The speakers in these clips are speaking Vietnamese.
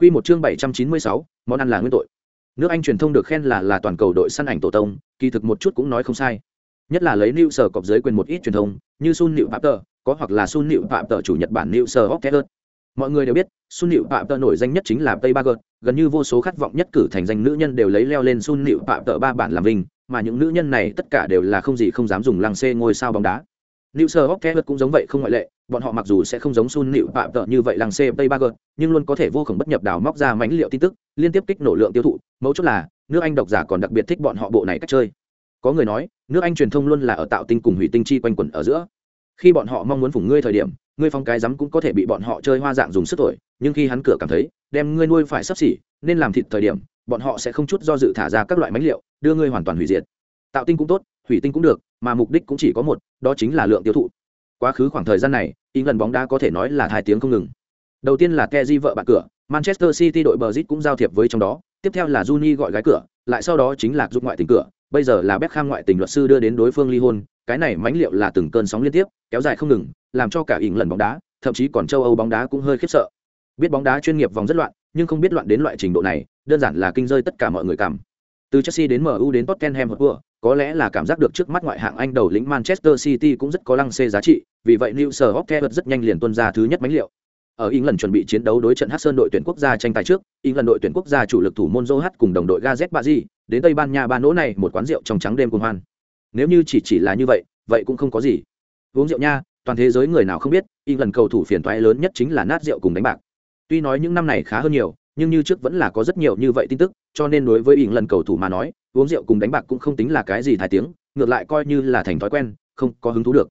Quy một chương 796, món ăn là nguyên tội. Nước Anh truyền thông được khen là là toàn cầu đội săn ảnh tổ tông, kỳ thực một chút cũng nói không sai. Nhất là lấy New Sở cọp dưới quyền một ít truyền thông, như Sun Liệu Phạm Tờ, có hoặc là Sun Liệu Phạm Tờ chủ Nhật Bản New Sở Hawker. Mọi người đều biết, Sun Liệu Phạm Tờ nổi danh nhất chính là Tây Bagger, gần như vô số khát vọng nhất cử thành danh nữ nhân đều lấy leo lên Sun Liệu Phạm Tờ ba bản làm vinh, mà những nữ nhân này tất cả đều là không gì không dám dùng lăng xê ngôi sao bóng đá. New Sở Hawker cũng giống vậy không ngoại lệ, bọn họ mặc dù sẽ không giống Sun Liu tợ như vậy làng C Tây Bagger, nhưng luôn có thể vô cùng bất nhập đào móc ra mánh liệu tin tức, liên tiếp kích nổ lượng tiêu thụ, mấu chốt là nước Anh độc giả còn đặc biệt thích bọn họ bộ này cách chơi. Có người nói, nước Anh truyền thông luôn là ở tạo tinh cùng hủy tinh chi quanh quẩn ở giữa. Khi bọn họ mong muốn phủng ngươi thời điểm, ngươi phong cái rắm cũng có thể bị bọn họ chơi hoa dạng dùng sức tuổi, nhưng khi hắn cửa cảm thấy, đem ngươi nuôi phải sắp xỉ, nên làm thịt thời điểm, bọn họ sẽ không chút do dự thả ra các loại mánh liệu, đưa ngươi hoàn toàn hủy diệt. Tạo tinh cũng tốt, hủy tinh cũng được, mà mục đích cũng chỉ có một, đó chính là lượng tiêu thụ. Quá khứ khoảng thời gian này, ý lần bóng đá có thể nói là hai tiếng không ngừng. Đầu tiên là Kezi vợ bạn cửa, Manchester City đội bờ cũng giao thiệp với trong đó, tiếp theo là Juni gọi gái cửa, lại sau đó chính là giúp ngoại tình cửa, bây giờ là Beckham ngoại tình luật sư đưa đến đối phương ly hôn, cái này mãnh liệu là từng cơn sóng liên tiếp, kéo dài không ngừng, làm cho cả ỉn lần bóng đá, thậm chí còn châu Âu bóng đá cũng hơi khiếp sợ. Biết bóng đá chuyên nghiệp vòng rất loạn, nhưng không biết loạn đến loại trình độ này, đơn giản là kinh rơi tất cả mọi người cảm. Từ Chelsea đến MU đến Tottenham Hotspur, có lẽ là cảm giác được trước mắt ngoại hạng Anh đầu lĩnh Manchester City cũng rất có lăng xê giá trị, vì vậy New Sir Hopkins rất nhanh liền tuân ra thứ nhất mánh liệu. Ở England chuẩn bị chiến đấu đối trận Hudson đội tuyển quốc gia tranh tài trước, England đội tuyển quốc gia chủ lực thủ môn Joe cùng đồng đội Gazet Bazi, đến Tây Ban Nha ba nỗ này một quán rượu trong trắng đêm cùng hoan. Nếu như chỉ chỉ là như vậy, vậy cũng không có gì. Uống rượu nha, toàn thế giới người nào không biết, England cầu thủ phiền toái lớn nhất chính là nát rượu cùng đánh bạc. Tuy nói những năm này khá hơn nhiều, nhưng như trước vẫn là có rất nhiều như vậy tin tức, cho nên đối với England cầu thủ mà nói, uống rượu cùng đánh bạc cũng không tính là cái gì thái tiếng, ngược lại coi như là thành thói quen, không có hứng thú được.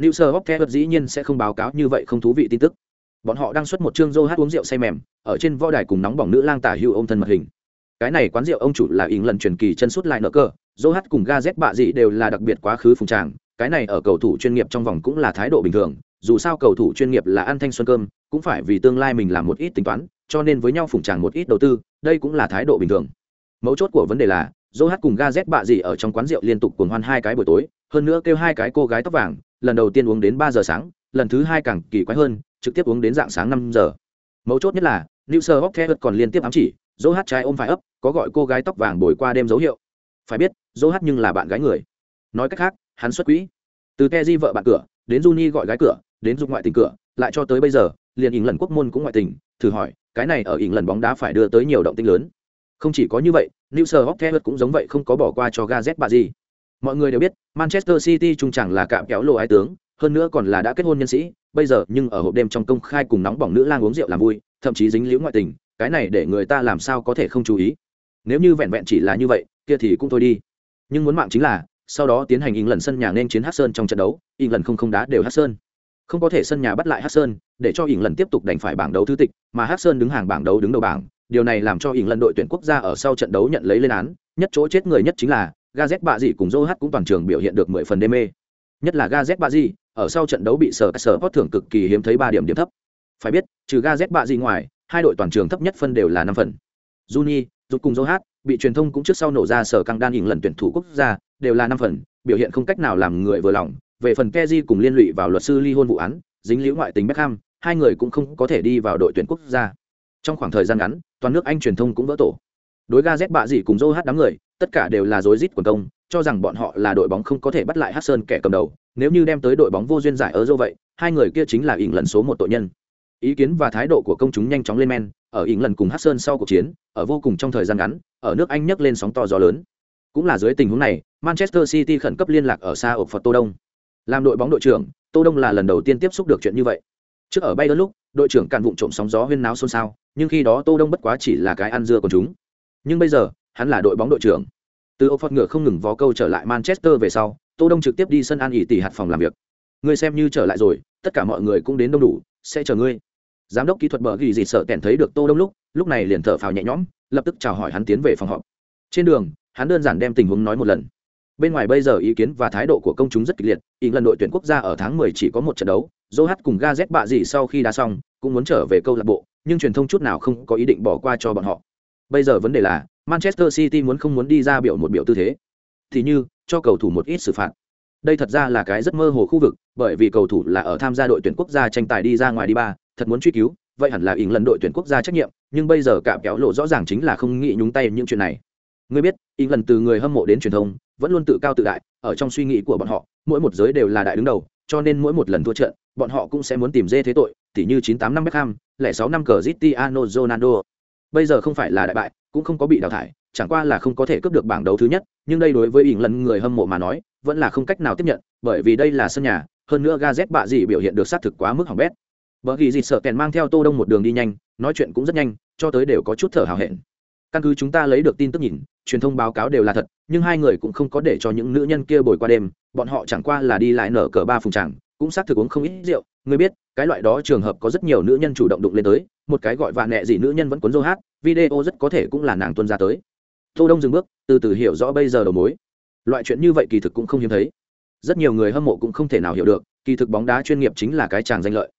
New Sir Hopkins dĩ nhiên sẽ không báo cáo như vậy không thú vị tin tức. Bọn họ đang xuất một chương Joe hát uống rượu say mềm, ở trên võ đài cùng nóng bỏng nữ lang tả hưu ôm thân mật hình. Cái này quán rượu ông chủ là ỉng lần truyền kỳ chân suốt lại nợ cơ, Joe hát cùng ga z bạ dị đều là đặc biệt quá khứ phùng tràng, cái này ở cầu thủ chuyên nghiệp trong vòng cũng là thái độ bình thường, dù sao cầu thủ chuyên nghiệp là ăn thanh xuân cơm, cũng phải vì tương lai mình làm một ít tính toán, cho nên với nhau phụng tràng một ít đầu tư, đây cũng là thái độ bình thường. Mấu chốt của vấn đề là, Joe hát cùng Gazet bạ gì ở trong quán rượu liên tục cuồng hoan hai cái buổi tối, hơn nữa kêu hai cái cô gái tóc vàng, lần đầu tiên uống đến ba giờ sáng, lần thứ hai càng kỳ quái hơn, trực tiếp uống đến dạng sáng năm giờ. Mấu chốt nhất là, New Sir Hopkins còn liên tiếp ám chỉ, Joe hát trai ôm phải ấp, có gọi cô gái tóc vàng bồi qua đêm dấu hiệu. Phải biết, Joe hát nhưng là bạn gái người. Nói cách khác, hắn xuất quỹ. Từ Keji vợ bạn cửa, đến Juni gọi gái cửa, đến dục ngoại tình cửa, lại cho tới bây giờ, liền hình lần quốc môn cũng ngoại tình, thử hỏi, cái này ở ỉn lần bóng đá phải đưa tới nhiều động tĩnh lớn. Không chỉ có như vậy, New Sir Hopkins cũng giống vậy không có bỏ qua cho Gazet bà gì. Mọi người đều biết, Manchester City trung chẳng là cạm kéo lộ ái tướng, hơn nữa còn là đã kết hôn nhân sĩ, bây giờ nhưng ở hộp đêm trong công khai cùng nóng bỏng nữ lang uống rượu làm vui, thậm chí dính liễu ngoại tình, cái này để người ta làm sao có thể không chú ý. Nếu như vẹn vẹn chỉ là như vậy, kia thì cũng thôi đi. Nhưng muốn mạng chính là, sau đó tiến hành lần sân nhà nên chiến hát Sơn trong trận đấu, lần không không đá đều hát Sơn. Không có thể sân nhà bắt lại Hắc Sơn, để cho lần tiếp tục đánh phải bảng đấu thứ tịch, mà Hắc Sơn đứng hàng bảng đấu đứng đầu bảng, điều này làm cho lần đội tuyển quốc gia ở sau trận đấu nhận lấy lên án, nhất chỗ chết người nhất chính là Gazet bạ dị cùng Joe cũng toàn trường biểu hiện được mười phần đê mê. Nhất là Gazet bạ dị, ở sau trận đấu bị sở sở hót thưởng cực kỳ hiếm thấy ba điểm điểm thấp. Phải biết, trừ Gazet bạ dị ngoài, hai đội toàn trường thấp nhất phân đều là năm phần. Juni, rút cùng Joe bị truyền thông cũng trước sau nổ ra sở căng đan ỉng lần tuyển thủ quốc gia, đều là năm phần, biểu hiện không cách nào làm người vừa lòng. Về phần Keji cùng liên lụy vào luật sư ly hôn vụ án, dính liễu ngoại tình Beckham, hai người cũng không có thể đi vào đội tuyển quốc gia. Trong khoảng thời gian ngắn, toàn nước Anh truyền thông cũng vỡ tổ. Đối Gazet bạ gì cùng Joe đám người, tất cả đều là rối rít quần công, cho rằng bọn họ là đội bóng không có thể bắt lại Hudson kẻ cầm đầu, nếu như đem tới đội bóng vô duyên giải ở vậy, hai người kia chính là ỉn lần số một tội nhân. Ý kiến và thái độ của công chúng nhanh chóng lên men, ở ỉn lần cùng Hudson sau cuộc chiến, ở vô cùng trong thời gian ngắn, ở nước Anh nhấc lên sóng to gió lớn. Cũng là dưới tình huống này, Manchester City khẩn cấp liên lạc ở xa ở Phật Tô Đông. Làm đội bóng đội trưởng, Tô Đông là lần đầu tiên tiếp xúc được chuyện như vậy. Trước ở bay đôi lúc, đội trưởng càn vụng trộm sóng gió huyên náo xôn xao, nhưng khi đó Tô Đông bất quá chỉ là cái ăn dưa của chúng. Nhưng bây giờ, hắn là đội bóng đội trưởng. Từ ô phật ngựa không ngừng vó câu trở lại manchester về sau tô đông trực tiếp đi sân an ỉ tỷ hạt phòng làm việc. Ngươi xem như trở lại rồi tất cả mọi người cũng đến đông đủ sẽ chờ ngươi. Giám đốc kỹ thuật bờ ghi gì sợ kèn thấy được tô đông lúc lúc này liền thở phào nhẹ nhõm lập tức chào hỏi hắn tiến về phòng họp. Trên đường hắn đơn giản đem tình huống nói một lần bên ngoài bây giờ ý kiến và thái độ của công chúng rất kịch liệt ý lần đội tuyển quốc gia ở tháng 10 chỉ có một trận đấu Joe cùng Gazet bạ gì sau khi đá xong cũng muốn trở về câu lạc bộ nhưng truyền thông chút nào không có ý định bỏ qua cho bọn họ bây giờ vấn đề là Manchester City muốn không muốn đi ra biểu một biểu tư thế. Thì như, cho cầu thủ một ít xử phạt. Đây thật ra là cái rất mơ hồ khu vực, bởi vì cầu thủ là ở tham gia đội tuyển quốc gia tranh tài đi ra ngoài đi ba, thật muốn truy cứu, vậy hẳn là ỉng lần đội tuyển quốc gia trách nhiệm nhưng bây giờ cả kéo lộ rõ ràng chính là không nghĩ nhúng tay những chuyện này ngươi biết in lần từ người hâm mộ đến truyền thông vẫn luôn tự cao tự đại ở trong suy nghĩ của bọn họ mỗi một giới đều là đại đứng đầu cho nên mỗi một lần thua trận bọn họ cũng sẽ muốn tìm dê thế tội tỉ như 98 năm Beckham, lẻ 6 năm Cristiano Ronaldo. Bây giờ không phải là đại bại, cũng không có bị đào thải, chẳng qua là không có thể cướp được bảng đấu thứ nhất, nhưng đây đối với ỉn lần người hâm mộ mà nói, vẫn là không cách nào tiếp nhận, bởi vì đây là sân nhà, hơn nữa Gazet bạ gì biểu hiện được sát thực quá mức hỏng bét. Bởi vì gì sợ kèn mang theo Tô Đông một đường đi nhanh, nói chuyện cũng rất nhanh, cho tới đều có chút thở hào hẹn. Căn cứ chúng ta lấy được tin tức nhìn, truyền thông báo cáo đều là thật, nhưng hai người cũng không có để cho những nữ nhân kia bồi qua đêm, bọn họ chẳng qua là đi lại nở cờ ba phùng tràng cũng xác thực uống không ít rượu, người biết, cái loại đó trường hợp có rất nhiều nữ nhân chủ động đụng lên tới, một cái gọi vạ nẹ gì nữ nhân vẫn cuốn dô hát, video rất có thể cũng là nàng tuân ra tới. Tô Đông dừng bước, từ từ hiểu rõ bây giờ đầu mối. Loại chuyện như vậy kỳ thực cũng không hiếm thấy. Rất nhiều người hâm mộ cũng không thể nào hiểu được, kỳ thực bóng đá chuyên nghiệp chính là cái chàng danh lợi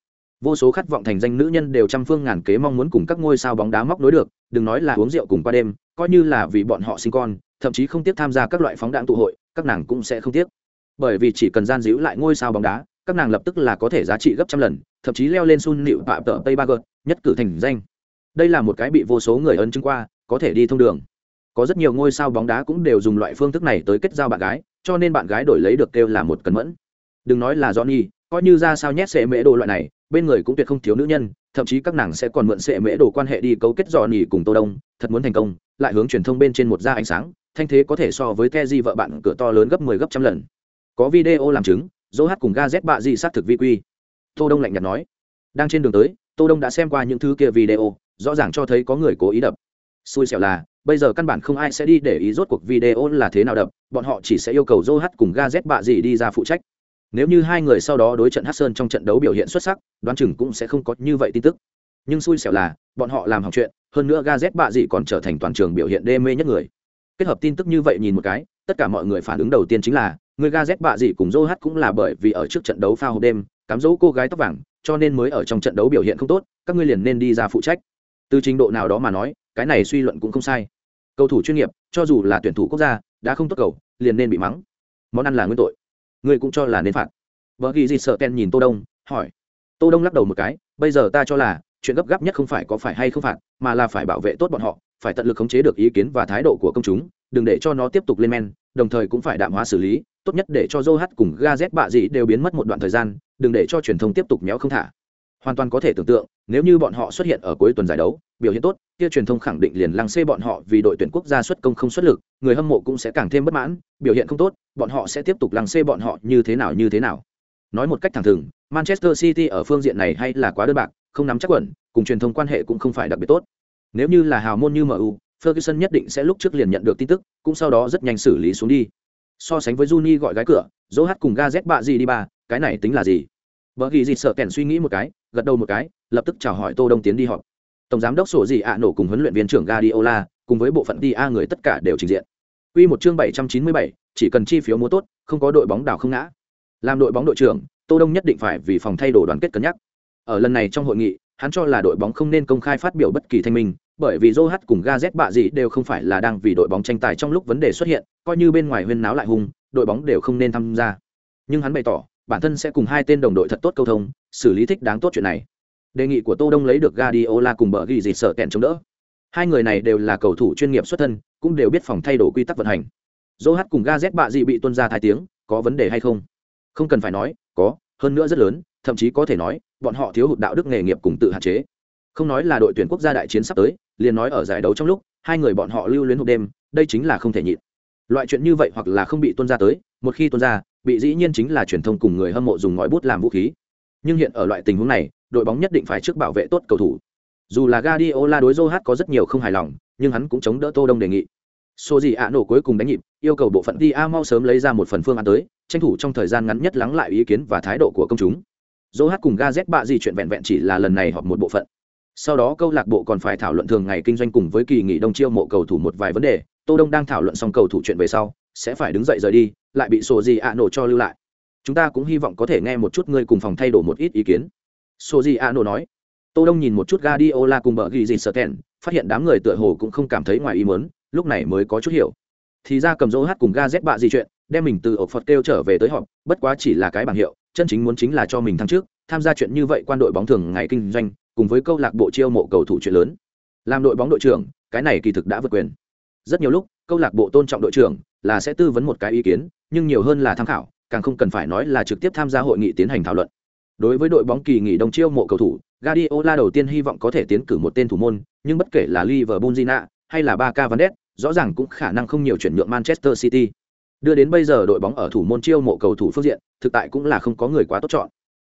vô số khát vọng thành danh nữ nhân đều trăm phương ngàn kế mong muốn cùng các ngôi sao bóng đá móc nối được, đừng nói là uống rượu cùng qua đêm, coi như là vì bọn họ sinh con, thậm chí không tiếc tham gia các loại phóng đạn tụ hội, các nàng cũng sẽ không tiếc. Bởi vì chỉ cần gian díu lại ngôi sao bóng đá, các nàng lập tức là có thể giá trị gấp trăm lần, thậm chí leo lên sun nịu tạm tợ tây ba gợt, nhất cử thành danh. Đây là một cái bị vô số người ấn chứng qua, có thể đi thông đường. Có rất nhiều ngôi sao bóng đá cũng đều dùng loại phương thức này tới kết giao bạn gái, cho nên bạn gái đổi lấy được kêu là một cẩn mẫn. Đừng nói là johnny coi như ra sao nhét sệ mễ đồ loại này, bên người cũng tuyệt không thiếu nữ nhân, thậm chí các nàng sẽ còn mượn sệ mễ đồ quan hệ đi cấu kết dò nỉ cùng tô đông, thật muốn thành công, lại hướng truyền thông bên trên một da ánh sáng, thanh thế có thể so với the di vợ bạn cửa to lớn gấp 10 gấp trăm lần. Có video làm chứng, dỗ hát cùng ga z bạ di sát thực vi quy. Tô đông lạnh nhạt nói. Đang trên đường tới, tô đông đã xem qua những thứ kia video, rõ ràng cho thấy có người cố ý đập. Xui xẻo là, bây giờ căn bản không ai sẽ đi để ý rốt cuộc video là thế nào đập, bọn họ chỉ sẽ yêu cầu dô hát cùng ga z bạ gì đi ra phụ trách nếu như hai người sau đó đối trận hát sơn trong trận đấu biểu hiện xuất sắc, đoán chừng cũng sẽ không có như vậy tin tức. Nhưng xui xẻo là, bọn họ làm hỏng chuyện, hơn nữa ga z bạ dị còn trở thành toàn trường biểu hiện đê mê nhất người. Kết hợp tin tức như vậy nhìn một cái, tất cả mọi người phản ứng đầu tiên chính là, người ga z bạ dị cùng dô hát cũng là bởi vì ở trước trận đấu pha hộp đêm, cám dỗ cô gái tóc vàng, cho nên mới ở trong trận đấu biểu hiện không tốt, các ngươi liền nên đi ra phụ trách. Từ trình độ nào đó mà nói, cái này suy luận cũng không sai. Cầu thủ chuyên nghiệp, cho dù là tuyển thủ quốc gia, đã không tốt cầu, liền nên bị mắng. Món ăn là nguyên tội ngươi cũng cho là nên phạt vợ ghi gì sợ ken nhìn tô đông hỏi tô đông lắc đầu một cái bây giờ ta cho là chuyện gấp gáp nhất không phải có phải hay không phạt mà là phải bảo vệ tốt bọn họ phải tận lực khống chế được ý kiến và thái độ của công chúng đừng để cho nó tiếp tục lên men đồng thời cũng phải đạm hóa xử lý tốt nhất để cho Joe cùng Gazet bạ gì đều biến mất một đoạn thời gian, đừng để cho truyền thông tiếp tục méo không thả. Hoàn toàn có thể tưởng tượng, nếu như bọn họ xuất hiện ở cuối tuần giải đấu, biểu hiện tốt, kia truyền thông khẳng định liền lăng xê bọn họ vì đội tuyển quốc gia xuất công không xuất lực, người hâm mộ cũng sẽ càng thêm bất mãn, biểu hiện không tốt, bọn họ sẽ tiếp tục lăng xê bọn họ như thế nào như thế nào. Nói một cách thẳng thừng, Manchester City ở phương diện này hay là quá đơn bạc, không nắm chắc quẩn, cùng truyền thông quan hệ cũng không phải đặc biệt tốt. Nếu như là hào môn như MU, Ferguson nhất định sẽ lúc trước liền nhận được tin tức, cũng sau đó rất nhanh xử lý xuống đi. So sánh với Juni gọi gái cửa, dỗ hát cùng Gazet bạ gì đi ba, cái này tính là gì? vợ ghi gì sợ kèn suy nghĩ một cái, gật đầu một cái, lập tức chào hỏi Tô Đông tiến đi họp. Tổng giám đốc sổ gì ạ nổ cùng huấn luyện viên trưởng Guardiola, cùng với bộ phận đi a người tất cả đều trình diện. Quy một chương 797, chỉ cần chi phiếu mua tốt, không có đội bóng đảo không ngã. Làm đội bóng đội trưởng, Tô Đông nhất định phải vì phòng thay đổi đoàn kết cân nhắc. Ở lần này trong hội nghị, hắn cho là đội bóng không nên công khai phát biểu bất kỳ thanh minh, bởi vì Joe Hart cùng Gazet bạ gì đều không phải là đang vì đội bóng tranh tài trong lúc vấn đề xuất hiện, coi như bên ngoài huyên náo lại hung, đội bóng đều không nên tham gia. Nhưng hắn bày tỏ, bản thân sẽ cùng hai tên đồng đội thật tốt câu thông, xử lý thích đáng tốt chuyện này. Đề nghị của Tô Đông lấy được Guardiola cùng bờ ghi gì sợ kẹn chống đỡ. Hai người này đều là cầu thủ chuyên nghiệp xuất thân, cũng đều biết phòng thay đổi quy tắc vận hành. Joe Hart cùng Gazet bạ gì bị tuân ra thái tiếng, có vấn đề hay không? Không cần phải nói, có, hơn nữa rất lớn, thậm chí có thể nói, bọn họ thiếu hụt đạo đức nghề nghiệp cùng tự hạn chế không nói là đội tuyển quốc gia đại chiến sắp tới liền nói ở giải đấu trong lúc hai người bọn họ lưu luyến hộp đêm đây chính là không thể nhịn loại chuyện như vậy hoặc là không bị tuân ra tới một khi tuân ra bị dĩ nhiên chính là truyền thông cùng người hâm mộ dùng ngòi bút làm vũ khí nhưng hiện ở loại tình huống này đội bóng nhất định phải trước bảo vệ tốt cầu thủ. Dù là Guardiola đối Joe có rất nhiều không hài lòng, nhưng hắn cũng chống đỡ Tô Đông đề nghị. Số gì ạ nổ cuối cùng đánh nhịp, yêu cầu bộ phận Di a mau sớm lấy ra một phần phương án tới, tranh thủ trong thời gian ngắn nhất lắng lại ý kiến và thái độ của công chúng. Joe cùng Gazet bạ gì chuyện vẹn vẹn chỉ là lần này họp một bộ phận. Sau đó câu lạc bộ còn phải thảo luận thường ngày kinh doanh cùng với kỳ nghỉ đông chiêu mộ cầu thủ một vài vấn đề. Tô đông đang thảo luận xong cầu thủ chuyện về sau, sẽ phải đứng dậy rời đi, lại bị sổ gì ạ nổ cho lưu lại. Chúng ta cũng hy vọng có thể nghe một chút ngươi cùng phòng thay đổi một ít ý kiến sô di a nô nói. Tô đông nhìn một chút Guardiola cùng bờ ghi gì sợ kẹn, phát hiện đám người tựa hồ cũng không cảm thấy ngoài ý muốn lúc này mới có chút hiểu. Thì ra cầm dỗ hát cùng ga z bạ gì chuyện đem mình từ ổ phật kêu trở về tới họ bất quá chỉ là cái bảng hiệu chân chính muốn chính là cho mình thăng trước tham gia chuyện như vậy quan đội bóng thường ngày kinh doanh cùng với câu lạc bộ chiêu mộ cầu thủ chuyện lớn. Làm đội bóng đội trưởng cái này kỳ thực đã vượt quyền. Rất nhiều lúc câu lạc bộ tôn trọng đội trưởng là sẽ tư vấn một cái ý kiến nhưng nhiều hơn là tham khảo càng không cần phải nói là trực tiếp tham gia hội nghị tiến hành thảo luận đối với đội bóng kỳ nghỉ đông chiêu mộ cầu thủ Guardiola đầu tiên hy vọng có thể tiến cử một tên thủ môn nhưng bất kể là Liverpool Gina hay là Barca Vandes, rõ ràng cũng khả năng không nhiều chuyển nhượng Manchester City. Đưa đến bây giờ đội bóng ở thủ môn chiêu mộ cầu thủ phương diện thực tại cũng là không có người quá tốt chọn.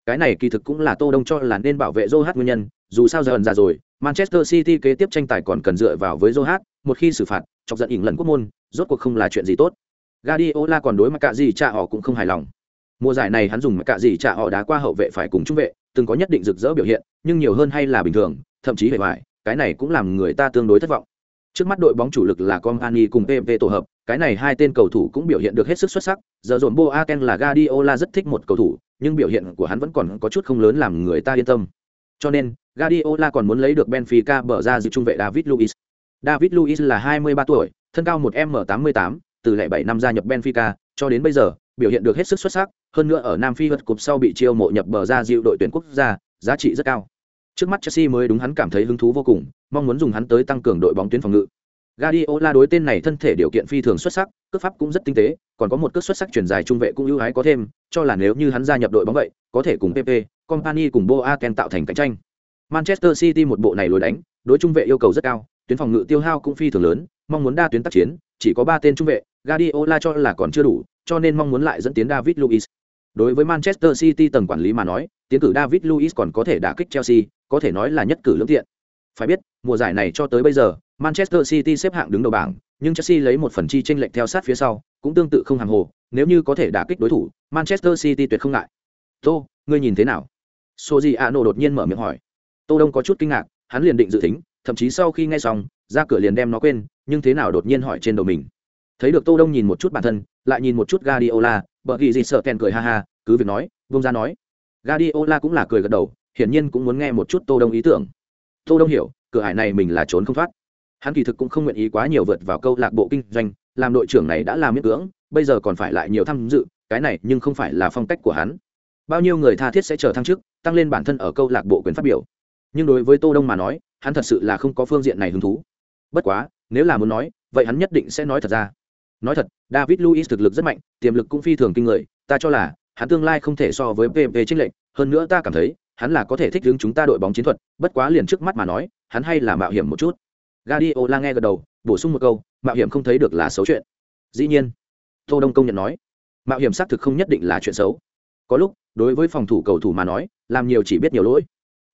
Cái này kỳ thực cũng là tô đông cho là nên bảo vệ Zohat nguyên nhân dù sao giờ ẩn ra rồi manchester city kế tiếp tranh tài còn cần dựa vào với Zohat, một khi xử phạt chọc giận ỉn lần quốc môn rốt cuộc không là chuyện gì tốt. Guardiola còn đối mặt cả gì cha họ cũng không hài lòng mùa giải này hắn dùng cả gì trả họ đá qua hậu vệ phải cùng trung vệ, từng có nhất định rực rỡ biểu hiện, nhưng nhiều hơn hay là bình thường, thậm chí hề hoài, cái này cũng làm người ta tương đối thất vọng. Trước mắt đội bóng chủ lực là Company cùng PV tổ hợp, cái này hai tên cầu thủ cũng biểu hiện được hết sức xuất sắc, giờ dồn Boateng là Guardiola rất thích một cầu thủ, nhưng biểu hiện của hắn vẫn còn có chút không lớn làm người ta yên tâm. Cho nên, Guardiola còn muốn lấy được Benfica bở ra dự trung vệ David Luiz. David Luiz là 23 tuổi, thân cao 1 m 88 từ lẻ 7 năm gia nhập Benfica, cho đến bây giờ, biểu hiện được hết sức xuất sắc hơn nữa ở Nam Phi vượt cục sau bị chiêu mộ nhập bờ ra dịu đội tuyển quốc gia giá trị rất cao trước mắt Chelsea mới đúng hắn cảm thấy hứng thú vô cùng mong muốn dùng hắn tới tăng cường đội bóng tuyến phòng ngự Guardiola đối tên này thân thể điều kiện phi thường xuất sắc, cước pháp cũng rất tinh tế, còn có một cước xuất sắc chuyển dài trung vệ cũng ưu ái có thêm, cho là nếu như hắn gia nhập đội bóng vậy, có thể cùng PP, Company cùng Boateng tạo thành cạnh tranh. Manchester City một bộ này lối đánh, đối trung vệ yêu cầu rất cao, tuyến phòng ngự tiêu hao cũng phi thường lớn, mong muốn đa tuyến tác chiến, chỉ có 3 tên trung vệ, Guardiola cho là còn chưa đủ, cho nên mong muốn lại dẫn tiến David Luiz. Đối với Manchester City tầng quản lý mà nói, tiến cử David Luiz còn có thể đả kích Chelsea, có thể nói là nhất cử lưỡng tiện. Phải biết, mùa giải này cho tới bây giờ, Manchester City xếp hạng đứng đầu bảng, nhưng Chelsea lấy một phần chi chênh lệch theo sát phía sau, cũng tương tự không hàng hồ, nếu như có thể đả kích đối thủ, Manchester City tuyệt không ngại. "Tô, ngươi nhìn thế nào?" Sojiano đột nhiên mở miệng hỏi. Tô Đông có chút kinh ngạc, hắn liền định dự tính, thậm chí sau khi nghe xong, ra cửa liền đem nó quên, nhưng thế nào đột nhiên hỏi trên đầu mình. Thấy được Tô Đông nhìn một chút bản thân, lại nhìn một chút Guardiola, bờ ghi gì sợ kèn cười ha ha, cứ việc nói, vung ra nói. gadiola cũng là cười gật đầu, hiển nhiên cũng muốn nghe một chút Tô Đông ý tưởng. Tô Đông hiểu, cửa hải này mình là trốn không thoát. Hắn kỳ thực cũng không nguyện ý quá nhiều vượt vào câu lạc bộ kinh doanh làm đội trưởng này đã làm miễn cưỡng bây giờ còn phải lại nhiều tham dự cái này nhưng không phải là phong cách của hắn. Bao nhiêu người tha thiết sẽ trở thăng chức tăng lên bản thân ở câu lạc bộ quyền phát biểu. Nhưng đối với tô đông mà nói hắn thật sự là không có phương diện này hứng thú. Bất quá nếu là muốn nói vậy hắn nhất định sẽ nói thật ra nói thật david luis thực lực rất mạnh tiềm lực cũng phi thường kinh người ta cho là hắn tương lai không thể so với pp trích lệnh hơn nữa ta cảm thấy hắn là có thể thích ứng chúng ta đội bóng chiến thuật bất quá liền trước mắt mà nói hắn hay là mạo hiểm một chút Guardiola nghe gật đầu, bổ sung một câu, mạo hiểm không thấy được là xấu chuyện. Dĩ nhiên, Tô Đông công nhận nói, mạo hiểm xác thực không nhất định là chuyện xấu. Có lúc, đối với phòng thủ cầu thủ mà nói, làm nhiều chỉ biết nhiều lỗi.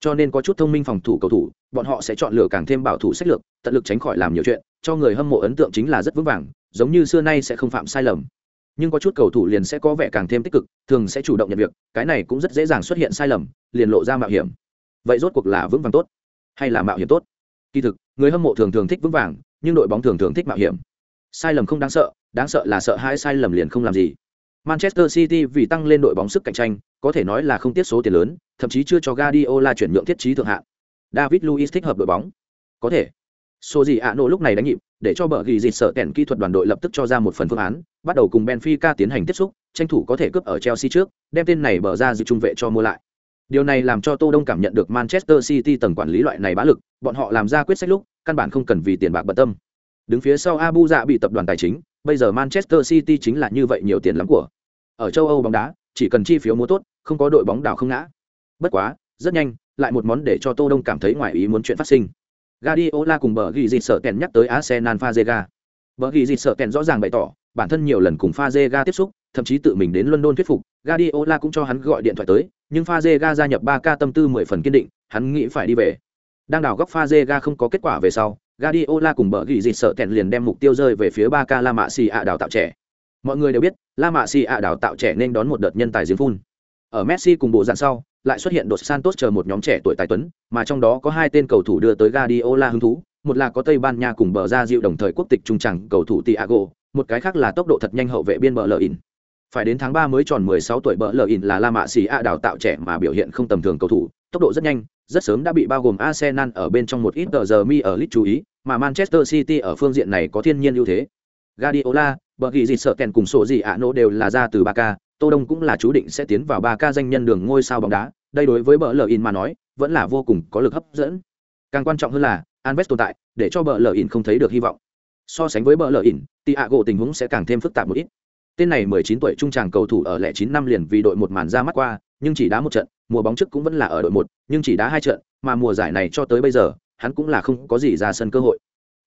Cho nên có chút thông minh phòng thủ cầu thủ, bọn họ sẽ chọn lựa càng thêm bảo thủ sách lược, tận lực tránh khỏi làm nhiều chuyện, cho người hâm mộ ấn tượng chính là rất vững vàng, giống như xưa nay sẽ không phạm sai lầm. Nhưng có chút cầu thủ liền sẽ có vẻ càng thêm tích cực, thường sẽ chủ động nhận việc, cái này cũng rất dễ dàng xuất hiện sai lầm, liền lộ ra mạo hiểm. Vậy rốt cuộc là vững vàng tốt, hay là mạo hiểm tốt? Kỳ thực, người hâm mộ thường thường thích vững vàng nhưng đội bóng thường thường thích mạo hiểm sai lầm không đáng sợ đáng sợ là sợ hai sai lầm liền không làm gì manchester city vì tăng lên đội bóng sức cạnh tranh có thể nói là không tiết số tiền lớn thậm chí chưa cho guardiola chuyển nhượng thiết trí thượng hạn david luiz thích hợp đội bóng có thể số gì ạ nổ lúc này đánh nhịp để cho bờ ghi dịt sợ kèn kỹ thuật đoàn đội lập tức cho ra một phần phương án bắt đầu cùng benfica tiến hành tiếp xúc tranh thủ có thể cướp ở chelsea trước đem tên này bờ ra dự trung vệ cho mua lại Điều này làm cho Tô Đông cảm nhận được Manchester City tầng quản lý loại này bá lực, bọn họ làm ra quyết sách lúc, căn bản không cần vì tiền bạc bận tâm. Đứng phía sau Abu Dạ bị tập đoàn tài chính, bây giờ Manchester City chính là như vậy nhiều tiền lắm của. Ở châu Âu bóng đá, chỉ cần chi phiếu mua tốt, không có đội bóng đảo không ngã. Bất quá, rất nhanh, lại một món để cho Tô Đông cảm thấy ngoài ý muốn chuyện phát sinh. Guardiola cùng bờ ghi dịt sợ kèn nhắc tới Arsenal Fazega. Bờ ghi dịt sợ kèn rõ ràng bày tỏ, bản thân nhiều lần cùng Fazega tiếp xúc, thậm chí tự mình đến London thuyết phục, Guardiola cũng cho hắn gọi điện thoại tới, nhưng Fazega gia nhập 3K tâm tư 10 phần kiên định, hắn nghĩ phải đi về. Đang đào góc Fazega không có kết quả về sau, Guardiola cùng bờ ghi dịch sợ kẹn liền đem mục tiêu rơi về phía 3K La Mã Xì ạ đào tạo trẻ. Mọi người đều biết, La Mã Xì ạ đào tạo trẻ nên đón một đợt nhân tài giếng phun. Ở Messi cùng bộ dạng sau, lại xuất hiện đột Santos chờ một nhóm trẻ tuổi tài tuấn, mà trong đó có hai tên cầu thủ đưa tới Guardiola hứng thú, một là có Tây Ban Nha cùng bờ ra dịu đồng thời quốc tịch trung chẳng cầu thủ Thiago, một cái khác là tốc độ thật nhanh hậu vệ biên bờ lờ phải đến tháng ba mới tròn 16 tuổi bờ lờ là La Mã Sĩ A đào tạo trẻ mà biểu hiện không tầm thường cầu thủ, tốc độ rất nhanh, rất sớm đã bị bao gồm Arsenal ở bên trong một ít tờ giờ mi ở Leeds chú ý, mà Manchester City ở phương diện này có thiên nhiên ưu thế. Guardiola, bờ ghi gì sợ kèn cùng sổ gì ạ nỗ đều là ra từ Barca, Tô Đông cũng là chú định sẽ tiến vào Barca danh nhân đường ngôi sao bóng đá, đây đối với bờ lở in mà nói, vẫn là vô cùng có lực hấp dẫn. Càng quan trọng hơn là Anves tồn tại để cho bờ lở in không thấy được hy vọng. So sánh với bờ lở in, Thiago tình huống sẽ càng thêm phức tạp một ít. Tên này 19 tuổi trung tràng cầu thủ ở lẻ 9 năm liền vì đội một màn ra mắt qua nhưng chỉ đá một trận mùa bóng trước cũng vẫn là ở đội một nhưng chỉ đá hai trận mà mùa giải này cho tới bây giờ hắn cũng là không có gì ra sân cơ hội.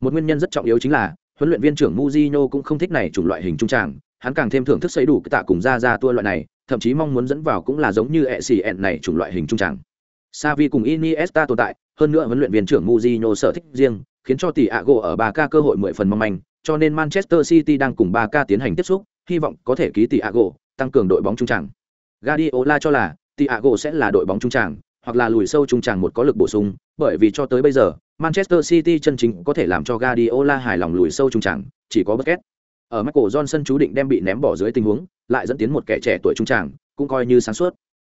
Một nguyên nhân rất trọng yếu chính là huấn luyện viên trưởng Mujinho cũng không thích này chủng loại hình trung tràng hắn càng thêm thưởng thức xây đủ cái tạ cùng ra ra tua loại này, thậm chí mong muốn dẫn vào cũng là giống như ẹ xì ẹn này chủng loại hình trung tràng. Savi cùng Iniesta tồn tại, hơn nữa huấn luyện viên trưởng Mourinho sở thích riêng, khiến cho tỷ Ago ở 3K cơ hội 10 phần mong manh, cho nên Manchester City đang cùng 3K tiến hành tiếp xúc, hy vọng có thể ký tỷ Ago tăng cường đội bóng trung tràng. Guardiola cho là tỷ Ago sẽ là đội bóng trung tràng, hoặc là lùi sâu trung tràng một có lực bổ sung, bởi vì cho tới bây giờ, Manchester City chân chính có thể làm cho Guardiola hài lòng lùi sâu trung tràng, chỉ có Busquets ở Michael Johnson chú định đem bị ném bỏ dưới tình huống, lại dẫn tiến một kẻ trẻ tuổi trung tràng, cũng coi như sáng suốt.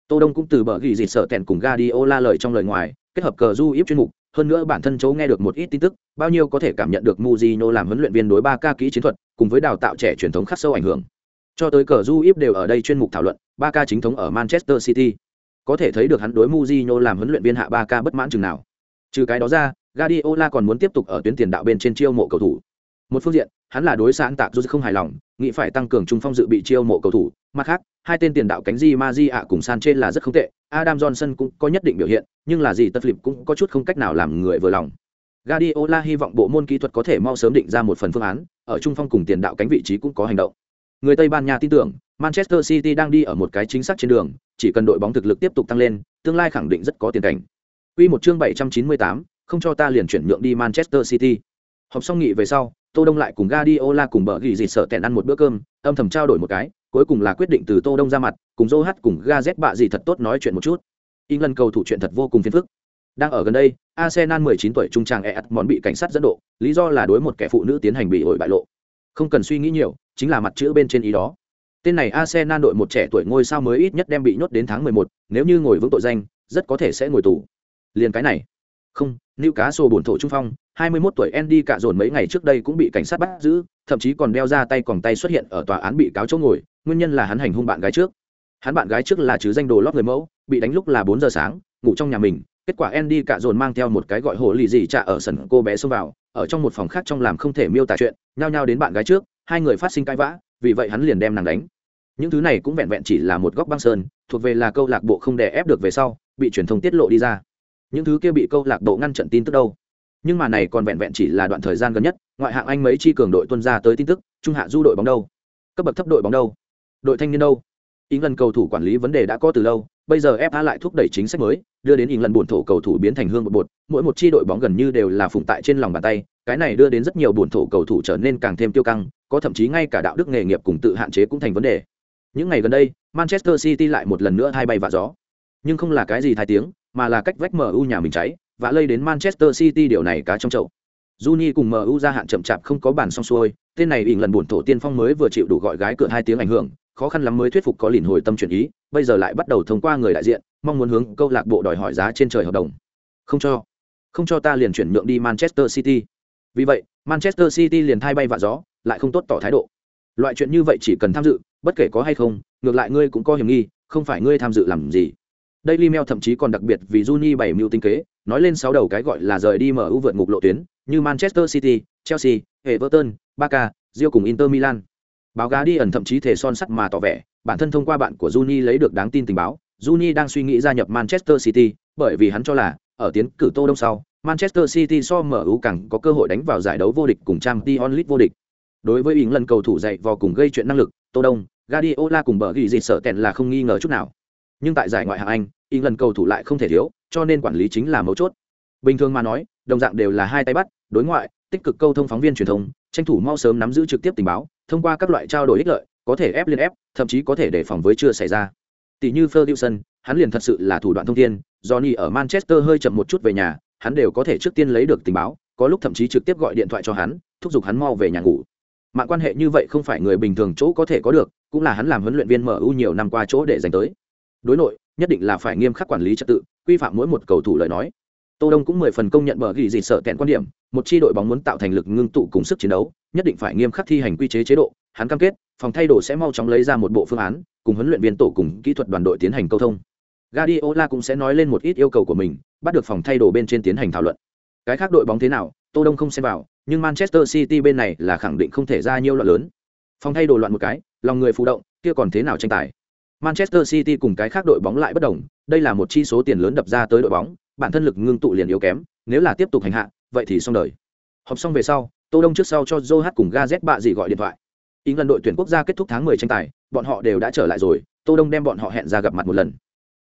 Tô Đông cũng từ bờ gỉ gì sợ tèn cùng Guardiola lời trong lời ngoài, kết hợp cờ du íp chuyên mục, hơn nữa bản thân chấu nghe được một ít tin tức, bao nhiêu có thể cảm nhận được Mujino làm huấn luyện viên đối ba ca kỹ chiến thuật, cùng với đào tạo trẻ truyền thống khắc sâu ảnh hưởng. Cho tới cờ du íp đều ở đây chuyên mục thảo luận, ba ca chính thống ở Manchester City. Có thể thấy được hắn đối Mujino làm huấn luyện viên hạ ba ca bất mãn chừng nào. Trừ cái đó ra, Guardiola còn muốn tiếp tục ở tuyến tiền đạo bên trên chiêu mộ cầu thủ. Một phương diện, hắn là đối sáng tạc dù không hài lòng, nghĩ phải tăng cường trung phong dự bị chiêu mộ cầu thủ. Mặt khác, hai tên tiền đạo cánh Di Maji ạ cùng San trên là rất không tệ, Adam Johnson cũng có nhất định biểu hiện, nhưng là gì tất lịp cũng có chút không cách nào làm người vừa lòng. Guardiola hy vọng bộ môn kỹ thuật có thể mau sớm định ra một phần phương án, ở trung phong cùng tiền đạo cánh vị trí cũng có hành động. Người Tây Ban Nha tin tưởng, Manchester City đang đi ở một cái chính xác trên đường, chỉ cần đội bóng thực lực tiếp tục tăng lên, tương lai khẳng định rất có tiền cảnh. Quy một chương 798, không cho ta liền chuyển nhượng đi Manchester City. Họp xong nghị về sau, Tô Đông lại cùng Guardiola cùng bờ gỉ gì sợ tẹn ăn một bữa cơm, âm thầm trao đổi một cái, cuối cùng là quyết định từ Tô Đông ra mặt, cùng Joe cùng Gazet bạ gì thật tốt nói chuyện một chút. England cầu thủ chuyện thật vô cùng phiền phức. Đang ở gần đây, Arsenal 19 tuổi trung tràng Eat món bị cảnh sát dẫn độ, lý do là đối một kẻ phụ nữ tiến hành bị ổi bại lộ. Không cần suy nghĩ nhiều, chính là mặt chữ bên trên ý đó. Tên này Arsenal đội một trẻ tuổi ngôi sao mới ít nhất đem bị nhốt đến tháng 11, nếu như ngồi vững tội danh, rất có thể sẽ ngồi tù. Liền cái này. Không, Newcastle buồn thổ trung phong, 21 tuổi Andy cả dồn mấy ngày trước đây cũng bị cảnh sát bắt giữ, thậm chí còn đeo ra tay còng tay xuất hiện ở tòa án bị cáo chỗ ngồi, nguyên nhân là hắn hành hung bạn gái trước. Hắn bạn gái trước là chứ danh đồ lót người mẫu, bị đánh lúc là 4 giờ sáng, ngủ trong nhà mình, kết quả Andy cả dồn mang theo một cái gọi hồ lì gì trả ở sân cô bé xông vào, ở trong một phòng khác trong làm không thể miêu tả chuyện, nhao nhao đến bạn gái trước, hai người phát sinh cãi vã, vì vậy hắn liền đem nàng đánh. Những thứ này cũng vẹn vẹn chỉ là một góc băng sơn, thuộc về là câu lạc bộ không đè ép được về sau, bị truyền thông tiết lộ đi ra. Những thứ kia bị câu lạc bộ ngăn chặn tin tức đâu? nhưng mà này còn vẹn vẹn chỉ là đoạn thời gian gần nhất, ngoại hạng anh mấy chi cường đội tuân ra tới tin tức, trung hạ du đội bóng đâu? Cấp bậc thấp đội bóng đâu? Đội thanh niên đâu? Ý lần cầu thủ quản lý vấn đề đã có từ lâu, bây giờ fa lại thúc đẩy chính sách mới, đưa đến ý lần buồn thổ cầu thủ biến thành hương một bột, mỗi một chi đội bóng gần như đều là phụng tại trên lòng bàn tay, cái này đưa đến rất nhiều buồn thổ cầu thủ trở nên càng thêm tiêu căng, có thậm chí ngay cả đạo đức nghề nghiệp cùng tự hạn chế cũng thành vấn đề. Những ngày gần đây, manchester city lại một lần nữa hai bay vạ gió. Nhưng không là cái gì thai tiếng mà là cách vách mu nhà mình cháy và lây đến Manchester City điều này cá trong chậu. Juni cùng MU ra hạn chậm chạp không có bàn xong xuôi, tên này ỉn lần buồn thổ tiên phong mới vừa chịu đủ gọi gái cửa hai tiếng ảnh hưởng, khó khăn lắm mới thuyết phục có lìn hồi tâm chuyển ý, bây giờ lại bắt đầu thông qua người đại diện, mong muốn hướng câu lạc bộ đòi hỏi giá trên trời hợp đồng. Không cho, không cho ta liền chuyển nhượng đi Manchester City. Vì vậy, Manchester City liền thay bay vạ gió, lại không tốt tỏ thái độ. Loại chuyện như vậy chỉ cần tham dự, bất kể có hay không, ngược lại ngươi cũng có hiểm nghi, không phải ngươi tham dự làm gì. Daily Mail thậm chí còn đặc biệt vì Juni bảy mưu tinh kế, nói lên sáu đầu cái gọi là rời đi MU vượt ngục lộ tuyến, như Manchester City, Chelsea, Everton, Barca, Real cùng Inter Milan. Báo gá đi ẩn thậm chí thể son sắt mà tỏ vẻ, bản thân thông qua bạn của Juni lấy được đáng tin tình báo, Juni đang suy nghĩ gia nhập Manchester City, bởi vì hắn cho là ở tiến cử Tô Đông sau, Manchester City so MU càng có cơ hội đánh vào giải đấu vô địch cùng Champions League vô địch. Đối với ý lần cầu thủ dạy vò cùng gây chuyện năng lực, Tô Đông, Guardiola cùng bờ gỉ dịch sợ tẹn là không nghi ngờ chút nào. Nhưng tại giải ngoại hạng Anh, ý lần cầu thủ lại không thể thiếu, cho nên quản lý chính là mấu chốt. Bình thường mà nói đồng dạng đều là hai tay bắt đối ngoại tích cực câu thông phóng viên truyền thông tranh thủ mau sớm nắm giữ trực tiếp tình báo thông qua các loại trao đổi ích lợi có thể ép liên ép thậm chí có thể để phòng với chưa xảy ra. Tỷ như Ferguson hắn liền thật sự là thủ đoạn thông thiên Johnny ở Manchester hơi chậm một chút về nhà hắn đều có thể trước tiên lấy được tình báo có lúc thậm chí trực tiếp gọi điện thoại cho hắn thúc giục hắn mau về nhà ngủ. Mạng quan hệ như vậy không phải người bình thường chỗ có thể có được cũng là hắn làm huấn luyện viên MU nhiều năm qua chỗ để dành tới đối nội, nhất định là phải nghiêm khắc quản lý trật tự, quy phạm mỗi một cầu thủ lời nói. Tô đông cũng mười phần công nhận bờ ghi gì sợ kẹn quan điểm, một chi đội bóng muốn tạo thành lực ngưng tụ cùng sức chiến đấu, nhất định phải nghiêm khắc thi hành quy chế chế độ, hắn cam kết, phòng thay đồ sẽ mau chóng lấy ra một bộ phương án, cùng huấn luyện viên tổ cùng kỹ thuật đoàn đội tiến hành câu thông. Guardiola cũng sẽ nói lên một ít yêu cầu của mình, bắt được phòng thay đồ bên trên tiến hành thảo luận. Cái khác đội bóng thế nào, tô đông không xem vào, nhưng manchester city bên này là khẳng định không thể ra nhiều loạn lớn. Phòng thay đồ loạn một cái, lòng người phụ động, kia còn thế nào tranh tài? Manchester city cùng cái khác đội bóng lại bất đồng đây là một chi số tiền lớn đập ra tới đội bóng bản thân lực ngưng tụ liền yếu kém nếu là tiếp tục hành hạ vậy thì xong đời họp xong về sau tô đông trước sau cho joe cùng Gazet bạ gì gọi điện thoại England đội tuyển quốc gia kết thúc tháng 10 tranh tài, bọn họ đều đã trở lại rồi, Tô Đông đem bọn họ hẹn ra gặp mặt một lần.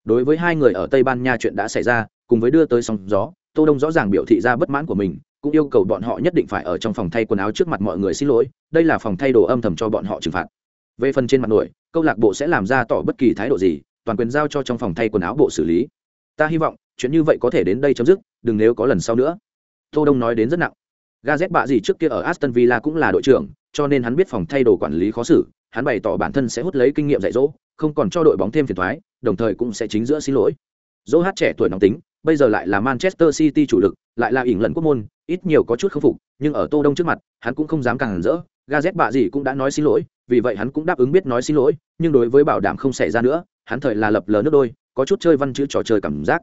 Đối với hai người ở Tây Ban Nha chuyện đã xảy ra, cùng với đưa tới sóng gió, Tô Đông rõ ràng biểu thị ra bất mãn của mình, cũng yêu cầu bọn họ nhất định phải ở trong phòng thay quần áo trước mặt mọi người xin lỗi, đây là phòng thay đồ âm thầm cho bọn họ trừng phạt. Về phần trên mặt nổi, câu lạc bộ sẽ làm ra tỏ bất kỳ thái độ gì, toàn quyền giao cho trong phòng thay quần áo bộ xử lý. Ta hy vọng, chuyện như vậy có thể đến đây chấm dứt, đừng nếu có lần sau nữa. Tô Đông nói đến rất nặng. Gazet bạ gì trước kia ở Aston Villa cũng là đội trưởng, cho nên hắn biết phòng thay đồ quản lý khó xử, hắn bày tỏ bản thân sẽ hút lấy kinh nghiệm dạy dỗ, không còn cho đội bóng thêm phiền toái, đồng thời cũng sẽ chính giữa xin lỗi. Dỗ hát trẻ tuổi nóng tính, bây giờ lại là Manchester City chủ lực, lại là ỉng lần quốc môn, ít nhiều có chút không phục, nhưng ở Tô Đông trước mặt, hắn cũng không dám càng rỡ. Gazet bạ gì cũng đã nói xin lỗi, vì vậy hắn cũng đáp ứng biết nói xin lỗi, nhưng đối với bảo đảm không xảy ra nữa, hắn thời là lập lờ nước đôi, có chút chơi văn chữ trò chơi cảm giác.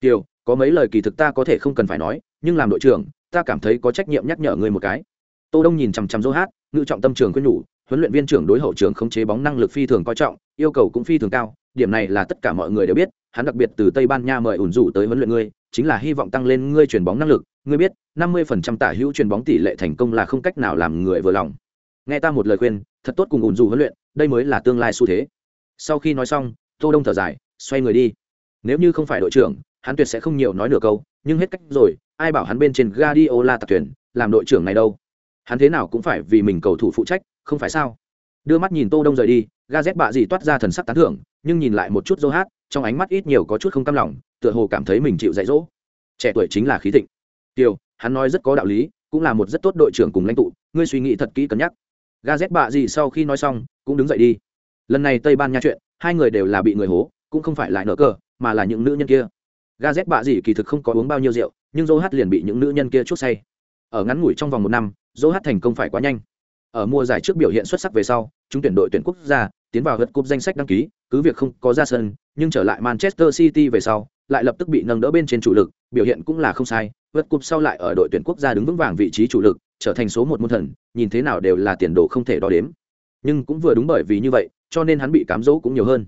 Kiều, có mấy lời kỳ thực ta có thể không cần phải nói, nhưng làm đội trưởng, ta cảm thấy có trách nhiệm nhắc nhở ngươi một cái. Tô đông nhìn chằm chằm dô hát ngự trọng tâm trường khuyên nhủ huấn luyện viên trưởng đối hậu trường khống chế bóng năng lực phi thường coi trọng yêu cầu cũng phi thường cao điểm này là tất cả mọi người đều biết hắn đặc biệt từ tây ban nha mời ủn rủ tới huấn luyện ngươi chính là hy vọng tăng lên ngươi chuyền bóng năng lực. Ngươi biết 50% tả hữu chuyền bóng tỷ lệ thành công là không cách nào làm người vừa lòng nghe ta một lời khuyên, thật tốt cùng ủn dù huấn luyện, đây mới là tương lai xu thế. Sau khi nói xong, tô đông thở dài, xoay người đi. Nếu như không phải đội trưởng, hắn tuyệt sẽ không nhiều nói nửa câu, nhưng hết cách rồi, ai bảo hắn bên trên Guardiola tạc tuyển làm đội trưởng này đâu? Hắn thế nào cũng phải vì mình cầu thủ phụ trách, không phải sao? Đưa mắt nhìn tô đông rời đi ga z bạ gì toát ra thần sắc tán thưởng, nhưng nhìn lại một chút dô hát, trong ánh mắt ít nhiều có chút không cam lòng, tựa hồ cảm thấy mình chịu dạy dỗ. Trẻ tuổi chính là khí thịnh. Tiêu hắn nói rất có đạo lý, cũng là một rất tốt đội trưởng cùng lãnh tụ, ngươi suy nghĩ thật kỹ cân nhắc ga z bạ gì sau khi nói xong, cũng đứng dậy đi. Lần này tây ban nha chuyện, hai người đều là bị người hố, cũng không phải lại nợ cờ, mà là những nữ nhân kia. Ga z bạ gì kỳ thực không có uống bao nhiêu rượu, nhưng dô hát liền bị những nữ nhân kia chút say. Ở ngắn ngủi trong vòng một năm dô hát thành công phải quá nhanh. Ở mùa giải trước biểu hiện xuất sắc về sau, chúng tuyển đội tuyển quốc gia, tiến vào hớt cúp danh sách đăng ký, cứ việc không có ra sân, nhưng trở lại manchester city về sau, lại lập tức bị nâng đỡ bên trên chủ lực, biểu hiện cũng là không sai. Vượt cúp sau lại ở đội tuyển quốc gia đứng vững vàng vị trí chủ lực trở thành số một môn thần, nhìn thế nào đều là tiền đồ không thể đo đếm. Nhưng cũng vừa đúng bởi vì như vậy, cho nên hắn bị cám dỗ cũng nhiều hơn.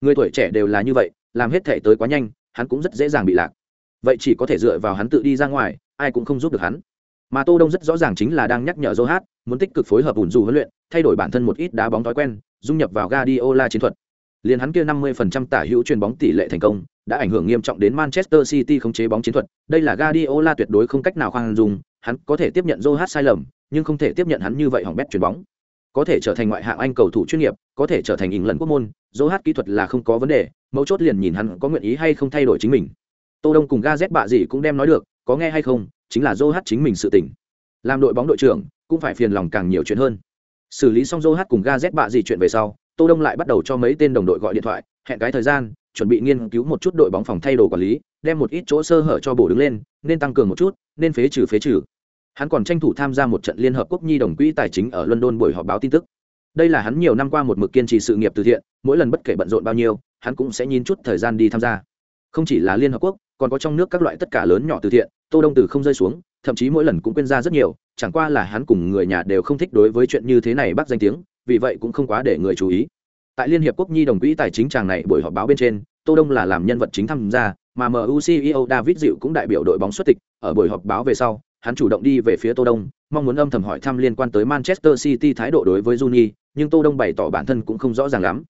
Người tuổi trẻ đều là như vậy, làm hết thể tới quá nhanh, hắn cũng rất dễ dàng bị lạc. Vậy chỉ có thể dựa vào hắn tự đi ra ngoài, ai cũng không giúp được hắn. Mà tô đông rất rõ ràng chính là đang nhắc nhở Joe muốn tích cực phối hợp ủn dù huấn luyện, thay đổi bản thân một ít đá bóng thói quen, dung nhập vào Guardiola chiến thuật. Liền hắn kia 50% tả hữu chuyền bóng tỷ lệ thành công, đã ảnh hưởng nghiêm trọng đến Manchester City khống chế bóng chiến thuật. Đây là Guardiola tuyệt đối không cách nào khoan dung hắn có thể tiếp nhận Joe sai lầm, nhưng không thể tiếp nhận hắn như vậy hỏng bét chuyền bóng. Có thể trở thành ngoại hạng anh cầu thủ chuyên nghiệp, có thể trở thành ỉng lần quốc môn Joe kỹ thuật là không có vấn đề, mấu chốt liền nhìn hắn có nguyện ý hay không thay đổi chính mình. Tô đông cùng ga z bạ gì cũng đem nói được, có nghe hay không, chính là Joe chính mình sự tỉnh làm đội bóng đội trưởng, cũng phải phiền lòng càng nhiều chuyện hơn. Xử lý xong Joe cùng ga z bạ gì chuyện về sau, tô đông lại bắt đầu cho mấy tên đồng đội gọi điện thoại, hẹn cái thời gian, chuẩn bị nghiên cứu một chút đội bóng phòng thay đồ quản lý đem một ít chỗ sơ hở cho bổ đứng lên, nên tăng cường một chút, nên phế trừ phế trừ. Hắn còn tranh thủ tham gia một trận liên hợp quốc nhi đồng quỹ tài chính ở london buổi họp báo tin tức. Đây là hắn nhiều năm qua một mực kiên trì sự nghiệp từ thiện, mỗi lần bất kể bận rộn bao nhiêu, hắn cũng sẽ nhìn chút thời gian đi tham gia. Không chỉ là liên hợp quốc, còn có trong nước các loại tất cả lớn nhỏ từ thiện, tô đông từ không rơi xuống, thậm chí mỗi lần cũng quên ra rất nhiều, chẳng qua là hắn cùng người nhà đều không thích đối với chuyện như thế này bác danh tiếng, vì vậy cũng không quá để người chú ý. Tại liên hiệp quốc nhi đồng quỹ tài chính tràng này buổi họp báo bên trên, tô đông là làm nhân vật chính tham gia mà mu ceo david Dịu cũng đại biểu đội bóng xuất tịch. Ở buổi họp báo về sau, hắn chủ động đi về phía tô đông, mong muốn âm thầm hỏi thăm liên quan tới manchester city thái độ đối với juni, nhưng tô đông bày tỏ bản thân cũng không rõ ràng lắm.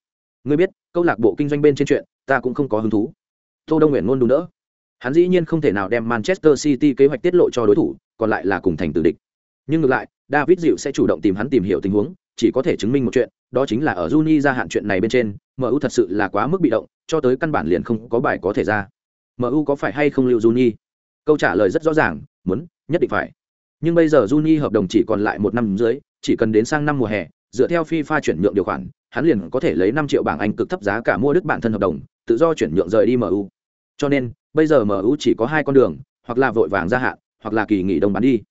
Ngươi biết, câu lạc bộ kinh doanh bên trên chuyện, ta cũng không có hứng thú. Tô đông nguyện luôn đúng đỡ. Hắn dĩ nhiên không thể nào đem manchester city kế hoạch tiết lộ cho đối thủ, còn lại là cùng thành tử địch. Nhưng ngược lại, david dịu sẽ chủ động tìm hắn tìm hiểu tình huống, chỉ có thể chứng minh một chuyện, đó chính là ở juni gia hạn chuyện này bên trên mu thật sự là quá mức bị động, cho tới căn bản liền không có bài có thể ra mu có phải hay không lưu juni câu trả lời rất rõ ràng, muốn, nhất định phải. Nhưng bây giờ juni hợp đồng chỉ còn lại một năm dưới, chỉ cần đến sang năm mùa hè, dựa theo fifa chuyển nhượng điều khoản, hắn liền có thể lấy năm triệu bảng anh cực thấp giá cả mua đứt bản thân hợp đồng, tự do chuyển nhượng rời đi mu cho nên, bây giờ mu chỉ có hai con đường, hoặc là vội vàng gia hạn, hoặc là kỳ nghỉ đông bán đi.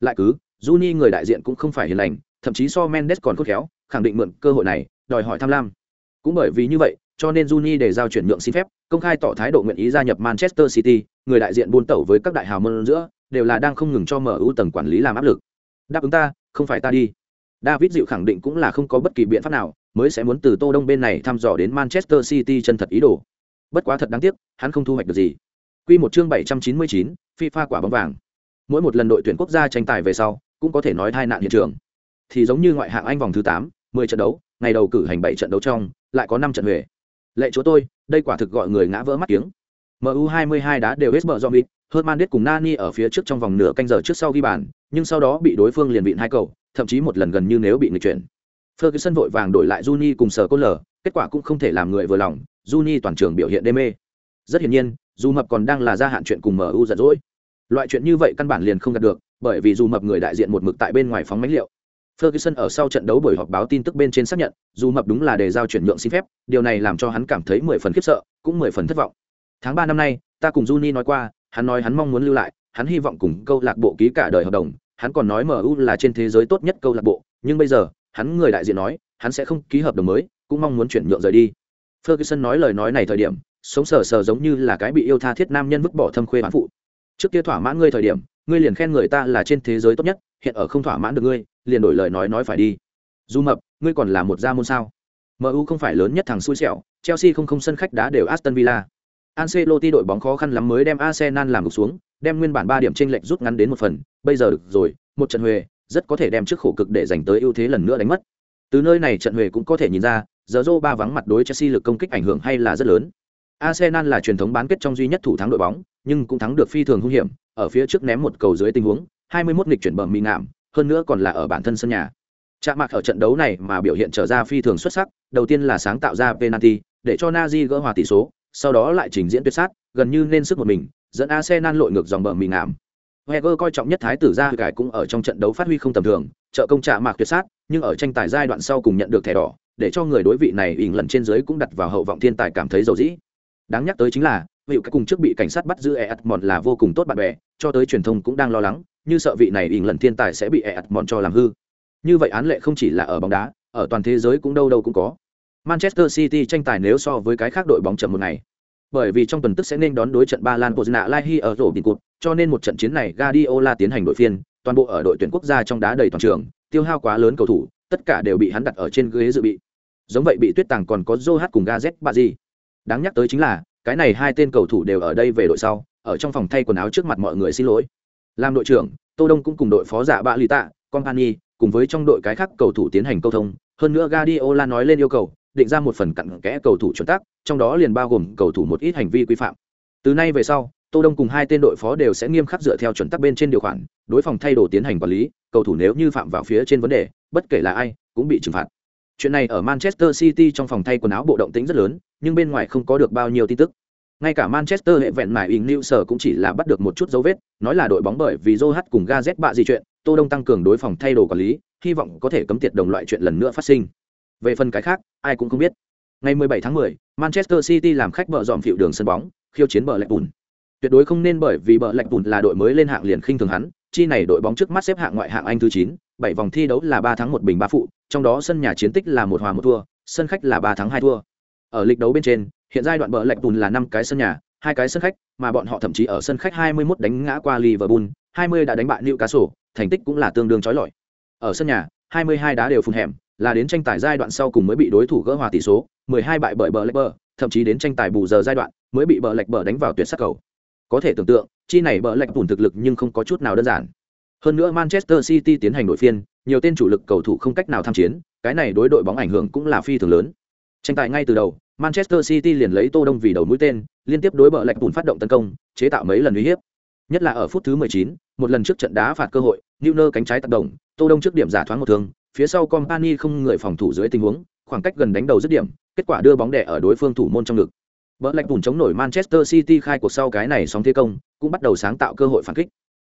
Lại cứ juni người đại diện cũng không phải hiền lành, thậm chí so mendes còn khôn khéo, khẳng định mượn cơ hội này, đòi hỏi tham lam. Cũng bởi vì như vậy cho nên Juni để giao chuyển nhượng xin phép, công khai tỏ thái độ nguyện ý gia nhập Manchester City, người đại diện buôn tẩu với các đại hào môn giữa, đều là đang không ngừng cho MU tầng quản lý làm áp lực. Đáp ứng ta, không phải ta đi. David dịu khẳng định cũng là không có bất kỳ biện pháp nào, mới sẽ muốn từ Tô Đông bên này thăm dò đến Manchester City chân thật ý đồ. Bất quá thật đáng tiếc, hắn không thu hoạch được gì. Quy một chương 799, FIFA quả bóng vàng. Mỗi một lần đội tuyển quốc gia tranh tài về sau, cũng có thể nói tai nạn hiện trường. Thì giống như ngoại hạng Anh vòng thứ 8, 10 trận đấu, ngày đầu cử hành 7 trận đấu trong, lại có 5 trận huề. Lệ chúa tôi, đây quả thực gọi người ngã vỡ mắt kiếng. MU 22 đá đều hết mở do mịt, man cùng Nani ở phía trước trong vòng nửa canh giờ trước sau ghi bàn, nhưng sau đó bị đối phương liền vịn hai cầu, thậm chí một lần gần như nếu bị người chuyển. Ferguson vội vàng đổi lại Juni cùng sở côn lờ, kết quả cũng không thể làm người vừa lòng, Juni toàn trường biểu hiện đê mê. Rất hiển nhiên, dù mập còn đang là gia hạn chuyện cùng MU giận dỗi. Loại chuyện như vậy căn bản liền không gặp được, bởi vì dù mập người đại diện một mực tại bên ngoài phóng máy liệu. Ferguson ở sau trận đấu buổi họp báo tin tức bên trên xác nhận, dù mập đúng là đề giao chuyển nhượng xin phép, điều này làm cho hắn cảm thấy mười phần khiếp sợ, cũng mười phần thất vọng. Tháng ba năm nay, ta cùng Juni nói qua, hắn nói hắn mong muốn lưu lại, hắn hy vọng cùng câu lạc bộ ký cả đời hợp đồng, hắn còn nói MU là trên thế giới tốt nhất câu lạc bộ, nhưng bây giờ, hắn người đại diện nói, hắn sẽ không ký hợp đồng mới, cũng mong muốn chuyển nhượng rời đi. Ferguson nói lời nói này thời điểm, sống sờ sờ giống như là cái bị yêu tha thiết nam nhân vứt bỏ thâm khuê bán phụ. Trước kia thỏa mãn ngươi thời điểm, ngươi liền khen người ta là trên thế giới tốt nhất, hiện ở không thỏa mãn được ngươi, liền đổi lời nói nói phải đi. Du mập, ngươi còn là một gia môn sao? MU không phải lớn nhất thằng xui xẻo, Chelsea không không sân khách đá đều Aston Villa. Ancelotti đội bóng khó khăn lắm mới đem Arsenal làm gục xuống, đem nguyên bản 3 điểm chênh lệch rút ngắn đến một phần, bây giờ được rồi, một trận huề, rất có thể đem trước khổ cực để giành tới ưu thế lần nữa đánh mất. Từ nơi này trận huề cũng có thể nhìn ra, giờ Zoro ba vắng mặt đối Chelsea lực công kích ảnh hưởng hay là rất lớn. Arsenal là truyền thống bán kết trong duy nhất thủ thắng đội bóng, nhưng cũng thắng được phi thường hung hiểm, ở phía trước ném một cầu dưới tình huống, 21 nghịch chuyển bẩm mì ngạm, hơn nữa còn là ở bản thân sân nhà. Trạm mạc ở trận đấu này mà biểu hiện trở ra phi thường xuất sắc, đầu tiên là sáng tạo ra penalty, để cho Nazi gỡ hòa tỷ số, sau đó lại trình diễn tuyệt sát, gần như nên sức một mình, dẫn Arsenal lội ngược dòng bờ mì ngảm. Wenger coi trọng nhất thái tử ra cải cũng ở trong trận đấu phát huy không tầm thường, trợ công trạm mạc tuyệt sát, nhưng ở tranh tài giai đoạn sau cùng nhận được thẻ đỏ, để cho người đối vị này ỉn lần trên dưới cũng đặt vào hậu vọng thiên tài cảm thấy dầu dĩ. Đáng nhắc tới chính là, vị cái cùng trước bị cảnh sát bắt giữ Eatmont là vô cùng tốt bạn bè, cho tới truyền thông cũng đang lo lắng, như sợ vị này ỉn lần thiên tài sẽ bị Eatmont cho làm hư. Như vậy án lệ không chỉ là ở bóng đá, ở toàn thế giới cũng đâu đâu cũng có. Manchester City tranh tài nếu so với cái khác đội bóng chậm một ngày. Bởi vì trong tuần tức sẽ nên đón đối trận Ba Lan Pozna Lai ở rổ bị cột, cho nên một trận chiến này Guardiola tiến hành đội phiên, toàn bộ ở đội tuyển quốc gia trong đá đầy toàn trường, tiêu hao quá lớn cầu thủ, tất cả đều bị hắn đặt ở trên ghế dự bị. Giống vậy bị Tuyết Tàng còn có Joe cùng Gazet gì? Đáng nhắc tới chính là, cái này hai tên cầu thủ đều ở đây về đội sau, ở trong phòng thay quần áo trước mặt mọi người xin lỗi. Làm đội trưởng, Tô Đông cũng cùng đội phó giả Bạ Lì Tạ, Company, cùng với trong đội cái khác cầu thủ tiến hành câu thông, hơn nữa Guardiola nói lên yêu cầu, định ra một phần cặn kẽ cầu thủ chuẩn tắc, trong đó liền bao gồm cầu thủ một ít hành vi quy phạm. Từ nay về sau, Tô Đông cùng hai tên đội phó đều sẽ nghiêm khắc dựa theo chuẩn tắc bên trên điều khoản, đối phòng thay đồ tiến hành quản lý, cầu thủ nếu như phạm vào phía trên vấn đề, bất kể là ai, cũng bị trừng phạt. Chuyện này ở Manchester City trong phòng thay quần áo bộ động tĩnh rất lớn, nhưng bên ngoài không có được bao nhiêu tin tức. Ngay cả Manchester hệ vẹn mải in New Sở cũng chỉ là bắt được một chút dấu vết, nói là đội bóng bởi vì Joe cùng Gazet bạ gì chuyện, Tô Đông tăng cường đối phòng thay đồ quản lý, hy vọng có thể cấm tiệt đồng loại chuyện lần nữa phát sinh. Về phần cái khác, ai cũng không biết. Ngày 17 tháng 10, Manchester City làm khách bờ dòm phiệu đường sân bóng, khiêu chiến bờ lạch bùn. Tuyệt đối không nên bởi vì bờ lạch bùn là đội mới lên hạng liền khinh thường hắn, chi này đội bóng trước mắt xếp hạng ngoại hạng Anh thứ 9, 7 vòng thi đấu là 3 thắng 1 bình 3 phụ, trong đó sân nhà chiến tích là 1 hòa 1 thua, sân khách là 3 thắng 2 thua. Ở lịch đấu bên trên, hiện giai đoạn bờ lạch bùn là 5 cái sân nhà, hai cái sân khách, mà bọn họ thậm chí ở sân khách 21 đánh ngã qua Liverpool, 20 đã đánh bại Newcastle, thành tích cũng là tương đương chói lọi. Ở sân nhà, 22 đá đều phun hẻm, là đến tranh tài giai đoạn sau cùng mới bị đối thủ gỡ hòa tỷ số, 12 bại bởi bờ lạch bờ, thậm chí đến tranh tài bù giờ giai đoạn mới bị bờ lạch bờ đánh vào tuyệt sắc cầu. Có thể tưởng tượng, chi này bờ lạch bùn thực lực nhưng không có chút nào đơn giản. Hơn nữa Manchester City tiến hành đội phiên, nhiều tên chủ lực cầu thủ không cách nào tham chiến, cái này đối đội bóng ảnh hưởng cũng là phi thường lớn. Tranh tài ngay từ đầu, Manchester City liền lấy Tô Đông vì đầu mũi tên, liên tiếp đối bờ lạch bùn phát động tấn công, chế tạo mấy lần uy hiếp. Nhất là ở phút thứ 19, một lần trước trận đá phạt cơ hội, Neuer cánh trái tác động, Tô Đông trước điểm giả thoáng một thương, phía sau Company không người phòng thủ dưới tình huống, khoảng cách gần đánh đầu dứt điểm, kết quả đưa bóng đè ở đối phương thủ môn trong ngực. Bờ lạch bùn chống nổi Manchester City khai cuộc sau cái này sóng thế công, cũng bắt đầu sáng tạo cơ hội phản kích.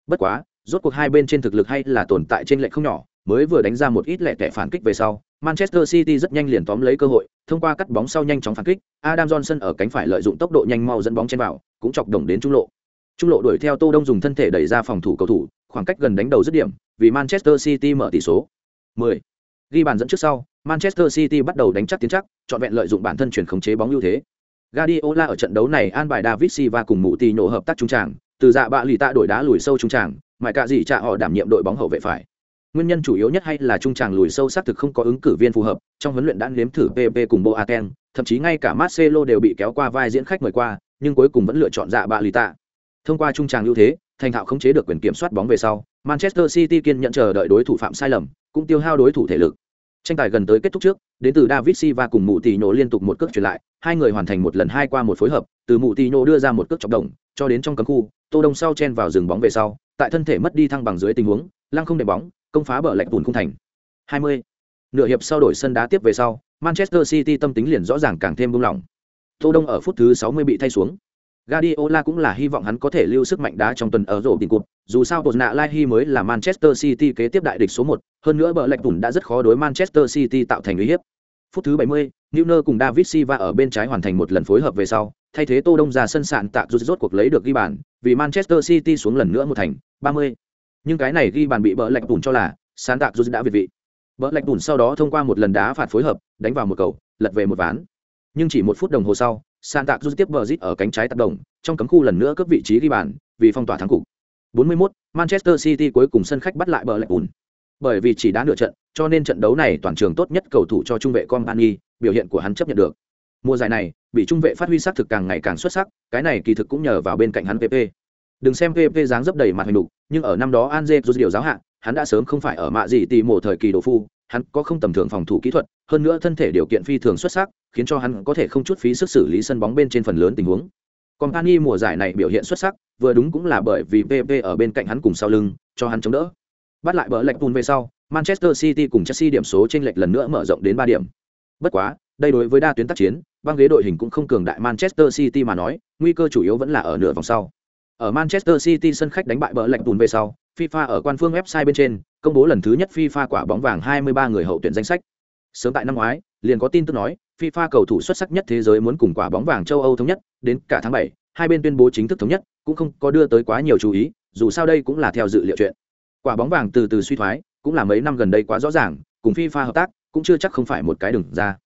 Bất quá, rốt cuộc hai bên trên thực lực hay là tồn tại trên lệch không nhỏ, mới vừa đánh ra một ít lẻ tẻ phản kích về sau, Manchester City rất nhanh liền tóm lấy cơ hội, thông qua cắt bóng sau nhanh chóng phản kích, Adam Johnson ở cánh phải lợi dụng tốc độ nhanh mau dẫn bóng trên vào, cũng chọc đồng đến trung lộ. Trung lộ đuổi theo Tô Đông dùng thân thể đẩy ra phòng thủ cầu thủ, khoảng cách gần đánh đầu dứt điểm, vì Manchester City mở tỷ số. 10. Ghi bàn dẫn trước sau, Manchester City bắt đầu đánh chắc tiến chắc, chọn vẹn lợi dụng bản thân chuyển khống chế bóng ưu thế. Guardiola ở trận đấu này an bài David Silva cùng Moutinho hợp tác trung tràng, từ dạ bạ lì tạ đổi đá lùi sâu trung tràng, mãi cả gì trả họ đảm nhiệm đội bóng hậu vệ phải. Nguyên nhân chủ yếu nhất hay là trung tràng lùi sâu xác thực không có ứng cử viên phù hợp, trong huấn luyện đã nếm thử PP cùng Boateng, thậm chí ngay cả Marcelo đều bị kéo qua vai diễn khách mời qua, nhưng cuối cùng vẫn lựa chọn dạ bạ lì tạ. Thông qua trung tràng ưu thế, thành thạo khống chế được quyền kiểm soát bóng về sau, Manchester City kiên nhận chờ đợi đối thủ phạm sai lầm, cũng tiêu hao đối thủ thể lực. Tranh tài gần tới kết thúc trước, đến từ David Silva cùng Mụ Tino liên tục một cước chuyển lại, hai người hoàn thành một lần hai qua một phối hợp, từ Mụ Tino đưa ra một cước chọc đồng, cho đến trong cấm khu, Tô Đông sau chen vào rừng bóng về sau, tại thân thể mất đi thăng bằng dưới tình huống, lăng không để bóng, công phá bờ lệch bùn không thành. 20. Nửa hiệp sau đổi sân đá tiếp về sau, Manchester City tâm tính liền rõ ràng càng thêm buông lỏng. Tô Đông ở phút thứ 60 bị thay xuống. Guardiola cũng là hy vọng hắn có thể lưu sức mạnh đá trong tuần ở rổ tiền cột. Dù sao Tottenham nạ Lai mới là Manchester City kế tiếp đại địch số 1, hơn nữa bờ lệch tủn đã rất khó đối Manchester City tạo thành uy hiếp. Phút thứ 70, Neuer cùng David Silva ở bên trái hoàn thành một lần phối hợp về sau, thay thế Tô Đông ra sân sạn tạ rút rốt cuộc lấy được ghi bàn, vì Manchester City xuống lần nữa một thành, 30. Nhưng cái này ghi bàn bị bỡ lạch bùn cho là, sán tạ rút đã việt vị. bỡ lạch bùn sau đó thông qua một lần đá phạt phối hợp, đánh vào một cầu, lật về một ván. Nhưng chỉ một phút đồng hồ sau, sán Tạc rút tiếp bờ rít ở cánh trái tác động, trong cấm khu lần nữa cướp vị trí ghi bàn, vì phong tỏa thắng cục. 41, Manchester City cuối cùng sân khách bắt lại bờ lạch bùn Bởi vì chỉ đá nửa trận, cho nên trận đấu này toàn trường tốt nhất cầu thủ cho trung vệ Company, biểu hiện của hắn chấp nhận được. Mùa giải này, bị trung vệ phát huy sát thực càng ngày càng xuất sắc, cái này kỳ thực cũng nhờ vào bên cạnh hắn PP. Đừng xem PP dáng dấp đầy mặt hành đủ, nhưng ở năm đó an dê dù điều giáo hạn, hắn đã sớm không phải ở mạ gì tì mổ thời kỳ đồ phu, hắn có không tầm thường phòng thủ kỹ thuật, hơn nữa thân thể điều kiện phi thường xuất sắc, khiến cho hắn có thể không chút phí sức xử lý sân bóng bên trên phần lớn tình huống. Company mùa giải này biểu hiện xuất sắc, vừa đúng cũng là bởi vì PP ở bên cạnh hắn cùng sau lưng, cho hắn chống đỡ. Bắt lại bờ lệch về sau, Manchester City cùng Chelsea điểm số trên lệch lần nữa mở rộng đến ba điểm. Bất quá, đây đối với đa tuyến tác chiến, băng ghế đội hình cũng không cường đại Manchester City mà nói, nguy cơ chủ yếu vẫn là ở nửa vòng sau. Ở Manchester City sân khách đánh bại bờ lệch về sau, FIFA ở quan phương website bên trên công bố lần thứ nhất FIFA quả bóng vàng 23 người hậu tuyển danh sách. Sớm tại năm ngoái, liền có tin tức nói, FIFA cầu thủ xuất sắc nhất thế giới muốn cùng quả bóng vàng châu Âu thống nhất, đến cả tháng 7, hai bên tuyên bố chính thức thống nhất, cũng không có đưa tới quá nhiều chú ý, dù sao đây cũng là theo dự liệu chuyện. Quả bóng vàng từ từ suy thoái, cũng là mấy năm gần đây quá rõ ràng, cùng FIFA hợp tác, cũng chưa chắc không phải một cái đường ra.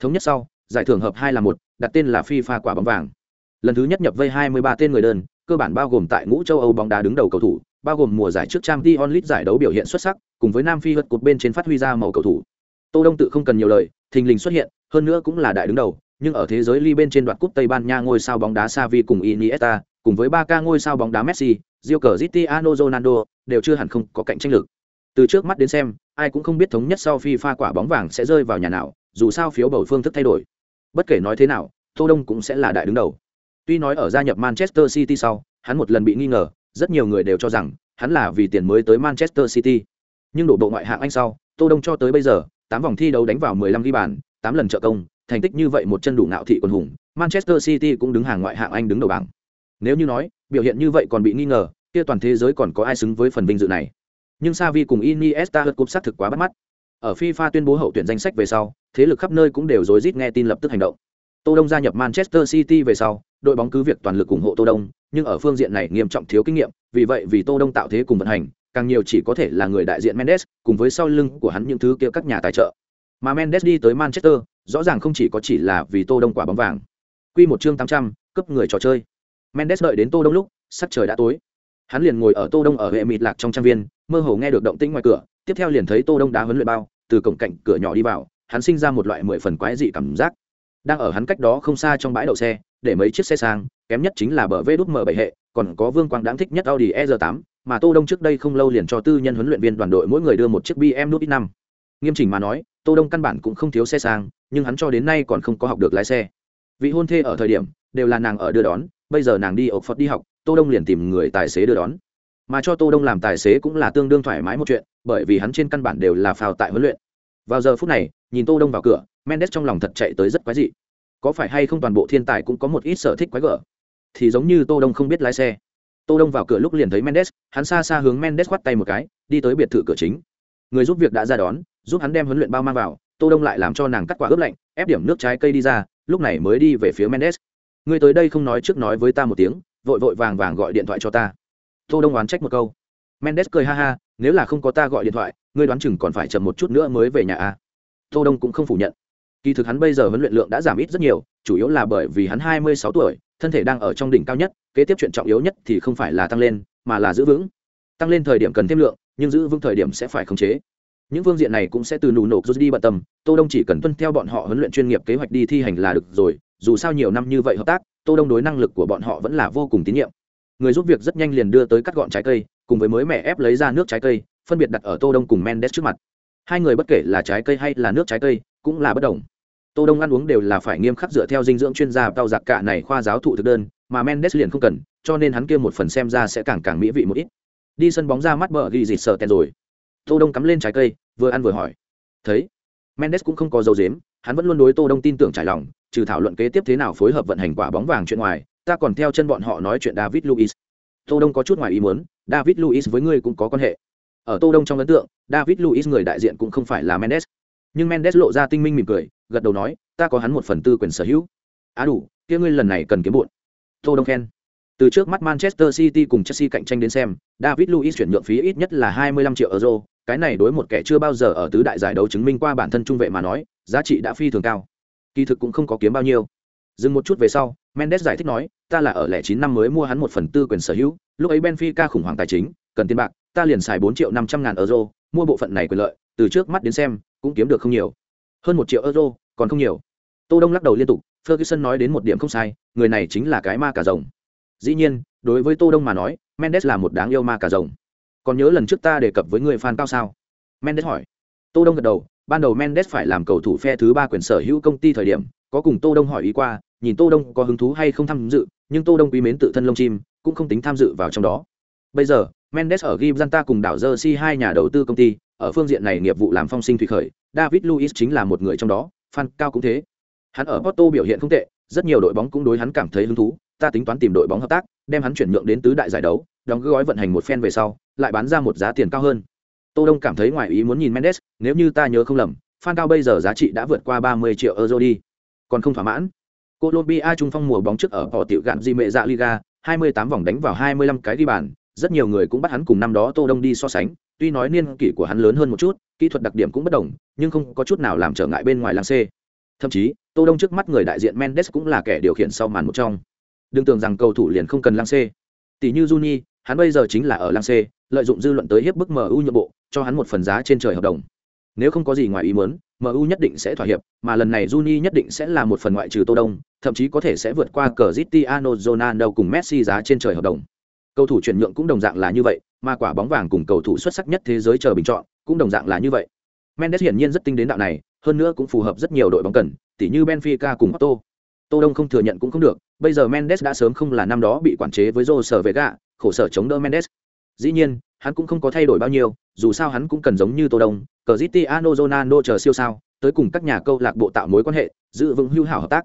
Thống nhất sau, giải thưởng hợp hai là một, đặt tên là FIFA quả bóng vàng. Lần thứ nhất nhập vây 23 tên người đơn, cơ bản bao gồm tại ngũ châu Âu bóng đá đứng đầu cầu thủ, bao gồm mùa giải trước trang Dion League giải đấu biểu hiện xuất sắc, cùng với Nam Phi vượt cột bên trên phát huy ra màu cầu thủ. Tô Đông tự không cần nhiều lời, thình lình xuất hiện, hơn nữa cũng là đại đứng đầu, nhưng ở thế giới ly bên trên đoạt cúp Tây Ban Nha ngôi sao bóng đá Xavi cùng Iniesta, cùng với ba ca ngôi sao bóng đá Messi, Rio Cristiano Ronaldo đều chưa hẳn không có cạnh tranh lực. Từ trước mắt đến xem, ai cũng không biết thống nhất sau FIFA quả bóng vàng sẽ rơi vào nhà nào, dù sao phiếu bầu phương thức thay đổi. Bất kể nói thế nào, Tô Đông cũng sẽ là đại đứng đầu. Tuy nói ở gia nhập Manchester City sau, hắn một lần bị nghi ngờ, rất nhiều người đều cho rằng hắn là vì tiền mới tới Manchester City. Nhưng đổ bộ ngoại hạng Anh sau, Tô Đông cho tới bây giờ, 8 vòng thi đấu đánh vào 15 ghi bàn, 8 lần trợ công, thành tích như vậy một chân đủ ngạo thị quân hùng, Manchester City cũng đứng hàng ngoại hạng Anh đứng đầu bảng. Nếu như nói, biểu hiện như vậy còn bị nghi ngờ, kia toàn thế giới còn có ai xứng với phần vinh dự này. Nhưng Xavi cùng Iniesta lượt cúp sát thực quá bắt mắt. Ở FIFA tuyên bố hậu tuyển danh sách về sau, thế lực khắp nơi cũng đều rối rít nghe tin lập tức hành động. Tô Đông gia nhập Manchester City về sau, đội bóng cứ việc toàn lực ủng hộ Tô Đông, nhưng ở phương diện này nghiêm trọng thiếu kinh nghiệm, vì vậy vì Tô Đông tạo thế cùng vận hành, càng nhiều chỉ có thể là người đại diện Mendes, cùng với sau lưng của hắn những thứ kia các nhà tài trợ. Mà Mendes đi tới Manchester, rõ ràng không chỉ có chỉ là vì Tô Đông quả bóng vàng. Quy một chương 800, cấp người trò chơi. Mendes đợi đến Tô Đông lúc, sắc trời đã tối. Hắn liền ngồi ở Tô Đông ở hệ mịt lạc trong trang viên, mơ hồ nghe được động tĩnh ngoài cửa, tiếp theo liền thấy Tô Đông đá huấn luyện bao, từ cổng cạnh cửa nhỏ đi vào, hắn sinh ra một loại mười phần quái dị cảm giác. Đang ở hắn cách đó không xa trong bãi đậu xe, để mấy chiếc xe sang, kém nhất chính là bờ vê đút m bảy hệ, còn có Vương Quang đáng thích nhất Audi E8, mà Tô Đông trước đây không lâu liền cho tư nhân huấn luyện viên đoàn đội mỗi người đưa một chiếc BMW Nút X5. Nghiêm chỉnh mà nói, Tô Đông căn bản cũng không thiếu xe sang, nhưng hắn cho đến nay còn không có học được lái xe. Vị hôn thê ở thời điểm đều là nàng ở đưa đón, bây giờ nàng đi ộc Phật đi học, Tô Đông liền tìm người tài xế đưa đón. Mà cho Tô Đông làm tài xế cũng là tương đương thoải mái một chuyện, bởi vì hắn trên căn bản đều là phào tại huấn luyện. Vào giờ phút này, nhìn Tô Đông vào cửa, Mendes trong lòng thật chạy tới rất quái dị. Có phải hay không toàn bộ thiên tài cũng có một ít sở thích quái gở? Thì giống như Tô Đông không biết lái xe. Tô Đông vào cửa lúc liền thấy Mendes, hắn xa xa hướng Mendes quát tay một cái, đi tới biệt thự cửa chính. Người giúp việc đã ra đón, giúp hắn đem huấn luyện bao mang vào, Tô Đông lại làm cho nàng cắt quả ướp lạnh, ép điểm nước trái cây đi ra, lúc này mới đi về phía Mendes. người tới đây không nói trước nói với ta một tiếng, vội vội vàng vàng gọi điện thoại cho ta. Tô Đông oán trách một câu. mendes cười ha ha nếu là không có ta gọi điện thoại ngươi đoán chừng còn phải chậm một chút nữa mới về nhà à? Tô đông cũng không phủ nhận. Kỳ thực hắn bây giờ huấn luyện lượng đã giảm ít rất nhiều, chủ yếu là bởi vì hắn 26 tuổi, thân thể đang ở trong đỉnh cao nhất, kế tiếp chuyện trọng yếu nhất thì không phải là tăng lên, mà là giữ vững. Tăng lên thời điểm cần thêm lượng, nhưng giữ vững thời điểm sẽ phải khống chế. Những phương diện này cũng sẽ từ nụ nộp rút đi bận tâm, tô đông chỉ cần tuân theo bọn họ huấn luyện chuyên nghiệp kế hoạch đi thi hành là được rồi, dù sao nhiều năm như vậy hợp tác, tô đông đối năng lực của bọn họ vẫn là vô cùng tín nhiệm. Người giúp việc rất nhanh liền đưa tới cắt gọn trái cây, cùng với mới mẹ ép lấy ra nước trái cây, phân biệt đặt ở tô đông cùng mendes trước mặt hai người bất kể là trái cây hay là nước trái cây, cũng là bất đồng. Tô đông ăn uống đều là phải nghiêm khắc dựa theo dinh dưỡng chuyên gia tao giặc cả này khoa giáo thụ thực đơn, mà mendes liền không cần, cho nên hắn kia một phần xem ra sẽ càng càng mỹ vị một ít. Đi sân bóng ra mắt bờ ghi dịt sợ tèn rồi. Tô đông cắm lên trái cây, vừa ăn vừa hỏi. Thấy, mendes cũng không có dấu dếm hắn vẫn luôn đối tô đông tin tưởng trải lòng, trừ thảo luận kế tiếp thế nào phối hợp vận hành quả bóng vàng chuyện ngoài, ta còn theo chân bọn họ nói chuyện david luis tô đông có chút ngoài ý muốn, david luis với ngươi cũng có quan hệ ở tô đông trong ấn tượng, david luis người đại diện cũng không phải là mendes. Nhưng mendes lộ ra tinh minh mỉm cười, gật đầu nói, ta có hắn một phần tư quyền sở hữu. Á à đủ, kia ngươi lần này cần kiếm bụn tô đông khen. Từ trước mắt manchester city cùng chelsea cạnh tranh đến xem, david luis chuyển nhượng phí ít nhất là 25 triệu euro, cái này đối một kẻ chưa bao giờ ở tứ đại giải đấu chứng minh qua bản thân trung vệ mà nói, giá trị đã phi thường cao. Kỳ thực cũng không có kiếm bao nhiêu. Dừng một chút về sau, mendes giải thích nói, ta là ở lẻ chín năm mới mua hắn một phần tư quyền sở hữu, lúc ấy benfica khủng hoảng tài chính, cần tiền bạc ta liền xài bốn triệu năm trăm ngàn euro, mua bộ phận này quyền lợi, từ trước mắt đến xem, cũng kiếm được không nhiều. Hơn một triệu euro, còn không nhiều. Tô đông lắc đầu liên tục, ferguson nói đến một điểm không sai, người này chính là cái ma cà rồng. Dĩ nhiên, đối với tô đông mà nói, mendes là một đáng yêu ma cà rồng. Còn nhớ lần trước ta đề cập với người fan cao sao? Mendes hỏi. Tô đông gật đầu, ban đầu mendes phải làm cầu thủ phe thứ ba quyền sở hữu công ty thời điểm, có cùng tô đông hỏi ý qua, nhìn tô đông có hứng thú hay không tham dự, nhưng tô đông quý mến tự thân lông chim, cũng không tính tham dự vào trong đó. Bây giờ mendes ở gibraltar cùng đảo jersey hai nhà đầu tư công ty, ở phương diện này nghiệp vụ làm phong sinh thủy khởi, david Luiz chính là một người trong đó, fan cao cũng thế. Hắn ở porto biểu hiện không tệ, rất nhiều đội bóng cũng đối hắn cảm thấy hứng thú, ta tính toán tìm đội bóng hợp tác, đem hắn chuyển nhượng đến tứ đại giải đấu, đóng gói vận hành một phen về sau, lại bán ra một giá tiền cao hơn. Tô đông cảm thấy ngoài ý muốn nhìn mendes, nếu như ta nhớ không lầm, fan cao bây giờ giá trị đã vượt qua 30 triệu euro đi. Còn không thỏa mãn. Colombia trung phong mùa bóng trước ở bỏ tiểu gạn di mệ dạ liga 28 vòng đánh vào 25 cái ghi bàn rất nhiều người cũng bắt hắn cùng năm đó tô đông đi so sánh, tuy nói niên kỷ của hắn lớn hơn một chút, kỹ thuật đặc điểm cũng bất đồng, nhưng không có chút nào làm trở ngại bên ngoài làng c. Thậm chí, tô đông trước mắt người đại diện mendes cũng là kẻ điều khiển sau màn một trong. Đừng tưởng rằng cầu thủ liền không cần làng c. Tỷ như juni, hắn bây giờ chính là ở làng c, lợi dụng dư luận tới hiếp bức mu nhượng bộ, cho hắn một phần giá trên trời hợp đồng. Nếu không có gì ngoài ý muốn mu nhất định sẽ thỏa hiệp, mà lần này juni nhất định sẽ là một phần ngoại trừ tô đông, thậm chí có thể sẽ vượt qua cờ zitiano Ronaldo cùng Messi giá trên trời hợp đồng cầu thủ chuyển nhượng cũng đồng dạng là như vậy, mà quả bóng vàng cùng cầu thủ xuất sắc nhất thế giới chờ bình chọn cũng đồng dạng là như vậy. Mendes hiển nhiên rất tinh đến đạo này, hơn nữa cũng phù hợp rất nhiều đội bóng cần, tỉ như benfica cùng otto tô đông không thừa nhận cũng không được, bây giờ mendes đã sớm không là năm đó bị quản chế với rô sở vega, khổ sở chống đỡ mendes. Dĩ nhiên, hắn cũng không có thay đổi bao nhiêu, dù sao hắn cũng cần giống như tô đông cờ Cristiano Ronaldo chờ siêu sao, tới cùng các nhà câu lạc bộ tạo mối quan hệ, giữ vững hữu hảo hợp tác.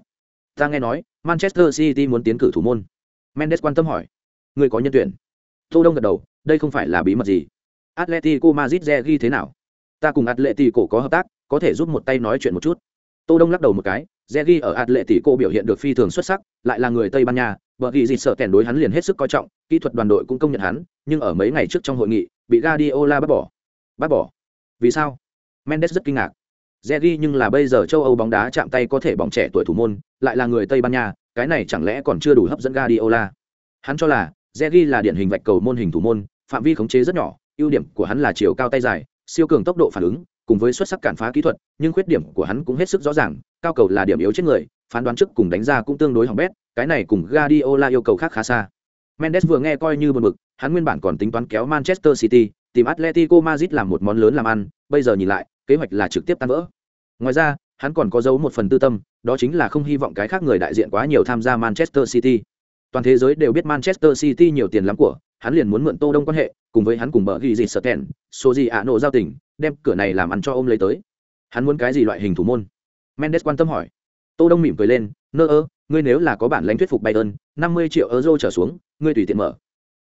Ta nghe nói, manchester city muốn tiến cử thủ môn. Mendes quan tâm hỏi người có nhân tuyển. Tô đông gật đầu đây không phải là bí mật gì. Atletico madrid ghi thế nào? Ta cùng atletico có hợp tác có thể giúp một tay nói chuyện một chút. Tô đông lắc đầu một cái ghi ở atletico biểu hiện được phi thường xuất sắc lại là người tây ban nha bởi vì gì sợ kèn đối hắn liền hết sức coi trọng kỹ thuật đoàn đội cũng công nhận hắn nhưng ở mấy ngày trước trong hội nghị bị Guardiola bắt bỏ. Bắt bỏ? Vì sao? Mendes rất kinh ngạc. Zeri nhưng là bây giờ châu Âu bóng đá chạm tay có thể bóng trẻ tuổi thủ môn, lại là người Tây Ban Nha, cái này chẳng lẽ còn chưa đủ hấp dẫn Guardiola. Hắn cho là, Zegi là điển hình vạch cầu môn hình thủ môn, phạm vi khống chế rất nhỏ, ưu điểm của hắn là chiều cao tay dài, siêu cường tốc độ phản ứng, cùng với xuất sắc cản phá kỹ thuật, nhưng khuyết điểm của hắn cũng hết sức rõ ràng, cao cầu là điểm yếu chết người, phán đoán trước cùng đánh ra cũng tương đối hỏng bét, cái này cùng Guardiola yêu cầu khác khá xa. Mendes vừa nghe coi như buồn bực, hắn nguyên bản còn tính toán kéo Manchester City, tìm Atletico Madrid làm một món lớn làm ăn, bây giờ nhìn lại, kế hoạch là trực tiếp tan vỡ. Ngoài ra, hắn còn có dấu một phần tư tâm, đó chính là không hy vọng cái khác người đại diện quá nhiều tham gia Manchester City. Toàn thế giới đều biết Manchester City nhiều tiền lắm của, hắn liền muốn mượn Tô Đông quan hệ, cùng với hắn cùng bợ ghi gì sợ kèn, số gì ạ nộ giao tình, đem cửa này làm ăn cho ôm lấy tới. Hắn muốn cái gì loại hình thủ môn? Mendes quan tâm hỏi. Tô Đông mỉm cười lên, nơ ơ, ngươi nếu là có bản lãnh thuyết phục Bayern, 50 triệu euro trở xuống, ngươi tùy tiện mở.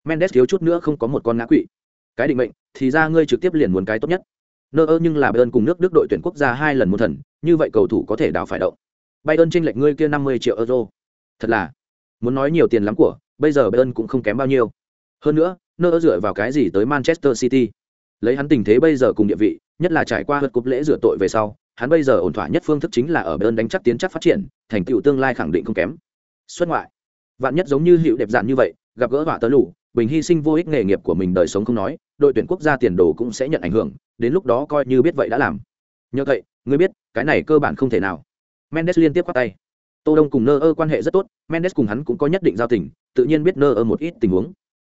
Mendes thiếu chút nữa không có một con ngã quỵ. Cái định mệnh, thì ra ngươi trực tiếp liền muốn cái tốt nhất. Nơ ơ nhưng là Bayern cùng nước Đức đội tuyển quốc gia hai lần một thần, như vậy cầu thủ có thể đào phải động. Bayern trên lệch ngươi kia 50 triệu euro. Thật là, muốn nói nhiều tiền lắm của, bây giờ Bayern cũng không kém bao nhiêu. Hơn nữa, nơ dựa vào cái gì tới manchester city? Lấy hắn tình thế bây giờ cùng địa vị nhất là trải qua hớt cúp lễ rửa tội về sau hắn bây giờ ổn thỏa nhất phương thức chính là ở bên đánh chắc tiến chắc phát triển thành tựu tương lai khẳng định không kém. Xuất ngoại vạn nhất giống như hiệu đẹp dạn như vậy gặp gỡ họa tớ lủ bình hy sinh vô ích nghề nghiệp của mình đời sống không nói đội tuyển quốc gia tiền đồ cũng sẽ nhận ảnh hưởng đến lúc đó coi như biết vậy đã làm. Nhờ vậy ngươi biết cái này cơ bản không thể nào. Mendes liên tiếp khoác tay tô đông cùng nơ ơ quan hệ rất tốt, mendes cùng hắn cũng có nhất định giao tình, tự nhiên biết nơ ơ một ít tình huống.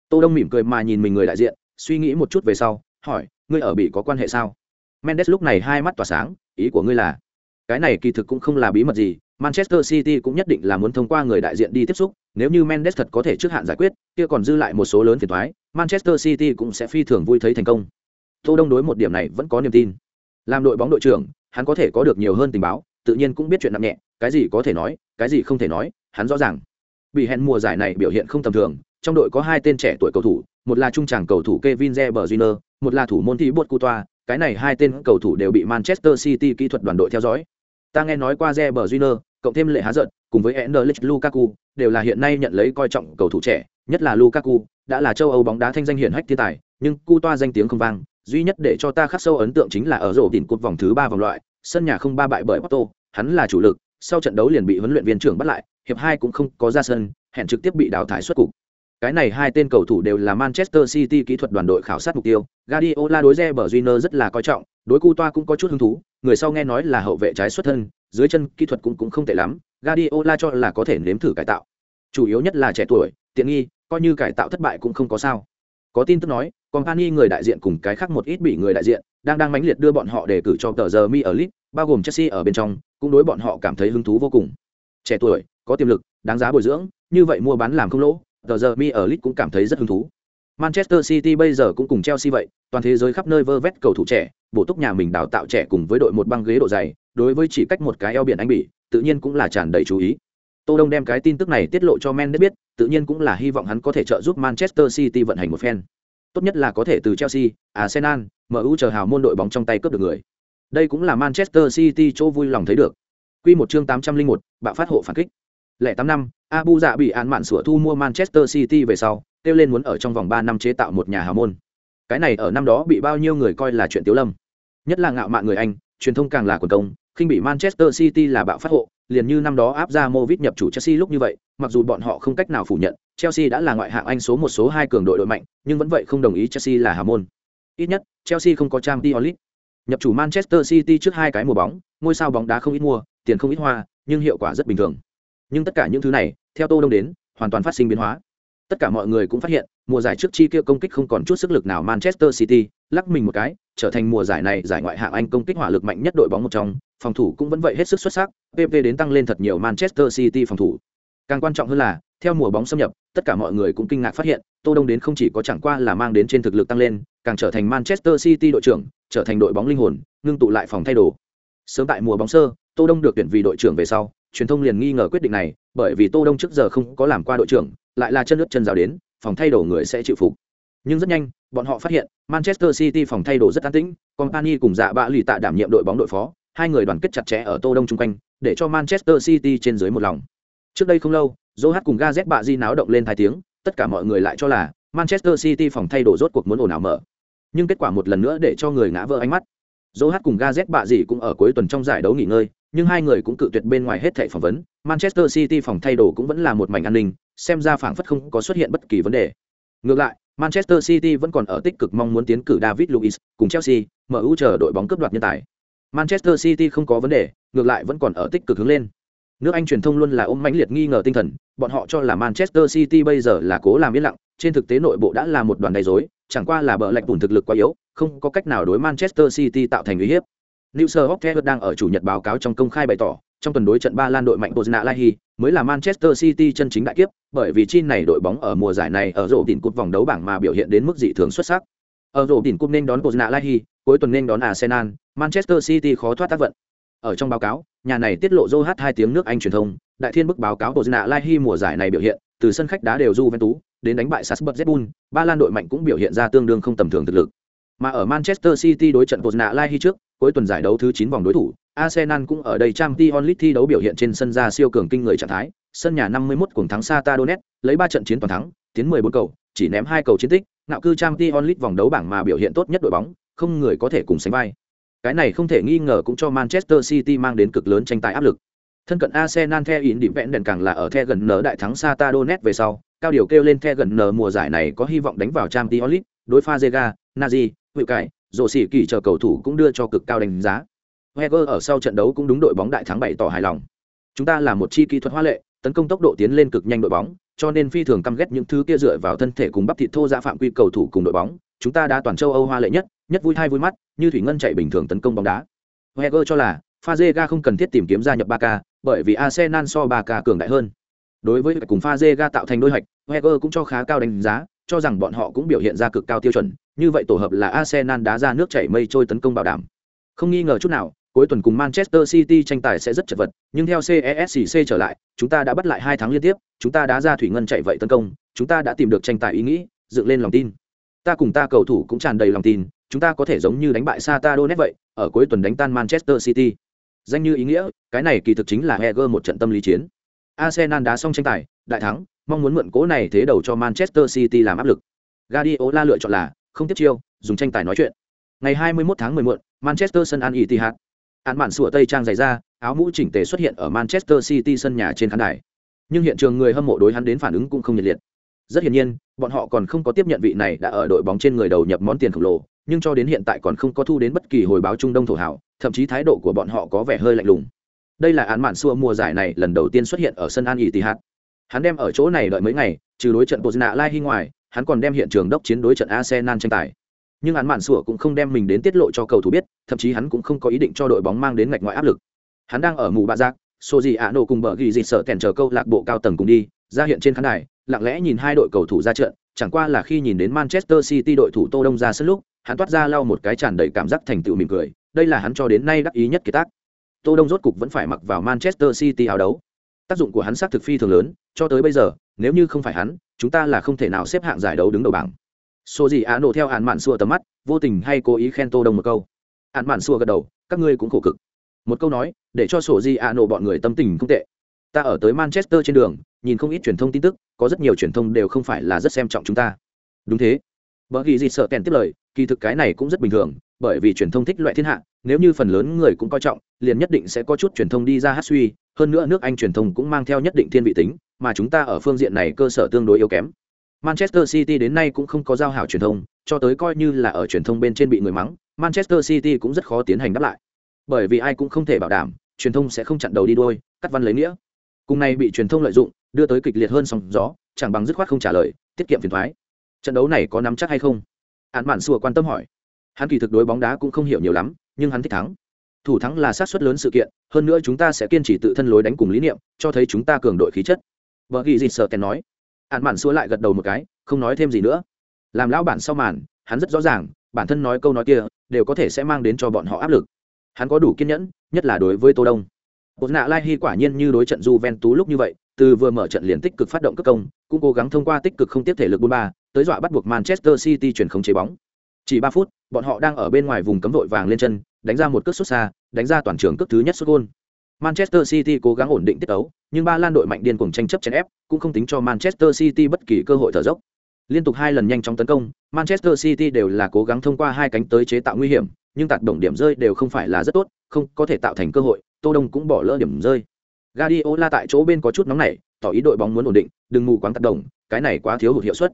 Tô đông mỉm cười mà nhìn mình người đại diện, suy nghĩ một chút về sau, hỏi, ngươi ở bị có quan hệ sao? Mendes lúc này hai mắt tỏa sáng, ý của ngươi là, cái này kỳ thực cũng không là bí mật gì, manchester city cũng nhất định là muốn thông qua người đại diện đi tiếp xúc, nếu như mendes thật có thể trước hạn giải quyết, kia còn dư lại một số lớn phiền thoái manchester city cũng sẽ phi thường vui thấy thành công. Tô đông đối một điểm này vẫn có niềm tin. Làm đội bóng đội trưởng, hắn có thể có được nhiều hơn tình báo, tự nhiên cũng biết chuyện nặng nhẹ cái gì có thể nói cái gì không thể nói hắn rõ ràng bị hẹn mùa giải này biểu hiện không tầm thường trong đội có hai tên trẻ tuổi cầu thủ một là trung tràng cầu thủ Kevin De Bruyne, một là thủ môn thi Bột Coutoa, cái này hai tên cầu thủ đều bị Manchester City kỹ thuật đoàn đội theo dõi. Ta nghe nói qua De Bruyne, cộng thêm lệ há giận, cùng với Anderlecht Lukaku, đều là hiện nay nhận lấy coi trọng cầu thủ trẻ, nhất là Lukaku, đã là châu Âu bóng đá thanh danh hiển hách thiên tài, nhưng Cu Toa danh tiếng không vang, duy nhất để cho ta khắc sâu ấn tượng chính là ở rổ đỉnh cột vòng thứ ba vòng loại, sân nhà không ba bại bởi Porto, hắn là chủ lực, sau trận đấu liền bị huấn luyện viên trưởng bắt lại, hiệp hai cũng không có ra sân, hẹn trực tiếp bị đào thải xuất cục. Cái này hai tên cầu thủ đều là Manchester City kỹ thuật đoàn đội khảo sát mục tiêu. Guardiola đối Reber rất là coi trọng, đối Coutoa cũng có chút hứng thú, người sau nghe nói là hậu vệ trái xuất thân, dưới chân kỹ thuật cũng cũng không tệ lắm, Guardiola cho là có thể nếm thử cải tạo. Chủ yếu nhất là trẻ tuổi, tiện nghi, coi như cải tạo thất bại cũng không có sao. Có tin tức nói, Company người đại diện cùng cái khác một ít bị người đại diện, đang đang mãnh liệt đưa bọn họ đề cử cho tờ giờ Mi ở Lit, bao gồm Chelsea ở bên trong, cũng đối bọn họ cảm thấy hứng thú vô cùng. Trẻ tuổi, có tiềm lực, đáng giá bồi dưỡng, như vậy mua bán làm không lỗ, tờ giờ Mi ở lit cũng cảm thấy rất hứng thú. Manchester City bây giờ cũng cùng Chelsea vậy, toàn thế giới khắp nơi vơ vét cầu thủ trẻ, bổ túc nhà mình đào tạo trẻ cùng với đội một băng ghế độ dày, đối với chỉ cách một cái eo biển anh bỉ, tự nhiên cũng là tràn đầy chú ý. Tô Đông đem cái tin tức này tiết lộ cho Mendes biết, tự nhiên cũng là hy vọng hắn có thể trợ giúp Manchester City vận hành một phen. Tốt nhất là có thể từ Chelsea, Arsenal, MU chờ hào môn đội bóng trong tay cướp được người. Đây cũng là Manchester City chỗ vui lòng thấy được. Quy một chương 801, bạo phát hộ phản kích. Lẻ 8 năm, Abu Dạ bị án mạn sửa thu mua Manchester City về sau, kêu lên muốn ở trong vòng 3 năm chế tạo một nhà hào môn. Cái này ở năm đó bị bao nhiêu người coi là chuyện tiểu lâm. Nhất là ngạo mạn người Anh, truyền thông càng là quần công, khinh bị Manchester City là bạo phát hộ, liền như năm đó áp ra Movit nhập chủ Chelsea lúc như vậy, mặc dù bọn họ không cách nào phủ nhận, Chelsea đã là ngoại hạng Anh số một số hai cường đội đội mạnh, nhưng vẫn vậy không đồng ý Chelsea là hào môn. Ít nhất, Chelsea không có Champions League. Nhập chủ Manchester City trước hai cái mùa bóng, ngôi sao bóng đá không ít mua, tiền không ít hoa, nhưng hiệu quả rất bình thường. Nhưng tất cả những thứ này, theo Tô Đông đến, hoàn toàn phát sinh biến hóa. Tất cả mọi người cũng phát hiện, mùa giải trước chi kia công kích không còn chút sức lực nào Manchester City, lắc mình một cái, trở thành mùa giải này giải ngoại hạng Anh công kích hỏa lực mạnh nhất đội bóng một trong, phòng thủ cũng vẫn vậy hết sức xuất sắc, PP đến tăng lên thật nhiều Manchester City phòng thủ. Càng quan trọng hơn là, theo mùa bóng xâm nhập, tất cả mọi người cũng kinh ngạc phát hiện, Tô Đông đến không chỉ có chẳng qua là mang đến trên thực lực tăng lên, càng trở thành Manchester City đội trưởng, trở thành đội bóng linh hồn, ngưng tụ lại phòng thay đồ. Sớm tại mùa bóng sơ, Tô Đông được tuyển vì đội trưởng về sau, truyền thông liền nghi ngờ quyết định này, bởi vì Tô Đông trước giờ không có làm qua đội trưởng, lại là chân nước chân rào đến, phòng thay đồ người sẽ chịu phục. Nhưng rất nhanh, bọn họ phát hiện, Manchester City phòng thay đồ rất an tĩnh, Company cùng Dạ Bạ lì tạ đảm nhiệm đội bóng đội phó, hai người đoàn kết chặt chẽ ở Tô Đông chung quanh, để cho Manchester City trên dưới một lòng. Trước đây không lâu, Zohat cùng Gazet bạ di náo động lên hai tiếng, tất cả mọi người lại cho là Manchester City phòng thay đồ rốt cuộc muốn ồn ào mở. Nhưng kết quả một lần nữa để cho người ngã vỡ ánh mắt. Zohat cùng Gazet bạ gì cũng ở cuối tuần trong giải đấu nghỉ ngơi, nhưng hai người cũng cự tuyệt bên ngoài hết thảy phỏng vấn, Manchester City phòng thay đồ cũng vẫn là một mảnh an ninh, xem ra phảng phất không có xuất hiện bất kỳ vấn đề. Ngược lại, Manchester City vẫn còn ở tích cực mong muốn tiến cử David Luiz cùng Chelsea, MU chờ đội bóng cướp đoạt nhân tài. Manchester City không có vấn đề, ngược lại vẫn còn ở tích cực hướng lên. Nước Anh truyền thông luôn là ôm mãnh liệt nghi ngờ tinh thần, bọn họ cho là Manchester City bây giờ là cố làm yên lặng, trên thực tế nội bộ đã là một đoàn đầy rối, chẳng qua là bờ lệch bùn thực lực quá yếu, không có cách nào đối Manchester City tạo thành uy hiếp. New York đang ở chủ nhật báo cáo trong công khai bày tỏ, trong tuần đối trận ba lan đội mạnh Bosnia Lahi mới là Manchester City chân chính đại kiếp, bởi vì chi này đội bóng ở mùa giải này ở rổ đỉnh cúp vòng đấu bảng mà biểu hiện đến mức dị thường xuất sắc. Ở rổ đỉnh cúp nên đón Bosnia Lahi, cuối tuần nên đón Arsenal, Manchester City khó thoát tác vận. Ở trong báo cáo, nhà này tiết lộ Joe hai tiếng nước Anh truyền thông, đại thiên bức báo cáo Bosnia Lahi mùa giải này biểu hiện, từ sân khách đá đều Juventus, đến đánh bại Salzburg Zbun, ba lan đội mạnh cũng biểu hiện ra tương đương không tầm thường thực lực. Mà ở Manchester City đối trận Bosnia Lahi trước, cuối tuần giải đấu thứ 9 vòng đối thủ, Arsenal cũng ở đây Champions League thi đấu biểu hiện trên sân ra siêu cường kinh người trạng thái, sân nhà 51 cùng thắng Sata Donetsk, lấy 3 trận chiến toàn thắng, tiến 14 cầu, chỉ ném 2 cầu chiến tích, ngạo cư trang t vòng đấu bảng mà biểu hiện tốt nhất đội bóng không người có thể cùng sánh vai cái này không thể nghi ngờ cũng cho manchester city mang đến cực lớn tranh tài áp lực. Thân cận arsenal theo ý điểm vẹn đèn càng là ở the gần nở đại thắng sata Donetsk về sau, cao điều kêu lên the gần nở mùa giải này có hy vọng đánh vào Champions League. đối pha zega, nazi, hữu cải rổ Sĩ kỳ chờ cầu thủ cũng đưa cho cực cao đánh giá. Wenger ở sau trận đấu cũng đúng đội bóng đại thắng bảy tỏ hài lòng. Chúng ta là một chi kỹ thuật hoa lệ, tấn công tốc độ tiến lên cực nhanh đội bóng, cho nên phi thường căm ghét những thứ kia dựa vào thân thể cùng bắp thịt thô ra phạm quy cầu thủ cùng đội bóng chúng ta đã toàn châu âu hoa lệ nhất nhất vui thai vui mắt như thủy ngân chạy bình thường tấn công bóng đá Heger cho là Fazega không cần thiết tìm kiếm gia nhập Barca, bởi vì Arsenal so Barca cường đại hơn. Đối với cùng Fazega tạo thành đôi hạch, Heger cũng cho khá cao đánh giá, cho rằng bọn họ cũng biểu hiện ra cực cao tiêu chuẩn, như vậy tổ hợp là Arsenal đá ra nước chảy mây trôi tấn công bảo đảm. Không nghi ngờ chút nào, cuối tuần cùng Manchester City tranh tài sẽ rất chật vật, nhưng theo CESC trở lại, chúng ta đã bắt lại hai tháng liên tiếp, chúng ta đã ra thủy ngân chạy vậy tấn công, chúng ta đã tìm được tranh tài ý nghĩ, dựng lên lòng tin. Ta cùng ta cầu thủ cũng tràn đầy lòng tin, chúng ta có thể giống như đánh bại Sata Donetsk vậy, ở cuối tuần đánh tan Manchester City. Danh như ý nghĩa, cái này kỳ thực chính là Heger một trận tâm lý chiến. Arsenal đá xong tranh tài, đại thắng, mong muốn mượn cố này thế đầu cho Manchester City làm áp lực. Guardiola lựa chọn là không tiếp chiêu, dùng tranh tài nói chuyện. Ngày 21 tháng 10 muộn, Manchester sân Al Ittihad. Án mạn sủa tây trang dày ra, áo mũ chỉnh tề xuất hiện ở Manchester City sân nhà trên khán đài. Nhưng hiện trường người hâm mộ đối hắn đến phản ứng cũng không nhiệt liệt. Rất hiển nhiên, bọn họ còn không có tiếp nhận vị này đã ở đội bóng trên người đầu nhập món tiền khổng lồ, nhưng cho đến hiện tại còn không có thu đến bất kỳ hồi báo trung đông thổ hảo, thậm chí thái độ của bọn họ có vẻ hơi lạnh lùng. Đây là án mạn xua mùa giải này lần đầu tiên xuất hiện ở sân An Etihad. Hắn đem ở chỗ này đợi mấy ngày, trừ đối trận Bosnia Lai hi ngoài, hắn còn đem hiện trường đốc chiến đối trận Arsenal tranh tài. Nhưng án mạn xua cũng không đem mình đến tiết lộ cho cầu thủ biết, thậm chí hắn cũng không có ý định cho đội bóng mang đến ngạch ngoại áp lực. Hắn đang ở mù bạ giác, Soji Ano cùng bờ ghi dịt sợ kèn chờ câu lạc bộ cao tầng cùng đi, ra hiện trên khán đài, lặng lẽ nhìn hai đội cầu thủ ra trận, chẳng qua là khi nhìn đến Manchester City đội thủ Tô Đông ra sân lúc, hắn toát ra lau một cái tràn đầy cảm giác thành tựu mỉm cười, đây là hắn cho đến nay đắc ý nhất kỳ tác. Tô Đông rốt cục vẫn phải mặc vào Manchester City áo đấu. Tác dụng của hắn sát thực phi thường lớn, cho tới bây giờ, nếu như không phải hắn, chúng ta là không thể nào xếp hạng giải đấu đứng đầu bảng. Số gì á nổ theo án mạn xua tầm mắt, vô tình hay cố ý khen Tô Đông một câu. Án mạn xua gật đầu, các ngươi cũng khổ cực. Một câu nói, để cho sổ gì á nổ bọn người tâm tình không tệ. Ta ở tới Manchester trên đường, nhìn không ít truyền thông tin tức, có rất nhiều truyền thông đều không phải là rất xem trọng chúng ta. Đúng thế. Bởi vì gì sợ kèn tiếp lời, kỳ thực cái này cũng rất bình thường, bởi vì truyền thông thích loại thiên hạ, nếu như phần lớn người cũng coi trọng, liền nhất định sẽ có chút truyền thông đi ra hát suy, hơn nữa nước Anh truyền thông cũng mang theo nhất định thiên vị tính, mà chúng ta ở phương diện này cơ sở tương đối yếu kém. Manchester City đến nay cũng không có giao hảo truyền thông, cho tới coi như là ở truyền thông bên trên bị người mắng, Manchester City cũng rất khó tiến hành đáp lại. Bởi vì ai cũng không thể bảo đảm, truyền thông sẽ không chặn đầu đi đôi, cắt văn lấy nghĩa. Cùng này bị truyền thông lợi dụng, đưa tới kịch liệt hơn sóng gió, chẳng bằng dứt khoát không trả lời, tiết kiệm phiền thoái Trận đấu này có nắm chắc hay không? hạn Mạn Sùa quan tâm hỏi. Hắn kỳ thực đối bóng đá cũng không hiểu nhiều lắm, nhưng hắn thích thắng. Thủ thắng là sát suất lớn sự kiện, hơn nữa chúng ta sẽ kiên trì tự thân lối đánh cùng lý niệm, cho thấy chúng ta cường đội khí chất. Vợ ghi dịt sợ kèn nói. hạn Mạn Sùa lại gật đầu một cái, không nói thêm gì nữa. Làm lão bản sau màn, hắn rất rõ ràng, bản thân nói câu nói kia, đều có thể sẽ mang đến cho bọn họ áp lực. Hắn có đủ kiên nhẫn, nhất là đối với Tô Đông. Bột nạ Lai hy quả nhiên như đối trận Juventus lúc như vậy, từ vừa mở trận liền tích cực phát động cấp công, cũng cố gắng thông qua tích cực không tiếp thể lực 43, tới dọa bắt buộc Manchester City chuyển không chế bóng. Chỉ 3 phút, bọn họ đang ở bên ngoài vùng cấm vội vàng lên chân, đánh ra một cước sút xa, đánh ra toàn trường cước thứ nhất sút gol. Manchester City cố gắng ổn định tiết tấu, nhưng ba lan đội mạnh điên cuồng tranh chấp chèn ép, cũng không tính cho Manchester City bất kỳ cơ hội thở dốc. Liên tục hai lần nhanh chóng tấn công, Manchester City đều là cố gắng thông qua hai cánh tới chế tạo nguy hiểm, nhưng tạt động điểm rơi đều không phải là rất tốt, không có thể tạo thành cơ hội, Tô Đông cũng bỏ lỡ điểm rơi. Guardiola tại chỗ bên có chút nóng nảy, tỏ ý đội bóng muốn ổn định, đừng mù quáng tạt động, cái này quá thiếu hụt hiệu suất.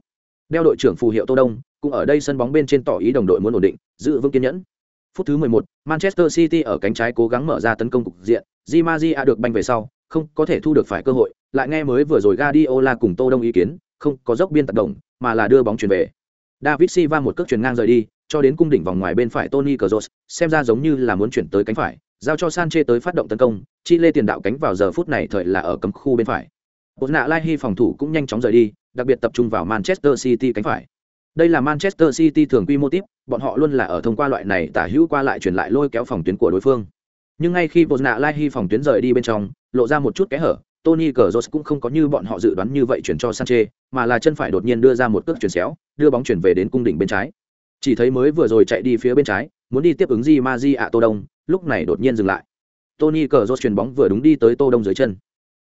Đeo đội trưởng phù hiệu Tô Đông, cũng ở đây sân bóng bên trên tỏ ý đồng đội muốn ổn định, giữ vững kiên nhẫn. Phút thứ 11, Manchester City ở cánh trái cố gắng mở ra tấn công cục diện, Di Maria được banh về sau, không có thể thu được phải cơ hội, lại nghe mới vừa rồi Guardiola cùng Tô Đông ý kiến, không có dốc biên tạt động, mà là đưa bóng chuyển về. David Silva một cước chuyền ngang rời đi, cho đến cung đỉnh vòng ngoài bên phải Tony Kroos, xem ra giống như là muốn chuyển tới cánh phải, giao cho Sanchez tới phát động tấn công, Chile tiền đạo cánh vào giờ phút này thời là ở cấm khu bên phải. Bột nạ Lai phòng thủ cũng nhanh chóng rời đi, đặc biệt tập trung vào Manchester City cánh phải. Đây là Manchester City thường quy mô tiếp, bọn họ luôn là ở thông qua loại này tả hữu qua lại chuyển lại lôi kéo phòng tuyến của đối phương. Nhưng ngay khi Bột nạ Lai phòng tuyến rời đi bên trong, lộ ra một chút kẽ hở, Tony Kroos cũng không có như bọn họ dự đoán như vậy chuyển cho Sanchez, mà là chân phải đột nhiên đưa ra một cước chuyển xéo, đưa bóng chuyển về đến cung đỉnh bên trái. Chỉ thấy mới vừa rồi chạy đi phía bên trái, muốn đi tiếp ứng Di Maji ạ Tô Đông, lúc này đột nhiên dừng lại. Tony cờ rốt chuyền bóng vừa đúng đi tới Tô Đông dưới chân.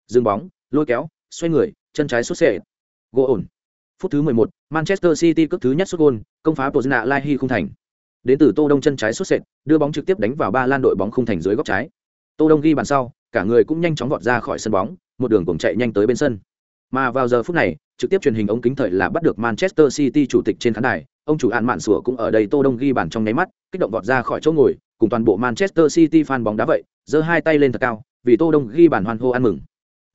Dừng bóng, lôi kéo, xoay người, chân trái xuất xệ. Gỗ ổn. Phút thứ 11, Manchester City cướp thứ nhất sút gôn, công phá Pozna Lai không thành. Đến từ Tô Đông chân trái sút sệt, đưa bóng trực tiếp đánh vào ba lan đội bóng không thành dưới góc trái. Tô Đông ghi bàn sau, cả người cũng nhanh chóng vọt ra khỏi sân bóng, một đường cùng chạy nhanh tới bên sân. Mà vào giờ phút này, trực tiếp truyền hình ống kính thời là bắt được Manchester City chủ tịch trên khán đài, ông chủ An Mạn Sủa cũng ở đây Tô Đông ghi bàn trong nháy mắt, kích động vọt ra khỏi chỗ ngồi, cùng toàn bộ Manchester City fan bóng đá vậy, giơ hai tay lên thật cao, vì Tô Đông ghi bàn hoan hô ăn mừng.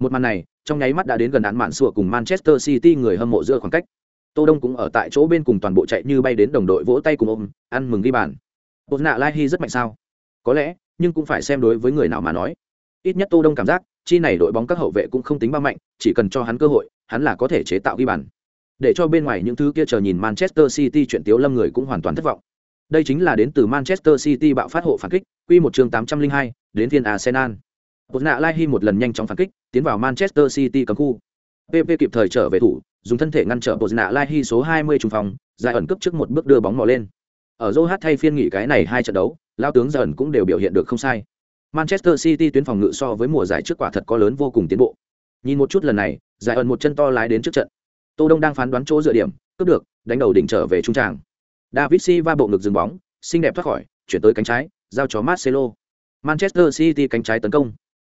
Một màn này, trong nháy mắt đã đến gần An Mạn Sủa cùng Manchester City người hâm mộ giữa khoảng cách. Tô Đông cũng ở tại chỗ bên cùng toàn bộ chạy như bay đến đồng đội vỗ tay cùng ôm, ăn mừng ghi bàn. Bột nạ Lai Hi rất mạnh sao? Có lẽ, nhưng cũng phải xem đối với người nào mà nói. Ít nhất Tô Đông cảm giác, chi này đội bóng các hậu vệ cũng không tính bao mạnh, chỉ cần cho hắn cơ hội, hắn là có thể chế tạo ghi bàn. Để cho bên ngoài những thứ kia chờ nhìn Manchester City chuyện tiếu lâm người cũng hoàn toàn thất vọng. Đây chính là đến từ Manchester City bạo phát hộ phản kích, q một chương 802, đến Thiên Arsenal. Bột nạ Lai Hi một lần nhanh chóng phản kích, tiến vào Manchester City cấm khu. PP kịp thời trở về thủ, dùng thân thể ngăn trở Bột nạ Lai Hi số 20 trung phòng, giải ẩn cấp trước một bước đưa bóng mò lên. Ở Joe thay phiên nghỉ cái này hai trận đấu, lao tướng dần cũng đều biểu hiện được không sai. Manchester City tuyến phòng ngự so với mùa giải trước quả thật có lớn vô cùng tiến bộ. Nhìn một chút lần này, giải ẩn một chân to lái đến trước trận. Tô Đông đang phán đoán chỗ dựa điểm, cướp được, đánh đầu đỉnh trở về trung tràng. David Silva bộ ngực dừng bóng, xinh đẹp thoát khỏi, chuyển tới cánh trái, giao cho Marcelo. Manchester City cánh trái tấn công.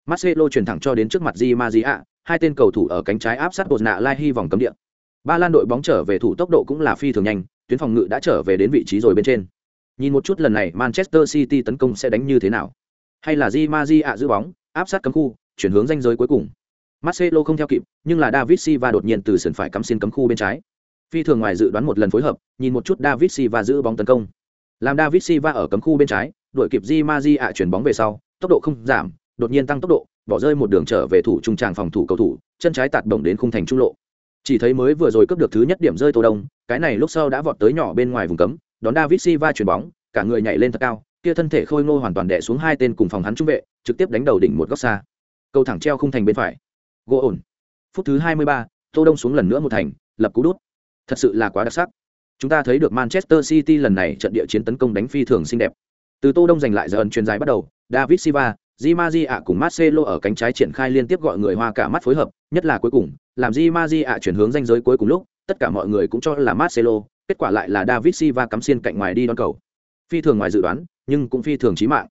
Marcelo chuyển thẳng cho đến trước mặt Di Maria, hai tên cầu thủ ở cánh trái áp sát Bosna Lai hy vòng cấm địa. Ba Lan đội bóng trở về thủ tốc độ cũng là phi thường nhanh, tuyến phòng ngự đã trở về đến vị trí rồi bên trên. Nhìn một chút lần này Manchester City tấn công sẽ đánh như thế nào? Hay là Di Maria giữ bóng, áp sát cấm khu, chuyển hướng danh giới cuối cùng. Marcelo không theo kịp, nhưng là David Silva đột nhiên từ sườn phải cắm xuyên cấm khu bên trái. Phi thường ngoài dự đoán một lần phối hợp, nhìn một chút David Silva giữ bóng tấn công. Làm David Silva ở cấm khu bên trái, đuổi kịp Di ạ chuyển bóng về sau, tốc độ không giảm, đột nhiên tăng tốc độ, bỏ rơi một đường trở về thủ trung tràng phòng thủ cầu thủ, chân trái tạt bổng đến khung thành trung lộ. Chỉ thấy mới vừa rồi cướp được thứ nhất điểm rơi Tô Đông, cái này lúc sau đã vọt tới nhỏ bên ngoài vùng cấm, đón David Silva chuyển bóng, cả người nhảy lên thật cao, kia thân thể khôi ngô hoàn toàn đè xuống hai tên cùng phòng hắn trung vệ, trực tiếp đánh đầu đỉnh một góc xa. Cầu thẳng treo khung thành bên phải. Gỗ ổn. Phút thứ 23, Tô Đông xuống lần nữa một thành, lập cú đút. Thật sự là quá đặc sắc. Chúng ta thấy được Manchester City lần này trận địa chiến tấn công đánh phi thường xinh đẹp. Từ Tô Đông giành lại giờ ẩn truyền dài bắt đầu, David Silva, Di Maria cùng Marcelo ở cánh trái triển khai liên tiếp gọi người hoa cả mắt phối hợp, nhất là cuối cùng, làm Di Maria chuyển hướng ranh giới cuối cùng lúc, tất cả mọi người cũng cho là Marcelo, kết quả lại là David Silva cắm xiên cạnh ngoài đi đón cầu. Phi thường ngoài dự đoán, nhưng cũng phi thường chí mạng.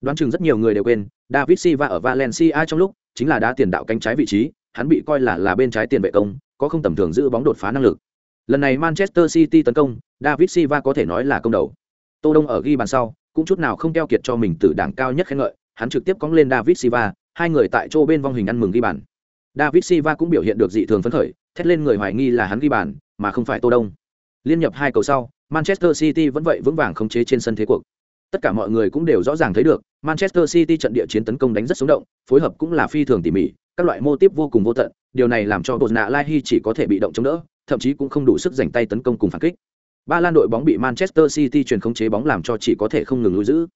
Đoán chừng rất nhiều người đều quên, David Silva ở Valencia trong lúc chính là đá tiền đạo cánh trái vị trí, hắn bị coi là là bên trái tiền vệ công, có không tầm thường giữ bóng đột phá năng lực. Lần này Manchester City tấn công, David Silva có thể nói là công đầu. Tô Đông ở ghi bàn sau, cũng chút nào không keo kiệt cho mình từ đảng cao nhất khen ngợi, hắn trực tiếp cóng lên David Silva, hai người tại chỗ bên vong hình ăn mừng ghi bàn. David Silva cũng biểu hiện được dị thường phấn khởi, thét lên người hoài nghi là hắn ghi bàn, mà không phải Tô Đông. Liên nhập hai cầu sau, Manchester City vẫn vậy vững vàng khống chế trên sân thế cuộc. Tất cả mọi người cũng đều rõ ràng thấy được, Manchester City trận địa chiến tấn công đánh rất sống động, phối hợp cũng là phi thường tỉ mỉ, các loại mô tiếp vô cùng vô tận, điều này làm cho Bosna Lai chỉ có thể bị động chống đỡ, thậm chí cũng không đủ sức giành tay tấn công cùng phản kích. Ba Lan đội bóng bị Manchester City truyền khống chế bóng làm cho chỉ có thể không ngừng lùi giữ.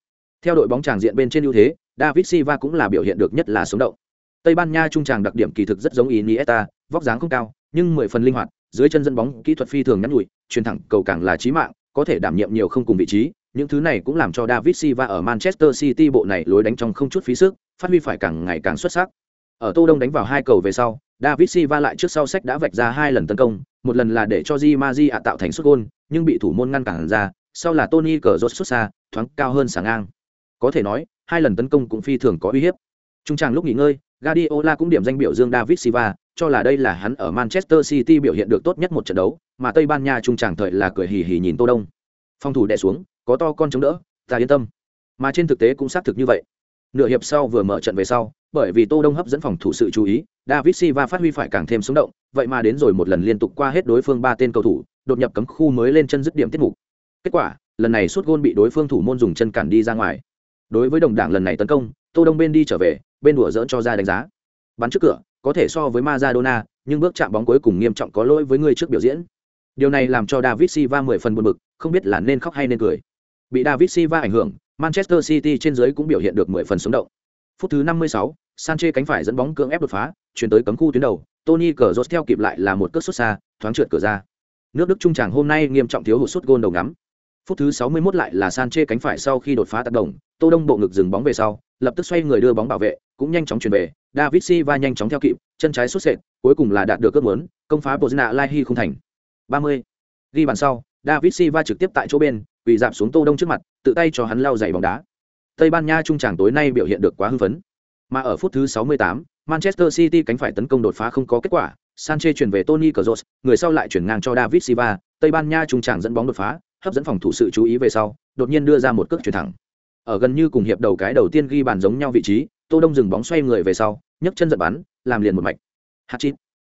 Theo đội bóng tràng diện bên trên ưu thế, David Silva cũng là biểu hiện được nhất là sống động. Tây Ban Nha trung tràng đặc điểm kỳ thực rất giống Iniesta, vóc dáng không cao, nhưng mười phần linh hoạt, dưới chân dẫn bóng kỹ thuật phi thường ngắn nhủi, truyền thẳng cầu càng là chí mạng, có thể đảm nhiệm nhiều không cùng vị trí, những thứ này cũng làm cho David Silva ở Manchester City bộ này lối đánh trong không chút phí sức, phát huy phải càng ngày càng xuất sắc. Ở Tô Đông đánh vào hai cầu về sau, David Silva lại trước sau sách đã vạch ra hai lần tấn công, một lần là để cho Di Maria tạo thành sút gol, nhưng bị thủ môn ngăn cản ra, sau là Tony Cazorla sút xa, thoáng cao hơn sáng ngang. Có thể nói, hai lần tấn công cũng phi thường có uy hiếp. Trung tràng lúc nghỉ ngơi, Guardiola cũng điểm danh biểu dương David Silva, cho là đây là hắn ở Manchester City biểu hiện được tốt nhất một trận đấu, mà Tây Ban Nha trung tràng thời là cười hì hì nhìn Tô Đông. Phòng thủ đè xuống, có to con chống đỡ, ta yên tâm. Mà trên thực tế cũng xác thực như vậy. Nửa hiệp sau vừa mở trận về sau, bởi vì Tô Đông hấp dẫn phòng thủ sự chú ý, David Silva phát huy phải càng thêm sống động, vậy mà đến rồi một lần liên tục qua hết đối phương ba tên cầu thủ, đột nhập cấm khu mới lên chân dứt điểm tiết mục. Kết quả, lần này suốt gôn bị đối phương thủ môn dùng chân cản đi ra ngoài. Đối với đồng đảng lần này tấn công, Tô Đông bên đi trở về, bên đùa dỡn cho ra đánh giá. Bắn trước cửa, có thể so với Maradona, nhưng bước chạm bóng cuối cùng nghiêm trọng có lỗi với người trước biểu diễn. Điều này làm cho David Silva mười phần buồn bực, không biết là nên khóc hay nên cười. Bị David Silva ảnh hưởng, Manchester City trên dưới cũng biểu hiện được mười phần sống động. Phút thứ 56, Sanchez cánh phải dẫn bóng cưỡng ép đột phá, chuyển tới cấm khu tuyến đầu, Tony Cazorla theo kịp lại là một cước sút xa, thoáng trượt cửa ra. Nước Đức trung tràng hôm nay nghiêm trọng thiếu hụt sút gôn đầu ngắm. Phút thứ 61 lại là Sanchez cánh phải sau khi đột phá tác động, Tô Đông bộ ngực dừng bóng về sau, lập tức xoay người đưa bóng bảo vệ, cũng nhanh chóng chuyển về, David Silva nhanh chóng theo kịp, chân trái sút sệt, cuối cùng là đạt được cước muốn, công phá Bosnia Lai không thành. 30. Ghi bàn sau, David Silva trực tiếp tại chỗ bên, quỳ dạp xuống Tô Đông trước mặt, tự tay cho hắn lau giày bóng đá. Tây Ban Nha trung tràng tối nay biểu hiện được quá hưng phấn. Mà ở phút thứ 68, Manchester City cánh phải tấn công đột phá không có kết quả, Sanchez chuyển về Tony Kroos, người sau lại chuyển ngang cho David Silva, Tây Ban Nha trung tràng dẫn bóng đột phá, hấp dẫn phòng thủ sự chú ý về sau, đột nhiên đưa ra một cước chuyển thẳng. Ở gần như cùng hiệp đầu cái đầu tiên ghi bàn giống nhau vị trí, Tô Đông dừng bóng xoay người về sau, nhấc chân giật bắn, làm liền một mạch. Hạt chít.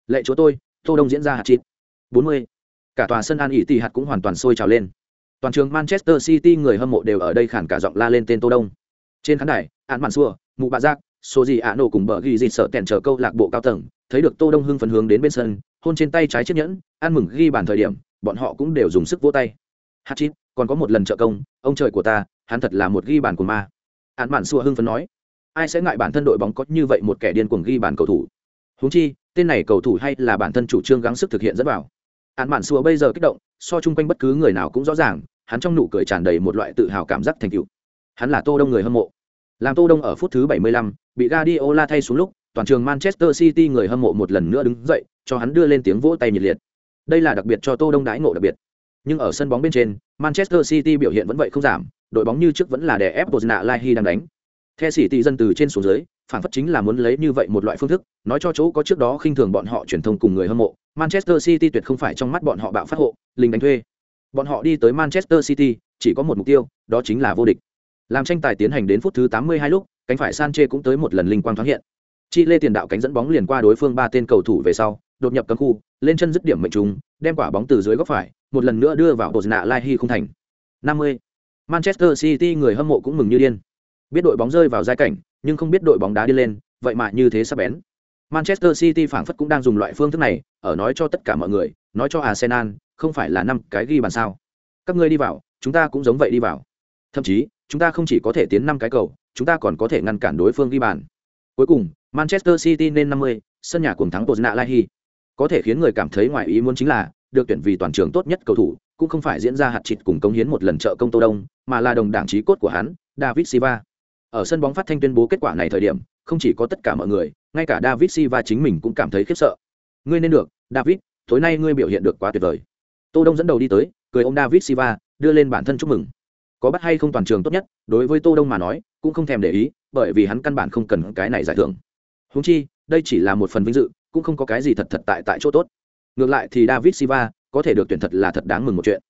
Lệ chúa tôi, Tô Đông diễn ra hạt chít. 40. Cả tòa sân An ỉ tỷ hạt cũng hoàn toàn sôi trào lên. Toàn trường Manchester City người hâm mộ đều ở đây khản cả giọng la lên tên Tô Đông. Trên khán đài, Án Mạn Xua, Mụ Bạ Giác, số gì ạ nổ cùng bờ ghi dịt sợ kèn chờ câu lạc bộ cao tầng thấy được tô đông hưng phấn hướng đến bên sân hôn trên tay trái chiếc nhẫn ăn mừng ghi bàn thời điểm bọn họ cũng đều dùng sức vỗ tay. Hát chít còn có một lần trợ công ông trời của ta hắn thật là một ghi bàn của ma. Án mạn xua hưng phấn nói ai sẽ ngại bản thân đội bóng có như vậy một kẻ điên cuồng ghi bàn cầu thủ? Huống chi tên này cầu thủ hay là bản thân chủ trương gắng sức thực hiện rất vào. Án mạn xua bây giờ kích động so chung quanh bất cứ người nào cũng rõ ràng hắn trong nụ cười tràn đầy một loại tự hào cảm giác thành tựu hắn là tô đông người hâm mộ làm tô đông ở phút thứ 75, bị Guardiola thay xuống lúc, toàn trường Manchester City người hâm mộ một lần nữa đứng dậy, cho hắn đưa lên tiếng vỗ tay nhiệt liệt. Đây là đặc biệt cho Tô Đông đãi ngộ đặc biệt. Nhưng ở sân bóng bên trên, Manchester City biểu hiện vẫn vậy không giảm, đội bóng như trước vẫn là đè ép bozna Lahi đang đánh. The City dân từ trên xuống dưới, phản phất chính là muốn lấy như vậy một loại phương thức, nói cho chỗ có trước đó khinh thường bọn họ truyền thông cùng người hâm mộ, Manchester City tuyệt không phải trong mắt bọn họ bạo phát hộ, linh đánh thuê. Bọn họ đi tới Manchester City, chỉ có một mục tiêu, đó chính là vô địch. Làm tranh tài tiến hành đến phút thứ 82 lúc, cánh phải Sanchez cũng tới một lần linh quang thoáng hiện. Chi lê tiền đạo cánh dẫn bóng liền qua đối phương ba tên cầu thủ về sau, đột nhập cấm khu, lên chân dứt điểm mệnh trúng, đem quả bóng từ dưới góc phải, một lần nữa đưa vào Bosna Lahi không thành. 50. Manchester City người hâm mộ cũng mừng như điên. Biết đội bóng rơi vào giai cảnh, nhưng không biết đội bóng đá đi lên, vậy mà như thế sắp bén. Manchester City phản phất cũng đang dùng loại phương thức này, ở nói cho tất cả mọi người, nói cho Arsenal, không phải là năm cái ghi bàn sao? Các ngươi đi vào, chúng ta cũng giống vậy đi vào. Thậm chí, chúng ta không chỉ có thể tiến năm cái cầu, chúng ta còn có thể ngăn cản đối phương ghi bàn. Cuối cùng, Manchester City nên 50, sân nhà cùng thắng Tottenham Lahi. Có thể khiến người cảm thấy ngoài ý muốn chính là, được tuyển vì toàn trường tốt nhất cầu thủ, cũng không phải diễn ra hạt chịt cùng công hiến một lần trợ công Tô Đông, mà là đồng đảng trí cốt của hắn, David Silva. Ở sân bóng phát thanh tuyên bố kết quả này thời điểm, không chỉ có tất cả mọi người, ngay cả David Silva chính mình cũng cảm thấy khiếp sợ. Ngươi nên được, David, tối nay ngươi biểu hiện được quá tuyệt vời. Tô Đông dẫn đầu đi tới, cười ôm David Silva, đưa lên bản thân chúc mừng. Có bắt hay không toàn trường tốt nhất đối với tô đông mà nói cũng không thèm để ý bởi vì hắn căn bản không cần cái này giải thưởng. Húng chi đây chỉ là một phần vinh dự cũng không có cái gì thật thật tại tại chỗ tốt. Ngược lại thì david silva có thể được tuyển thật là thật đáng mừng một chuyện.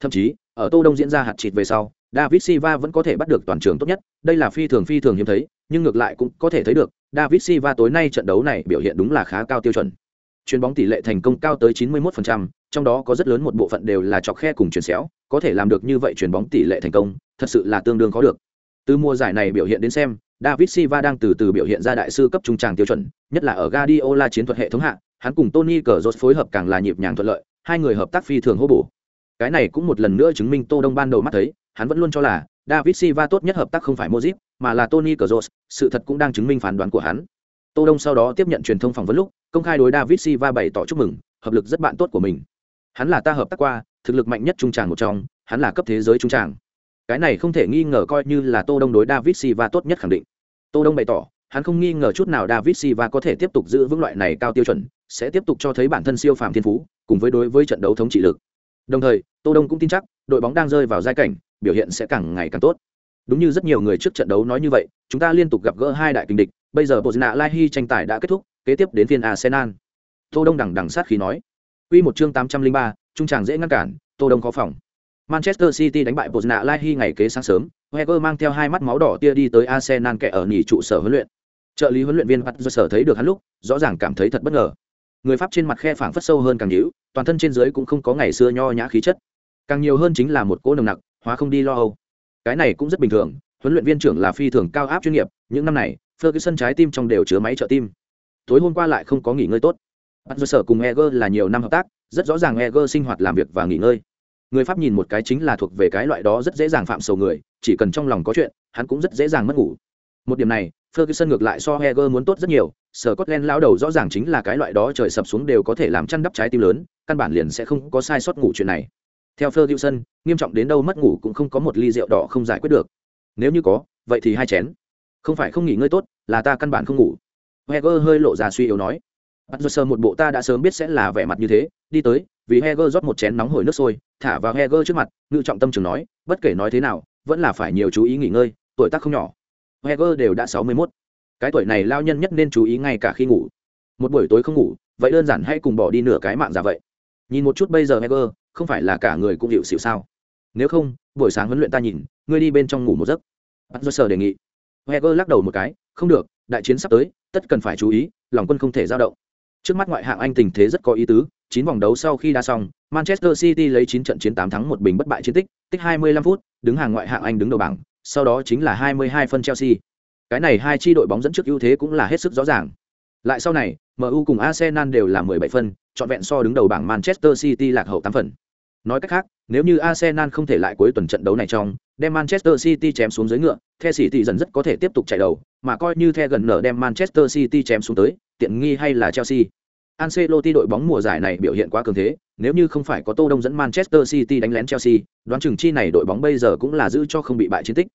Thậm chí ở tô đông diễn ra hạt chịt về sau david silva vẫn có thể bắt được toàn trường tốt nhất đây là phi thường phi thường hiếm thấy nhưng ngược lại cũng có thể thấy được david silva tối nay trận đấu này biểu hiện đúng là khá cao tiêu chuẩn. Chuyền bóng tỷ lệ thành công cao tới 91%, trong đó có rất lớn một bộ phận đều là chọc khe cùng chuyển xéo, có thể làm được như vậy chuyển bóng tỷ lệ thành công, thật sự là tương đương khó được. Từ mùa giải này biểu hiện đến xem, David Silva đang từ từ biểu hiện ra đại sư cấp trung tràng tiêu chuẩn, nhất là ở Guardiola chiến thuật hệ thống hạng hắn cùng Tony Kroos phối hợp càng là nhịp nhàng thuận lợi, hai người hợp tác phi thường hô bổ. Cái này cũng một lần nữa chứng minh Tô Đông ban đầu mắt thấy, hắn vẫn luôn cho là David Silva tốt nhất hợp tác không phải mozip mà là Tony Kroos, sự thật cũng đang chứng minh phán đoán của hắn. Tô Đông sau đó tiếp nhận truyền thông phỏng vấn lúc, công khai đối David Silva bày tỏ chúc mừng, hợp lực rất bạn tốt của mình. Hắn là ta hợp tác qua, thực lực mạnh nhất trung tràng một trong, hắn là cấp thế giới trung tràng. Cái này không thể nghi ngờ coi như là Tô Đông đối David Silva tốt nhất khẳng định. Tô Đông bày tỏ, hắn không nghi ngờ chút nào David Silva có thể tiếp tục giữ vững loại này cao tiêu chuẩn, sẽ tiếp tục cho thấy bản thân siêu phàm thiên phú, cùng với đối với trận đấu thống trị lực. Đồng thời, Tô Đông cũng tin chắc, đội bóng đang rơi vào giai cảnh, biểu hiện sẽ càng ngày càng tốt. Đúng như rất nhiều người trước trận đấu nói như vậy, chúng ta liên tục gặp gỡ hai đại kình địch, bây giờ Bosnia Hy tranh tài đã kết thúc, kế tiếp đến phiên Arsenal. Tô Đông đằng đằng sát khí nói. Quy một chương 803, trung tràng dễ ngăn cản, Tô Đông khó phòng. Manchester City đánh bại Bosnia Lahi ngày kế sáng sớm, Wenger mang theo hai mắt máu đỏ tia đi tới Arsenal kẻ ở nghỉ trụ sở huấn luyện. Trợ lý huấn luyện viên Pat sở thấy được hắn lúc, rõ ràng cảm thấy thật bất ngờ. Người Pháp trên mặt khe phảng phất sâu hơn càng nhíu, toàn thân trên dưới cũng không có ngày xưa nho nhã khí chất. Càng nhiều hơn chính là một cỗ nồng nặc, hóa không đi lo âu. Cái này cũng rất bình thường, huấn luyện viên trưởng là phi thường cao áp chuyên nghiệp, những năm này, Ferguson trái tim trong đều chứa máy trợ tim. Tối hôm qua lại không có nghỉ ngơi tốt. Bắt sở cùng Eger là nhiều năm hợp tác, rất rõ ràng Eger sinh hoạt làm việc và nghỉ ngơi. Người Pháp nhìn một cái chính là thuộc về cái loại đó rất dễ dàng phạm sầu người, chỉ cần trong lòng có chuyện, hắn cũng rất dễ dàng mất ngủ. Một điểm này, Ferguson ngược lại so Eger muốn tốt rất nhiều, Scotland lão đầu rõ ràng chính là cái loại đó trời sập xuống đều có thể làm chăn đắp trái tim lớn, căn bản liền sẽ không có sai sót ngủ chuyện này. Theo Ferguson, nghiêm trọng đến đâu mất ngủ cũng không có một ly rượu đỏ không giải quyết được. Nếu như có, vậy thì hai chén không phải không nghỉ ngơi tốt là ta căn bản không ngủ heger hơi lộ ra suy yếu nói bắt giơ sơ một bộ ta đã sớm biết sẽ là vẻ mặt như thế, đi tới, vì heger rót một chén nóng hổi nước sôi, thả vào heger trước mặt, ngự trọng tâm trường nói, bất kể nói thế nào, vẫn là phải nhiều chú ý nghỉ ngơi, tuổi tác không nhỏ. Heger đều đã sáu mươi 61. cái tuổi này lao nhân nhất nên chú ý ngay cả khi ngủ. Một buổi tối không ngủ, vậy đơn giản hãy cùng bỏ đi nửa cái mạng giả vậy. Nhìn một chút bây giờ heger, không phải là cả người cũng hiệu xịu sao? Nếu không, buổi sáng huấn luyện ta nhìn, ngươi đi bên trong ngủ một giấc. Bắt do sở đề nghị. Heger lắc đầu một cái, không được, đại chiến sắp tới, tất cần phải chú ý, lòng quân không thể dao động trước mắt ngoại hạng anh tình thế rất có ý tứ, chín vòng đấu sau khi đã xong, manchester city lấy chín trận chiến tám thắng một bình bất bại chiến tích tích 25 phút, đứng hàng ngoại hạng anh đứng đầu bảng, sau đó chính là 22 phân chelsea. Cái này hai chi đội bóng dẫn trước ưu thế cũng là hết sức rõ ràng. Lại sau này mu cùng arsenal đều là 17 phân, trọn vẹn so đứng đầu bảng manchester city lạc hậu 8 phần nói cách khác nếu như arsenal không thể lại cuối tuần trận đấu này trong đem manchester city chém xuống dưới ngựa the city dần rất có thể tiếp tục chạy đầu mà coi như the gần nở đem manchester city chém xuống tới tiện nghi hay là chelsea Ancelotti đội bóng mùa giải này biểu hiện quá cường thế, nếu như không phải có Tô Đông dẫn Manchester City đánh lén Chelsea, đoán chừng chi này đội bóng bây giờ cũng là giữ cho không bị bại chiến tích.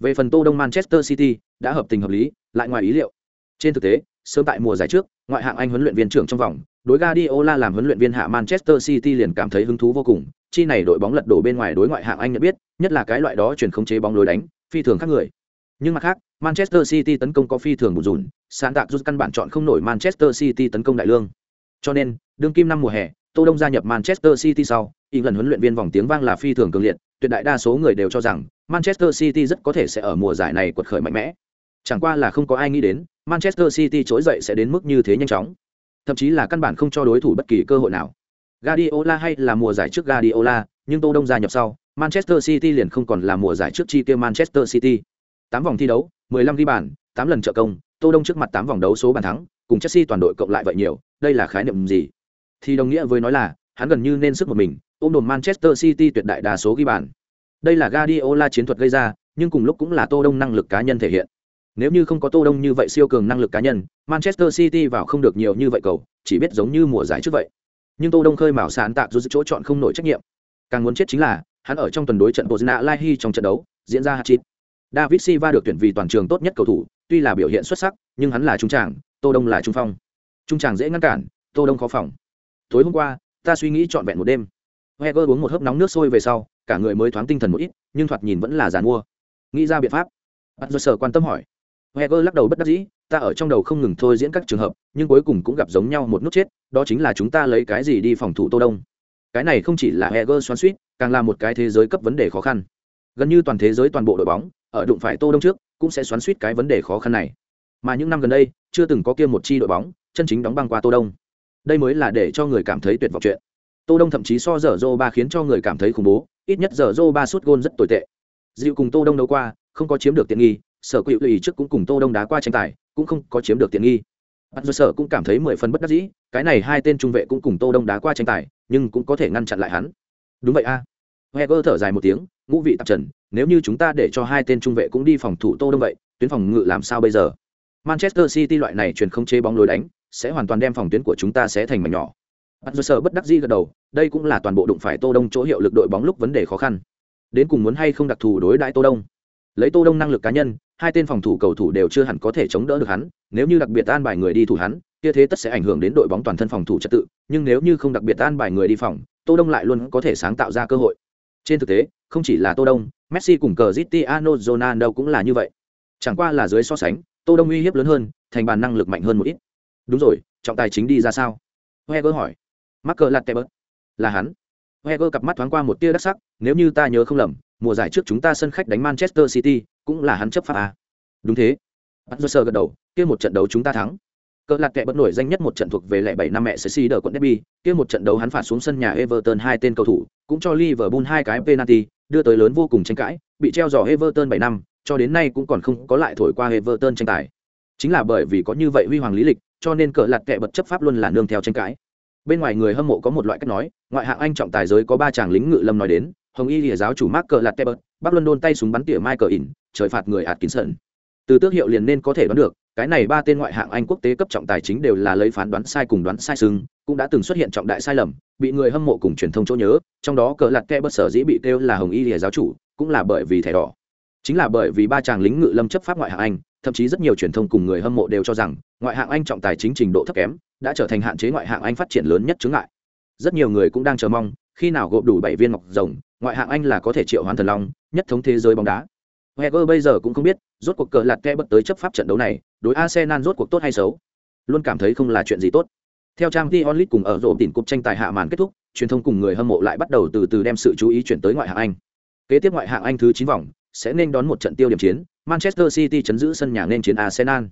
Về phần Tô Đông Manchester City, đã hợp tình hợp lý, lại ngoài ý liệu. Trên thực tế, sớm tại mùa giải trước, ngoại hạng Anh huấn luyện viên trưởng trong vòng, đối Guardiola làm huấn luyện viên hạ Manchester City liền cảm thấy hứng thú vô cùng, chi này đội bóng lật đổ bên ngoài đối ngoại hạng Anh nhận biết, nhất là cái loại đó chuyển khống chế bóng lối đánh, phi thường khác người. Nhưng mặt khác, Manchester City tấn công có phi thường bùn rùn, sáng tạo rút căn bản chọn không nổi Manchester City tấn công đại lương. Cho nên, đương kim năm mùa hè, Tô Đông gia nhập Manchester City sau, lần huấn luyện viên vòng tiếng vang là phi thường cường liệt, tuyệt đại đa số người đều cho rằng Manchester City rất có thể sẽ ở mùa giải này quật khởi mạnh mẽ. Chẳng qua là không có ai nghĩ đến, Manchester City trỗi dậy sẽ đến mức như thế nhanh chóng. Thậm chí là căn bản không cho đối thủ bất kỳ cơ hội nào. Guardiola hay là mùa giải trước Guardiola, nhưng Tô Đông gia nhập sau, Manchester City liền không còn là mùa giải trước chi tiêu Manchester City. 8 vòng thi đấu, 15 ghi bàn, 8 lần trợ công, Tô Đông trước mặt 8 vòng đấu số bàn thắng, cùng Chelsea toàn đội cộng lại vậy nhiều, đây là khái niệm gì? Thì đồng nghĩa với nói là, hắn gần như nên sức một mình, ôm đồn Manchester City tuyệt đại đa số ghi bàn. Đây là Guardiola chiến thuật gây ra, nhưng cùng lúc cũng là Tô Đông năng lực cá nhân thể hiện. Nếu như không có Tô Đông như vậy siêu cường năng lực cá nhân, Manchester City vào không được nhiều như vậy cầu, chỉ biết giống như mùa giải trước vậy. Nhưng Tô Đông khơi mào sán tạc dù chỗ chọn không nổi trách nhiệm. Càng muốn chết chính là, hắn ở trong tuần đối trận Bozna Lahi trong trận đấu, diễn ra hat-trick. David Silva được tuyển vì toàn trường tốt nhất cầu thủ, tuy là biểu hiện xuất sắc, nhưng hắn là trung trảng, Tô Đông là trung phong. Trung trảng dễ ngăn cản, Tô Đông khó phòng. Tối hôm qua, ta suy nghĩ trọn vẹn một đêm. Heger uống một hớp nóng nước sôi về sau, cả người mới thoáng tinh thần một ít, nhưng thoạt nhìn vẫn là giàn mua. Nghĩ ra biện pháp. Bắt rồi sở quan tâm hỏi. Heger lắc đầu bất đắc dĩ, ta ở trong đầu không ngừng thôi diễn các trường hợp, nhưng cuối cùng cũng gặp giống nhau một nút chết, đó chính là chúng ta lấy cái gì đi phòng thủ Tô Đông. Cái này không chỉ là Heger xoắn xuýt, càng là một cái thế giới cấp vấn đề khó khăn. Gần như toàn thế giới toàn bộ đội bóng, ở đụng phải Tô Đông trước, cũng sẽ xoắn xuýt cái vấn đề khó khăn này. Mà những năm gần đây, chưa từng có kia một chi đội bóng chân chính đóng băng qua Tô Đông. Đây mới là để cho người cảm thấy tuyệt vọng chuyện. Tô Đông thậm chí so dở Zoro ba khiến cho người cảm thấy khủng bố, ít nhất dở Zoro ba sút gôn rất tồi tệ. Dịu cùng Tô Đông đấu qua, không có chiếm được tiện nghi, sở quỷ lụy trước cũng cùng Tô Đông đá qua tranh tài, cũng không có chiếm được tiện nghi. Bắt giờ sở cũng cảm thấy mười phần bất đắc dĩ, cái này hai tên trung vệ cũng cùng Tô Đông đá qua tranh tài, nhưng cũng có thể ngăn chặn lại hắn. Đúng vậy a. À. Heger thở dài một tiếng, ngũ vị tạp trần, nếu như chúng ta để cho hai tên trung vệ cũng đi phòng thủ Tô Đông vậy, tuyến phòng ngự làm sao bây giờ? Manchester City loại này truyền không chế bóng lối đánh, sẽ hoàn toàn đem phòng tuyến của chúng ta sẽ thành mảnh nhỏ. Bắt giờ sở bất đắc dĩ gật đầu, đây cũng là toàn bộ đụng phải Tô Đông chỗ hiệu lực đội bóng lúc vấn đề khó khăn. Đến cùng muốn hay không đặc thù đối đãi Tô Đông. Lấy Tô Đông năng lực cá nhân, hai tên phòng thủ cầu thủ đều chưa hẳn có thể chống đỡ được hắn, nếu như đặc biệt an bài người đi thủ hắn, kia thế tất sẽ ảnh hưởng đến đội bóng toàn thân phòng thủ trật tự, nhưng nếu như không đặc biệt an bài người đi phòng, Tô Đông lại luôn có thể sáng tạo ra cơ hội. Trên thực tế, không chỉ là Tô Đông, Messi cùng Cristiano Ronaldo cũng là như vậy. Chẳng qua là dưới so sánh, Tô Đông uy hiếp lớn hơn, thành bàn năng lực mạnh hơn một ít. Đúng rồi, trọng tài chính đi ra sao? heger hỏi. Marker Lattebert. Là hắn. Wenger cặp mắt thoáng qua một tia đắc sắc, nếu như ta nhớ không lầm, mùa giải trước chúng ta sân khách đánh Manchester City, cũng là hắn chấp pháp à? Đúng thế. Bắt gật đầu, kia một trận đấu chúng ta thắng. Cờ lạc kệ bất nổi danh nhất một trận thuộc về lẻ bảy năm mẹ Chelsea đỡ quận Derby, kia một trận đấu hắn phạt xuống sân nhà Everton hai tên cầu thủ, cũng cho Liverpool hai cái penalty, đưa tới lớn vô cùng tranh cãi, bị treo giò Everton bảy năm, cho đến nay cũng còn không có lại thổi qua Everton tranh tài. Chính là bởi vì có như vậy huy hoàng lý lịch, cho nên cờ lạc kệ bật chấp pháp luôn là nương theo tranh cãi. Bên ngoài người hâm mộ có một loại cách nói, ngoại hạng Anh trọng tài giới có ba chàng lính ngự lâm nói đến, Hồng Y Lìa giáo chủ Mark cờ lạt tebert Bắc London tay súng bắn tỉa Michael In, trời phạt người Atkinson. Từ tước hiệu liền nên có thể đoán được, cái này ba tên ngoại hạng Anh quốc tế cấp trọng tài chính đều là lấy phán đoán sai cùng đoán sai sưng, cũng đã từng xuất hiện trọng đại sai lầm, bị người hâm mộ cùng truyền thông chỗ nhớ, trong đó cờ lạt tebert sở dĩ bị kêu là Hồng Y Lìa giáo chủ, cũng là bởi vì thẻ đỏ. Chính là bởi vì ba chàng lính ngự lâm chấp pháp ngoại hạng Anh, thậm chí rất nhiều truyền thông cùng người hâm mộ đều cho rằng, ngoại hạng Anh trọng tài chính trình độ thấp kém, đã trở thành hạn chế ngoại hạng Anh phát triển lớn nhất chướng ngại. rất nhiều người cũng đang chờ mong, khi nào gộp đủ bảy viên ngọc rồng, ngoại hạng anh là có thể triệu hoán thần long, nhất thống thế giới bóng đá. Heger bây giờ cũng không biết, rốt cuộc cờ lạt kẽ bất tới chấp pháp trận đấu này, đối arsenal rốt cuộc tốt hay xấu? Luôn cảm thấy không là chuyện gì tốt. Theo trang t onlit cùng ở rổ tìm cục tranh tài hạ màn kết thúc, truyền thông cùng người hâm mộ lại bắt đầu từ từ đem sự chú ý chuyển tới ngoại hạng anh. Kế tiếp ngoại hạng anh thứ chín vòng, sẽ nên đón một trận tiêu điểm chiến, manchester city chấn giữ sân nhà nên chiến arsenal.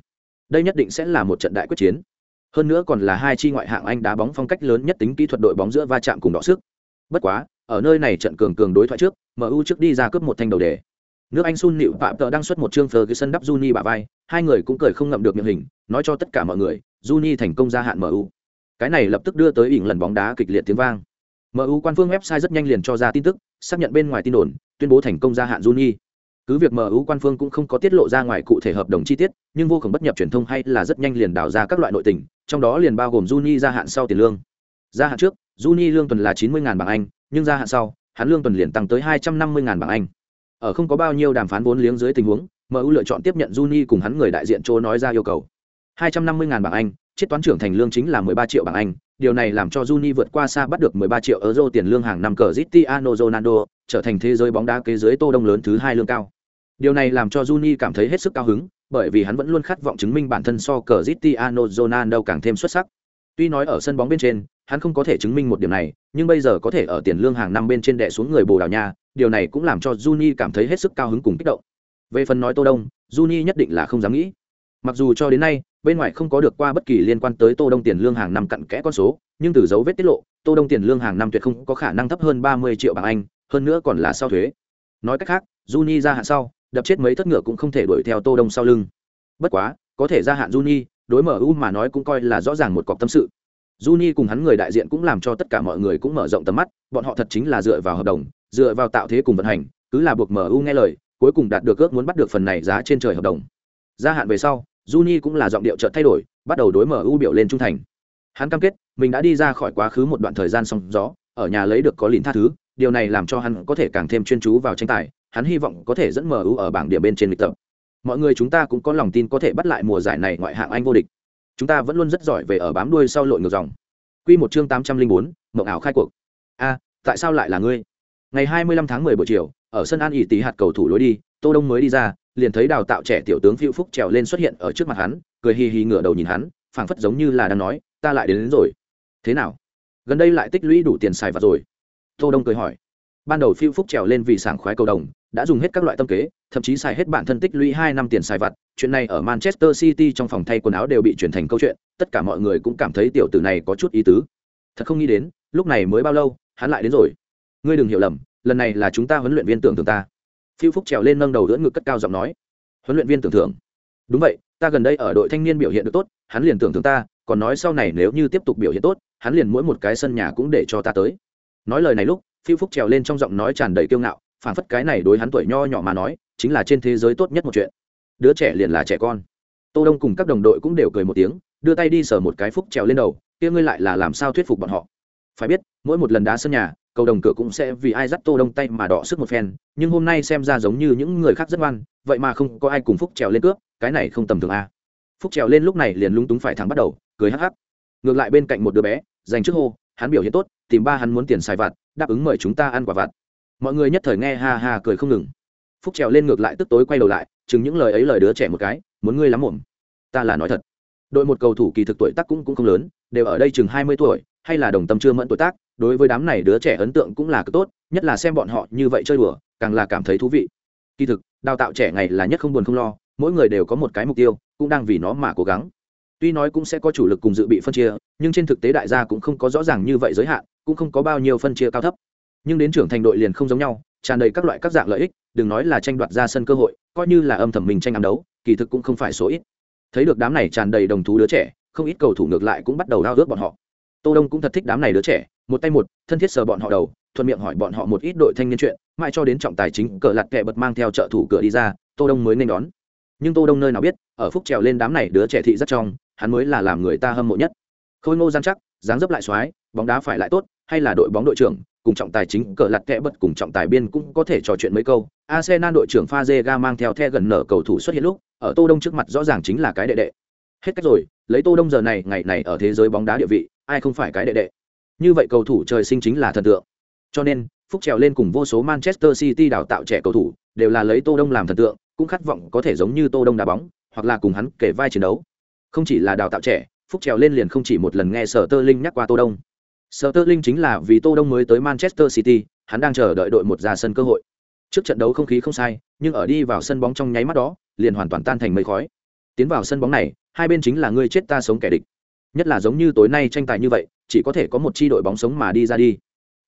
Đây nhất định sẽ là một trận đại quyết chiến hơn nữa còn là hai chi ngoại hạng anh đá bóng phong cách lớn nhất tính kỹ thuật đội bóng giữa va chạm cùng đọ sức. Bất quá, ở nơi này trận cường cường đối thoại trước mu trước đi ra cướp một thanh đầu đề. Nước anh sun nịu phạm tờ đang xuất một chương phờ cái sân đắp juni bả vai, hai người cũng cười không ngậm được miệng hình, nói cho tất cả mọi người, juni thành công gia hạn mu cái này lập tức đưa tới ỉn lần bóng đá kịch liệt tiếng vang. Mu quan phương website rất nhanh liền cho ra tin tức, xác nhận bên ngoài tin đồn, tuyên bố thành công gia hạn juni. Cứ việc mu quan phương cũng không có tiết lộ ra ngoài cụ thể hợp đồng chi tiết, nhưng vô cùng bất nhập truyền thông hay là rất nhanh liền đào ra các loại nội tình trong đó liền bao gồm juni gia hạn sau tiền lương. Gia hạn trước juni lương tuần là 90.000 bảng anh nhưng gia hạn sau hắn lương tuần liền tăng tới hai trăm năm mươi bảng anh. Ở không có bao nhiêu đàm phán vốn liếng dưới tình huống mu lựa chọn tiếp nhận juni cùng hắn người đại diện chỗ nói ra yêu cầu. hai trăm năm mươi bảng anh chiết toán trưởng thành lương chính là mười ba triệu bảng anh điều này làm cho Juni vượt qua xa bắt được 13 triệu euro tiền lương hàng năm cờ Cristiano Ronaldo, trở thành thế giới bóng đá kế dưới Tô Đông lớn thứ hai lương cao. Điều này làm cho Juni cảm thấy hết sức cao hứng, bởi vì hắn vẫn luôn khát vọng chứng minh bản thân so cờ Cristiano Ronaldo càng thêm xuất sắc. Tuy nói ở sân bóng bên trên, hắn không có thể chứng minh một điểm này, nhưng bây giờ có thể ở tiền lương hàng năm bên trên đè xuống người Bồ Đào Nha, điều này cũng làm cho Juni cảm thấy hết sức cao hứng cùng kích động. Về phần nói Tô Đông, Juni nhất định là không dám nghĩ. Mặc dù cho đến nay, bên ngoài không có được qua bất kỳ liên quan tới Tô Đông tiền lương hàng năm cặn kẽ con số, nhưng từ dấu vết tiết lộ, Tô Đông tiền lương hàng năm tuyệt không có khả năng thấp hơn 30 triệu bảng Anh, hơn nữa còn là sau thuế. Nói cách khác, Juni ra hạn sau, đập chết mấy thất ngựa cũng không thể đuổi theo Tô Đông sau lưng. Bất quá, có thể gia hạn Juni, đối mở U mà nói cũng coi là rõ ràng một cọc tâm sự. Juni cùng hắn người đại diện cũng làm cho tất cả mọi người cũng mở rộng tầm mắt, bọn họ thật chính là dựa vào hợp đồng, dựa vào tạo thế cùng vận hành, cứ là buộc MU nghe lời, cuối cùng đạt được ước muốn bắt được phần này giá trên trời hợp đồng. Gia hạn về sau, Juni cũng là giọng điệu chợt thay đổi, bắt đầu đối MU biểu lên trung thành. Hắn cam kết, mình đã đi ra khỏi quá khứ một đoạn thời gian song gió, ở nhà lấy được có lìn tha thứ, điều này làm cho hắn có thể càng thêm chuyên chú vào tranh tài, hắn hy vọng có thể dẫn MU ở bảng điểm bên trên lịch tập. Mọi người chúng ta cũng có lòng tin có thể bắt lại mùa giải này ngoại hạng Anh vô địch. Chúng ta vẫn luôn rất giỏi về ở bám đuôi sau lội ngược dòng. Quy một chương 804, mộng ảo khai cuộc. A, tại sao lại là ngươi? Ngày 25 tháng 10 buổi chiều, ở sân An ỉ tí hạt cầu thủ lối đi, Tô Đông mới đi ra, liền thấy đào tạo trẻ tiểu tướng Phiêu Phúc trèo lên xuất hiện ở trước mặt hắn, cười hì hì ngửa đầu nhìn hắn, phảng phất giống như là đang nói, ta lại đến, đến rồi. Thế nào? Gần đây lại tích lũy đủ tiền xài vào rồi. Tô Đông cười hỏi. Ban đầu Phiêu Phúc trèo lên vì sảng khoái cầu đồng, đã dùng hết các loại tâm kế, thậm chí xài hết bản thân tích lũy hai năm tiền xài vặt, chuyện này ở Manchester City trong phòng thay quần áo đều bị chuyển thành câu chuyện, tất cả mọi người cũng cảm thấy tiểu tử này có chút ý tứ. Thật không nghĩ đến, lúc này mới bao lâu, hắn lại đến rồi. Ngươi đừng hiểu lầm, lần này là chúng ta huấn luyện viên tưởng tượng ta. Phiêu phúc trèo lên nâng đầu ưỡn ngực cất cao giọng nói. Huấn luyện viên tưởng thưởng. Đúng vậy ta gần đây ở đội thanh niên biểu hiện được tốt hắn liền tưởng thưởng ta còn nói sau này nếu như tiếp tục biểu hiện tốt hắn liền mỗi một cái sân nhà cũng để cho ta tới. Nói lời này lúc phiêu phúc trèo lên trong giọng nói tràn đầy kiêu ngạo phản phất cái này đối hắn tuổi nho nhỏ mà nói, chính là trên thế giới tốt nhất một chuyện. Đứa trẻ liền là trẻ con. Tô đông cùng các đồng đội cũng đều cười một tiếng, đưa tay đi sờ một cái phúc trèo lên đầu, kia ngươi lại là làm sao thuyết phục bọn họ? Phải biết, mỗi một lần đá sân nhà, cầu đồng cửa cũng sẽ vì ai dắt tô đông tay mà đỏ sức một phen, nhưng hôm nay xem ra giống như những người khác rất ngoan, vậy mà không có ai cùng phúc trèo lên cướp, cái này không tầm thường a. À. phúc trèo lên lúc này liền lúng túng phải thẳng bắt đầu, cười hắc hắc. Ngược lại bên cạnh một đứa bé, dành trước hô, hắn biểu hiện tốt, tìm ba hắn muốn tiền xài vặt, đáp ứng mời chúng ta ăn quả vặt mọi người nhất thời nghe ha ha cười không ngừng. Phúc trèo lên ngược lại tức tối quay đầu lại, chừng những lời ấy lời đứa trẻ một cái, muốn ngươi lắm muộn. Ta là nói thật. Đội một cầu thủ kỳ thực tuổi tác cũng cũng không lớn, đều ở đây chừng hai mươi tuổi, hay là đồng tâm chưa mẫn tuổi tác, đối với đám này đứa trẻ ấn tượng cũng là cực tốt, nhất là xem bọn họ như vậy chơi đùa, càng là cảm thấy thú vị. Kỳ thực, đào tạo trẻ ngày là nhất không buồn không lo, mỗi người đều có một cái mục tiêu, cũng đang vì nó mà cố gắng. Tuy nói cũng sẽ có chủ lực cùng dự bị phân chia, nhưng trên thực tế đại gia cũng không có rõ ràng như vậy giới hạn, cũng không có bao nhiêu phân chia cao thấp nhưng đến trưởng thành đội liền không giống nhau, tràn đầy các loại các dạng lợi ích, đừng nói là tranh đoạt ra sân cơ hội, coi như là âm thầm mình tranh ám đấu, kỳ thực cũng không phải số ít. Thấy được đám này tràn đầy đồng thú đứa trẻ, không ít cầu thủ ngược lại cũng bắt đầu đao ước bọn họ. Tô đông cũng thật thích đám này đứa trẻ, một tay một, thân thiết sờ bọn họ đầu, thuận miệng hỏi bọn họ một ít đội thanh niên chuyện, mãi cho đến trọng tài chính cờ lặt kẹ bật mang theo trợ thủ cửa đi ra, tô đông mới nên đón. Nhưng tô đông nơi nào biết, ở phúc trèo lên đám này đứa trẻ thị rất trong, hắn mới là làm người ta hâm mộ nhất. Khôi ngô gian chắc, dáng dấp lại xoái, bóng đá phải lại tốt, hay là đội bóng đội trưởng cùng trọng tài chính cờ lặt kẽ bật cùng trọng tài biên cũng có thể trò chuyện mấy câu arsenal đội trưởng pha mang theo the gần nở cầu thủ xuất hiện lúc ở tô đông trước mặt rõ ràng chính là cái đệ đệ hết cách rồi lấy tô đông giờ này ngày này ở thế giới bóng đá địa vị ai không phải cái đệ đệ Như vậy cầu thủ trời sinh chính là thần tượng. Cho nên, phúc trèo lên cùng vô số Manchester City đào tạo trẻ cầu thủ, đều là lấy Tô Đông làm thần tượng, cũng khát vọng có thể giống như Tô Đông đá bóng, hoặc là cùng hắn kể vai chiến đấu. Không chỉ là đào tạo trẻ, phúc trèo lên liền không chỉ một lần nghe Sở Tơ Linh nhắc qua Tô Đông. Sở Tơ Linh chính là vì Tô Đông mới tới Manchester City, hắn đang chờ đợi đội một ra sân cơ hội. Trước trận đấu không khí không sai, nhưng ở đi vào sân bóng trong nháy mắt đó, liền hoàn toàn tan thành mây khói. Tiến vào sân bóng này, hai bên chính là ngươi chết ta sống kẻ địch. Nhất là giống như tối nay tranh tài như vậy, chỉ có thể có một chi đội bóng sống mà đi ra đi.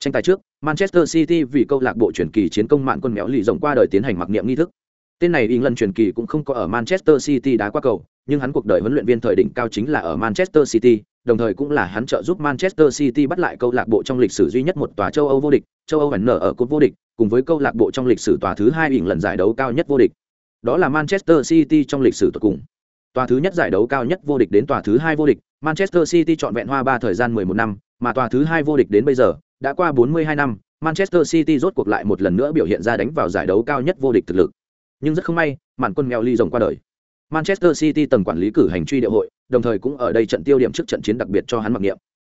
Tranh tài trước, Manchester City vì câu lạc bộ chuyển kỳ chiến công mạng quân méo lì rộng qua đời tiến hành mặc niệm nghi thức. Tên này lần chuyển kỳ cũng không có ở Manchester City đá qua cầu, nhưng hắn cuộc đời huấn luyện viên thời đỉnh cao chính là ở Manchester City, đồng thời cũng là hắn trợ giúp Manchester City bắt lại câu lạc bộ trong lịch sử duy nhất một tòa châu Âu vô địch, châu Âu ẩn nở ở cúp vô địch, cùng với câu lạc bộ trong lịch sử tòa thứ hai ỉn lần giải đấu cao nhất vô địch. Đó là Manchester City trong lịch sử tuyệt cùng. Tòa thứ nhất giải đấu cao nhất vô địch đến tòa thứ hai vô địch, Manchester City chọn vẹn hoa ba thời gian 11 năm, mà tòa thứ hai vô địch đến bây giờ, đã qua 42 năm, Manchester City rốt cuộc lại một lần nữa biểu hiện ra đánh vào giải đấu cao nhất vô địch thực lực. Nhưng rất không may, màn quân mèo ly rồng qua đời. Manchester City tầng quản lý cử hành truy điệu hội, đồng thời cũng ở đây trận tiêu điểm trước trận chiến đặc biệt cho hắn mặc niệm.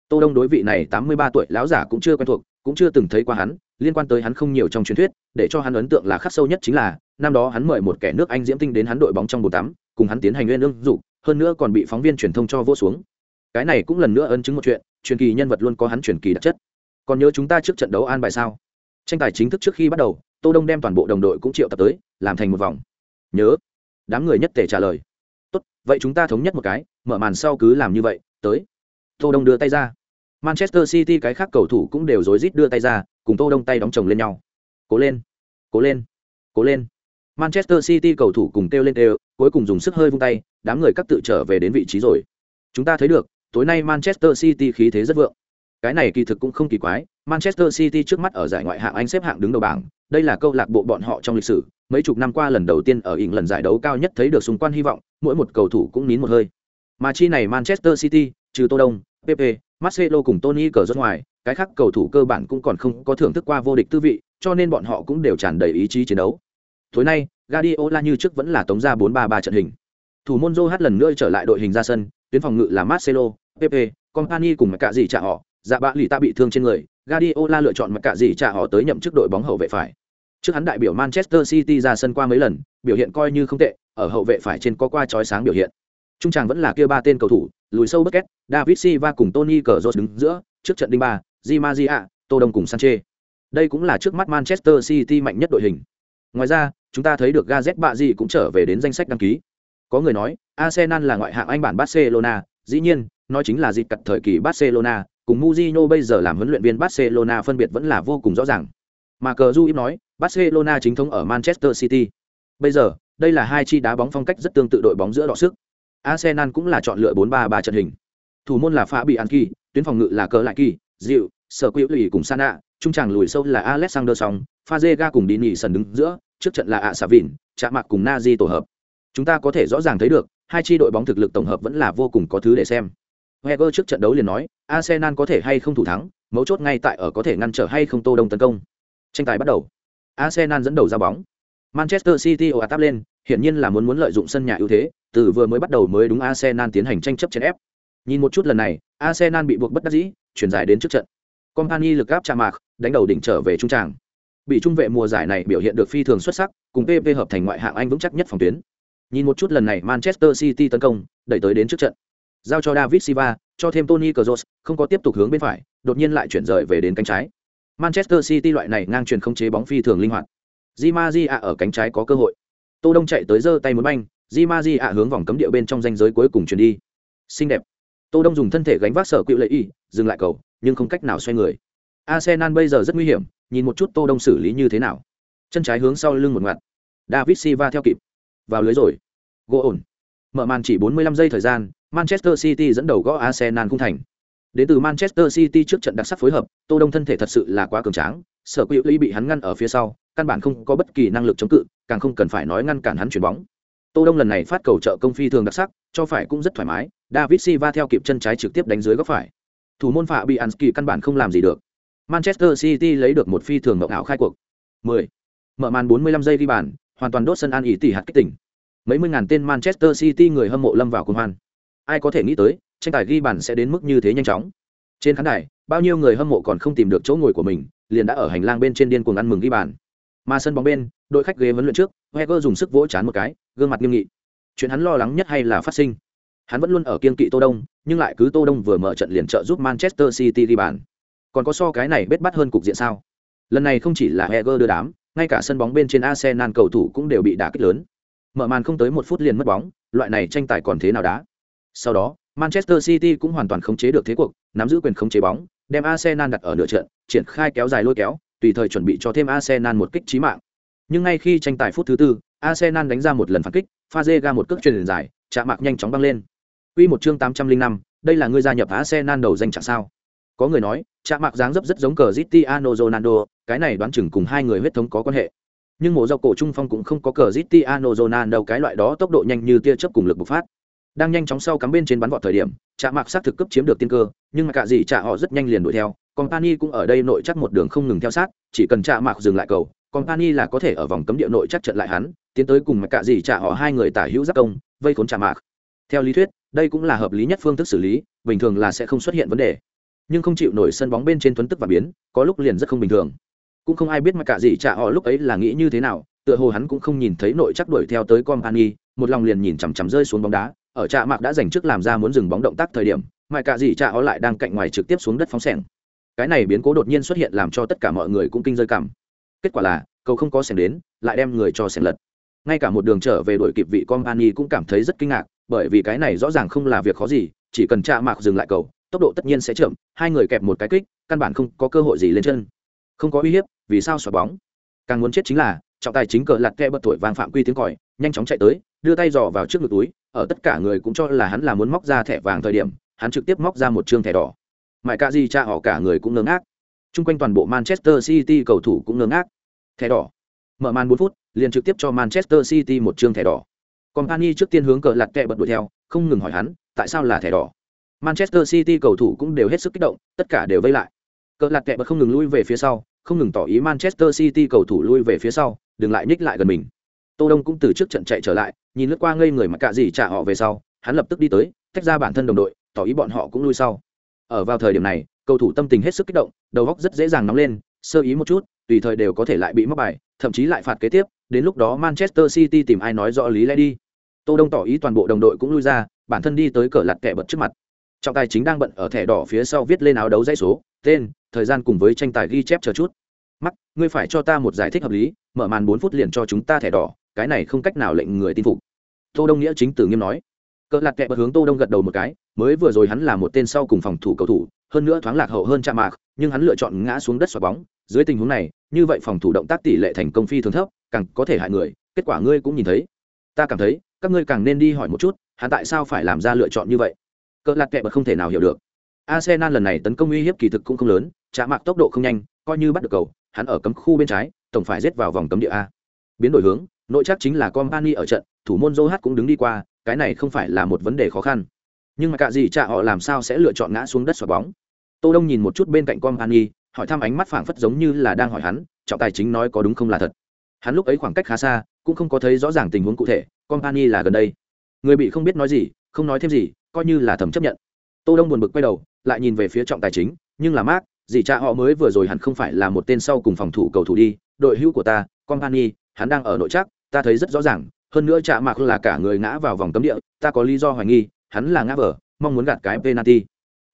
Tô Đông đối vị này 83 tuổi lão giả cũng chưa quen thuộc, cũng chưa từng thấy qua hắn, liên quan tới hắn không nhiều trong truyền thuyết, để cho hắn ấn tượng là khắc sâu nhất chính là, năm đó hắn mời một kẻ nước Anh diễm tinh đến hắn đội bóng trong bồn tắm, cùng hắn tiến hành nguyên ương dục, hơn nữa còn bị phóng viên truyền thông cho vô xuống. Cái này cũng lần nữa ấn chứng một chuyện, truyền kỳ nhân vật luôn có hắn truyền kỳ đặc chất. Còn nhớ chúng ta trước trận đấu an bài sao? Tranh tài chính thức trước khi bắt đầu, Tô Đông đem toàn bộ đồng đội cũng triệu tập tới, làm thành một vòng. Nhớ. Đám người nhất tề trả lời. Tốt, vậy chúng ta thống nhất một cái, mở màn sau cứ làm như vậy, tới. Tô Đông đưa tay ra. Manchester City cái khác cầu thủ cũng đều rối rít đưa tay ra, cùng Tô Đông tay đóng chồng lên nhau. Cố lên, cố lên, cố lên. Manchester City cầu thủ cùng kêu lên đều, cuối cùng dùng sức hơi vung tay, đám người các tự trở về đến vị trí rồi. Chúng ta thấy được, tối nay Manchester City khí thế rất vượng. Cái này kỳ thực cũng không kỳ quái, Manchester City trước mắt ở giải ngoại hạng Anh xếp hạng đứng đầu bảng, đây là câu lạc bộ bọn họ trong lịch sử, mấy chục năm qua lần đầu tiên ở ỉng lần giải đấu cao nhất thấy được xung quanh hy vọng, mỗi một cầu thủ cũng nín một hơi. Mà chi này Manchester City, trừ Tô Đông, Pepe, Marcelo cùng Tony cờ rốt ngoài, cái khác cầu thủ cơ bản cũng còn không có thưởng thức qua vô địch tư vị, cho nên bọn họ cũng đều tràn đầy ý chí chiến đấu. Tối nay, Guardiola như trước vẫn là tống ra 4-3-3 trận hình. Thủ môn Joe lần nữa trở lại đội hình ra sân, tuyến phòng ngự là Marcelo, Pepe, Company cùng cả gì trả họ, dạ bạ lì ta bị thương trên người, Guardiola lựa chọn cả gì trả họ tới nhậm chức đội bóng hậu vệ phải. Trước hắn đại biểu Manchester City ra sân qua mấy lần, biểu hiện coi như không tệ, ở hậu vệ phải trên có qua trói sáng biểu hiện. Trung tràng vẫn là kia ba tên cầu thủ, lùi sâu bất két David Silva cùng Tony Kroos đứng giữa, trước trận đinh ba, Di Maria, Tô Đông cùng Sanche Đây cũng là trước mắt Manchester City mạnh nhất đội hình. Ngoài ra, chúng ta thấy được gazette bạ gì cũng trở về đến danh sách đăng ký. Có người nói, Arsenal là ngoại hạng Anh bản Barcelona, dĩ nhiên, nói chính là dịp cặt thời kỳ Barcelona, cùng Mourinho bây giờ làm huấn luyện viên Barcelona phân biệt vẫn là vô cùng rõ ràng. Mà cờ Du nói, Barcelona chính thống ở Manchester City. Bây giờ, đây là hai chi đá bóng phong cách rất tương tự đội bóng giữa đọ sức. Arsenal cũng là chọn lựa 4-3-3 trận hình. Thủ môn là Fabianski, tuyến phòng ngự là cờ lại kỳ, Dịu, Sở Quỹ Lì cùng Sana, trung tràng lùi sâu là Alexander Song, Fazega cùng Dini sần đứng giữa, trước trận là ạ xà vịn chạm cùng na di tổ hợp chúng ta có thể rõ ràng thấy được hai tri đội bóng thực lực tổng hợp vẫn là vô cùng có thứ để xem heger trước trận đấu liền nói arsenal có thể hay không thủ thắng mấu chốt ngay tại ở có thể ngăn trở hay không tô đông tấn công tranh tài bắt đầu arsenal dẫn đầu ra bóng. Manchester city ồ ạt lên hiển nhiên là muốn muốn lợi dụng sân nhà ưu thế từ vừa mới bắt đầu mới đúng arsenal tiến hành tranh chấp trên ép. Nhìn một chút lần này arsenal bị buộc bất đắc dĩ chuyển dài đến trước trận. Company lực áp chạm mạc đánh đầu đỉnh trở về trung tràng. Bị trung vệ mùa giải này biểu hiện được phi thường xuất sắc cùng pp hợp thành ngoại hạng anh vững chắc nhất phòng tuyến. Nhìn một chút lần này manchester city tấn công đẩy tới đến trước trận. Giao cho david silva cho thêm tony Kroos, không có tiếp tục hướng bên phải đột nhiên lại chuyển rời về đến cánh trái manchester city loại này ngang truyền không chế bóng phi thường linh hoạt. Di ma ở cánh trái có cơ hội. Tô đông chạy tới giơ tay muốn banh, di ma hướng vòng cấm địa bên trong danh giới cuối cùng chuyển đi. Xinh đẹp. Tô đông dùng thân thể gánh vác sở cựu lệ y, dừng lại cầu, nhưng không cách nào xoay người. Arsenal bây giờ rất nguy hiểm, nhìn một chút tô đông xử lý như thế nào. Chân trái hướng sau lưng một ngoặt. David silva theo kịp. Vào lưới rồi. Gỗ ổn. Mở màn chỉ 45 giây thời gian, manchester city dẫn đầu gõ arsenal cung thành đến từ manchester city trước trận đặc sắc phối hợp tô đông thân thể thật sự là quá cường tráng sở quỹ lý bị hắn ngăn ở phía sau căn bản không có bất kỳ năng lực chống cự càng không cần phải nói ngăn cản hắn chuyển bóng tô đông lần này phát cầu trợ công phi thường đặc sắc cho phải cũng rất thoải mái david silva theo kịp chân trái trực tiếp đánh dưới góc phải thủ môn phạ bị kỳ căn bản không làm gì được Manchester City lấy được một phi thường ngọc ảo khai cuộc. 10. Mở màn 45 giây ghi bàn, hoàn toàn đốt sân an ỉ tỷ hạt kích tỉnh. Mấy mươi ngàn tên Manchester City người hâm mộ lâm vào cuồng hoan. Ai có thể nghĩ tới, tranh tài ghi bàn sẽ đến mức như thế nhanh chóng. Trên khán đài, bao nhiêu người hâm mộ còn không tìm được chỗ ngồi của mình liền đã ở hành lang bên trên điên cuồng ăn mừng ghi bàn. Mà sân bóng bên đội khách ghế vấn luyện trước heger dùng sức vỗ chán một cái gương mặt nghiêm nghị. Chuyện hắn lo lắng nhất hay là phát sinh? Hắn vẫn luôn ở kiên kỵ tô đông nhưng lại cứ tô đông vừa mở trận liền trợ giúp manchester city ghi bàn. Còn có so cái này bết bắt hơn cục diện sao? Lần này không chỉ là heger đưa đám ngay cả sân bóng bên trên arsenal cầu thủ cũng đều bị đả kích lớn. Mở màn không tới một phút liền mất bóng loại này tranh tài còn thế nào đá? Sau đó manchester city cũng hoàn toàn khống chế được thế cuộc nắm giữ quyền khống chế bóng đem arsenal đặt ở nửa trận triển khai kéo dài lôi kéo tùy thời chuẩn bị cho thêm arsenal một kích chí mạng nhưng ngay khi tranh tài phút thứ tư arsenal đánh ra một lần phản kích Fazega một cước truyền dài chạm mạc nhanh chóng băng lên Quy một chương 805, đây là người gia nhập Arsenal đầu danh chẳng sao? Có người nói, chạm mạc dáng dấp rất giống Cristiano Ronaldo, cái này đoán chừng cùng hai người huyết thống có quan hệ. Nhưng mổ dọc cổ trung phong cũng không có Cristiano Ronaldo cái loại đó tốc độ nhanh như tia chớp cùng lực bộc phát. Đang nhanh chóng sau cắm bên trên bắn vọt thời điểm, trạ mạc sát thực cấp chiếm được tiên cơ, nhưng mà cả gì trạ họ rất nhanh liền đuổi theo, Company cũng ở đây nội chắc một đường không ngừng theo sát, chỉ cần trạ mạc dừng lại cầu, Company là có thể ở vòng cấm địa nội chắc trận lại hắn, tiến tới cùng mà cả gì trạ họ hai người tả hữu giáp công, vây khốn trạ mạc. Theo lý thuyết, đây cũng là hợp lý nhất phương thức xử lý bình thường là sẽ không xuất hiện vấn đề nhưng không chịu nổi sân bóng bên trên tuấn tức và biến có lúc liền rất không bình thường cũng không ai biết mà cả gì trả họ lúc ấy là nghĩ như thế nào tựa hồ hắn cũng không nhìn thấy nội chắc đuổi theo tới company một lòng liền nhìn chằm chằm rơi xuống bóng đá ở trạ mạc đã dành trước làm ra muốn dừng bóng động tác thời điểm, mà cả gì trạ họ lại đang cạnh ngoài trực tiếp xuống đất phóng sẻng. Cái này biến cố đột nhiên xuất hiện làm cho tất cả mọi người cũng kinh rơi cảm. Kết quả là, cầu không có sẻng đến, lại đem người cho sẻng lật. Ngay cả một đường trở về đội kịp vị company cũng cảm thấy rất kinh ngạc, bởi vì cái này rõ ràng không là việc khó gì, chỉ cần trạ mạc dừng lại cầu, tốc độ tất nhiên sẽ chậm, hai người kẹp một cái kích, căn bản không có cơ hội gì lên chân. Không có uy hiếp, vì sao xoa bóng? Càng muốn chết chính là, trọng tài chính cờ lặt kẹ bật tuổi vàng phạm quy tiếng còi, nhanh chóng chạy tới, đưa tay dò vào trước ngực túi ở tất cả người cũng cho là hắn là muốn móc ra thẻ vàng thời điểm hắn trực tiếp móc ra một chương thẻ đỏ mãi cả gì cha họ cả người cũng ngơ ngác chung quanh toàn bộ manchester city cầu thủ cũng ngơ ngác thẻ đỏ mở màn bốn phút liền trực tiếp cho manchester city một chương thẻ đỏ còn pani trước tiên hướng cờ lặt kẹ bật đuổi theo, không ngừng hỏi hắn, tại sao là thẻ đỏ. Manchester City cầu thủ cũng đều hết sức kích động, tất cả đều vây lại. Cờ lặt kẹ bật không ngừng lui về phía sau, không ngừng tỏ ý Manchester City cầu thủ lui về phía sau, đừng lại nhích lại gần mình. Tô Đông cũng từ trước trận chạy trở lại, nhìn lướt qua ngây người mà cả gì trả họ về sau, hắn lập tức đi tới, tách ra bản thân đồng đội, tỏ ý bọn họ cũng lui sau. Ở vào thời điểm này, cầu thủ tâm tình hết sức kích động, đầu óc rất dễ dàng nóng lên, sơ ý một chút, tùy thời đều có thể lại bị mắc bài, thậm chí lại phạt kế tiếp, đến lúc đó Manchester City tìm ai nói rõ lý lẽ đi. Tô đông tỏ ý toàn bộ đồng đội cũng lui ra bản thân đi tới cờ lặt kẻ bật trước mặt. Trọng tài chính đang bận ở thẻ đỏ phía sau viết lên áo đấu dãy số tên thời gian cùng với tranh tài ghi chép chờ chút. Mắc ngươi phải cho ta một giải thích hợp lý mở màn bốn phút liền cho chúng ta thẻ đỏ cái này không cách nào lệnh người tin phục. Tô đông nghĩa chính tử nghiêm nói. Cỡ lạc kẹ bật hướng tô đông gật đầu một cái, mới vừa rồi hắn là một tên sau cùng phòng thủ cầu thủ, hơn nữa thoáng lạc hậu hơn chạm mạc, nhưng hắn lựa chọn ngã xuống đất xoạc bóng. Dưới tình huống này, như vậy phòng thủ động tác tỷ lệ thành công phi thường thấp, càng có thể hại người, kết quả ngươi cũng nhìn thấy. Ta cảm thấy, các ngươi càng nên đi hỏi một chút, hắn tại sao phải làm ra lựa chọn như vậy? Cỡ lạt kệ bật không thể nào hiểu được. Arsenal lần này tấn công uy hiếp kỳ thực cũng không lớn chạm mạc tốc độ không nhanh, coi như bắt được cầu, hắn ở cấm khu bên trái, tổng phải rết vào vòng cấm địa a. Biến đổi hướng nội chắc chính là company ở trận, thủ môn Joh cũng đứng đi qua, cái này không phải là một vấn đề khó khăn. Nhưng mà cả gì chạ họ làm sao sẽ lựa chọn ngã xuống đất xoạt bóng. Tô đông nhìn một chút bên cạnh company, hỏi thăm ánh mắt phảng phất giống như là đang hỏi hắn, trọng tài chính nói có đúng không là thật. Hắn lúc ấy khoảng cách khá xa, cũng không có thấy rõ ràng tình huống cụ thể, company là gần đây. Người bị không biết nói gì, không nói thêm gì, coi như là thầm chấp nhận. Tô đông buồn bực quay đầu, lại nhìn về phía trọng tài chính, nhưng là mát dì cha họ mới vừa rồi hẳn không phải là một tên sau cùng phòng thủ cầu thủ đi, đội hữu của ta, company hắn đang ở nội trắc, ta thấy rất rõ ràng hơn nữa trạ mạc là cả người ngã vào vòng cấm địa ta có lý do hoài nghi hắn là ngã vở mong muốn gạt cái penalty.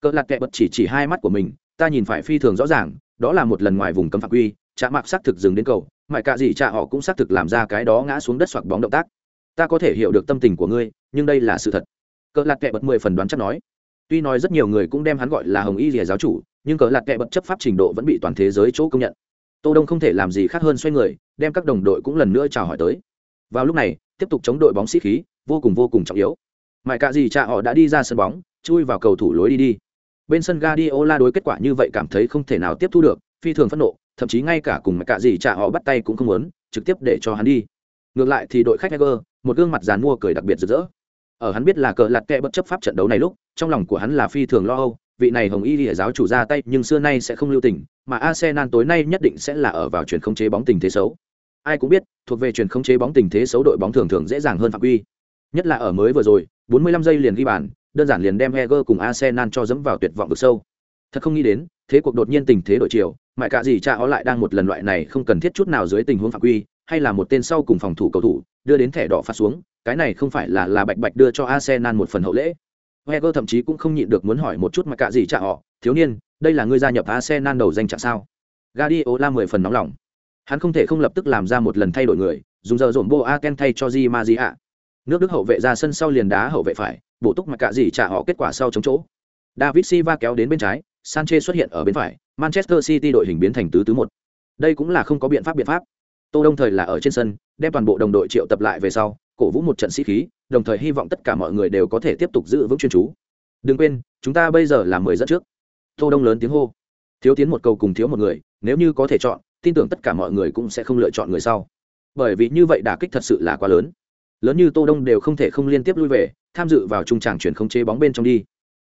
Cỡ lạt kẹ bật chỉ chỉ hai mắt của mình ta nhìn phải phi thường rõ ràng đó là một lần ngoài vùng cấm phạm quy trạ mạc xác thực dừng đến cầu mãi cả gì trạ họ cũng xác thực làm ra cái đó ngã xuống đất xoạc bóng động tác. Ta có thể hiểu được tâm tình của ngươi nhưng đây là sự thật. Cỡ lạt kệ bật mười phần đoán chắc nói. Tuy nói rất nhiều người cũng đem hắn gọi là hồng y rìa giáo chủ nhưng cỡ lạt kệ bật chấp pháp trình độ vẫn bị toàn thế giới chỗ công nhận tô đông không thể làm gì khác hơn xoay người đem các đồng đội cũng lần nữa chào hỏi tới. Vào lúc này tiếp tục chống đội bóng sĩ khí vô cùng vô cùng trọng yếu. Mãi cả gì cha họ đã đi ra sân bóng chui vào cầu thủ lối đi đi. Bên sân Guardiola đối kết quả như vậy cảm thấy không thể nào tiếp thu được phi thường phẫn nộ thậm chí ngay cả cùng mãi cả gì cha họ bắt tay cũng không muốn trực tiếp để cho hắn đi. Ngược lại thì đội khách Eger, một gương mặt dàn mua cười đặc biệt rực rỡ. Ở hắn biết là cờ lạt kẹ bất chấp pháp trận đấu này lúc trong lòng của hắn là phi thường lo âu vị này hồng y lìa giáo chủ ra tay, nhưng xưa nay sẽ không lưu tình, mà arsenal tối nay nhất định sẽ là ở vào chuyển không chế bóng tình thế xấu. Ai cũng biết, thuộc về chuyển không chế bóng tình thế xấu đội bóng thường thường dễ dàng hơn phạm quy nhất là ở mới vừa rồi 45 giây liền ghi bàn, đơn giản liền đem Heger cùng Arsenal cho dẫm vào tuyệt vọng vực sâu. Thật không nghĩ đến, thế cuộc đột nhiên tình thế đổi chiều mãi cả gì cha ó lại đang một lần loại này không cần thiết chút nào dưới tình huống phạm quy hay là một tên sau cùng phòng thủ cầu thủ, đưa đến thẻ đỏ phạt xuống, cái này không phải là là bạch bạch đưa cho arsenal một phần hậu lễ. Wenger thậm chí cũng không nhịn được muốn hỏi một chút mà cả gì trả họ, thiếu niên, đây là ngươi gia nhập arsenal đầu danh chẳng sao? Guardiola mười phần nóng lòng. Hắn không thể không lập tức làm ra một lần thay đổi người, dùng giờ dồn Boaken thay cho Di Maria. Nước đức hậu vệ ra sân sau liền đá hậu vệ phải, bổ túc mà cả gì trả họ kết quả sau chống chỗ. David silva kéo đến bên trái, sanchez xuất hiện ở bên phải, manchester city đội hình biến thành tứ tứ một. Đây cũng là không có biện pháp biện pháp. Tô đông thời là ở trên sân, đem toàn bộ đồng đội triệu tập lại về sau, cổ vũ một trận sĩ khí đồng thời hy vọng tất cả mọi người đều có thể tiếp tục giữ vững chuyên chú. Đừng quên, chúng ta bây giờ là mười dẫn trước. Tô đông lớn tiếng hô. Thiếu tiến một cầu cùng thiếu một người, nếu như có thể chọn, tin tưởng tất cả mọi người cũng sẽ không lựa chọn người sau. Bởi vì như vậy đả kích thật sự là quá lớn. Lớn như tô đông đều không thể không liên tiếp lui về, tham dự vào trung tràng chuyển không chế bóng bên trong đi.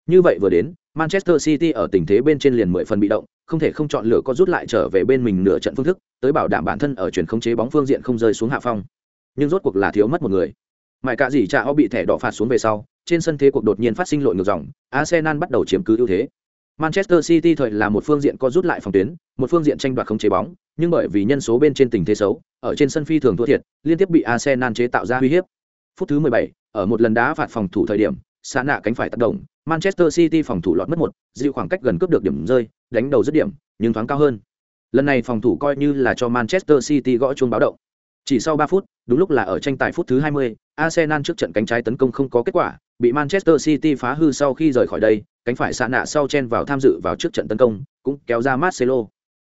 Như vậy vừa đến, manchester city ở tình thế bên trên liền mười phần bị động, không thể không chọn lựa có rút lại trở về bên mình nửa trận phương thức, tới bảo đảm bản thân ở chuyển không chế bóng phương diện không rơi xuống hạ phong. Nhưng rốt cuộc là thiếu mất một người mãi cả gì cha họ bị thẻ đỏ phạt xuống về sau trên sân thế cuộc đột nhiên phát sinh lội ngược dòng arsenal bắt đầu chiếm cứ ưu thế. Manchester city thời là một phương diện có rút lại phòng tuyến một phương diện tranh đoạt không chế bóng nhưng bởi vì nhân số bên trên tình thế xấu ở trên sân phi thường thua thiệt liên tiếp bị arsenal chế tạo ra uy hiếp. Phút thứ 17, ở một lần đá phạt phòng thủ thời điểm xa nạ cánh phải tác động manchester city phòng thủ lọt mất một dịu khoảng cách gần cướp được điểm rơi đánh đầu dứt điểm nhưng thoáng cao hơn. Lần này phòng thủ coi như là cho manchester city gõ chuông báo động chỉ sau 3 phút đúng lúc là ở tranh tài phút thứ 20, arsenal trước trận cánh trái tấn công không có kết quả bị manchester city phá hư sau khi rời khỏi đây cánh phải xạ nạ sau chen vào tham dự vào trước trận tấn công cũng kéo ra marcelo.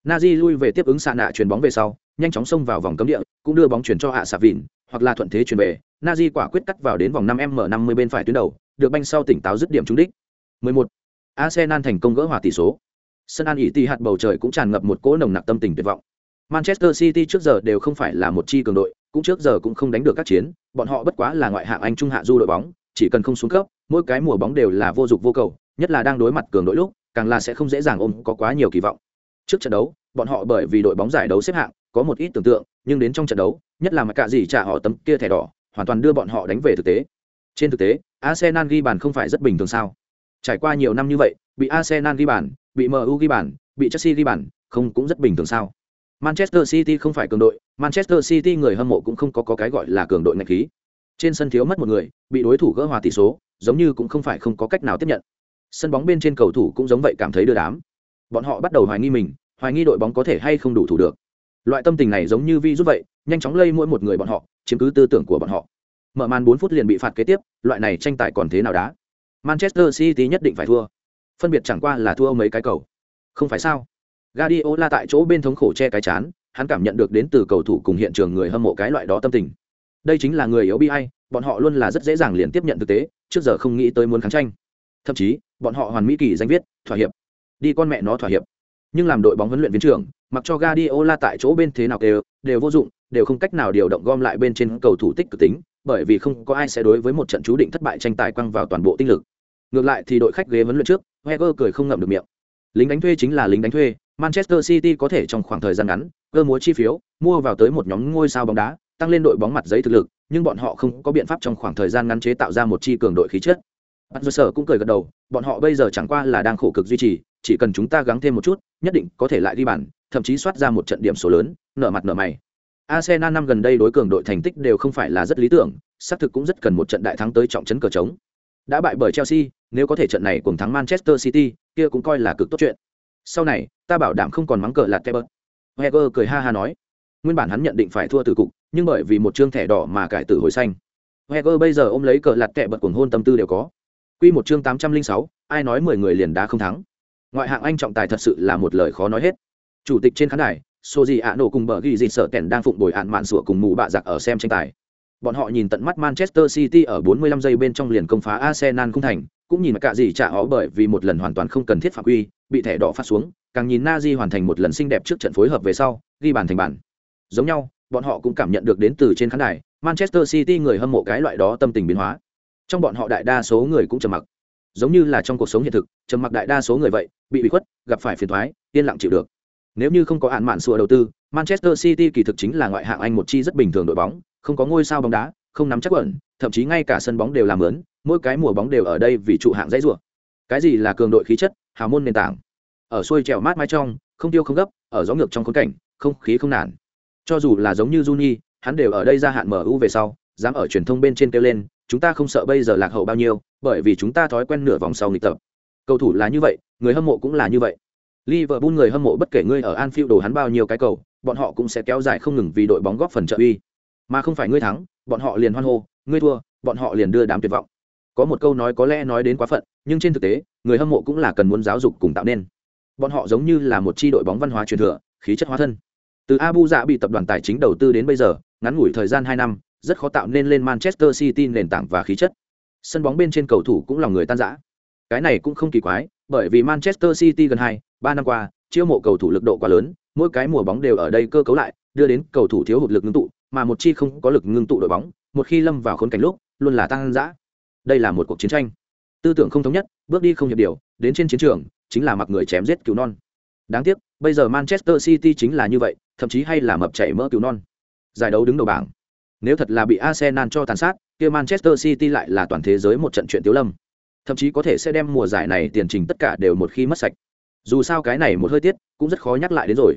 Nazi lui về tiếp ứng xạ nạ chuyền bóng về sau nhanh chóng xông vào vòng cấm địa cũng đưa bóng chuyển cho hạ xạ vịn hoặc là thuận thế chuyển về. Nazi quả quyết cắt vào đến vòng 5 m 50 bên phải tuyến đầu được banh sau tỉnh táo dứt điểm trúng đích. 11. arsenal thành công gỡ hòa tỷ số. Sân an ỉ tì hạt bầu trời cũng tràn ngập một cỗ nồng nặc tâm tình tuyệt vọng manchester city trước giờ đều không phải là một chi cường đội, cũng trước giờ cũng không đánh được các chiến, bọn họ bất quá là ngoại hạng anh trung hạ du đội bóng, chỉ cần không xuống cấp, mỗi cái mùa bóng đều là vô dụng vô cầu, nhất là đang đối mặt cường đội lúc, càng là sẽ không dễ dàng ôm có quá nhiều kỳ vọng. Trước trận đấu, bọn họ bởi vì đội bóng giải đấu xếp hạng, có một ít tưởng tượng, nhưng đến trong trận đấu, nhất là mà cả gì trả họ tấm kia thẻ đỏ, hoàn toàn đưa bọn họ đánh về thực tế. Trên thực tế, arsenal ghi bàn không phải rất bình thường sao? Trải qua nhiều năm như vậy, bị arsenal ghi bàn, bị mu ghi bàn, bị chelsea ghi bàn, không cũng rất bình thường sao? Manchester city không phải cường đội manchester city người hâm mộ cũng không có, có cái gọi là cường đội ngạch khí. Trên sân thiếu mất một người bị đối thủ gỡ hòa tỷ số giống như cũng không phải không có cách nào tiếp nhận. Sân bóng bên trên cầu thủ cũng giống vậy cảm thấy đưa đám. Bọn họ bắt đầu hoài nghi mình hoài nghi đội bóng có thể hay không đủ thủ được. Loại tâm tình này giống như vi rút vậy nhanh chóng lây mỗi một người bọn họ chiếm cứ tư tưởng của bọn họ. Mở màn bốn phút liền bị phạt kế tiếp loại này tranh tài còn thế nào đá? Manchester city nhất định phải thua. Phân biệt chẳng qua là thua mấy cái cầu. Không phải sao? Guardiola tại chỗ bên thống khổ che cái chán, hắn cảm nhận được đến từ cầu thủ cùng hiện trường người hâm mộ cái loại đó tâm tình. Đây chính là người yếu bi ai, bọn họ luôn là rất dễ dàng liền tiếp nhận thực tế, trước giờ không nghĩ tới muốn kháng tranh. Thậm chí, bọn họ hoàn mỹ kỳ danh viết, thỏa hiệp. Đi con mẹ nó thỏa hiệp. Nhưng làm đội bóng huấn luyện viên trưởng, mặc cho Guardiola tại chỗ bên thế nào đều đều vô dụng, đều không cách nào điều động gom lại bên trên cầu thủ tích cực tính, bởi vì không có ai sẽ đối với một trận chú định thất bại tranh tài quăng vào toàn bộ tinh lực. Ngược lại thì đội khách ghế huấn luyện trước, Wenger cười không ngậm được miệng. Lính đánh thuê chính là lính đánh thuê Manchester City có thể trong khoảng thời gian ngắn, cơ múa chi phiếu, mua vào tới một nhóm ngôi sao bóng đá, tăng lên đội bóng mặt giấy thực lực, nhưng bọn họ không có biện pháp trong khoảng thời gian ngắn chế tạo ra một chi cường đội khí chất. Bạn do sở cũng cười gật đầu, bọn họ bây giờ chẳng qua là đang khổ cực duy trì, chỉ cần chúng ta gắng thêm một chút, nhất định có thể lại đi bàn, thậm chí soát ra một trận điểm số lớn, nở mặt nở mày. Arsenal năm gần đây đối cường đội thành tích đều không phải là rất lý tưởng, xác thực cũng rất cần một trận đại thắng tới trọng trấn cờ trống. Đã bại bởi chelsea, nếu có thể trận này cùng thắng manchester city, kia cũng coi là cực tốt chuyện sau này ta bảo đảm không còn mắng cờ lạt tebert heger cười ha ha nói nguyên bản hắn nhận định phải thua từ cục nhưng bởi vì một chương thẻ đỏ mà cải tử hồi xanh heger bây giờ ôm lấy cờ lạt kẹ bật cuồng hôn tâm tư đều có Quy một chương 806, ai nói 10 người liền đá không thắng. Ngoại hạng Anh trọng tài thật sự là một lời khó nói hết. Chủ tịch trên khán đài, Soji Ano cùng bờ ghi dịt sợ kèn đang phụng bồi ạn mạn sủa cùng mù bạ giặc ở xem tranh tài. Bọn họ nhìn tận mắt Manchester City ở 45 giây bên trong liền công phá Arsenal không thành, cũng nhìn cả gì trả ó bởi vì một lần hoàn toàn không cần thiết phạm quy, bị thẻ đỏ phát xuống, càng nhìn Nazi hoàn thành một lần xinh đẹp trước trận phối hợp về sau, ghi bàn thành bàn. Giống nhau, bọn họ cũng cảm nhận được đến từ trên khán đài, Manchester City người hâm mộ cái loại đó tâm tình biến hóa. Trong bọn họ đại đa số người cũng trầm mặc. Giống như là trong cuộc sống hiện thực trầm mặc đại đa số người vậy bị bị khuất gặp phải phiền thoái yên lặng chịu được. Nếu như không có hạn mạn sùa đầu tư manchester city kỳ thực chính là ngoại hạng anh một chi rất bình thường đội bóng không có ngôi sao bóng đá không nắm chắc ổn, thậm chí ngay cả sân bóng đều làm lớn mỗi cái mùa bóng đều ở đây vì trụ hạng dãy rủa. Cái gì là cường đội khí chất hào môn nền tảng. Ở xuôi trèo mát mái trong không tiêu không gấp ở gió ngược trong khốn cảnh không khí không nản. Cho dù là giống như Juni, hắn đều ở đây gia hạn MU về sau dám ở truyền thông bên trên kêu lên chúng ta không sợ bây giờ lạc hậu bao nhiêu bởi vì chúng ta thói quen nửa vòng sau nghịch tập. Cầu thủ là như vậy người hâm mộ cũng là như vậy. Liverpool người hâm mộ bất kể ngươi ở Anfield đồ hắn bao nhiêu cái cầu bọn họ cũng sẽ kéo dài không ngừng vì đội bóng góp phần trợ uy. Mà không phải ngươi thắng bọn họ liền hoan hô ngươi thua bọn họ liền đưa đám tuyệt vọng có một câu nói có lẽ nói đến quá phận, nhưng trên thực tế, người hâm mộ cũng là cần muốn giáo dục cùng tạo nên. Bọn họ giống như là một chi đội bóng văn hóa truyền thừa, khí chất hóa thân. Từ abu dạ bị tập đoàn tài chính đầu tư đến bây giờ, ngắn ngủi thời gian hai năm, rất khó tạo nên lên manchester city nền tảng và khí chất. Sân bóng bên trên cầu thủ cũng là người tan rã. Cái này cũng không kỳ quái, bởi vì manchester city gần hai, ba năm qua, chiêu mộ cầu thủ lực độ quá lớn, mỗi cái mùa bóng đều ở đây cơ cấu lại, đưa đến cầu thủ thiếu hụt lực ngưng tụ, mà một chi không có lực ngưng tụ đội bóng, một khi lâm vào khốn cảnh lúc, luôn là tăng giã đây là một cuộc chiến tranh. Tư tưởng không thống nhất, bước đi không hiệp điều, đến trên chiến trường, chính là mặc người chém giết cứu non. Đáng tiếc, bây giờ manchester city chính là như vậy, thậm chí hay là mập chảy mỡ cứu non. Giải đấu đứng đầu bảng. Nếu thật là bị arsenal cho tàn sát, kia manchester city lại là toàn thế giới một trận chuyện tiếu lâm. Thậm chí có thể sẽ đem mùa giải này tiền trình tất cả đều một khi mất sạch. Dù sao cái này một hơi tiết, cũng rất khó nhắc lại đến rồi.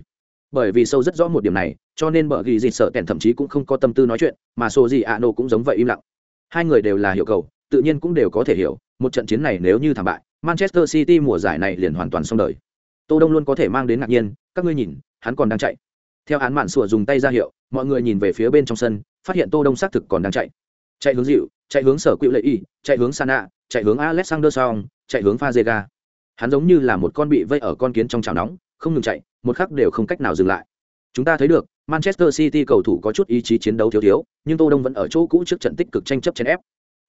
Bởi vì sâu rất rõ một điểm này, cho nên bờ ghi dịt sợ kèn thậm chí cũng không có tâm tư nói chuyện, mà sô gì ạ nô cũng giống vậy im lặng. Hai người đều là hiểu cầu tự nhiên cũng đều có thể hiểu, một trận chiến này nếu như thảm bại, manchester city mùa giải này liền hoàn toàn xong đời. Tô đông luôn có thể mang đến ngạc nhiên, các ngươi nhìn, hắn còn đang chạy. Theo án mạn sủa dùng tay ra hiệu, mọi người nhìn về phía bên trong sân, phát hiện tô đông xác thực còn đang chạy. Chạy hướng dịu, chạy hướng sở quỹ lệ y, chạy hướng sana, chạy hướng alexander song, chạy hướng fazega. Hắn giống như là một con bị vây ở con kiến trong chảo nóng, không ngừng chạy, một khắc đều không cách nào dừng lại. Chúng ta thấy được, manchester city cầu thủ có chút ý chí chiến đấu thiếu thiếu, nhưng tô đông vẫn ở chỗ cũ trước trận tích cực tranh chấp chèn ép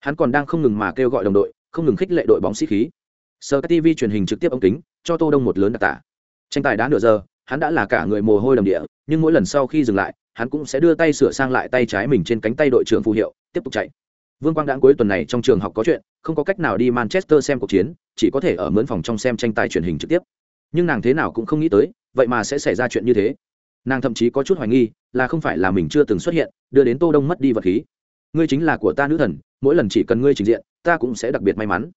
hắn còn đang không ngừng mà kêu gọi đồng đội, không ngừng khích lệ đội bóng sĩ khí. Sơ tv truyền hình trực tiếp ống kính, cho tô đông một lớn đặc tả. Tranh tài đã nửa giờ, hắn đã là cả người mồ hôi đầm địa, nhưng mỗi lần sau khi dừng lại, hắn cũng sẽ đưa tay sửa sang lại tay trái mình trên cánh tay đội trưởng phù hiệu, tiếp tục chạy. Vương quang đãng cuối tuần này trong trường học có chuyện, không có cách nào đi manchester xem cuộc chiến, chỉ có thể ở mướn phòng trong xem tranh tài truyền hình trực tiếp. Nhưng nàng thế nào cũng không nghĩ tới, vậy mà sẽ xảy ra chuyện như thế. Nàng thậm chí có chút hoài nghi, là không phải là mình chưa từng xuất hiện, đưa đến tô đông mất đi vật khí. Ngươi chính là của ta nữ thần mỗi lần chỉ cần ngươi trình diện, ta cũng sẽ đặc biệt may mắn.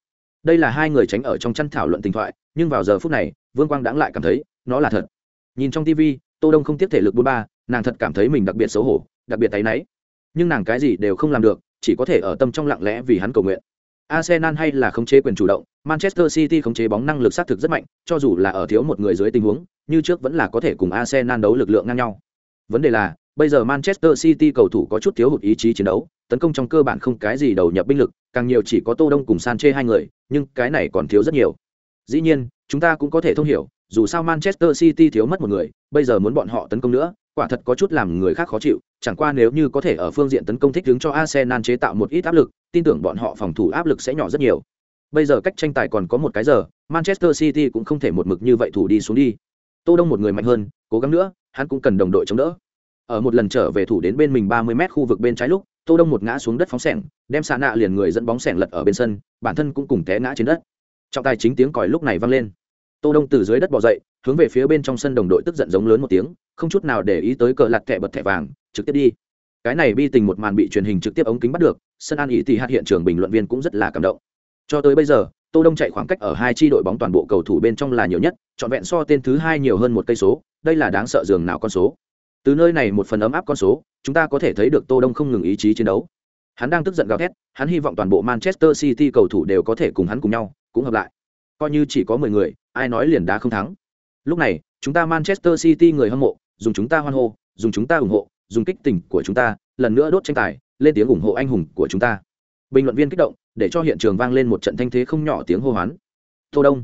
Đây là hai người tránh ở trong chăn thảo luận tình thoại, nhưng vào giờ phút này, vương quang đãng lại cảm thấy, nó là thật. Nhìn trong tv tô đông không tiếp thể lực bốn ba, nàng thật cảm thấy mình đặc biệt xấu hổ, đặc biệt tay náy. Nhưng nàng cái gì đều không làm được, chỉ có thể ở tâm trong lặng lẽ vì hắn cầu nguyện. Arsenal hay là khống chế quyền chủ động, manchester city khống chế bóng năng lực xác thực rất mạnh, cho dù là ở thiếu một người dưới tình huống, như trước vẫn là có thể cùng arsenal đấu lực lượng ngang nhau. Vấn đề là bây giờ manchester city cầu thủ có chút thiếu hụt ý chí chiến đấu, tấn công trong cơ bản không cái gì đầu nhập binh lực, càng nhiều chỉ có tô đông cùng sanche hai người, nhưng cái này còn thiếu rất nhiều. Dĩ nhiên, chúng ta cũng có thể thông hiểu, dù sao manchester city thiếu mất một người, bây giờ muốn bọn họ tấn công nữa, quả thật có chút làm người khác khó chịu, chẳng qua nếu như có thể ở phương diện tấn công thích ứng cho arsenal chế tạo một ít áp lực, tin tưởng bọn họ phòng thủ áp lực sẽ nhỏ rất nhiều. Bây giờ cách tranh tài còn có một cái giờ, manchester city cũng không thể một mực như vậy thủ đi xuống đi. Tô đông một người mạnh hơn, cố gắng nữa, hắn cũng cần đồng đội chống đỡ ở một lần trở về thủ đến bên mình 30 mét khu vực bên trái lúc, tô đông một ngã xuống đất phóng sẻng đem xạ nạ liền người dẫn bóng sẻng lật ở bên sân, bản thân cũng cùng té ngã trên đất. Trọng tài chính tiếng còi lúc này vang lên. Tô đông từ dưới đất bò dậy, hướng về phía bên trong sân đồng đội tức giận giống lớn một tiếng, không chút nào để ý tới cờ lặt thẻ bật thẻ vàng, trực tiếp đi. Cái này bi tình một màn bị truyền hình trực tiếp ống kính bắt được, sân an ý thì hạt hiện trường bình luận viên cũng rất là cảm động. Cho tới bây giờ, tô đông chạy khoảng cách ở hai chi đội bóng toàn bộ cầu thủ bên trong là nhiều nhất, trọn vẹn so tên thứ hai nhiều hơn một cây số, đây là đáng sợ dường nào con số từ nơi này một phần ấm áp con số, chúng ta có thể thấy được tô đông không ngừng ý chí chiến đấu. Hắn đang tức giận gào thét, hắn hy vọng toàn bộ manchester city cầu thủ đều có thể cùng hắn cùng nhau, cũng hợp lại. Coi như chỉ có mười người, ai nói liền đá không thắng. Lúc này, chúng ta manchester city người hâm mộ, dùng chúng ta hoan hô, dùng chúng ta ủng hộ, dùng kích tình của chúng ta, lần nữa đốt tranh tài, lên tiếng ủng hộ anh hùng của chúng ta. Bình luận viên kích động, để cho hiện trường vang lên một trận thanh thế không nhỏ tiếng hô hoán. Tô đông.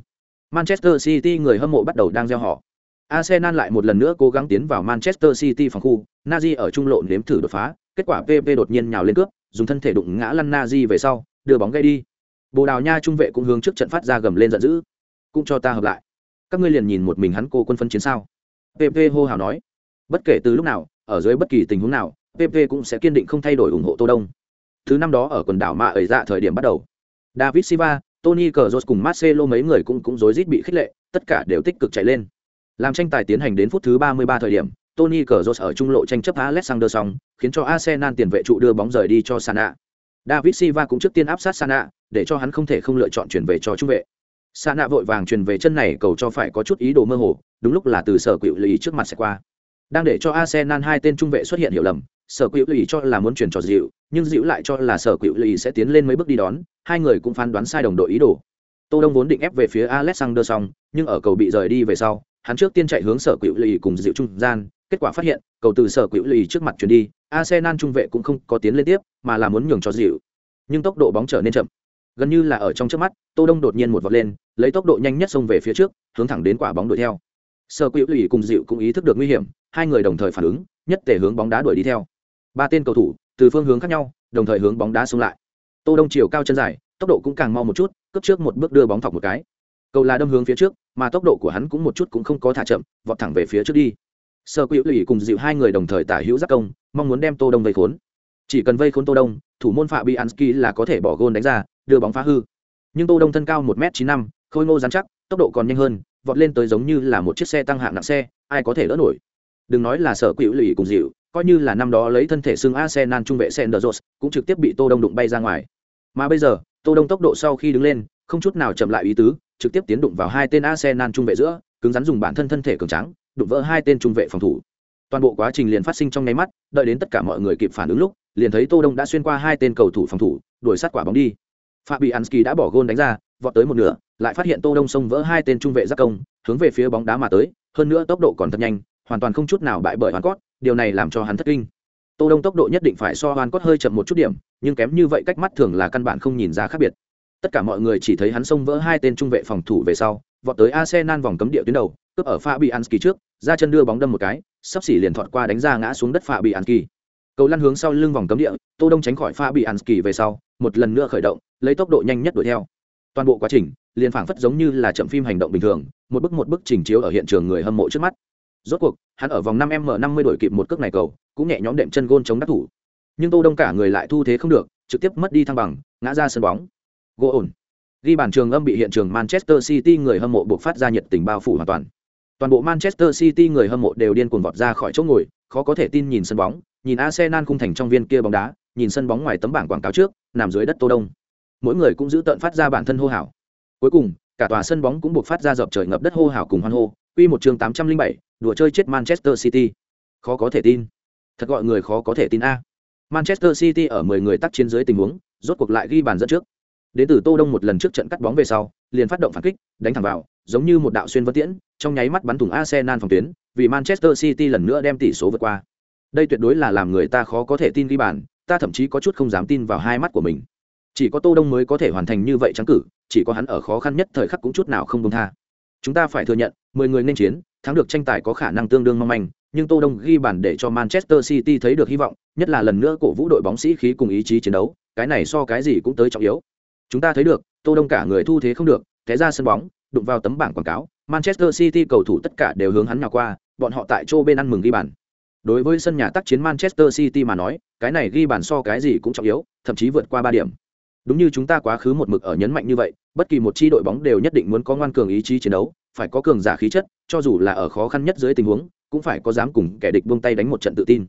Manchester city người hâm mộ bắt đầu đang gieo họ arsenal lại một lần nữa cố gắng tiến vào manchester city phòng khu. Nazi ở trung lộ nếm thử đột phá, kết quả pp đột nhiên nhào lên cướp, dùng thân thể đụng ngã lăn nazi về sau, đưa bóng gây đi. Bồ đào nha trung vệ cũng hướng trước trận phát ra gầm lên giận dữ. Cũng cho ta hợp lại. Các ngươi liền nhìn một mình hắn cô quân phân chiến sao? Pp hô hào nói. Bất kể từ lúc nào, ở dưới bất kỳ tình huống nào pp cũng sẽ kiên định không thay đổi ủng hộ tô đông. Thứ năm đó ở quần đảo mạ ấy dạ thời điểm bắt đầu. David silva tony Cazorla cùng marcelo mấy người cũng cũng rối rít bị khích lệ, tất cả đều tích cực chạy lên làm tranh tài tiến hành đến phút thứ 33 thời điểm, tony cờ ở trung lộ tranh chấp alexander xong, khiến cho arsenal tiền vệ trụ đưa bóng rời đi cho sana. David silva cũng trước tiên áp sát sana, để cho hắn không thể không lựa chọn chuyển về cho trung vệ. Sana vội vàng chuyển về chân này, cầu cho phải có chút ý đồ mơ hồ, đúng lúc là từ sở quỷ lý trước mặt sẽ qua. Đang để cho arsenal hai tên trung vệ xuất hiện hiểu lầm, sở quỷ lý cho là muốn chuyển cho dịu nhưng dịu lại cho là sở quỷ lý sẽ tiến lên mấy bước đi đón, hai người cũng phán đoán sai đồng đội ý đồ. Tô đông vốn định ép về phía alexander xong, nhưng ở cầu bị rời đi về sau hắn trước tiên chạy hướng sở quỷ lì cùng dịu trung gian, kết quả phát hiện, cầu từ sở quỷ lì trước mặt chuyển đi, arsenal trung vệ cũng không có tiến lên tiếp, mà là muốn nhường cho dịu. Nhưng tốc độ bóng trở nên chậm. Gần như là ở trong trước mắt, tô đông đột nhiên một vọt lên, lấy tốc độ nhanh nhất xông về phía trước, hướng thẳng đến quả bóng đuổi theo. Sở quỷ lì cùng dịu cũng ý thức được nguy hiểm, hai người đồng thời phản ứng, nhất thể hướng bóng đá đuổi đi theo. Ba tên cầu thủ, từ phương hướng khác nhau, đồng thời hướng bóng đá xông lại. Tô đông chiều cao chân dài, tốc độ cũng càng mau một chút cấp trước một bước đưa bóng thọc một cái. Cầu là đâm hướng phía trước mà tốc độ của hắn cũng một chút cũng không có thả chậm, vọt thẳng về phía trước đi. Sơ quỷ lì cùng dịu hai người đồng thời tả hữu giác công, mong muốn đem tô đông vây khốn. Chỉ cần vây khốn tô đông, thủ môn phạm bianski là có thể bỏ gôn đánh ra, đưa bóng phá hư. Nhưng tô đông thân cao một m chín năm, khôi ngô dán chắc, tốc độ còn nhanh hơn, vọt lên tới giống như là một chiếc xe tăng hạng nặng xe, ai có thể đỡ nổi. Đừng nói là sở quỷ lụy cùng dịu, coi như là năm đó lấy thân thể xương arsenal trung vệ sanders cũng trực tiếp bị tô đông đụng bay ra ngoài. Mà bây giờ, tô đông tốc độ sau khi đứng lên, không chút nào chậm lại ý tứ trực tiếp tiến đụng vào hai tên arsenal trung vệ giữa cứng rắn dùng bản thân thân thể cường tráng đụng vỡ hai tên trung vệ phòng thủ. Toàn bộ quá trình liền phát sinh trong nháy mắt đợi đến tất cả mọi người kịp phản ứng lúc liền thấy tô đông đã xuyên qua hai tên cầu thủ phòng thủ đuổi sát quả bóng đi. Fabianski đã bỏ gôn đánh ra vọt tới một nửa lại phát hiện tô đông xông vỡ hai tên trung vệ giáp công hướng về phía bóng đá mà tới hơn nữa tốc độ còn thật nhanh hoàn toàn không chút nào bại bởi hoàn Cốt, điều này làm cho hắn thất kinh. Tô đông tốc độ nhất định phải so hoàn Cốt hơi chậm một chút điểm nhưng kém như vậy cách mắt thường là căn bản không nhìn ra khác biệt tất cả mọi người chỉ thấy hắn xông vỡ hai tên trung vệ phòng thủ về sau, vọt tới arsenal vòng cấm địa tuyến đầu, cướp ở fabianski trước, ra chân đưa bóng đâm một cái, sắp xỉ liền thọt qua đánh ra ngã xuống đất fabianski. Cầu lăn hướng sau lưng vòng cấm địa, tô đông tránh khỏi fabianski về sau, một lần nữa khởi động, lấy tốc độ nhanh nhất đuổi theo. Toàn bộ quá trình, liền phảng phất giống như là chậm phim hành động bình thường, một bức một bức trình chiếu ở hiện trường người hâm mộ trước mắt. Rốt cuộc, hắn ở vòng năm m năm mươi đổi kịp một cước này cầu, cũng nhẹ nhõm đệm chân gôn chống đắc thủ. Nhưng tô đông cả người lại thu thế không được, trực tiếp mất đi thăng bằng, ngã ra sân bóng gỗ ổn. Ghi bàn trường âm bị hiện trường manchester city người hâm mộ buộc phát ra nhiệt tình bao phủ hoàn toàn. Toàn bộ manchester city người hâm mộ đều điên cuồng vọt ra khỏi chỗ ngồi, khó có thể tin nhìn sân bóng, nhìn arsenal khung thành trong viên kia bóng đá, nhìn sân bóng ngoài tấm bảng quảng cáo trước, nằm dưới đất tô đông. Mỗi người cũng giữ tận phát ra bản thân hô hào. Cuối cùng, cả tòa sân bóng cũng buộc phát ra dọc trời ngập đất hô hào cùng hoan hô. Quy một chương tám trăm linh bảy, đùa chơi chết manchester city. Khó có thể tin. Thật gọi người khó có thể tin a. Manchester city ở mười người tắt chiến dưới tình huống, rốt cuộc lại ghi bàn dẫn trước đến từ tô đông một lần trước trận cắt bóng về sau, liền phát động phản kích, đánh thẳng vào, giống như một đạo xuyên vân tiễn, trong nháy mắt bắn thủng arsenal phòng tuyến, vì manchester city lần nữa đem tỷ số vượt qua. Đây tuyệt đối là làm người ta khó có thể tin ghi bàn, ta thậm chí có chút không dám tin vào hai mắt của mình. Chỉ có tô đông mới có thể hoàn thành như vậy trắng cử, chỉ có hắn ở khó khăn nhất thời khắc cũng chút nào không công tha. Chúng ta phải thừa nhận, mười người nên chiến, thắng được tranh tài có khả năng tương đương mong manh, nhưng tô đông ghi bàn để cho manchester city thấy được hy vọng, nhất là lần nữa cổ vũ đội bóng sĩ khí cùng ý chí chiến đấu, cái này so cái gì cũng tới trọng yếu chúng ta thấy được, tô đông cả người thu thế không được, té ra sân bóng, đụng vào tấm bảng quảng cáo, manchester city cầu thủ tất cả đều hướng hắn nhào qua, bọn họ tại chỗ bên ăn mừng ghi bàn. Đối với sân nhà tác chiến manchester city mà nói, cái này ghi bàn so cái gì cũng trọng yếu, thậm chí vượt qua ba điểm. Đúng như chúng ta quá khứ một mực ở nhấn mạnh như vậy, bất kỳ một chi đội bóng đều nhất định muốn có ngoan cường ý chí chiến đấu, phải có cường giả khí chất, cho dù là ở khó khăn nhất dưới tình huống, cũng phải có dám cùng kẻ địch buông tay đánh một trận tự tin.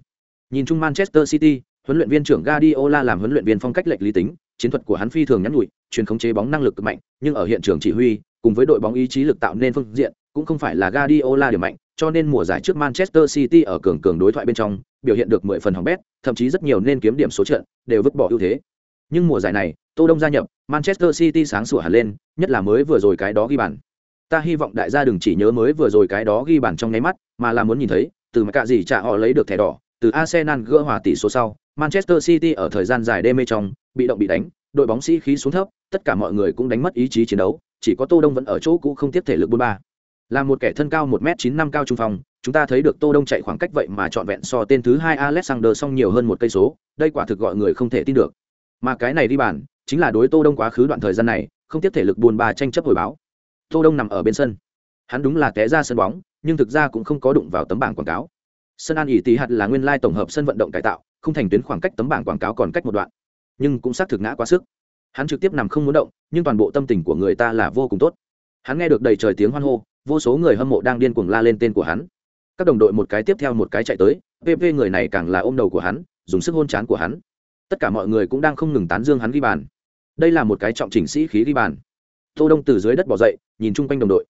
Nhìn chung manchester city, huấn luyện viên trưởng Guardiola làm huấn luyện viên phong cách lệch lý tính chiến thuật của hắn phi thường nhắn nhủi truyền khống chế bóng năng lực cực mạnh, nhưng ở hiện trường chỉ huy, cùng với đội bóng ý chí lực tạo nên phương diện, cũng không phải là Guardiola điểm mạnh, cho nên mùa giải trước Manchester City ở cường cường đối thoại bên trong, biểu hiện được 10 phần hỏng bét, thậm chí rất nhiều nên kiếm điểm số trận đều vứt bỏ ưu thế. Nhưng mùa giải này, tô đông gia nhập, manchester city sáng sủa hẳn lên, nhất là mới vừa rồi cái đó ghi bàn. Ta hy vọng đại gia đừng chỉ nhớ mới vừa rồi cái đó ghi bàn trong nháy mắt, mà là muốn nhìn thấy, từ mà cả gì trả họ lấy được thẻ đỏ, từ arsenal gỡ hòa tỷ số sau manchester city ở thời gian dài đê mê trong, bị động bị đánh, đội bóng sĩ khí xuống thấp, tất cả mọi người cũng đánh mất ý chí chiến đấu, chỉ có tô đông vẫn ở chỗ cũ không tiếp thể lực bốn ba. Là một kẻ thân cao một m chín năm cao trung phòng chúng ta thấy được tô đông chạy khoảng cách vậy mà trọn vẹn so tên thứ hai alexander song nhiều hơn một cây số, đây quả thực gọi người không thể tin được. Mà cái này đi bàn, chính là đối tô đông quá khứ đoạn thời gian này, không tiếp thể lực buồn bà tranh chấp hồi báo. Tô đông nằm ở bên sân. Hắn đúng là té ra sân bóng, nhưng thực ra cũng không có đụng vào tấm bảng quảng cáo. Sân an ỉ tỷ hạt là nguyên lai tổng hợp sân vận động cải tạo không thành tuyến khoảng cách tấm bảng quảng cáo còn cách một đoạn. Nhưng cũng xác thực ngã quá sức. Hắn trực tiếp nằm không muốn động, nhưng toàn bộ tâm tình của người ta là vô cùng tốt. Hắn nghe được đầy trời tiếng hoan hô, vô số người hâm mộ đang điên cuồng la lên tên của hắn. Các đồng đội một cái tiếp theo một cái chạy tới pp người này càng là ôm đầu của hắn, dùng sức hôn chán của hắn. Tất cả mọi người cũng đang không ngừng tán dương hắn ghi bàn. Đây là một cái trọng chỉnh sĩ khí ghi bàn. Tô đông từ dưới đất bỏ dậy, nhìn chung quanh đồng đội.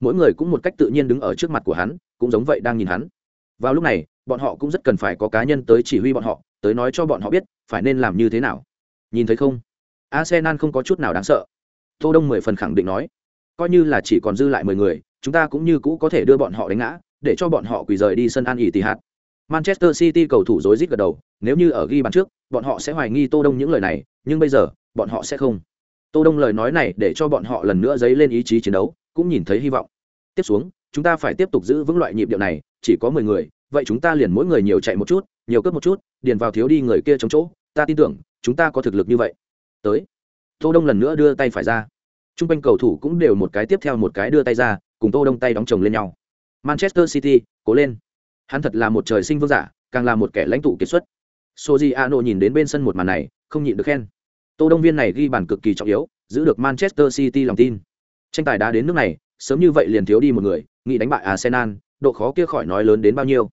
Mỗi người cũng một cách tự nhiên đứng ở trước mặt của hắn, cũng giống vậy đang nhìn hắn. Vào lúc này bọn họ cũng rất cần phải có cá nhân tới chỉ huy bọn họ, tới nói cho bọn họ biết, phải nên làm như thế nào. Nhìn thấy không? Arsenal không có chút nào đáng sợ. Tô đông mười phần khẳng định nói, coi như là chỉ còn dư lại mười người, chúng ta cũng như cũ có thể đưa bọn họ đánh ngã, để cho bọn họ quỳ rời đi sân an ỉ tì hạt manchester city cầu thủ rối rít gật đầu, nếu như ở ghi bàn trước, bọn họ sẽ hoài nghi tô đông những lời này, nhưng bây giờ, bọn họ sẽ không. Tô đông lời nói này để cho bọn họ lần nữa dấy lên ý chí chiến đấu, cũng nhìn thấy hy vọng. Tiếp xuống, chúng ta phải tiếp tục giữ vững loại nhịp điệu này, chỉ có mười người vậy chúng ta liền mỗi người nhiều chạy một chút, nhiều cướp một chút, điền vào thiếu đi người kia chống chỗ, ta tin tưởng, chúng ta có thực lực như vậy. Tới. Tô đông lần nữa đưa tay phải ra. T r u n g quanh cầu thủ cũng đều một cái tiếp theo một cái đưa tay ra, cùng tô đông tay đóng chồng lên nhau. Manchester city, cố lên. Hắn thật là một trời sinh vương giả, càng là một kẻ lãnh tụ kiệt xuất. Soji ano nhìn đến bên sân một màn này, không nhịn được khen. Tô đông viên này ghi bàn cực kỳ trọng yếu, giữ được manchester city lòng tin. Tranh tài đã đến nước này, sớm như vậy liền thiếu đi một người, nghĩ đánh bại arsenal, độ khó kia khỏi nói lớn đến bao nhiêu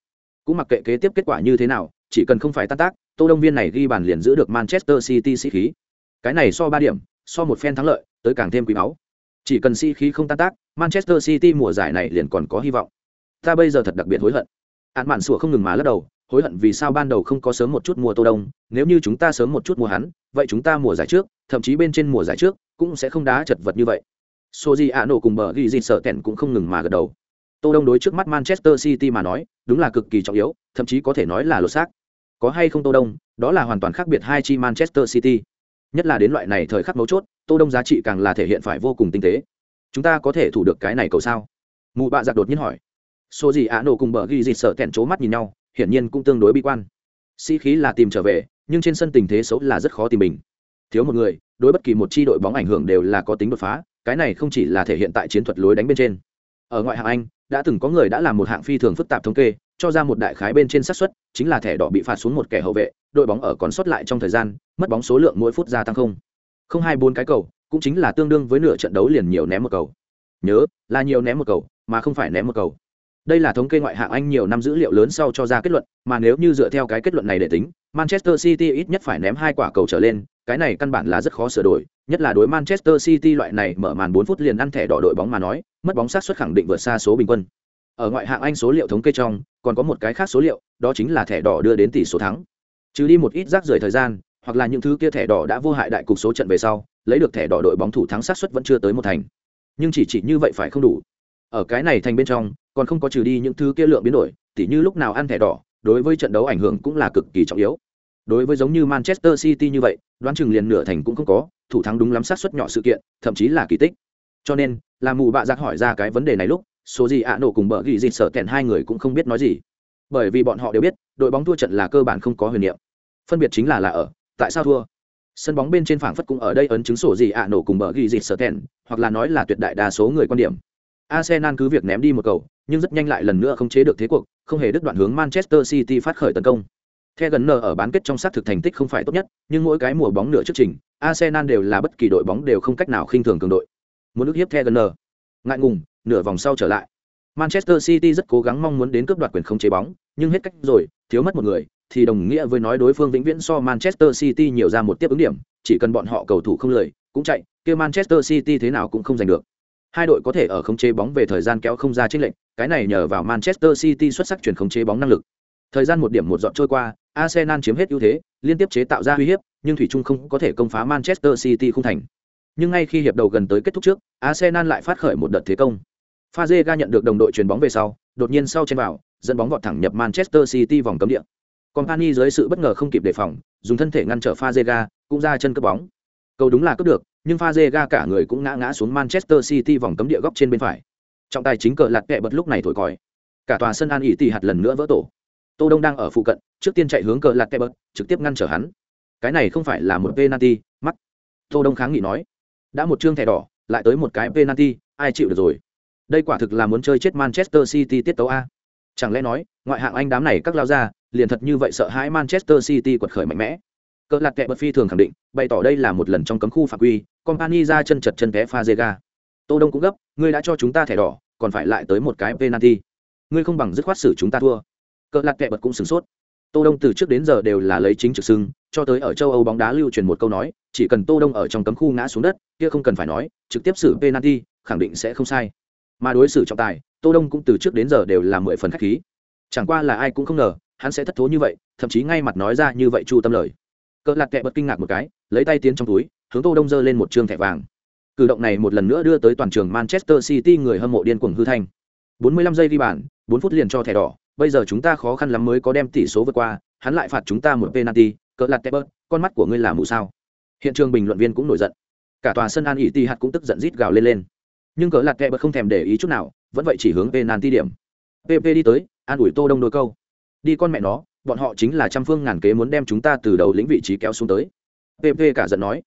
cũng mặc kệ kế tiếp kết quả như thế nào, chỉ cần không phải tan tác, tô đông viên này ghi bàn liền giữ được manchester city sĩ khí. Cái này so ba điểm, so một phen thắng lợi, tới càng thêm quý báu. Chỉ cần sĩ khí không tan tác, manchester city mùa giải này liền còn có hy vọng. Ta bây giờ thật đặc biệt hối hận. Án mạn sủa không ngừng má lắc đầu, hối hận vì sao ban đầu không có sớm một chút mùa tô đông, nếu như chúng ta sớm một chút mùa hắn, vậy chúng ta mùa giải trước, thậm chí bên trên mùa giải trước, cũng sẽ không đá chật vật như vậy. Soji Ano cùng bờ ghi dịt sợ tẹn cũng không ngừng mà gật đầu. Tô Đông đối trước mắt Manchester City mà nói, đúng là cực kỳ trọng yếu, thậm chí có thể nói là lột xác. Có hay không Tô Đông, đó là hoàn toàn khác biệt hai chi Manchester City. Nhất là đến loại này thời khắc mấu chốt, Tô Đông giá trị càng là thể hiện phải vô cùng tinh tế. Chúng ta có thể thủ được cái này cầu sao? Mù bạ giặc đột nhiên hỏi. Số gì Án Ano cùng bờ ghi dịt sợ tẹn chố mắt nhìn nhau, hiển nhiên cũng tương đối bi quan. Sĩ khí là tìm trở về, nhưng trên sân tình thế xấu là rất khó tìm mình. Thiếu một người, đối bất kỳ một chi đội bóng ảnh hưởng đều là có tính đột phá, cái này không chỉ là thể hiện tại chiến thuật lối đánh bên trên ở ngoại hạng anh đã từng có người đã làm một hạng phi thường phức tạp thống kê, cho ra một đại khái bên trên xác suất, chính là thẻ đỏ bị phạt xuống một kẻ hậu vệ, đội bóng ở còn sót lại trong thời gian, mất bóng số lượng mỗi phút gia tăng không. Không hai bốn cái cầu, cũng chính là tương đương với nửa trận đấu liền nhiều ném một cầu. Nhớ, là nhiều ném một cầu, mà không phải ném một cầu. Đây là thống kê ngoại hạng anh nhiều năm dữ liệu lớn sau cho ra kết luận, mà nếu như dựa theo cái kết luận này để tính, manchester city ít nhất phải ném hai quả cầu trở lên, cái này căn bản là rất khó sửa đổi nhất là đối manchester city loại này mở màn 4 phút liền ăn thẻ đỏ đội bóng mà nói, mất bóng sát suất khẳng định vượt xa số bình quân. Ở ngoại hạng anh số liệu thống kê trong, còn có một cái khác số liệu, đó chính là thẻ đỏ đưa đến tỷ số thắng. Trừ đi một ít rác rưởi thời gian, hoặc là những thứ kia thẻ đỏ đã vô hại đại cục số trận về sau, lấy được thẻ đỏ đội bóng thủ thắng sát suất vẫn chưa tới một thành. Nhưng chỉ chỉ như vậy phải không đủ. Ở cái này thành bên trong, còn không có trừ đi những thứ kia lượng biến đổi, tỉ như lúc nào ăn thẻ đỏ, đối với trận đấu ảnh hưởng cũng là cực kỳ trọng yếu đối với giống như manchester city như vậy, đoán chừng liền nửa thành cũng không có, thủ thắng đúng lắm sát suất nhỏ sự kiện, thậm chí là kỳ tích. Cho nên, là mù bạ giặc hỏi ra cái vấn đề này lúc, số gì ạ, nổ cùng bờ ghi dịt sở kèn hai người cũng không biết nói gì. Bởi vì bọn họ đều biết, đội bóng thua trận là cơ bản không có huyền niệm. Phân biệt chính là là ở, tại sao thua? Sân bóng bên trên phảng phất cũng ở đây ấn chứng sổ gì ạ, nổ cùng bờ ghi dịt sở kèn hoặc là nói là tuyệt đại đa số người quan điểm. Arsenal cứ việc ném đi một cầu, nhưng rất nhanh lại lần nữa không chế được thế cuộc, không hề đứt đoạn hướng manchester city phát khởi tấn công. The gần nở ở bán kết trong sát thực thành tích không phải tốt nhất, nhưng mỗi cái mùa bóng nửa trước trình, Arsenal đều là bất kỳ đội bóng đều không cách nào khinh thường cường đội. Muốn ức hiếp The gần. Ngại ngùng, nửa vòng sau trở lại. Manchester City rất cố gắng mong muốn đến cướp đoạt quyền không chế bóng, nhưng hết cách rồi, thiếu mất một người, thì đồng nghĩa với nói đối phương vĩnh viễn so Manchester City nhiều ra một tiếp ứng điểm, chỉ cần bọn họ cầu thủ không lười, cũng chạy, kia Manchester City thế nào cũng không giành được. Hai đội có thể ở không chế bóng về thời gian kéo không ra chênh lệnh, cái này nhờ vào Manchester City xuất sắc chuyển không chế bóng năng lực. Thời gian một điểm một dọn trôi qua, Arsenal chiếm hết ưu thế, liên tiếp chế tạo ra uy hiếp, nhưng thủy chung không có thể công phá Manchester City không thành. Nhưng ngay khi hiệp đầu gần tới kết thúc trước, Arsenal lại phát khởi một đợt thế công. Fazega nhận được đồng đội chuyền bóng về sau, đột nhiên sau trên vào, dẫn bóng vọt thẳng nhập Manchester City vòng cấm địa. Company dưới sự bất ngờ không kịp đề phòng, dùng thân thể ngăn trở Fazega, cũng ra chân cướp bóng. Cầu đúng là cướp được, nhưng Fazega cả người cũng ngã ngã xuống Manchester City vòng cấm địa góc trên bên phải. Trọng tài chính cờ lạt kẹ bật lúc này thổi còi. Cả tòa sân An ỉ tỷ hạt lần nữa vỡ tổ tô đông đang ở phụ cận, trước tiên chạy hướng cờ lạt kẹp bớt, trực tiếp ngăn trở hắn. Cái này không phải là một penalty, mắc. Tô đông kháng nghị nói. Đã một chương thẻ đỏ, lại tới một cái penalty, ai chịu được rồi? Đây quả thực là muốn chơi chết manchester city tiết tấu a. Chẳng lẽ nói, ngoại hạng anh đám này các lao ra, liền thật như vậy sợ hãi manchester city quật khởi mạnh mẽ? Cờ lạt kẹp bớt phi thường khẳng định, bày tỏ đây là một lần trong cấm khu phạm quy company ra chân chật chân té pha dê ga. Tô đông cũng gấp, ngươi đã cho chúng ta thẻ đỏ, còn phải lại tới một cái penalty. Ngươi không bằng dứt khoát xử chúng ta thua cỡ lạc kệ bật cũng sửng sốt. Tô đông từ trước đến giờ đều là lấy chính trực xưng, cho tới ở châu âu bóng đá lưu truyền một câu nói, chỉ cần tô đông ở trong cấm khu ngã xuống đất, kia không cần phải nói, trực tiếp xử penalty, khẳng định sẽ không sai. Mà đối xử trọng tài, tô đông cũng từ trước đến giờ đều là mười phần khách khí. Chẳng qua là ai cũng không ngờ, hắn sẽ thất thố như vậy, thậm chí ngay mặt nói ra như vậy chu tâm lời. Cỡ lạt kẹ bật kinh ngạc một cái, lấy tay tiến trong túi, hướng tô đông giơ lên một trương thẻ vàng. Cử động này một lần nữa đưa tới toàn trường manchester city người hâm mộ điên cuồng hư thanh. 45 giây ghi bàn 4 phút liền cho thẻ đỏ bây giờ chúng ta khó khăn lắm mới có đem tỷ số vượt qua, hắn lại phạt chúng ta một penalty, cỡ lạt tép bớt, con mắt của ngươi là mù sao? Hiện trường bình luận viên cũng nổi giận. Cả tòa sân an ỉ ti hạt cũng tức giận rít gào lên lên. Nhưng cỡ lạt tép bớt không thèm để ý chút nào, vẫn vậy chỉ hướng penalty điểm. Pp đi tới, an ủi tô đông đôi câu. Đi con mẹ nó, bọn họ chính là trăm phương ngàn kế muốn đem chúng ta từ đầu lĩnh vị trí kéo xuống tới. Pp cả giận nói.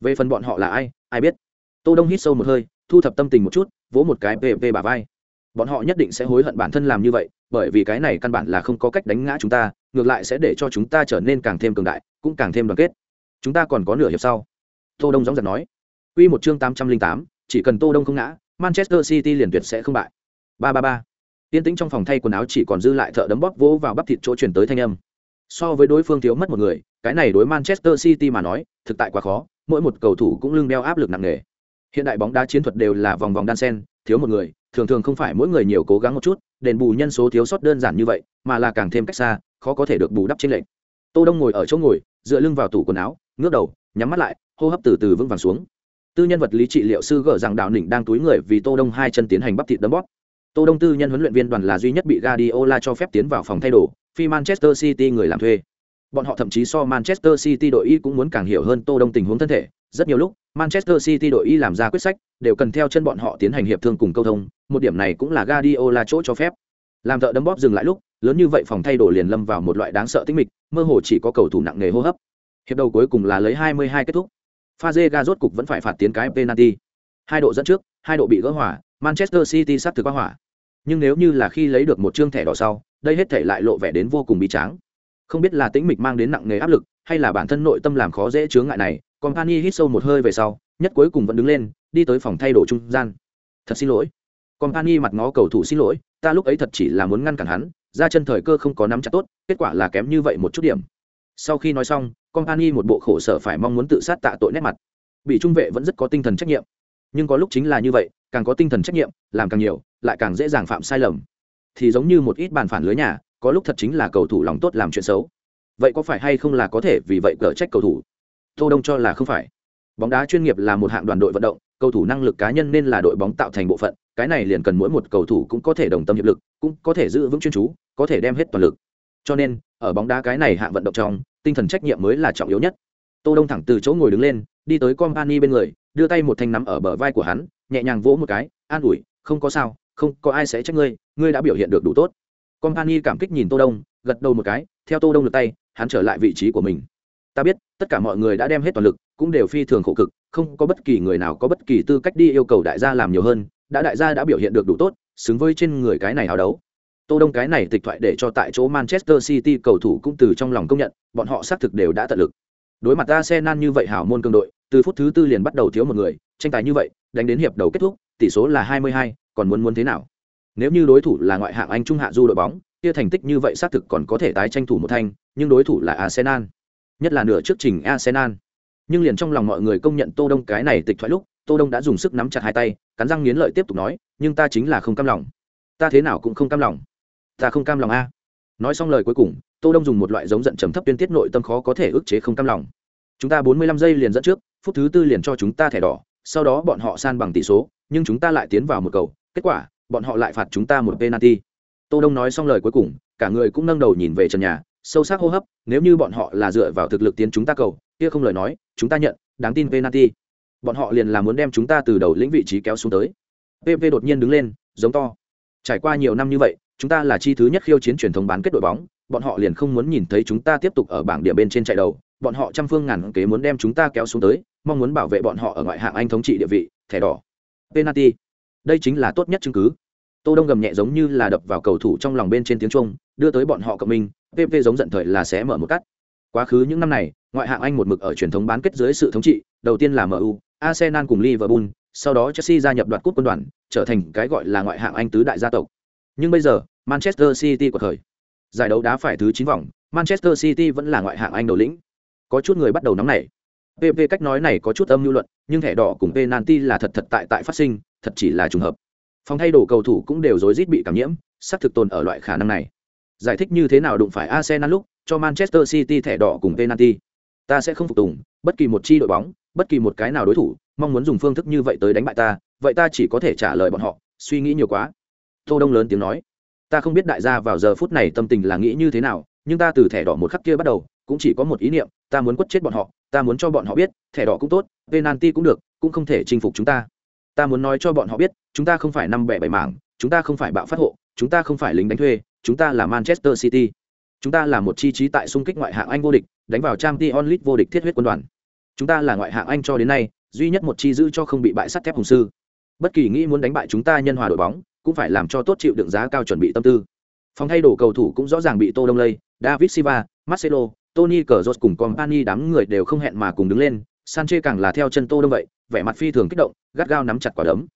Về phần bọn họ là ai ai biết? Tô đông hít sâu một hơi, thu thập tâm tình một chút, vỗ một cái pp bả vai. Bọn họ nhất định sẽ hối hận bản thân làm như vậy bởi vì cái này căn bản là không có cách đánh ngã chúng ta ngược lại sẽ để cho chúng ta trở nên càng thêm cường đại cũng càng thêm đoàn kết. Chúng ta còn có nửa hiệp sau. Tô đông gióng giật nói. Quy một chương tám trăm linh tám, chỉ cần tô đông không ngã manchester city liền tuyệt sẽ không bại. Ba ba ba. Tiên tĩnh trong phòng thay quần áo chỉ còn dư lại thợ đấm bóp vỗ vào bắp thịt chỗ chuyển tới thanh âm. So với đối phương thiếu mất một người, cái này đối Manchester City mà nói, thực tại quá khó, mỗi một cầu thủ cũng lưng đeo áp lực nặng nề. Hiện đại bóng đá chiến thuật đều là vòng vòng đan sen, thiếu một người, thường thường không phải mỗi người nhiều cố gắng một chút, đền bù nhân số thiếu sót đơn giản như vậy, mà là càng thêm cách xa, khó có thể được bù đắp trên lệnh. Tô Đông ngồi ở chỗ ngồi, dựa lưng vào tủ quần áo, ngước đầu, nhắm mắt lại, hô hấp từ từ vững vàng xuống. Tư nhân vật lý trị liệu sư gỡ rằng đạo nỉnh đang túi người vì Tô Đông hai chân tiến hành bắp thịt đấm bóp, Tô Đông Tư nhân huấn luyện viên đoàn là duy nhất bị Guardiola cho phép tiến vào phòng thay đồ, phi Manchester City người làm thuê. Bọn họ thậm chí so Manchester City đội y cũng muốn càng hiểu hơn Tô Đông tình huống thân thể, rất nhiều lúc, Manchester City đội y làm ra quyết sách, đều cần theo chân bọn họ tiến hành hiệp thương cùng câu thông, một điểm này cũng là Guardiola chỗ cho phép. Làm thợ đấm bóp dừng lại lúc, lớn như vậy phòng thay đồ liền lâm vào một loại đáng sợ tĩnh mịch, mơ hồ chỉ có cầu thủ nặng nghề hô hấp. Hiệp đầu cuối cùng là lấy 22 kết thúc. Fazega rốt cục vẫn phải phạt tiến cái penalty. Hai độ dẫn trước, hai độ bị gỡ hỏa, Manchester City sát thực quá hỏa nhưng nếu như là khi lấy được một chương thẻ đỏ sau đây hết thể lại lộ vẻ đến vô cùng bi tráng không biết là tĩnh mịch mang đến nặng nề áp lực, hay là bản thân nội tâm làm khó dễ chướng ngại này, company hít sâu một hơi về sau, nhất cuối cùng vẫn đứng lên, đi tới phòng thay đồ trung gian. Thật xin lỗi. Company mặt ngó cầu thủ xin lỗi, ta lúc ấy thật chỉ là muốn ngăn cản hắn, ra chân thời cơ không có nắm chặt tốt, kết quả là kém như vậy một chút điểm. Sau khi nói xong, company một bộ khổ sở phải mong muốn tự sát tạ tội nét mặt. Bị trung vệ vẫn rất có tinh thần trách nhiệm. Nhưng có lúc chính là như vậy, càng có tinh thần trách nhiệm, làm càng nhiều, lại càng dễ dàng phạm sai lầm. Thì giống như một ít bàn phản lưới nhà có lúc thật chính là cầu thủ lòng tốt làm chuyện xấu. Vậy có phải hay không là có thể vì vậy cở trách cầu thủ? Tô đông cho là không phải. Bóng đá chuyên nghiệp là một hạng đoàn đội vận động, cầu thủ năng lực cá nhân nên là đội bóng tạo thành bộ phận, cái này liền cần mỗi một cầu thủ cũng có thể đồng tâm hiệp lực, cũng có thể giữ vững chuyên chú, có thể đem hết toàn lực. Cho nên, ở bóng đá cái này hạng vận động trong, tinh thần trách nhiệm mới là trọng yếu nhất. Tô đông thẳng từ chỗ ngồi đứng lên, đi tới company bên người, đưa tay một thanh nắm ở bờ vai của hắn, nhẹ nhàng vỗ một cái, an ủi, không có sao, không có ai sẽ trách ngươi ngươi đã biểu hiện được đủ tốt company cảm kích nhìn tô đông gật đầu một cái theo tô đông lượt tay hắn trở lại vị trí của mình. Ta biết tất cả mọi người đã đem hết toàn lực cũng đều phi thường khổ cực không có bất kỳ người nào có bất kỳ tư cách đi yêu cầu đại gia làm nhiều hơn đã đại gia đã biểu hiện được đủ tốt xứng với trên người cái này hào đấu. Tô đông cái này tịch thoại để cho tại chỗ manchester city cầu thủ cũng từ trong lòng công nhận bọn họ xác thực đều đã tận lực. Đối mặt arsenal như vậy hảo môn cường đội từ phút thứ tư liền bắt đầu thiếu một người tranh tài như vậy đánh đến hiệp đầu kết thúc tỷ số là 22, còn muốn muốn thế nào? Nếu như đối thủ là ngoại hạng anh trung hạ du đội bóng, kia thành tích như vậy xác thực còn có thể tái tranh thủ một thanh, nhưng đối thủ là arsenal, nhất là nửa trước trình arsenal. Nhưng liền trong lòng mọi người công nhận tô đông cái này tịch thoại lúc, tô đông đã dùng sức nắm chặt hai tay, cắn răng nghiến lợi tiếp tục nói, nhưng ta chính là không cam lòng. Ta thế nào cũng không cam lòng. Ta không cam lòng a. Nói xong lời cuối cùng, tô đông dùng một loại giống giận trầm thấp tuyên tiết nội tâm khó có thể ức chế không cam lòng. Chúng ta 45 giây liền dẫn trước, phút thứ tư liền cho chúng ta thẻ đỏ, sau đó bọn họ san bằng tỷ số, nhưng chúng ta lại tiến vào một cầu, kết quả bọn họ lại phạt chúng ta một penalty. Tô đông nói xong lời cuối cùng, cả người cũng nâng đầu nhìn về trần nhà, sâu sắc hô hấp, nếu như bọn họ là dựa vào thực lực tiến chúng ta cầu, kia không lời nói, chúng ta nhận, đáng tin penalty. Bọn họ liền là muốn đem chúng ta từ đầu lĩnh vị trí kéo xuống tới. Pp đột nhiên đứng lên, giống to. Trải qua nhiều năm như vậy, chúng ta là chi thứ nhất khiêu chiến truyền thống bán kết đội bóng, bọn họ liền không muốn nhìn thấy chúng ta tiếp tục ở bảng điểm bên trên chạy đầu. Bọn họ trăm phương ngàn kế muốn đem chúng ta kéo xuống tới, mong muốn bảo vệ bọn họ ở ngoại hạng anh thống trị địa vị, thẻ đỏ. Penalty đây chính là tốt nhất chứng cứ. Tô đông gầm nhẹ giống như là đập vào cầu thủ trong lòng bên trên tiếng trung đưa tới bọn họ cộng minh PV giống giận thời là sẽ mở một cắt. Quá khứ những năm này, ngoại hạng anh một mực ở truyền thống bán kết dưới sự thống trị, đầu tiên là mu arsenal cùng liverpool, sau đó chelsea gia nhập đoạt cúp quân đoàn, trở thành cái gọi là ngoại hạng anh tứ đại gia tộc. Nhưng bây giờ, manchester city của thời giải đấu đá phải thứ chín vòng, manchester city vẫn là ngoại hạng anh đầu lĩnh. Có chút người bắt đầu nóng nảy. Pp cách nói này có chút âm lưu luận, nhưng thẻ đỏ cùng penalty là thật thật tại tại phát sinh thật chỉ là trùng hợp. Phòng thay đồ cầu thủ cũng đều rối rít bị cảm nhiễm, xác thực tồn ở loại khả năng này. Giải thích như thế nào đụng phải arsenal lúc, cho manchester city thẻ đỏ cùng penalty. Ta sẽ không phục tùng, bất kỳ một chi đội bóng, bất kỳ một cái nào đối thủ, mong muốn dùng phương thức như vậy tới đánh bại ta, vậy ta chỉ có thể trả lời bọn họ, suy nghĩ nhiều quá. Tô đông lớn tiếng nói. Ta không biết đại gia vào giờ phút này tâm tình là nghĩ như thế nào, nhưng ta từ thẻ đỏ một khắc kia bắt đầu, cũng chỉ có một ý niệm, ta muốn quất chết bọn họ, ta muốn cho bọn họ biết, thẻ đỏ cũng tốt, penalty cũng được, cũng không thể chinh phục chúng ta ta muốn nói cho bọn họ biết, chúng ta không phải năm bẻ bảy mảng, chúng ta không phải bạo phát hộ, chúng ta không phải lính đánh thuê, chúng ta là manchester city. Chúng ta là một chi trí tại xung kích ngoại hạng anh vô địch, đánh vào trang t onlit vô địch thiết huyết quân đoàn. Chúng ta là ngoại hạng anh cho đến nay, duy nhất một chi giữ cho không bị bại sắt thép hùng sư. Bất kỳ nghĩ muốn đánh bại chúng ta nhân hòa đội bóng, cũng phải làm cho tốt chịu đựng giá cao chuẩn bị tâm tư. Phòng thay đồ cầu thủ cũng rõ ràng bị tô đông lây, david silva, marcelo tony cờ cùng company đám người đều không hẹn mà cùng đứng lên sanche càng là theo chân tô đông vậy vẻ mặt phi thường kích động, gắt gao nắm chặt quả đấm.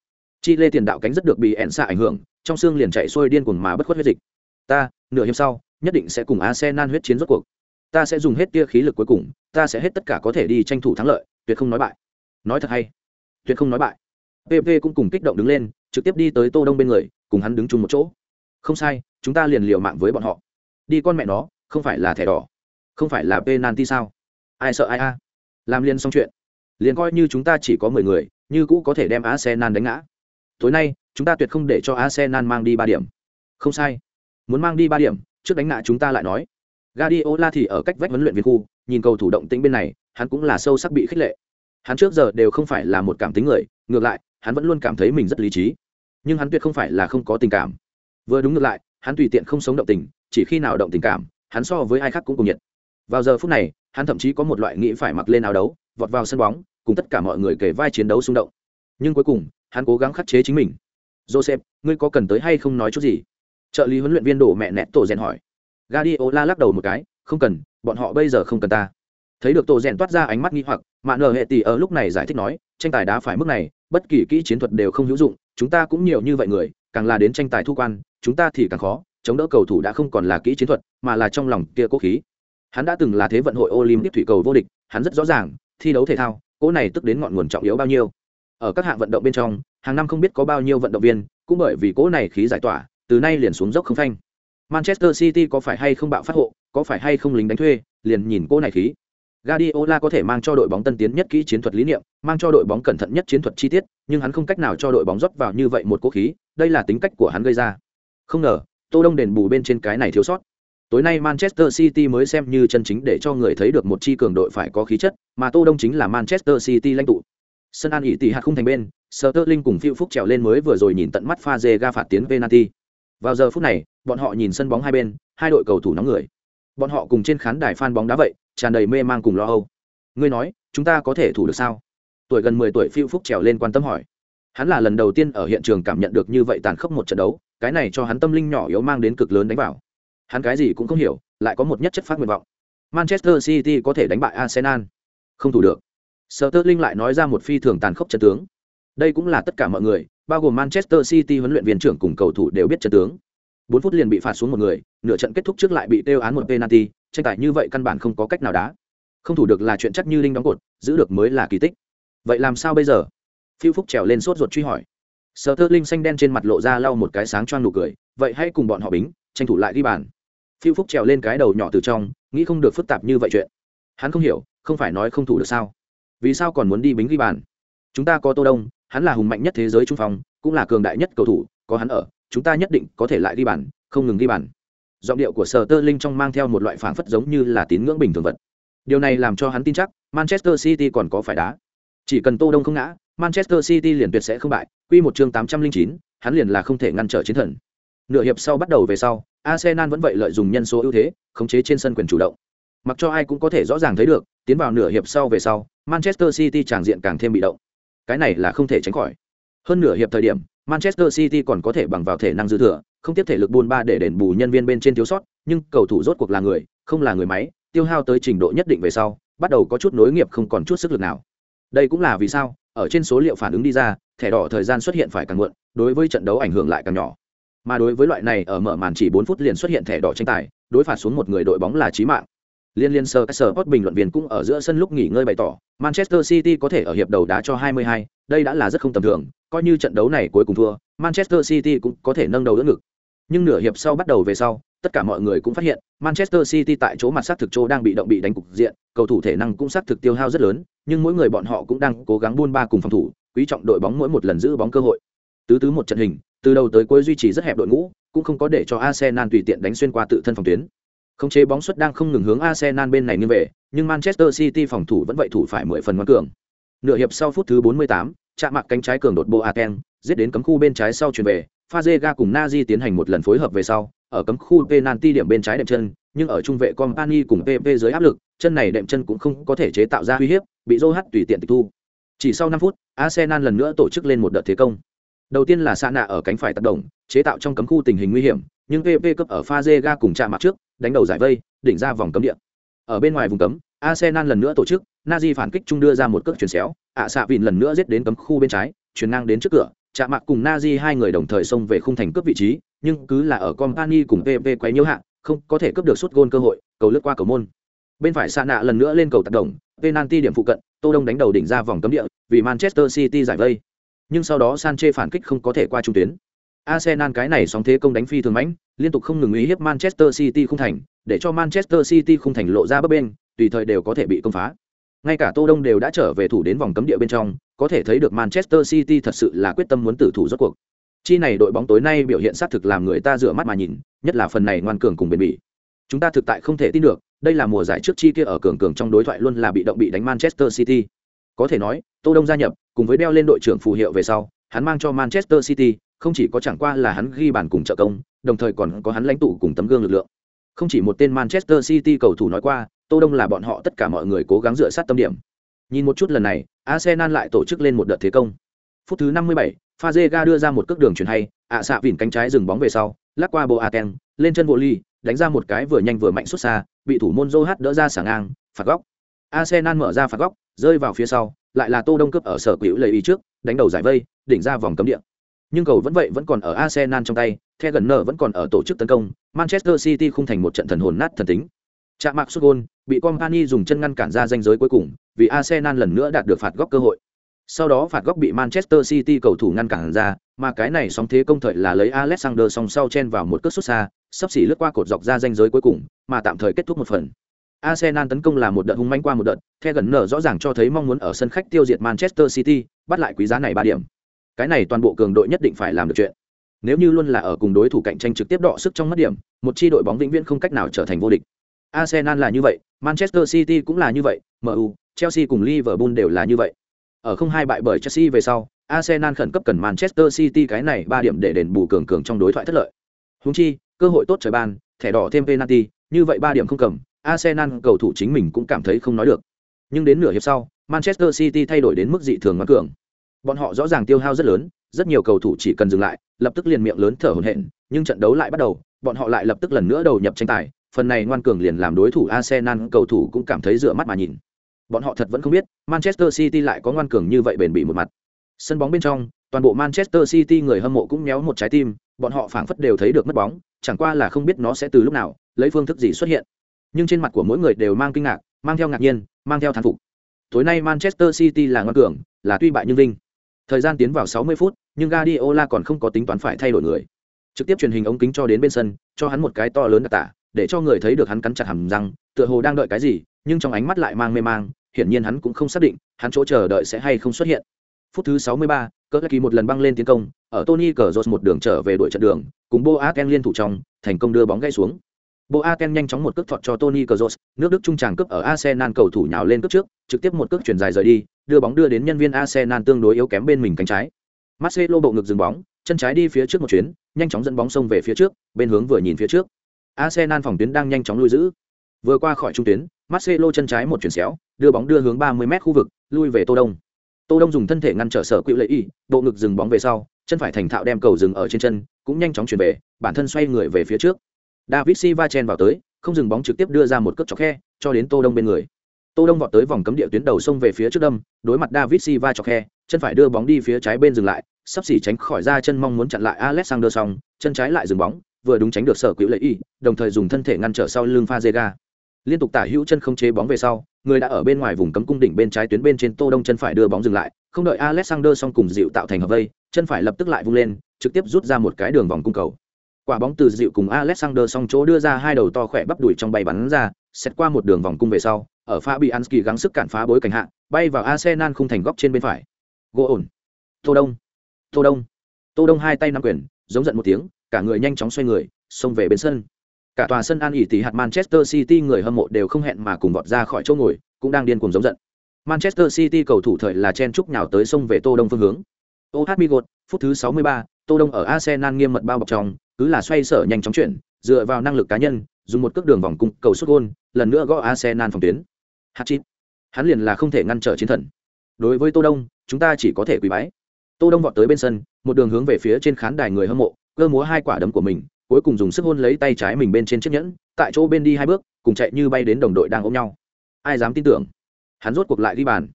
Chi lê tiền đạo cánh rất được bị ẹn xạ ảnh hưởng, trong xương liền chạy xuôi điên cuồng mà bất khuất huyết dịch. Ta, nửa hiệp sau, nhất định sẽ cùng arsenal huyết chiến rốt cuộc. Ta sẽ dùng hết tia khí lực cuối cùng, ta sẽ hết tất cả có thể đi tranh thủ thắng lợi, tuyệt không nói bại. Nói thật hay? Tuyệt không nói bại. Pp cũng cùng kích động đứng lên, trực tiếp đi tới tô đông bên người, cùng hắn đứng chung một chỗ. Không sai, chúng ta liền liều mạng với bọn họ. Đi con mẹ nó, không phải là thẻ đỏ, không phải là penalty sao? Ai sợ ai a? Làm liền xong chuyện liền coi như chúng ta chỉ có mười người như cũ có thể đem arsenal đánh ngã tối nay chúng ta tuyệt không để cho arsenal mang đi ba điểm không sai muốn mang đi ba điểm trước đánh ngã chúng ta lại nói Guardiola thì ở cách vách huấn luyện viên khu, nhìn cầu thủ động tĩnh bên này, hắn cũng là sâu sắc bị khích lệ. Hắn trước giờ đều không phải là một cảm tính người, ngược lại, hắn vẫn luôn cảm thấy mình rất lý trí. Nhưng hắn tuyệt không phải là không có tình cảm. Vừa đúng ngược lại, hắn tùy tiện không sống động tình, chỉ khi nào động tình cảm, hắn so với ai khác cũng cùng nhiệt. Vào giờ phút này, hắn thậm chí có một loại nghĩ phải mặc lên áo đấu, vọt vào sân bóng, cùng tất cả mọi người kề vai chiến đấu xung động. Nhưng cuối cùng, hắn cố gắng khắc chế chính mình. Joseph, ngươi có cần tới hay không nói chút gì? Trợ lý huấn luyện viên đổ mẹ nẹt tổ rèn hỏi. Guardiola lắc đầu một cái, không cần, bọn họ bây giờ không cần ta. Thấy được tổ rèn toát ra ánh mắt nghi hoặc, mạ nở hệ tỷ ở lúc này giải thích nói, tranh tài đá phải mức này, bất kỳ kỹ chiến thuật đều không hữu dụng, chúng ta cũng nhiều như vậy người, càng là đến tranh tài thu quan, chúng ta thì càng khó, chống đỡ cầu thủ đã không còn là kỹ chiến thuật, mà là trong lòng kia cố khí. Hắn đã từng là thế vận hội Olympic thủy cầu vô địch, hắn rất rõ ràng, thi đấu thể thao, cỗ này tức đến ngọn nguồn trọng yếu bao nhiêu. Ở các hạng vận động bên trong, hàng năm không biết có bao nhiêu vận động viên, cũng bởi vì cỗ này khí giải tỏa, từ nay liền xuống dốc không phanh. Manchester City có phải hay không bạo phát hộ, có phải hay không lính đánh thuê, liền nhìn cô này khí. Guardiola có thể mang cho đội bóng tân tiến nhất kỹ chiến thuật lý niệm, mang cho đội bóng cẩn thận nhất chiến thuật chi tiết, nhưng hắn không cách nào cho đội bóng rót vào như vậy một cố khí, đây là tính cách của hắn gây ra. Không ngờ, Tô Đông đền bù bên trên cái này thiếu sót. Tối nay Manchester City mới xem như chân chính để cho người thấy được một chi cường đội phải có khí chất, mà Tô Đông chính là Manchester City lãnh tụ. Sân An ỷ tỷ hạt không thành bên, Sterling cùng Phiêu Phúc trèo lên mới vừa rồi nhìn tận mắt pha ga phạt tiến penalty. Vào giờ phút này, bọn họ nhìn sân bóng hai bên, hai đội cầu thủ nóng người. Bọn họ cùng trên khán đài fan bóng đá vậy, tràn đầy mê mang cùng lo âu. Ngươi nói, chúng ta có thể thủ được sao? Tuổi gần mười tuổi Phiêu Phúc trèo lên quan tâm hỏi. Hắn là lần đầu tiên ở hiện trường cảm nhận được như vậy tàn khốc một trận đấu, cái này cho hắn tâm linh nhỏ yếu mang đến cực lớn đánh vào. Hắn cái gì cũng không hiểu, lại có một nhất chất phát nguyện vọng. Manchester City có thể đánh bại Arsenal. Không thủ được. Sterling lại nói ra một phi thường tàn khốc trận tướng. Đây cũng là tất cả mọi người, bao gồm Manchester City huấn luyện viên trưởng cùng cầu thủ đều biết trận tướng. 4 phút liền bị phạt xuống một người, nửa trận kết thúc trước lại bị tiêu án một penalty, tranh tài như vậy căn bản không có cách nào đá. Không thủ được là chuyện chắc như linh đóng cột, giữ được mới là kỳ tích. Vậy làm sao bây giờ? Phiêu Phúc trèo lên sốt ruột truy hỏi. Sterling xanh đen trên mặt lộ ra lau một cái sáng choang nụ cười, vậy hãy cùng bọn họ bính, tranh thủ lại đi bàn. Phiêu Phúc trèo lên cái đầu nhỏ từ trong, nghĩ không được phức tạp như vậy chuyện. Hắn không hiểu, không phải nói không thủ được sao? Vì sao còn muốn đi bính ghi bàn? Chúng ta có Tô Đông, hắn là hùng mạnh nhất thế giới trung phong, cũng là cường đại nhất cầu thủ, có hắn ở, chúng ta nhất định có thể lại ghi bàn, không ngừng ghi bàn. Giọng điệu của Sở Tơ Linh trong mang theo một loại phảng phất giống như là tín ngưỡng bình thường vật. Điều này làm cho hắn tin chắc, Manchester City còn có phải đá. Chỉ cần Tô Đông không ngã, Manchester City liền tuyệt sẽ không bại. Quy một chương 809, hắn liền là không thể ngăn trở chiến thần. Nửa hiệp sau bắt đầu về sau, Arsenal vẫn vậy lợi dụng nhân số ưu thế, khống chế trên sân quyền chủ động. Mặc cho ai cũng có thể rõ ràng thấy được, tiến vào nửa hiệp sau về sau, Manchester City tràng diện càng thêm bị động. Cái này là không thể tránh khỏi. Hơn nửa hiệp thời điểm, Manchester City còn có thể bằng vào thể năng dư thừa, không tiếp thể lực buôn ba để đền bù nhân viên bên trên thiếu sót, nhưng cầu thủ rốt cuộc là người, không là người máy, tiêu hao tới trình độ nhất định về sau, bắt đầu có chút nối nghiệp không còn chút sức lực nào. Đây cũng là vì sao, ở trên số liệu phản ứng đi ra, thẻ đỏ thời gian xuất hiện phải càng muộn, đối với trận đấu ảnh hưởng lại càng nhỏ. Mà đối với loại này ở mở màn chỉ 4 phút liền xuất hiện thẻ đỏ tranh tài, đối phạt xuống một người đội bóng là chí mạng. Liên liên sơ Sport bình luận viên cũng ở giữa sân lúc nghỉ ngơi bày tỏ, Manchester City có thể ở hiệp đầu đá cho 22, đây đã là rất không tầm thường, coi như trận đấu này cuối cùng thua, Manchester City cũng có thể nâng đầu đỡ ngực. Nhưng nửa hiệp sau bắt đầu về sau, tất cả mọi người cũng phát hiện, Manchester City tại chỗ mặt sát thực chỗ đang bị động bị đánh cục diện, cầu thủ thể năng cũng sát thực tiêu hao rất lớn, nhưng mỗi người bọn họ cũng đang cố gắng buôn ba cùng phòng thủ, quý trọng đội bóng mỗi một lần giữ bóng cơ hội. Tứ tứ một trận hình, từ đầu tới cuối duy trì rất hẹp đội ngũ, cũng không có để cho Arsenal tùy tiện đánh xuyên qua tự thân phòng tuyến. Khống chế bóng suất đang không ngừng hướng Arsenal bên này nghiêng về, nhưng Manchester City phòng thủ vẫn vậy thủ phải mười phần ngoan cường. Nửa hiệp sau phút thứ 48, chạm mặt cánh trái cường đột Boateng, giết đến cấm khu bên trái sau chuyển về, Fazega cùng Nazi tiến hành một lần phối hợp về sau, ở cấm khu penalty điểm bên trái đệm chân, nhưng ở trung vệ Company cùng PP dưới áp lực, chân này đệm chân cũng không có thể chế tạo ra uy hiếp, bị Zohat tùy tiện tịch thu. Chỉ sau 5 phút, Arsenal lần nữa tổ chức lên một đợt thế công. Đầu tiên là xa nạ ở cánh phải tác động, chế tạo trong cấm khu tình hình nguy hiểm, nhưng PP cấp ở pha rê ga cùng chạm mặt trước, đánh đầu giải vây, đỉnh ra vòng cấm địa. Ở bên ngoài vùng cấm, Arsenal lần nữa tổ chức, Nazi phản kích trung đưa ra một cước chuyển xéo, ạ xạ vịn lần nữa giết đến cấm khu bên trái, chuyển ngang đến trước cửa, chạm mặt cùng Nazi hai người đồng thời xông về khung thành cướp vị trí, nhưng cứ là ở Company cùng PP quấy nhiễu hạng, không có thể cướp được suốt gôn cơ hội, cầu lướt qua cầu môn. Bên phải xa nạ lần nữa lên cầu tác động, penalty điểm phụ cận, Tô Đông đánh đầu đỉnh ra vòng cấm địa, vì Manchester City giải vây. Nhưng sau đó Sanche phản kích không có thể qua trung tuyến. Arsenal cái này sóng thế công đánh phi thường mãnh, liên tục không ngừng uy hiếp Manchester City không thành, để cho Manchester City không thành lộ ra bấp bên, tùy thời đều có thể bị công phá. Ngay cả Tô Đông đều đã trở về thủ đến vòng cấm địa bên trong, có thể thấy được Manchester City thật sự là quyết tâm muốn tử thủ rốt cuộc. Chi này đội bóng tối nay biểu hiện sát thực làm người ta rửa mắt mà nhìn, nhất là phần này ngoan cường cùng bền bỉ. Chúng ta thực tại không thể tin được, đây là mùa giải trước chi kia ở cường cường trong đối thoại luôn là bị động bị đánh Manchester City. Có thể nói, Tô Đông gia nhập, cùng với đeo lên đội trưởng phù hiệu về sau, hắn mang cho Manchester City, không chỉ có chẳng qua là hắn ghi bàn cùng trợ công, đồng thời còn có hắn lãnh tụ cùng tấm gương lực lượng. Không chỉ một tên Manchester City cầu thủ nói qua, Tô Đông là bọn họ tất cả mọi người cố gắng dựa sát tâm điểm. Nhìn một chút lần này, Arsenal lại tổ chức lên một đợt thế công. Phút thứ 57, Fazega đưa ra một cước đường chuyển hay, ạ xạ vỉn cánh trái dừng bóng về sau, lắc qua Boateng, lên chân bộ ly, đánh ra một cái vừa nhanh vừa mạnh xuất xa, bị thủ môn Zohat đỡ ra sảng ngang, phạt góc. Arsenal mở ra phạt góc, rơi vào phía sau, lại là Tô Đông cướp ở sở quỹ lấy ý trước, đánh đầu giải vây, đỉnh ra vòng cấm địa. Nhưng cầu vẫn vậy vẫn còn ở Arsenal trong tay, The gần nở vẫn còn ở tổ chức tấn công, Manchester City không thành một trận thần hồn nát thần tính. Chạm mạc xuất gôn, bị Company dùng chân ngăn cản ra danh giới cuối cùng, vì Arsenal lần nữa đạt được phạt góc cơ hội. Sau đó phạt góc bị Manchester City cầu thủ ngăn cản ra, mà cái này sóng thế công thời là lấy Alexander song sau chen vào một cước sút xa, sắp xỉ lướt qua cột dọc ra danh giới cuối cùng, mà tạm thời kết thúc một phần. Arsenal tấn công là một đợt hung manh qua một đợt, The gần nở rõ ràng cho thấy mong muốn ở sân khách tiêu diệt Manchester City, bắt lại quý giá này 3 điểm. Cái này toàn bộ cường đội nhất định phải làm được chuyện. Nếu như luôn là ở cùng đối thủ cạnh tranh trực tiếp đọ sức trong mất điểm, một chi đội bóng vĩnh viễn không cách nào trở thành vô địch. Arsenal là như vậy, Manchester City cũng là như vậy, MU, Chelsea cùng Liverpool đều là như vậy. Ở không hai bại bởi Chelsea về sau, Arsenal khẩn cấp cần Manchester City cái này 3 điểm để đền bù cường cường trong đối thoại thất lợi. Huống chi, cơ hội tốt trời ban, thẻ đỏ thêm penalty, như vậy 3 điểm không cầm, Arsenal cầu thủ chính mình cũng cảm thấy không nói được. Nhưng đến nửa hiệp sau, Manchester City thay đổi đến mức dị thường ngoan cường. Bọn họ rõ ràng tiêu hao rất lớn, rất nhiều cầu thủ chỉ cần dừng lại, lập tức liền miệng lớn thở hổn hển, nhưng trận đấu lại bắt đầu, bọn họ lại lập tức lần nữa đầu nhập tranh tài, phần này ngoan cường liền làm đối thủ Arsenal cầu thủ cũng cảm thấy dựa mắt mà nhìn. Bọn họ thật vẫn không biết, Manchester City lại có ngoan cường như vậy bền bỉ một mặt. Sân bóng bên trong, toàn bộ Manchester City người hâm mộ cũng méo một trái tim, bọn họ phảng phất đều thấy được mất bóng, chẳng qua là không biết nó sẽ từ lúc nào, lấy phương thức gì xuất hiện. Nhưng trên mặt của mỗi người đều mang kinh ngạc, mang theo ngạc nhiên, mang theo thán phục. Tối nay Manchester City là ngon cường, là tuy bại nhưng vinh. Thời gian tiến vào 60 phút, nhưng Guardiola còn không có tính toán phải thay đổi người. Trực tiếp truyền hình ống kính cho đến bên sân, cho hắn một cái to lớn đặc tả, để cho người thấy được hắn cắn chặt hầm răng, tựa hồ đang đợi cái gì, nhưng trong ánh mắt lại mang mê mang, hiển nhiên hắn cũng không xác định, hắn chỗ chờ đợi sẽ hay không xuất hiện. Phút thứ 63, Cỡ Kỳ một lần băng lên tiến công, ở Tony cờ một đường trở về đội trận đường, cùng Boateng liên thủ trong, thành công đưa bóng gây xuống. Boateng nhanh chóng một cước thọt cho Tony Kroos, nước Đức trung tràng cướp ở Arsenal cầu thủ nhào lên cướp trước, trực tiếp một cước chuyển dài rời đi, đưa bóng đưa đến nhân viên Arsenal tương đối yếu kém bên mình cánh trái. Marcelo bộ ngực dừng bóng, chân trái đi phía trước một chuyến, nhanh chóng dẫn bóng xông về phía trước, bên hướng vừa nhìn phía trước. Arsenal phòng tuyến đang nhanh chóng lui giữ. Vừa qua khỏi trung tuyến, Marcelo chân trái một chuyển xéo, đưa bóng đưa hướng 30m khu vực, lui về Tô Đông. Tô Đông dùng thân thể ngăn trở sở quỹ lệ y, bộ ngực dừng bóng về sau, chân phải thành thạo đem cầu dừng ở trên chân, cũng nhanh chóng chuyển về, bản thân xoay người về phía trước. David Silva chen vào tới, không dừng bóng trực tiếp đưa ra một cước chọc khe, cho đến Tô Đông bên người. Tô Đông vọt tới vòng cấm địa tuyến đầu xông về phía trước đâm, đối mặt David Silva chọc khe, chân phải đưa bóng đi phía trái bên dừng lại, sắp xỉ tránh khỏi ra chân mong muốn chặn lại Alexander xong, chân trái lại dừng bóng, vừa đúng tránh được sở quỹ lợi y, đồng thời dùng thân thể ngăn trở sau lưng Fazega. liên tục tả hữu chân không chế bóng về sau người đã ở bên ngoài vùng cấm cung đỉnh bên trái tuyến bên trên tô đông chân phải đưa bóng dừng lại không đợi alexander xong cùng dịu tạo thành hợp vây chân phải lập tức lại vung lên trực tiếp rút ra một cái đường vòng cung cầu quả bóng từ dịu cùng alexander song chỗ đưa ra hai đầu to khỏe bắp đuổi trong bay bắn ra xét qua một đường vòng cung về sau ở fabianski gắng sức cản phá bối cảnh hạ bay vào arsenal khung thành góc trên bên phải. Gỗ ổn. Tô đông. Tô đông. Tô đông hai tay nắm quyền giống giận một tiếng cả người nhanh chóng xoay người xông về bên sân. Cả tòa sân an ỉ tỷ hạt manchester city người hâm mộ đều không hẹn mà cùng vọt ra khỏi chỗ ngồi cũng đang điên cuồng giống giận. Manchester city cầu thủ thời là chen chúc nhào tới sông về tô đông phương hướng. Oh migot phút thứ 63, tô đông ở arsenal nghiêm mật bao bọc trong cứ là xoay sở nhanh chóng chuyển, dựa vào năng lực cá nhân, dùng một cước đường vòng cung cầu xuất gôn, lần nữa gõ arsenal phòng tuyến. Hát chít hắn liền là không thể ngăn trở chiến thần. Đối với tô đông, chúng ta chỉ có thể quỳ bái. Tô đông vọt tới bên sân, một đường hướng về phía trên khán đài người hâm mộ, cơ múa hai quả đấm của mình, cuối cùng dùng sức hôn lấy tay trái mình bên trên chiếc nhẫn, tại chỗ bên đi hai bước, cùng chạy như bay đến đồng đội đang ôm nhau. Ai dám tin tưởng? Hắn rốt cuộc lại đi bàn.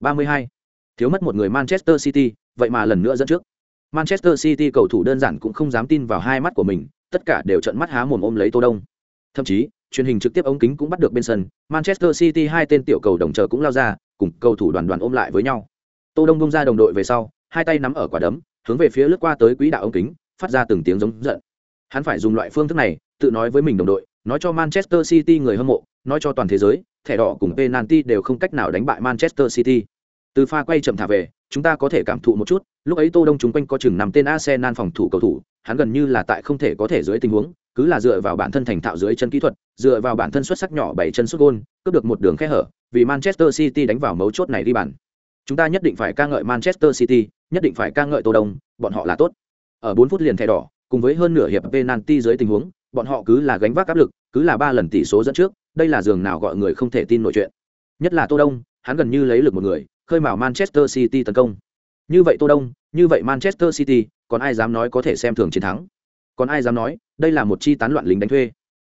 32. thiếu mất một người manchester city, vậy mà lần nữa dẫn trước manchester city cầu thủ đơn giản cũng không dám tin vào hai mắt của mình, tất cả đều trợn mắt há mồm ôm lấy tô đông. Thậm chí, truyền hình trực tiếp ống kính cũng bắt được bên sân, manchester city hai tên tiểu cầu đồng chờ cũng lao ra, cùng cầu thủ đoàn đoàn ôm lại với nhau. Tô đông bung ra đồng đội về sau, hai tay nắm ở quả đấm, hướng về phía lướt qua tới quỹ đạo ống kính, phát ra từng tiếng giống giận. Hắn phải dùng loại phương thức này, tự nói với mình đồng đội, nói cho manchester city người hâm mộ, nói cho toàn thế giới, thẻ đỏ cùng penalty đều không cách nào đánh bại manchester city. Từ pha quay chậm thả về chúng ta có thể cảm thụ một chút, lúc ấy tô đông chúng quanh có chừng nằm tên arsenal phòng thủ cầu thủ, hắn gần như là tại không thể có thể dưới tình huống, cứ là dựa vào bản thân thành thạo dưới chân kỹ thuật, dựa vào bản thân xuất sắc nhỏ bảy chân xuất gôn, cướp được một đường khe hở, vì manchester city đánh vào mấu chốt này đi bàn chúng ta nhất định phải ca ngợi manchester city, nhất định phải ca ngợi tô đông, bọn họ là tốt. Ở bốn phút liền thẻ đỏ, cùng với hơn nửa hiệp penalty dưới tình huống, bọn họ cứ là gánh vác áp lực, cứ là ba lần tỷ số dẫn trước, đây là giường nào gọi người không thể tin nổi chuyện. Nhất là tô đông, hắn gần như lấy lực một người khơi mào manchester city tấn công. Như vậy tô đông, như vậy manchester city, còn ai dám nói có thể xem thường chiến thắng? Còn ai dám nói, đây là một chi tán loạn lính đánh thuê.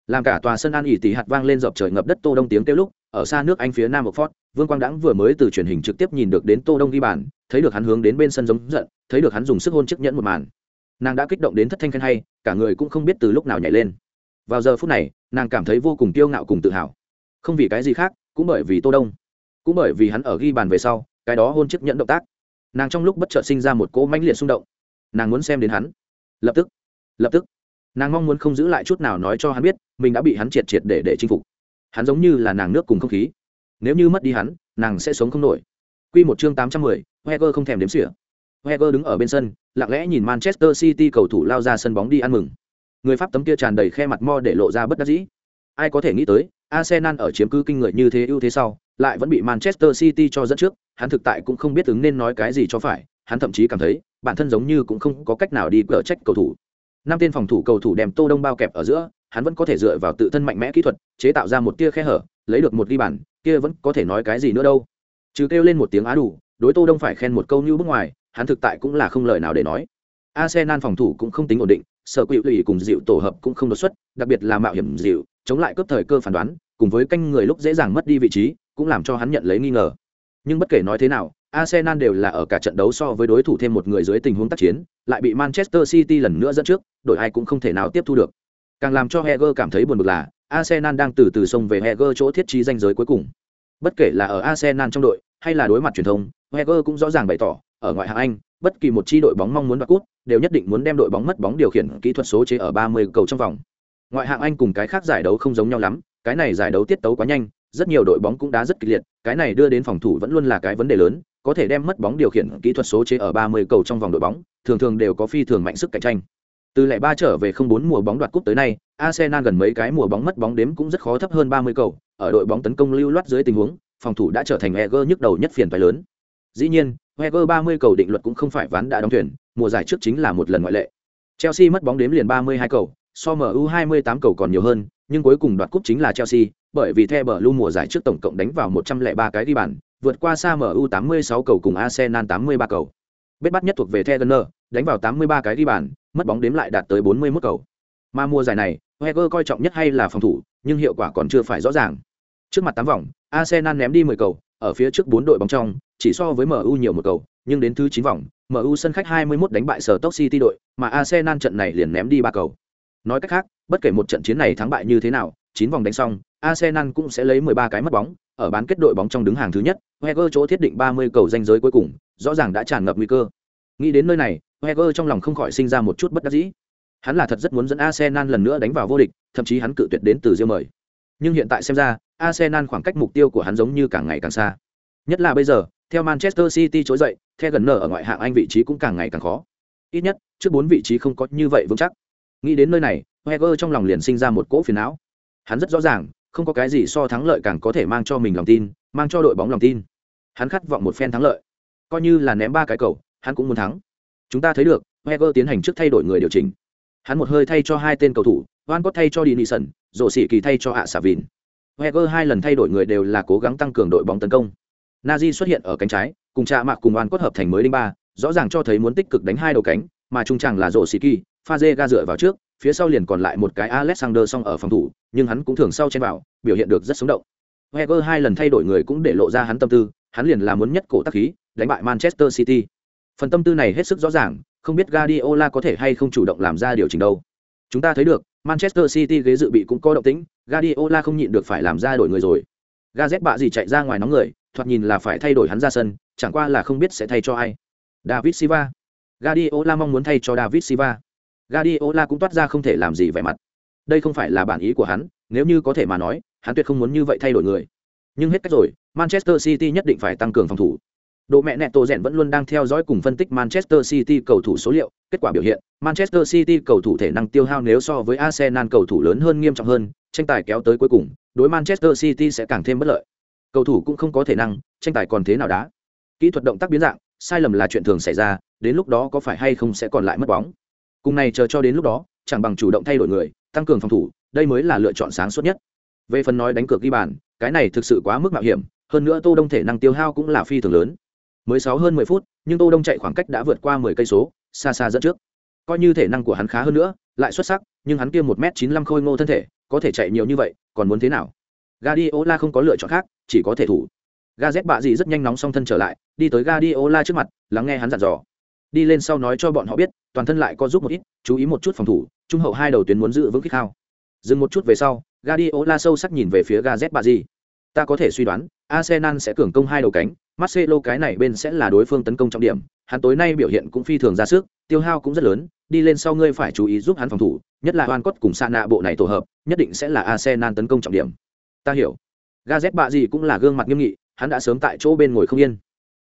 Làm cả tòa sân an ỉ tỷ hạt vang lên dọc trời ngập đất tô đông tiếng kêu lúc, ở xa nước anh phía nam một phót vương quang đãng vừa mới từ truyền hình trực tiếp nhìn được đến tô đông ghi bàn, thấy được hắn hướng đến bên sân giống giận, thấy được hắn dùng sức hôn chiếc nhẫn một màn. Nàng đã kích động đến thất thanh khen hay, cả người cũng không biết từ lúc nào nhảy lên. Vào giờ phút này, nàng cảm thấy vô cùng kiêu ngạo cùng tự hào. Không vì cái gì khác, cũng bởi vì tô đông cũng bởi vì hắn ở ghi bàn về sau, cái đó hôn chiếc nhẫn động tác, nàng trong lúc bất chợt sinh ra một cỗ mãnh liệt xung động. Nàng muốn xem đến hắn. Lập tức lập tức, nàng mong muốn không giữ lại chút nào nói cho hắn biết, mình đã bị hắn triệt triệt để để chinh phục. Hắn giống như là nàng nước cùng không khí. Nếu như mất đi hắn, nàng sẽ sống không nổi. Quy một chương tám trăm mười heger không thèm đếm xỉa. Heger đứng ở bên sân, lặng lẽ nhìn manchester city cầu thủ lao ra sân bóng đi ăn mừng. Người pháp tấm kia tràn đầy khe mặt mo để lộ ra bất đắc dĩ. Ai có thể nghĩ tới, arsenal ở chiếm cứ kinh người như thế ưu thế sau lại vẫn bị manchester city cho dẫn trước, hắn thực tại cũng không biết ứng nên nói cái gì cho phải, hắn thậm chí cảm thấy, bản thân giống như cũng không có cách nào đi cờ trách cầu thủ. Năm tên phòng thủ cầu thủ đem tô đông bao kẹp ở giữa, hắn vẫn có thể dựa vào tự thân mạnh mẽ kỹ thuật, chế tạo ra một tia khe hở, lấy được một ghi bàn, kia vẫn có thể nói cái gì nữa đâu. Trừ kêu lên một tiếng á đủ, đối tô đông phải khen một câu như bước ngoài, hắn thực tại cũng là không lời nào để nói. Arsenal phòng thủ cũng không tính ổn định, sở quỷ lụy cùng dịu tổ hợp cũng không đột xuất, đặc biệt là mạo hiểm dịu chống lại cướp thời cơ phán đoán, cùng với canh người lúc dễ dàng mất đi vị trí cũng làm cho hắn nhận lấy nghi ngờ nhưng bất kể nói thế nào Arsenal đều là ở cả trận đấu so với đối thủ thêm một người dưới tình huống tác chiến, lại bị Manchester City lần nữa dẫn trước, đội ai cũng không thể nào tiếp thu được. Càng làm cho Heger cảm thấy buồn bực là, Arsenal đang từ từ xông về Heger chỗ thiết trí danh giới cuối cùng. Bất kể là ở Arsenal trong đội, hay là đối mặt truyền thông, Heger cũng rõ ràng bày tỏ, ở ngoại hạng Anh, bất kỳ một chi đội bóng mong muốn đoạt cúp, đều nhất định muốn đem đội bóng mất bóng điều khiển kỹ thuật số chế ở 30 cầu trong vòng. Ngoại hạng Anh cùng cái khác giải đấu không giống nhau lắm, cái này giải đấu tiết tấu quá nhanh, rất nhiều đội bóng cũng đá rất kịch liệt, cái này đưa đến phòng thủ vẫn luôn là cái vấn đề lớn, có thể đem mất bóng điều khiển kỹ thuật số chế ở 30 cầu trong vòng đội bóng, thường thường đều có phi thường mạnh sức cạnh tranh. Từ lẻ ba trở về không bốn mùa bóng đoạt cúp tới nay, Arsenal gần mấy cái mùa bóng mất bóng đếm cũng rất khó thấp hơn 30 cầu, ở đội bóng tấn công lưu loát dưới tình huống, phòng thủ đã trở thành Eger nhức đầu nhất phiền phải lớn. Dĩ nhiên, Eger 30 cầu định luật cũng không phải ván đã đóng thuyền, mùa giải trước chính là một lần ngoại lệ. Chelsea mất bóng đếm liền 32 cầu, so MU 28 cầu còn nhiều hơn, nhưng cuối cùng đoạt cúp chính là Chelsea, bởi vì The Blue mùa giải trước tổng cộng đánh vào 103 cái ghi bàn, vượt qua xa MU 86 cầu cùng Arsenal 83 cầu. Bết bắt nhất thuộc về The Gunner, đánh vào 83 cái ghi bàn, mất bóng đếm lại đạt tới 41 cầu. Mà mùa giải này, Wenger coi trọng nhất hay là phòng thủ, nhưng hiệu quả còn chưa phải rõ ràng. Trước mặt 8 vòng, Arsenal ném đi 10 cầu, ở phía trước 4 đội bóng trong, chỉ so với MU nhiều một cầu, nhưng đến thứ 9 vòng, MU sân khách 21 đánh bại sở Stoke City đội, mà Arsenal trận này liền ném đi 3 cầu. Nói cách khác, bất kể một trận chiến này thắng bại như thế nào, 9 vòng đánh xong, Arsenal cũng sẽ lấy 13 cái mất bóng, ở bán kết đội bóng trong đứng hàng thứ nhất, Wenger chỗ thiết định 30 cầu danh giới cuối cùng, rõ ràng đã tràn ngập nguy cơ. Nghĩ đến nơi này, Wenger trong lòng không khỏi sinh ra một chút bất đắc dĩ. Hắn là thật rất muốn dẫn Arsenal lần nữa đánh vào vô địch, thậm chí hắn cự tuyệt đến từ riêng mời. Nhưng hiện tại xem ra, Arsenal khoảng cách mục tiêu của hắn giống như càng ngày càng xa. Nhất là bây giờ, theo Manchester City trỗi dậy, theo gần nở ở ngoại hạng Anh vị trí cũng càng ngày càng khó. Ít nhất, trước bốn vị trí không có như vậy vững chắc. Nghĩ đến nơi này, Wenger trong lòng liền sinh ra một cỗ phiền não. Hắn rất rõ ràng, không có cái gì so thắng lợi càng có thể mang cho mình lòng tin, mang cho đội bóng lòng tin. Hắn khát vọng một phen thắng lợi. Coi như là ném ba cái cầu, hắn cũng muốn thắng. Chúng ta thấy được, Heger tiến hành trước thay đổi người điều chỉnh. Hắn một hơi thay cho hai tên cầu thủ, Van có thay cho Dinison, Rổ xỉ Kỳ thay cho ạ xà vìn heger hai lần thay đổi người đều là cố gắng tăng cường đội bóng tấn công. Nazi xuất hiện ở cánh trái, cùng Trạ Mạc cùng Van cốt hợp thành mới đinh ba, rõ ràng cho thấy muốn tích cực đánh hai đầu cánh, mà trung tràng là Rổ xỉ Kỳ, Fazega dựa vào trước, phía sau liền còn lại một cái Alexander song ở phòng thủ, nhưng hắn cũng thường sau chen vào, biểu hiện được rất sống động. Wenger hai lần thay đổi người cũng để lộ ra hắn tâm tư, hắn liền là muốn nhất cổ tác khí, đánh bại Manchester City. Phần tâm tư này hết sức rõ ràng, không biết Guardiola có thể hay không chủ động làm ra điều chỉnh đâu. Chúng ta thấy được, Manchester City ghế dự bị cũng có động tĩnh, Guardiola không nhịn được phải làm ra đổi người rồi. Gazet bạ gì chạy ra ngoài nóng người, thoạt nhìn là phải thay đổi hắn ra sân, chẳng qua là không biết sẽ thay cho ai. David Silva. Guardiola mong muốn thay cho David Silva. Guardiola cũng toát ra không thể làm gì vẻ mặt. Đây không phải là bản ý của hắn, nếu như có thể mà nói, hắn tuyệt không muốn như vậy thay đổi người. Nhưng hết cách rồi, Manchester City nhất định phải tăng cường phòng thủ. Độ mẹ nẹt tổ rèn vẫn luôn đang theo dõi cùng phân tích Manchester City cầu thủ số liệu, kết quả biểu hiện, Manchester City cầu thủ thể năng tiêu hao nếu so với Arsenal cầu thủ lớn hơn nghiêm trọng hơn, tranh tài kéo tới cuối cùng, đối Manchester City sẽ càng thêm bất lợi. Cầu thủ cũng không có thể năng, tranh tài còn thế nào đá. Kỹ thuật động tác biến dạng, sai lầm là chuyện thường xảy ra, đến lúc đó có phải hay không sẽ còn lại mất bóng. Cùng này chờ cho đến lúc đó, chẳng bằng chủ động thay đổi người, tăng cường phòng thủ, đây mới là lựa chọn sáng suốt nhất. Về phần nói đánh cược ghi bàn, cái này thực sự quá mức mạo hiểm, hơn nữa Tô Đông thể năng tiêu hao cũng là phi thường lớn. Mới sáu hơn mười phút nhưng tô đông chạy khoảng cách đã vượt qua mười cây số xa xa dẫn trước. Coi như thể năng của hắn khá hơn nữa lại xuất sắc nhưng hắn kia một m chín mươi khôi ngô thân thể có thể chạy nhiều như vậy còn muốn thế nào? Guardiola không có lựa chọn khác chỉ có thể thủ. Gazet bạ gì rất nhanh nóng song thân trở lại đi tới Guardiola trước mặt lắng nghe hắn dặn dò đi lên sau nói cho bọn họ biết toàn thân lại có giúp một ít chú ý một chút phòng thủ trung hậu hai đầu tuyến muốn giữ vững kích khao dừng một chút về sau Guardiola sâu sắc nhìn về phía Gazet bạ ta có thể suy đoán Arsenal sẽ cường công hai đầu cánh Marcelo cái này bên sẽ là đối phương tấn công trọng điểm, hắn tối nay biểu hiện cũng phi thường ra sức, tiêu hao cũng rất lớn, đi lên sau ngươi phải chú ý giúp hắn phòng thủ, nhất là Van cốt cùng Sana bộ này tổ hợp, nhất định sẽ là Arsenal tấn công trọng điểm. Ta hiểu. Gazet bạ cũng là gương mặt nghiêm nghị, hắn đã sớm tại chỗ bên ngồi không yên.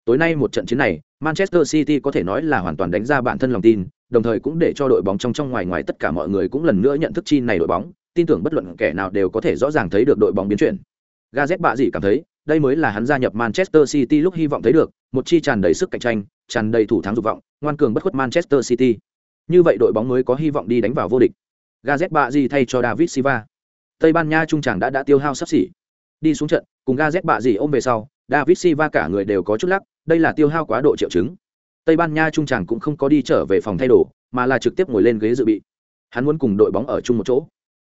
Tối nay một trận chiến này, Manchester City có thể nói là hoàn toàn đánh ra bản thân lòng tin, đồng thời cũng để cho đội bóng trong trong ngoài ngoài tất cả mọi người cũng lần nữa nhận thức chi này đội bóng, tin tưởng bất luận kẻ nào đều có thể rõ ràng thấy được đội bóng biến chuyển. Gazet bạ gì cảm thấy, đây mới là hắn gia nhập Manchester City lúc hy vọng thấy được, một chi tràn đầy sức cạnh tranh, tràn đầy thủ thắng dục vọng, ngoan cường bất khuất Manchester City. Như vậy đội bóng mới có hy vọng đi đánh vào vô địch. Gazet bạ gì thay cho David Silva. Tây Ban Nha trung tràng đã đã tiêu hao sắp xỉ. Đi xuống trận, cùng Gazet bạ gì ôm về sau, David Silva cả người đều có chút lắc, đây là tiêu hao quá độ triệu chứng. Tây Ban Nha trung tràng cũng không có đi trở về phòng thay đồ, mà là trực tiếp ngồi lên ghế dự bị. Hắn muốn cùng đội bóng ở chung một chỗ.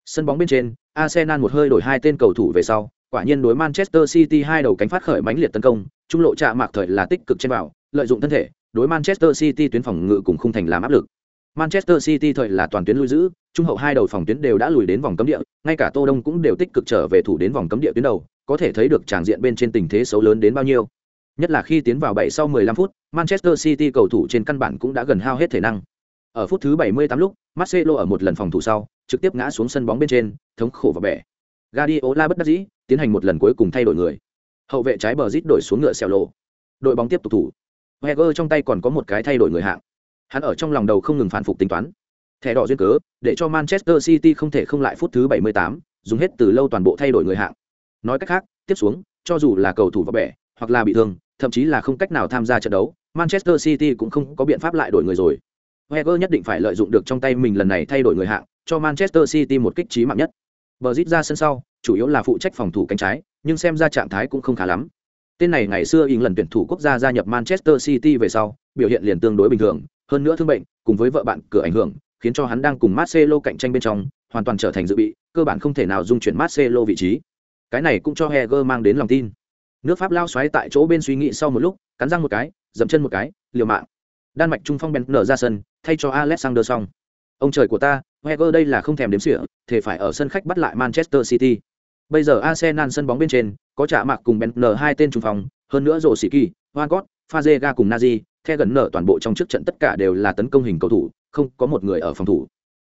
Sân bóng bên trên, Arsenal một hơi đổi hai tên cầu thủ về sau, quả nhiên đối Manchester City hai đầu cánh phát khởi mãnh liệt tấn công, trung lộ chạm mạc thời là tích cực trên vào, lợi dụng thân thể, đối Manchester City tuyến phòng ngự cùng khung thành làm áp lực. Manchester City thời là toàn tuyến lui giữ, trung hậu hai đầu phòng tuyến đều đã lùi đến vòng cấm địa, ngay cả Tô Đông cũng đều tích cực trở về thủ đến vòng cấm địa tuyến đầu, có thể thấy được tràng diện bên trên tình thế xấu lớn đến bao nhiêu. Nhất là khi tiến vào 7 sau 15 phút, Manchester City cầu thủ trên căn bản cũng đã gần hao hết thể năng. Ở phút thứ 78 lúc, Marcelo ở một lần phòng thủ sau, trực tiếp ngã xuống sân bóng bên trên, thống khổ và bẻ. Guardiola bất đắc dĩ, tiến hành một lần cuối cùng thay đổi người. Hậu vệ trái bờ rít đổi xuống ngựa xèo lộ. Đội bóng tiếp tục thủ. Wenger trong tay còn có một cái thay đổi người hạng. Hắn ở trong lòng đầu không ngừng phản phục tính toán. Thẻ đỏ duyên cớ, để cho Manchester City không thể không lại phút thứ 78, dùng hết từ lâu toàn bộ thay đổi người hạng. Nói cách khác, tiếp xuống, cho dù là cầu thủ vào bẻ, hoặc là bị thương, thậm chí là không cách nào tham gia trận đấu, Manchester City cũng không có biện pháp lại đổi người rồi. Wenger nhất định phải lợi dụng được trong tay mình lần này thay đổi người hạng, cho Manchester City một kích trí mạng nhất. Bờ rít ra sân sau, chủ yếu là phụ trách phòng thủ cánh trái, nhưng xem ra trạng thái cũng không khá lắm. Tên này ngày xưa in lần tuyển thủ quốc gia gia nhập Manchester City về sau, biểu hiện liền tương đối bình thường, hơn nữa thương bệnh, cùng với vợ bạn cửa ảnh hưởng, khiến cho hắn đang cùng Marcelo cạnh tranh bên trong, hoàn toàn trở thành dự bị, cơ bản không thể nào dung chuyển Marcelo vị trí. Cái này cũng cho Heger mang đến lòng tin. Nước Pháp lao xoáy tại chỗ bên suy nghĩ sau một lúc, cắn răng một cái, dậm chân một cái, liều mạng. Đan mạch trung phong bèn nở ra sân, thay cho Alexander Song. Ông trời của ta, Heger đây là không thèm đếm sỉa thể phải ở sân khách bắt lại Manchester City. Bây giờ Arsenal sân bóng bên trên, có trả mạc cùng bèn nở hai tên trung phòng, hơn nữa rổ sĩ kỳ, Van Gogh, Fazega cùng Nazi, theo gần nở toàn bộ trong trước trận tất cả đều là tấn công hình cầu thủ, không có một người ở phòng thủ.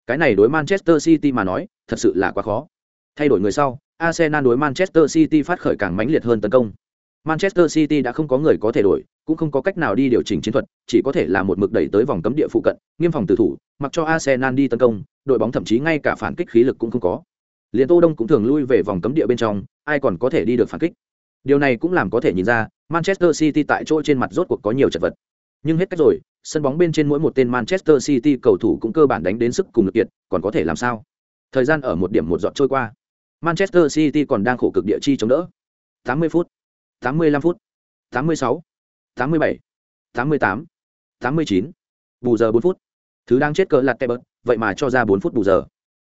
Cái này đối Manchester City mà nói, thật sự là quá khó. Thay đổi người sau, Arsenal đối Manchester City phát khởi càng mãnh liệt hơn tấn công. Manchester City đã không có người có thể đổi, cũng không có cách nào đi điều chỉnh chiến thuật, chỉ có thể là một mực đẩy tới vòng cấm địa phụ cận, nghiêm phòng tử thủ, mặc cho Arsenal đi tấn công, đội bóng thậm chí ngay cả phản kích khí lực cũng không có. Liên Tô Đông cũng thường lui về vòng cấm địa bên trong, ai còn có thể đi được phản kích. Điều này cũng làm có thể nhìn ra, Manchester City tại chỗ trên mặt rốt cuộc có nhiều chật vật. Nhưng hết cách rồi, sân bóng bên trên mỗi một tên Manchester City cầu thủ cũng cơ bản đánh đến sức cùng lực kiệt, còn có thể làm sao? Thời gian ở một điểm một giọt trôi qua. Manchester City còn đang khổ cực địa chi chống đỡ. 80 phút, 85 phút, 86, 87, 88, 89. Bù giờ 4 phút. Thứ đang chết cờ lật tè bớt, vậy mà cho ra 4 phút bù giờ.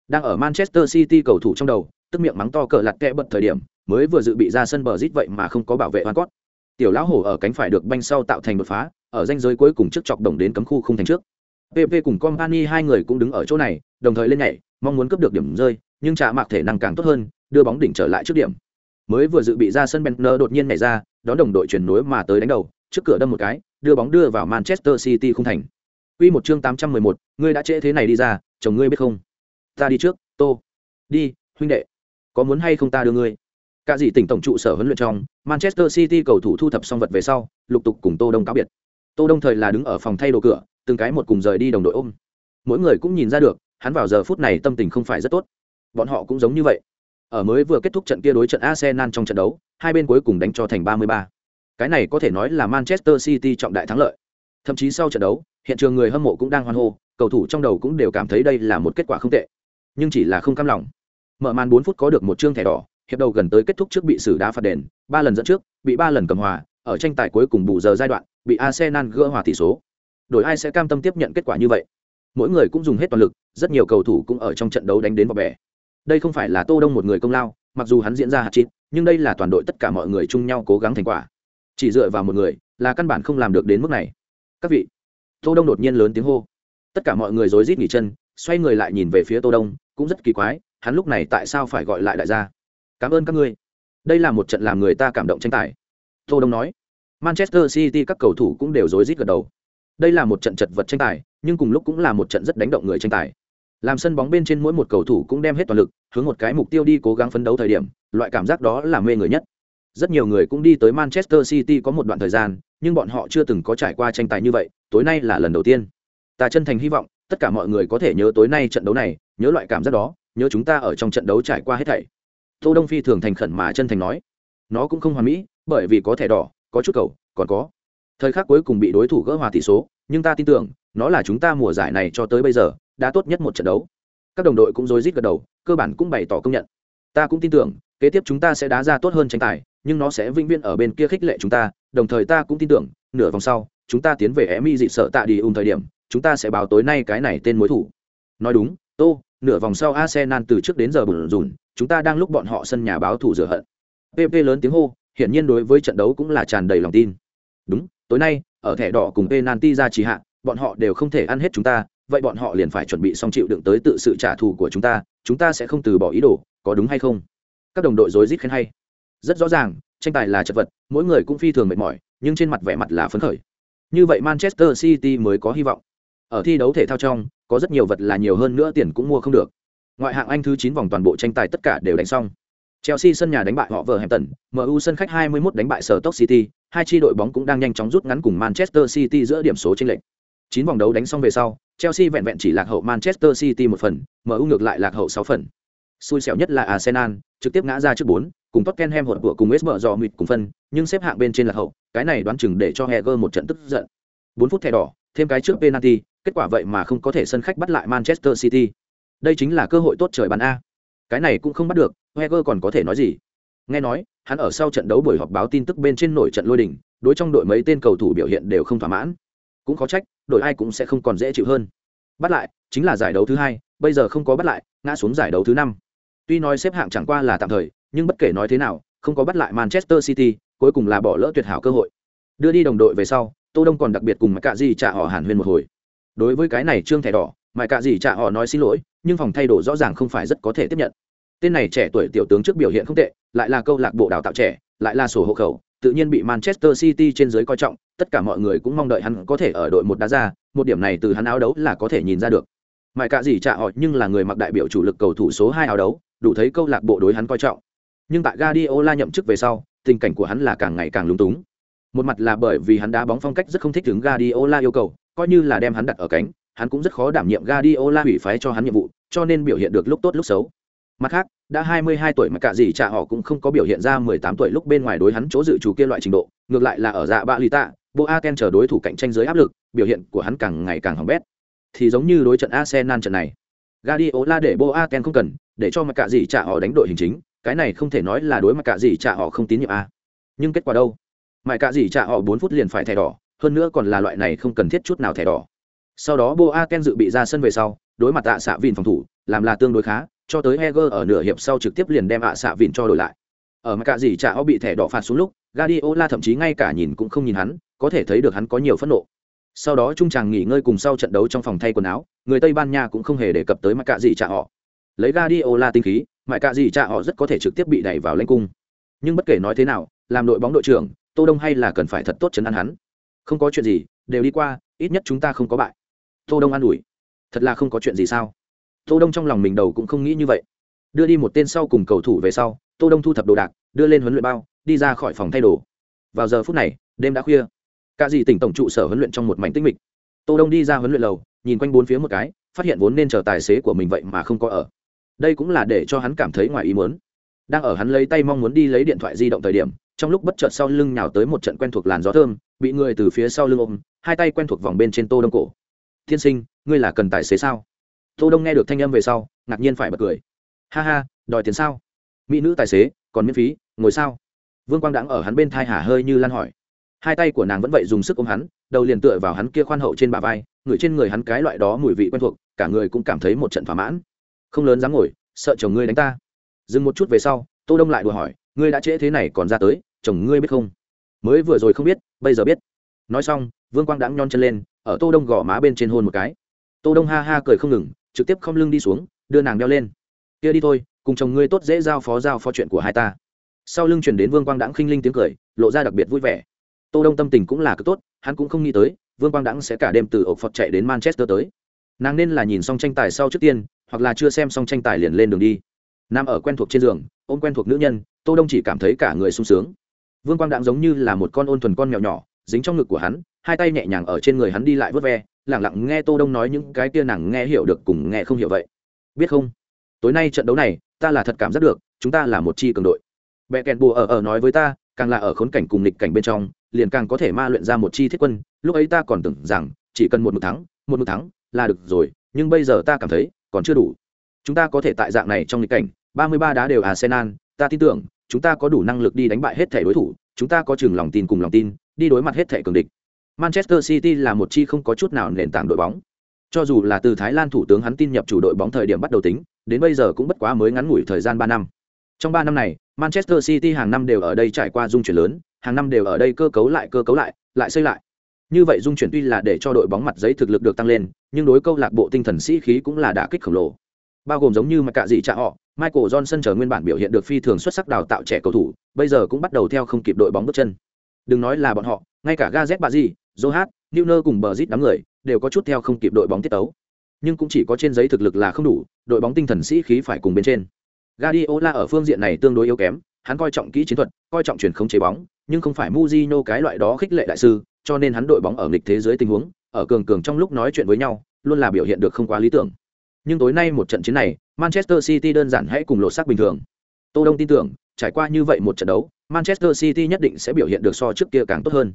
Đang ở Manchester City cầu thủ trong đầu, tức miệng mắng to cờ lật tè bật thời điểm, mới vừa dự bị ra sân bờ rít vậy mà không có bảo vệ hoàn cốt. Tiểu lão hổ ở cánh phải được banh sau tạo thành đột phá, ở ranh giới cuối cùng trước chọc đồng đến cấm khu không thành trước. PP cùng Company hai người cũng đứng ở chỗ này, đồng thời lên nhảy, mong muốn cướp được điểm rơi, nhưng trả mạc thể năng càng tốt hơn, đưa bóng đỉnh trở lại trước điểm. Mới vừa dự bị ra sân Benner đột nhiên nhảy ra, đón đồng đội chuyển nối mà tới đánh đầu, trước cửa đâm một cái, đưa bóng đưa vào Manchester City không thành. Quy một chương 811, ngươi đã trễ thế này đi ra, chồng ngươi biết không? Ta đi trước, Tô. Đi, huynh đệ. Có muốn hay không ta đưa ngươi? Cả gì tỉnh tổng trụ sở huấn luyện trong, Manchester City cầu thủ thu thập xong vật về sau, lục tục cùng Tô Đông cáo biệt. Tô Đông thời là đứng ở phòng thay đồ cửa, từng cái một cùng rời đi đồng đội ôm. Mỗi người cũng nhìn ra được, hắn vào giờ phút này tâm tình không phải rất tốt. Bọn họ cũng giống như vậy. Ở mới vừa kết thúc trận kia đối trận Arsenal trong trận đấu, hai bên cuối cùng đánh cho thành 33. Cái này có thể nói là Manchester City trọng đại thắng lợi. Thậm chí sau trận đấu, hiện trường người hâm mộ cũng đang hoan hô, cầu thủ trong đầu cũng đều cảm thấy đây là một kết quả không tệ. Nhưng chỉ là không cam lòng. Mở màn 4 phút có được một trương thẻ đỏ, hiệp đầu gần tới kết thúc trước bị xử đá phạt đền, ba lần dẫn trước, bị ba lần cầm hòa, ở tranh tài cuối cùng bù giờ giai đoạn, bị Arsenal gỡ hòa tỷ số đổi ai sẽ cam tâm tiếp nhận kết quả như vậy? Mỗi người cũng dùng hết toàn lực, rất nhiều cầu thủ cũng ở trong trận đấu đánh đến vào bẻ. Đây không phải là Tô Đông một người công lao, mặc dù hắn diễn ra hạt chín, nhưng đây là toàn đội tất cả mọi người chung nhau cố gắng thành quả. Chỉ dựa vào một người, là căn bản không làm được đến mức này. Các vị, Tô Đông đột nhiên lớn tiếng hô. Tất cả mọi người rối rít nghỉ chân, xoay người lại nhìn về phía Tô Đông, cũng rất kỳ quái, hắn lúc này tại sao phải gọi lại đại gia? Cảm ơn các ngươi. Đây là một trận làm người ta cảm động tranh tài. Tô Đông nói. Manchester City các cầu thủ cũng đều rối rít gật đầu. Đây là một trận chật vật tranh tài, nhưng cùng lúc cũng là một trận rất đánh động người tranh tài. Làm sân bóng bên trên mỗi một cầu thủ cũng đem hết toàn lực, hướng một cái mục tiêu đi cố gắng phấn đấu thời điểm, loại cảm giác đó là mê người nhất. Rất nhiều người cũng đi tới Manchester City có một đoạn thời gian, nhưng bọn họ chưa từng có trải qua tranh tài như vậy, tối nay là lần đầu tiên. Ta chân thành hy vọng, tất cả mọi người có thể nhớ tối nay trận đấu này, nhớ loại cảm giác đó, nhớ chúng ta ở trong trận đấu trải qua hết thảy. Tô Đông Phi thường thành khẩn mà chân thành nói, nó cũng không hoàn mỹ, bởi vì có thẻ đỏ, có chút cầu, còn có thời khắc cuối cùng bị đối thủ gỡ hòa tỷ số, nhưng ta tin tưởng, nó là chúng ta mùa giải này cho tới bây giờ đã tốt nhất một trận đấu. Các đồng đội cũng rối rít gật đầu, cơ bản cũng bày tỏ công nhận. Ta cũng tin tưởng, kế tiếp chúng ta sẽ đá ra tốt hơn tranh tài, nhưng nó sẽ vĩnh viễn ở bên kia khích lệ chúng ta, đồng thời ta cũng tin tưởng, nửa vòng sau, chúng ta tiến về Emi dị sợ tạ đi ung thời điểm, chúng ta sẽ báo tối nay cái này tên mối thủ. Nói đúng, Tô, nửa vòng sau Arsenal từ trước đến giờ bùn rùn, chúng ta đang lúc bọn họ sân nhà báo thủ rửa hận. PP lớn tiếng hô, hiển nhiên đối với trận đấu cũng là tràn đầy lòng tin. Đúng, tối nay, ở thẻ đỏ cùng penalty ra trì hạ, bọn họ đều không thể ăn hết chúng ta, vậy bọn họ liền phải chuẩn bị xong chịu đựng tới tự sự trả thù của chúng ta, chúng ta sẽ không từ bỏ ý đồ, có đúng hay không? Các đồng đội rối rít khen hay. Rất rõ ràng, tranh tài là chật vật, mỗi người cũng phi thường mệt mỏi, nhưng trên mặt vẻ mặt là phấn khởi. Như vậy Manchester City mới có hy vọng. Ở thi đấu thể thao trong, có rất nhiều vật là nhiều hơn nữa tiền cũng mua không được. Ngoại hạng Anh thứ 9 vòng toàn bộ tranh tài tất cả đều đánh xong. Chelsea sân nhà đánh bại họ Wolverhampton, MU sân khách 21 đánh bại Stoke City, hai chi đội bóng cũng đang nhanh chóng rút ngắn cùng Manchester City giữa điểm số chênh lệch. 9 vòng đấu đánh xong về sau, Chelsea vẹn vẹn chỉ lạc hậu Manchester City một phần, MU ngược lại lạc hậu 6 phần. Xui xẻo nhất là Arsenal, trực tiếp ngã ra trước 4, cùng Tottenham hỗn của cùng West Brom cùng phân, nhưng xếp hạng bên trên lạc hậu, cái này đoán chừng để cho Heger một trận tức giận. 4 phút thẻ đỏ, thêm cái trước penalty, kết quả vậy mà không có thể sân khách bắt lại Manchester City. Đây chính là cơ hội tốt trời bàn a. Cái này cũng không bắt được, Wenger còn có thể nói gì? Nghe nói, hắn ở sau trận đấu buổi họp báo tin tức bên trên nổi trận lôi đình, đối trong đội mấy tên cầu thủ biểu hiện đều không thỏa mãn. Cũng khó trách, đội ai cũng sẽ không còn dễ chịu hơn. Bắt lại, chính là giải đấu thứ hai, bây giờ không có bắt lại, ngã xuống giải đấu thứ năm. Tuy nói xếp hạng chẳng qua là tạm thời, nhưng bất kể nói thế nào, không có bắt lại Manchester City, cuối cùng là bỏ lỡ tuyệt hảo cơ hội. Đưa đi đồng đội về sau, Tô Đông còn đặc biệt cùng Mạc Cạ Dị trả họ Hàn Huyên một hồi. Đối với cái này trương thẻ đỏ, Mạc Cạ Dị trả họ nói xin lỗi, nhưng phòng thay đồ rõ ràng không phải rất có thể tiếp nhận tên này trẻ tuổi tiểu tướng trước biểu hiện không tệ, lại là câu lạc bộ đào tạo trẻ, lại là sổ hộ khẩu, tự nhiên bị manchester city trên dưới coi trọng, tất cả mọi người cũng mong đợi hắn có thể ở đội một đá ra, một điểm này từ hắn áo đấu là có thể nhìn ra được. Mãi cả gì trả họ nhưng là người mặc đại biểu chủ lực cầu thủ số hai áo đấu, đủ thấy câu lạc bộ đối hắn coi trọng. Nhưng tại Guardiola nhậm chức về sau, tình cảnh của hắn là càng ngày càng lúng túng. Một mặt là bởi vì hắn đá bóng phong cách rất không thích ứng Guardiola yêu cầu, coi như là đem hắn đặt ở cánh, hắn cũng rất khó đảm nhiệm Guardiola hủy phái cho hắn nhiệm vụ, cho nên biểu hiện được lúc tốt lúc xấu mặt khác, đã 22 tuổi mà cả gì trả họ cũng không có biểu hiện ra 18 tuổi lúc bên ngoài đối hắn chỗ dự chủ kia loại trình độ, ngược lại là ở dạ bạ lì tạ bộ aken chờ đối thủ cạnh tranh dưới áp lực, biểu hiện của hắn càng ngày càng hỏng bét. Thì giống như đối trận Arsenal trận này. Guardiola để Boaken không cần, để cho mà cả gì trả họ đánh đội hình chính, cái này không thể nói là đối mặt cả gì trả họ không tín nhiệm a. Nhưng kết quả đâu? Mặt cả gì trả họ 4 phút liền phải thẻ đỏ, hơn nữa còn là loại này không cần thiết chút nào thẻ đỏ. Sau đó Boaken dự bị ra sân về sau, đối mặt tạ xạ vin phòng thủ, làm là tương đối khá cho tới Heger ở nửa hiệp sau trực tiếp liền đem ạ xạ vịn cho đổi lại. Ở mà cả gì chả họ bị thẻ đỏ phạt xuống lúc, Guardiola thậm chí ngay cả nhìn cũng không nhìn hắn, có thể thấy được hắn có nhiều phẫn nộ. Sau đó trung chàng nghỉ ngơi cùng sau trận đấu trong phòng thay quần áo, người Tây Ban Nha cũng không hề đề cập tới mà cả gì chả họ. Lấy Guardiola tinh khí, mà cả gì chả họ rất có thể trực tiếp bị đẩy vào lãnh cung. Nhưng bất kể nói thế nào, làm đội bóng đội trưởng, Tô Đông hay là cần phải thật tốt chấn an hắn. Không có chuyện gì, đều đi qua, ít nhất chúng ta không có bại. Tô Đông an ủi. Thật là không có chuyện gì sao? Tô đông trong lòng mình đầu cũng không nghĩ như vậy. Đưa đi một tên sau cùng cầu thủ về sau, tô đông thu thập đồ đạc, đưa lên huấn luyện bao, đi ra khỏi phòng thay đồ. Vào giờ phút này, đêm đã khuya. Cả dì tỉnh tổng trụ sở huấn luyện trong một mảnh tinh mịch. Tô đông đi ra huấn luyện lầu, nhìn quanh bốn phía một cái, phát hiện vốn nên chờ tài xế của mình vậy mà không có ở. Đây cũng là để cho hắn cảm thấy ngoài ý muốn. Đang ở hắn lấy tay mong muốn đi lấy điện thoại di động thời điểm, trong lúc bất chợt sau lưng nhào tới một trận quen thuộc làn gió thơm, bị người từ phía sau lưng ôm, hai tay quen thuộc vòng bên trên tô đông cổ. Thiên sinh, ngươi là cần tài xế sao? Tô đông nghe được thanh âm về sau, ngạc nhiên phải bật cười. Ha ha, đòi tiền sao? Mỹ nữ tài xế, còn miễn phí, ngồi sao? Vương quang đãng ở hắn bên thai hả hơi như lan hỏi. Hai tay của nàng vẫn vậy dùng sức ôm hắn, đầu liền tựa vào hắn kia khoan hậu trên bả vai ngửi trên người hắn cái loại đó mùi vị quen thuộc, cả người cũng cảm thấy một trận thỏa mãn. Không lớn dám ngồi, sợ chồng ngươi đánh ta. Dừng một chút về sau, tô đông lại đùa hỏi, ngươi đã trễ thế này còn ra tới, chồng ngươi biết không? Mới vừa rồi không biết, bây giờ biết. Nói xong, vương quang đãng nhon chân lên, ở tô đông gò má bên trên hôn một cái. Tô đông ha ha cười không ngừng trực tiếp không lưng đi xuống, đưa nàng đeo lên. Kia đi thôi, cùng chồng ngươi tốt dễ giao phó giao phó chuyện của hai ta. Sau lưng chuyển đến vương quang đãng khinh linh tiếng cười, lộ ra đặc biệt vui vẻ. Tô đông tâm tình cũng là cực tốt, hắn cũng không nghĩ tới, vương quang đãng sẽ cả đêm từ ổ phật chạy đến manchester tới. Nàng nên là nhìn xong tranh tài sau trước tiên, hoặc là chưa xem xong tranh tài liền lên đường đi. Nam ở quen thuộc trên giường, ôm quen thuộc nữ nhân, tô đông chỉ cảm thấy cả người sung sướng. Vương quang đãng giống như là một con ôn thuần con mèo nhỏ dính trong ngực của hắn, hai tay nhẹ nhàng ở trên người hắn đi lại vớt ve, lẳng lặng nghe tô đông nói những cái kia nàng nghe hiểu được cùng nghe không hiểu vậy. Biết không? Tối nay trận đấu này, ta là thật cảm giác được, chúng ta là một chi cường đội. Bệ kèn bùa ở ở nói với ta, càng là ở khốn cảnh cùng nghịch cảnh bên trong, liền càng có thể ma luyện ra một chi thiết quân. Lúc ấy ta còn tưởng rằng, chỉ cần một mực thắng, một mực thắng là được rồi, nhưng bây giờ ta cảm thấy, còn chưa đủ. Chúng ta có thể tại dạng này trong nghịch cảnh, ba mươi ba đá đều arsenal, ta tin tưởng, chúng ta có đủ năng lực đi đánh bại hết thể đối thủ, chúng ta có chừng lòng tin cùng lòng tin đi đối mặt hết thể cường địch Manchester City là một chi không có chút nào nền tảng đội bóng. Cho dù là từ Thái Lan thủ tướng hắn tin nhập chủ đội bóng thời điểm bắt đầu tính, đến bây giờ cũng bất quá mới ngắn ngủi thời gian 3 năm. Trong 3 năm này, Manchester City hàng năm đều ở đây trải qua dung chuyển lớn, hàng năm đều ở đây cơ cấu lại cơ cấu lại, lại xây lại. Như vậy dung chuyển tuy là để cho đội bóng mặt giấy thực lực được tăng lên, nhưng đối câu lạc bộ tinh thần sĩ khí cũng là đả kích khổng lồ. Bao gồm giống như mà cả gì trả họ, Michael Johnson chờ nguyên bản biểu hiện được phi thường xuất sắc đào tạo trẻ cầu thủ, bây giờ cũng bắt đầu theo không kịp đội bóng bước chân. Đừng nói là bọn họ, ngay cả Gazet Bazi, Johat, Newner cùng bờ Zit đám người đều có chút theo không kịp đội bóng tiết tấu. Nhưng cũng chỉ có trên giấy thực lực là không đủ, đội bóng tinh thần sĩ khí phải cùng bên trên. Guardiola ở phương diện này tương đối yếu kém, hắn coi trọng kỹ chiến thuật, coi trọng chuyển không chế bóng, nhưng không phải Mujino cái loại đó khích lệ đại sư, cho nên hắn đội bóng ở nghịch thế giới tình huống, ở cường cường trong lúc nói chuyện với nhau, luôn là biểu hiện được không quá lý tưởng. Nhưng tối nay một trận chiến này, Manchester City đơn giản hãy cùng lộ sắc bình thường. Tô Đông tin tưởng, trải qua như vậy một trận đấu, Manchester City nhất định sẽ biểu hiện được so trước kia càng tốt hơn.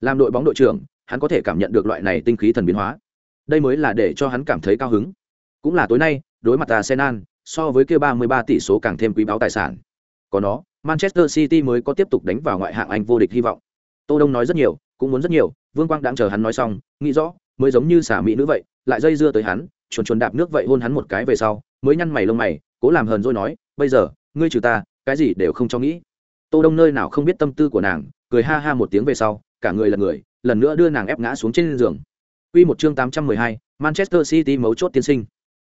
Làm đội bóng đội trưởng, hắn có thể cảm nhận được loại này tinh khí thần biến hóa. Đây mới là để cho hắn cảm thấy cao hứng. Cũng là tối nay, đối mặt Arsenal, so với kia 33 tỷ số càng thêm quý báu tài sản. Có nó, Manchester City mới có tiếp tục đánh vào ngoại hạng Anh vô địch hy vọng. Tô Đông nói rất nhiều, cũng muốn rất nhiều, Vương Quang đang chờ hắn nói xong, nghĩ rõ, mới giống như xả mỹ nữ vậy, lại dây dưa tới hắn, chuồn chuồn đạp nước vậy hôn hắn một cái về sau, mới nhăn mày lông mày, cố làm hờn rồi nói, bây giờ, ngươi trừ ta, cái gì đều không cho nghĩ. Tô Đông nơi nào không biết tâm tư của nàng, cười ha ha một tiếng về sau, cả người là người, lần nữa đưa nàng ép ngã xuống trên giường. Quy một chương 812, Manchester City mấu chốt tiên sinh.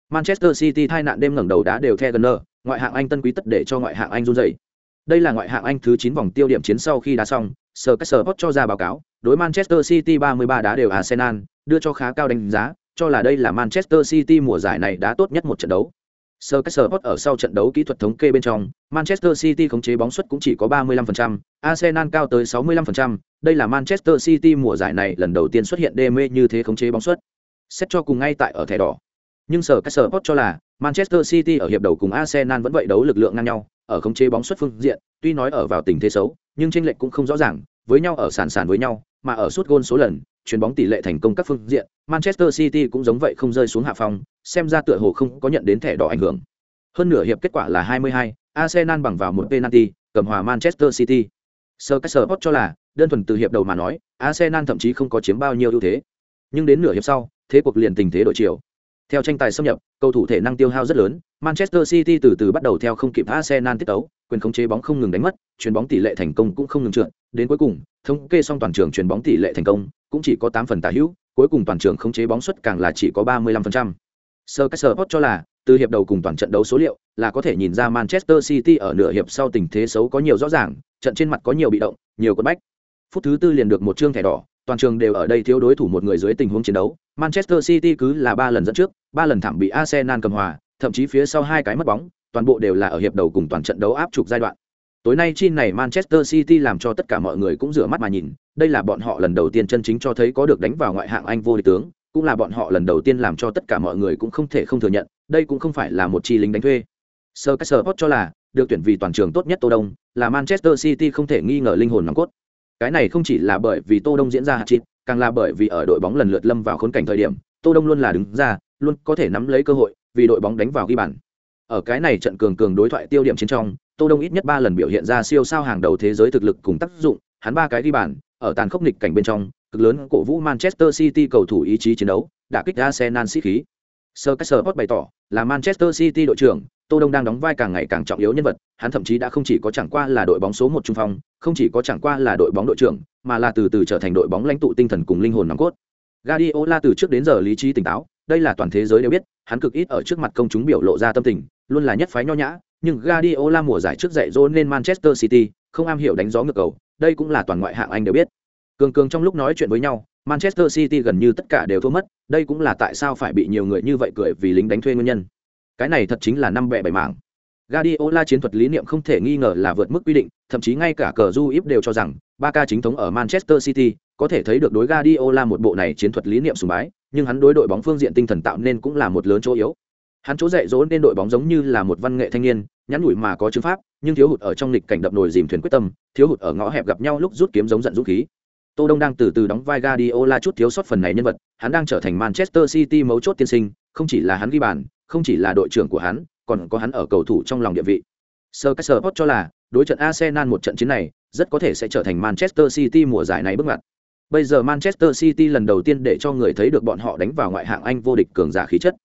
Manchester City thai nạn đêm ngẩng đầu đá đều The Gunner, ngoại hạng Anh tân quý tất để cho ngoại hạng Anh run rẩy. Đây là ngoại hạng Anh thứ 9 vòng tiêu điểm chiến sau khi đá xong, Sir Caesar cho ra báo cáo, đối Manchester City 33 đá đều Arsenal, đưa cho khá cao đánh giá, cho là đây là Manchester City mùa giải này đá tốt nhất một trận đấu. Sir Caesar ở sau trận đấu kỹ thuật thống kê bên trong, Manchester City khống chế bóng suất cũng chỉ có 35%, Arsenal cao tới 65%, đây là Manchester City mùa giải này lần đầu tiên xuất hiện đê mê như thế khống chế bóng suất. Xét cho cùng ngay tại ở thẻ đỏ. Nhưng Sir Caesar cho là Manchester City ở hiệp đầu cùng Arsenal vẫn vậy đấu lực lượng ngang nhau, ở khống chế bóng suất phương diện, tuy nói ở vào tình thế xấu, nhưng chênh lệch cũng không rõ ràng, với nhau ở sàn sàn với nhau, mà ở suốt gôn số lần, chuyền bóng tỷ lệ thành công các phương diện, Manchester City cũng giống vậy không rơi xuống hạ phong, xem ra tựa hồ không có nhận đến thẻ đỏ ảnh hưởng. Hơn nửa hiệp kết quả là 22, Arsenal bằng vào một penalty, cầm hòa Manchester City. Sir Caesar cho là, đơn thuần từ hiệp đầu mà nói, Arsenal thậm chí không có chiếm bao nhiêu ưu thế. Nhưng đến nửa hiệp sau, thế cuộc liền tình thế đổi chiều. Theo tranh tài xâm nhập, cầu thủ thể năng tiêu hao rất lớn, Manchester City từ từ bắt đầu theo không kịp Arsenal tiết tấu, quyền khống chế bóng không ngừng đánh mất, chuyền bóng tỷ lệ thành công cũng không ngừng trượt, đến cuối cùng, thống kê xong toàn trường chuyền bóng tỷ lệ thành công, cũng chỉ có 8 phần tả hữu, cuối cùng toàn trường khống chế bóng suất càng là chỉ có 35%. Sir Caesar cho là, từ hiệp đầu cùng toàn trận đấu số liệu, là có thể nhìn ra Manchester City ở nửa hiệp sau tình thế xấu có nhiều rõ ràng, trận trên mặt có nhiều bị động, nhiều cột bách. Phút thứ tư liền được một chương thẻ đỏ, toàn trường đều ở đây thiếu đối thủ một người dưới tình huống chiến đấu. Manchester City cứ là ba lần dẫn trước, ba lần thảm bị Arsenal cầm hòa, thậm chí phía sau hai cái mất bóng, toàn bộ đều là ở hiệp đầu cùng toàn trận đấu áp trục giai đoạn. Tối nay chi này Manchester City làm cho tất cả mọi người cũng rửa mắt mà nhìn, đây là bọn họ lần đầu tiên chân chính cho thấy có được đánh vào ngoại hạng Anh vô địch tướng, cũng là bọn họ lần đầu tiên làm cho tất cả mọi người cũng không thể không thừa nhận, đây cũng không phải là một chi lính đánh thuê. Sir Caesar cho là, được tuyển vì toàn trường tốt nhất Tô Đông, là Manchester City không thể nghi ngờ linh hồn nòng cốt. Cái này không chỉ là bởi vì Tô Đông diễn ra hạt chít, càng là bởi vì ở đội bóng lần lượt lâm vào khốn cảnh thời điểm, Tô Đông luôn là đứng ra, luôn có thể nắm lấy cơ hội, vì đội bóng đánh vào ghi bàn. Ở cái này trận cường cường đối thoại tiêu điểm chiến trong, Tô Đông ít nhất 3 lần biểu hiện ra siêu sao hàng đầu thế giới thực lực cùng tác dụng, hắn ba cái ghi bàn, ở tàn khốc nghịch cảnh bên trong, cực lớn cổ vũ Manchester City cầu thủ ý chí chiến đấu, đã kích Arsenal sĩ khí. Sir Caesar bày tỏ, là Manchester City đội trưởng, Tô Đông đang đóng vai càng ngày càng trọng yếu nhân vật, hắn thậm chí đã không chỉ có chẳng qua là đội bóng số 1 trung phong, không chỉ có chẳng qua là đội bóng đội trưởng, mà là từ từ trở thành đội bóng lãnh tụ tinh thần cùng linh hồn nòng cốt. Guardiola từ trước đến giờ lý trí tỉnh táo, đây là toàn thế giới đều biết, hắn cực ít ở trước mặt công chúng biểu lộ ra tâm tình, luôn là nhất phái nho nhã, nhưng Guardiola mùa giải trước dạy dỗ nên Manchester City, không am hiểu đánh gió ngược cầu, đây cũng là toàn ngoại hạng Anh đều biết. Cường cường trong lúc nói chuyện với nhau, Manchester City gần như tất cả đều thua mất, đây cũng là tại sao phải bị nhiều người như vậy cười vì lính đánh thuê nguyên nhân. Cái này thật chính là năm bẻ bảy mảng. Guardiola chiến thuật lý niệm không thể nghi ngờ là vượt mức quy định, thậm chí ngay cả cờ du đều cho rằng Barca chính thống ở Manchester City, có thể thấy được đối Guardiola một bộ này chiến thuật lý niệm sùng bái, nhưng hắn đối đội bóng phương diện tinh thần tạo nên cũng là một lớn chỗ yếu. Hắn chỗ dạy dỗ nên đội bóng giống như là một văn nghệ thanh niên, nhắn nhủi mà có chứng pháp, nhưng thiếu hụt ở trong lịch cảnh đập nồi dìm thuyền quyết tâm, thiếu hụt ở ngõ hẹp gặp nhau lúc rút kiếm giống giận dũng khí. Tô Đông đang từ từ đóng vai Guardiola chút thiếu sót phần này nhân vật, hắn đang trở thành Manchester City mấu chốt tiên sinh, không chỉ là hắn ghi bàn, không chỉ là đội trưởng của hắn, còn có hắn ở cầu thủ trong lòng địa vị. Sir Caesar cho là, đối trận Arsenal một trận chiến này, rất có thể sẽ trở thành Manchester City mùa giải này bước ngoặt. Bây giờ Manchester City lần đầu tiên để cho người thấy được bọn họ đánh vào ngoại hạng Anh vô địch cường giả khí chất.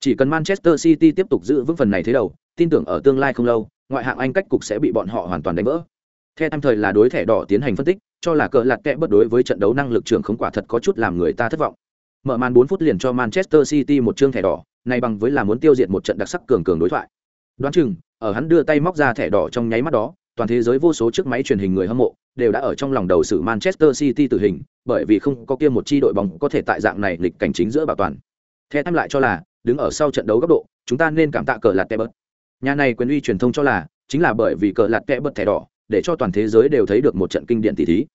Chỉ cần Manchester City tiếp tục giữ vững phần này thế đầu, tin tưởng ở tương lai không lâu, ngoại hạng Anh cách cục sẽ bị bọn họ hoàn toàn đánh vỡ. Theo tham thời là đối thẻ đỏ tiến hành phân tích, cho là cờ lạt kẽ bất đối với trận đấu năng lực trưởng không quả thật có chút làm người ta thất vọng. Mở màn 4 phút liền cho Manchester City một chương thẻ đỏ, này bằng với là muốn tiêu diệt một trận đặc sắc cường cường đối thoại. Đoán chừng, ở hắn đưa tay móc ra thẻ đỏ trong nháy mắt đó, toàn thế giới vô số chiếc máy truyền hình người hâm mộ đều đã ở trong lòng đầu sự Manchester City tử hình, bởi vì không có kia một chi đội bóng có thể tại dạng này lịch cảnh chính giữa bảo toàn. thế tham lại cho là, đứng ở sau trận đấu góc độ, chúng ta nên cảm tạ cờ lạt kẽ bớt. Nhà này quyền uy truyền thông cho là, chính là bởi vì cờ lạt kẽ bớt thẻ đỏ, để cho toàn thế giới đều thấy được một trận kinh điển tỷ thí.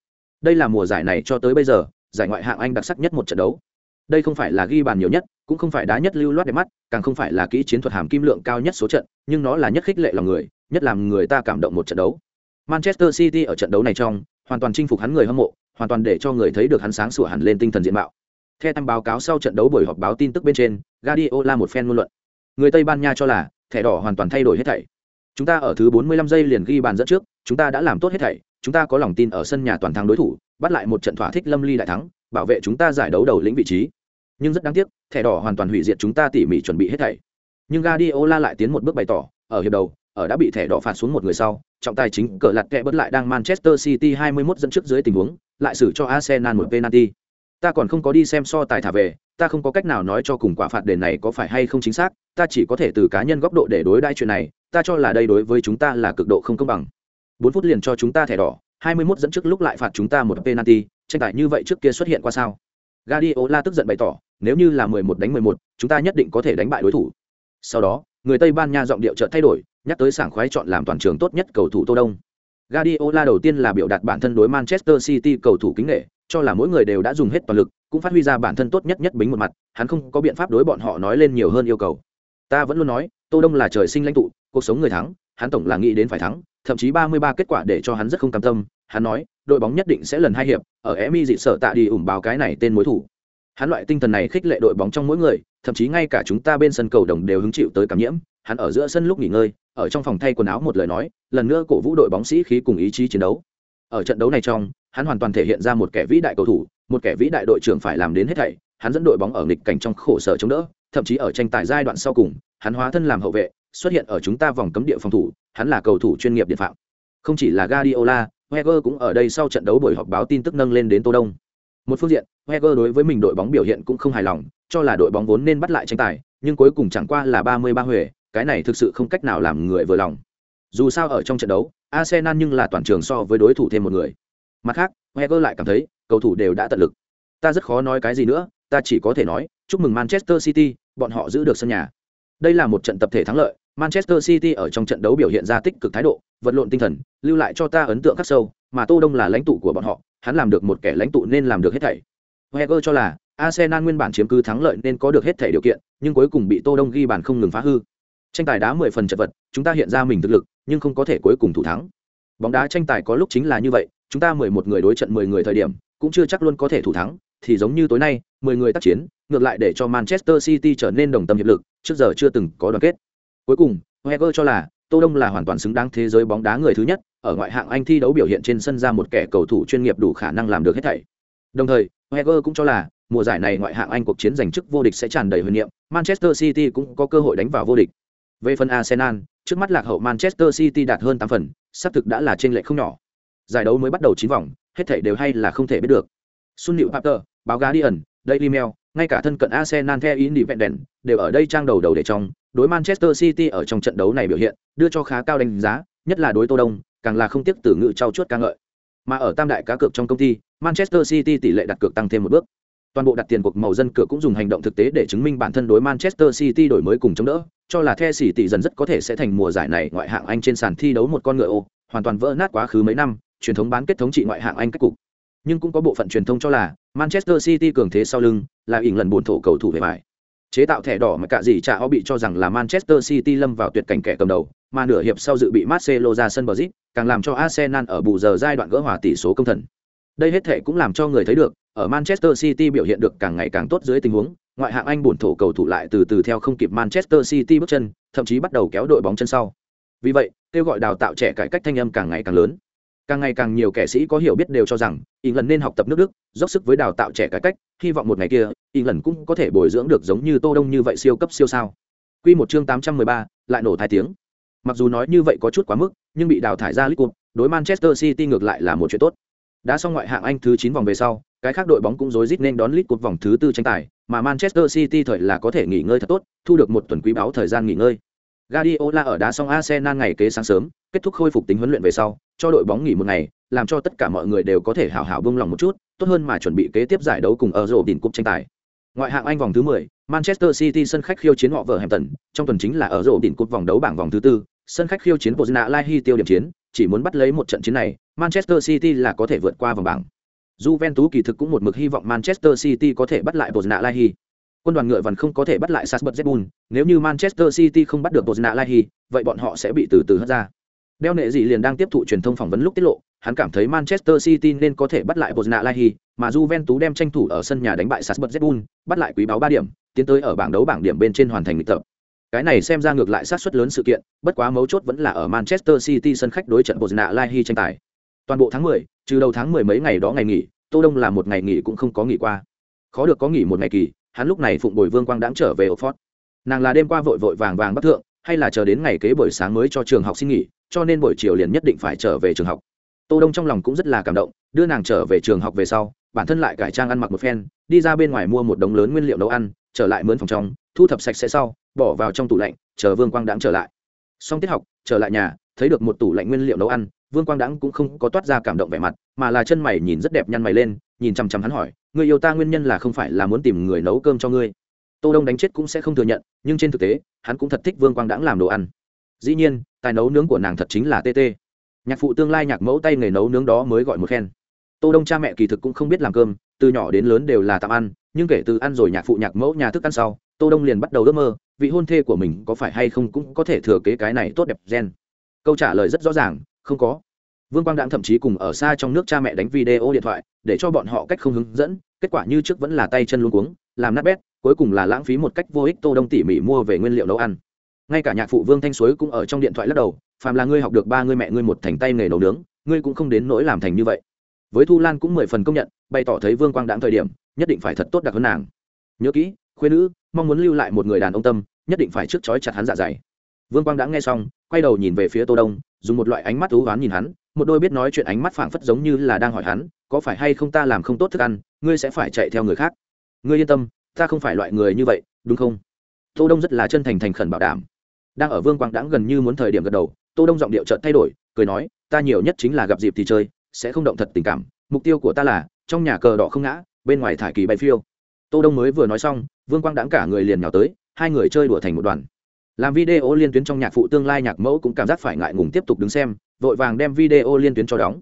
Đây là mùa giải này cho tới bây giờ, giải ngoại hạng Anh đặc sắc nhất một trận đấu. Đây không phải là ghi bàn nhiều nhất, cũng không phải đá nhất lưu loát đẹp mắt, càng không phải là kỹ chiến thuật hàm kim lượng cao nhất số trận, nhưng nó là nhất khích lệ lòng người, nhất làm người ta cảm động một trận đấu. Manchester City ở trận đấu này trong, hoàn toàn chinh phục hắn người hâm mộ, hoàn toàn để cho người thấy được hắn sáng sủa hẳn lên tinh thần diện mạo. Theo tham báo cáo sau trận đấu buổi họp báo tin tức bên trên, Guardiola một phen ngôn luận. Người Tây Ban Nha cho là, thẻ đỏ hoàn toàn thay đổi hết thảy. Chúng ta ở thứ 45 giây liền ghi bàn dẫn trước, chúng ta đã làm tốt hết thảy, chúng ta có lòng tin ở sân nhà toàn thắng đối thủ, bắt lại một trận thỏa thích lâm ly đại thắng, bảo vệ chúng ta giải đấu đầu lĩnh vị trí. Nhưng rất đáng tiếc, thẻ đỏ hoàn toàn hủy diệt chúng ta tỉ mỉ chuẩn bị hết thảy. Nhưng Guardiola lại tiến một bước bày tỏ, ở hiệp đầu, ở đã bị thẻ đỏ phạt xuống một người sau, trọng tài chính cờ lật kẹ bất lại đang Manchester City 21 dẫn trước dưới tình huống, lại xử cho Arsenal một penalty. Ta còn không có đi xem so tài thả về, ta không có cách nào nói cho cùng quả phạt đền này có phải hay không chính xác, ta chỉ có thể từ cá nhân góc độ để đối đãi chuyện này, ta cho là đây đối với chúng ta là cực độ không công bằng. Bốn phút liền cho chúng ta thẻ đỏ 21 dẫn trước lúc lại phạt chúng ta một penalty tranh tài như vậy trước kia xuất hiện qua sao? Guardiola tức giận bày tỏ nếu như là 11 đánh 11 chúng ta nhất định có thể đánh bại đối thủ. Sau đó người tây ban nha giọng điệu chợt thay đổi nhắc tới sảng khoái chọn làm toàn trường tốt nhất cầu thủ tô đông. Guardiola đầu tiên là biểu đạt bản thân đối Manchester City cầu thủ kính nể, cho là mỗi người đều đã dùng hết toàn lực, cũng phát huy ra bản thân tốt nhất nhất bính một mặt, hắn không có biện pháp đối bọn họ nói lên nhiều hơn yêu cầu. Ta vẫn luôn nói, Tô Đông là trời sinh lãnh tụ, cuộc sống người thắng, hắn tổng là nghĩ đến phải thắng, thậm chí 33 kết quả để cho hắn rất không cam tâm, hắn nói, đội bóng nhất định sẽ lần hai hiệp, ở Emi dị sở tạ đi ủng báo cái này tên mối thủ. Hắn loại tinh thần này khích lệ đội bóng trong mỗi người, thậm chí ngay cả chúng ta bên sân cầu đồng đều hứng chịu tới cảm nhiễm, hắn ở giữa sân lúc nghỉ ngơi, ở trong phòng thay quần áo một lời nói, lần nữa cổ vũ đội bóng sĩ khí cùng ý chí chiến đấu. Ở trận đấu này trong, hắn hoàn toàn thể hiện ra một kẻ vĩ đại cầu thủ, một kẻ vĩ đại đội trưởng phải làm đến hết thảy, hắn dẫn đội bóng ở nghịch cảnh trong khổ sở chống đỡ, thậm chí ở tranh tài giai đoạn sau cùng, hắn hóa thân làm hậu vệ, xuất hiện ở chúng ta vòng cấm địa phòng thủ, hắn là cầu thủ chuyên nghiệp điện phạm. Không chỉ là Guardiola, Wenger cũng ở đây sau trận đấu buổi họp báo tin tức nâng lên đến Tô Đông. Một phương diện, Wenger đối với mình đội bóng biểu hiện cũng không hài lòng, cho là đội bóng vốn nên bắt lại tranh tài, nhưng cuối cùng chẳng qua là 33 huề, cái này thực sự không cách nào làm người vừa lòng. Dù sao ở trong trận đấu, Arsenal nhưng là toàn trường so với đối thủ thêm một người. Mặt khác, Wenger lại cảm thấy, cầu thủ đều đã tận lực. Ta rất khó nói cái gì nữa, ta chỉ có thể nói, chúc mừng Manchester City, bọn họ giữ được sân nhà. Đây là một trận tập thể thắng lợi, Manchester City ở trong trận đấu biểu hiện ra tích cực thái độ, vật lộn tinh thần, lưu lại cho ta ấn tượng khắc sâu, mà Tô Đông là lãnh tụ của bọn họ, hắn làm được một kẻ lãnh tụ nên làm được hết thảy. Wenger cho là Arsenal nguyên bản chiếm cứ thắng lợi nên có được hết thảy điều kiện, nhưng cuối cùng bị Tô Đông ghi bàn không ngừng phá hư. Tranh tài đá 10 phần chật vật, chúng ta hiện ra mình thực lực, nhưng không có thể cuối cùng thủ thắng. Bóng đá tranh tài có lúc chính là như vậy, chúng ta 11 người đối trận 10 người thời điểm, cũng chưa chắc luôn có thể thủ thắng, thì giống như tối nay, 10 người tác chiến, ngược lại để cho Manchester City trở nên đồng tâm hiệp lực, trước giờ chưa từng có đoàn kết. Cuối cùng, Wenger cho là Tô Đông là hoàn toàn xứng đáng thế giới bóng đá người thứ nhất, ở ngoại hạng Anh thi đấu biểu hiện trên sân ra một kẻ cầu thủ chuyên nghiệp đủ khả năng làm được hết thảy. Đồng thời, Wenger cũng cho là mùa giải này ngoại hạng Anh cuộc chiến giành chức vô địch sẽ tràn đầy huyền niệm, Manchester City cũng có cơ hội đánh vào vô địch. Về phần Arsenal, trước mắt lạc hậu Manchester City đạt hơn 8 phần, sắp thực đã là trên lệch không nhỏ. Giải đấu mới bắt đầu 9 vòng, hết thảy đều hay là không thể biết được. Sun Liễu Papter, báo Guardian, Daily Mail, ngay cả thân cận Arsenal theo Independent đều ở đây trang đầu đầu để trong, đối Manchester City ở trong trận đấu này biểu hiện, đưa cho khá cao đánh giá, nhất là đối Tô Đông, càng là không tiếc từ ngữ trao chuốt ca ngợi. Mà ở tam đại cá cược trong công ty, Manchester City tỷ lệ đặt cược tăng thêm một bước. Toàn bộ đặt tiền cuộc màu dân cửa cũng dùng hành động thực tế để chứng minh bản thân đối Manchester City đổi mới cùng chống đỡ, cho là The City dần rất có thể sẽ thành mùa giải này ngoại hạng Anh trên sàn thi đấu một con ngựa ô, hoàn toàn vỡ nát quá khứ mấy năm, truyền thống bán kết thống trị ngoại hạng Anh cách cục. Nhưng cũng có bộ phận truyền thông cho là Manchester City cường thế sau lưng, là ỉn lần buồn thổ cầu thủ về bài chế tạo thẻ đỏ mà cả gì trả bị cho rằng là Manchester City lâm vào tuyệt cảnh kẻ cầm đầu, mà nửa hiệp sau dự bị Marcelo ra sân Brazil, càng làm cho Arsenal ở bù giờ giai đoạn gỡ hòa tỷ số công thần. Đây hết thể cũng làm cho người thấy được, ở Manchester City biểu hiện được càng ngày càng tốt dưới tình huống, ngoại hạng Anh buồn thổ cầu thủ lại từ từ theo không kịp Manchester City bước chân, thậm chí bắt đầu kéo đội bóng chân sau. Vì vậy, kêu gọi đào tạo trẻ cải cách thanh âm càng ngày càng lớn càng ngày càng nhiều kẻ sĩ có hiểu biết đều cho rằng England nên học tập nước Đức, dốc sức với đào tạo trẻ cải cách, hy vọng một ngày kia, England cũng có thể bồi dưỡng được giống như Tô Đông như vậy siêu cấp siêu sao. Quy một chương 813, lại nổ thai tiếng. Mặc dù nói như vậy có chút quá mức, nhưng bị đào thải ra League Cup, đối Manchester City ngược lại là một chuyện tốt. Đã xong ngoại hạng Anh thứ chín vòng về sau, cái khác đội bóng cũng rối rít nên đón lít Cup vòng thứ tư tranh tài, mà Manchester City thời là có thể nghỉ ngơi thật tốt, thu được một tuần quý báo thời gian nghỉ ngơi. Guardiola ở đá xong Arsenal ngày kế sáng sớm, kết thúc khôi phục tính huấn luyện về sau, cho đội bóng nghỉ một ngày, làm cho tất cả mọi người đều có thể hào hào buông lòng một chút, tốt hơn mà chuẩn bị kế tiếp giải đấu cùng ở rổ đỉnh cúp tranh tài. Ngoại hạng Anh vòng thứ 10, Manchester City sân khách khiêu chiến họ vợ Hampton, trong tuần chính là ở rổ đỉnh cúp vòng đấu bảng vòng thứ tư, sân khách khiêu chiến Bosnia Lai tiêu điểm chiến, chỉ muốn bắt lấy một trận chiến này, Manchester City là có thể vượt qua vòng bảng. Juventus kỳ thực cũng một mực hy vọng Manchester City có thể bắt lại Bosnia Lai Quân đoàn ngựa vằn không có thể bắt lại Salzburg Red nếu như Manchester City không bắt được Bosnia Lai vậy bọn họ sẽ bị từ từ hất ra. Đeo nệ gì liền đang tiếp thụ truyền thông phỏng vấn lúc tiết lộ, hắn cảm thấy Manchester City nên có thể bắt lại Bosnia Lai mà Juventus đem tranh thủ ở sân nhà đánh bại Salzburg Red bắt lại quý báo ba điểm, tiến tới ở bảng đấu bảng điểm bên trên hoàn thành lịch tập. Cái này xem ra ngược lại sát suất lớn sự kiện, bất quá mấu chốt vẫn là ở Manchester City sân khách đối trận Bosnia Lai tranh tài. Toàn bộ tháng 10, trừ đầu tháng 10 mấy ngày đó ngày nghỉ, Tô Đông là một ngày nghỉ cũng không có nghỉ qua. Khó được có nghỉ một ngày kỳ, hắn lúc này phụng bồi Vương Quang đãng trở về Oxford. Nàng là đêm qua vội vội vàng vàng bất thượng, hay là chờ đến ngày kế buổi sáng mới cho trường học xin nghỉ, cho nên buổi chiều liền nhất định phải trở về trường học tô đông trong lòng cũng rất là cảm động đưa nàng trở về trường học về sau bản thân lại cải trang ăn mặc một phen đi ra bên ngoài mua một đống lớn nguyên liệu nấu ăn trở lại mướn phòng trong thu thập sạch sẽ sau bỏ vào trong tủ lạnh chờ vương quang đãng trở lại xong tiết học trở lại nhà thấy được một tủ lạnh nguyên liệu nấu ăn vương quang đãng cũng không có toát ra cảm động vẻ mặt mà là chân mày nhìn rất đẹp nhăn mày lên nhìn chằm chằm hắn hỏi người yêu ta nguyên nhân là không phải là muốn tìm người nấu cơm cho ngươi? Tô đông đánh chết cũng sẽ không thừa nhận, nhưng trên thực tế, hắn cũng thật thích vương quang đãng làm đồ ăn. Dĩ nhiên, tài nấu nướng của nàng thật chính là tt nhạc phụ tương lai nhạc mẫu tay nghề nấu nướng đó mới gọi một khen. Tô đông cha mẹ kỳ thực cũng không biết làm cơm, từ nhỏ đến lớn đều là tạm ăn, nhưng kể từ ăn rồi nhạc phụ nhạc mẫu nhà thức ăn sau, tô đông liền bắt đầu ước mơ, vị hôn thê của mình có phải hay không cũng có thể thừa kế cái này tốt đẹp gen. Câu trả lời rất rõ ràng, không có vương quang đãng thậm chí cùng ở xa trong nước cha mẹ đánh video điện thoại, để cho bọn họ cách không hướng dẫn, kết quả như trước vẫn là tay chân luống cuống, làm nát bét, cuối cùng là lãng phí một cách vô ích tô đông tỉ mỉ mua về nguyên liệu nấu ăn. Ngay cả nhạc phụ vương thanh suối cũng ở trong điện thoại lắc đầu phàm là ngươi học được ba ngươi mẹ ngươi một thành tay nghề nấu nướng, ngươi cũng không đến nỗi làm thành như vậy. Với thu lan cũng mười phần công nhận, bày tỏ thấy vương quang đãng thời điểm, nhất định phải thật tốt đặc hơn nàng. Nhớ kỹ khuyên nữ, mong muốn lưu lại một người đàn ông tâm, nhất định phải trước chói chặt hắn dạ dày. Vương quang đãng nghe xong, quay đầu nhìn về phía tô đông, dùng một loại ánh mắt thú oán nhìn hắn một đôi biết nói chuyện ánh mắt phảng phất giống như là đang hỏi hắn, có phải hay không ta làm không tốt thức ăn, ngươi sẽ phải chạy theo người khác. Ngươi yên tâm, ta không phải loại người như vậy, đúng không? Tô đông rất là chân thành thành khẩn bảo đảm. Đang ở vương quang đãng gần như muốn thời điểm gật đầu, tô đông giọng điệu chợt thay đổi, cười nói, ta nhiều nhất chính là gặp dịp thì chơi, sẽ không động thật tình cảm, mục tiêu của ta là, trong nhà cờ đỏ không ngã, bên ngoài thải kỳ bay phiêu. Tô đông mới vừa nói xong, vương quang đãng cả người liền nhào tới, hai người chơi đùa thành một đoàn. Làm video liên tuyến trong nhạc phụ tương lai nhạc mẫu cũng cảm giác phải ngại ngùng tiếp tục đứng xem vội vàng đem video liên tuyến cho đóng.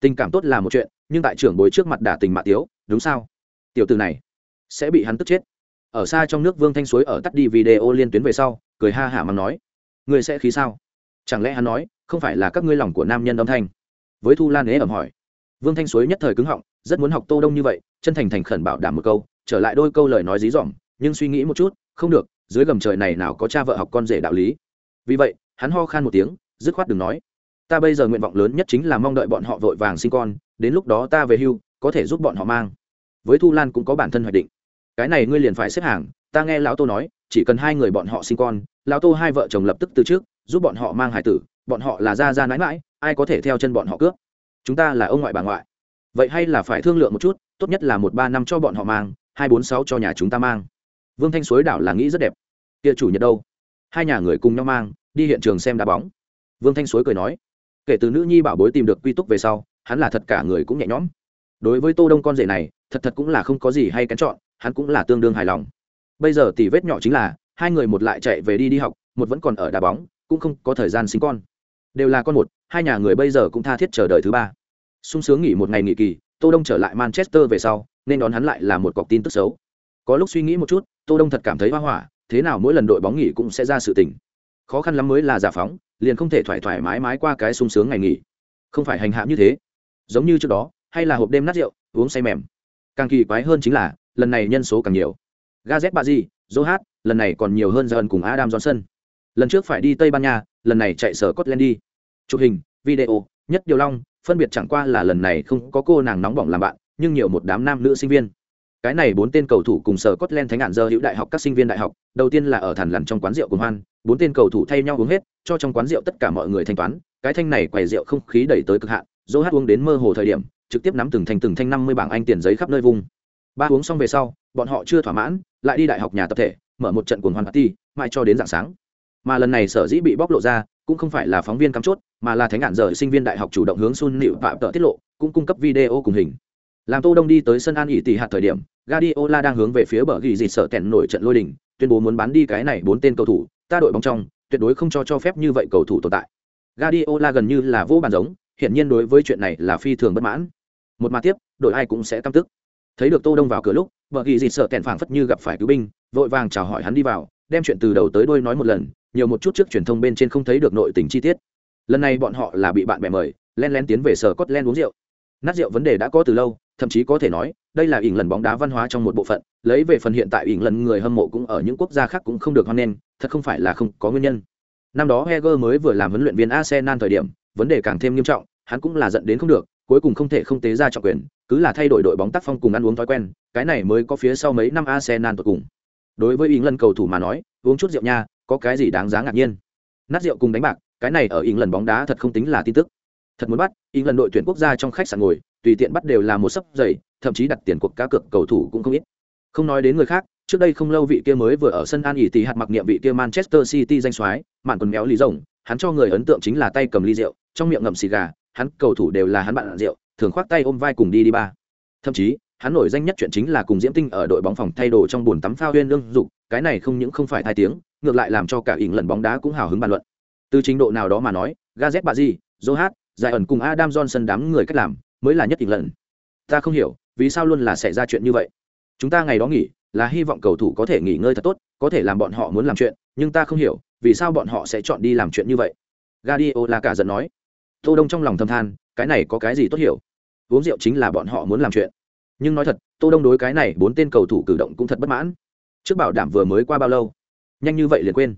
Tình cảm tốt là một chuyện, nhưng tại trưởng bối trước mặt đả tình mạ tiếu, đúng sao? Tiểu từ này sẽ bị hắn tức chết. Ở xa trong nước vương thanh suối ở tắt đi video liên tuyến về sau, cười ha hả mắng nói người sẽ khí sao? Chẳng lẽ hắn nói, không phải là các ngươi lòng của nam nhân âm thanh? Với thu lan ế ẩm hỏi. Vương thanh suối nhất thời cứng họng, rất muốn học tô đông như vậy, chân thành thành khẩn bảo đảm một câu, trở lại đôi câu lời nói dí dỏm, nhưng suy nghĩ một chút, không được, dưới gầm trời này nào có cha vợ học con rể đạo lý. Vì vậy, hắn ho khan một tiếng, dứt khoát đừng nói ta bây giờ nguyện vọng lớn nhất chính là mong đợi bọn họ vội vàng sinh con, đến lúc đó ta về hưu, có thể giúp bọn họ mang. Với thu lan cũng có bản thân hoạch định. Cái này ngươi liền phải xếp hàng, ta nghe lão tô nói, chỉ cần hai người bọn họ sinh con, lão tô hai vợ chồng lập tức từ trước, giúp bọn họ mang hải tử, bọn họ là ra ra mãi mãi ai có thể theo chân bọn họ cướp? Chúng ta là ông ngoại bà ngoại. Vậy hay là phải thương lượng một chút, tốt nhất là một ba năm cho bọn họ mang, hai bốn sáu cho nhà chúng ta mang. Vương thanh suối đảo là nghĩ rất đẹp. Kia chủ nhật đâu? Hai nhà người cùng nhau mang, đi hiện trường xem đá bóng. Vương thanh suối cười nói kể từ nữ nhi bảo bối tìm được quy túc về sau, hắn là thật cả người cũng nhẹ nhõm. Đối với tô đông con rể này, thật thật cũng là không có gì hay kén chọn, hắn cũng là tương đương hài lòng. Bây giờ tỷ vết nhỏ chính là, hai người một lại chạy về đi đi học, một vẫn còn ở đá bóng, cũng không có thời gian sinh con. Đều là con một, hai nhà người bây giờ cũng tha thiết chờ đợi thứ ba. Sung sướng nghỉ một ngày nghỉ kỳ, tô đông trở lại manchester về sau, nên đón hắn lại là một cọc tin tức xấu. Có lúc suy nghĩ một chút, tô đông thật cảm thấy hoa hỏa, thế nào mỗi lần đội bóng nghỉ cũng sẽ ra sự tình khó khăn lắm mới là giả phóng, liền không thể thoải thoải mái mái qua cái sung sướng ngày nghỉ. Không phải hành hạ như thế. Giống như trước đó, hay là hộp đêm nát rượu, uống say mềm. Càng kỳ quái hơn chính là, lần này nhân số càng nhiều. Gazet ba di johat lần này còn nhiều hơn dần cùng adam johnson. Lần trước phải đi tây ban nha, lần này chạy sở scotland đi. Chụp hình, video, nhất điều long, phân biệt chẳng qua là lần này không có cô nàng nóng bỏng làm bạn, nhưng nhiều một đám nam nữ sinh viên. Cái này bốn tên cầu thủ cùng sở Scotland thánh ngạn giờ hữu đại học các sinh viên đại học, đầu tiên là ở thàn lằn trong quán rượu cùng hoan bốn tên cầu thủ thay nhau uống hết, cho trong quán rượu tất cả mọi người thanh toán. Cái thanh này quầy rượu không khí đẩy tới cực hạn dỗ hát uống đến mơ hồ thời điểm, trực tiếp nắm từng thành từng thanh năm mươi bảng anh tiền giấy khắp nơi vùng. Ba uống xong về sau, bọn họ chưa thỏa mãn, lại đi đại học nhà tập thể, mở một trận cuồng hoan party, mãi cho đến dạng sáng. Mà lần này sở dĩ bị bóc lộ ra, cũng không phải là phóng viên cắm chốt, mà là thánh ngạn rời sinh viên đại học chủ động hướng sun nịu phạm tợ tiết lộ, cũng cung cấp video cùng hình. Làm tô đông đi tới sân an ỉ tỷ hạt thời điểm, Guardiola đang hướng về phía bờ ghi dịt sợ tèn nổi trận lôi đình, tuyên bố muốn bán đi cái này bốn tên cầu thủ ta đội bóng trong, tuyệt đối không cho cho phép như vậy cầu thủ tồn tại. Guardiola gần như là vô bàn giống hiện nhiên đối với chuyện này là phi thường bất mãn. Một mà tiếp, đội ai cũng sẽ căm tức. Thấy được tô đông vào cửa lúc bờ ghi dịt sợ tẹn phảng phất như gặp phải cứu binh, vội vàng chào hỏi hắn đi vào, đem chuyện từ đầu tới đuôi nói một lần, nhiều một chút trước truyền thông bên trên không thấy được nội tình chi tiết. Lần này bọn họ là bị bạn bè mời, len lén tiến về sở cốt len uống rượu. Nát rượu vấn đề đã có từ lâu thậm chí có thể nói, đây là ỉng lần bóng đá văn hóa trong một bộ phận, lấy về phần hiện tại ỉng lần người hâm mộ cũng ở những quốc gia khác cũng không được hoan nghênh, thật không phải là không có nguyên nhân. Năm đó heger mới vừa làm huấn luyện viên arsenal thời điểm, vấn đề càng thêm nghiêm trọng, hắn cũng là giận đến không được, cuối cùng không thể không tế ra trọng quyền, cứ là thay đổi đội bóng tác phong cùng ăn uống thói quen, cái này mới có phía sau mấy năm arsenal tột cùng. Đối với ỉng lần cầu thủ mà nói, uống chút rượu nha, có cái gì đáng giá ngạc nhiên. Nát rượu cùng đánh bạc, cái này ở ỉng lần bóng đá thật không tính là tin tức. Thật muốn bắt ỉng lần đội tuyển quốc gia trong khách sạn ngồi tùy tiện bắt đều là một sấp giày, thậm chí đặt tiền cuộc cá cược cầu thủ cũng không ít. Không nói đến người khác, trước đây không lâu vị kia mới vừa ở sân an ỉ tì hạt mặc niệm vị kia manchester city danh soái, mạn quần méo lý rồng, hắn cho người ấn tượng chính là tay cầm ly rượu, trong miệng ngậm xì gà, hắn, cầu thủ đều là hắn bạn rượu, thường khoác tay ôm vai cùng đi đi ba. Thậm chí, hắn nổi danh nhất chuyện chính là cùng diễm tinh ở đội bóng phòng thay đồ trong bồn tắm phao huyên lương dục, cái này không những không phải thai tiếng, ngược lại làm cho cả ỉng lần bóng đá cũng hào hứng bàn luận. Từ trình độ nào đó mà nói, gazet bà di johat giải ẩn cùng adam johnson đám người cách làm mới là nhất định lần ta không hiểu, vì sao luôn là xảy ra chuyện như vậy? Chúng ta ngày đó nghỉ, là hy vọng cầu thủ có thể nghỉ ngơi thật tốt, có thể làm bọn họ muốn làm chuyện, nhưng ta không hiểu, vì sao bọn họ sẽ chọn đi làm chuyện như vậy? Guardiola cả giận nói. Tô đông trong lòng thầm than, cái này có cái gì tốt hiểu? Uống rượu chính là bọn họ muốn làm chuyện. Nhưng nói thật, tô đông đối cái này bốn tên cầu thủ cử động cũng thật bất mãn. Trước bảo đảm vừa mới qua bao lâu? Nhanh như vậy liền quên.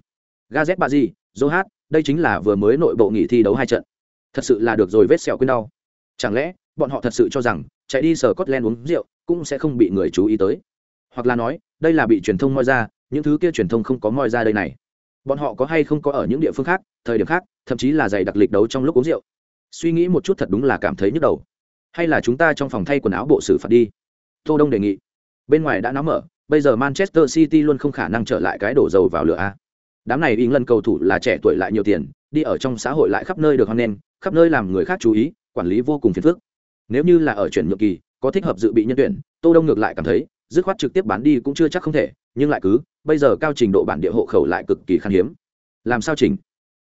Gazet bà gì johat đây chính là vừa mới nội bộ nghỉ thi đấu hai trận. Thật sự là được rồi vết sẹo quên đau. Chẳng lẽ bọn họ thật sự cho rằng chạy đi sở cốt len uống rượu cũng sẽ không bị người chú ý tới. Hoặc là nói, đây là bị truyền thông moi ra, những thứ kia truyền thông không có moi ra đây này. Bọn họ có hay không có ở những địa phương khác, thời điểm khác, thậm chí là giày đặc lịch đấu trong lúc uống rượu. Suy nghĩ một chút thật đúng là cảm thấy nhức đầu. Hay là chúng ta trong phòng thay quần áo bộ xử phạt đi? Tô đông đề nghị. Bên ngoài đã nóng mở, bây giờ manchester city luôn không khả năng trở lại cái đổ dầu vào lửa a. Đám này lần cầu thủ là trẻ tuổi lại nhiều tiền, đi ở trong xã hội lại khắp nơi được hoan nghênh, khắp nơi làm người khác chú ý, quản lý vô cùng phiền phức nếu như là ở chuyển nhượng kỳ có thích hợp dự bị nhân tuyển tô đông ngược lại cảm thấy dứt khoát trực tiếp bán đi cũng chưa chắc không thể nhưng lại cứ bây giờ cao trình độ bản địa hộ khẩu lại cực kỳ khan hiếm. Làm sao chỉnh?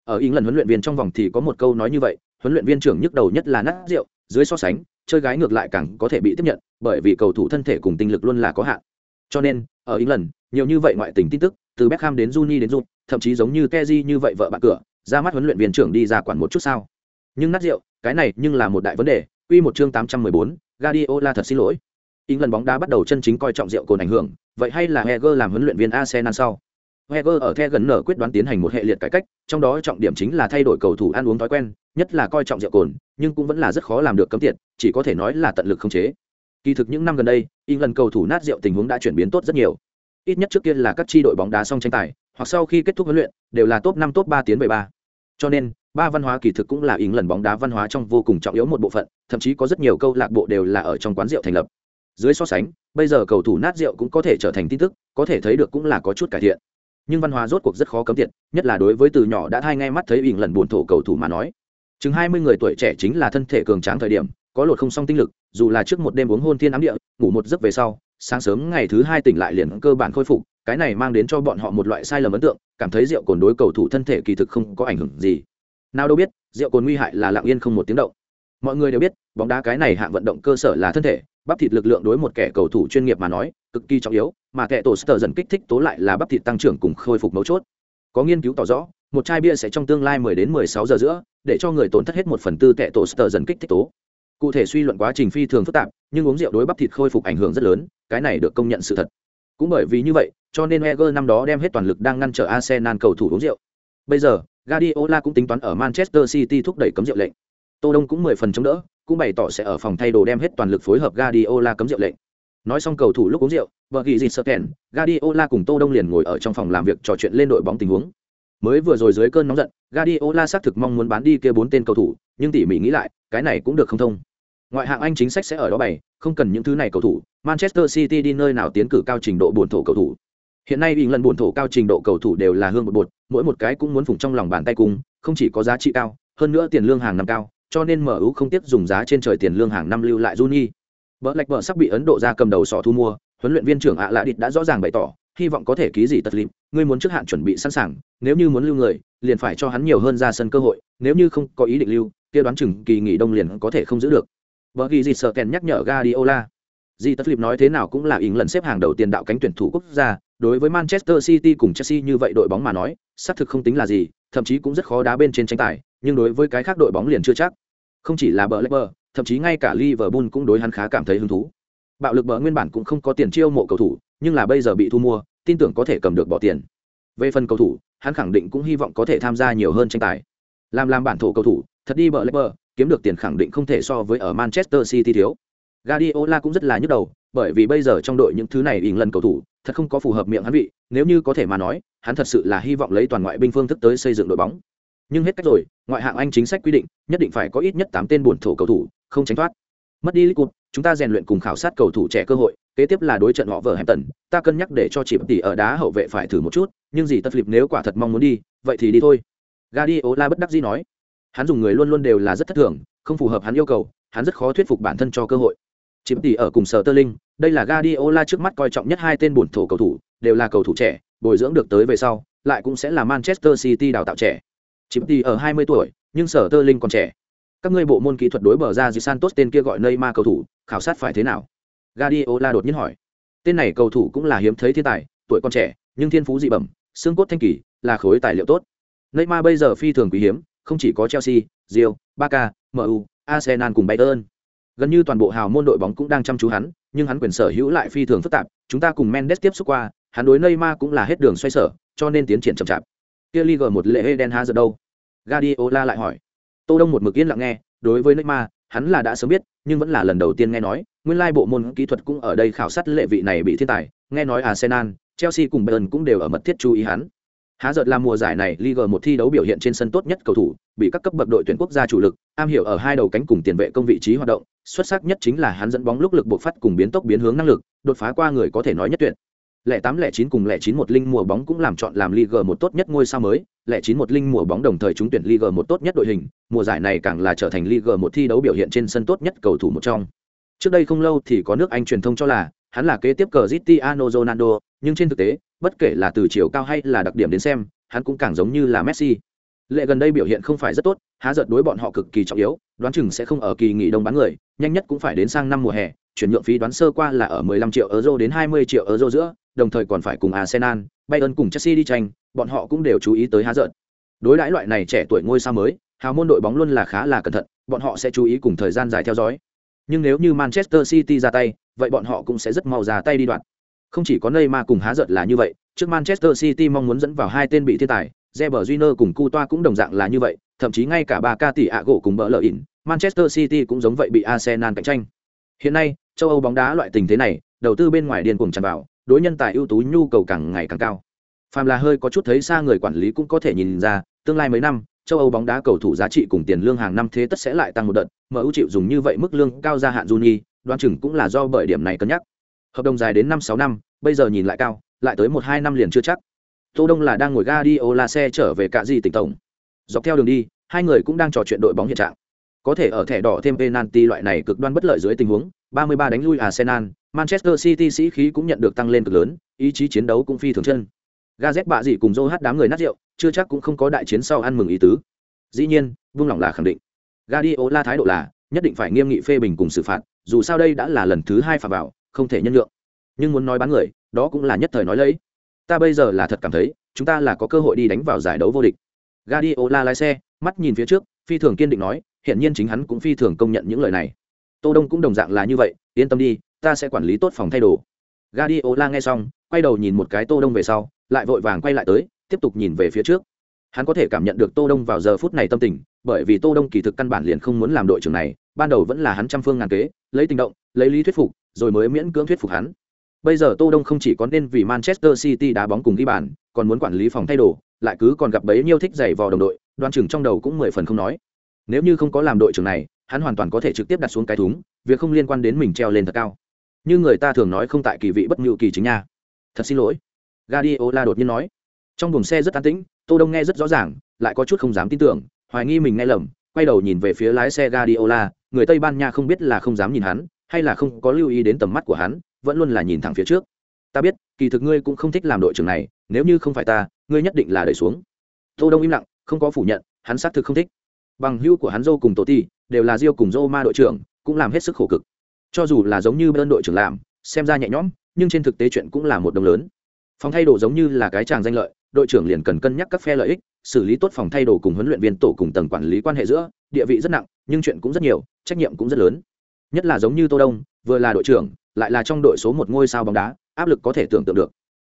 Ở ý lần huấn luyện viên trong vòng thì có một câu nói như vậy huấn luyện viên trưởng nhức đầu nhất là nát rượu dưới so sánh chơi gái ngược lại càng có thể bị tiếp nhận bởi vì cầu thủ thân thể cùng tinh lực luôn là có hạn. Cho nên ở ý lần nhiều như vậy ngoại tình tin tức từ Beckham đến Juni đến jun, thậm chí giống như Kezi như vậy vợ bạn cửa ra mắt huấn luyện viên trưởng đi ra quản một chút sao. Nhưng nát rượu cái này nhưng là một đại vấn đề quy một chương 814, Guardiola thật xin lỗi Ý lần bóng đá bắt đầu chân chính coi trọng rượu cồn ảnh hưởng vậy hay là Heger làm huấn luyện viên Arsenal sau Heger ở The gần nở quyết đoán tiến hành một hệ liệt cải cách, trong đó trọng điểm chính là thay đổi cầu thủ ăn uống thói quen, nhất là coi trọng rượu cồn, nhưng cũng vẫn là rất khó làm được cấm tiệt, chỉ có thể nói là tận lực khống chế. Kỳ thực những năm gần đây, England cầu thủ nát rượu tình huống đã chuyển biến tốt rất nhiều. Ít nhất trước kia là các chi đội bóng đá xong tranh tài, hoặc sau khi kết thúc huấn luyện, đều là top năm top ba tiến về ba. Cho nên, ba văn hóa kỳ thực cũng là England bóng đá văn hóa trong vô cùng trọng yếu một bộ phận, thậm chí có rất nhiều câu lạc bộ đều là ở trong quán rượu thành lập. Dưới so sánh, bây giờ cầu thủ nát rượu cũng có thể trở thành tin tức, có thể thấy được cũng là có chút cải thiện nhưng văn hóa rốt cuộc rất khó cấm tiệt nhất là đối với từ nhỏ đã thay ngay mắt thấy ỉn lần buồn thổ cầu thủ mà nói chừng hai mươi người tuổi trẻ chính là thân thể cường tráng thời điểm có lột không song tinh lực dù là trước một đêm uống hôn thiên ám địa ngủ một giấc về sau sáng sớm ngày thứ hai tỉnh lại liền cơ bản khôi phục cái này mang đến cho bọn họ một loại sai lầm ấn tượng, cảm thấy rượu cồn đối cầu thủ thân thể kỳ thực không có ảnh hưởng gì. Nào đâu biết, rượu cồn nguy hại là lặng yên không một tiếng động. Mọi người đều biết, bóng đá cái này hạng vận động cơ sở là thân thể, bắp thịt lực lượng đối một kẻ cầu thủ chuyên nghiệp mà nói, cực kỳ trọng yếu, mà kẻ tổ sơ dần kích thích tố lại là bắp thịt tăng trưởng cùng khôi phục mấu chốt. Có nghiên cứu tỏ rõ, một chai bia sẽ trong tương lai 10 đến 16 giờ giữa, để cho người tổn thất hết một phần tư kẻ tổ sơ dần kích thích tố. Cụ thể suy luận quá trình phi thường phức tạp, nhưng uống rượu đối bắp thịt khôi phục ảnh hưởng rất lớn, cái này được công nhận sự thật cũng bởi vì như vậy cho nên Wenger năm đó đem hết toàn lực đang ngăn trở Arsenal cầu thủ uống rượu bây giờ Guardiola cũng tính toán ở Manchester City thúc đẩy cấm rượu lệnh Tô Đông cũng mười phần chống đỡ cũng bày tỏ sẽ ở phòng thay đồ đem hết toàn lực phối hợp Guardiola cấm rượu lệnh. Nói xong cầu thủ lúc uống rượu, vợ ghi gì sợ kèn, Guardiola cùng Tô Đông liền ngồi ở trong phòng làm việc trò chuyện lên đội bóng tình huống. Mới vừa rồi dưới cơn nóng giận, Guardiola xác thực mong muốn bán đi kia bốn tên cầu thủ, nhưng tỉ mỉ nghĩ lại, cái này cũng được không thông. Ngoại hạng Anh chính sách sẽ ở đó bày, không cần những thứ này cầu thủ, Manchester City đi nơi nào tiến cử cao trình độ buồn thổ cầu thủ. Hiện nay bình lần buồn thổ cao trình độ cầu thủ đều là hương một bột, mỗi một cái cũng muốn phủng trong lòng bàn tay cùng, không chỉ có giá trị cao, hơn nữa tiền lương hàng năm cao, cho nên MU không tiếp dùng giá trên trời tiền lương hàng năm lưu lại Juni. vợ lạch vợ sắp bị Ấn Độ ra cầm đầu sọ thu mua, huấn luyện viên trưởng ạ lạ địch đã rõ ràng bày tỏ, hy vọng có thể ký gì tật lịm, ngươi muốn trước hạn chuẩn bị sẵn sàng, nếu như muốn lưu người, liền phải cho hắn nhiều hơn ra sân cơ hội, nếu như không có ý định lưu, kia đoán chừng kỳ nghỉ đông liền có thể không giữ được. Bởi ghi gì sợ kèn nhắc nhở Guardiola. Di Tất Lịp nói thế nào cũng là ý lần xếp hàng đầu tiền đạo cánh tuyển thủ quốc gia, đối với Manchester City cùng Chelsea như vậy đội bóng mà nói, xác thực không tính là gì, thậm chí cũng rất khó đá bên trên tranh tài, nhưng đối với cái khác đội bóng liền chưa chắc. Không chỉ là bờ thậm chí ngay cả Liverpool cũng đối hắn khá cảm thấy hứng thú. Bạo lực bờ nguyên bản cũng không có tiền chiêu mộ cầu thủ, nhưng là bây giờ bị thu mua, tin tưởng có thể cầm được bỏ tiền. Về phần cầu thủ, hắn khẳng định cũng hy vọng có thể tham gia nhiều hơn tranh tài. Làm làm bản thổ cầu thủ, thật đi bờ Leicester, kiếm được tiền khẳng định không thể so với ở Manchester City thiếu. Guardiola cũng rất là nhức đầu, bởi vì bây giờ trong đội những thứ này ỉn lần cầu thủ, thật không có phù hợp miệng hắn vị, nếu như có thể mà nói, hắn thật sự là hy vọng lấy toàn ngoại binh phương thức tới xây dựng đội bóng. Nhưng hết cách rồi ngoại hạng anh chính sách quy định nhất định phải có ít nhất tám tên buồn thổ cầu thủ không tránh thoát. Mất đi liverpool chúng ta rèn luyện cùng khảo sát cầu thủ trẻ cơ hội kế tiếp là đối trận họ vợ hẹp tần ta cân nhắc để cho chỉ tỷ ở đá hậu vệ phải thử một chút nhưng gì tất lịp nếu quả thật mong muốn đi vậy thì đi thôi. Guardiola bất đắc dĩ nói hắn dùng người luôn luôn đều là rất thất thường, không phù hợp hắn yêu cầu, hắn rất khó thuyết phục bản thân cho cơ hội. Chiếm tỷ ở cùng sở tơ linh, đây là Guardiola trước mắt coi trọng nhất hai tên bổn thổ cầu thủ, đều là cầu thủ trẻ, bồi dưỡng được tới về sau, lại cũng sẽ là manchester city đào tạo trẻ. Chiếm tỷ ở 20 tuổi, nhưng sở tơ linh còn trẻ. Các ngươi bộ môn kỹ thuật đối bờ ra di santos tên kia gọi neymar cầu thủ, khảo sát phải thế nào? Guardiola đột nhiên hỏi. Tên này cầu thủ cũng là hiếm thấy thiên tài, tuổi còn trẻ, nhưng thiên phú dị bẩm, xương cốt thanh kỳ, là khối tài liệu tốt. Neymar bây giờ phi thường quý hiếm không chỉ có chelsea Real, barca mu arsenal cùng bayern. Gần như toàn bộ hào môn đội bóng cũng đang chăm chú hắn nhưng hắn quyền sở hữu lại phi thường phức tạp chúng ta cùng mendes tiếp xúc qua hắn đối Neymar cũng là hết đường xoay sở cho nên tiến triển chậm chạp. Kia Liga một lệ Eden Hazard đâu? Guardiola lại hỏi. Tô Đông một mực yên lặng nghe đối với Neymar hắn là đã sớm biết nhưng vẫn là lần đầu tiên nghe nói nguyên lai bộ môn kỹ thuật cũng ở đây khảo sát lệ vị này bị thiên tài. Nghe nói Arsenal Chelsea cùng Bayern cũng đều ở mật thiết chú ý hắn. Há giật là mùa giải này Liga một thi đấu biểu hiện trên sân tốt nhất cầu thủ, bị các cấp bậc đội tuyển quốc gia chủ lực, am hiểu ở hai đầu cánh cùng tiền vệ công vị trí hoạt động, xuất sắc nhất chính là hắn dẫn bóng lúc lực buộc phát cùng biến tốc biến hướng năng lực, đột phá qua người có thể nói nhất tuyệt. Lẻ tám lẻ chín cùng lẻ chín một linh mùa bóng cũng làm chọn làm Liga một tốt nhất ngôi sao mới, lẻ chín một linh mùa bóng đồng thời trúng tuyển Liga một tốt nhất đội hình, mùa giải này càng là trở thành Liga một thi đấu biểu hiện trên sân tốt nhất cầu thủ một trong. Trước đây không lâu thì có nước Anh truyền thông cho là hắn là kế tiếp cờ Cristiano Ronaldo, nhưng trên thực tế, bất kể là từ chiều cao hay là đặc điểm đến xem, hắn cũng càng giống như là Messi. Lệ gần đây biểu hiện không phải rất tốt, há giật đối bọn họ cực kỳ trọng yếu, đoán chừng sẽ không ở kỳ nghỉ đông bán người, nhanh nhất cũng phải đến sang năm mùa hè, chuyển nhượng phí đoán sơ qua là ở 15 triệu euro đến 20 triệu euro giữa, đồng thời còn phải cùng Arsenal, Bayern cùng Chelsea đi tranh, bọn họ cũng đều chú ý tới há giật. Đối đãi loại này trẻ tuổi ngôi sao mới, hào môn đội bóng luôn là khá là cẩn thận, bọn họ sẽ chú ý cùng thời gian dài theo dõi. Nhưng nếu như Manchester City ra tay, vậy bọn họ cũng sẽ rất mau ra tay đi đoạn. Không chỉ có Neymar cùng há giật là như vậy, trước Manchester City mong muốn dẫn vào hai tên bị thiên tài, Reber Júnior cùng Coutoa cũng đồng dạng là như vậy, thậm chí ngay cả ba ca tỷ ạ gỗ cùng bỡ lỡ ỉn, Manchester City cũng giống vậy bị Arsenal cạnh tranh. Hiện nay, châu Âu bóng đá loại tình thế này, đầu tư bên ngoài điên cuồng tràn vào, đối nhân tài ưu tú nhu cầu càng ngày càng cao. Phàm là hơi có chút thấy xa người quản lý cũng có thể nhìn ra, tương lai mấy năm, châu Âu bóng đá cầu thủ giá trị cùng tiền lương hàng năm thế tất sẽ lại tăng một đợt, MU chịu dùng như vậy mức lương cao gia hạn Juni, đoán chừng cũng là do bởi điểm này cân nhắc. Hợp đồng dài đến năm sáu năm, bây giờ nhìn lại cao, lại tới một hai năm liền chưa chắc. Tô Đông là đang ngồi ga đi ô la xe trở về cả gì tỉnh tổng. Dọc theo đường đi, hai người cũng đang trò chuyện đội bóng hiện trạng. Có thể ở thẻ đỏ thêm penalty loại này cực đoan bất lợi dưới tình huống, 33 đánh lui Arsenal, Manchester City sĩ khí cũng nhận được tăng lên cực lớn, ý chí chiến đấu cũng phi thường chân. Gazet bạ gì cùng Joe hát đám người nát rượu, chưa chắc cũng không có đại chiến sau ăn mừng ý tứ. Dĩ nhiên, vương lòng là khẳng định. Guardiola thái độ là nhất định phải nghiêm nghị phê bình cùng xử phạt, dù sao đây đã là lần thứ hai phạm vào, không thể nhân lượng. Nhưng muốn nói bán người, đó cũng là nhất thời nói lấy. Ta bây giờ là thật cảm thấy, chúng ta là có cơ hội đi đánh vào giải đấu vô địch. Guardiola lái xe, mắt nhìn phía trước, phi thường kiên định nói, hiện nhiên chính hắn cũng phi thường công nhận những lời này. Tô Đông cũng đồng dạng là như vậy, yên tâm đi, ta sẽ quản lý tốt phòng thay đồ. Guardiola nghe xong, quay đầu nhìn một cái Tô Đông về sau, lại vội vàng quay lại tới, tiếp tục nhìn về phía trước. Hắn có thể cảm nhận được Tô Đông vào giờ phút này tâm tình, bởi vì Tô Đông kỳ thực căn bản liền không muốn làm đội trưởng này, ban đầu vẫn là hắn trăm phương ngàn kế, lấy tình động, lấy lý thuyết phục, rồi mới miễn cưỡng thuyết phục hắn. Bây giờ Tô Đông không chỉ có nên vì Manchester City đá bóng cùng ghi bàn, còn muốn quản lý phòng thay đồ, lại cứ còn gặp bấy nhiêu thích giày vò đồng đội, đoan trưởng trong đầu cũng mười phần không nói. Nếu như không có làm đội trưởng này, hắn hoàn toàn có thể trực tiếp đặt xuống cái thúng, việc không liên quan đến mình treo lên thật cao. Như người ta thường nói không tại kỳ vị bất ngự kỳ chính nha. Thật xin lỗi. Guardiola đột nhiên nói. Trong buồng xe rất an tĩnh, Tô Đông nghe rất rõ ràng, lại có chút không dám tin tưởng, hoài nghi mình nghe lầm, quay đầu nhìn về phía lái xe Guardiola, người Tây Ban Nha không biết là không dám nhìn hắn, hay là không có lưu ý đến tầm mắt của hắn, vẫn luôn là nhìn thẳng phía trước. Ta biết kỳ thực ngươi cũng không thích làm đội trưởng này nếu như không phải ta ngươi nhất định là đẩy xuống. Tô đông im lặng không có phủ nhận hắn xác thực không thích. Bằng hữu của hắn dô cùng tổ ti đều là diêu cùng dô ma đội trưởng cũng làm hết sức khổ cực. Cho dù là giống như bên đội trưởng làm xem ra nhẹ nhõm nhưng trên thực tế chuyện cũng là một đồng lớn. Phòng thay đồ giống như là cái chàng danh lợi đội trưởng liền cần cân nhắc các phe lợi ích, xử lý tốt phòng thay đồ cùng huấn luyện viên tổ cùng tầng quản lý quan hệ giữa, địa vị rất nặng, nhưng chuyện cũng rất nhiều, trách nhiệm cũng rất lớn. Nhất là giống như tô đông, vừa là đội trưởng, lại là trong đội số một ngôi sao bóng đá, áp lực có thể tưởng tượng được.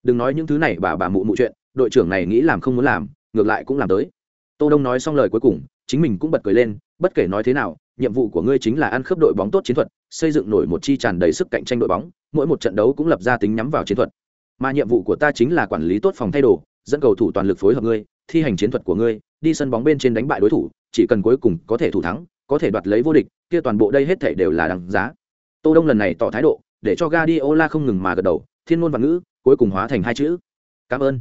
Đừng nói những thứ này bà bà mụ mụ chuyện, đội trưởng này nghĩ làm không muốn làm, ngược lại cũng làm tới. Tô đông nói xong lời cuối cùng, chính mình cũng bật cười lên, bất kể nói thế nào, nhiệm vụ của ngươi chính là ăn khớp đội bóng tốt chiến thuật, xây dựng nổi một chi tràn đầy sức cạnh tranh đội bóng, mỗi một trận đấu cũng lập ra tính nhắm vào chiến thuật. Mà nhiệm vụ của ta chính là quản lý tốt phòng thay đồ dẫn cầu thủ toàn lực phối hợp ngươi thi hành chiến thuật của ngươi đi sân bóng bên trên đánh bại đối thủ chỉ cần cuối cùng có thể thủ thắng có thể đoạt lấy vô địch kia toàn bộ đây hết thể đều là đằng giá tô đông lần này tỏ thái độ để cho Guardiola không ngừng mà gật đầu, thiên ngôn và ngữ, cuối cùng hóa thành hai chữ. Cảm ơn.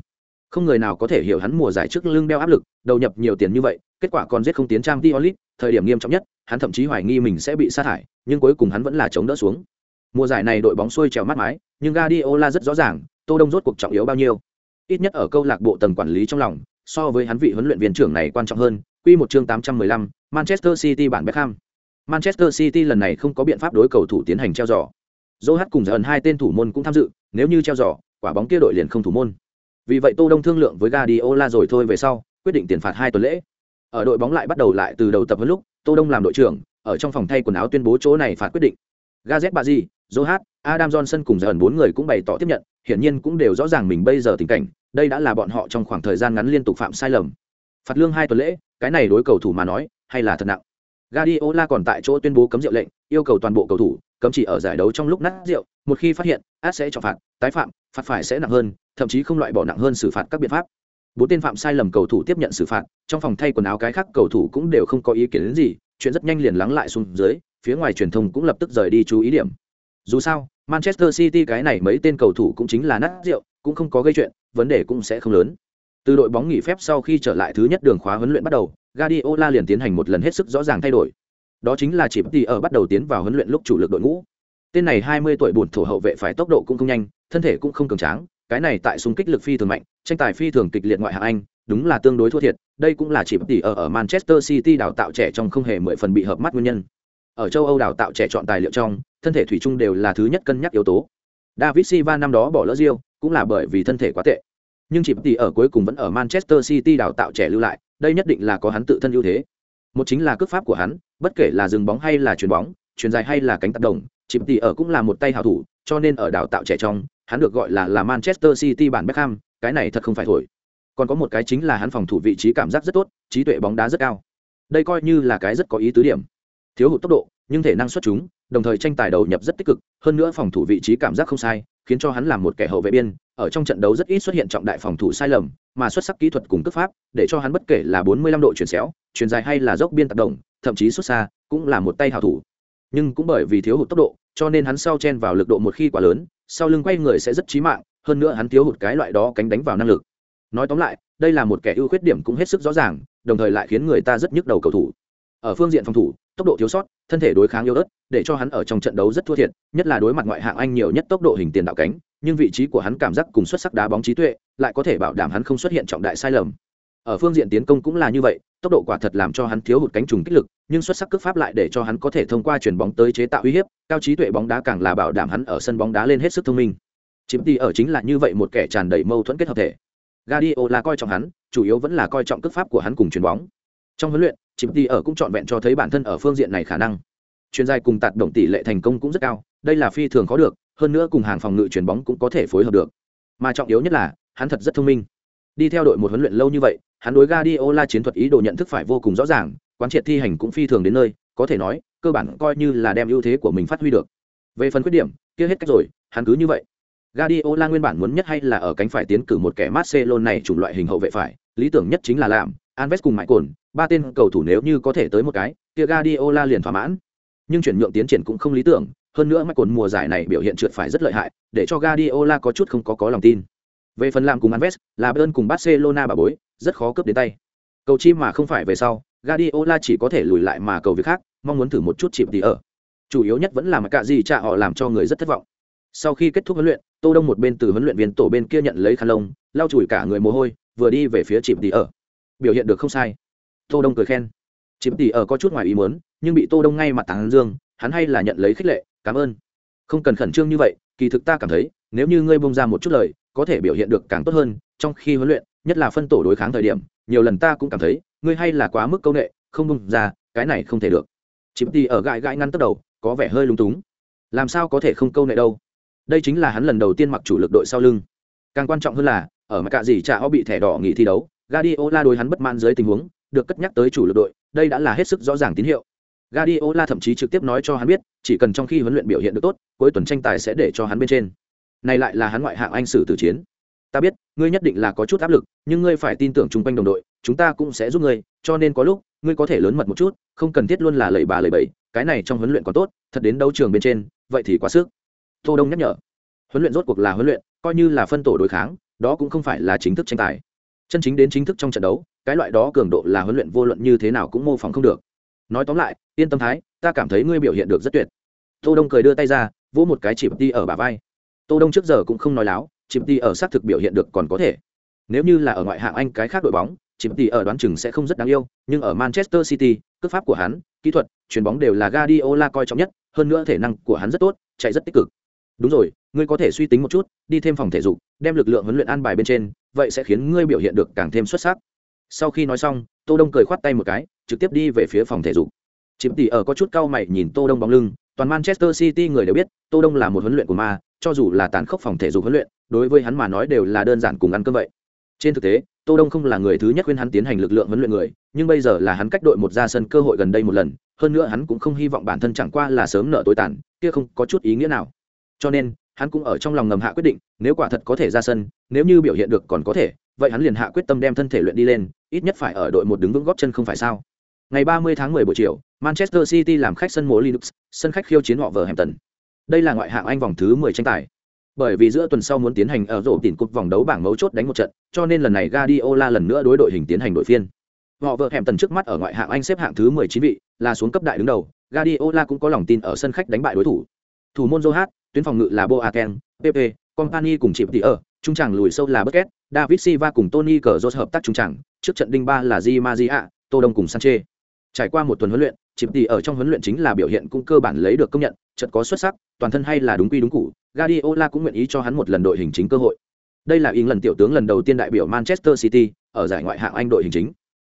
Không người nào có thể hiểu hắn mùa giải trước lưng đeo áp lực, đầu nhập nhiều tiền như vậy, kết quả còn giết không tiến trang Diolit, thời điểm nghiêm trọng nhất, hắn thậm chí hoài nghi mình sẽ bị sa thải, nhưng cuối cùng hắn vẫn là chống đỡ xuống. Mùa giải này đội bóng xuôi trèo mát mái, nhưng Guardiola rất rõ ràng, Tô Đông rốt cuộc trọng yếu bao nhiêu. Ít nhất ở câu lạc bộ tầng quản lý trong lòng, so với hắn vị huấn luyện viên trưởng này quan trọng hơn. Quy một chương 815, Manchester City bản Beckham. Manchester City lần này không có biện pháp đối cầu thủ tiến hành treo giò. Joe cùng Dần hai tên thủ môn cũng tham dự, nếu như treo giò, quả bóng kia đội liền không thủ môn. Vì vậy Tô Đông thương lượng với Guardiola rồi thôi về sau, quyết định tiền phạt hai tuần lễ. Ở đội bóng lại bắt đầu lại từ đầu tập huấn lúc, Tô Đông làm đội trưởng, ở trong phòng thay quần áo tuyên bố chỗ này phạt quyết định. Gazet Bazi, Joe Adam Johnson cùng Dần bốn người cũng bày tỏ tiếp nhận, hiển nhiên cũng đều rõ ràng mình bây giờ tình cảnh, đây đã là bọn họ trong khoảng thời gian ngắn liên tục phạm sai lầm. Phạt lương hai tuần lễ, cái này đối cầu thủ mà nói, hay là thật nặng. Guardiola còn tại chỗ tuyên bố cấm rượu lệnh, yêu cầu toàn bộ cầu thủ cấm chỉ ở giải đấu trong lúc nát rượu, một khi phát hiện, át sẽ cho phạt, tái phạm, phạt phải sẽ nặng hơn, thậm chí không loại bỏ nặng hơn xử phạt các biện pháp. Bốn tên phạm sai lầm cầu thủ tiếp nhận xử phạt, trong phòng thay quần áo cái khác cầu thủ cũng đều không có ý kiến đến gì, chuyện rất nhanh liền lắng lại xuống dưới, phía ngoài truyền thông cũng lập tức rời đi chú ý điểm. Dù sao, Manchester City cái này mấy tên cầu thủ cũng chính là nát rượu, cũng không có gây chuyện, vấn đề cũng sẽ không lớn. Từ đội bóng nghỉ phép sau khi trở lại thứ nhất đường khóa huấn luyện bắt đầu, Guardiola liền tiến hành một lần hết sức rõ ràng thay đổi. Đó chính là chỉ tỷ ở bắt đầu tiến vào huấn luyện lúc chủ lực đội ngũ. Tên này 20 tuổi buồn thổ hậu vệ phải tốc độ cũng không nhanh, thân thể cũng không cường tráng, cái này tại xung kích lực phi thường mạnh, tranh tài phi thường kịch liệt ngoại hạng Anh, đúng là tương đối thua thiệt, đây cũng là chỉ tỷ ở ở Manchester City đào tạo trẻ trong không hề mười phần bị hợp mắt nguyên nhân. Ở châu Âu đào tạo trẻ chọn tài liệu trong, thân thể thủy chung đều là thứ nhất cân nhắc yếu tố. David Silva năm đó bỏ lỡ Rio, cũng là bởi vì thân thể quá tệ. Nhưng chỉ tỷ ở cuối cùng vẫn ở Manchester City đào tạo trẻ lưu lại, đây nhất định là có hắn tự thân ưu thế. Một chính là cước pháp của hắn, bất kể là dừng bóng hay là chuyền bóng, chuyền dài hay là cánh tác động, chỉ tỷ ở cũng là một tay hảo thủ, cho nên ở đào tạo trẻ trong, hắn được gọi là là Manchester City bản Beckham, cái này thật không phải thổi. Còn có một cái chính là hắn phòng thủ vị trí cảm giác rất tốt, trí tuệ bóng đá rất cao. Đây coi như là cái rất có ý tứ điểm. Thiếu hụt tốc độ, nhưng thể năng xuất chúng, đồng thời tranh tài đầu nhập rất tích cực, hơn nữa phòng thủ vị trí cảm giác không sai, khiến cho hắn làm một kẻ hậu vệ biên, ở trong trận đấu rất ít xuất hiện trọng đại phòng thủ sai lầm, mà xuất sắc kỹ thuật cùng cấp pháp, để cho hắn bất kể là 45 độ chuyển xéo, chuyển dài hay là dốc biên tác động, thậm chí xuất xa, cũng là một tay hảo thủ. Nhưng cũng bởi vì thiếu hụt tốc độ, cho nên hắn sau chen vào lực độ một khi quá lớn, sau lưng quay người sẽ rất chí mạng, hơn nữa hắn thiếu hụt cái loại đó cánh đánh vào năng lực. Nói tóm lại, đây là một kẻ ưu khuyết điểm cũng hết sức rõ ràng, đồng thời lại khiến người ta rất nhức đầu cầu thủ. Ở phương diện phòng thủ, tốc độ thiếu sót, thân thể đối kháng yếu ớt, để cho hắn ở trong trận đấu rất thua thiệt, nhất là đối mặt ngoại hạng Anh nhiều nhất tốc độ hình tiền đạo cánh, nhưng vị trí của hắn cảm giác cùng xuất sắc đá bóng trí tuệ, lại có thể bảo đảm hắn không xuất hiện trọng đại sai lầm. Ở phương diện tiến công cũng là như vậy, tốc độ quả thật làm cho hắn thiếu hụt cánh trùng kích lực, nhưng xuất sắc cước pháp lại để cho hắn có thể thông qua chuyển bóng tới chế tạo uy hiếp, cao trí tuệ bóng đá càng là bảo đảm hắn ở sân bóng đá lên hết sức thông minh. Chiếm đi ở chính là như vậy một kẻ tràn đầy mâu thuẫn kết hợp thể. Guardiola coi trọng hắn, chủ yếu vẫn là coi trọng cước pháp của hắn cùng chuyển bóng. Trong huấn luyện, Chiếm đi ở cũng trọn vẹn cho thấy bản thân ở phương diện này khả năng. Chuyên giai cùng tạt động tỷ lệ thành công cũng rất cao, đây là phi thường khó được, hơn nữa cùng hàng phòng ngự chuyển bóng cũng có thể phối hợp được. Mà trọng yếu nhất là, hắn thật rất thông minh. Đi theo đội một huấn luyện lâu như vậy, hắn đối Guardiola chiến thuật ý đồ nhận thức phải vô cùng rõ ràng, quán triệt thi hành cũng phi thường đến nơi, có thể nói, cơ bản coi như là đem ưu thế của mình phát huy được. Về phần khuyết điểm, kia hết cách rồi, hắn cứ như vậy. Guardiola nguyên bản muốn nhất hay là ở cánh phải tiến cử một kẻ Marcelo này chủng loại hình hậu vệ phải, lý tưởng nhất chính là làm, Anves cùng Mại Cồn, ba tên cầu thủ nếu như có thể tới một cái, kia Guardiola liền thỏa mãn. Nhưng chuyển nhượng tiến triển cũng không lý tưởng, hơn nữa Mại Cồn mùa giải này biểu hiện trượt phải rất lợi hại, để cho Guardiola có chút không có có lòng tin. Về phần làm cùng Anves, là Bayern cùng Barcelona bà bối, rất khó cướp đến tay. Cầu chi mà không phải về sau, Guardiola chỉ có thể lùi lại mà cầu việc khác, mong muốn thử một chút chịp tí ở. Chủ yếu nhất vẫn là mà cả gì trả họ làm cho người rất thất vọng. Sau khi kết thúc huấn luyện, Tô Đông một bên từ huấn luyện viên tổ bên kia nhận lấy khăn lông, lau chùi cả người mồ hôi, vừa đi về phía chịp tí ở. Biểu hiện được không sai. Tô Đông cười khen. chiếm tỷ ở có chút ngoài ý muốn, nhưng bị Tô Đông ngay mặt tán dương, hắn hay là nhận lấy khích lệ, cảm ơn. Không cần khẩn trương như vậy, kỳ thực ta cảm thấy, nếu như ngươi bông ra một chút lời, có thể biểu hiện được càng tốt hơn, trong khi huấn luyện, nhất là phân tổ đối kháng thời điểm, nhiều lần ta cũng cảm thấy, ngươi hay là quá mức câu nệ, không bông ra, cái này không thể được. chiếm tỷ ở gãi gãi ngăn tức đầu, có vẻ hơi lung túng. Làm sao có thể không câu nệ đâu? đây chính là hắn lần đầu tiên mặc chủ lực đội sau lưng càng quan trọng hơn là ở mặt cạ gì cha họ bị thẻ đỏ nghỉ thi đấu Guardiola đối hắn bất mãn dưới tình huống được cất nhắc tới chủ lực đội đây đã là hết sức rõ ràng tín hiệu. Guardiola thậm chí trực tiếp nói cho hắn biết chỉ cần trong khi huấn luyện biểu hiện được tốt cuối tuần tranh tài sẽ để cho hắn bên trên. Này lại là hắn ngoại hạng anh sử tử chiến. Ta biết ngươi nhất định là có chút áp lực nhưng ngươi phải tin tưởng chung quanh đồng đội chúng ta cũng sẽ giúp ngươi cho nên có lúc ngươi có thể lớn mật một chút không cần thiết luôn là lẩy bà lẩy bẩy, cái này trong huấn luyện còn tốt thật đến đấu trường bên trên vậy thì quá sức. Tô đông nhắc nhở huấn luyện rốt cuộc là huấn luyện coi như là phân tổ đối kháng đó cũng không phải là chính thức tranh tài chân chính đến chính thức trong trận đấu, cái loại đó cường độ là huấn luyện vô luận như thế nào cũng mô phỏng không được. Nói tóm lại, yên tâm thái, ta cảm thấy ngươi biểu hiện được rất tuyệt. Tô đông cười đưa tay ra, vỗ một cái chìm đi ở bả vai. Tô đông trước giờ cũng không nói láo chìm đi ở xác thực biểu hiện được còn có thể. Nếu như là ở ngoại hạng anh cái khác đội bóng chìm đi ở đoán chừng sẽ không rất đáng yêu, nhưng ở manchester city, cước pháp của hắn, kỹ thuật, chuyền bóng đều là Guardiola coi trọng nhất, hơn nữa thể năng của hắn rất tốt, chạy rất tích cực. Đúng rồi, ngươi có thể suy tính một chút, đi thêm phòng thể dục, đem lực lượng huấn luyện an bài bên trên vậy sẽ khiến ngươi biểu hiện được càng thêm xuất sắc. Sau khi nói xong, tô đông cười khoát tay một cái, trực tiếp đi về phía phòng thể dục. Chiếm tỷ ở có chút cau mày nhìn tô đông bóng lưng, toàn manchester city người đều biết, tô đông là một huấn luyện của ma, cho dù là tàn khốc phòng thể dục huấn luyện, đối với hắn mà nói đều là đơn giản cùng ăn cơm vậy. Trên thực tế, tô đông không là người thứ nhất khuyên hắn tiến hành lực lượng huấn luyện người, nhưng bây giờ là hắn cách đội một ra sân cơ hội gần đây một lần, hơn nữa hắn cũng không hy vọng bản thân chẳng qua là sớm nợ tối tàn, kia không có chút ý nghĩa nào. Cho nên hắn cũng ở trong lòng ngầm hạ quyết định, nếu quả thật có thể ra sân, nếu như biểu hiện được còn có thể, vậy hắn liền hạ quyết tâm đem thân thể luyện đi lên, ít nhất phải ở đội một đứng vững góp chân không phải sao? Ngày 30 tháng 10 buổi chiều, manchester city làm khách sân mố linux, sân khách khiêu chiến họ vờ hampton đây là ngoại hạng anh vòng thứ 10 tranh tài. Bởi vì giữa tuần sau muốn tiến hành ở rổ tỉn cục vòng đấu bảng mấu chốt đánh một trận, cho nên lần này Guardiola lần nữa đối đội hình tiến hành đội phiên. Họ vợ hẻm tần trước mắt ở ngoại hạng anh xếp hạng thứ 19 vị, là xuống cấp đại đứng đầu, Guardiola cũng có lòng tin ở sân khách đánh bại đối thủ. Thủ môn Johat tuyến phòng ngự là Boateng Pepe Company cùng chịp tỷ ở trung trảng lùi sâu là Busquets David Silva cùng Tony Kroos hợp tác trung trảng, trước trận đinh ba là Di Maria Tô Đông cùng Sanchez. Trải qua một tuần huấn luyện chịp tỷ ở trong huấn luyện chính là biểu hiện cũng cơ bản lấy được công nhận trận có xuất sắc toàn thân hay là đúng quy đúng củ. Guardiola cũng nguyện ý cho hắn một lần đội hình chính cơ hội. Đây là ý lần tiểu tướng lần đầu tiên đại biểu Manchester City ở giải ngoại hạng Anh đội hình chính.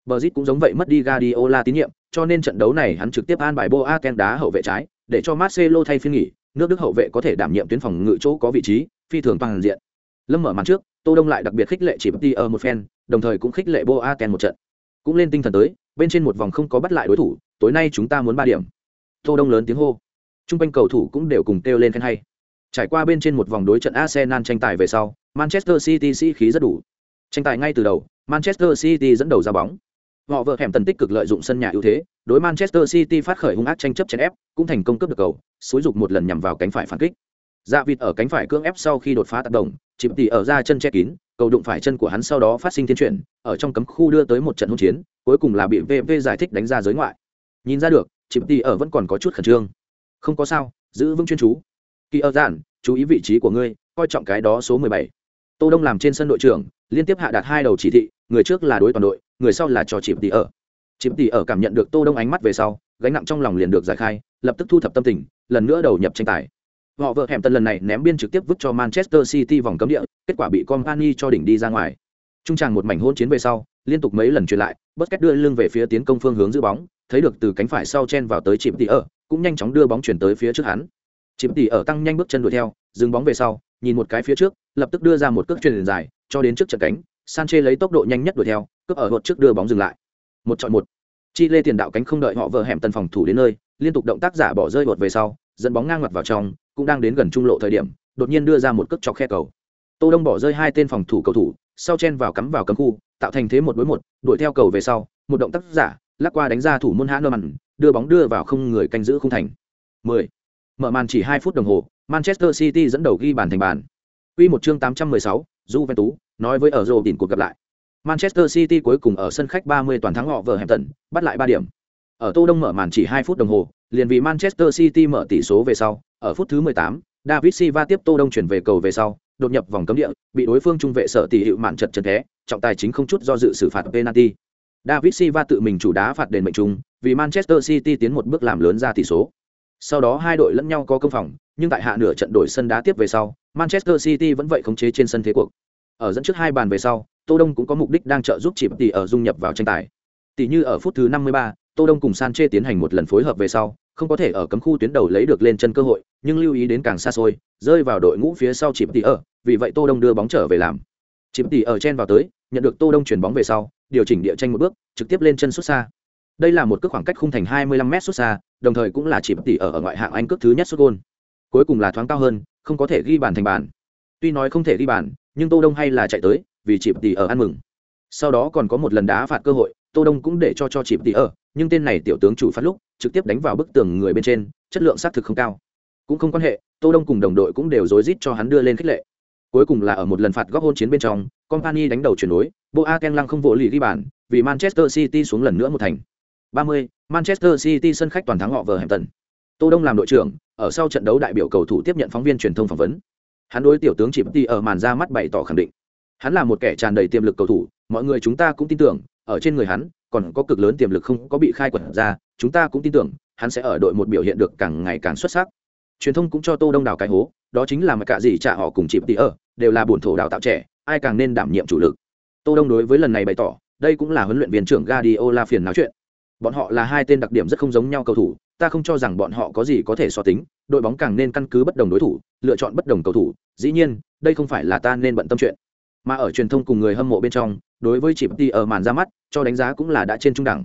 Brazil cũng giống vậy mất đi Guardiola tín nhiệm cho nên trận đấu này hắn trực tiếp an bài Boateng đá hậu vệ trái để cho Marcelo thay phiên nghỉ nước Đức hậu vệ có thể đảm nhiệm tuyến phòng ngự chỗ có vị trí, phi thường toàn diện. Lâm mở màn trước, Tô Đông lại đặc biệt khích lệ chỉ bất đi ở một phen, đồng thời cũng khích lệ Boaten một trận. Cũng lên tinh thần tới, bên trên một vòng không có bắt lại đối thủ, tối nay chúng ta muốn ba điểm. Tô đông lớn tiếng hô. Trung quanh cầu thủ cũng đều cùng kêu lên khen hay. Trải qua bên trên một vòng đối trận arsenal tranh tài về sau, manchester city sĩ khí rất đủ. Tranh tài ngay từ đầu, manchester city dẫn đầu ra bóng. Họ vợ hẻm tần tích cực lợi dụng sân nhà ưu thế đối manchester city phát khởi hung ác tranh chấp chèn ép, cũng thành công cướp được cầu, xúi dục một lần nhằm vào cánh phải phản kích. Dạ vịt ở cánh phải cưỡng ép sau khi đột phá tác động chìm tỉ ở ra chân che kín, cầu đụng phải chân của hắn sau đó phát sinh thiên chuyển, ở trong cấm khu đưa tới một trận hỗn chiến, cuối cùng là bị vv giải thích đánh ra giới ngoại. Nhìn ra được chìm tỉ ở vẫn còn có chút khẩn trương. Không có sao, giữ vững chuyên chú. Kỳ ở giản chú ý vị trí của ngươi, coi trọng cái đó số mười bảy. Tô đông làm trên sân đội trưởng, liên tiếp hạ đạt hai đầu chỉ thị, người trước là đối toàn đội, người sau là cho chìm tỉ ở. Chiếm tỷ ở cảm nhận được tô đông ánh mắt về sau, gánh nặng trong lòng liền được giải khai, lập tức thu thập tâm tình, lần nữa đầu nhập tranh tài. Họ vợ hẻm tân lần này ném biên trực tiếp vứt cho manchester city vòng cấm địa, kết quả bị company cho đỉnh đi ra ngoài. Trung tràng một mảnh hôn chiến về sau, liên tục mấy lần truyền lại bất cách đưa lưng về phía tiến công phương hướng giữ bóng, thấy được từ cánh phải sau chen vào tới Chiếm tỉ ở, cũng nhanh chóng đưa bóng chuyển tới phía trước hắn. Chiếm tỉ ở tăng nhanh bước chân đuổi theo, dừng bóng về sau, nhìn một cái phía trước, lập tức đưa ra một cước truyền dài, cho đến trước trận cánh sanche lấy tốc độ nhanh nhất đuổi theo, cướp ở hột trước đưa bóng dừng lại một chọn một. Chi lê tiền đạo cánh không đợi họ vợ hẻm tân phòng thủ đến nơi liên tục động tác giả bỏ rơi vọt về sau dẫn bóng ngang mặt vào trong cũng đang đến gần trung lộ thời điểm đột nhiên đưa ra một cước chọc khe cầu. Tô đông bỏ rơi hai tên phòng thủ cầu thủ sau chen vào cắm vào cấm khu tạo thành thế một đối một đuổi theo cầu về sau một động tác giả lắc qua đánh ra thủ môn hãn nơ mặn đưa bóng đưa vào không người canh giữ không thành. 10. mở màn chỉ 2 phút đồng hồ manchester city dẫn đầu ghi bàn thành bàn. Quy một chương 816, Juventus nói với ở rồ đỉnh cuộc gặp lại manchester city cuối cùng ở sân khách 30 toàn thắng họ vờ hẹp tận bắt lại 3 điểm ở tô đông mở màn chỉ 2 phút đồng hồ liền vì manchester city mở tỷ số về sau ở phút thứ 18, David Silva tiếp Tô Đông chuyển về cầu về sau, đột nhập vòng cấm địa, bị đối phương trung vệ sở tỷ hiệu mạn chật chân thế, trọng tài chính không chút do dự xử phạt penalty. David Silva tự mình chủ đá phạt đền mệnh trung, vì Manchester City tiến một bước làm lớn ra tỷ số. Sau đó hai đội lẫn nhau có công phòng, nhưng tại hạ nửa trận đổi sân đá tiếp về sau, Manchester City vẫn vậy khống chế trên sân thế cuộc. Ở dẫn trước hai bàn về sau, Tô Đông cũng có mục đích đang trợ giúp chỉ tỷ ở dung nhập vào tranh tài. Tỷ như ở phút thứ 53, Tô Đông cùng Sanche tiến hành một lần phối hợp về sau, không có thể ở cấm khu tuyến đầu lấy được lên chân cơ hội nhưng lưu ý đến càng xa xôi rơi vào đội ngũ phía sau chịp tỷ ở vì vậy tô đông đưa bóng trở về làm chịp tỷ ở chen vào tới nhận được tô đông chuyển bóng về sau điều chỉnh địa tranh một bước trực tiếp lên chân xuất xa đây là một cước khoảng cách khung thành 25 m xuất xa đồng thời cũng là chịp tỷ ở ở ngoại hạng anh cước thứ nhất xuất gol. cuối cùng là thoáng cao hơn không có thể ghi bàn thành bàn tuy nói không thể ghi bàn nhưng tô đông hay là chạy tới vì chịp tỷ ở ăn mừng sau đó còn có một lần đá phạt cơ hội tô đông cũng để cho cho chịp tỷ ở nhưng tên này tiểu tướng chủ phát lúc trực tiếp đánh vào bức tường người bên trên chất lượng xác thực không cao cũng không quan hệ tô đông cùng đồng đội cũng đều rối rít cho hắn đưa lên khích lệ Cuối cùng là ở một lần phạt góc hôn chiến bên trong, Company đánh đầu chuyển đối, Boateng lăng không vỗ lì ghi bàn, vì Manchester City xuống lần nữa một thành. 30, Manchester City sân khách toàn thắng họ tần. Tô Đông làm đội trưởng, ở sau trận đấu đại biểu cầu thủ tiếp nhận phóng viên truyền thông phỏng vấn. Hắn đối tiểu tướng chỉ Ti ở màn ra mắt bày tỏ khẳng định. Hắn là một kẻ tràn đầy tiềm lực cầu thủ, mọi người chúng ta cũng tin tưởng, ở trên người hắn còn có cực lớn tiềm lực không có bị khai quật ra, chúng ta cũng tin tưởng, hắn sẽ ở đội một biểu hiện được càng ngày càng xuất sắc. Truyền thông cũng cho Tô Đông đào cái hố, đó chính là mà cả gì trả họ cùng chỉ Ti ở, đều là bổn thổ đào tạo trẻ, ai càng nên đảm nhiệm chủ lực. Tô Đông đối với lần này bày tỏ, đây cũng là huấn luyện viên trưởng Guardiola phiền nói chuyện. Bọn họ là hai tên đặc điểm rất không giống nhau cầu thủ, ta không cho rằng bọn họ có gì có thể so tính, đội bóng càng nên căn cứ bất đồng đối thủ, lựa chọn bất đồng cầu thủ, dĩ nhiên, đây không phải là ta nên bận tâm chuyện. Mà ở truyền thông cùng người hâm mộ bên trong, đối với chỉ đi ở màn ra mắt, cho đánh giá cũng là đã trên trung đẳng.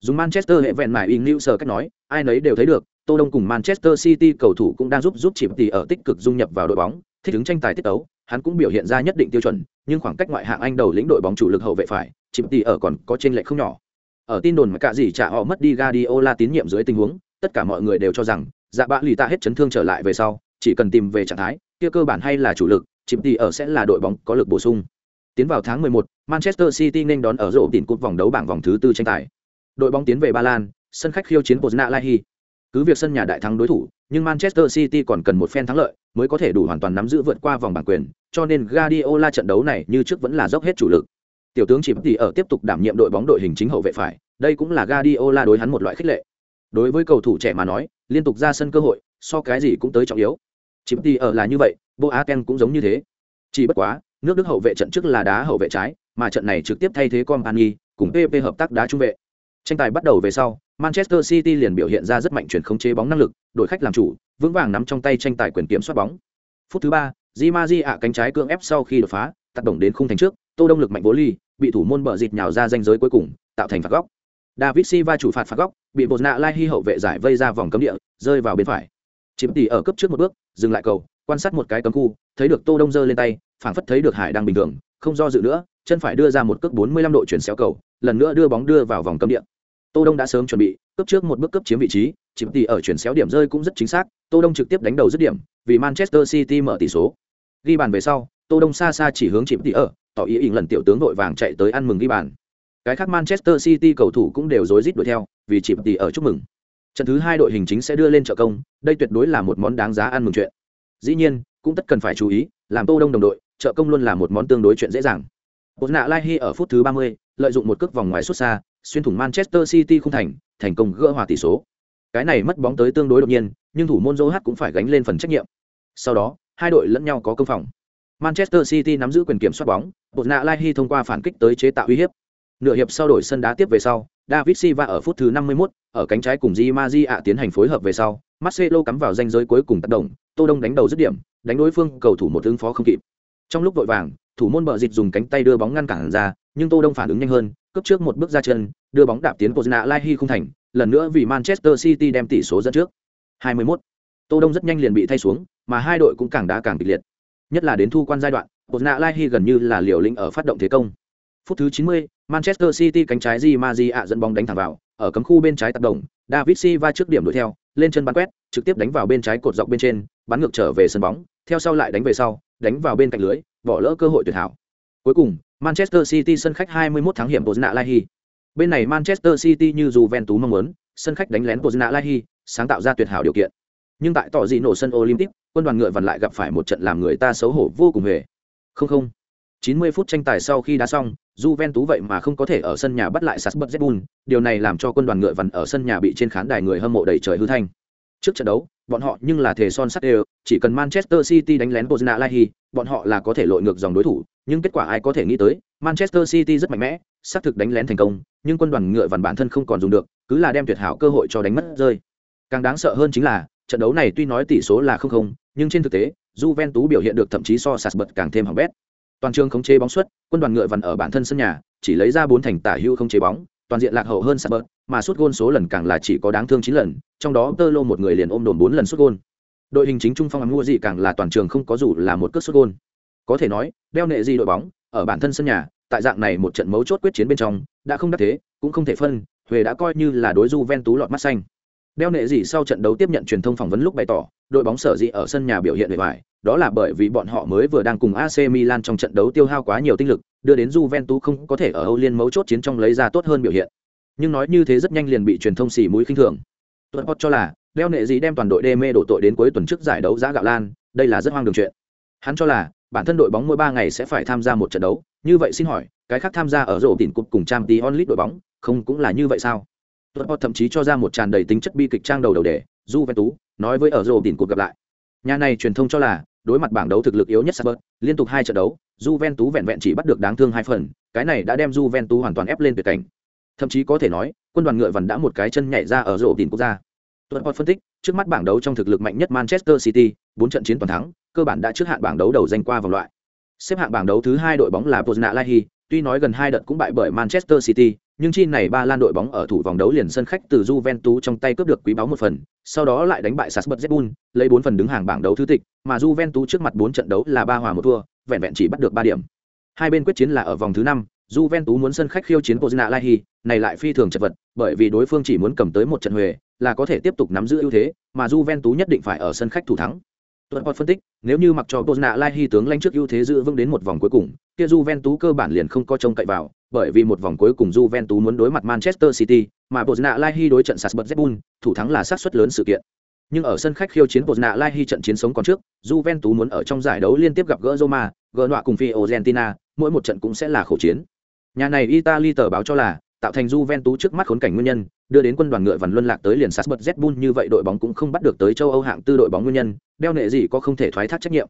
Dùng Manchester hệ vẹn mải in new sở cách nói, ai nấy đều thấy được, Tô Đông cùng Manchester City cầu thủ cũng đang giúp giúp chỉ tỷ ở tích cực dung nhập vào đội bóng, thích ứng tranh tài tiết tấu, hắn cũng biểu hiện ra nhất định tiêu chuẩn, nhưng khoảng cách ngoại hạng Anh đầu lĩnh đội bóng chủ lực hậu vệ phải, chỉ tỷ ở còn có trên lệch không nhỏ. Ở tin đồn mà cả gì trả họ mất đi Guardiola tín nhiệm dưới tình huống, tất cả mọi người đều cho rằng, dạ bạ lì ta hết chấn thương trở lại về sau, chỉ cần tìm về trạng thái, kia cơ bản hay là chủ lực, chỉ tỉ ở sẽ là đội bóng có lực bổ sung. Tiến vào tháng 11, Manchester City nên đón ở rổ tiền cúp vòng đấu bảng vòng thứ tư tranh tài. Đội bóng tiến về Ba Lan, sân khách khiêu chiến Pozna Lahi. Cứ việc sân nhà đại thắng đối thủ, nhưng Manchester City còn cần một phen thắng lợi mới có thể đủ hoàn toàn nắm giữ vượt qua vòng bảng quyền, cho nên Guardiola trận đấu này như trước vẫn là dốc hết chủ lực. Tiểu tướng chỉ thì ở tiếp tục đảm nhiệm đội bóng đội hình chính hậu vệ phải, đây cũng là Guardiola đối hắn một loại khích lệ. Đối với cầu thủ trẻ mà nói, liên tục ra sân cơ hội, so cái gì cũng tới trọng yếu. Chỉ thì ở là như vậy, Boateng cũng giống như thế. Chỉ bất quá, nước Đức hậu vệ trận trước là đá hậu vệ trái, mà trận này trực tiếp thay thế Company, cùng PP hợp tác đá trung vệ. Tranh tài bắt đầu về sau, Manchester City liền biểu hiện ra rất mạnh chuyển khống chế bóng năng lực, đội khách làm chủ, vững vàng nắm trong tay tranh tài quyền kiểm soát bóng. Phút thứ ba, Di Maji ạ cánh trái cưỡng ép sau khi đột phá, tác động đến khung thành trước, Tô Đông lực mạnh vô ly, bị thủ môn bờ dịt nhào ra danh giới cuối cùng, tạo thành phạt góc. David Silva chủ phạt phạt góc, bị Bosna Lai Hi hậu vệ giải vây ra vòng cấm địa, rơi vào bên phải. Chiếm tỷ ở cấp trước một bước, dừng lại cầu, quan sát một cái cấm khu, thấy được Tô Đông giơ lên tay, phảng phất thấy được Hải đang bình thường, không do dự nữa, chân phải đưa ra một cước 45 độ chuyển xéo cầu, lần nữa đưa bóng đưa vào vòng cấm địa. Tô Đông đã sớm chuẩn bị, cấp trước một bước cấp chiếm vị trí, chiếm tỷ ở chuyển xéo điểm rơi cũng rất chính xác, Tô Đông trực tiếp đánh đầu dứt điểm, vì Manchester City mở tỷ số. Ghi bàn về sau, Tô Đông xa xa chỉ hướng chiếm tỷ ở, tỏ ý ỉn lần tiểu tướng đội vàng chạy tới ăn mừng ghi bàn. Cái khác Manchester City cầu thủ cũng đều rối rít đuổi theo, vì chiếm tỷ ở chúc mừng. Trận thứ hai đội hình chính sẽ đưa lên trợ công, đây tuyệt đối là một món đáng giá ăn mừng chuyện. Dĩ nhiên, cũng tất cần phải chú ý, làm Tô Đông đồng đội, trợ công luôn là một món tương đối chuyện dễ dàng. Bosna Lai ở phút thứ 30, lợi dụng một cước vòng ngoài xuất xa, xuyên thủng Manchester City không thành, thành công gỡ hòa tỷ số. Cái này mất bóng tới tương đối đột nhiên, nhưng thủ môn Joe cũng phải gánh lên phần trách nhiệm. Sau đó, hai đội lẫn nhau có công phòng. Manchester City nắm giữ quyền kiểm soát bóng, Bosna Lai thông qua phản kích tới chế tạo uy hiếp. Nửa hiệp sau đổi sân đá tiếp về sau, David Silva ở phút thứ 51, ở cánh trái cùng Di Maria tiến hành phối hợp về sau, Marcelo cắm vào danh giới cuối cùng tác động, Tô Đông đánh đầu dứt điểm, đánh đối phương cầu thủ một ứng phó không kịp. Trong lúc vội vàng, thủ môn bờ dịch dùng cánh tay đưa bóng ngăn cản ra, nhưng Tô Đông phản ứng nhanh hơn, cướp trước một bước ra chân, đưa bóng đạp tiến Pozna Lai không thành, lần nữa vì Manchester City đem tỷ số dẫn trước. 21. Tô Đông rất nhanh liền bị thay xuống, mà hai đội cũng càng đá càng kịch liệt. Nhất là đến thu quan giai đoạn, Pozna Lai gần như là liều lĩnh ở phát động thế công. Phút thứ 90, Manchester City cánh trái Di Maria dẫn bóng đánh thẳng vào, ở cấm khu bên trái tác động, David Silva trước điểm đuổi theo, lên chân bắn quét, trực tiếp đánh vào bên trái cột dọc bên trên, bắn ngược trở về sân bóng, theo sau lại đánh về sau, đánh vào bên cạnh lưới, bỏ lỡ cơ hội tuyệt hảo. Cuối cùng, Manchester City sân khách 21 tháng hiểm Bozna Lahi. Bên này Manchester City như dù Juventus mong muốn, sân khách đánh lén Bozna Lahi, sáng tạo ra tuyệt hảo điều kiện. Nhưng tại tỏ dị nổ sân Olympic, quân đoàn ngựa vằn lại gặp phải một trận làm người ta xấu hổ vô cùng hề. Không không. 90 phút tranh tài sau khi đá xong, Juventus vậy mà không có thể ở sân nhà bắt lại Salzburg điều này làm cho quân đoàn ngựa vằn ở sân nhà bị trên khán đài người hâm mộ đầy trời hư thanh. Trước trận đấu, bọn họ nhưng là thể son sắt đều, chỉ cần Manchester City đánh lén Pozna Lahi, bọn họ là có thể lội ngược dòng đối thủ, nhưng kết quả ai có thể nghĩ tới, Manchester City rất mạnh mẽ, xác thực đánh lén thành công, nhưng quân đoàn ngựa vằn bản thân không còn dùng được, cứ là đem tuyệt hảo cơ hội cho đánh mất rơi. Càng đáng sợ hơn chính là, trận đấu này tuy nói tỷ số là không không, nhưng trên thực tế, Juventus biểu hiện được thậm chí so sạt bật càng thêm hỏng bét. Toàn trường khống chế bóng suất, quân đoàn ngựa vằn ở bản thân sân nhà, chỉ lấy ra bốn thành tả hữu không chế bóng, toàn diện lạc hậu hơn Salzburg, mà sút gôn số lần càng là chỉ có đáng thương chín lần, trong đó Tơ Lô một người liền ôm đồn bốn lần sút gôn. Đội hình chính trung phong mua gì càng là toàn trường không có dù là một cước sút gôn. Có thể nói, đeo nệ gì đội bóng, ở bản thân sân nhà, tại dạng này một trận mấu chốt quyết chiến bên trong, đã không đắc thế, cũng không thể phân, Huệ đã coi như là đối Juventus lọt mắt xanh. Đeo nệ gì sau trận đấu tiếp nhận truyền thông phỏng vấn lúc bày tỏ, đội bóng sở dĩ ở sân nhà biểu hiện bề ngoài, đó là bởi vì bọn họ mới vừa đang cùng AC Milan trong trận đấu tiêu hao quá nhiều tinh lực, đưa đến Juventus không có thể ở Âu Liên mấu chốt chiến trong lấy ra tốt hơn biểu hiện. Nhưng nói như thế rất nhanh liền bị truyền thông xỉ mũi khinh thường. Tuấn cho là, đeo nệ gì đem toàn đội đê mê đổ tội đến cuối tuần trước giải đấu giá gạo lan, đây là rất hoang đường chuyện. Hắn cho là, bản thân đội bóng mỗi ba ngày sẽ phải tham gia một trận đấu, như vậy xin hỏi, cái khác tham gia ở rổ tỉnh cục cùng trang tí onlit đội bóng, không cũng là như vậy sao? Tuấn thậm chí cho ra một tràn đầy tính chất bi kịch trang đầu đầu đề, Juventus nói với ở rổ tỉnh cục gặp lại. Nhà này truyền thông cho là, đối mặt bảng đấu thực lực yếu nhất Spurs, liên tục hai trận đấu, Juventus vẹn vẹn chỉ bắt được đáng thương hai phần, cái này đã đem Juventus hoàn toàn ép lên tuyệt cảnh. Thậm chí có thể nói, quân đoàn ngựa vằn đã một cái chân nhảy ra ở rổ tiền quốc gia. Tuấn phân tích, trước mắt bảng đấu trong thực lực mạnh nhất Manchester City, bốn trận chiến toàn thắng, cơ bản đã trước hạn bảng đấu đầu danh qua vòng loại. Xếp hạng bảng đấu thứ hai đội bóng là Pozna Lahi, tuy nói gần hai đợt cũng bại bởi Manchester City, nhưng chi này ba lan đội bóng ở thủ vòng đấu liền sân khách từ Juventus trong tay cướp được quý báu một phần, sau đó lại đánh bại Sassuolo, lấy bốn phần đứng hàng bảng đấu thứ tịch, mà Juventus trước mặt bốn trận đấu là ba hòa một thua, vẹn vẹn chỉ bắt được ba điểm. Hai bên quyết chiến là ở vòng thứ năm, Juventus muốn sân khách khiêu chiến Pozna Lahi, này lại phi thường chật vật, bởi vì đối phương chỉ muốn cầm tới một trận huề, là có thể tiếp tục nắm giữ ưu thế, mà Juventus nhất định phải ở sân khách thủ thắng. Tuấn phân tích, nếu như mặc cho Pozna Lahi tướng lãnh trước ưu thế giữ vững đến một vòng cuối cùng, kia Juventus cơ bản liền không có trông cậy vào, bởi vì một vòng cuối cùng Juventus muốn đối mặt Manchester City, mà Pozna Lahi đối trận Salzburg Zebul, thủ thắng là xác suất lớn sự kiện. Nhưng ở sân khách khiêu chiến Bologna Lai Hy trận chiến sống còn trước, Juventus muốn ở trong giải đấu liên tiếp gặp gỡ Roma, gỡ nọa cùng Fiorentina, mỗi một trận cũng sẽ là khổ chiến. Nhà này Italy tờ báo cho là, tạo thành Juventus trước mắt khốn cảnh nguyên nhân, đưa đến quân đoàn ngựa vằn luân lạc tới liền Salzburg Red Bull như vậy đội bóng cũng không bắt được tới châu Âu hạng tư đội bóng nguyên nhân, đeo nệ gì có không thể thoái thác trách nhiệm.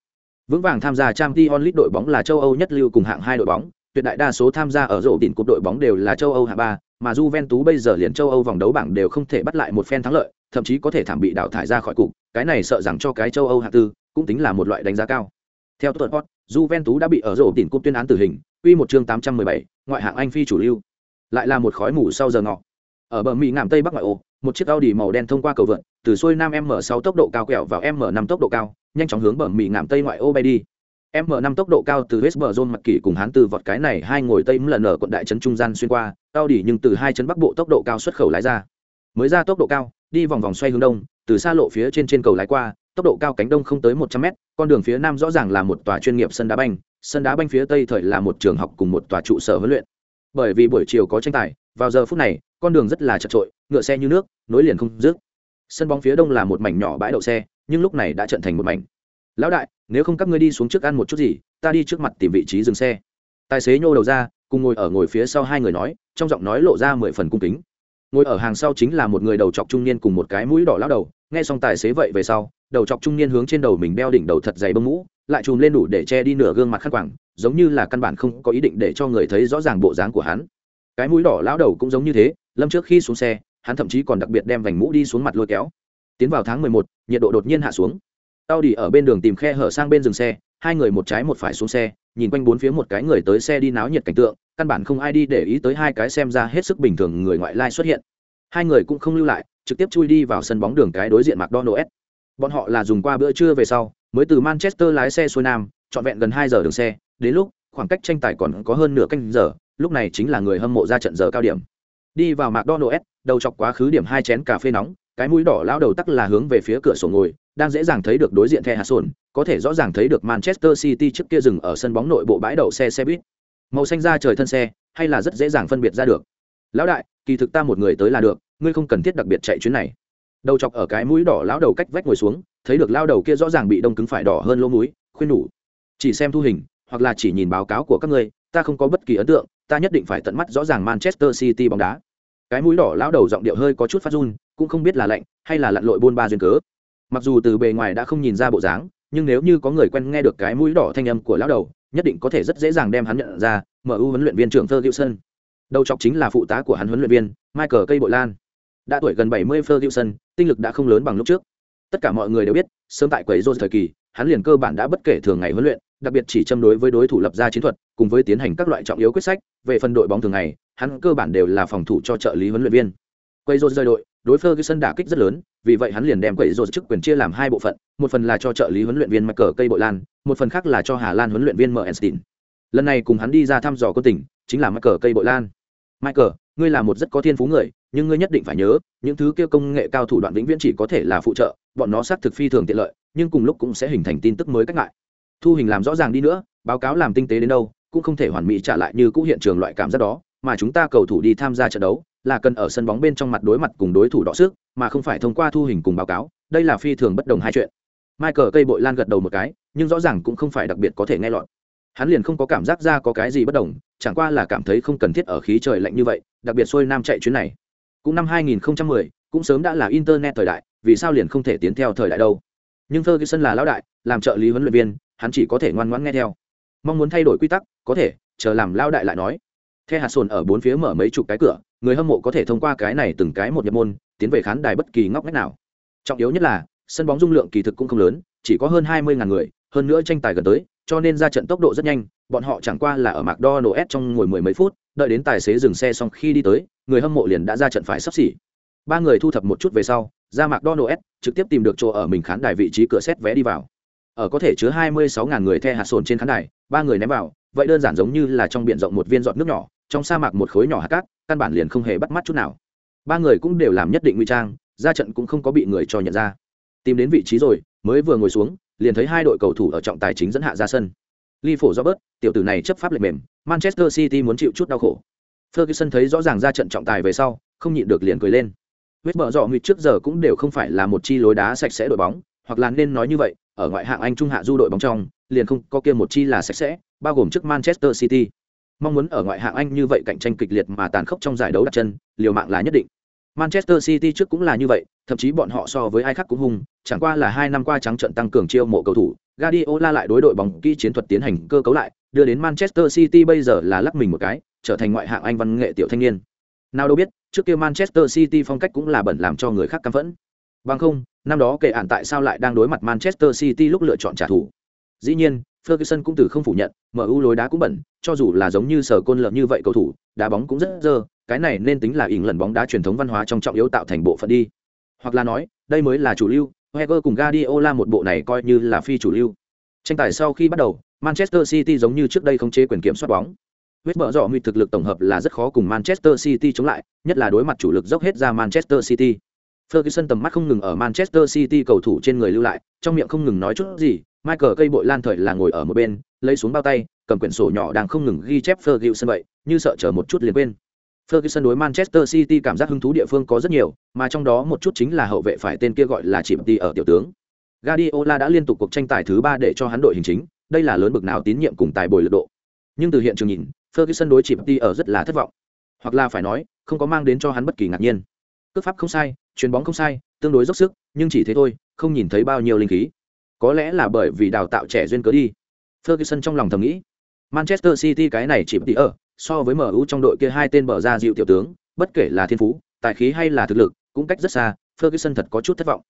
Vững vàng tham gia Champions League đội bóng là châu Âu nhất lưu cùng hạng hai đội bóng, tuyệt đại đa số tham gia ở rổ đỉnh cúp đội bóng đều là châu Âu hạng ba, mà Juventus bây giờ liền châu Âu vòng đấu bảng đều không thể bắt lại một phen thắng lợi, thậm chí có thể thảm bị đào thải ra khỏi cục, cái này sợ rằng cho cái châu Âu hạ tư cũng tính là một loại đánh giá cao. Theo Tottenham, Juventus đã bị ở rổ đỉnh cúp tuyên án tử hình, quy một chương 817, ngoại hạng Anh phi chủ lưu. Lại là một khói mù sau giờ ngọ. Ở bờ Mỹ ngảm tây bắc ngoại ô, một chiếc Audi màu đen thông qua cầu vượt, từ xuôi nam M6 tốc độ cao quẹo vào M5 tốc độ cao, nhanh chóng hướng bờ Mỹ ngảm tây ngoại ô bay đi m năm tốc độ cao từ west bờ zone mặt kỷ cùng hắn từ vọt cái này hai ngồi tây lần ở quận đại trấn trung gian xuyên qua cao đỉ nhưng từ hai chân bắc bộ tốc độ cao xuất khẩu lái ra mới ra tốc độ cao đi vòng vòng xoay hướng đông, từ xa lộ phía trên trên cầu lái qua, tốc độ cao cánh đông không tới một trăm mét, con đường phía nam rõ ràng là một tòa chuyên nghiệp sân đá banh, sân đá banh phía tây thời là một trường học cùng một tòa trụ sở huấn luyện. Bởi vì buổi chiều có tranh tài, vào giờ phút này, con đường rất là chật trội ngựa xe như nước, nối liền không dứt. Sân bóng phía đông là một mảnh nhỏ bãi đậu xe, nhưng lúc này đã trận thành một mảnh. Lão đại, nếu không các ngươi đi xuống trước ăn một chút gì, ta đi trước mặt tìm vị trí dừng xe. Tài xế nhô đầu ra, cùng ngồi ở ngồi phía sau hai người nói, trong giọng nói lộ ra mười phần cung kính ngồi ở hàng sau chính là một người đầu chọc trung niên cùng một cái mũi đỏ lao đầu. Nghe xong tài xế vậy về sau đầu chọc trung niên hướng trên đầu mình đeo đỉnh đầu thật dày bông mũ lại chùm lên đủ để che đi nửa gương mặt khăn quẳng, giống như là căn bản không có ý định để cho người thấy rõ ràng bộ dáng của hắn. Cái mũi đỏ lao đầu cũng giống như thế lâm trước khi xuống xe hắn thậm chí còn đặc biệt đem vành mũ đi xuống mặt lôi kéo. Tiến vào tháng mười một nhiệt độ đột nhiên hạ xuống. Tao đi ở bên đường tìm khe hở sang bên dừng xe hai người một trái một phải xuống xe nhìn quanh bốn phía một cái người tới xe đi náo nhiệt cảnh tượng, căn bản không ai đi để ý tới hai cái xem ra hết sức bình thường người ngoại lai xuất hiện. Hai người cũng không lưu lại, trực tiếp chui đi vào sân bóng đường cái đối diện mcdonald's. Bọn họ là dùng qua bữa trưa về sau, mới từ manchester lái xe xuôi nam, trọn vẹn gần hai giờ đường xe, đến lúc, khoảng cách tranh tài còn có hơn nửa canh giờ, lúc này chính là người hâm mộ ra trận giờ cao điểm. Đi vào mcdonald's, đầu chọc quá khứ điểm hai chén cà phê nóng, cái mũi đỏ lao đầu tắc là hướng về phía cửa sổ ngồi đang dễ dàng thấy được đối diện The Hudson, có thể rõ ràng thấy được Manchester City trước kia dừng ở sân bóng nội bộ bãi đậu xe xe buýt. Màu xanh da trời thân xe, hay là rất dễ dàng phân biệt ra được. Lão đại, kỳ thực ta một người tới là được, ngươi không cần thiết đặc biệt chạy chuyến này. Đầu chọc ở cái mũi đỏ lão đầu cách vách ngồi xuống, thấy được lao đầu kia rõ ràng bị đông cứng phải đỏ hơn lỗ mũi, khuyên đủ. Chỉ xem thu hình, hoặc là chỉ nhìn báo cáo của các ngươi, ta không có bất kỳ ấn tượng, ta nhất định phải tận mắt rõ ràng Manchester City bóng đá. Cái mũi đỏ lão đầu giọng điệu hơi có chút phát run, cũng không biết là lạnh hay là lặn lội buôn ba duyên cớ mặc dù từ bề ngoài đã không nhìn ra bộ dáng nhưng nếu như có người quen nghe được cái mũi đỏ thanh âm của lão đầu nhất định có thể rất dễ dàng đem hắn nhận ra mu huấn luyện viên trưởng ferguson đầu chọc chính là phụ tá của hắn huấn luyện viên michael cây bội lan. Đã tuổi gần bảy mươi, Frazier Sơn tinh lực đã không lớn bằng lúc trước. Tất cả mọi người đều biết sớm tại quầy rô thời kỳ hắn liền cơ bản đã bất kể thường ngày huấn luyện đặc biệt chỉ châm đối với đối thủ lập ra chiến thuật cùng với tiến hành các loại trọng yếu quyết sách về phần đội bóng thường ngày hắn cơ bản đều là phòng thủ cho trợ lý huấn luyện viên. Quầy rô rời đội đối Ferguson đả kích rất lớn, vì vậy hắn liền đem quẩy rồi chức quyền chia làm hai bộ phận, một phần là cho trợ lý huấn luyện viên Michael cây bội lan, một phần khác là cho Hà Lan huấn luyện viên Merenstein. Lần này cùng hắn đi ra thăm dò quân tình, chính là Michael cây bội lan. Michael, ngươi là một rất có thiên phú người, nhưng ngươi nhất định phải nhớ những thứ kia công nghệ cao thủ đoạn vĩnh viễn chỉ có thể là phụ trợ bọn nó xác thực phi thường tiện lợi nhưng cùng lúc cũng sẽ hình thành tin tức mới cách ngại thu hình làm rõ ràng đi nữa báo cáo làm tinh tế đến đâu cũng không thể hoàn mỹ trả lại như cũ hiện trường loại cảm giác đó mà chúng ta cầu thủ đi tham gia trận đấu là cần ở sân bóng bên trong mặt đối mặt cùng đối thủ đọ sức mà không phải thông qua thu hình cùng báo cáo đây là phi thường bất đồng hai chuyện. Michael cây bội lan gật đầu một cái nhưng rõ ràng cũng không phải đặc biệt có thể nghe lọt. Hắn liền không có cảm giác ra có cái gì bất đồng chẳng qua là cảm thấy không cần thiết ở khí trời lạnh như vậy đặc biệt xuôi nam chạy chuyến này. Cũng năm 2010, cũng sớm đã là internet thời đại vì sao liền không thể tiến theo thời đại đâu? Nhưng ferguson là lão đại làm trợ lý huấn luyện viên hắn chỉ có thể ngoan ngoãn nghe theo. Mong muốn thay đổi quy tắc có thể chờ làm lao đại lại nói the hạt sồn ở bốn phía mở mấy chục cái cửa, người hâm mộ có thể thông qua cái này từng cái một nhập môn, tiến về khán đài bất kỳ ngóc ngách nào. Trọng yếu nhất là, sân bóng dung lượng kỳ thực cũng không lớn, chỉ có hơn hai mươi ngàn người, hơn nữa tranh tài gần tới, cho nên ra trận tốc độ rất nhanh, bọn họ chẳng qua là ở mạc đo nổ ép trong ngồi mười mấy phút, đợi đến tài xế dừng xe xong khi đi tới, người hâm mộ liền đã ra trận phải sắp xỉ. Ba người thu thập một chút về sau, ra mạc đo nổ ép trực tiếp tìm được chỗ ở mình khán đài vị trí cửa xét vé đi vào. Ở có thể chứa hai mươi sáu ngàn người the hạt sồn trên khán đài, ba người ném vào vậy đơn giản giống như là trong biển rộng một viên giọt nước nhỏ trong sa mạc một khối nhỏ hạt cát căn bản liền không hề bắt mắt chút nào ba người cũng đều làm nhất định nguy trang ra trận cũng không có bị người cho nhận ra tìm đến vị trí rồi mới vừa ngồi xuống liền thấy hai đội cầu thủ ở trọng tài chính dẫn hạ ra sân Lee phổ do bớt tiểu tử này chấp pháp lệch mềm, Manchester City muốn chịu chút đau khổ. Ferguson thấy rõ ràng ra trận trọng tài về sau, không nhịn được liền cười lên. Huyết mở rõ nguyệt trước giờ cũng đều không phải là một chi lối đá sạch sẽ đội bóng, hoặc là nên nói như vậy, ở ngoại hạng Anh trung hạ du đội bóng trong, liền không có kia một chi là sạch sẽ, bao gồm trước Manchester City. Mong muốn ở ngoại hạng Anh như vậy cạnh tranh kịch liệt mà tàn khốc trong giải đấu đặt chân, liều mạng là nhất định. Manchester City trước cũng là như vậy, thậm chí bọn họ so với ai khác cũng hung, chẳng qua là hai năm qua trắng trận tăng cường chiêu mộ cầu thủ, Guardiola lại đối đội bóng kỹ chiến thuật tiến hành cơ cấu lại, đưa đến Manchester City bây giờ là lắc mình một cái, trở thành ngoại hạng Anh văn nghệ tiểu thanh niên. Nào đâu biết, trước kia Manchester City phong cách cũng là bẩn làm cho người khác căm phẫn. Bằng không, năm đó kể ản tại sao lại đang đối mặt Manchester City lúc lựa chọn trả thù. Dĩ nhiên, Ferguson cũng từ không phủ nhận, MU lối đá cũng bẩn, cho dù là giống như sở côn lợn như vậy cầu thủ, đá bóng cũng rất dơ, cái này nên tính là ỉn lần bóng đá truyền thống văn hóa trong trọng yếu tạo thành bộ phận đi. Hoặc là nói, đây mới là chủ lưu, Wenger cùng Guardiola một bộ này coi như là phi chủ lưu. Tranh tài sau khi bắt đầu, Manchester City giống như trước đây không chế quyền kiểm soát bóng. Huyết bở rõ nguy thực lực tổng hợp là rất khó cùng Manchester City chống lại, nhất là đối mặt chủ lực dốc hết ra Manchester City. Ferguson tầm mắt không ngừng ở Manchester City cầu thủ trên người lưu lại, trong miệng không ngừng nói chút gì, Michael cây bội lan thời là ngồi ở một bên, lấy xuống bao tay, cầm quyển sổ nhỏ đang không ngừng ghi chép Ferguson vậy, như sợ chờ một chút liền quên. Ferguson đối Manchester City cảm giác hứng thú địa phương có rất nhiều, mà trong đó một chút chính là hậu vệ phải tên kia gọi là Chimti ở tiểu tướng. Guardiola đã liên tục cuộc tranh tài thứ ba để cho hắn đội hình chính, đây là lớn bực nào tín nhiệm cùng tài bồi lực độ. Nhưng từ hiện trường nhìn, Ferguson đối Chimti ở rất là thất vọng, hoặc là phải nói, không có mang đến cho hắn bất kỳ ngạc nhiên. Cước pháp không sai, chuyền bóng không sai, tương đối dốc sức, nhưng chỉ thế thôi, không nhìn thấy bao nhiêu linh khí. Có lẽ là bởi vì đào tạo trẻ duyên cớ đi. Ferguson trong lòng thầm nghĩ, Manchester City cái này chỉ tí ở, so với MU trong đội kia hai tên bờ ra dịu tiểu tướng, bất kể là thiên phú, tài khí hay là thực lực, cũng cách rất xa, Ferguson thật có chút thất vọng.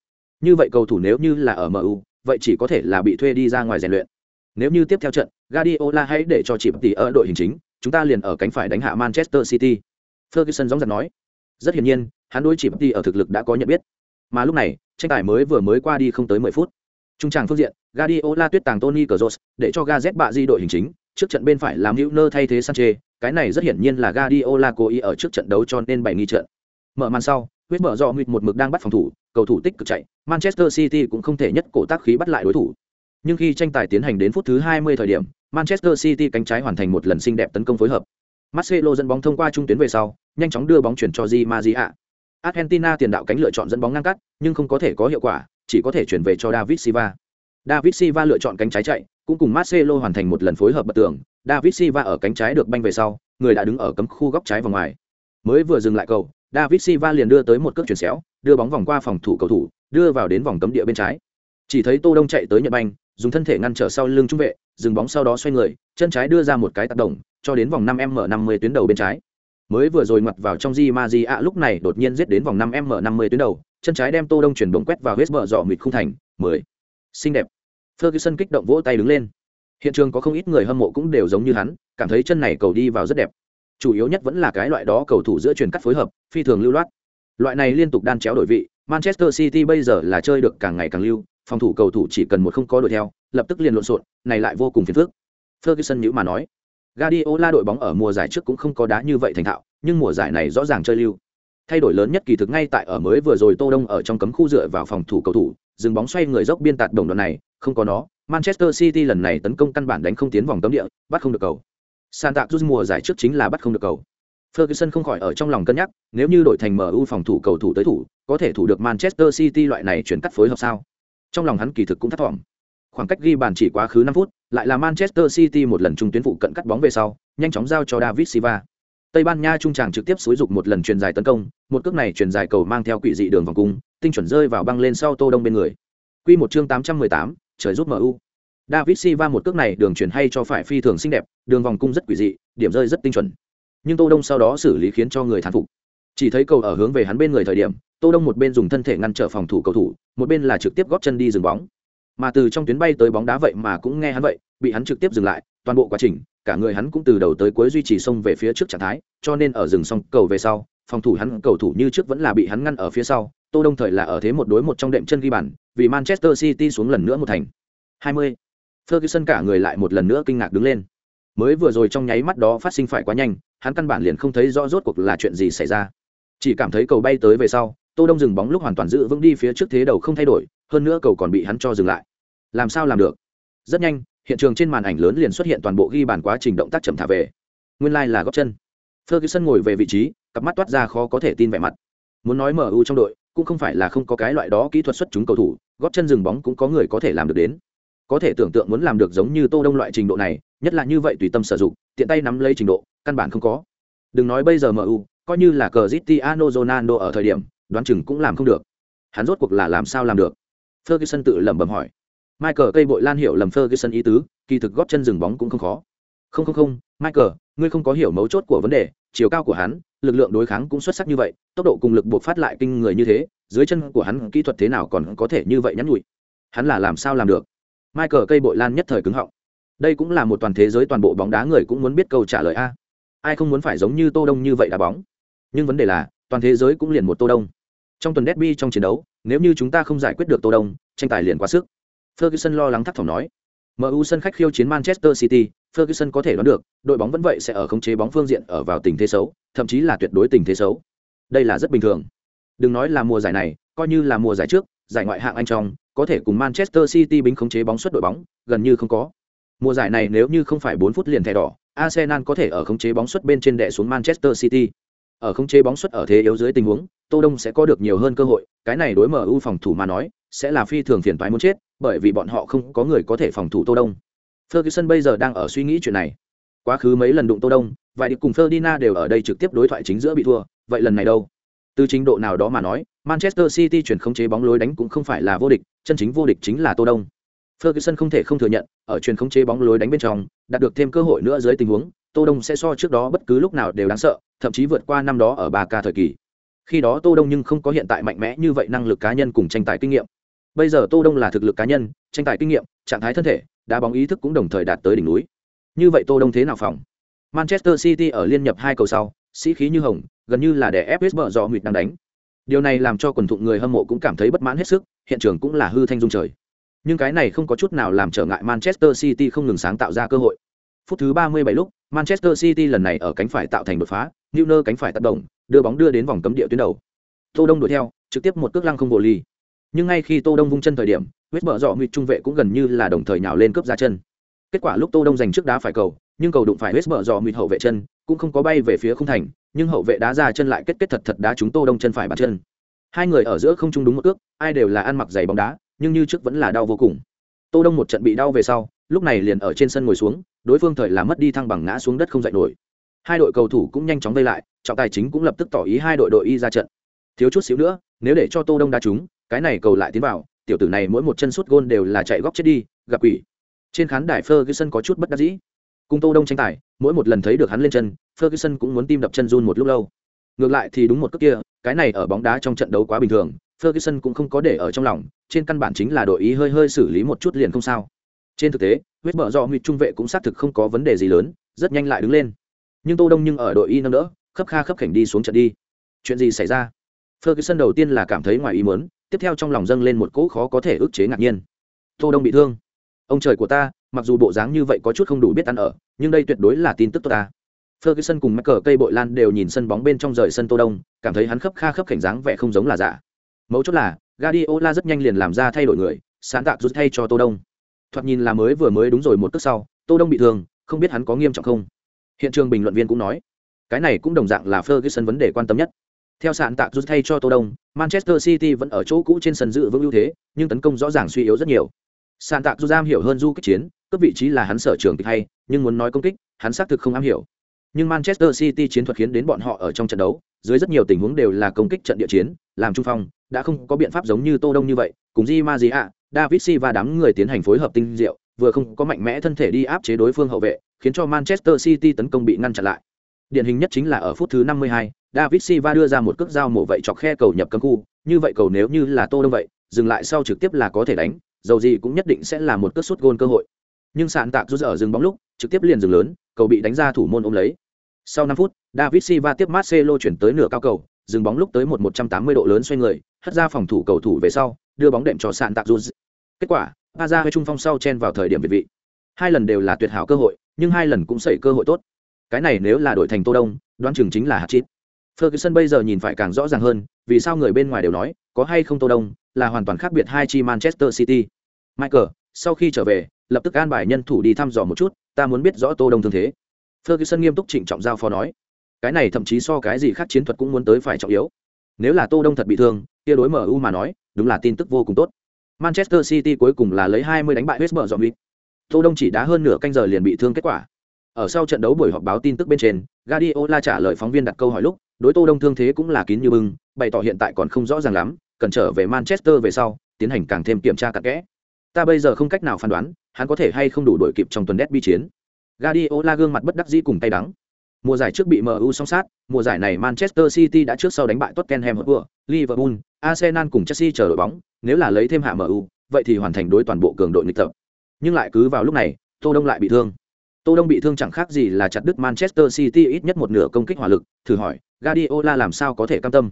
Như vậy cầu thủ nếu như là ở MU, vậy chỉ có thể là bị thuê đi ra ngoài rèn luyện. Nếu như tiếp theo trận, Guardiola hãy để cho chỉ tỷ ở đội hình chính, chúng ta liền ở cánh phải đánh hạ Manchester City. Ferguson gióng giật nói. Rất hiển nhiên, hắn đối chỉ tỷ ở thực lực đã có nhận biết. Mà lúc này, tranh tài mới vừa mới qua đi không tới 10 phút. Trung tràng phương diện, Guardiola tuyết tàng Tony Kroos, để cho Gazet bạ di đội hình chính, trước trận bên phải làm Hữu thay thế Sanchez, cái này rất hiển nhiên là Guardiola cố ý ở trước trận đấu cho nên bày nghi trận. Mở màn sau, huyết mở do nguyệt một mực đang bắt phòng thủ, cầu thủ tích cực chạy, Manchester City cũng không thể nhất cổ tác khí bắt lại đối thủ. Nhưng khi tranh tài tiến hành đến phút thứ 20 thời điểm, Manchester City cánh trái hoàn thành một lần xinh đẹp tấn công phối hợp. Marcelo dẫn bóng thông qua trung tuyến về sau, nhanh chóng đưa bóng chuyển cho Di Maria. Argentina tiền đạo cánh lựa chọn dẫn bóng ngang cắt, nhưng không có thể có hiệu quả, chỉ có thể chuyển về cho David Silva. David Silva lựa chọn cánh trái chạy, cũng cùng Marcelo hoàn thành một lần phối hợp bất tường, David Silva ở cánh trái được banh về sau, người đã đứng ở cấm khu góc trái vòng ngoài. Mới vừa dừng lại cầu, David Silva liền đưa tới một cước chuyển xéo, đưa bóng vòng qua phòng thủ cầu thủ, đưa vào đến vòng cấm địa bên trái. Chỉ thấy Tô Đông chạy tới nhận banh, dùng thân thể ngăn trở sau lưng trung vệ, dừng bóng sau đó xoay người, chân trái đưa ra một cái tác động, cho đến vòng 5m50 tuyến đầu bên trái. Mới vừa rồi ngoặt vào trong Di Maria lúc này đột nhiên giết đến vòng 5m50 tuyến đầu, chân trái đem Tô Đông chuyển bóng quét vào hết bờ dọ mịt khung thành, 10. Xinh đẹp. Ferguson kích động vỗ tay đứng lên. Hiện trường có không ít người hâm mộ cũng đều giống như hắn, cảm thấy chân này cầu đi vào rất đẹp. Chủ yếu nhất vẫn là cái loại đó cầu thủ giữa truyền cắt phối hợp, phi thường lưu loát. Loại này liên tục đan chéo đổi vị, Manchester City bây giờ là chơi được càng ngày càng lưu, phòng thủ cầu thủ chỉ cần một không có đuổi theo, lập tức liền lộn xộn, này lại vô cùng phiền phức. Ferguson nhíu mà nói, Guardiola đội bóng ở mùa giải trước cũng không có đá như vậy thành thạo, nhưng mùa giải này rõ ràng chơi lưu. thay đổi lớn nhất kỳ thực ngay tại ở mới vừa rồi tô đông ở trong cấm khu dựa vào phòng thủ cầu thủ dừng bóng xoay người dốc biên tạt đồng đoạn này không có nó. Manchester city lần này tấn công căn bản đánh không tiến vòng cấm địa bắt không được cầu. Santa cruz mùa giải trước chính là bắt không được cầu. Ferguson không khỏi ở trong lòng cân nhắc nếu như đổi thành mu phòng thủ cầu thủ tới thủ có thể thủ được manchester city loại này chuyển cắt phối hợp sao? Trong lòng hắn kỳ thực cũng thất vọng khoảng cách ghi bàn chỉ quá khứ năm phút lại là manchester city một lần trung tuyến phụ cận cắt bóng về sau nhanh chóng giao cho david silva Tây Ban Nha trung tràng trực tiếp xúi dục một lần truyền dài tấn công, một cước này truyền dài cầu mang theo quỷ dị đường vòng cung, tinh chuẩn rơi vào băng lên sau Tô Đông bên người. Quy một chương 818, trời giúp MU. David Silva một cước này đường chuyển hay cho phải phi thường xinh đẹp, đường vòng cung rất quỷ dị, điểm rơi rất tinh chuẩn. Nhưng Tô Đông sau đó xử lý khiến cho người thán phục. Chỉ thấy cầu ở hướng về hắn bên người thời điểm, Tô Đông một bên dùng thân thể ngăn trở phòng thủ cầu thủ, một bên là trực tiếp góp chân đi dừng bóng. Mà từ trong tuyến bay tới bóng đá vậy mà cũng nghe hắn vậy, bị hắn trực tiếp dừng lại, toàn bộ quá trình, cả người hắn cũng từ đầu tới cuối duy trì xông về phía trước trạng thái, cho nên ở rừng xong cầu về sau, phòng thủ hắn cầu thủ như trước vẫn là bị hắn ngăn ở phía sau, Tô Đông thời là ở thế một đối một trong đệm chân ghi bàn, vì Manchester City xuống lần nữa một thành. 20. Ferguson cả người lại một lần nữa kinh ngạc đứng lên. Mới vừa rồi trong nháy mắt đó phát sinh phải quá nhanh, hắn căn bản liền không thấy rõ rốt cuộc là chuyện gì xảy ra. Chỉ cảm thấy cầu bay tới về sau, Tô Đông dừng bóng lúc hoàn toàn giữ vững đi phía trước thế đầu không thay đổi, hơn nữa cầu còn bị hắn cho dừng lại. Làm sao làm được? Rất nhanh, hiện trường trên màn ảnh lớn liền xuất hiện toàn bộ ghi bàn quá trình động tác chậm thả về. Nguyên lai like là gót chân. Ferguson ngồi về vị trí, cặp mắt toát ra khó có thể tin vẻ mặt. Muốn nói MU trong đội, cũng không phải là không có cái loại đó kỹ thuật xuất chúng cầu thủ, gót chân dừng bóng cũng có người có thể làm được đến. Có thể tưởng tượng muốn làm được giống như Tô Đông loại trình độ này, nhất là như vậy tùy tâm sử dụng, tiện tay nắm lấy trình độ, căn bản không có. Đừng nói bây giờ MU, coi như là Cristiano Ronaldo ở thời điểm, đoán chừng cũng làm không được. Hắn rốt cuộc là làm sao làm được? Ferguson tự lẩm bẩm hỏi. Michael cây bội lan hiểu lầm Ferguson ý tứ, kỳ thực góp chân dừng bóng cũng không khó. Không không không, Michael, ngươi không có hiểu mấu chốt của vấn đề, chiều cao của hắn, lực lượng đối kháng cũng xuất sắc như vậy, tốc độ cùng lực buộc phát lại kinh người như thế, dưới chân của hắn kỹ thuật thế nào còn có thể như vậy nhắn nhủi. Hắn là làm sao làm được? Michael cây bội lan nhất thời cứng họng. Đây cũng là một toàn thế giới toàn bộ bóng đá người cũng muốn biết câu trả lời a. Ai không muốn phải giống như Tô Đông như vậy đá bóng? Nhưng vấn đề là, toàn thế giới cũng liền một Tô Đông. Trong tuần derby trong chiến đấu, nếu như chúng ta không giải quyết được Tô Đông, tranh tài liền quá sức. Ferguson lo lắng thắc thỏm nói. MU sân khách khiêu chiến Manchester City, Ferguson có thể đoán được, đội bóng vẫn vậy sẽ ở khống chế bóng phương diện ở vào tình thế xấu, thậm chí là tuyệt đối tình thế xấu. Đây là rất bình thường. Đừng nói là mùa giải này, coi như là mùa giải trước, giải ngoại hạng Anh trong, có thể cùng Manchester City bính khống chế bóng suất đội bóng, gần như không có. Mùa giải này nếu như không phải 4 phút liền thẻ đỏ, Arsenal có thể ở khống chế bóng suất bên trên đè xuống Manchester City. Ở khống chế bóng xuất ở thế yếu dưới tình huống, Tô Đông sẽ có được nhiều hơn cơ hội, cái này đối MU phòng thủ mà nói, sẽ là phi thường phiền toái muốn chết, bởi vì bọn họ không có người có thể phòng thủ Tô Đông. Ferguson bây giờ đang ở suy nghĩ chuyện này. Quá khứ mấy lần đụng Tô Đông, vài điệp cùng Ferdinand đều ở đây trực tiếp đối thoại chính giữa bị thua, vậy lần này đâu? Từ chính độ nào đó mà nói, Manchester City chuyển khống chế bóng lối đánh cũng không phải là vô địch, chân chính vô địch chính là Tô Đông. Ferguson không thể không thừa nhận, ở truyền khống chế bóng lối đánh bên trong, đạt được thêm cơ hội nữa dưới tình huống, Tô Đông sẽ so trước đó bất cứ lúc nào đều đáng sợ, thậm chí vượt qua năm đó ở 3K thời kỳ. Khi đó Tô Đông nhưng không có hiện tại mạnh mẽ như vậy năng lực cá nhân cùng tranh tài kinh nghiệm. Bây giờ Tô Đông là thực lực cá nhân, tranh tài kinh nghiệm, trạng thái thân thể, đá bóng ý thức cũng đồng thời đạt tới đỉnh núi. Như vậy Tô Đông thế nào phòng? Manchester City ở liên nhập hai cầu sau, sĩ khí như hồng, gần như là để FS bờ dọ nguyệt đang đánh. Điều này làm cho quần thụng người hâm mộ cũng cảm thấy bất mãn hết sức, hiện trường cũng là hư thanh dung trời. Nhưng cái này không có chút nào làm trở ngại Manchester City không ngừng sáng tạo ra cơ hội. Phút thứ 37 lúc, Manchester City lần này ở cánh phải tạo thành đột phá, Neuer cánh phải tác động, đưa bóng đưa đến vòng cấm địa tuyến đầu. Tô Đông đuổi theo, trực tiếp một cước lăng không vô ly. Nhưng ngay khi Tô Đông vung chân thời điểm, huyết bờ dọ nguyệt trung vệ cũng gần như là đồng thời nhào lên cướp ra chân. Kết quả lúc Tô Đông giành trước đá phải cầu, nhưng cầu đụng phải huyết bờ dọ nguyệt hậu vệ chân, cũng không có bay về phía khung thành, nhưng hậu vệ đá ra chân lại kết kết thật thật đá chúng Tô Đông chân phải bàn chân. Hai người ở giữa không chung đúng một cước, ai đều là ăn mặc giày bóng đá, nhưng như trước vẫn là đau vô cùng. Tô Đông một trận bị đau về sau, lúc này liền ở trên sân ngồi xuống, đối phương thời là mất đi thăng bằng ngã xuống đất không dậy nổi. Hai đội cầu thủ cũng nhanh chóng vây lại, trọng tài chính cũng lập tức tỏ ý hai đội đội y ra trận. Thiếu chút xíu nữa, nếu để cho Tô Đông đá trúng, cái này cầu lại tiến vào, tiểu tử này mỗi một chân sút gôn đều là chạy góc chết đi, gặp quỷ. Trên khán đài Ferguson có chút bất đắc dĩ. Cùng Tô Đông tranh tài, mỗi một lần thấy được hắn lên chân, Ferguson cũng muốn tim đập chân run một lúc lâu. Ngược lại thì đúng một cước kia, cái này ở bóng đá trong trận đấu quá bình thường, Ferguson cũng không có để ở trong lòng, trên căn bản chính là đội ý hơi hơi xử lý một chút liền không sao. Trên thực tế, huyết bờ do nguyệt trung vệ cũng xác thực không có vấn đề gì lớn, rất nhanh lại đứng lên. Nhưng Tô Đông nhưng ở đội y nâng đỡ, khấp kha khấp khảnh đi xuống trận đi. Chuyện gì xảy ra? Ferguson đầu tiên là cảm thấy ngoài ý muốn, tiếp theo trong lòng dâng lên một cỗ khó có thể ức chế ngạc nhiên. Tô Đông bị thương. Ông trời của ta, mặc dù bộ dáng như vậy có chút không đủ biết ăn ở, nhưng đây tuyệt đối là tin tức tốt ta. Ferguson cùng mắc cờ cây bội lan đều nhìn sân bóng bên trong rời sân Tô Đông, cảm thấy hắn khấp kha khấp khảnh dáng vẻ không giống là giả. Mấu chốt là, Guardiola rất nhanh liền làm ra thay đổi người, sáng tạo rút thay cho Tô Đông. Thoạt nhìn là mới vừa mới đúng rồi một tức sau, Tô Đông bị thương, không biết hắn có nghiêm trọng không. Hiện trường bình luận viên cũng nói, cái này cũng đồng dạng là Ferguson vấn đề quan tâm nhất. Theo Sàn tạc rút thay cho Tô Đông, Manchester City vẫn ở chỗ cũ trên sân dự vững ưu thế, nhưng tấn công rõ ràng suy yếu rất nhiều. Sàn tạc rút giam hiểu hơn du kích chiến, cấp vị trí là hắn sở trường kịch hay, nhưng muốn nói công kích, hắn xác thực không am hiểu. Nhưng Manchester City chiến thuật khiến đến bọn họ ở trong trận đấu, dưới rất nhiều tình huống đều là công kích trận địa chiến, làm trung phong, đã không có biện pháp giống như Tô Đông như vậy, cùng Di Maria, David Silva đám người tiến hành phối hợp tinh diệu, vừa không có mạnh mẽ thân thể đi áp chế đối phương hậu vệ, khiến cho Manchester City tấn công bị ngăn chặn lại. Điển hình nhất chính là ở phút thứ 52, David Silva đưa ra một cước dao mổ vậy chọc khe cầu nhập cấm khu, như vậy cầu nếu như là Tô Đông vậy, dừng lại sau trực tiếp là có thể đánh, dầu gì cũng nhất định sẽ là một cước sút gôn cơ hội. Nhưng sạn tạc rút ở dừng bóng lúc, trực tiếp liền dừng lớn, cầu bị đánh ra thủ môn ôm lấy. Sau 5 phút, David Silva tiếp Marcelo chuyển tới nửa cao cầu, dừng bóng lúc tới một 180 độ lớn xoay người, hất ra phòng thủ cầu thủ về sau, đưa bóng đệm cho sạn tạc rút. Kết quả, Aza với trung phong sau chen vào thời điểm việt vị. Hai lần đều là tuyệt hảo cơ hội, nhưng hai lần cũng xảy cơ hội tốt. Cái này nếu là đổi thành Tô Đông, đoán chừng chính là hạt chít. Ferguson bây giờ nhìn phải càng rõ ràng hơn, vì sao người bên ngoài đều nói, có hay không Tô Đông, là hoàn toàn khác biệt hai chi Manchester City. Michael, sau khi trở về, lập tức an bài nhân thủ đi thăm dò một chút, ta muốn biết rõ Tô Đông thương thế. Ferguson nghiêm túc trịnh trọng giao phó nói, cái này thậm chí so cái gì khác chiến thuật cũng muốn tới phải trọng yếu. Nếu là Tô Đông thật bị thương, kia đối MU mà nói, đúng là tin tức vô cùng tốt. Manchester City cuối cùng là lấy 20 đánh bại West Brom Tô Đông chỉ đá hơn nửa canh giờ liền bị thương kết quả. Ở sau trận đấu buổi họp báo tin tức bên trên, Guardiola trả lời phóng viên đặt câu hỏi lúc, đối Tô Đông thương thế cũng là kín như bưng, bày tỏ hiện tại còn không rõ ràng lắm, cần trở về Manchester về sau, tiến hành càng thêm kiểm tra cặn kẽ. Ta bây giờ không cách nào phán đoán, hắn có thể hay không đủ đội kịp trong tuần derby chiến. Guardiola gương mặt bất đắc dĩ cùng tay đắng. Mùa giải trước bị MU song sát, mùa giải này Manchester City đã trước sau đánh bại Tottenham Hotspur, Liverpool, Arsenal cùng Chelsea chờ đội bóng, nếu là lấy thêm hạ MU, vậy thì hoàn thành đối toàn bộ cường đội nghịch tập. Nhưng lại cứ vào lúc này, Tô Đông lại bị thương. Tô Đông bị thương chẳng khác gì là chặt đứt Manchester City ít nhất một nửa công kích hỏa lực, thử hỏi, Guardiola làm sao có thể cam tâm.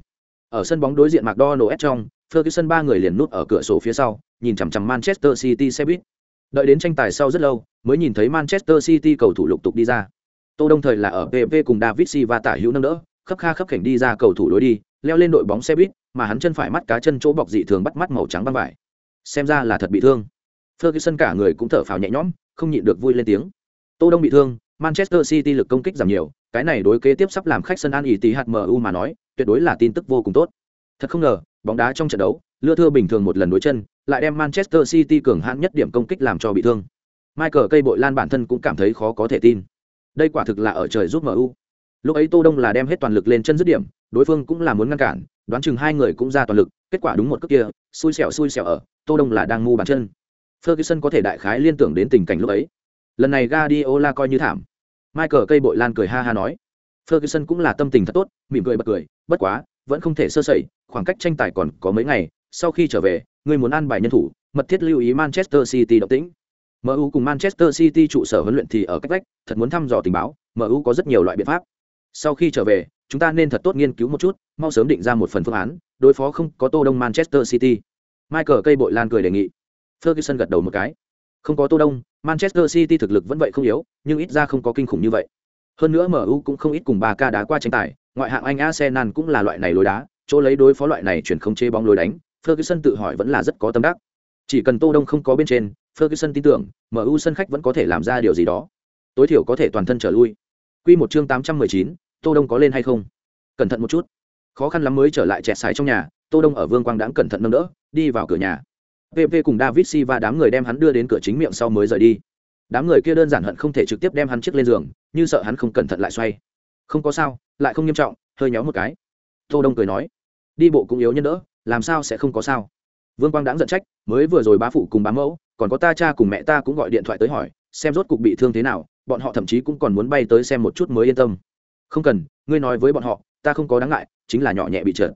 Ở sân bóng đối diện McDonald's trong, Ferguson ba người liền nút ở cửa sổ phía sau, nhìn chằm chằm Manchester City xe buýt. Đợi đến tranh tài sau rất lâu, mới nhìn thấy Manchester City cầu thủ lục tục đi ra. Tô Đông thời là ở PV cùng David Silva tả hữu nâng đỡ, khắp kha khắp khảnh đi ra cầu thủ đối đi, leo lên đội bóng xe buýt, mà hắn chân phải mắt cá chân chỗ bọc dị thường bắt mắt màu trắng băng vải. Xem ra là thật bị thương. Ferguson cả người cũng thở phào nhẹ nhõm, không nhịn được vui lên tiếng. Tô Đông bị thương, Manchester City lực công kích giảm nhiều, cái này đối kế tiếp sắp làm khách sân An ỉ tí hạt MU mà nói, tuyệt đối là tin tức vô cùng tốt. Thật không ngờ, bóng đá trong trận đấu, lưa thưa bình thường một lần đối chân, lại đem Manchester City cường hãn nhất điểm công kích làm cho bị thương. Michael cây bội lan bản thân cũng cảm thấy khó có thể tin. Đây quả thực là ở trời giúp MU. Lúc ấy Tô Đông là đem hết toàn lực lên chân dứt điểm, đối phương cũng là muốn ngăn cản, đoán chừng hai người cũng ra toàn lực, kết quả đúng một cước kia, xui xẻo xui xẻo ở, Tô Đông là đang ngu bàn chân. Ferguson có thể đại khái liên tưởng đến tình cảnh lúc ấy. Lần này Guardiola coi như thảm. Michael cây bội lan cười ha ha nói. Ferguson cũng là tâm tình thật tốt, mỉm cười bật cười, bất quá, vẫn không thể sơ sẩy, khoảng cách tranh tài còn có mấy ngày, sau khi trở về, người muốn ăn bài nhân thủ, mật thiết lưu ý Manchester City động tĩnh. MU cùng Manchester City trụ sở huấn luyện thì ở cách vách, thật muốn thăm dò tình báo, MU có rất nhiều loại biện pháp. Sau khi trở về, chúng ta nên thật tốt nghiên cứu một chút, mau sớm định ra một phần phương án, đối phó không có Tô Đông Manchester City. Michael cây bội lan cười đề nghị. Ferguson gật đầu một cái. Không có Tô Đông, Manchester City thực lực vẫn vậy không yếu, nhưng ít ra không có kinh khủng như vậy. Hơn nữa MU cũng không ít cùng ba ca đá qua tranh tài, ngoại hạng Anh Arsenal cũng là loại này lối đá, chỗ lấy đối phó loại này chuyển không chế bóng lối đánh, Ferguson tự hỏi vẫn là rất có tâm đắc. Chỉ cần Tô Đông không có bên trên, Ferguson tin tưởng, MU sân khách vẫn có thể làm ra điều gì đó. Tối thiểu có thể toàn thân trở lui. Quy một chương 819, Tô Đông có lên hay không? Cẩn thận một chút. Khó khăn lắm mới trở lại chẹt xài trong nhà, Tô Đông ở Vương Quang đãng cẩn thận nâng đỡ, đi vào cửa nhà. PP cùng David Si và đám người đem hắn đưa đến cửa chính miệng sau mới rời đi. Đám người kia đơn giản hận không thể trực tiếp đem hắn chiếc lên giường, như sợ hắn không cẩn thận lại xoay. Không có sao, lại không nghiêm trọng, hơi nhéo một cái. Tô Đông cười nói, đi bộ cũng yếu nhân đỡ, làm sao sẽ không có sao? Vương Quang đãng giận trách, mới vừa rồi bá phụ cùng bá mẫu, còn có ta cha cùng mẹ ta cũng gọi điện thoại tới hỏi, xem rốt cục bị thương thế nào, bọn họ thậm chí cũng còn muốn bay tới xem một chút mới yên tâm. Không cần, ngươi nói với bọn họ, ta không có đáng ngại, chính là nhỏ nhẹ bị trượt.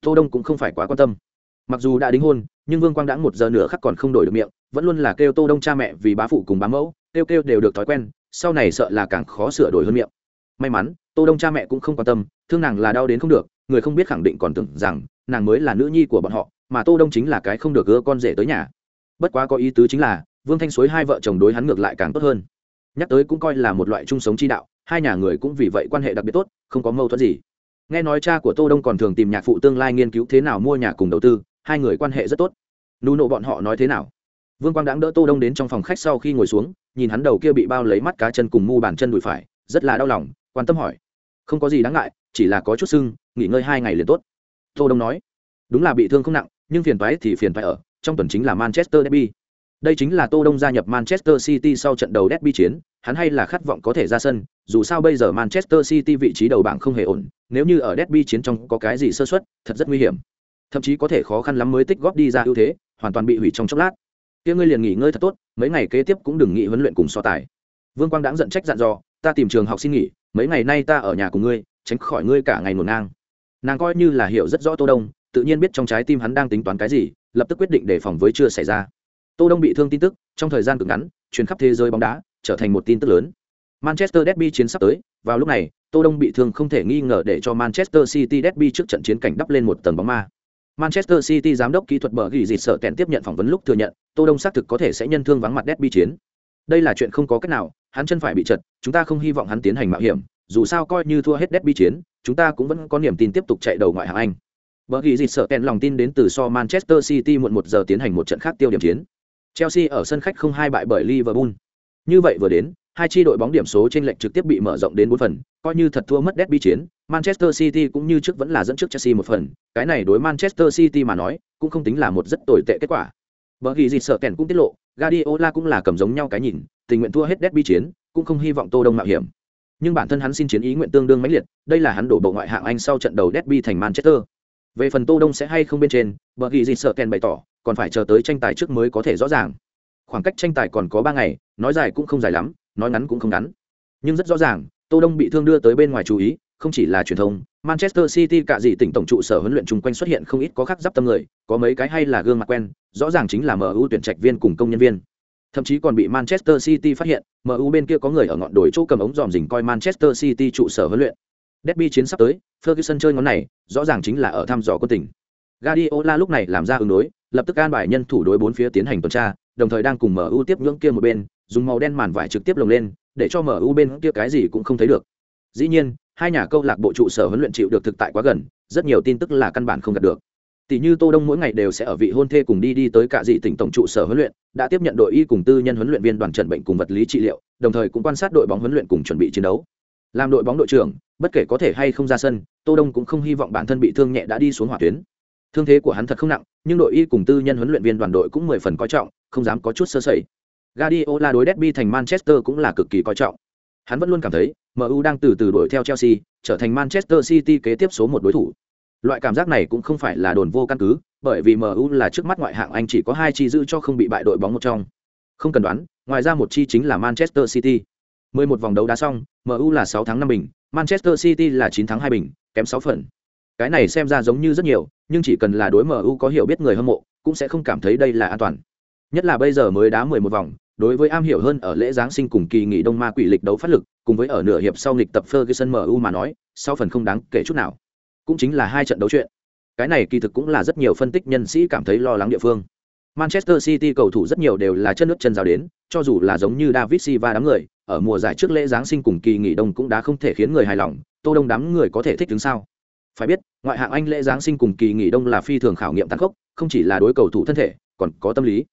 Tô Đông cũng không phải quá quan tâm. Mặc dù đã đính hôn nhưng vương quang đã một giờ nửa khắc còn không đổi được miệng vẫn luôn là kêu tô đông cha mẹ vì bá phụ cùng bá mẫu kêu kêu đều được thói quen sau này sợ là càng khó sửa đổi hơn miệng. May mắn tô đông cha mẹ cũng không quan tâm thương nàng là đau đến không được người không biết khẳng định còn tưởng rằng nàng mới là nữ nhi của bọn họ mà tô đông chính là cái không được gỡ con rể tới nhà. Bất quá có ý tứ chính là vương thanh suối hai vợ chồng đối hắn ngược lại càng tốt hơn. Nhắc tới cũng coi là một loại chung sống chi đạo hai nhà người cũng vì vậy quan hệ đặc biệt tốt, không có mâu thuẫn gì. Nghe nói cha của tô đông còn thường tìm nhạc phụ tương lai nghiên cứu thế nào mua nhà cùng đầu tư, hai người quan hệ rất tốt. Nụ nộ bọn họ nói thế nào? Vương quang đãng đỡ tô đông đến trong phòng khách sau khi ngồi xuống, nhìn hắn đầu kia bị bao lấy mắt cá chân cùng mu bàn chân đùi phải, rất là đau lòng, quan tâm hỏi. Không có gì đáng ngại, chỉ là có chút sưng, nghỉ ngơi hai ngày liền tốt. Tô đông nói. Đúng là bị thương không nặng, nhưng phiền toái thì phiền toái ở, trong tuần chính là manchester derby đây chính là tô đông gia nhập manchester city sau trận đầu derby chiến, hắn hay là khát vọng có thể ra sân, dù sao bây giờ manchester city vị trí đầu bảng không hề ổn, nếu như ở derby chiến trong có cái gì sơ suất, thật rất nguy hiểm. Thậm chí có thể khó khăn lắm mới tích góp đi ra ưu thế, hoàn toàn bị hủy trong chốc lát. Kia ngươi liền nghỉ ngơi thật tốt, mấy ngày kế tiếp cũng đừng nghĩ huấn luyện cùng so tài. Vương quang đãng giận trách dặn dò, ta tìm trường học xin nghỉ, mấy ngày nay ta ở nhà cùng ngươi, tránh khỏi ngươi cả ngày ngổn ngang. Nàng coi như là hiểu rất rõ tô đông, tự nhiên biết trong trái tim hắn đang tính toán cái gì, lập tức quyết định để phòng với chưa xảy ra tô đông bị thương tin tức, trong thời gian cực ngắn, truyền khắp thế giới bóng đá, trở thành một tin tức lớn. Manchester derby chiến sắp tới, vào lúc này, tô đông bị thương không thể nghi ngờ để cho manchester city derby trước trận chiến cảnh đắp lên một tầng bóng ma. Manchester city giám đốc kỹ thuật bở gỉ dịt sợ tẹn tiếp nhận phỏng vấn lúc thừa nhận, tô đông xác thực có thể sẽ nhân thương vắng mặt derby chiến. Đây là chuyện không có cách nào, hắn chân phải bị chật, chúng ta không hy vọng hắn tiến hành mạo hiểm, dù sao coi như thua hết derby chiến, chúng ta cũng vẫn có niềm tin tiếp tục chạy đầu ngoại hạng anh. Bở gỉ dịt sợ tẹn lòng tin đến từ so Manchester City muộn một giờ tiến hành một trận khác tiêu điểm chiến. Chelsea ở sân khách không hai bại bởi Liverpool. Như vậy vừa đến, hai chi đội bóng điểm số trên lệch trực tiếp bị mở rộng đến bốn phần, coi như thật thua mất derby chiến, Manchester City cũng như trước vẫn là dẫn trước Chelsea một phần, cái này đối Manchester City mà nói, cũng không tính là một rất tồi tệ kết quả. Bởi ghi gì sợ kèn cũng tiết lộ, Guardiola cũng là cầm giống nhau cái nhìn, tình nguyện thua hết derby chiến, cũng không hy vọng Tô Đông mạo hiểm. Nhưng bản thân hắn xin chiến ý nguyện tương đương mãnh liệt, đây là hắn đổ bộ ngoại hạng Anh sau trận đầu derby thành Manchester về phần tô đông sẽ hay không bên trên bởi ghi gì sợ kèn bày tỏ còn phải chờ tới tranh tài trước mới có thể rõ ràng. Khoảng cách tranh tài còn có ba ngày nói dài cũng không dài lắm nói ngắn cũng không ngắn. Nhưng rất rõ ràng tô đông bị thương đưa tới bên ngoài chú ý không chỉ là truyền thông manchester city cả gì tỉnh tổng trụ sở huấn luyện chung quanh xuất hiện không ít có khắc giáp tâm người có mấy cái hay là gương mặt quen rõ ràng chính là mu tuyển trạch viên cùng công nhân viên. Thậm chí còn bị manchester city phát hiện mu bên kia có người ở ngọn đồi chỗ cầm ống dòm dình coi manchester city trụ sở huấn luyện. Derby chiến sắp tới, Ferguson chơi ngón này, rõ ràng chính là ở thăm dò quân tỉnh. Guardiola lúc này làm ra ứng đối, lập tức an bài nhân thủ đối bốn phía tiến hành tuần tra, đồng thời đang cùng MU tiếp ngưỡng kia một bên, dùng màu đen màn vải trực tiếp lồng lên, để cho MU bên kia cái gì cũng không thấy được. Dĩ nhiên, hai nhà câu lạc bộ trụ sở huấn luyện chịu được thực tại quá gần, rất nhiều tin tức là căn bản không gặp được. Tỷ như Tô Đông mỗi ngày đều sẽ ở vị hôn thê cùng đi đi tới cả dị tỉnh tổng trụ sở huấn luyện, đã tiếp nhận đội y cùng tư nhân huấn luyện viên đoàn trận bệnh cùng vật lý trị liệu, đồng thời cũng quan sát đội bóng huấn luyện cùng chuẩn bị chiến đấu. Làm đội bóng đội trưởng, bất kể có thể hay không ra sân tô đông cũng không hy vọng bản thân bị thương nhẹ đã đi xuống hỏa tuyến thương thế của hắn thật không nặng nhưng đội y cùng tư nhân huấn luyện viên đoàn đội cũng mười phần coi trọng không dám có chút sơ sẩy. Guardiola đối Derby thành Manchester cũng là cực kỳ coi trọng. Hắn vẫn luôn cảm thấy MU đang từ từ đuổi theo Chelsea trở thành Manchester City kế tiếp số một đối thủ. Loại cảm giác này cũng không phải là đồn vô căn cứ bởi vì MU là trước mắt ngoại hạng Anh chỉ có hai chi giữ cho không bị bại đội bóng một trong. Không cần đoán ngoài ra một chi chính là Manchester City. 11 vòng đấu đá xong MU là 6 tháng 5 bình Manchester City là 9 thắng 2 bình, kém 6 phần. Cái này xem ra giống như rất nhiều, nhưng chỉ cần là đối MU có hiểu biết người hâm mộ, cũng sẽ không cảm thấy đây là an toàn. Nhất là bây giờ mới đá 11 vòng, đối với am hiểu hơn ở lễ giáng sinh cùng kỳ nghỉ đông ma quỷ lịch đấu phát lực, cùng với ở nửa hiệp sau nghịch tập Ferguson MU mà nói, sau phần không đáng kể chút nào. Cũng chính là hai trận đấu chuyện. Cái này kỳ thực cũng là rất nhiều phân tích nhân sĩ cảm thấy lo lắng địa phương. Manchester City cầu thủ rất nhiều đều là chân nước chân rào đến, cho dù là giống như David Silva đám người, ở mùa giải trước lễ giáng sinh cùng kỳ nghỉ đông cũng đã không thể khiến người hài lòng, Tô Đông đám người có thể thích đứng sao? Phải biết, ngoại hạng Anh lễ giáng sinh cùng kỳ nghỉ đông là phi thường khảo nghiệm tàn khốc, không chỉ là đối cầu thủ thân thể, còn có tâm lý.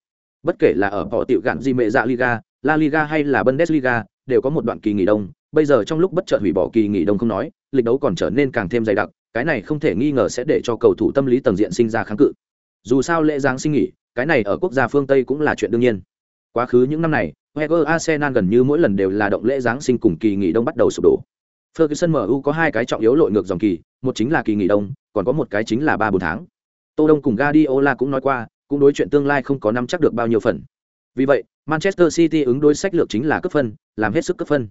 Bất kể là ở họ tiểu gạn gì mệ dạ Liga, La Liga hay là Bundesliga, đều có một đoạn kỳ nghỉ đông, bây giờ trong lúc bất chợt hủy bỏ kỳ nghỉ đông không nói, lịch đấu còn trở nên càng thêm dày đặc, cái này không thể nghi ngờ sẽ để cho cầu thủ tâm lý tầng diện sinh ra kháng cự. Dù sao lễ giáng sinh nghỉ, cái này ở quốc gia phương Tây cũng là chuyện đương nhiên. Quá khứ những năm này, Wenger Arsenal gần như mỗi lần đều là động lễ giáng sinh cùng kỳ nghỉ đông bắt đầu sụp đổ. Ferguson MU có hai cái trọng yếu lội ngược dòng kỳ, một chính là kỳ nghỉ đông, còn có một cái chính là ba bốn tháng. Tô Đông cùng Guardiola cũng nói qua, cũng đối chuyện tương lai không có nắm chắc được bao nhiêu phần. Vì vậy, Manchester City ứng đối sách lược chính là cấp phân, làm hết sức cấp phân.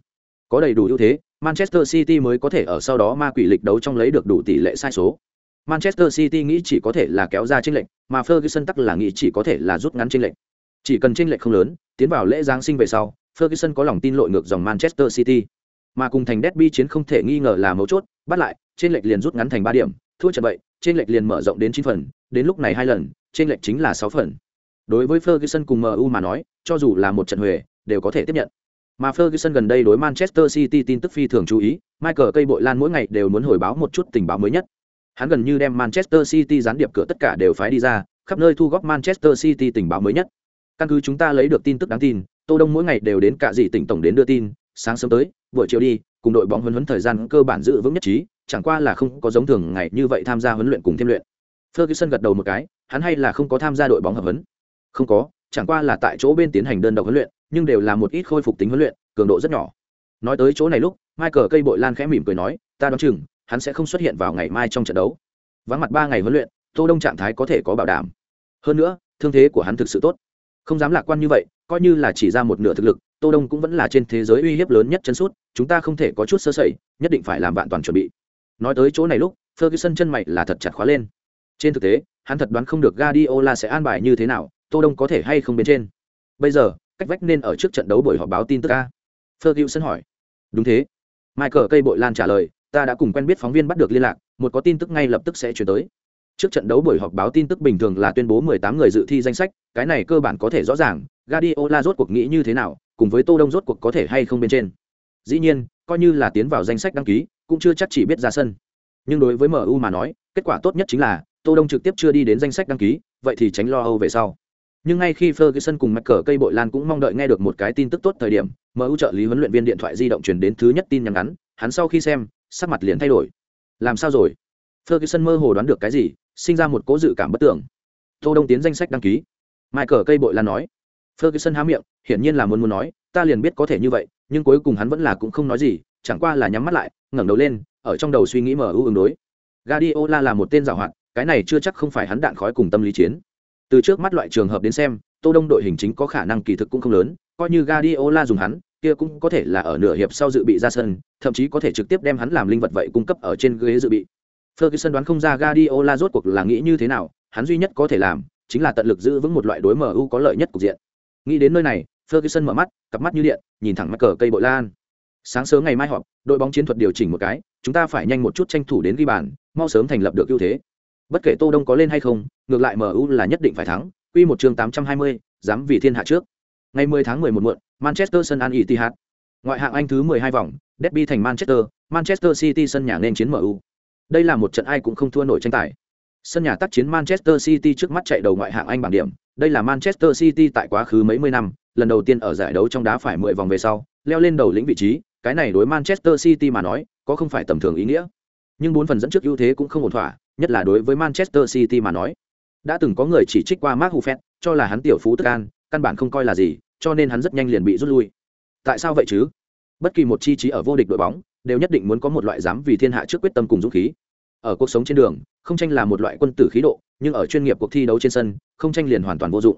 Có đầy đủ ưu thế, Manchester City mới có thể ở sau đó ma quỷ lịch đấu trong lấy được đủ tỷ lệ sai số. Manchester City nghĩ chỉ có thể là kéo ra chênh lệch, mà Ferguson tắc là nghĩ chỉ có thể là rút ngắn chênh lệch. Chỉ cần chênh lệch không lớn, tiến vào lễ giáng sinh về sau, Ferguson có lòng tin lội ngược dòng Manchester City. Mà cùng thành derby chiến không thể nghi ngờ là mấu chốt, bắt lại, trên lệch liền rút ngắn thành ba điểm, thua trận vậy, trên lệch liền mở rộng đến chín phần, đến lúc này hai lần, trên lệch chính là sáu phần. Đối với Ferguson cùng MU mà nói, cho dù là một trận huề, đều có thể tiếp nhận. Mà Ferguson gần đây đối Manchester City tin tức phi thường chú ý, Michael cây bội lan mỗi ngày đều muốn hồi báo một chút tình báo mới nhất. Hắn gần như đem Manchester City gián điệp cửa tất cả đều phái đi ra, khắp nơi thu góp Manchester City tình báo mới nhất. Căn cứ chúng ta lấy được tin tức đáng tin, Tô Đông mỗi ngày đều đến cả gì tỉnh tổng đến đưa tin, sáng sớm tới, buổi chiều đi, cùng đội bóng huấn huấn thời gian cơ bản giữ vững nhất trí, chẳng qua là không có giống thường ngày như vậy tham gia huấn luyện cùng thêm luyện. Ferguson gật đầu một cái, hắn hay là không có tham gia đội bóng hợp huấn. Không có, chẳng qua là tại chỗ bên tiến hành đơn độc huấn luyện, nhưng đều là một ít khôi phục tính huấn luyện, cường độ rất nhỏ. Nói tới chỗ này lúc, Michael cây bội lan khẽ mỉm cười nói, ta đoán chừng, hắn sẽ không xuất hiện vào ngày mai trong trận đấu. Vắng mặt ba ngày huấn luyện, Tô Đông trạng thái có thể có bảo đảm. Hơn nữa, thương thế của hắn thực sự tốt. Không dám lạc quan như vậy, coi như là chỉ ra một nửa thực lực, Tô Đông cũng vẫn là trên thế giới uy hiếp lớn nhất chân sút, chúng ta không thể có chút sơ sẩy, nhất định phải làm vạn toàn chuẩn bị. Nói tới chỗ này lúc, Ferguson chân mày là thật chặt khóa lên. Trên thực tế, hắn thật đoán không được Guardiola sẽ an bài như thế nào, Tô Đông có thể hay không bên trên. Bây giờ, cách vách nên ở trước trận đấu buổi họp báo tin tức a. Ferguson hỏi. Đúng thế. Michael cây bội lan trả lời, ta đã cùng quen biết phóng viên bắt được liên lạc, một có tin tức ngay lập tức sẽ chuyển tới. Trước trận đấu buổi họp báo tin tức bình thường là tuyên bố 18 người dự thi danh sách, cái này cơ bản có thể rõ ràng, Guardiola rốt cuộc nghĩ như thế nào, cùng với Tô Đông rốt cuộc có thể hay không bên trên. Dĩ nhiên, coi như là tiến vào danh sách đăng ký, cũng chưa chắc chỉ biết ra sân. Nhưng đối với MU mà nói, kết quả tốt nhất chính là Tô Đông trực tiếp chưa đi đến danh sách đăng ký, vậy thì tránh lo âu về sau. Nhưng ngay khi Ferguson cùng mạch cờ cây bội lan cũng mong đợi nghe được một cái tin tức tốt thời điểm, MU trợ lý huấn luyện viên điện thoại di động truyền đến thứ nhất tin nhắn ngắn, hắn sau khi xem, sắc mặt liền thay đổi. Làm sao rồi? Ferguson mơ hồ đoán được cái gì, sinh ra một cố dự cảm bất tưởng. Tô Đông tiến danh sách đăng ký. Michael cây bội lan nói. Ferguson há miệng, hiển nhiên là muốn muốn nói, ta liền biết có thể như vậy, nhưng cuối cùng hắn vẫn là cũng không nói gì, chẳng qua là nhắm mắt lại, ngẩng đầu lên, ở trong đầu suy nghĩ mở ưu ứng đối. Guardiola là một tên giàu hoạt, cái này chưa chắc không phải hắn đạn khói cùng tâm lý chiến. Từ trước mắt loại trường hợp đến xem, Tô Đông đội hình chính có khả năng kỳ thực cũng không lớn, coi như Guardiola dùng hắn, kia cũng có thể là ở nửa hiệp sau dự bị ra sân, thậm chí có thể trực tiếp đem hắn làm linh vật vậy cung cấp ở trên ghế dự bị. Ferguson đoán không ra Guardiola rốt cuộc là nghĩ như thế nào, hắn duy nhất có thể làm chính là tận lực giữ vững một loại đối MU có lợi nhất cục diện. Nghĩ đến nơi này, Ferguson mở mắt, cặp mắt như điện, nhìn thẳng mắt cờ cây bội lan. Sáng sớm ngày mai họp, đội bóng chiến thuật điều chỉnh một cái, chúng ta phải nhanh một chút tranh thủ đến ghi bàn, mau sớm thành lập được ưu thế. Bất kể Tô Đông có lên hay không, ngược lại MU là nhất định phải thắng. Quy một chương 820, dám vì thiên hạ trước. Ngày 10 tháng 11 muộn, Manchester sân an Ittihad. Ngoại hạng Anh thứ 12 vòng, derby thành Manchester, Manchester City sân nhà nên chiến MU. Đây là một trận ai cũng không thua nổi tranh tài. Sân nhà tác chiến Manchester City trước mắt chạy đầu ngoại hạng Anh bảng điểm, đây là Manchester City tại quá khứ mấy mươi năm, lần đầu tiên ở giải đấu trong đá phải 10 vòng về sau, leo lên đầu lĩnh vị trí, cái này đối Manchester City mà nói, có không phải tầm thường ý nghĩa. Nhưng bốn phần dẫn trước ưu thế cũng không ổn thỏa, nhất là đối với Manchester City mà nói. Đã từng có người chỉ trích qua Mark Huffet, cho là hắn tiểu phú tức an, căn bản không coi là gì, cho nên hắn rất nhanh liền bị rút lui. Tại sao vậy chứ? Bất kỳ một chi trí ở vô địch đội bóng, đều nhất định muốn có một loại dám vì thiên hạ trước quyết tâm cùng dũng khí. Ở cuộc sống trên đường, không tranh là một loại quân tử khí độ, nhưng ở chuyên nghiệp cuộc thi đấu trên sân, không tranh liền hoàn toàn vô dụng.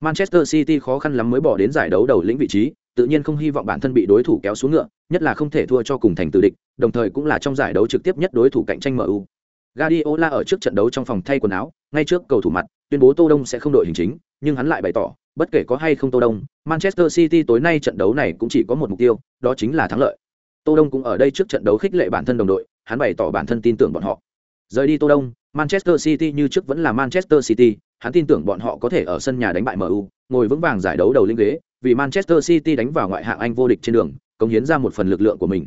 Manchester City khó khăn lắm mới bỏ đến giải đấu đầu lĩnh vị trí, tự nhiên không hy vọng bản thân bị đối thủ kéo xuống ngựa, nhất là không thể thua cho cùng thành tử địch, đồng thời cũng là trong giải đấu trực tiếp nhất đối thủ cạnh tranh MU. Guardiola ở trước trận đấu trong phòng thay quần áo, ngay trước cầu thủ mặt, tuyên bố Tô Đông sẽ không đội hình chính, nhưng hắn lại bày tỏ, bất kể có hay không Tô Đông, Manchester City tối nay trận đấu này cũng chỉ có một mục tiêu, đó chính là thắng lợi. Tô Đông cũng ở đây trước trận đấu khích lệ bản thân đồng đội, hắn bày tỏ bản thân tin tưởng bọn họ. Rời đi Tô Đông, Manchester City như trước vẫn là Manchester City, hắn tin tưởng bọn họ có thể ở sân nhà đánh bại MU, ngồi vững vàng giải đấu đầu lĩnh ghế, vì Manchester City đánh vào ngoại hạng Anh vô địch trên đường, cống hiến ra một phần lực lượng của mình.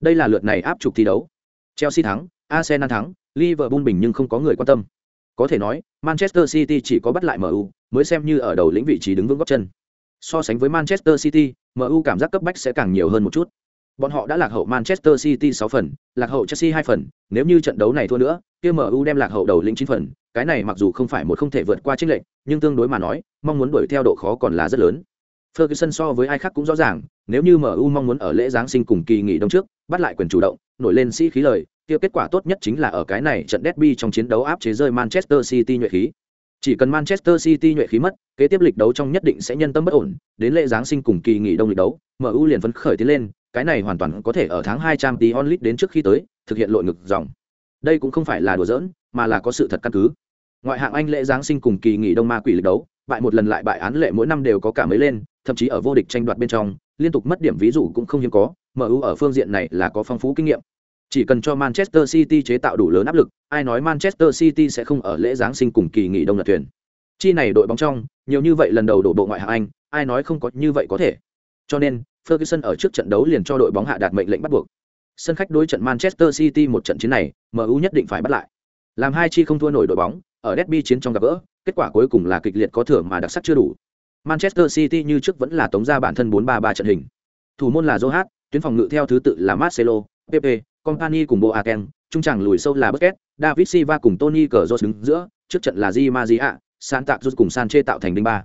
Đây là lượt này áp trục thi đấu. Chelsea thắng, Arsenal thắng, Liverpool bình nhưng không có người quan tâm. Có thể nói, Manchester City chỉ có bắt lại MU, mới xem như ở đầu lĩnh vị trí đứng vững gót chân. So sánh với Manchester City, MU cảm giác cấp bách sẽ càng nhiều hơn một chút. Bọn họ đã lạc hậu Manchester City 6 phần, lạc hậu Chelsea 2 phần, nếu như trận đấu này thua nữa, kia MU đem lạc hậu đầu lĩnh 9 phần, cái này mặc dù không phải một không thể vượt qua chiến lệnh, nhưng tương đối mà nói, mong muốn đuổi theo độ khó còn là rất lớn. Ferguson so với ai khác cũng rõ ràng, nếu như MU mong muốn ở lễ giáng sinh cùng kỳ nghỉ đông trước, bắt lại quyền chủ động, nổi lên sĩ khí lời, kia kết quả tốt nhất chính là ở cái này trận derby trong chiến đấu áp chế rơi Manchester City nhuệ khí. Chỉ cần Manchester City nhuệ khí mất, kế tiếp lịch đấu trong nhất định sẽ nhân tâm bất ổn, đến lễ giáng sinh cùng kỳ nghỉ đông lịch đấu, MU liền phấn khởi tiến lên, cái này hoàn toàn có thể ở tháng hai trăm Champions League đến trước khi tới, thực hiện lội ngược dòng. Đây cũng không phải là đùa giỡn, mà là có sự thật căn cứ. Ngoại hạng Anh lễ giáng sinh cùng kỳ nghỉ đông ma quỷ lịch đấu, bại một lần lại bại án lệ mỗi năm đều có cả mấy lên, thậm chí ở vô địch tranh đoạt bên trong, liên tục mất điểm ví dụ cũng không hiếm có, MU ở phương diện này là có phong phú kinh nghiệm. Chỉ cần cho Manchester City chế tạo đủ lớn áp lực, ai nói Manchester City sẽ không ở lễ giáng sinh cùng kỳ nghỉ đông lật thuyền. Chi này đội bóng trong, nhiều như vậy lần đầu đổ bộ ngoại hạng Anh, ai nói không có như vậy có thể. Cho nên, Ferguson ở trước trận đấu liền cho đội bóng hạ đạt mệnh lệnh bắt buộc. Sân khách đối trận Manchester City một trận chiến này, MU nhất định phải bắt lại. Làm hai chi không thua nổi đội bóng, ở derby chiến trong gặp gỡ, kết quả cuối cùng là kịch liệt có thừa mà đặc sắc chưa đủ. Manchester City như trước vẫn là tống ra bản thân 4-3-3 trận hình. Thủ môn là Zohat, tuyến phòng ngự theo thứ tự là Marcelo, Pepe, Company cùng Boateng, trung trảng lùi sâu là Busquets, David Silva cùng Tony Cazorla đứng giữa, trước trận là Di Maria, San Tạc cùng Sanchez tạo thành đinh ba.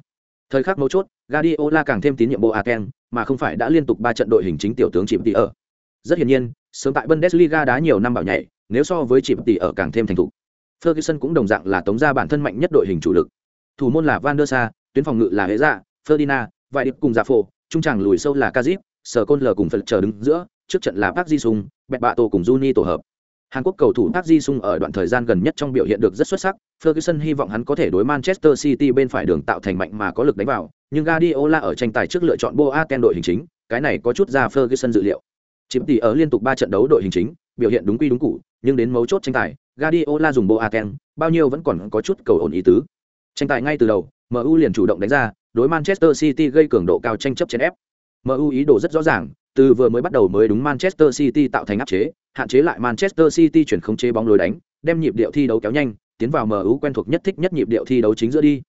Thời khắc mấu chốt, Guardiola càng thêm tín nhiệm Boateng, mà không phải đã liên tục ba trận đội hình chính tiểu tướng chìm tỷ ở. Rất hiển nhiên, sớm tại Bundesliga đá nhiều năm bảo nhảy, nếu so với chìm tỷ ở càng thêm thành thục. Ferguson cũng đồng dạng là tống ra bản thân mạnh nhất đội hình chủ lực. Thủ môn là Van der Sa, tuyến phòng ngự là Hệ Dạ, Ferdinand, vài điệp cùng Giả Phổ, trung tràng lùi sâu là Kazip, Sở Côn L cùng Phật chờ đứng giữa, trước trận là Park Ji Sung, Bẹt Bạ Tổ cùng Juni tổ hợp. Hàn Quốc cầu thủ Park Ji Sung ở đoạn thời gian gần nhất trong biểu hiện được rất xuất sắc, Ferguson hy vọng hắn có thể đối Manchester City bên phải đường tạo thành mạnh mà có lực đánh vào, nhưng Guardiola ở tranh tài trước lựa chọn Boateng đội hình chính, cái này có chút ra Ferguson dự liệu. Chiếm tỷ ở liên tục 3 trận đấu đội hình chính, biểu hiện đúng quy đúng cũ, nhưng đến mấu chốt tranh tài, Guardiola dùng Boateng, bao nhiêu vẫn còn có chút cầu ổn ý tứ. Tranh tài ngay từ đầu, MU liền chủ động đánh ra, đối Manchester City gây cường độ cao tranh chấp trên ép. MU ý đồ rất rõ ràng, từ vừa mới bắt đầu mới đúng Manchester City tạo thành áp chế, hạn chế lại Manchester City chuyển không chế bóng lối đánh, đem nhịp điệu thi đấu kéo nhanh, tiến vào MU quen thuộc nhất thích nhất nhịp điệu thi đấu chính giữa đi.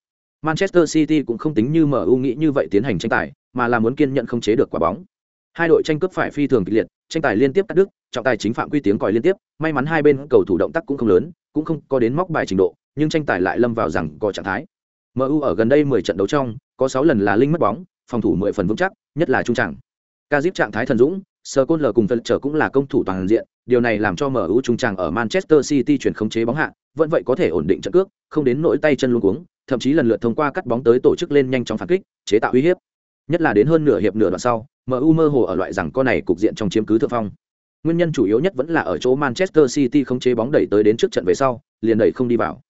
Manchester City cũng không tính như MU nghĩ như vậy tiến hành tranh tài, mà là muốn kiên nhận không chế được quả bóng. Hai đội tranh cướp phải phi thường kịch liệt, tranh tài liên tiếp cắt đứt, trọng tài chính phạm quy tiếng còi liên tiếp, may mắn hai bên cầu thủ động tác cũng không lớn, cũng không có đến móc bài trình độ, nhưng tranh tài lại lâm vào rằng có trạng thái. MU ở gần đây 10 trận đấu trong, có 6 lần là linh mất bóng, phòng thủ 10 phần vững chắc, nhất là trung trảng. Kazip trạng thái thần dũng, sơ côn lờ cùng Fletcher cũng là công thủ toàn diện, điều này làm cho MU trung tràng ở Manchester City chuyển khống chế bóng hạ, vẫn vậy có thể ổn định trận cước, không đến nỗi tay chân luống cuống, thậm chí lần lượt thông qua cắt bóng tới tổ chức lên nhanh chóng phản kích, chế tạo uy hiếp. Nhất là đến hơn nửa hiệp nửa đoạn sau, MU mơ hồ ở loại rằng con này cục diện trong chiếm cứ thượng phong. Nguyên nhân chủ yếu nhất vẫn là ở chỗ Manchester City không chế bóng đẩy tới đến trước trận về sau, liền đẩy không đi vào.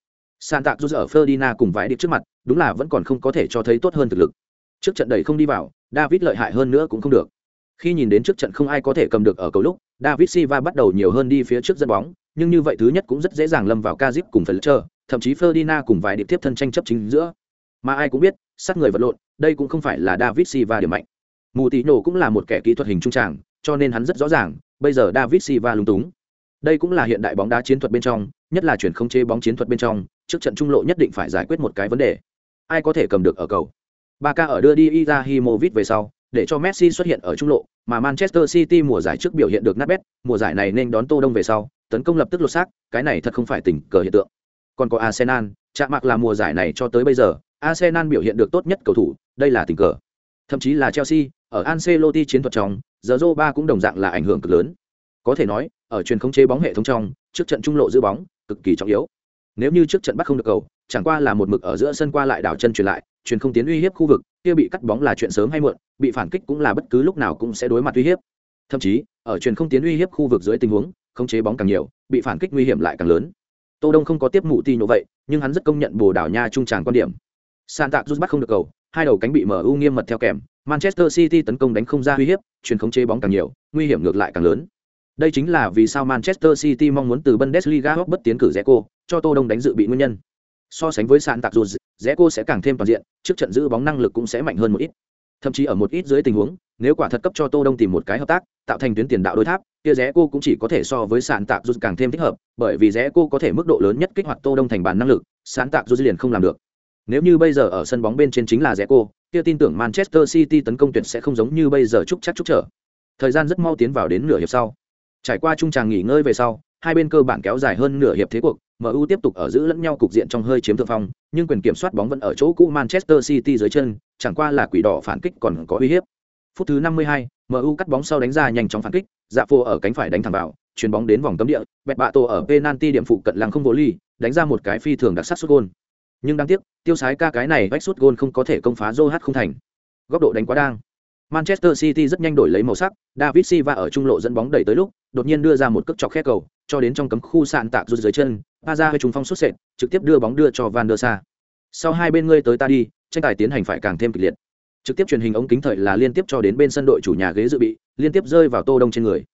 san tạc rút ở Ferdinand cùng vãi điệp trước mặt, đúng là vẫn còn không có thể cho thấy tốt hơn thực lực. Trước trận đẩy không đi vào, David lợi hại hơn nữa cũng không được. Khi nhìn đến trước trận không ai có thể cầm được ở cầu lúc, David Silva bắt đầu nhiều hơn đi phía trước dẫn bóng, nhưng như vậy thứ nhất cũng rất dễ dàng lâm vào Kazip cùng Fletcher, thậm chí Ferdinand cùng vài điệp tiếp thân tranh chấp chính giữa. Mà ai cũng biết, sát người vật lộn, đây cũng không phải là David Silva điểm mạnh. Moutinho cũng là một kẻ kỹ thuật hình trung tràng, cho nên hắn rất rõ ràng, bây giờ David Silva lúng túng. Đây cũng là hiện đại bóng đá chiến thuật bên trong, nhất là chuyển không chế bóng chiến thuật bên trong, trước trận trung lộ nhất định phải giải quyết một cái vấn đề. Ai có thể cầm được ở cầu? Barca ở đưa đi Izahimovic về sau, để cho Messi xuất hiện ở trung lộ, mà Manchester City mùa giải trước biểu hiện được nát bét, mùa giải này nên đón Tô Đông về sau, tấn công lập tức lột xác, cái này thật không phải tình cờ hiện tượng. Còn có Arsenal, chạm mạc là mùa giải này cho tới bây giờ, Arsenal biểu hiện được tốt nhất cầu thủ, đây là tình cờ. Thậm chí là Chelsea, ở Ancelotti chiến thuật trong, Zorro ba cũng đồng dạng là ảnh hưởng cực lớn. Có thể nói, ở truyền khống chế bóng hệ thống trong, trước trận trung lộ giữ bóng, cực kỳ trọng yếu. Nếu như trước trận bắt không được cầu, chẳng qua là một mực ở giữa sân qua lại đảo chân truyền lại, truyền không tiến uy hiếp khu vực, kia bị cắt bóng là chuyện sớm hay muộn, bị phản kích cũng là bất cứ lúc nào cũng sẽ đối mặt uy hiếp. Thậm chí, ở truyền không tiến uy hiếp khu vực dưới tình huống, khống chế bóng càng nhiều, bị phản kích nguy hiểm lại càng lớn. Tô Đông không có tiếp mụ ti như vậy, nhưng hắn rất công nhận Bồ Đào Nha trung tràng quan điểm. San Tạc rút bắt không được cầu, hai đầu cánh bị mở ưu nghiêm mật theo kèm, Manchester City tấn công đánh không ra uy hiếp, truyền không chế bóng càng nhiều, nguy hiểm ngược lại càng lớn. Đây chính là vì sao Manchester City mong muốn từ Bundesliga hốc bất tiến cử Zeko, cho Tô Đông đánh dự bị nguyên nhân. So sánh với sàn Tạc rẽ cô sẽ càng thêm toàn diện, trước trận giữ bóng năng lực cũng sẽ mạnh hơn một ít. Thậm chí ở một ít dưới tình huống, nếu quả thật cấp cho Tô Đông tìm một cái hợp tác, tạo thành tuyến tiền đạo đối tháp, kia rẽ cô cũng chỉ có thể so với sàn tạc dù càng thêm thích hợp, bởi vì rẽ cô có thể mức độ lớn nhất kích hoạt Tô Đông thành bàn năng lực, sàn tạc dù liền không làm được. Nếu như bây giờ ở sân bóng bên trên chính là rẽ cô, kia tin tưởng Manchester City tấn công tuyệt sẽ không giống như bây giờ chúc chắc chúc trở. Thời gian rất mau tiến vào đến nửa hiệp sau. Trải qua trung tràng nghỉ ngơi về sau, hai bên cơ bản kéo dài hơn nửa hiệp thế cuộc, MU tiếp tục ở giữ lẫn nhau cục diện trong hơi chiếm thượng phong, nhưng quyền kiểm soát bóng vẫn ở chỗ cũ Manchester City dưới chân, chẳng qua là quỷ đỏ phản kích còn có uy hiếp. Phút thứ 52, MU cắt bóng sau đánh ra nhanh chóng phản kích, Dạ Phô ở cánh phải đánh thẳng vào, chuyền bóng đến vòng cấm địa, Bẹt Bạ Tổ ở penalty điểm phụ cận lăng không vô ly, đánh ra một cái phi thường đặc sắc sút gôn. Nhưng đáng tiếc, tiêu sái ca cái này vách sút gôn không có thể công phá Joe không thành. Góc độ đánh quá đang. Manchester City rất nhanh đổi lấy màu sắc, David Silva ở trung lộ dẫn bóng đẩy tới lúc, đột nhiên đưa ra một cước chọc khe cầu, cho đến trong cấm khu sạn tạc rút dưới chân, Pa ra hơi trùng phong xuất sệt, trực tiếp đưa bóng đưa cho Van der Sa. Sau hai bên ngươi tới ta đi, tranh tài tiến hành phải càng thêm kịch liệt. Trực tiếp truyền hình ống kính thời là liên tiếp cho đến bên sân đội chủ nhà ghế dự bị, liên tiếp rơi vào Tô Đông trên người.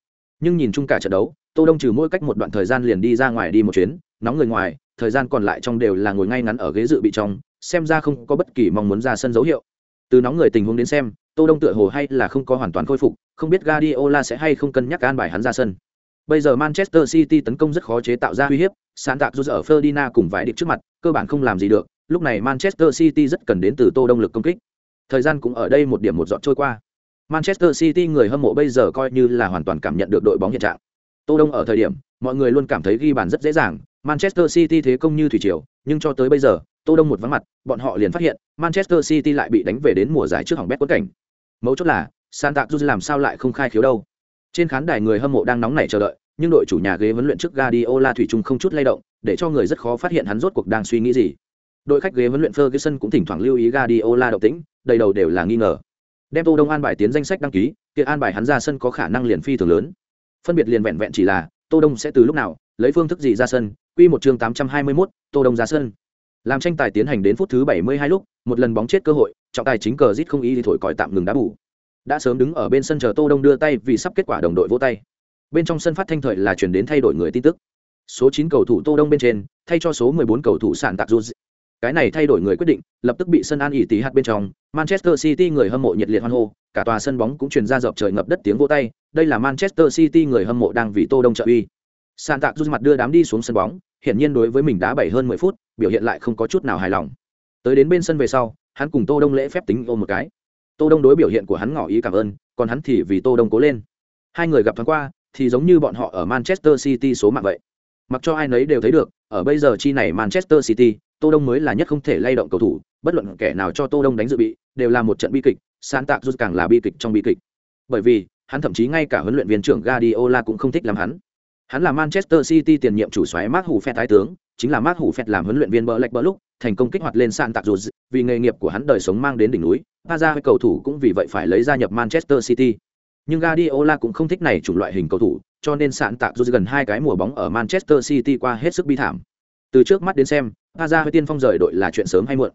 Nhưng nhìn chung cả trận đấu, Tô Đông trừ mỗi cách một đoạn thời gian liền đi ra ngoài đi một chuyến, nóng người ngoài, thời gian còn lại trong đều là ngồi ngay ngắn ở ghế dự bị trong, xem ra không có bất kỳ mong muốn ra sân dấu hiệu. Từ nóng người tình huống đến xem, Tô Đông tựa hồ hay là không có hoàn toàn khôi phục, không biết Guardiola sẽ hay không cân nhắc an bài hắn ra sân. Bây giờ Manchester City tấn công rất khó chế tạo ra uy hiếp, sán tạc rút ở Ferdinand cùng vải điệp trước mặt, cơ bản không làm gì được, lúc này Manchester City rất cần đến từ Tô Đông lực công kích. Thời gian cũng ở đây một điểm một dọn trôi qua. Manchester City người hâm mộ bây giờ coi như là hoàn toàn cảm nhận được đội bóng hiện trạng. Tô Đông ở thời điểm, mọi người luôn cảm thấy ghi bàn rất dễ dàng, Manchester City thế công như thủy triều, nhưng cho tới bây giờ, Tô Đông một vắng mặt, bọn họ liền phát hiện, Manchester City lại bị đánh về đến mùa giải trước hỏng bét quất cảnh. Mấu chốt là, Santa Cruz làm sao lại không khai khiếu đâu? Trên khán đài người hâm mộ đang nóng nảy chờ đợi, nhưng đội chủ nhà ghế huấn luyện trước Guardiola thủy chung không chút lay động, để cho người rất khó phát hiện hắn rốt cuộc đang suy nghĩ gì. Đội khách ghế huấn luyện Ferguson cũng thỉnh thoảng lưu ý Guardiola động tĩnh, đầy đầu đều là nghi ngờ. Đem Tô Đông an bài tiến danh sách đăng ký, kia an bài hắn ra sân có khả năng liền phi thường lớn. Phân biệt liền vẹn vẹn chỉ là Tô Đông sẽ từ lúc nào, lấy phương thức gì ra sân, quy một chương 821, Tô Đông ra sân. Làm tranh tài tiến hành đến phút thứ 72 lúc, một lần bóng chết cơ hội, trọng tài chính cờ rít không ý thì thổi còi tạm ngừng đá bù. Đã sớm đứng ở bên sân chờ Tô Đông đưa tay vì sắp kết quả đồng đội vỗ tay. Bên trong sân phát thanh thời là chuyển đến thay đổi người tin tức. Số 9 cầu thủ Tô Đông bên trên, thay cho số 14 cầu thủ sản tạc Juz. Cái này thay đổi người quyết định, lập tức bị sân an ỉ tí hạt bên trong, Manchester City người hâm mộ nhiệt liệt hoan hô, cả tòa sân bóng cũng truyền ra dọc trời ngập đất tiếng vỗ tay, đây là Manchester City người hâm mộ đang vì Tô Đông trợ uy. Sàn tạc rút mặt đưa đám đi xuống sân bóng, hiển nhiên đối với mình đã bảy hơn mười phút, biểu hiện lại không có chút nào hài lòng. Tới đến bên sân về sau, hắn cùng Tô Đông lễ phép tính ôm một cái. Tô Đông đối biểu hiện của hắn ngỏ ý cảm ơn, còn hắn thì vì Tô Đông cố lên. Hai người gặp thoáng qua, thì giống như bọn họ ở Manchester City số mạng vậy. Mặc cho ai nấy đều thấy được, ở bây giờ chi này Manchester City, Tô Đông mới là nhất không thể lay động cầu thủ, bất luận kẻ nào cho Tô Đông đánh dự bị, đều là một trận bi kịch, Sàn tạc rút càng là bi kịch trong bi kịch. Bởi vì, hắn thậm chí ngay cả huấn luyện viên trưởng Guardiola cũng không thích làm hắn. Hắn là Manchester City tiền nhiệm chủ soái Mark Hủ phe thái tướng, chính là Mark Hủ Phẹt làm huấn luyện viên bờ lệch bờ lúc, thành công kích hoạt lên sạn tạc dù vì nghề nghiệp của hắn đời sống mang đến đỉnh núi, ra ra cầu thủ cũng vì vậy phải lấy gia nhập Manchester City. Nhưng Guardiola cũng không thích này chủng loại hình cầu thủ, cho nên sạn tạc dù gần hai cái mùa bóng ở Manchester City qua hết sức bi thảm. Từ trước mắt đến xem, Raja với tiên phong rời đội là chuyện sớm hay muộn.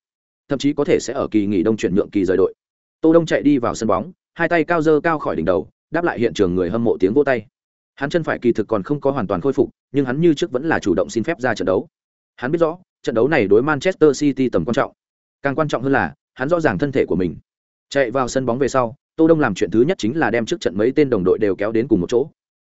Thậm chí có thể sẽ ở kỳ nghỉ đông chuyển nhượng kỳ rời đội. Tô Đông chạy đi vào sân bóng, hai tay cao dơ cao khỏi đỉnh đầu, đáp lại hiện trường người hâm mộ tiếng vỗ tay hắn chân phải kỳ thực còn không có hoàn toàn khôi phục nhưng hắn như trước vẫn là chủ động xin phép ra trận đấu hắn biết rõ trận đấu này đối manchester city tầm quan trọng càng quan trọng hơn là hắn rõ ràng thân thể của mình. Chạy vào sân bóng về sau, tô đông làm chuyện thứ nhất chính là đem trước trận mấy tên đồng đội đều kéo đến cùng một chỗ.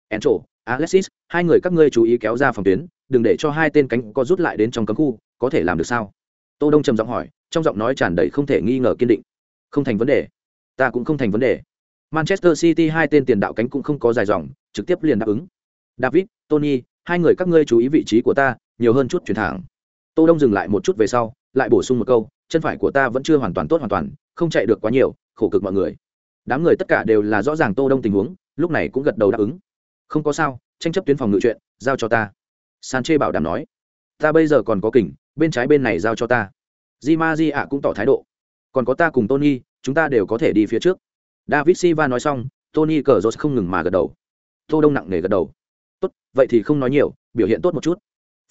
Encho alexis, hai người các ngươi chú ý kéo ra phòng tuyến, đừng để cho hai tên cánh có rút lại đến trong cấm khu, có thể làm được sao? Tô đông trầm giọng hỏi, trong giọng nói tràn đầy không thể nghi ngờ kiên định. Không thành vấn đề. Ta cũng không thành vấn đề. Manchester city hai tên tiền đạo cánh cũng không có dài dòng, trực tiếp liền đáp ứng. David, tony, hai người các ngươi chú ý vị trí của ta, nhiều hơn chút chuyển thẳng. Tô đông dừng lại một chút về sau, lại bổ sung một câu chân phải của ta vẫn chưa hoàn toàn tốt hoàn toàn, không chạy được quá nhiều, khổ cực mọi người. Đám người tất cả đều là rõ ràng tô đông tình huống, lúc này cũng gật đầu đáp ứng. Không có sao, tranh chấp tuyến phòng ngự chuyện, giao cho ta. Sanche bảo đảm nói. Ta bây giờ còn có kỉnh bên trái bên này giao cho ta. Di ma di ạ cũng tỏ thái độ. Còn có ta cùng tony, chúng ta đều có thể đi phía trước. David siva nói xong, tony cờ rốt không ngừng mà gật đầu. Tô đông nặng nề gật đầu. Tốt, vậy thì không nói nhiều, biểu hiện tốt một chút.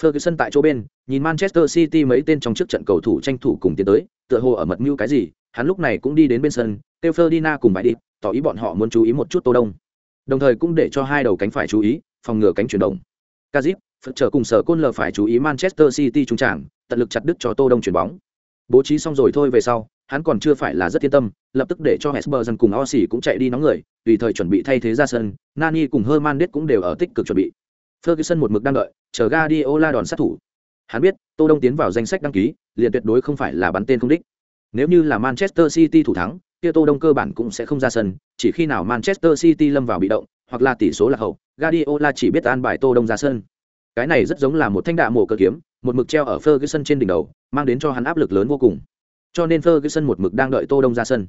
Ferguson tại chỗ bên, nhìn Manchester City mấy tên trong trước trận cầu thủ tranh thủ cùng tiến tới, tựa hồ ở mật mưu cái gì, hắn lúc này cũng đi đến bên sân, kêu Ferdinand cùng bài đi, tỏ ý bọn họ muốn chú ý một chút Tô Đông. Đồng thời cũng để cho hai đầu cánh phải chú ý, phòng ngừa cánh chuyển động. Kazip, Phật trở cùng sở côn lờ phải chú ý Manchester City trung trảng, tận lực chặt đứt cho Tô Đông chuyển bóng. Bố trí xong rồi thôi về sau, hắn còn chưa phải là rất yên tâm, lập tức để cho Hesper cùng Osi cũng chạy đi nóng người, tùy thời chuẩn bị thay thế ra sân, Nani cùng Hernandez cũng đều ở tích cực chuẩn bị. Ferguson một mực đang đợi, chờ Guardiola đòn sát thủ. Hắn biết, Tô Đông tiến vào danh sách đăng ký, liền tuyệt đối không phải là bắn tên không đích. Nếu như là Manchester City thủ thắng, kia Tô Đông cơ bản cũng sẽ không ra sân, chỉ khi nào Manchester City lâm vào bị động, hoặc là tỷ số là hậu, Guardiola chỉ biết an bài Tô Đông ra sân. Cái này rất giống là một thanh đạ mổ cơ kiếm, một mực treo ở Ferguson trên đỉnh đầu, mang đến cho hắn áp lực lớn vô cùng. Cho nên Ferguson một mực đang đợi Tô Đông ra sân.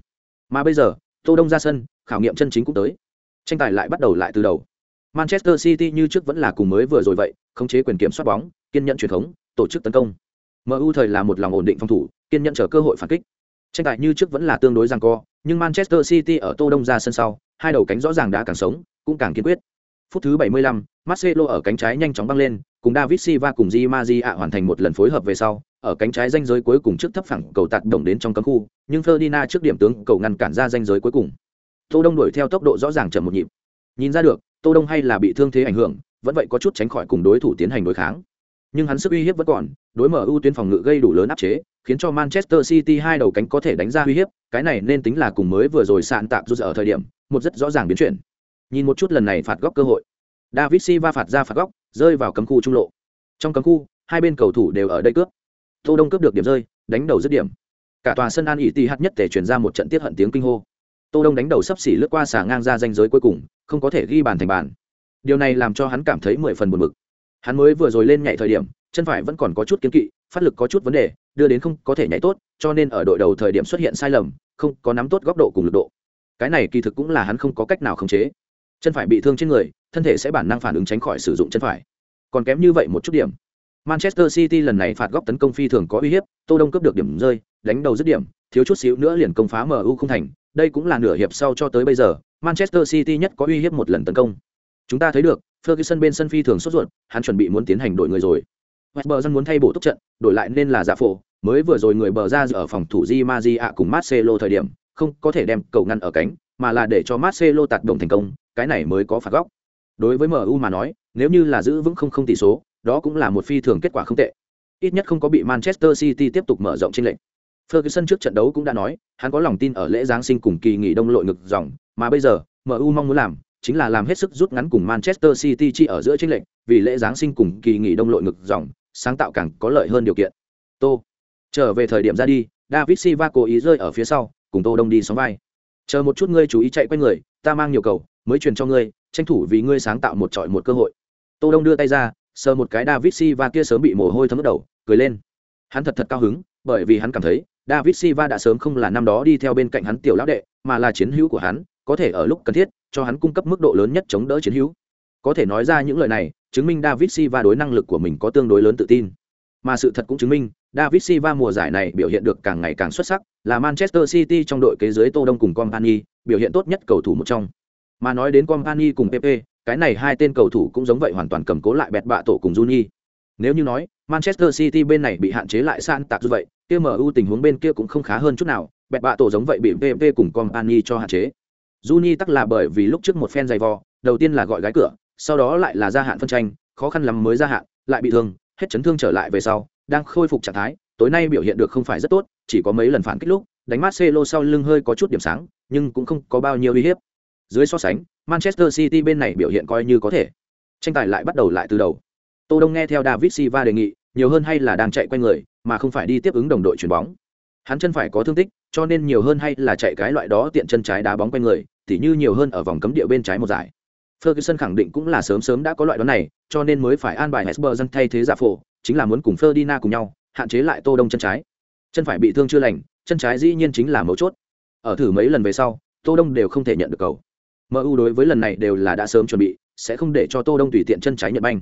Mà bây giờ, Tô Đông ra sân, khảo nghiệm chân chính cũng tới. Tranh tài lại bắt đầu lại từ đầu. Manchester City như trước vẫn là cùng mới vừa rồi vậy, khống chế quyền kiểm soát bóng, kiên nhẫn truyền thống, tổ chức tấn công. MU thời là một lòng ổn định phòng thủ, kiên nhẫn chờ cơ hội phản kích. Tranh tài như trước vẫn là tương đối giằng co, nhưng Manchester City ở Tô Đông ra sân sau, hai đầu cánh rõ ràng đã càng sống, cũng càng kiên quyết. Phút thứ 75, Marcelo ở cánh trái nhanh chóng băng lên, cùng David Silva cùng Di Maria hoàn thành một lần phối hợp về sau, ở cánh trái danh giới cuối cùng trước thấp phẳng cầu tạt động đến trong cấm khu, nhưng Ferdinand trước điểm tướng cầu ngăn cản ra danh giới cuối cùng. Tô Đông đuổi theo tốc độ rõ ràng chậm một nhịp. Nhìn ra được, Tô Đông hay là bị thương thế ảnh hưởng, vẫn vậy có chút tránh khỏi cùng đối thủ tiến hành đối kháng. Nhưng hắn sức uy hiếp vẫn còn, đối mở ưu tuyến phòng ngự gây đủ lớn áp chế, khiến cho Manchester City hai đầu cánh có thể đánh ra uy hiếp, cái này nên tính là cùng mới vừa rồi sạn tạm rút ở thời điểm, một rất rõ ràng biến chuyển. Nhìn một chút lần này phạt góc cơ hội. David Silva phạt ra phạt góc, rơi vào cấm khu trung lộ. Trong cấm khu, hai bên cầu thủ đều ở đây cướp. Tô Đông cướp được điểm rơi, đánh đầu dứt điểm. Cả tòa sân An ỉ tỷ hạt nhất thể chuyển ra một trận tiết hận tiếng kinh hô. Tô Đông đánh đầu sấp xỉ lướt qua xả ngang ra danh giới cuối cùng, không có thể ghi bàn thành bàn. Điều này làm cho hắn cảm thấy mười phần buồn bực. Hắn mới vừa rồi lên nhảy thời điểm, chân phải vẫn còn có chút kiến kỵ, phát lực có chút vấn đề, đưa đến không có thể nhảy tốt, cho nên ở đội đầu thời điểm xuất hiện sai lầm, không có nắm tốt góc độ cùng lực độ. Cái này kỳ thực cũng là hắn không có cách nào khống chế. Chân phải bị thương trên người, thân thể sẽ bản năng phản ứng tránh khỏi sử dụng chân phải. Còn kém như vậy một chút điểm. Manchester City lần này phạt góc tấn công phi thường có uy hiếp, Tô Đông cướp được điểm rơi, đánh đầu dứt điểm, thiếu chút xíu nữa liền công phá MU không thành, đây cũng là nửa hiệp sau cho tới bây giờ, Manchester City nhất có uy hiếp một lần tấn công. Chúng ta thấy được, Ferguson bên sân phi thường sốt ruột, hắn chuẩn bị muốn tiến hành đổi người rồi. Westberg muốn thay bổ túc trận, đổi lại nên là giả phổ, mới vừa rồi người bờ ra ở phòng thủ Di Maria cùng Marcelo thời điểm, không có thể đem cầu ngăn ở cánh, mà là để cho Marcelo tạt động thành công, cái này mới có phạt góc. Đối với MU mà nói, nếu như là giữ vững không không tỷ số, đó cũng là một phi thường kết quả không tệ. Ít nhất không có bị Manchester City tiếp tục mở rộng chiến lệnh. Ferguson trước trận đấu cũng đã nói, hắn có lòng tin ở lễ giáng sinh cùng kỳ nghỉ đông lội ngực dòng, mà bây giờ, MU mong muốn làm chính là làm hết sức rút ngắn cùng Manchester City chi ở giữa chênh lệnh, vì lễ giáng sinh cùng kỳ nghỉ đông lội ngực dòng, sáng tạo càng có lợi hơn điều kiện. Tô, trở về thời điểm ra đi, David Silva cố ý rơi ở phía sau, cùng Tô Đông đi sóng vai. Chờ một chút ngươi chú ý chạy quanh người, ta mang nhiều cầu, mới truyền cho ngươi, tranh thủ vì ngươi sáng tạo một trọi một cơ hội. Tô Đông đưa tay ra, sờ một cái David Silva kia sớm bị mồ hôi thấm đầu, cười lên. Hắn thật thật cao hứng, bởi vì hắn cảm thấy, David Silva đã sớm không là năm đó đi theo bên cạnh hắn tiểu lão đệ, mà là chiến hữu của hắn, có thể ở lúc cần thiết cho hắn cung cấp mức độ lớn nhất chống đỡ chiến hữu. Có thể nói ra những lời này, chứng minh David Silva đối năng lực của mình có tương đối lớn tự tin. Mà sự thật cũng chứng minh, David Silva mùa giải này biểu hiện được càng ngày càng xuất sắc, là Manchester City trong đội kế dưới Tô Đông cùng Company, biểu hiện tốt nhất cầu thủ một trong. Mà nói đến Company cùng PP, cái này hai tên cầu thủ cũng giống vậy hoàn toàn cầm cố lại bẹt bạ tổ cùng Juni. Nếu như nói, Manchester City bên này bị hạn chế lại san tạc như vậy, kia MU tình huống bên kia cũng không khá hơn chút nào, bẹt bạ tổ giống vậy bị PP cùng Company cho hạn chế. Juni tắc là bởi vì lúc trước một phen giày vò, đầu tiên là gọi gái cửa, sau đó lại là gia hạn phân tranh, khó khăn lắm mới gia hạn, lại bị thương, hết chấn thương trở lại về sau, đang khôi phục trạng thái, tối nay biểu hiện được không phải rất tốt, chỉ có mấy lần phản kích lúc, đánh Marcelo sau lưng hơi có chút điểm sáng, nhưng cũng không có bao nhiêu uy hiếp. Dưới so sánh, Manchester City bên này biểu hiện coi như có thể. Tranh tài lại bắt đầu lại từ đầu. Tô Đông nghe theo David Silva đề nghị, nhiều hơn hay là đang chạy quanh người, mà không phải đi tiếp ứng đồng đội chuyển bóng. Hắn chân phải có thương tích, cho nên nhiều hơn hay là chạy cái loại đó tiện chân trái đá bóng quanh người, tỉ như nhiều hơn ở vòng cấm địa bên trái một giải. Ferguson khẳng định cũng là sớm sớm đã có loại đó này, cho nên mới phải an bài Hesper dân thay thế giả phổ, chính là muốn cùng Ferdinand cùng nhau, hạn chế lại Tô Đông chân trái. Chân phải bị thương chưa lành, chân trái dĩ nhiên chính là mấu chốt. Ở thử mấy lần về sau, Tô Đông đều không thể nhận được cầu. MU đối với lần này đều là đã sớm chuẩn bị, sẽ không để cho Tô Đông tùy tiện chân trái nhận banh.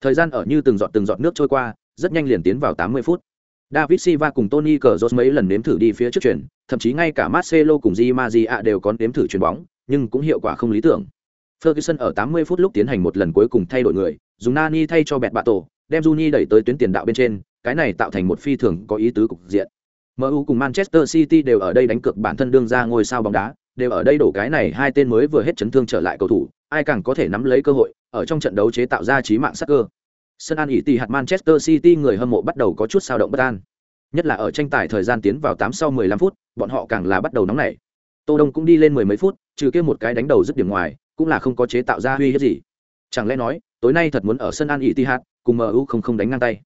Thời gian ở như từng giọt từng giọt nước trôi qua, rất nhanh liền tiến vào 80 phút. David Silva cùng Tony Cazorla mấy lần nếm thử đi phía trước chuyển, thậm chí ngay cả Marcelo cùng Di Maria đều có nếm thử chuyển bóng, nhưng cũng hiệu quả không lý tưởng. Ferguson ở 80 phút lúc tiến hành một lần cuối cùng thay đổi người, dùng Nani thay cho Bẹt Bạ Tổ, đem Juni đẩy tới tuyến tiền đạo bên trên, cái này tạo thành một phi thường có ý tứ cục diện. MU cùng Manchester City đều ở đây đánh cược bản thân đương ra ngôi sao bóng đá, đều ở đây đổ cái này hai tên mới vừa hết chấn thương trở lại cầu thủ, ai càng có thể nắm lấy cơ hội, ở trong trận đấu chế tạo ra chí mạng sắc cơ. Sân An ỷ tỷ hạt Manchester City người hâm mộ bắt đầu có chút sao động bất an. Nhất là ở tranh tài thời gian tiến vào 8 sau 15 phút, bọn họ càng là bắt đầu nóng nảy. Tô Đông cũng đi lên mười mấy phút, trừ kia một cái đánh đầu dứt điểm ngoài, cũng là không có chế tạo ra uy hiếp gì. Chẳng lẽ nói, tối nay thật muốn ở sân An Etihad cùng MU không không đánh ngang tay.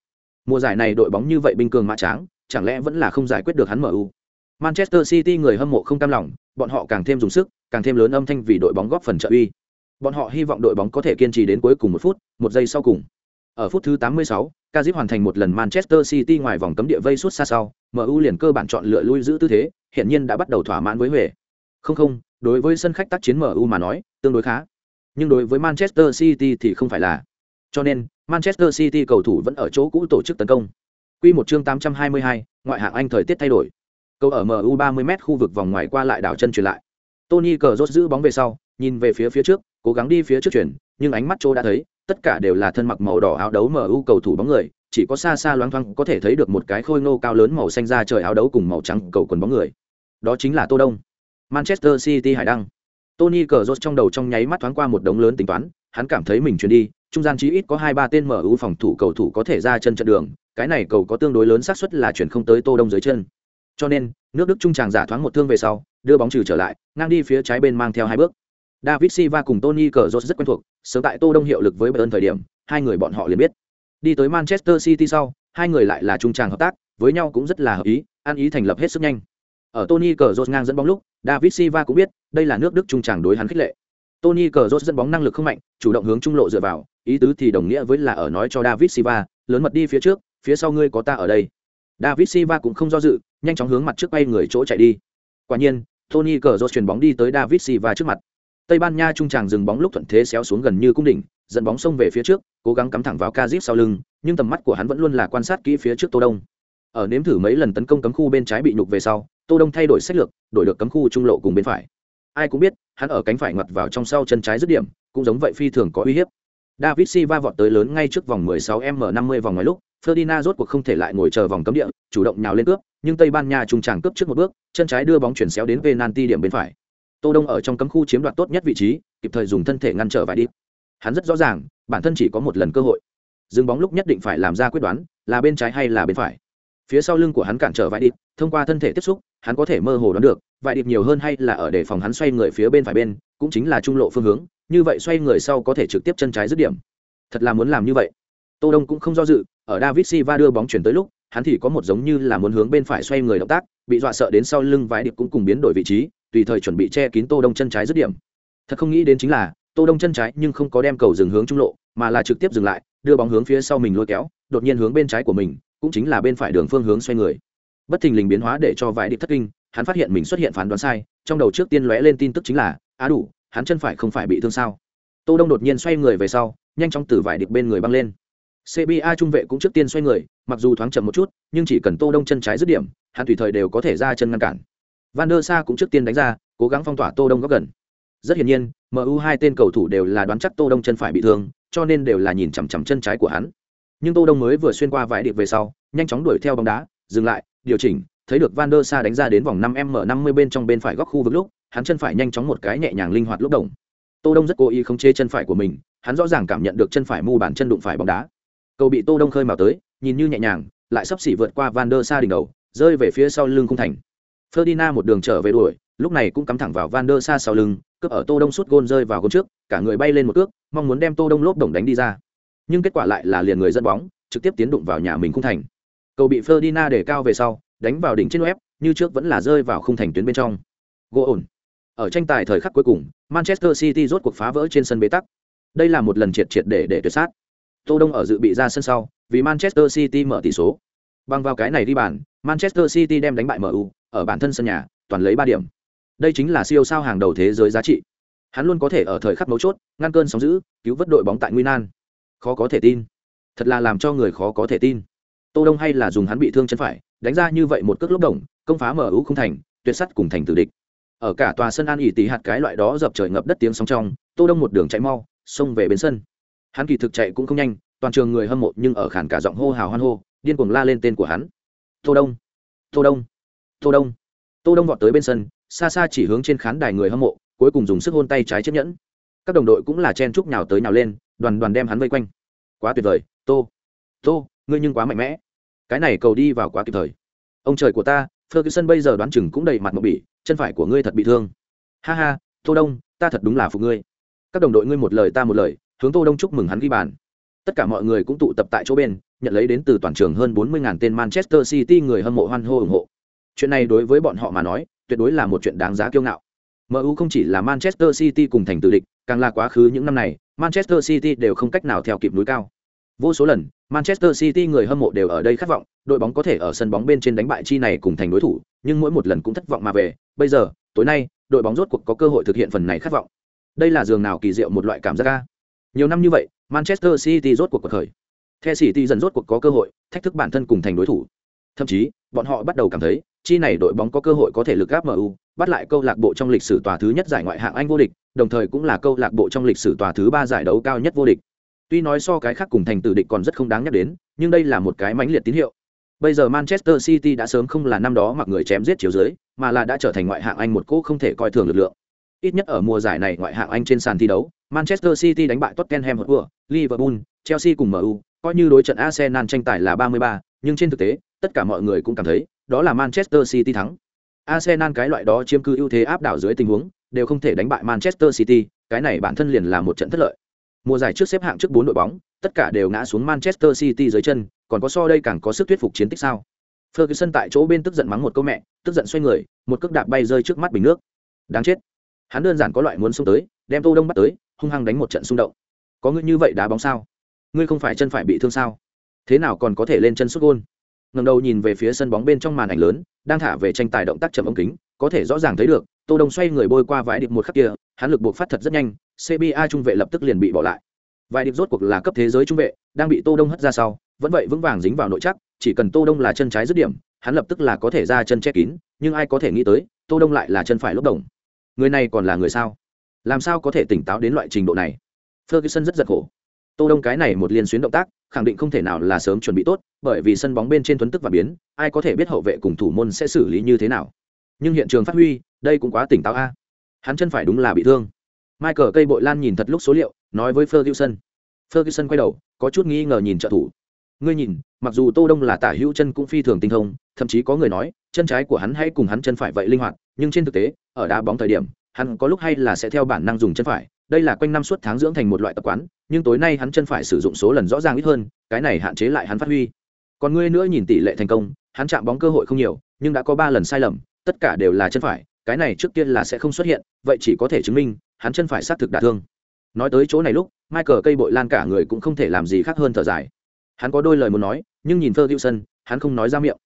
Mùa giải này đội bóng như vậy bình cường mã tráng, chẳng lẽ vẫn là không giải quyết được hắn MU. Manchester City người hâm mộ không cam lòng, bọn họ càng thêm dùng sức, càng thêm lớn âm thanh vì đội bóng góp phần trợ uy. Bọn họ hy vọng đội bóng có thể kiên trì đến cuối cùng một phút, một giây sau cùng. Ở phút thứ 86, Cazip hoàn thành một lần Manchester City ngoài vòng cấm địa vây suốt xa sau, MU liền cơ bản chọn lựa lui giữ tư thế, hiện nhiên đã bắt đầu thỏa mãn với Huệ. Không không, đối với sân khách tác chiến MU mà nói, tương đối khá. Nhưng đối với Manchester City thì không phải là. Cho nên, Manchester City cầu thủ vẫn ở chỗ cũ tổ chức tấn công. Quy một chương 822, ngoại hạng Anh thời tiết thay đổi. Cầu ở MU 30m khu vực vòng ngoài qua lại đảo chân truyền lại. Tony Cazorla giữ bóng về sau, nhìn về phía phía trước, cố gắng đi phía trước chuyển, nhưng ánh mắt Trô đã thấy, tất cả đều là thân mặc màu đỏ áo đấu MU cầu thủ bóng người, chỉ có xa xa loáng thoáng có thể thấy được một cái khôi ngô cao lớn màu xanh da trời áo đấu cùng màu trắng cầu quần bóng người. Đó chính là Tô Đông. Manchester City Hải Đăng. Tony Cazorla trong đầu trong nháy mắt thoáng qua một đống lớn tính toán, hắn cảm thấy mình chuyển đi, trung gian chí ít có hai ba tên mở ưu phòng thủ cầu thủ có thể ra chân trận đường, cái này cầu có tương đối lớn xác suất là chuyển không tới Tô Đông dưới chân. Cho nên, nước Đức trung tràng giả thoáng một thương về sau, đưa bóng trừ trở lại, ngang đi phía trái bên mang theo hai bước. David Silva cùng Tony Cazorla rất quen thuộc, sớm tại Tô Đông hiệu lực với Bayern thời điểm, hai người bọn họ liền biết. Đi tới Manchester City sau, hai người lại là trung tràng hợp tác, với nhau cũng rất là hợp ý, ăn ý thành lập hết sức nhanh. Ở Tony Cazorla ngang dẫn bóng lúc, David Silva cũng biết, đây là nước Đức trung tràng đối hắn khích lệ. Tony Cazorla dẫn bóng năng lực không mạnh, chủ động hướng trung lộ dựa vào, ý tứ thì đồng nghĩa với là ở nói cho David Silva, lớn mật đi phía trước, phía sau ngươi có ta ở đây. David Silva cũng không do dự, nhanh chóng hướng mặt trước bay người chỗ chạy đi. Quả nhiên, Tony Cazorla chuyển bóng đi tới David Silva trước mặt. Tây Ban Nha trung tràng dừng bóng lúc thuận thế xéo xuống gần như cung đỉnh, dẫn bóng xông về phía trước, cố gắng cắm thẳng vào Kazip sau lưng, nhưng tầm mắt của hắn vẫn luôn là quan sát kỹ phía trước Tô Đông. Ở nếm thử mấy lần tấn công cấm khu bên trái bị nhục về sau, Tô Đông thay đổi sách lược, đổi được cấm khu trung lộ cùng bên phải. Ai cũng biết, hắn ở cánh phải ngoặt vào trong sau chân trái dứt điểm, cũng giống vậy phi thường có uy hiếp. David Silva vọt tới lớn ngay trước vòng 16m50 vòng ngoài lúc, Ferdinand rốt cuộc không thể lại ngồi chờ vòng cấm địa, chủ động nhào lên cướp, nhưng Tây Ban Nha trung tràng cướp trước một bước, chân trái đưa bóng chuyển xéo đến penalty điểm bên phải. Tô Đông ở trong cấm khu chiếm đoạt tốt nhất vị trí, kịp thời dùng thân thể ngăn trở vài đi. Hắn rất rõ ràng, bản thân chỉ có một lần cơ hội. Dừng bóng lúc nhất định phải làm ra quyết đoán, là bên trái hay là bên phải. Phía sau lưng của hắn cản trở vài đi, thông qua thân thể tiếp xúc, hắn có thể mơ hồ đoán được, vài điệp nhiều hơn hay là ở để phòng hắn xoay người phía bên phải bên, cũng chính là trung lộ phương hướng, như vậy xoay người sau có thể trực tiếp chân trái dứt điểm. Thật là muốn làm như vậy. Tô Đông cũng không do dự, ở David Silva đưa bóng chuyển tới lúc, hắn thì có một giống như là muốn hướng bên phải xoay người động tác, bị dọa sợ đến sau lưng vài điệp cũng cùng biến đổi vị trí, tùy thời chuẩn bị che kín Tô Đông chân trái dứt điểm. Thật không nghĩ đến chính là, Tô Đông chân trái nhưng không có đem cầu dừng hướng trung lộ, mà là trực tiếp dừng lại, đưa bóng hướng phía sau mình lôi kéo, đột nhiên hướng bên trái của mình, cũng chính là bên phải đường phương hướng xoay người. Bất thình lình biến hóa để cho vải điệp thất kinh, hắn phát hiện mình xuất hiện phán đoán sai, trong đầu trước tiên lóe lên tin tức chính là, á đủ, hắn chân phải không phải bị thương sao? Tô Đông đột nhiên xoay người về sau, nhanh chóng từ vải điệp bên người băng lên. CBA trung vệ cũng trước tiên xoay người, mặc dù thoáng chậm một chút, nhưng chỉ cần Tô Đông chân trái dứt điểm, hắn tùy thời đều có thể ra chân ngăn cản. Van der Sa cũng trước tiên đánh ra, cố gắng phong tỏa Tô Đông góc gần. Rất hiển nhiên, MU hai tên cầu thủ đều là đoán chắc Tô Đông chân phải bị thương, cho nên đều là nhìn chằm chằm chân trái của hắn. Nhưng Tô Đông mới vừa xuyên qua vài điệp về sau, nhanh chóng đuổi theo bóng đá, dừng lại, điều chỉnh, thấy được Van der Sa đánh ra đến vòng 5m50 bên trong bên phải góc khu vực lúc, hắn chân phải nhanh chóng một cái nhẹ nhàng linh hoạt lúc động. Tô Đông rất cố ý không chế chân phải của mình, hắn rõ ràng cảm nhận được chân phải mu bàn chân đụng phải bóng đá. Cầu bị Tô Đông khơi mào tới, nhìn như nhẹ nhàng, lại sắp xỉ vượt qua Van der Sa đỉnh đầu, rơi về phía sau lưng khung thành. Ferdinand một đường trở về đuổi, lúc này cũng cắm thẳng vào Van der Sa sau lưng, cướp ở Tô Đông sút gôn rơi vào gôn trước, cả người bay lên một cước, mong muốn đem Tô Đông lốp đồng đánh đi ra. Nhưng kết quả lại là liền người dẫn bóng, trực tiếp tiến đụng vào nhà mình khung thành. Cầu bị Ferdinand để cao về sau, đánh vào đỉnh trên web, như trước vẫn là rơi vào khung thành tuyến bên trong. Gỗ ổn. Ở tranh tài thời khắc cuối cùng, Manchester City rốt cuộc phá vỡ trên sân bế tắc. Đây là một lần triệt triệt để để tuyệt sát. Tô Đông ở dự bị ra sân sau, vì Manchester City mở tỷ số. Bằng vào cái này đi bàn, Manchester City đem đánh bại MU, ở bản thân sân nhà, toàn lấy 3 điểm. Đây chính là siêu sao hàng đầu thế giới giá trị. Hắn luôn có thể ở thời khắc mấu chốt, ngăn cơn sóng dữ, cứu vớt đội bóng tại nguy nan. Khó có thể tin. Thật là làm cho người khó có thể tin. Tô Đông hay là dùng hắn bị thương chân phải, đánh ra như vậy một cước lốc đồng, công phá MU không thành, tuyệt sắt cùng thành tử địch. Ở cả tòa sân An ỉ tỷ hạt cái loại đó dập trời ngập đất tiếng sóng trong, Tô Đông một đường chạy mau, xông về bên sân. Hắn kỳ thực chạy cũng không nhanh, toàn trường người hâm mộ nhưng ở khản cả giọng hô hào hoan hô, điên cuồng la lên tên của hắn. Tô Đông, Tô Đông, Tô Đông. Tô Đông vọt tới bên sân, xa xa chỉ hướng trên khán đài người hâm mộ, cuối cùng dùng sức hôn tay trái chấp nhẫn. Các đồng đội cũng là chen chúc nhào tới nhào lên, đoàn đoàn đem hắn vây quanh. Quá tuyệt vời, Tô. Tô, ngươi nhưng quá mạnh mẽ. Cái này cầu đi vào quá kịp thời. Ông trời của ta, Ferguson bây giờ đoán chừng cũng đầy mặt mộng bỉ, chân phải của ngươi thật bị thương. Ha ha, Tô Đông, ta thật đúng là phục ngươi. Các đồng đội ngươi một lời ta một lời, hướng Tô Đông chúc mừng hắn ghi bàn. Tất cả mọi người cũng tụ tập tại chỗ bên, nhận lấy đến từ toàn trường hơn 40.000 tên Manchester City người hâm mộ hoan hô ủng hộ. Chuyện này đối với bọn họ mà nói, tuyệt đối là một chuyện đáng giá kiêu ngạo. MU không chỉ là Manchester City cùng thành tự địch, càng là quá khứ những năm này, Manchester City đều không cách nào theo kịp núi cao. Vô số lần, Manchester City người hâm mộ đều ở đây khát vọng, đội bóng có thể ở sân bóng bên trên đánh bại chi này cùng thành đối thủ, nhưng mỗi một lần cũng thất vọng mà về. Bây giờ, tối nay, đội bóng rốt cuộc có cơ hội thực hiện phần này khát vọng. Đây là giường nào kỳ diệu một loại cảm giác a. Nhiều năm như vậy, Manchester City rốt cuộc cuộc khởi. The City dần rốt cuộc có cơ hội thách thức bản thân cùng thành đối thủ. Thậm chí, bọn họ bắt đầu cảm thấy, chi này đội bóng có cơ hội có thể lực áp MU, bắt lại câu lạc bộ trong lịch sử tòa thứ nhất giải ngoại hạng Anh vô địch, đồng thời cũng là câu lạc bộ trong lịch sử tòa thứ ba giải đấu cao nhất vô địch. Tuy nói so cái khác cùng thành tử địch còn rất không đáng nhắc đến, nhưng đây là một cái mãnh liệt tín hiệu. Bây giờ Manchester City đã sớm không là năm đó mặc người chém giết chiếu dưới, mà là đã trở thành ngoại hạng Anh một cỗ không thể coi thường lực lượng. ít nhất ở mùa giải này ngoại hạng Anh trên sàn thi đấu, Manchester City đánh bại Tottenham Hotspur, Liverpool, Chelsea cùng MU, coi như đối trận Arsenal tranh tài là 33, nhưng trên thực tế, tất cả mọi người cũng cảm thấy, đó là Manchester City thắng. Arsenal cái loại đó chiếm cứ ưu thế áp đảo dưới tình huống, đều không thể đánh bại Manchester City, cái này bản thân liền là một trận thất lợi. Mùa giải trước xếp hạng trước 4 đội bóng, tất cả đều ngã xuống Manchester City dưới chân, còn có so đây càng có sức thuyết phục chiến tích sao? Ferguson tại chỗ bên tức giận mắng một câu mẹ, tức giận xoay người, một cước đạp bay rơi trước mắt bình nước. Đáng chết. Hắn đơn giản có loại muốn xuống tới, đem Tô Đông bắt tới, hung hăng đánh một trận xung động. Có người như vậy đá bóng sao? Ngươi không phải chân phải bị thương sao? Thế nào còn có thể lên chân xuất gôn? ngầm đầu nhìn về phía sân bóng bên trong màn ảnh lớn, đang thả về tranh tài động tác chậm ống kính, có thể rõ ràng thấy được, Tô Đông xoay người bôi qua vải điệp một khắc kia, hắn lực buộc phát thật rất nhanh, CBA trung vệ lập tức liền bị bỏ lại. Vài điệp rốt cuộc là cấp thế giới trung vệ, đang bị Tô Đông hất ra sau, vẫn vậy vững vàng dính vào nội chắc, chỉ cần Tô Đông là chân trái dứt điểm, hắn lập tức là có thể ra chân che kín, nhưng ai có thể nghĩ tới, Tô Đông lại là chân phải lốc đồng. Người này còn là người sao? Làm sao có thể tỉnh táo đến loại trình độ này? Ferguson rất giật khổ. Tô Đông cái này một liên xuyến động tác, khẳng định không thể nào là sớm chuẩn bị tốt, bởi vì sân bóng bên trên tuấn tức và biến, ai có thể biết hậu vệ cùng thủ môn sẽ xử lý như thế nào. Nhưng hiện trường phát huy, đây cũng quá tỉnh táo a. Hắn chân phải đúng là bị thương. Michael cây bội lan nhìn thật lúc số liệu, nói với Ferguson. Ferguson quay đầu, có chút nghi ngờ nhìn trợ thủ. Ngươi nhìn, mặc dù Tô Đông là tả hữu chân cũng phi thường tinh thông, thậm chí có người nói, chân trái của hắn hay cùng hắn chân phải vậy linh hoạt, nhưng trên thực tế, ở đá bóng thời điểm, hắn có lúc hay là sẽ theo bản năng dùng chân phải, đây là quanh năm suốt tháng dưỡng thành một loại tập quán, nhưng tối nay hắn chân phải sử dụng số lần rõ ràng ít hơn, cái này hạn chế lại hắn phát huy. Còn ngươi nữa nhìn tỷ lệ thành công, hắn chạm bóng cơ hội không nhiều, nhưng đã có ba lần sai lầm, tất cả đều là chân phải, cái này trước tiên là sẽ không xuất hiện, vậy chỉ có thể chứng minh, hắn chân phải xác thực đả thương. Nói tới chỗ này lúc, Michael cây bội lan cả người cũng không thể làm gì khác hơn thở dài. Hắn có đôi lời muốn nói, nhưng nhìn Ferguson, hắn không nói ra miệng.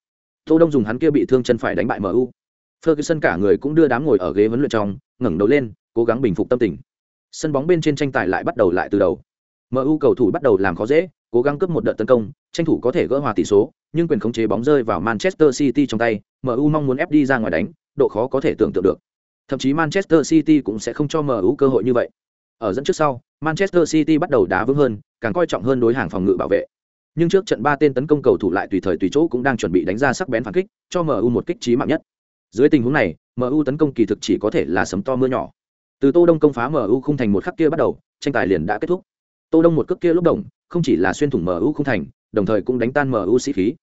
Tô Đông dùng hắn kia bị thương chân phải đánh bại MU. Ferguson cả người cũng đưa đám ngồi ở ghế huấn luyện trong, ngẩng đầu lên, cố gắng bình phục tâm tình. Sân bóng bên trên tranh tài lại bắt đầu lại từ đầu. MU cầu thủ bắt đầu làm khó dễ, cố gắng cướp một đợt tấn công, tranh thủ có thể gỡ hòa tỷ số, nhưng quyền khống chế bóng rơi vào Manchester City trong tay, MU mong muốn ép đi ra ngoài đánh, độ khó có thể tưởng tượng được. Thậm chí Manchester City cũng sẽ không cho MU cơ hội như vậy. Ở dẫn trước sau, Manchester City bắt đầu đá vững hơn, càng coi trọng hơn đối hàng phòng ngự bảo vệ. Nhưng trước trận ba tên tấn công cầu thủ lại tùy thời tùy chỗ cũng đang chuẩn bị đánh ra sắc bén phản kích, cho MU một kích chí mạng nhất. Dưới tình huống này, MU tấn công kỳ thực chỉ có thể là sấm to mưa nhỏ. Từ Tô Đông công phá MU khung thành một khắc kia bắt đầu, tranh tài liền đã kết thúc. Tô Đông một cước kia lúc động, không chỉ là xuyên thủng MU khung thành, đồng thời cũng đánh tan MU sĩ khí.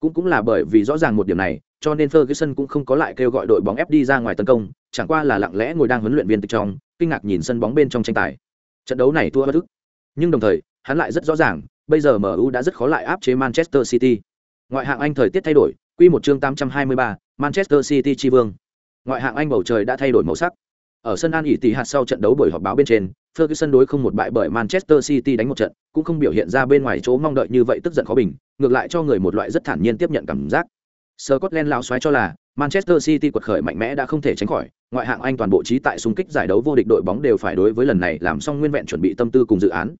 Cũng cũng là bởi vì rõ ràng một điểm này, cho nên Ferguson cũng không có lại kêu gọi đội bóng ép đi ra ngoài tấn công, chẳng qua là lặng lẽ ngồi đang huấn luyện viên tịch trong, kinh ngạc nhìn sân bóng bên trong tranh tài. Trận đấu này thua bất thức Nhưng đồng thời, hắn lại rất rõ ràng, bây giờ MU đã rất khó lại áp chế Manchester City. Ngoại hạng Anh thời tiết thay đổi, quy một chương 823, Manchester City chi vương. Ngoại hạng Anh bầu trời đã thay đổi màu sắc. Ở sân An ỷ tỷ hạt sau trận đấu buổi họp báo bên trên, Ferguson đối không một bại bởi Manchester City đánh một trận, cũng không biểu hiện ra bên ngoài chỗ mong đợi như vậy tức giận khó bình, ngược lại cho người một loại rất thản nhiên tiếp nhận cảm giác. Scotland lão xoáy cho là Manchester City quật khởi mạnh mẽ đã không thể tránh khỏi, ngoại hạng Anh toàn bộ trí tại xung kích giải đấu vô địch đội bóng đều phải đối với lần này làm xong nguyên vẹn chuẩn bị tâm tư cùng dự án.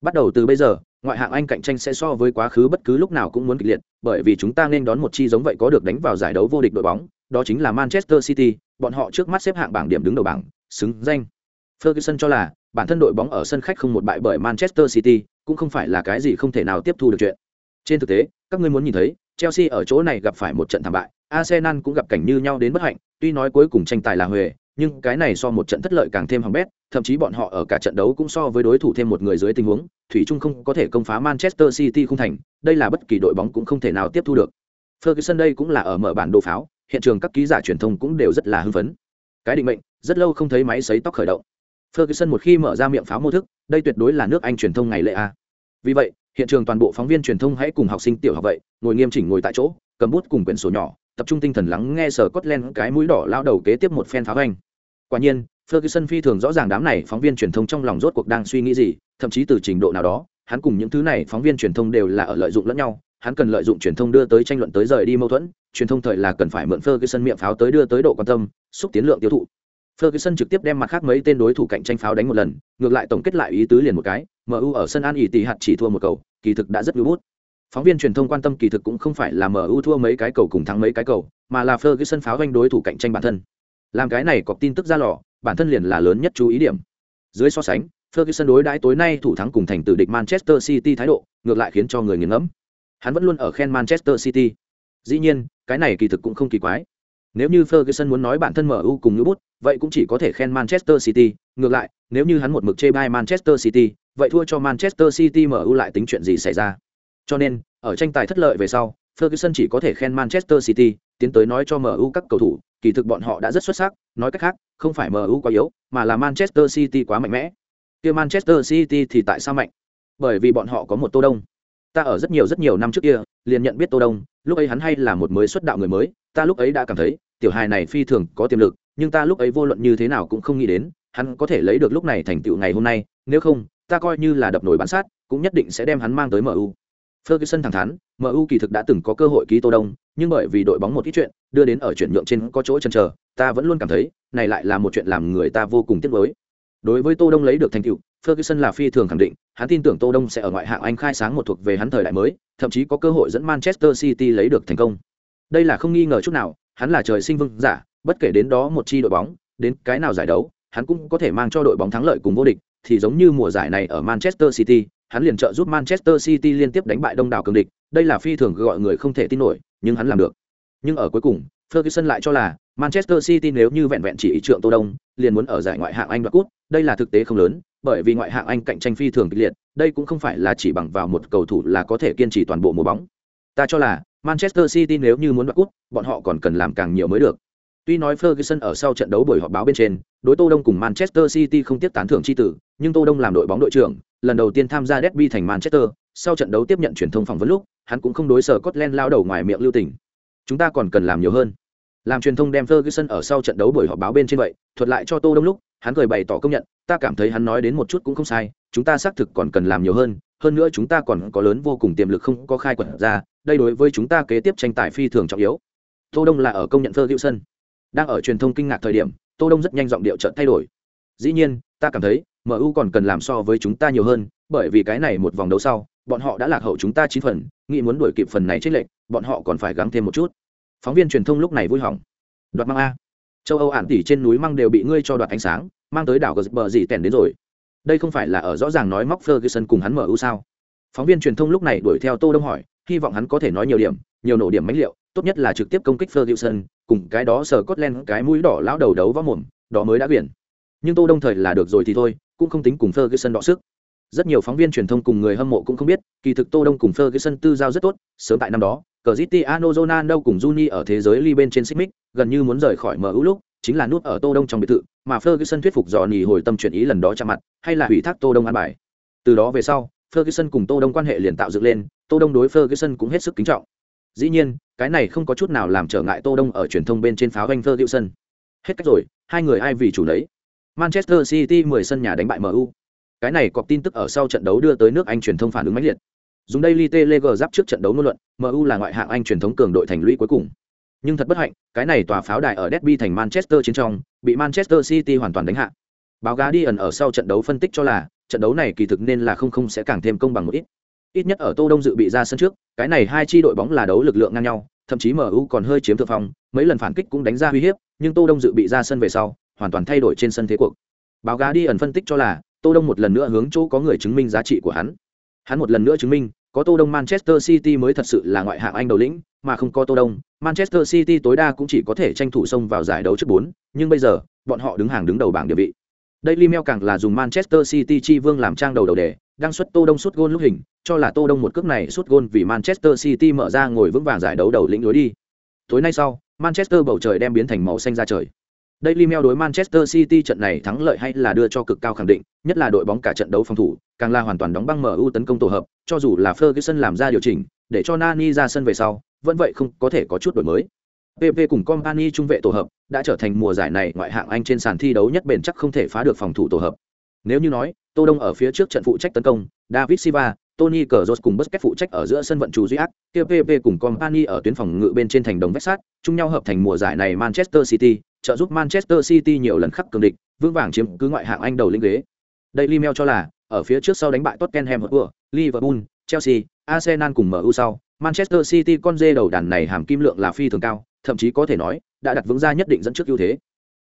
Bắt đầu từ bây giờ, ngoại hạng Anh cạnh tranh sẽ so với quá khứ bất cứ lúc nào cũng muốn kịch liệt, bởi vì chúng ta nên đón một chi giống vậy có được đánh vào giải đấu vô địch đội bóng, đó chính là Manchester City, bọn họ trước mắt xếp hạng bảng điểm đứng đầu bảng, xứng danh. Ferguson cho là bản thân đội bóng ở sân khách không một bại bởi Manchester City, cũng không phải là cái gì không thể nào tiếp thu được chuyện. Trên thực tế, các ngươi muốn nhìn thấy, Chelsea ở chỗ này gặp phải một trận thảm bại, Arsenal cũng gặp cảnh như nhau đến bất hạnh, tuy nói cuối cùng tranh tài là huề, nhưng cái này so một trận thất lợi càng thêm hỏng bét, thậm chí bọn họ ở cả trận đấu cũng so với đối thủ thêm một người dưới tình huống, thủy chung không có thể công phá Manchester City không thành, đây là bất kỳ đội bóng cũng không thể nào tiếp thu được. Ferguson đây cũng là ở mở bản đồ pháo, hiện trường các ký giả truyền thông cũng đều rất là hưng phấn. Cái định mệnh, rất lâu không thấy máy sấy tóc khởi động. Ferguson một khi mở ra miệng pháo mô thức, đây tuyệt đối là nước Anh truyền thông ngày lễ a. Vì vậy, hiện trường toàn bộ phóng viên truyền thông hãy cùng học sinh tiểu học vậy, ngồi nghiêm chỉnh ngồi tại chỗ, cầm bút cùng quyển sổ nhỏ, tập trung tinh thần lắng nghe sở Scotland cái mũi đỏ lao đầu kế tiếp một phen pháo anh. Quả nhiên, Ferguson phi thường rõ ràng đám này phóng viên truyền thông trong lòng rốt cuộc đang suy nghĩ gì, thậm chí từ trình độ nào đó, hắn cùng những thứ này phóng viên truyền thông đều là ở lợi dụng lẫn nhau, hắn cần lợi dụng truyền thông đưa tới tranh luận tới rời đi mâu thuẫn, truyền thông thời là cần phải mượn Ferguson miệng pháo tới đưa tới độ quan tâm, xúc tiến lượng tiêu thụ. Ferguson trực tiếp đem mặt khác mấy tên đối thủ cạnh tranh pháo đánh một lần, ngược lại tổng kết lại ý tứ liền một cái, MU ở sân An ỷ tỷ hạt chỉ thua một cầu, kỳ thực đã rất lưu bút. Phóng viên truyền thông quan tâm kỳ thực cũng không phải là MU thua mấy cái cầu cùng thắng mấy cái cầu, mà là Ferguson pháo doanh đối thủ cạnh tranh bản thân. Làm cái này có tin tức ra lò, bản thân liền là lớn nhất chú ý điểm. Dưới so sánh, Ferguson đối đãi tối nay thủ thắng cùng thành tử địch Manchester City thái độ, ngược lại khiến cho người nghiền ngẫm. Hắn vẫn luôn ở khen Manchester City. Dĩ nhiên, cái này kỳ thực cũng không kỳ quái. Nếu như Ferguson muốn nói bản thân MU cùng như bút, vậy cũng chỉ có thể khen Manchester City, ngược lại, nếu như hắn một mực chê bai Manchester City, vậy thua cho Manchester City MU lại tính chuyện gì xảy ra. Cho nên, ở tranh tài thất lợi về sau, Ferguson chỉ có thể khen Manchester City, tiến tới nói cho MU các cầu thủ, kỳ thực bọn họ đã rất xuất sắc, nói cách khác, không phải MU quá yếu, mà là Manchester City quá mạnh mẽ. Kia Manchester City thì tại sao mạnh? Bởi vì bọn họ có một Tô Đông. Ta ở rất nhiều rất nhiều năm trước kia, liền nhận biết Tô Đông, lúc ấy hắn hay là một mới xuất đạo người mới, ta lúc ấy đã cảm thấy, tiểu hài này phi thường có tiềm lực, nhưng ta lúc ấy vô luận như thế nào cũng không nghĩ đến, hắn có thể lấy được lúc này thành tựu ngày hôm nay, nếu không, ta coi như là đập nổi bán sát, cũng nhất định sẽ đem hắn mang tới MU. Ferguson thẳng thắn, MU kỳ thực đã từng có cơ hội ký Tô Đông, nhưng bởi vì đội bóng một ít chuyện, đưa đến ở chuyển nhượng trên có chỗ chần chờ, ta vẫn luôn cảm thấy, này lại là một chuyện làm người ta vô cùng tiếc nuối. Đối với Tô Đông lấy được thành tựu, Ferguson là phi thường khẳng định, hắn tin tưởng Tô Đông sẽ ở ngoại hạng Anh khai sáng một thuộc về hắn thời đại mới, thậm chí có cơ hội dẫn Manchester City lấy được thành công. Đây là không nghi ngờ chút nào, hắn là trời sinh vương giả, bất kể đến đó một chi đội bóng, đến cái nào giải đấu, hắn cũng có thể mang cho đội bóng thắng lợi cùng vô địch, thì giống như mùa giải này ở Manchester City, hắn liền trợ giúp Manchester City liên tiếp đánh bại đông đảo cường địch, đây là phi thường gọi người không thể tin nổi, nhưng hắn làm được. Nhưng ở cuối cùng, Ferguson lại cho là Manchester City nếu như vẹn vẹn chỉ ý trượng Tô Đông, liền muốn ở giải ngoại hạng Anh đoạt cúp, đây là thực tế không lớn, bởi vì ngoại hạng Anh cạnh tranh phi thường kịch liệt, đây cũng không phải là chỉ bằng vào một cầu thủ là có thể kiên trì toàn bộ mùa bóng. Ta cho là Manchester City nếu như muốn đoạt cúp, bọn họ còn cần làm càng nhiều mới được. Tuy nói Ferguson ở sau trận đấu buổi họp báo bên trên, đối Tô Đông cùng Manchester City không tiếp tán thưởng chi tử, nhưng Tô Đông làm đội bóng đội trưởng, lần đầu tiên tham gia derby thành Manchester, sau trận đấu tiếp nhận truyền thông phỏng vấn lúc, hắn cũng không đối sở Scotland lao đầu ngoài miệng lưu tình. Chúng ta còn cần làm nhiều hơn. Làm truyền thông đem Ferguson ở sau trận đấu buổi họp báo bên trên vậy, thuật lại cho Tô Đông lúc, hắn cười bày tỏ công nhận, ta cảm thấy hắn nói đến một chút cũng không sai, chúng ta xác thực còn cần làm nhiều hơn, hơn nữa chúng ta còn có lớn vô cùng tiềm lực không có khai quật ra, đây đối với chúng ta kế tiếp tranh tài phi thường trọng yếu. Tô Đông là ở công nhận Ferguson. Đang ở truyền thông kinh ngạc thời điểm, Tô Đông rất nhanh giọng điệu chợt thay đổi. Dĩ nhiên, ta cảm thấy, MU còn cần làm so với chúng ta nhiều hơn, bởi vì cái này một vòng đấu sau, bọn họ đã lạc hậu chúng ta chín phần, nghĩ muốn đuổi kịp phần này chết lệnh, bọn họ còn phải gắng thêm một chút. Phóng viên truyền thông lúc này vui hỏng. Đoạt mang a. Châu Âu ản tỉ trên núi mang đều bị ngươi cho đoạt ánh sáng, mang tới đảo bờ gì tèn đến rồi. Đây không phải là ở rõ ràng nói móc Ferguson cùng hắn mở ưu sao? Phóng viên truyền thông lúc này đuổi theo Tô Đông hỏi, hy vọng hắn có thể nói nhiều điểm, nhiều nổ điểm mánh liệu, tốt nhất là trực tiếp công kích Ferguson, cùng cái đó sờ Scotland cái mũi đỏ lão đầu đấu võ mồm, đó mới đã biển. Nhưng Tô Đông thời là được rồi thì thôi, cũng không tính cùng Ferguson đọ sức. Rất nhiều phóng viên truyền thông cùng người hâm mộ cũng không biết, kỳ thực Tô Đông cùng Ferguson tư giao rất tốt, sớm tại năm đó, Cristiano Ronaldo cùng Juni ở thế giới ly bên trên xích mích, gần như muốn rời khỏi MU lúc, chính là nút ở Tô Đông trong biệt thự, mà Ferguson thuyết phục dò hồi tâm chuyển ý lần đó chạm mặt, hay là hủy thác Tô Đông an bài. Từ đó về sau, Ferguson cùng Tô Đông quan hệ liền tạo dựng lên, Tô Đông đối Ferguson cũng hết sức kính trọng. Dĩ nhiên, cái này không có chút nào làm trở ngại Tô Đông ở truyền thông bên trên pháo anh Ferguson. Hết cách rồi, hai người ai vì chủ nấy. Manchester City 10 sân nhà đánh bại MU. Cái này có tin tức ở sau trận đấu đưa tới nước Anh truyền thông phản ứng mãnh liệt. Dùng đây Daily Telegraph giáp trước trận đấu ngôn luận, MU là ngoại hạng Anh truyền thống cường đội thành lũy cuối cùng. Nhưng thật bất hạnh, cái này tòa pháo đài ở Derby thành Manchester chiến trong, bị Manchester City hoàn toàn đánh hạ. Báo Guardian ở sau trận đấu phân tích cho là, trận đấu này kỳ thực nên là không không sẽ càng thêm công bằng một ít. Ít nhất ở Tô Đông dự bị ra sân trước, cái này hai chi đội bóng là đấu lực lượng ngang nhau, thậm chí MU còn hơi chiếm thượng phong, mấy lần phản kích cũng đánh ra uy hiếp, nhưng Tô Đông dự bị ra sân về sau, hoàn toàn thay đổi trên sân thế cuộc. Báo Guardian phân tích cho là, Tô Đông một lần nữa hướng chỗ có người chứng minh giá trị của hắn. Hắn một lần nữa chứng minh, có Tô Đông Manchester City mới thật sự là ngoại hạng Anh đầu lĩnh, mà không có Tô Đông, Manchester City tối đa cũng chỉ có thể tranh thủ xông vào giải đấu trước bốn. nhưng bây giờ, bọn họ đứng hàng đứng đầu bảng địa vị. Daily Mail càng là dùng Manchester City chi vương làm trang đầu đầu đề, đăng xuất Tô Đông sút gôn lúc hình, cho là Tô Đông một cước này sút gôn vì Manchester City mở ra ngồi vững vàng giải đấu đầu lĩnh lối đi. Tối nay sau, Manchester bầu trời đem biến thành màu xanh ra trời. Daily Mail đối Manchester City trận này thắng lợi hay là đưa cho cực cao khẳng định, nhất là đội bóng cả trận đấu phòng thủ, càng là hoàn toàn đóng băng MU tấn công tổ hợp, cho dù là Ferguson làm ra điều chỉnh, để cho Nani ra sân về sau, vẫn vậy không có thể có chút đổi mới. PP cùng Company trung vệ tổ hợp đã trở thành mùa giải này ngoại hạng Anh trên sàn thi đấu nhất bền chắc không thể phá được phòng thủ tổ hợp. Nếu như nói, Tô Đông ở phía trước trận phụ trách tấn công, David Silva, Tony Cazorla cùng Busquets phụ trách ở giữa sân vận chủ duy ác, KPP cùng Company ở tuyến phòng ngự bên trên thành đồng vách sát, chung nhau hợp thành mùa giải này Manchester City, trợ giúp Manchester City nhiều lần khắc cường địch, vững vàng chiếm cứ ngoại hạng Anh đầu lĩnh ghế. Daily Mail cho là, ở phía trước sau đánh bại Tottenham Hotspur, Liverpool, Chelsea, Arsenal cùng MU sau, Manchester City con dê đầu đàn này hàm kim lượng là phi thường cao, thậm chí có thể nói đã đặt vững ra nhất định dẫn trước ưu thế.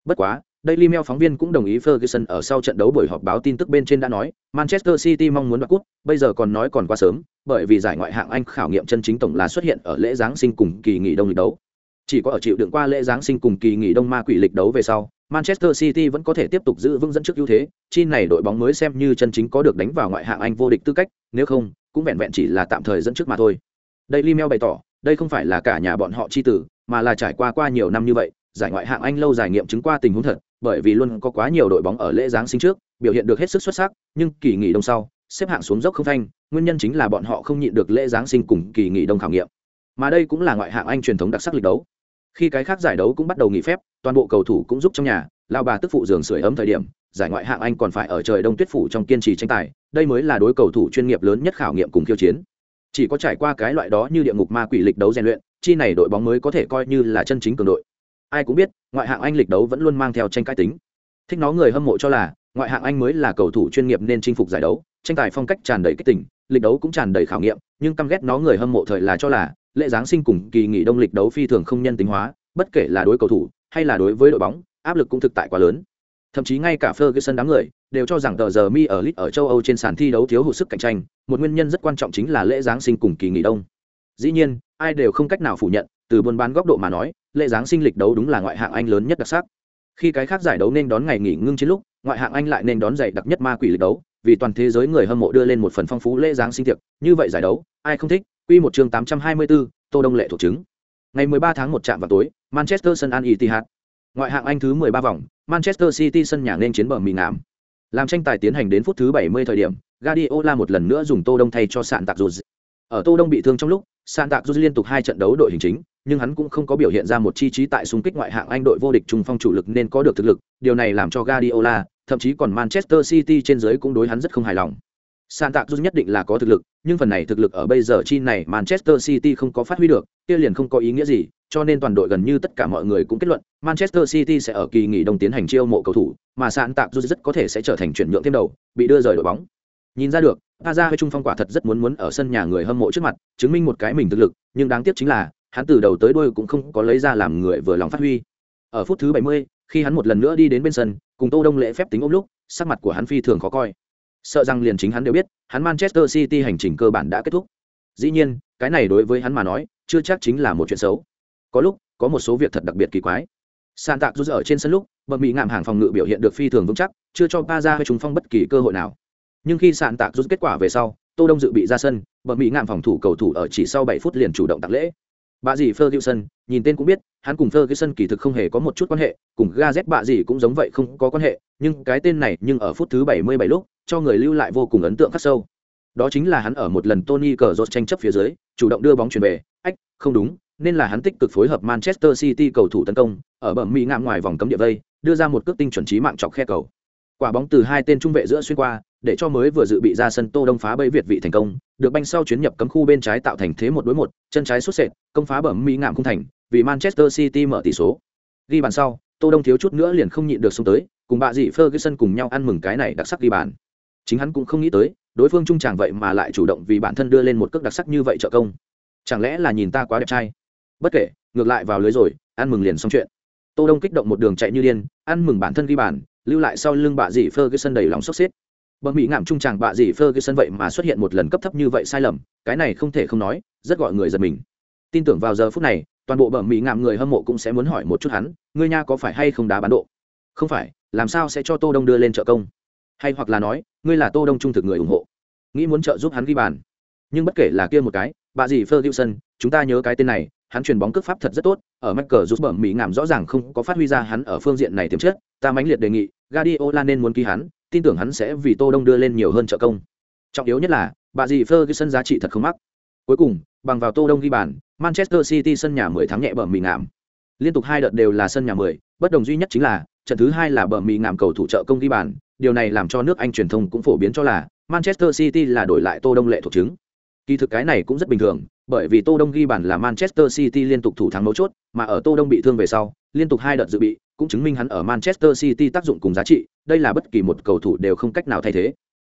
Bất quá, Daily Mail phóng viên cũng đồng ý Ferguson ở sau trận đấu buổi họp báo tin tức bên trên đã nói, Manchester City mong muốn đoạt cúp, bây giờ còn nói còn quá sớm, bởi vì giải ngoại hạng Anh khảo nghiệm chân chính tổng là xuất hiện ở lễ giáng sinh cùng kỳ nghỉ đông lịch đấu. Chỉ có ở chịu đựng qua lễ giáng sinh cùng kỳ nghỉ đông ma quỷ lịch đấu về sau, Manchester City vẫn có thể tiếp tục giữ vững dẫn trước ưu thế, chi này đội bóng mới xem như chân chính có được đánh vào ngoại hạng Anh vô địch tư cách, nếu không, cũng vẹn vẹn chỉ là tạm thời dẫn trước mà thôi. Daily Mail bày tỏ, đây không phải là cả nhà bọn họ chi tử, mà là trải qua qua nhiều năm như vậy, giải ngoại hạng Anh lâu dài nghiệm chứng qua tình huống thật, bởi vì luôn có quá nhiều đội bóng ở lễ giáng sinh trước, biểu hiện được hết sức xuất sắc, nhưng kỳ nghỉ đông sau, xếp hạng xuống dốc không phanh, nguyên nhân chính là bọn họ không nhịn được lễ giáng sinh cùng kỳ nghỉ đông khảo nghiệm. Mà đây cũng là ngoại hạng Anh truyền thống đặc sắc lịch đấu. Khi cái khác giải đấu cũng bắt đầu nghỉ phép, toàn bộ cầu thủ cũng giúp trong nhà, lao bà tức phụ giường sưởi ấm thời điểm, giải ngoại hạng Anh còn phải ở trời đông tuyết phủ trong kiên trì tranh tài, đây mới là đối cầu thủ chuyên nghiệp lớn nhất khảo nghiệm cùng khiêu chiến. Chỉ có trải qua cái loại đó như địa ngục ma quỷ lịch đấu rèn luyện, chi này đội bóng mới có thể coi như là chân chính cường đội. Ai cũng biết, ngoại hạng Anh lịch đấu vẫn luôn mang theo tranh cãi tính. Thích nó người hâm mộ cho là, ngoại hạng Anh mới là cầu thủ chuyên nghiệp nên chinh phục giải đấu, tranh tài phong cách tràn đầy kích tỉnh, lịch đấu cũng tràn đầy khảo nghiệm, nhưng căm ghét nó người hâm mộ thời là cho là, lễ giáng sinh cùng kỳ nghỉ đông lịch đấu phi thường không nhân tính hóa, bất kể là đối cầu thủ hay là đối với đội bóng, áp lực cũng thực tại quá lớn. Thậm chí ngay cả Ferguson đám người đều cho rằng tờ giờ mi ở lit ở châu Âu trên sàn thi đấu thiếu hụt sức cạnh tranh, một nguyên nhân rất quan trọng chính là lễ giáng sinh cùng kỳ nghỉ đông. Dĩ nhiên, ai đều không cách nào phủ nhận, từ buôn bán góc độ mà nói, lễ giáng sinh lịch đấu đúng là ngoại hạng Anh lớn nhất đặc sắc. Khi cái khác giải đấu nên đón ngày nghỉ ngưng chiến lúc, ngoại hạng Anh lại nên đón dày đặc nhất ma quỷ lịch đấu, vì toàn thế giới người hâm mộ đưa lên một phần phong phú lễ giáng sinh tiệc, như vậy giải đấu, ai không thích? Quy một chương 824, Tô Đông lệ thuộc chứng. Ngày 13 tháng 1 trạm vào tối, Manchester sân an Ittihad. Ngoại hạng Anh thứ 13 vòng, Manchester City sân nhà nên chiến bờ mì ngảm. Làm tranh tài tiến hành đến phút thứ 70 thời điểm, Guardiola một lần nữa dùng Tô Đông thay cho sạn tạc dù. Ở Tô Đông bị thương trong lúc, sạn tạc dù liên tục hai trận đấu đội hình chính, nhưng hắn cũng không có biểu hiện ra một chi trí tại xung kích ngoại hạng Anh đội vô địch trung phong chủ lực nên có được thực lực, điều này làm cho Guardiola, thậm chí còn Manchester City trên dưới cũng đối hắn rất không hài lòng. Santa Cruz nhất định là có thực lực, nhưng phần này thực lực ở bây giờ chi này Manchester City không có phát huy được, kia liền không có ý nghĩa gì, cho nên toàn đội gần như tất cả mọi người cũng kết luận, Manchester City sẽ ở kỳ nghỉ đông tiến hành chiêu mộ cầu thủ, mà Santa Cruz rất có thể sẽ trở thành chuyển nhượng thêm đầu, bị đưa rời đội bóng. Nhìn ra được, Aza hay trung phong quả thật rất muốn muốn ở sân nhà người hâm mộ trước mặt, chứng minh một cái mình thực lực, nhưng đáng tiếc chính là, hắn từ đầu tới đuôi cũng không có lấy ra làm người vừa lòng phát huy. Ở phút thứ 70, khi hắn một lần nữa đi đến bên sân, cùng Tô Đông lễ phép tính ôm lúc, sắc mặt của hắn phi thường khó coi. Sợ rằng liền chính hắn đều biết, hắn Manchester City hành trình cơ bản đã kết thúc. Dĩ nhiên, cái này đối với hắn mà nói, chưa chắc chính là một chuyện xấu. Có lúc, có một số việc thật đặc biệt kỳ quái. Sàn tạc rút ở trên sân lúc, bờ mỹ ngạm hàng phòng ngự biểu hiện được phi thường vững chắc, chưa cho pa ra hay trùng phong bất kỳ cơ hội nào. Nhưng khi sàn tạc rút kết quả về sau, Tô Đông dự bị ra sân, bờ mỹ ngạm phòng thủ cầu thủ ở chỉ sau 7 phút liền chủ động tặng lễ. Bà dì Ferguson, nhìn tên cũng biết, hắn cùng Ferguson kỳ thực không hề có một chút quan hệ, cùng Gazet bạ dì cũng giống vậy không có quan hệ, nhưng cái tên này nhưng ở phút thứ 77 lúc, cho người lưu lại vô cùng ấn tượng khắc sâu. Đó chính là hắn ở một lần Tony cờ rột tranh chấp phía dưới, chủ động đưa bóng chuyển về, ách, không đúng, nên là hắn tích cực phối hợp Manchester City cầu thủ tấn công, ở bẩm mỹ ngạm ngoài vòng cấm địa vây, đưa ra một cước tinh chuẩn trí mạng chọc khe cầu. Quả bóng từ hai tên trung vệ giữa xuyên qua, để cho mới vừa dự bị ra sân Tô Đông phá bẫy Việt vị thành công, được banh sau chuyến nhập cấm khu bên trái tạo thành thế một đối một, chân trái xuất sệt, công phá bẩm mỹ ngạm không thành, vì Manchester City mở tỷ số. Ghi bàn sau, Tô Đông thiếu chút nữa liền không nhịn được xuống tới, cùng bà dì Ferguson cùng nhau ăn mừng cái này đặc sắc ghi bàn. Chính hắn cũng không nghĩ tới, đối phương trung tràng vậy mà lại chủ động vì bản thân đưa lên một cước đặc sắc như vậy trợ công. Chẳng lẽ là nhìn ta quá đẹp trai? Bất kể, ngược lại vào lưới rồi, ăn mừng liền xong chuyện. Tô Đông kích động một đường chạy như điên, ăn mừng bản thân ghi bàn, lưu lại sau lưng bà dì Ferguson đầy lòng sốc xếp. Bờ Mỹ ngạm trung tràng bạ dì Ferguson vậy mà xuất hiện một lần cấp thấp như vậy sai lầm, cái này không thể không nói, rất gọi người giật mình. Tin tưởng vào giờ phút này, toàn bộ bờ Mỹ ngạm người hâm mộ cũng sẽ muốn hỏi một chút hắn, ngươi nha có phải hay không đá bán độ? Không phải, làm sao sẽ cho Tô Đông đưa lên trợ công? Hay hoặc là nói, ngươi là Tô Đông trung thực người ủng hộ, nghĩ muốn trợ giúp hắn ghi bàn. Nhưng bất kể là kia một cái, Bà gì Ferguson, chúng ta nhớ cái tên này, hắn truyền bóng cước pháp thật rất tốt, ở match cờ rút bẩm Mỹ ngảm rõ ràng không có phát huy ra hắn ở phương diện này tiềm chất, ta mãnh liệt đề nghị, Guardiola nên muốn ký hắn, tin tưởng hắn sẽ vì Tô Đông đưa lên nhiều hơn trợ công. Trọng yếu nhất là, bà dì Ferguson giá trị thật không mắc. Cuối cùng, bằng vào Tô Đông ghi bàn, Manchester City sân nhà 10 thắng nhẹ bẩm mỹ ngảm. Liên tục hai đợt đều là sân nhà 10, bất đồng duy nhất chính là, trận thứ hai là bẩm mỹ ngảm cầu thủ trợ công ghi bàn, điều này làm cho nước Anh truyền thông cũng phổ biến cho là Manchester City là đổi lại Tô Đông lệ thuộc chứng. Kỳ thực cái này cũng rất bình thường, bởi vì Tô Đông ghi bàn là Manchester City liên tục thủ thắng mấu chốt, mà ở Tô Đông bị thương về sau, liên tục hai đợt dự bị, cũng chứng minh hắn ở Manchester City tác dụng cùng giá trị, đây là bất kỳ một cầu thủ đều không cách nào thay thế.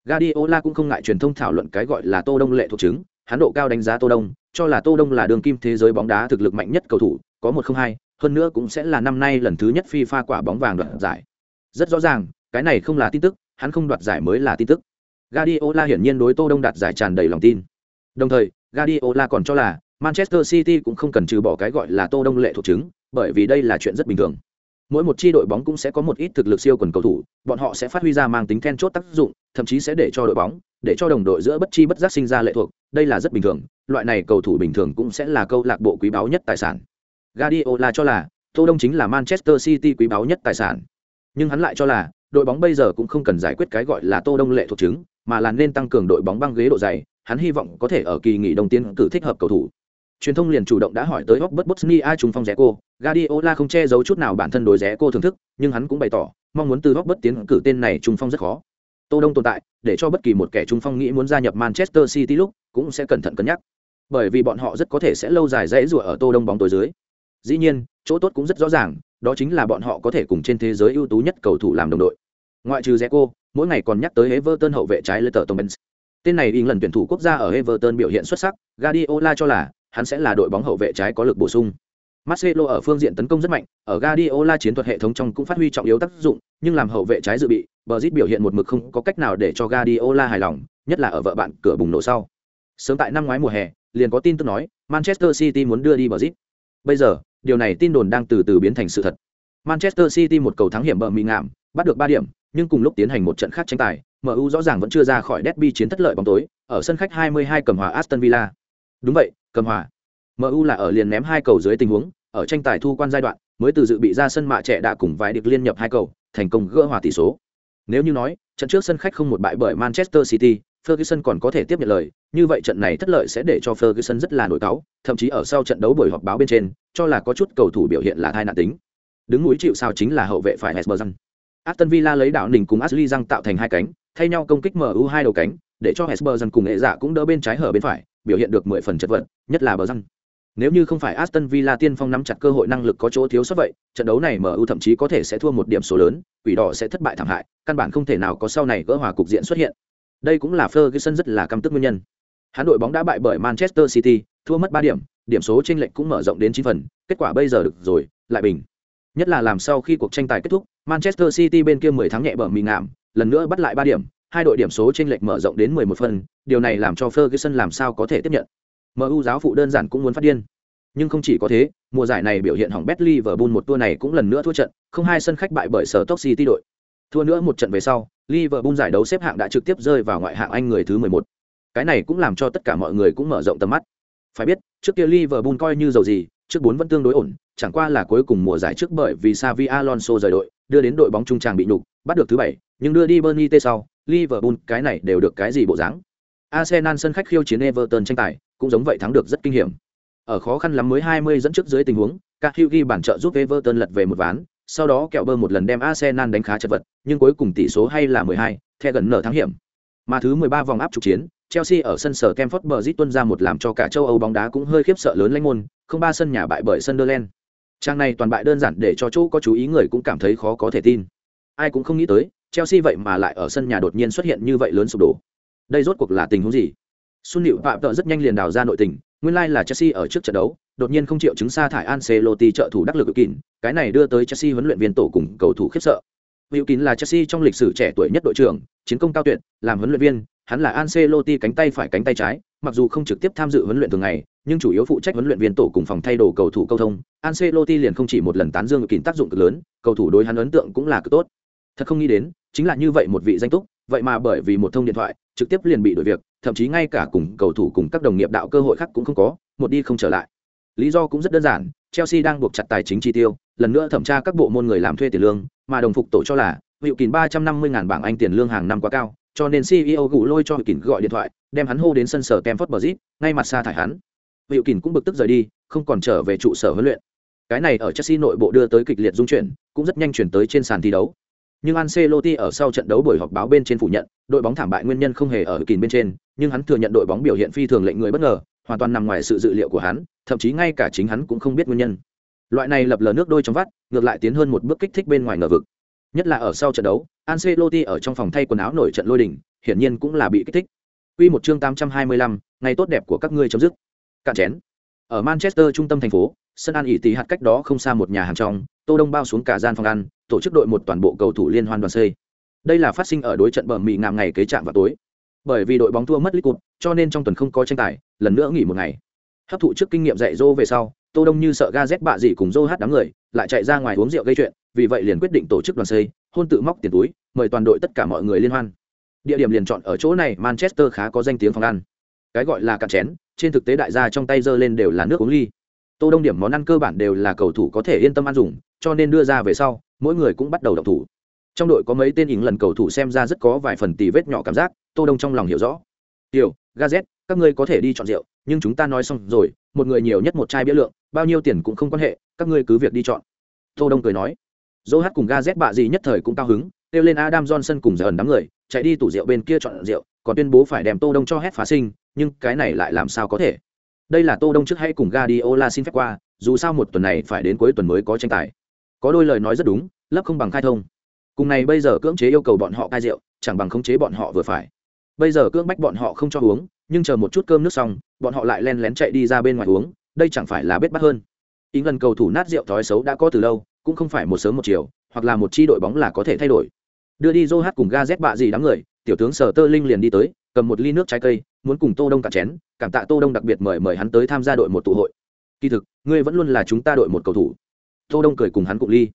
Guardiola cũng không ngại truyền thông thảo luận cái gọi là Tô Đông lệ thuộc chứng, hắn độ cao đánh giá Tô Đông, cho là Tô Đông là đường kim thế giới bóng đá thực lực mạnh nhất cầu thủ, có một không hai, hơn nữa cũng sẽ là năm nay lần thứ nhất FIFA quả bóng vàng đoạt giải. Rất rõ ràng, cái này không là tin tức, hắn không đoạt giải mới là tin tức. Guardiola hiển nhiên đối Tô Đông đạt giải tràn đầy lòng tin. Đồng thời, Guardiola còn cho là Manchester City cũng không cần trừ bỏ cái gọi là Tô Đông lệ thuộc chứng, bởi vì đây là chuyện rất bình thường. Mỗi một chi đội bóng cũng sẽ có một ít thực lực siêu quần cầu thủ, bọn họ sẽ phát huy ra mang tính then chốt tác dụng, thậm chí sẽ để cho đội bóng, để cho đồng đội giữa bất chi bất giác sinh ra lệ thuộc, đây là rất bình thường, loại này cầu thủ bình thường cũng sẽ là câu lạc bộ quý báu nhất tài sản. Guardiola cho là, Tô Đông chính là Manchester City quý báu nhất tài sản. Nhưng hắn lại cho là, đội bóng bây giờ cũng không cần giải quyết cái gọi là Tô Đông lệ thuộc chứng, mà là nên tăng cường đội bóng băng ghế độ dày, hắn hy vọng có thể ở kỳ nghỉ đông tiến cử thích hợp cầu thủ. Truyền thông liền chủ động đã hỏi tới Robert Bosnia trung phong Zeko, Guardiola không che giấu chút nào bản thân đối Zeko thưởng thức, nhưng hắn cũng bày tỏ, mong muốn từ Robert tiến cử tên này trung phong rất khó. Tô Đông tồn tại, để cho bất kỳ một kẻ trung phong nghĩ muốn gia nhập Manchester City lúc, cũng sẽ cẩn thận cân nhắc. Bởi vì bọn họ rất có thể sẽ lâu dài dễ rùa ở Tô Đông bóng tối dưới. Dĩ nhiên, chỗ tốt cũng rất rõ ràng, đó chính là bọn họ có thể cùng trên thế giới ưu tú nhất cầu thủ làm đồng đội. Ngoại trừ Zeko, mỗi ngày còn nhắc tới Everton hậu vệ trái Leicester Thomas. Tên này England lần tuyển thủ quốc gia ở Everton biểu hiện xuất sắc, Guardiola cho là hắn sẽ là đội bóng hậu vệ trái có lực bổ sung. Marcelo ở phương diện tấn công rất mạnh, ở Guardiola chiến thuật hệ thống trong cũng phát huy trọng yếu tác dụng, nhưng làm hậu vệ trái dự bị, Brazil biểu hiện một mực không có cách nào để cho Guardiola hài lòng, nhất là ở vợ bạn cửa bùng nổ sau. Sớm tại năm ngoái mùa hè, liền có tin tức nói, Manchester City muốn đưa đi Brazil. Bây giờ, điều này tin đồn đang từ từ biến thành sự thật. Manchester City một cầu thắng hiểm bợ mị ngạm, bắt được 3 điểm, nhưng cùng lúc tiến hành một trận khác tranh tài, MU rõ ràng vẫn chưa ra khỏi derby chiến thất lợi bóng tối, ở sân khách 22 cầm hòa Aston Villa. Đúng vậy, cầm hòa. MU là ở liền ném hai cầu dưới tình huống, ở tranh tài thu quan giai đoạn, mới từ dự bị ra sân mạ trẻ đã cùng vài được liên nhập hai cầu, thành công gỡ hòa tỷ số. Nếu như nói, trận trước sân khách không một bại bởi Manchester City, Ferguson còn có thể tiếp nhận lời, như vậy trận này thất lợi sẽ để cho Ferguson rất là nổi cáu, thậm chí ở sau trận đấu buổi họp báo bên trên, cho là có chút cầu thủ biểu hiện là thai nạn tính. Đứng núi chịu sao chính là hậu vệ phải Hesbergen. Aston Villa lấy đạo đỉnh cùng Ashley Young tạo thành hai cánh, thay nhau công kích MU hai đầu cánh, để cho Hesbergen cùng nghệ dạ cũng đỡ bên trái hở bên phải, biểu hiện được mười phần chất vật, nhất là bờ răng. Nếu như không phải Aston Villa tiên phong nắm chặt cơ hội năng lực có chỗ thiếu sót vậy, trận đấu này MU thậm chí có thể sẽ thua một điểm số lớn, quỷ đỏ sẽ thất bại thảm hại, căn bản không thể nào có sau này gỡ hòa cục diện xuất hiện. Đây cũng là Ferguson rất là căm tức nguyên nhân. Hắn đội bóng đã bại bởi Manchester City, thua mất 3 điểm, điểm số chênh lệch cũng mở rộng đến 9 phần, kết quả bây giờ được rồi, lại bình. Nhất là làm sau khi cuộc tranh tài kết thúc, Manchester City bên kia 10 thắng nhẹ bở mì ngạm, lần nữa bắt lại 3 điểm, hai đội điểm số chênh lệch mở rộng đến 11 phần, điều này làm cho Ferguson làm sao có thể tiếp nhận. MU giáo phụ đơn giản cũng muốn phát điên. Nhưng không chỉ có thế, mùa giải này biểu hiện hỏng Bet Liverpool một tour này cũng lần nữa thua trận, không hai sân khách bại bởi sở Stoke City đội. Thua nữa một trận về sau, Liverpool giải đấu xếp hạng đã trực tiếp rơi vào ngoại hạng Anh người thứ 11. Cái này cũng làm cho tất cả mọi người cũng mở rộng tầm mắt. Phải biết, trước kia Liverpool coi như giàu gì, trước bốn vẫn tương đối ổn, chẳng qua là cuối cùng mùa giải trước bởi vì Xavi Alonso rời đội, đưa đến đội bóng trung tràng bị nhục, bắt được thứ bảy, nhưng đưa đi Bernie T sau, Liverpool cái này đều được cái gì bộ dáng. Arsenal sân khách khiêu chiến Everton tranh tài, cũng giống vậy thắng được rất kinh hiểm. Ở khó khăn lắm mới 20 dẫn trước dưới tình huống, Cahill ghi bản trợ giúp Everton lật về một ván, sau đó kẹo bơ một lần đem Arsenal đánh khá chật vật, nhưng cuối cùng tỷ số hay là 12, theo gần nở thắng hiểm. Mà thứ 13 vòng áp trục chiến, Chelsea ở sân sở Stamford Bridge tuân ra một làm cho cả châu Âu bóng đá cũng hơi khiếp sợ lớn lãnh môn, không ba sân nhà bại bởi Sunderland. Trang này toàn bại đơn giản để cho chỗ có chú ý người cũng cảm thấy khó có thể tin. Ai cũng không nghĩ tới, Chelsea vậy mà lại ở sân nhà đột nhiên xuất hiện như vậy lớn sụp đổ. Đây rốt cuộc là tình huống gì? Sun Liễu Phạm Tợ rất nhanh liền đào ra nội tình, nguyên lai like là Chelsea ở trước trận đấu, đột nhiên không chịu chứng sa thải Ancelotti trợ thủ đắc lực cực kín, cái này đưa tới Chelsea huấn luyện viên tổ cùng cầu thủ khiếp sợ. Hữu Kín là Chelsea trong lịch sử trẻ tuổi nhất đội trưởng, chiến công cao tuyệt, làm huấn luyện viên, hắn là Ancelotti cánh tay phải cánh tay trái, mặc dù không trực tiếp tham dự huấn luyện thường ngày, nhưng chủ yếu phụ trách huấn luyện viên tổ cùng phòng thay đồ cầu thủ câu thông. Ancelotti liền không chỉ một lần tán dương Hữu Kín tác dụng cực lớn, cầu thủ đối hắn ấn tượng cũng là cực tốt. Thật không nghĩ đến, chính là như vậy một vị danh túc, vậy mà bởi vì một thông điện thoại, trực tiếp liền bị đuổi việc, thậm chí ngay cả cùng cầu thủ cùng các đồng nghiệp đạo cơ hội khác cũng không có, một đi không trở lại. Lý do cũng rất đơn giản, Chelsea đang buộc chặt tài chính chi tiêu, lần nữa thẩm tra các bộ môn người làm thuê tiền lương, mà đồng phục tổ cho là, Hữu Kín 350 ngàn bảng Anh tiền lương hàng năm quá cao, cho nên CEO gù lôi cho hiệu Kín gọi điện thoại, đem hắn hô đến sân sở kemford bờ zip ngay mặt xa thải hắn. Hiệu Kín cũng bực tức rời đi, không còn trở về trụ sở huấn luyện. Cái này ở Chelsea nội bộ đưa tới kịch liệt dung chuyển, cũng rất nhanh chuyển tới trên sàn thi đấu. Nhưng Ancelotti ở sau trận đấu buổi họp báo bên trên phủ nhận, đội bóng thảm bại nguyên nhân không hề ở Hữu bên trên, nhưng hắn thừa nhận đội bóng biểu hiện phi thường lệnh người bất ngờ, hoàn toàn nằm ngoài sự dự liệu của hắn, thậm chí ngay cả chính hắn cũng không biết nguyên nhân. Loại này lập lờ nước đôi trong vắt, ngược lại tiến hơn một bước kích thích bên ngoài ngờ vực. Nhất là ở sau trận đấu, Ancelotti ở trong phòng thay quần áo nổi trận lôi đình, hiển nhiên cũng là bị kích thích. Quy một chương 825, ngày tốt đẹp của các ngươi chấm dứt. Cạn chén. Ở Manchester trung tâm thành phố, sân ăn ỉ tí hạt cách đó không xa một nhà hàng trong, Tô Đông bao xuống cả gian phòng ăn, tổ chức đội một toàn bộ cầu thủ liên hoan đoàn xây. Đây là phát sinh ở đối trận bờ mì ngàm ngày kế trạng vào tối. Bởi vì đội bóng thua mất League Cup, cho nên trong tuần không có tranh tài, lần nữa nghỉ một ngày. hấp thụ trước kinh nghiệm dạy dỗ về sau tô đông như sợ ga z bạ gì cùng dô hát đám người lại chạy ra ngoài uống rượu gây chuyện vì vậy liền quyết định tổ chức đoàn xây hôn tự móc tiền túi mời toàn đội tất cả mọi người liên hoan địa điểm liền chọn ở chỗ này manchester khá có danh tiếng phòng ăn cái gọi là cạn chén trên thực tế đại gia trong tay giơ lên đều là nước uống ly tô đông điểm món ăn cơ bản đều là cầu thủ có thể yên tâm ăn dùng cho nên đưa ra về sau mỗi người cũng bắt đầu đọc thủ. Trong đội có mấy tên ỉng lần cầu thủ xem ra rất có vài phần tì vết nhỏ cảm giác, tô đông trong lòng hiểu rõ. Tiểu, gazet, các ngươi có thể đi chọn rượu, nhưng chúng ta nói xong rồi, một người nhiều nhất một chai bia lượng, bao nhiêu tiền cũng không quan hệ, các ngươi cứ việc đi chọn. Tô đông cười nói. Dô hát cùng gazet bạ gì nhất thời cũng cao hứng, kêu lên adam johnson cùng giờ ẩn đám người, chạy đi tủ rượu bên kia chọn rượu, còn tuyên bố phải đem tô đông cho hết phá sinh, nhưng cái này lại làm sao có thể? Đây là tô đông trước hay cùng Guardiola xin phép qua, dù sao một tuần này phải đến cuối tuần mới có tranh tài có đôi lời nói rất đúng lấp không bằng khai thông. Cùng này bây giờ cưỡng chế yêu cầu bọn họ cai rượu, chẳng bằng khống chế bọn họ vừa phải. Bây giờ cưỡng bách bọn họ không cho uống, nhưng chờ một chút cơm nước xong, bọn họ lại len lén chạy đi ra bên ngoài uống, đây chẳng phải là bết bắt hơn. Ý lần cầu thủ nát rượu thói xấu đã có từ lâu, cũng không phải một sớm một chiều, hoặc là một chi đội bóng là có thể thay đổi. Đưa đi dô hát cùng ga z bạ gì đám người, tiểu tướng sở tơ linh liền đi tới, cầm một ly nước trái cây, muốn cùng tô đông cả chén, cảm tạ tô đông đặc biệt mời mời hắn tới tham gia đội một tụ hội. Kỳ thực, ngươi vẫn luôn là chúng ta đội một cầu thủ tô đông cười cùng hắn cùng ly.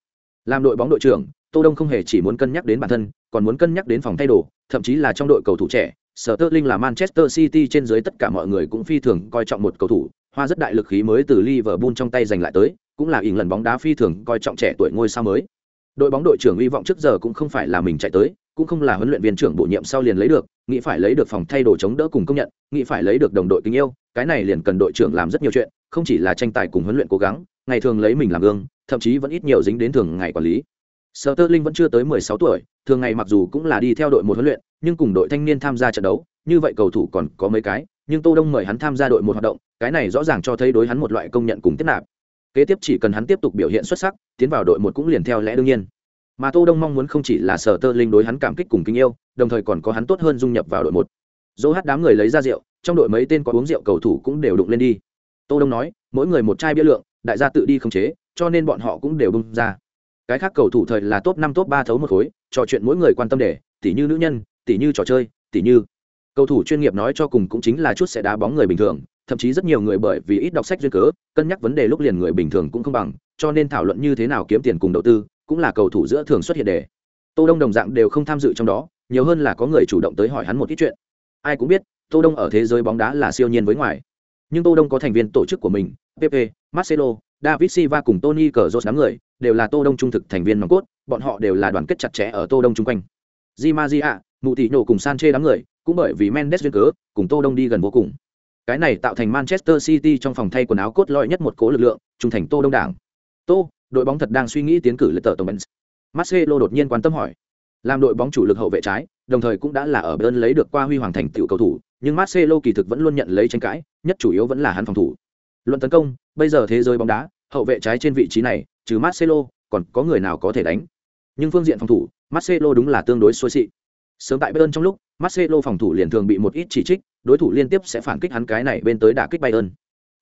Làm đội bóng đội trưởng, tô đông không hề chỉ muốn cân nhắc đến bản thân, còn muốn cân nhắc đến phòng thay đồ, thậm chí là trong đội cầu thủ trẻ sở tơ linh là manchester city trên dưới tất cả mọi người cũng phi thường coi trọng một cầu thủ, hoa rất đại lực khí mới từ liverpool trong tay giành lại tới, cũng là ỉn lần bóng đá phi thường coi trọng trẻ tuổi ngôi sao mới. Đội bóng đội trưởng hy vọng trước giờ cũng không phải là mình chạy tới, cũng không là huấn luyện viên trưởng bổ nhiệm sau liền lấy được, nghĩ phải lấy được phòng thay đồ chống đỡ cùng công nhận, nghĩ phải lấy được đồng đội kính yêu, cái này liền cần đội trưởng làm rất nhiều chuyện, không chỉ là tranh tài cùng huấn luyện cố gắng, ngày thường lấy mình làm gương thậm chí vẫn ít nhiều dính đến thường ngày quản lý Sở Tơ Linh vẫn chưa tới 16 tuổi, thường ngày mặc dù cũng là đi theo đội một huấn luyện, nhưng cùng đội thanh niên tham gia trận đấu, như vậy cầu thủ còn có mấy cái, nhưng Tô Đông mời hắn tham gia đội một hoạt động, cái này rõ ràng cho thấy đối hắn một loại công nhận cùng tiếp nạp. Kế tiếp chỉ cần hắn tiếp tục biểu hiện xuất sắc, tiến vào đội một cũng liền theo lẽ đương nhiên. Mà Tô Đông mong muốn không chỉ là Sở Tơ Linh đối hắn cảm kích cùng kính yêu, đồng thời còn có hắn tốt hơn dung nhập vào đội một. Dỗ hát đám người lấy ra rượu, trong đội mấy tên có uống rượu cầu thủ cũng đều đụng lên đi. Tô Đông nói, mỗi người một chai bia lượng, đại gia tự đi không chế, cho nên bọn họ cũng đều bung ra. Cái khác cầu thủ thời là top năm, top ba thấu một khối, trò chuyện mỗi người quan tâm để, tỉ như nữ nhân, tỉ như trò chơi, tỉ như. Cầu thủ chuyên nghiệp nói cho cùng cũng chính là chút sẽ đá bóng người bình thường, thậm chí rất nhiều người bởi vì ít đọc sách duyên cớ, cân nhắc vấn đề lúc liền người bình thường cũng không bằng, cho nên thảo luận như thế nào kiếm tiền cùng đầu tư, cũng là cầu thủ giữa thường xuất hiện đề tô đông đồng dạng đều không tham dự trong đó, nhiều hơn là có người chủ động tới hỏi hắn một ít chuyện. Ai cũng biết, tô đông ở thế giới bóng đá là siêu nhiên với ngoài. Nhưng tô đông có thành viên tổ chức của mình pp marcelo david silva cùng tony Cazorla đám người đều là tô đông trung thực thành viên nòng cốt, bọn họ đều là đoàn kết chặt chẽ ở tô đông chung quanh. Di ma mụ nổ cùng Sanchez đám người cũng bởi vì mendes duyên cớ cùng tô đông đi gần vô cùng. Cái này tạo thành manchester city trong phòng thay quần áo cốt lõi nhất một cố lực lượng, trung thành tô đông đảng. Tô, đội bóng thật đang suy nghĩ tiến cử lựa tờ tổng bệnh. marcelo đột nhiên quan tâm hỏi. Làm đội bóng chủ lực hậu vệ trái, đồng thời cũng đã là ở bên lấy được qua huy hoàng thành tựu cầu thủ, nhưng marcelo kỳ thực vẫn luôn nhận lấy tranh cãi, nhất chủ yếu vẫn là hắn phòng thủ luận tấn công bây giờ thế giới bóng đá hậu vệ trái trên vị trí này trừ Marcelo, còn có người nào có thể đánh. Nhưng phương diện phòng thủ, Marcelo đúng là tương đối xuôi xị. Sớm tại Bayern trong lúc, Marcelo phòng thủ liền thường bị một ít chỉ trích, đối thủ liên tiếp sẽ phản kích hắn cái này bên tới đả kích Bayern.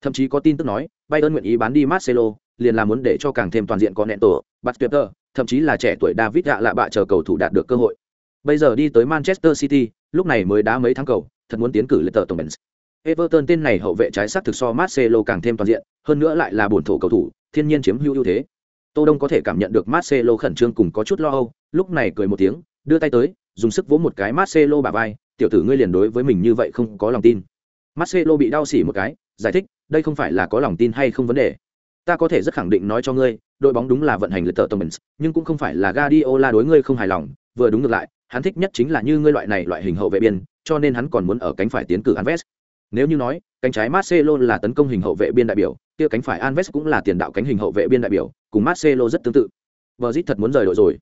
Thậm chí có tin tức nói, Bayern nguyện ý bán đi Marcelo, liền là muốn để cho càng thêm toàn diện có nện tổ, Basketball, thậm chí là trẻ tuổi David gạ lạ bạ chờ cầu thủ đạt được cơ hội. Bây giờ đi tới Manchester City, lúc này mới đá mấy tháng cầu, thật muốn tiến cử lên tờ tổng Benz. Everton tên này hậu vệ trái sắc thực so Marcelo càng thêm toàn diện, hơn nữa lại là bổn thổ cầu thủ, thiên nhiên chiếm hữu ưu thế. Tô Đông có thể cảm nhận được Marcelo khẩn trương cùng có chút lo âu, lúc này cười một tiếng, đưa tay tới, dùng sức vỗ một cái Marcelo bả vai, tiểu tử ngươi liền đối với mình như vậy không có lòng tin. Marcelo bị đau xỉ một cái, giải thích, đây không phải là có lòng tin hay không vấn đề. Ta có thể rất khẳng định nói cho ngươi, đội bóng đúng là vận hành lật tờ Thomas, nhưng cũng không phải là Guardiola đối ngươi không hài lòng, vừa đúng ngược lại, hắn thích nhất chính là như ngươi loại này loại hình hậu vệ biên, cho nên hắn còn muốn ở cánh phải tiến cử Anves. Nếu như nói, cánh trái Marcelo là tấn công hình hậu vệ biên đại biểu, kia cánh phải Alves cũng là tiền đạo cánh hình hậu vệ biên đại biểu, cùng Marcelo rất tương tự. Brazil thật muốn rời đội rồi.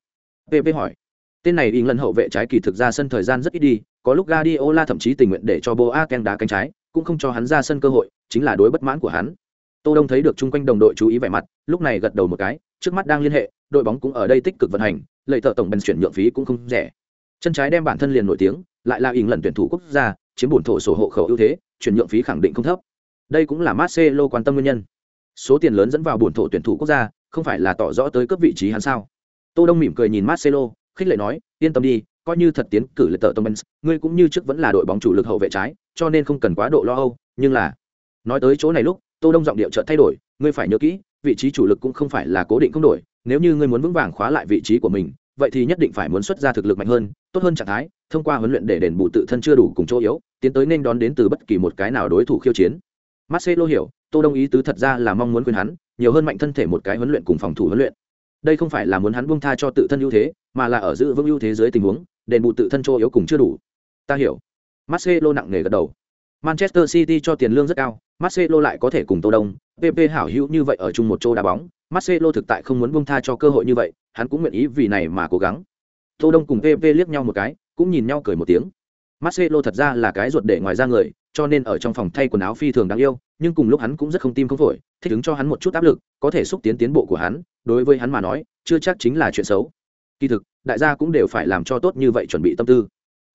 PP hỏi. Tên này lần hậu vệ trái kỳ thực ra sân thời gian rất ít đi, có lúc Guardiola thậm chí tình nguyện để cho Boateng đá cánh trái, cũng không cho hắn ra sân cơ hội, chính là đối bất mãn của hắn. Tô Đông thấy được chung quanh đồng đội chú ý vẻ mặt, lúc này gật đầu một cái, trước mắt đang liên hệ, đội bóng cũng ở đây tích cực vận hành, lợi tợ tổng bên chuyển nhượng phí cũng không rẻ. Chân trái đem bản thân liền nổi tiếng, lại là lần tuyển thủ quốc gia, chiếm bổn thổ sổ hộ khẩu ưu thế, chuyển nhượng phí khẳng định không thấp. Đây cũng là Marcelo quan tâm nguyên nhân. Số tiền lớn dẫn vào bổn thổ tuyển thủ quốc gia, không phải là tỏ rõ tới cấp vị trí hắn sao? Tô Đông mỉm cười nhìn Marcelo, khích lệ nói, yên tâm đi, coi như thật tiến cử lệ tờ Thomas, ngươi cũng như trước vẫn là đội bóng chủ lực hậu vệ trái, cho nên không cần quá độ lo âu, nhưng là nói tới chỗ này lúc tô đông giọng điệu chợt thay đổi ngươi phải nhớ kỹ vị trí chủ lực cũng không phải là cố định không đổi nếu như ngươi muốn vững vàng khóa lại vị trí của mình vậy thì nhất định phải muốn xuất ra thực lực mạnh hơn, tốt hơn trạng thái, thông qua huấn luyện để đền bù tự thân chưa đủ cùng chỗ yếu, tiến tới nên đón đến từ bất kỳ một cái nào đối thủ khiêu chiến. Marcelo hiểu, tô đông ý tứ thật ra là mong muốn khuyên hắn, nhiều hơn mạnh thân thể một cái huấn luyện cùng phòng thủ huấn luyện. Đây không phải là muốn hắn buông tha cho tự thân ưu thế, mà là ở giữ vững ưu thế dưới tình huống, đền bù tự thân chỗ yếu cùng chưa đủ. Ta hiểu. Marcelo nặng nề gật đầu. Manchester city cho tiền lương rất cao, marcelo lại có thể cùng tô đông pp hảo hữu như vậy ở chung một chỗ đá bóng marcelo thực tại không muốn buông tha cho cơ hội như vậy, hắn cũng nguyện ý vì này mà cố gắng. Tô đông cùng pp liếc nhau một cái, cũng nhìn nhau cười một tiếng. Marcelo thật ra là cái ruột để ngoài ra người, cho nên ở trong phòng thay quần áo phi thường đáng yêu, nhưng cùng lúc hắn cũng rất không tim không phổi, thích ứng cho hắn một chút áp lực, có thể xúc tiến tiến bộ của hắn, đối với hắn mà nói, chưa chắc chính là chuyện xấu. Kỳ thực, đại gia cũng đều phải làm cho tốt như vậy chuẩn bị tâm tư.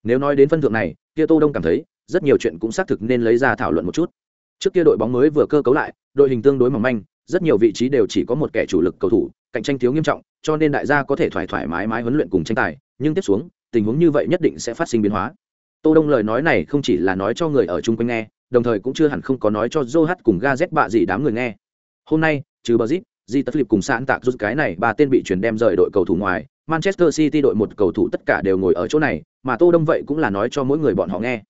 Nếu nói đến phân thượng này, kia tô đông cảm thấy, rất nhiều chuyện cũng xác thực nên lấy ra thảo luận một chút. Trước kia đội bóng mới vừa cơ cấu lại, đội hình tương đối mỏng manh rất nhiều vị trí đều chỉ có một kẻ chủ lực cầu thủ, cạnh tranh thiếu nghiêm trọng, cho nên đại gia có thể thoải thoải mái mái huấn luyện cùng tranh tài. Nhưng tiếp xuống, tình huống như vậy nhất định sẽ phát sinh biến hóa. Tô đông lời nói này không chỉ là nói cho người ở chung quanh nghe, đồng thời cũng chưa hẳn không có nói cho joe cùng gazet bạ gì đám người nghe. Hôm nay, trừ bờ zip, di tất lip cùng sạn tạc rút, cái này ba tên bị chuyển đem rời đội cầu thủ ngoài, manchester city đội một cầu thủ tất cả đều ngồi ở chỗ này, mà tô đông vậy cũng là nói cho mỗi người bọn họ nghe.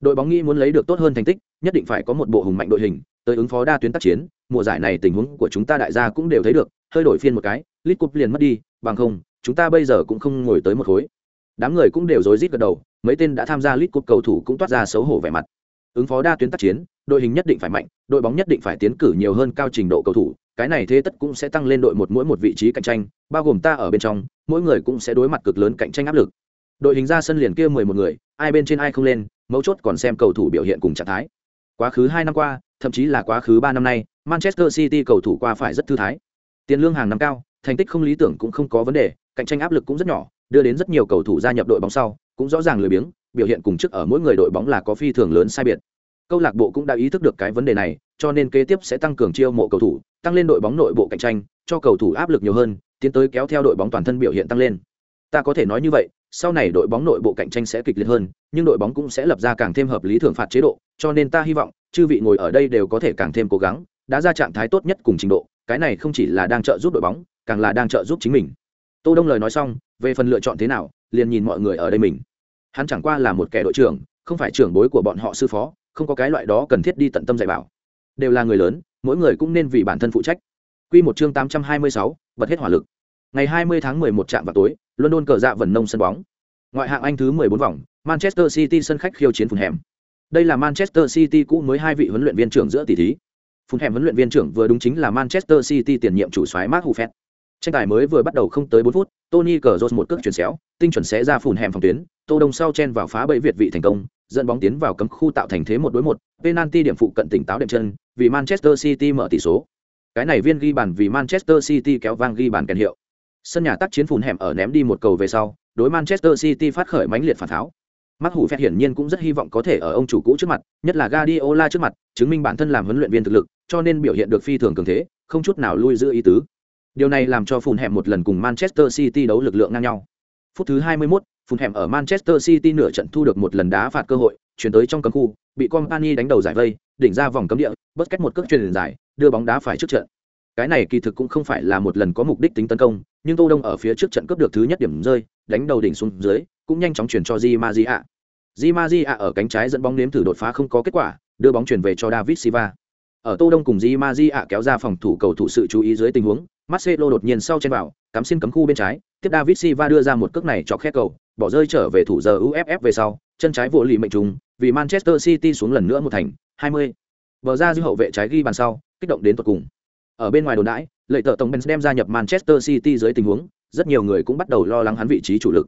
Đội bóng nghĩ muốn lấy được tốt hơn thành tích, nhất định phải có một bộ hùng mạnh đội hình, tới ứng phó đa tuyến tác chiến mùa giải này tình huống của chúng ta đại gia cũng đều thấy được, hơi đổi phiên một cái lit cup liền mất đi, bằng không, chúng ta bây giờ cũng không ngồi tới một khối. Đám người cũng đều rối rít gật đầu, mấy tên đã tham gia lit cup cầu thủ cũng toát ra xấu hổ vẻ mặt. Ứng phó đa tuyến tác chiến, đội hình nhất định phải mạnh, đội bóng nhất định phải tiến cử nhiều hơn cao trình độ cầu thủ, cái này thế tất cũng sẽ tăng lên đội một mỗi một vị trí cạnh tranh, bao gồm ta ở bên trong, mỗi người cũng sẽ đối mặt cực lớn cạnh tranh áp lực. Đội hình ra sân liền kia mười một người, ai bên trên ai không lên, mấu chốt còn xem cầu thủ biểu hiện cùng trạng thái. Quá khứ hai năm qua, thậm chí là quá khứ ba năm nay manchester city cầu thủ qua phải rất thư thái. Tiền lương hàng năm cao, thành tích không lý tưởng cũng không có vấn đề, cạnh tranh áp lực cũng rất nhỏ, đưa đến rất nhiều cầu thủ gia nhập đội bóng sau, cũng rõ ràng lười biếng, biểu hiện cùng chức ở mỗi người đội bóng là có phi thường lớn sai biệt. Câu lạc bộ cũng đã ý thức được cái vấn đề này, cho nên kế tiếp sẽ tăng cường chiêu mộ cầu thủ, tăng lên đội bóng nội bộ cạnh tranh, cho cầu thủ áp lực nhiều hơn, tiến tới kéo theo đội bóng toàn thân biểu hiện tăng lên. Ta có thể nói như vậy, sau này đội bóng nội bộ cạnh tranh sẽ kịch liệt hơn, nhưng đội bóng cũng sẽ lập ra càng thêm hợp lý thưởng phạt chế độ, cho nên ta hy vọng, chư vị ngồi ở đây đều có thể càng thêm cố gắng đã ra trạng thái tốt nhất cùng trình độ cái này không chỉ là đang trợ giúp đội bóng càng là đang trợ giúp chính mình tô đông lời nói xong về phần lựa chọn thế nào liền nhìn mọi người ở đây mình hắn chẳng qua là một kẻ đội trưởng không phải trưởng bối của bọn họ sư phó không có cái loại đó cần thiết đi tận tâm dạy bảo đều là người lớn mỗi người cũng nên vì bản thân phụ trách Quy một chương 826, bật hết hỏa lực. Ngày 20 tháng 11 trạm vào tối, London cờ dạ vần nông sân bóng. Ngoại hạng Anh thứ 14 vòng, Manchester City sân khách khiêu chiến phun hẻm. Đây là Manchester City cũ mới hai vị huấn luyện viên trưởng giữa tỷ thí. Phun hẻm huấn luyện viên trưởng vừa đúng chính là Manchester City tiền nhiệm chủ soái Mark huffet Tranh tài mới vừa bắt đầu không tới 4 phút, Tony Cazorla một cước chuyển xéo, tinh chuẩn xé ra phun hẻm phòng tuyến, Tô Đông sau chen vào phá bẫy Việt vị thành công, dẫn bóng tiến vào cấm khu tạo thành thế một đối một, penalty điểm phụ cận tỉnh táo đệm chân, vì Manchester City mở tỷ số. Cái này viên ghi bàn vì Manchester City kéo vang ghi bàn kèn hiệu. Sân nhà tác chiến phùn hẻm ở ném đi một cầu về sau, đối Manchester City phát khởi mãnh liệt phản tháo. Mark Hủ Phẹt hiển nhiên cũng rất hy vọng có thể ở ông chủ cũ trước mặt, nhất là Guardiola trước mặt, chứng minh bản thân làm huấn luyện viên thực lực, cho nên biểu hiện được phi thường cường thế, không chút nào lui giữ ý tứ. Điều này làm cho phùn hẻm một lần cùng Manchester City đấu lực lượng ngang nhau. Phút thứ 21, phùn hẻm ở Manchester City nửa trận thu được một lần đá phạt cơ hội, chuyển tới trong cấm khu, bị Company đánh đầu giải vây, đỉnh ra vòng cấm địa, bất cách một cước truyền dài, đưa bóng đá phải trước trận. Cái này kỳ thực cũng không phải là một lần có mục đích tính tấn công, nhưng Tô Đông ở phía trước trận cướp được thứ nhất điểm rơi, đánh đầu đỉnh xuống dưới, cũng nhanh chóng chuyển cho Di Maria. Di Maria ở cánh trái dẫn bóng nếm thử đột phá không có kết quả, đưa bóng chuyển về cho David Silva. Ở Tô Đông cùng Di Maria kéo ra phòng thủ cầu thủ sự chú ý dưới tình huống, Marcelo đột nhiên sau trên vào, cắm xin cấm khu bên trái, tiếp David Silva đưa ra một cước này cho khe cầu, bỏ rơi trở về thủ giờ UFF về sau, chân trái vỗ lì mệnh trùng, vì Manchester City xuống lần nữa một thành 20. Bờ ra dư hậu vệ trái ghi bàn sau, kích động đến tận cùng. Ở bên ngoài đồn đãi, lợi tợ tổng Benz đem gia nhập Manchester City dưới tình huống, rất nhiều người cũng bắt đầu lo lắng hắn vị trí chủ lực.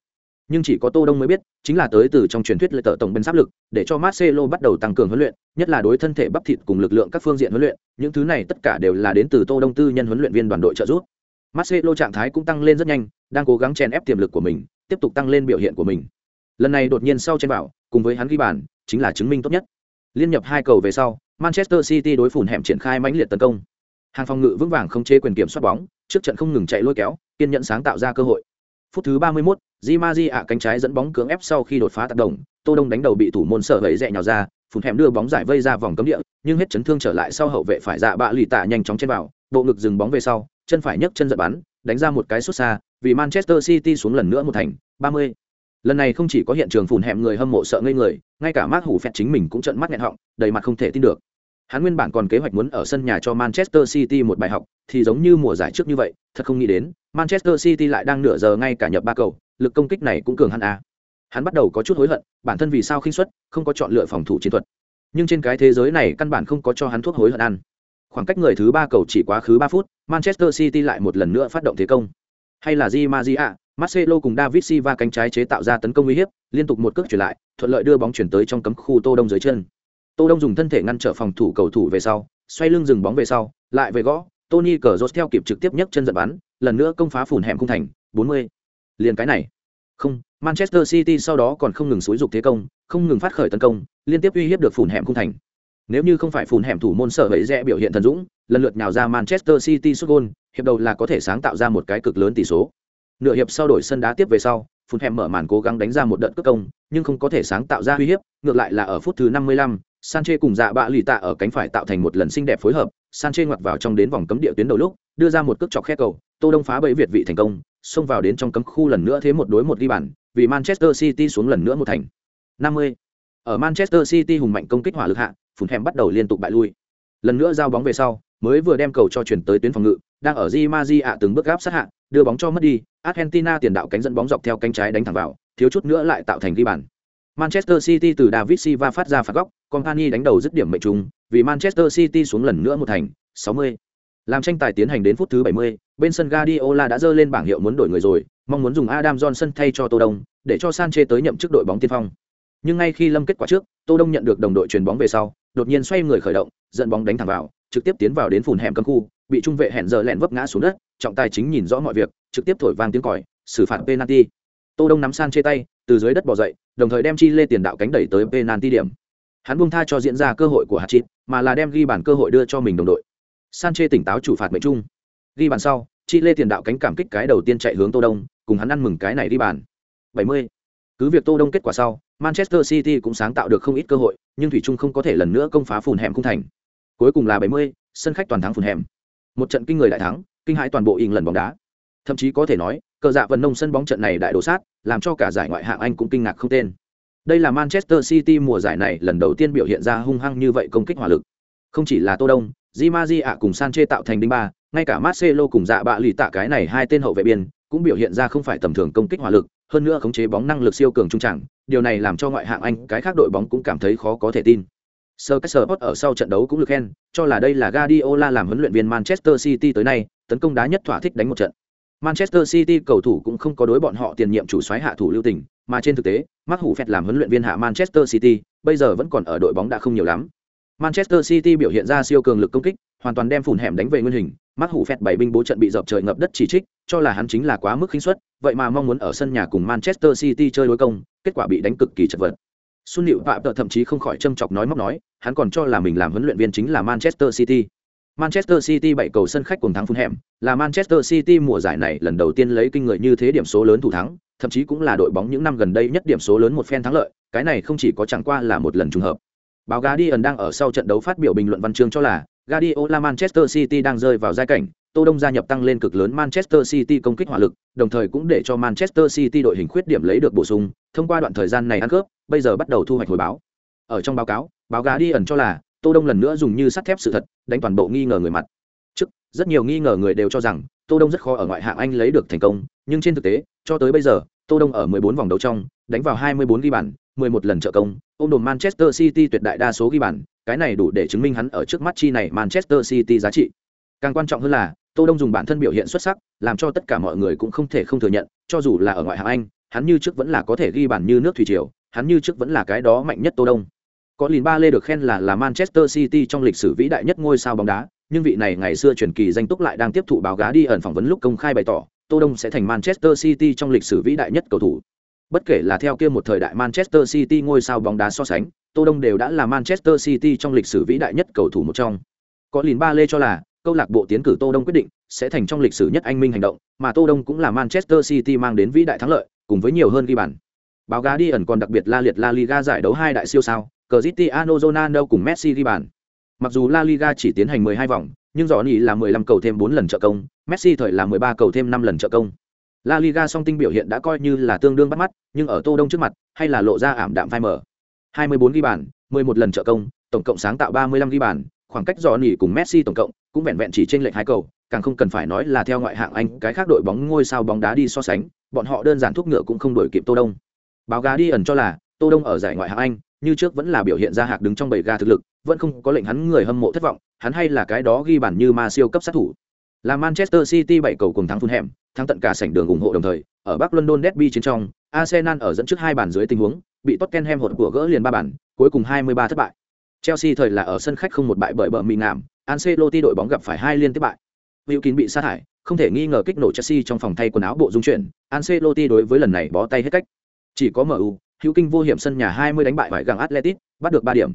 Nhưng chỉ có Tô Đông mới biết, chính là tới từ trong truyền thuyết lợi tợ tổng bên áp lực, để cho Marcelo bắt đầu tăng cường huấn luyện, nhất là đối thân thể bắp thịt cùng lực lượng các phương diện huấn luyện, những thứ này tất cả đều là đến từ Tô Đông tư nhân huấn luyện viên đoàn đội trợ giúp. Marcelo trạng thái cũng tăng lên rất nhanh, đang cố gắng chèn ép tiềm lực của mình, tiếp tục tăng lên biểu hiện của mình. Lần này đột nhiên sau trên bảo, cùng với hắn ghi bàn, chính là chứng minh tốt nhất. Liên nhập hai cầu về sau, Manchester City đối phủn hẻm triển khai mãnh liệt tấn công. Hàng phòng ngự vững vàng không chế quyền kiểm soát bóng, trước trận không ngừng chạy lôi kéo, kiên nhẫn sáng tạo ra cơ hội. Phút thứ 31, Jimaji ạ cánh trái dẫn bóng cưỡng ép sau khi đột phá tác động, Tô Đông đánh đầu bị thủ môn sở vậy rẹ nhào ra, Phùn hẻm đưa bóng giải vây ra vòng cấm địa nhưng hết chấn thương trở lại sau hậu vệ phải dạ bạ lì tạ nhanh chóng trên vào bộ ngực dừng bóng về sau chân phải nhấc chân giật bắn đánh ra một cái sút xa vì manchester city xuống lần nữa một thành 30. lần này không chỉ có hiện trường Phùn hẻm người hâm mộ sợ ngây người ngay cả mark hủ phẹt chính mình cũng trợn mắt nghẹn họng đầy mặt không thể tin được hắn nguyên bản còn kế hoạch muốn ở sân nhà cho manchester city một bài học thì giống như mùa giải trước như vậy thật không nghĩ đến manchester city lại đang nửa giờ ngay cả nhập ba cầu, lực công kích này cũng cường hắn à? hắn bắt đầu có chút hối hận, bản thân vì sao khinh suất, không có chọn lựa phòng thủ chiến thuật. Nhưng trên cái thế giới này căn bản không có cho hắn thuốc hối hận ăn. Khoảng cách người thứ ba cầu chỉ quá khứ ba phút, manchester city lại một lần nữa phát động thế công. Hay là di maria, marcelo cùng david silva cánh trái chế tạo ra tấn công uy hiếp, liên tục một cước chuyển lại, thuận lợi đưa bóng chuyển tới trong cấm khu tô đông dưới chân. Tô đông dùng thân thể ngăn trở phòng thủ cầu thủ về sau, xoay lưng dừng bóng về sau, lại về gõ. Tony Cazorla theo kịp trực tiếp nhấc chân giật bắn lần nữa công phá phủn hẻm khung thành 40. liền cái này. Không manchester city sau đó còn không ngừng xúi dục thế công không ngừng phát khởi tấn công liên tiếp uy hiếp được phủn hẻm khung thành. Nếu như không phải phủn hẻm thủ môn sở hữu rẽ biểu hiện thần dũng lần lượt nhào ra manchester city sút gôn hiệp đầu là có thể sáng tạo ra một cái cực lớn tỷ số. Nửa hiệp sau đổi sân đá tiếp về sau phun hẻm mở màn cố gắng đánh ra một đợt cất công nhưng không có thể sáng tạo ra uy hiếp ngược lại là ở phút thứ 55, Sanche cùng dạ bạ lì tạ ở cánh phải tạo thành một lần xinh đẹp phối hợp, Sanche ngoặt vào trong đến vòng cấm địa tuyến đầu lúc, đưa ra một cước chọc khe cầu, Tô Đông phá bẫy Việt vị thành công, xông vào đến trong cấm khu lần nữa thế một đối một ghi bàn, vì Manchester City xuống lần nữa một thành. 50. Ở Manchester City hùng mạnh công kích hỏa lực hạ, phun hẻm bắt đầu liên tục bại lui. Lần nữa giao bóng về sau, mới vừa đem cầu cho chuyển tới tuyến phòng ngự, đang ở Di ạ từng bước gáp sát hạ, đưa bóng cho mất đi, Argentina tiền đạo cánh dẫn bóng dọc theo cánh trái đánh thẳng vào, thiếu chút nữa lại tạo thành ghi bàn. Manchester City từ David Silva phát ra phạt góc, Company đánh đầu dứt điểm mệnh trùng, vì Manchester City xuống lần nữa một thành, 60. Làm tranh tài tiến hành đến phút thứ 70, bên sân Guardiola đã dơ lên bảng hiệu muốn đổi người rồi, mong muốn dùng Adam Johnson thay cho Tô Đông, để cho Sanchez tới nhậm chức đội bóng tiên phong. Nhưng ngay khi lâm kết quả trước, Tô Đông nhận được đồng đội truyền bóng về sau, đột nhiên xoay người khởi động, dẫn bóng đánh thẳng vào, trực tiếp tiến vào đến phủn hẻm cấm khu, bị trung vệ hẹn giờ lẹn vấp ngã xuống đất, trọng tài chính nhìn rõ mọi việc, trực tiếp thổi vang tiếng còi, xử phạt penalty. Tô Đông nắm Sanchez tay, từ dưới đất bò dậy, đồng thời đem chi lê tiền đạo cánh đẩy tới penalty điểm. Hắn buông tha cho diễn ra cơ hội của hạt chít, mà là đem ghi bàn cơ hội đưa cho mình đồng đội. Sanchez tỉnh táo chủ phạt mệnh trung. Ghi bàn sau, chi lê tiền đạo cánh cảm kích cái đầu tiên chạy hướng Tô Đông, cùng hắn ăn mừng cái này đi bàn. 70. Cứ việc Tô Đông kết quả sau, Manchester City cũng sáng tạo được không ít cơ hội, nhưng thủy chung không có thể lần nữa công phá phùn hẻm cung thành. Cuối cùng là 70, sân khách toàn thắng phùn hẻm. Một trận kinh người đại thắng, kinh hãi toàn bộ ỉng lần bóng đá. Thậm chí có thể nói, cờ dạ vận nông sân bóng trận này đại đổ sát, làm cho cả giải ngoại hạng Anh cũng kinh ngạc không tên. Đây là Manchester City mùa giải này lần đầu tiên biểu hiện ra hung hăng như vậy công kích hỏa lực. Không chỉ là Tô Đông, Di Maji ạ cùng Sanchez tạo thành đinh ba, ngay cả Marcelo cùng dạ bạ lì tạ cái này hai tên hậu vệ biên cũng biểu hiện ra không phải tầm thường công kích hỏa lực, hơn nữa khống chế bóng năng lực siêu cường trung trảng, điều này làm cho ngoại hạng Anh cái khác đội bóng cũng cảm thấy khó có thể tin. Sir Sport ở sau trận đấu cũng được khen, cho là đây là Guardiola làm huấn luyện viên Manchester City tới nay, tấn công đá nhất thỏa thích đánh một trận. Manchester City cầu thủ cũng không có đối bọn họ tiền nhiệm chủ soái hạ thủ lưu tình, mà trên thực tế, Mark Hủ Phẹt làm huấn luyện viên hạ Manchester City, bây giờ vẫn còn ở đội bóng đã không nhiều lắm. Manchester City biểu hiện ra siêu cường lực công kích, hoàn toàn đem phủn hẻm đánh về nguyên hình. Mark Hủ Phẹt bảy binh bố trận bị dập trời ngập đất chỉ trích, cho là hắn chính là quá mức khinh suất, vậy mà mong muốn ở sân nhà cùng Manchester City chơi đối công, kết quả bị đánh cực kỳ chật vật. Xuân Liễu Phạm thậm chí không khỏi châm chọc nói móc nói, hắn còn cho là mình làm huấn luyện viên chính là Manchester City. Manchester City bảy cầu sân khách cùng thắng hẻm, là Manchester City mùa giải này lần đầu tiên lấy kinh người như thế điểm số lớn thủ thắng, thậm chí cũng là đội bóng những năm gần đây nhất điểm số lớn một phen thắng lợi, cái này không chỉ có chẳng qua là một lần trùng hợp. Báo Guardian đang ở sau trận đấu phát biểu bình luận văn chương cho là Guardiola Manchester City đang rơi vào giai cảnh, Tô Đông gia nhập tăng lên cực lớn Manchester City công kích hỏa lực, đồng thời cũng để cho Manchester City đội hình khuyết điểm lấy được bổ sung, thông qua đoạn thời gian này ăn cướp, bây giờ bắt đầu thu hoạch hồi báo. Ở trong báo cáo, báo Guardian cho là Tô Đông lần nữa dùng như sắt thép sự thật, đánh toàn bộ nghi ngờ người mặt. Trước, rất nhiều nghi ngờ người đều cho rằng Tô Đông rất khó ở ngoại hạng Anh lấy được thành công, nhưng trên thực tế, cho tới bây giờ, Tô Đông ở 14 vòng đấu trong, đánh vào 24 ghi bàn, 11 lần trợ công, ôm đồn Manchester City tuyệt đại đa số ghi bàn, cái này đủ để chứng minh hắn ở trước mắt chi này Manchester City giá trị. Càng quan trọng hơn là, Tô Đông dùng bản thân biểu hiện xuất sắc, làm cho tất cả mọi người cũng không thể không thừa nhận, cho dù là ở ngoại hạng Anh, hắn như trước vẫn là có thể ghi bàn như nước thủy triều, hắn như trước vẫn là cái đó mạnh nhất Tô Đông. Có Lin Ba Lê được khen là là Manchester City trong lịch sử vĩ đại nhất ngôi sao bóng đá, nhưng vị này ngày xưa truyền kỳ danh túc lại đang tiếp thụ báo gá đi ẩn phỏng vấn lúc công khai bày tỏ, Tô Đông sẽ thành Manchester City trong lịch sử vĩ đại nhất cầu thủ. Bất kể là theo kia một thời đại Manchester City ngôi sao bóng đá so sánh, Tô Đông đều đã là Manchester City trong lịch sử vĩ đại nhất cầu thủ một trong. Có Lin Ba Lê cho là, câu lạc bộ tiến cử Tô Đông quyết định sẽ thành trong lịch sử nhất anh minh hành động, mà Tô Đông cũng là Manchester City mang đến vĩ đại thắng lợi, cùng với nhiều hơn ghi bàn. Báo gá đi ẩn còn đặc biệt la liệt La Liga giải đấu hai đại siêu sao, Cristiano Ronaldo cùng Messi ghi bàn. Mặc dù La Liga chỉ tiến hành 12 vòng, nhưng dọn ý là 15 cầu thêm 4 lần trợ công, Messi thời là 13 cầu thêm 5 lần trợ công. La Liga song tinh biểu hiện đã coi như là tương đương bắt mắt, nhưng ở Tô Đông trước mặt, hay là lộ ra ảm đạm phai mờ. 24 ghi bàn, 11 lần trợ công, tổng cộng sáng tạo 35 ghi bàn, khoảng cách dọn ý cùng Messi tổng cộng cũng vẹn vẹn chỉ trên lệch hai cầu, càng không cần phải nói là theo ngoại hạng Anh, cái khác đội bóng ngôi sao bóng đá đi so sánh, bọn họ đơn giản thúc ngựa cũng không đuổi kịp Tô Đông. Báo gá đi ẩn cho là, Tô Đông ở giải ngoại hạng Anh, như trước vẫn là biểu hiện ra hạc đứng trong bầy ga thực lực, vẫn không có lệnh hắn người hâm mộ thất vọng, hắn hay là cái đó ghi bàn như ma siêu cấp sát thủ. Là Manchester City bảy cầu cùng thắng Fulham, thắng tận cả sảnh đường ủng hộ đồng thời, ở Bắc London Derby chiến trong, Arsenal ở dẫn trước hai bàn dưới tình huống, bị Tottenham hột của gỡ liền ba bàn, cuối cùng 23 thất bại. Chelsea thời là ở sân khách không một bại bởi bờ mì ngảm, Ancelotti đội bóng gặp phải hai liên tiếp bại. Wilkin bị sa thải, không thể nghi ngờ kích nổ Chelsea trong phòng thay quần áo bộ dung chuyển, Ancelotti đối với lần này bó tay hết cách. Chỉ có MU, hữu kinh vô hiểm sân nhà 20 đánh bại vải găng Atletic, bắt được 3 điểm.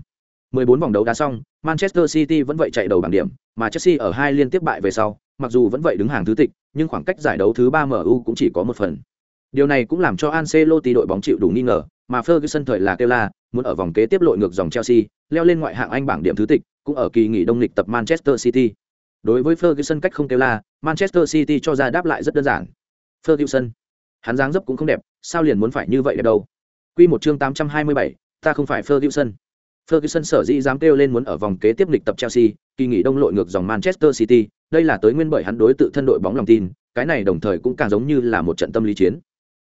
14 vòng đấu đá xong, Manchester City vẫn vậy chạy đầu bảng điểm, mà Chelsea ở hai liên tiếp bại về sau, mặc dù vẫn vậy đứng hàng thứ tịch, nhưng khoảng cách giải đấu thứ 3 MU cũng chỉ có một phần. Điều này cũng làm cho Ancelotti đội bóng chịu đủ nghi ngờ, mà Ferguson thời là kêu la, muốn ở vòng kế tiếp lội ngược dòng Chelsea, leo lên ngoại hạng Anh bảng điểm thứ tịch, cũng ở kỳ nghỉ đông lịch tập Manchester City. Đối với Ferguson cách không kêu la, Manchester City cho ra đáp lại rất đơn giản. Ferguson, hắn dáng dấp cũng không đẹp, sao liền muốn phải như vậy đẹp đâu? Quy một chương 827, ta không phải Ferguson. Ferguson sở dĩ dám kêu lên muốn ở vòng kế tiếp lịch tập Chelsea, kỳ nghỉ đông lội ngược dòng Manchester City, đây là tới nguyên bởi hắn đối tự thân đội bóng lòng tin, cái này đồng thời cũng càng giống như là một trận tâm lý chiến.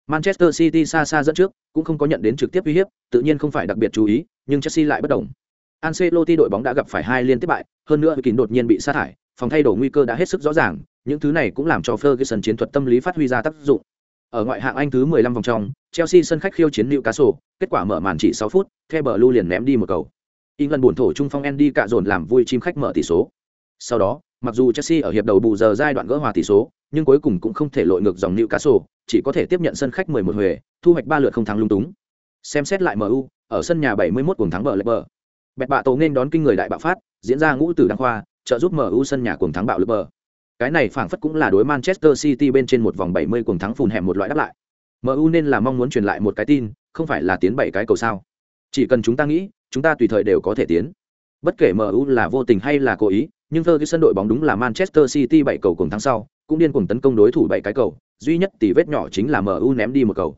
Manchester City xa xa dẫn trước, cũng không có nhận đến trực tiếp uy hiếp, tự nhiên không phải đặc biệt chú ý, nhưng Chelsea lại bất động. Ancelotti đội bóng đã gặp phải hai liên tiếp bại, hơn nữa kín đột nhiên bị sa thải, phòng thay đổi nguy cơ đã hết sức rõ ràng, những thứ này cũng làm cho Ferguson chiến thuật tâm lý phát huy ra tác dụng. Ở ngoại hạng Anh thứ 15 vòng trong, Chelsea sân khách khiêu chiến Newcastle, kết quả mở màn chỉ 6 phút, The Blue liền ném đi một cầu. England buồn thổ trung phong Andy cạ dồn làm vui chim khách mở tỷ số. Sau đó, mặc dù Chelsea ở hiệp đầu bù giờ giai đoạn gỡ hòa tỷ số, nhưng cuối cùng cũng không thể lội ngược dòng Newcastle, chỉ có thể tiếp nhận sân khách 11 huề, thu hoạch 3 lượt không thắng lung túng. Xem xét lại MU, ở sân nhà 71 cuồng thắng bờ lệch bờ. Bẹt bạ tổ nên đón kinh người đại bạo phát, diễn ra ngũ tử đăng khoa, trợ giúp MU sân nhà cuồng thắng bạo lực bờ. Cái này phảng phất cũng là đối Manchester City bên trên một vòng 70 cuồng thắng phùn hẻm một loại đáp lại. MU nên là mong muốn truyền lại một cái tin, không phải là tiến bảy cái cầu sao? Chỉ cần chúng ta nghĩ, chúng ta tùy thời đều có thể tiến. Bất kể MU là vô tình hay là cố ý, nhưng Ferguson đội bóng đúng là Manchester City bảy cầu cùng thắng sau, cũng điên cuồng tấn công đối thủ bảy cái cầu, duy nhất tỷ vết nhỏ chính là MU ném đi một cầu.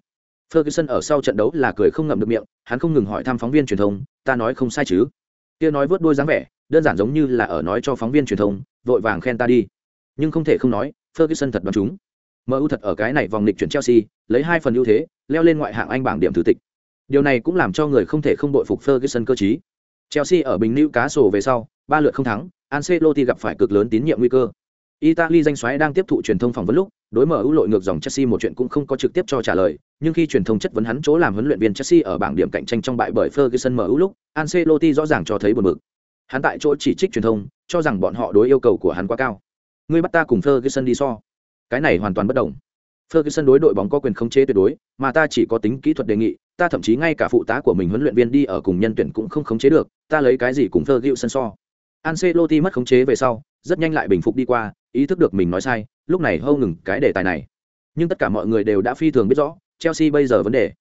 Ferguson ở sau trận đấu là cười không ngậm được miệng, hắn không ngừng hỏi thăm phóng viên truyền thông, ta nói không sai chứ? Kia nói vớt đôi dáng vẻ, đơn giản giống như là ở nói cho phóng viên truyền thông, vội vàng khen ta đi. Nhưng không thể không nói, Ferguson thật đoán chúng. MU thật ở cái này vòng lịch chuyển Chelsea, lấy hai phần ưu thế, leo lên ngoại hạng Anh bảng điểm thứ tịch. Điều này cũng làm cho người không thể không đội phục Ferguson cơ trí. Chelsea ở bình lưu cá sổ về sau, ba lượt không thắng, Ancelotti gặp phải cực lớn tín nhiệm nguy cơ. Italy danh xoáy đang tiếp thụ truyền thông phỏng vấn lúc, đối mở ưu lội ngược dòng Chelsea một chuyện cũng không có trực tiếp cho trả lời, nhưng khi truyền thông chất vấn hắn chỗ làm huấn luyện viên Chelsea ở bảng điểm cạnh tranh trong bại bởi Ferguson mở ưu lúc, Ancelotti rõ ràng cho thấy buồn bực. Hắn tại chỗ chỉ trích truyền thông, cho rằng bọn họ đối yêu cầu của hắn quá cao. Ngươi bắt ta cùng Ferguson đi so. Cái này hoàn toàn bất đồng. Ferguson đối đội bóng có quyền khống chế tuyệt đối, mà ta chỉ có tính kỹ thuật đề nghị, ta thậm chí ngay cả phụ tá của mình huấn luyện viên đi ở cùng nhân tuyển cũng không khống chế được, ta lấy cái gì cùng Ferguson so. Ancelotti mất khống chế về sau, rất nhanh lại bình phục đi qua, ý thức được mình nói sai, lúc này hâu ngừng cái đề tài này. Nhưng tất cả mọi người đều đã phi thường biết rõ, Chelsea bây giờ vấn đề.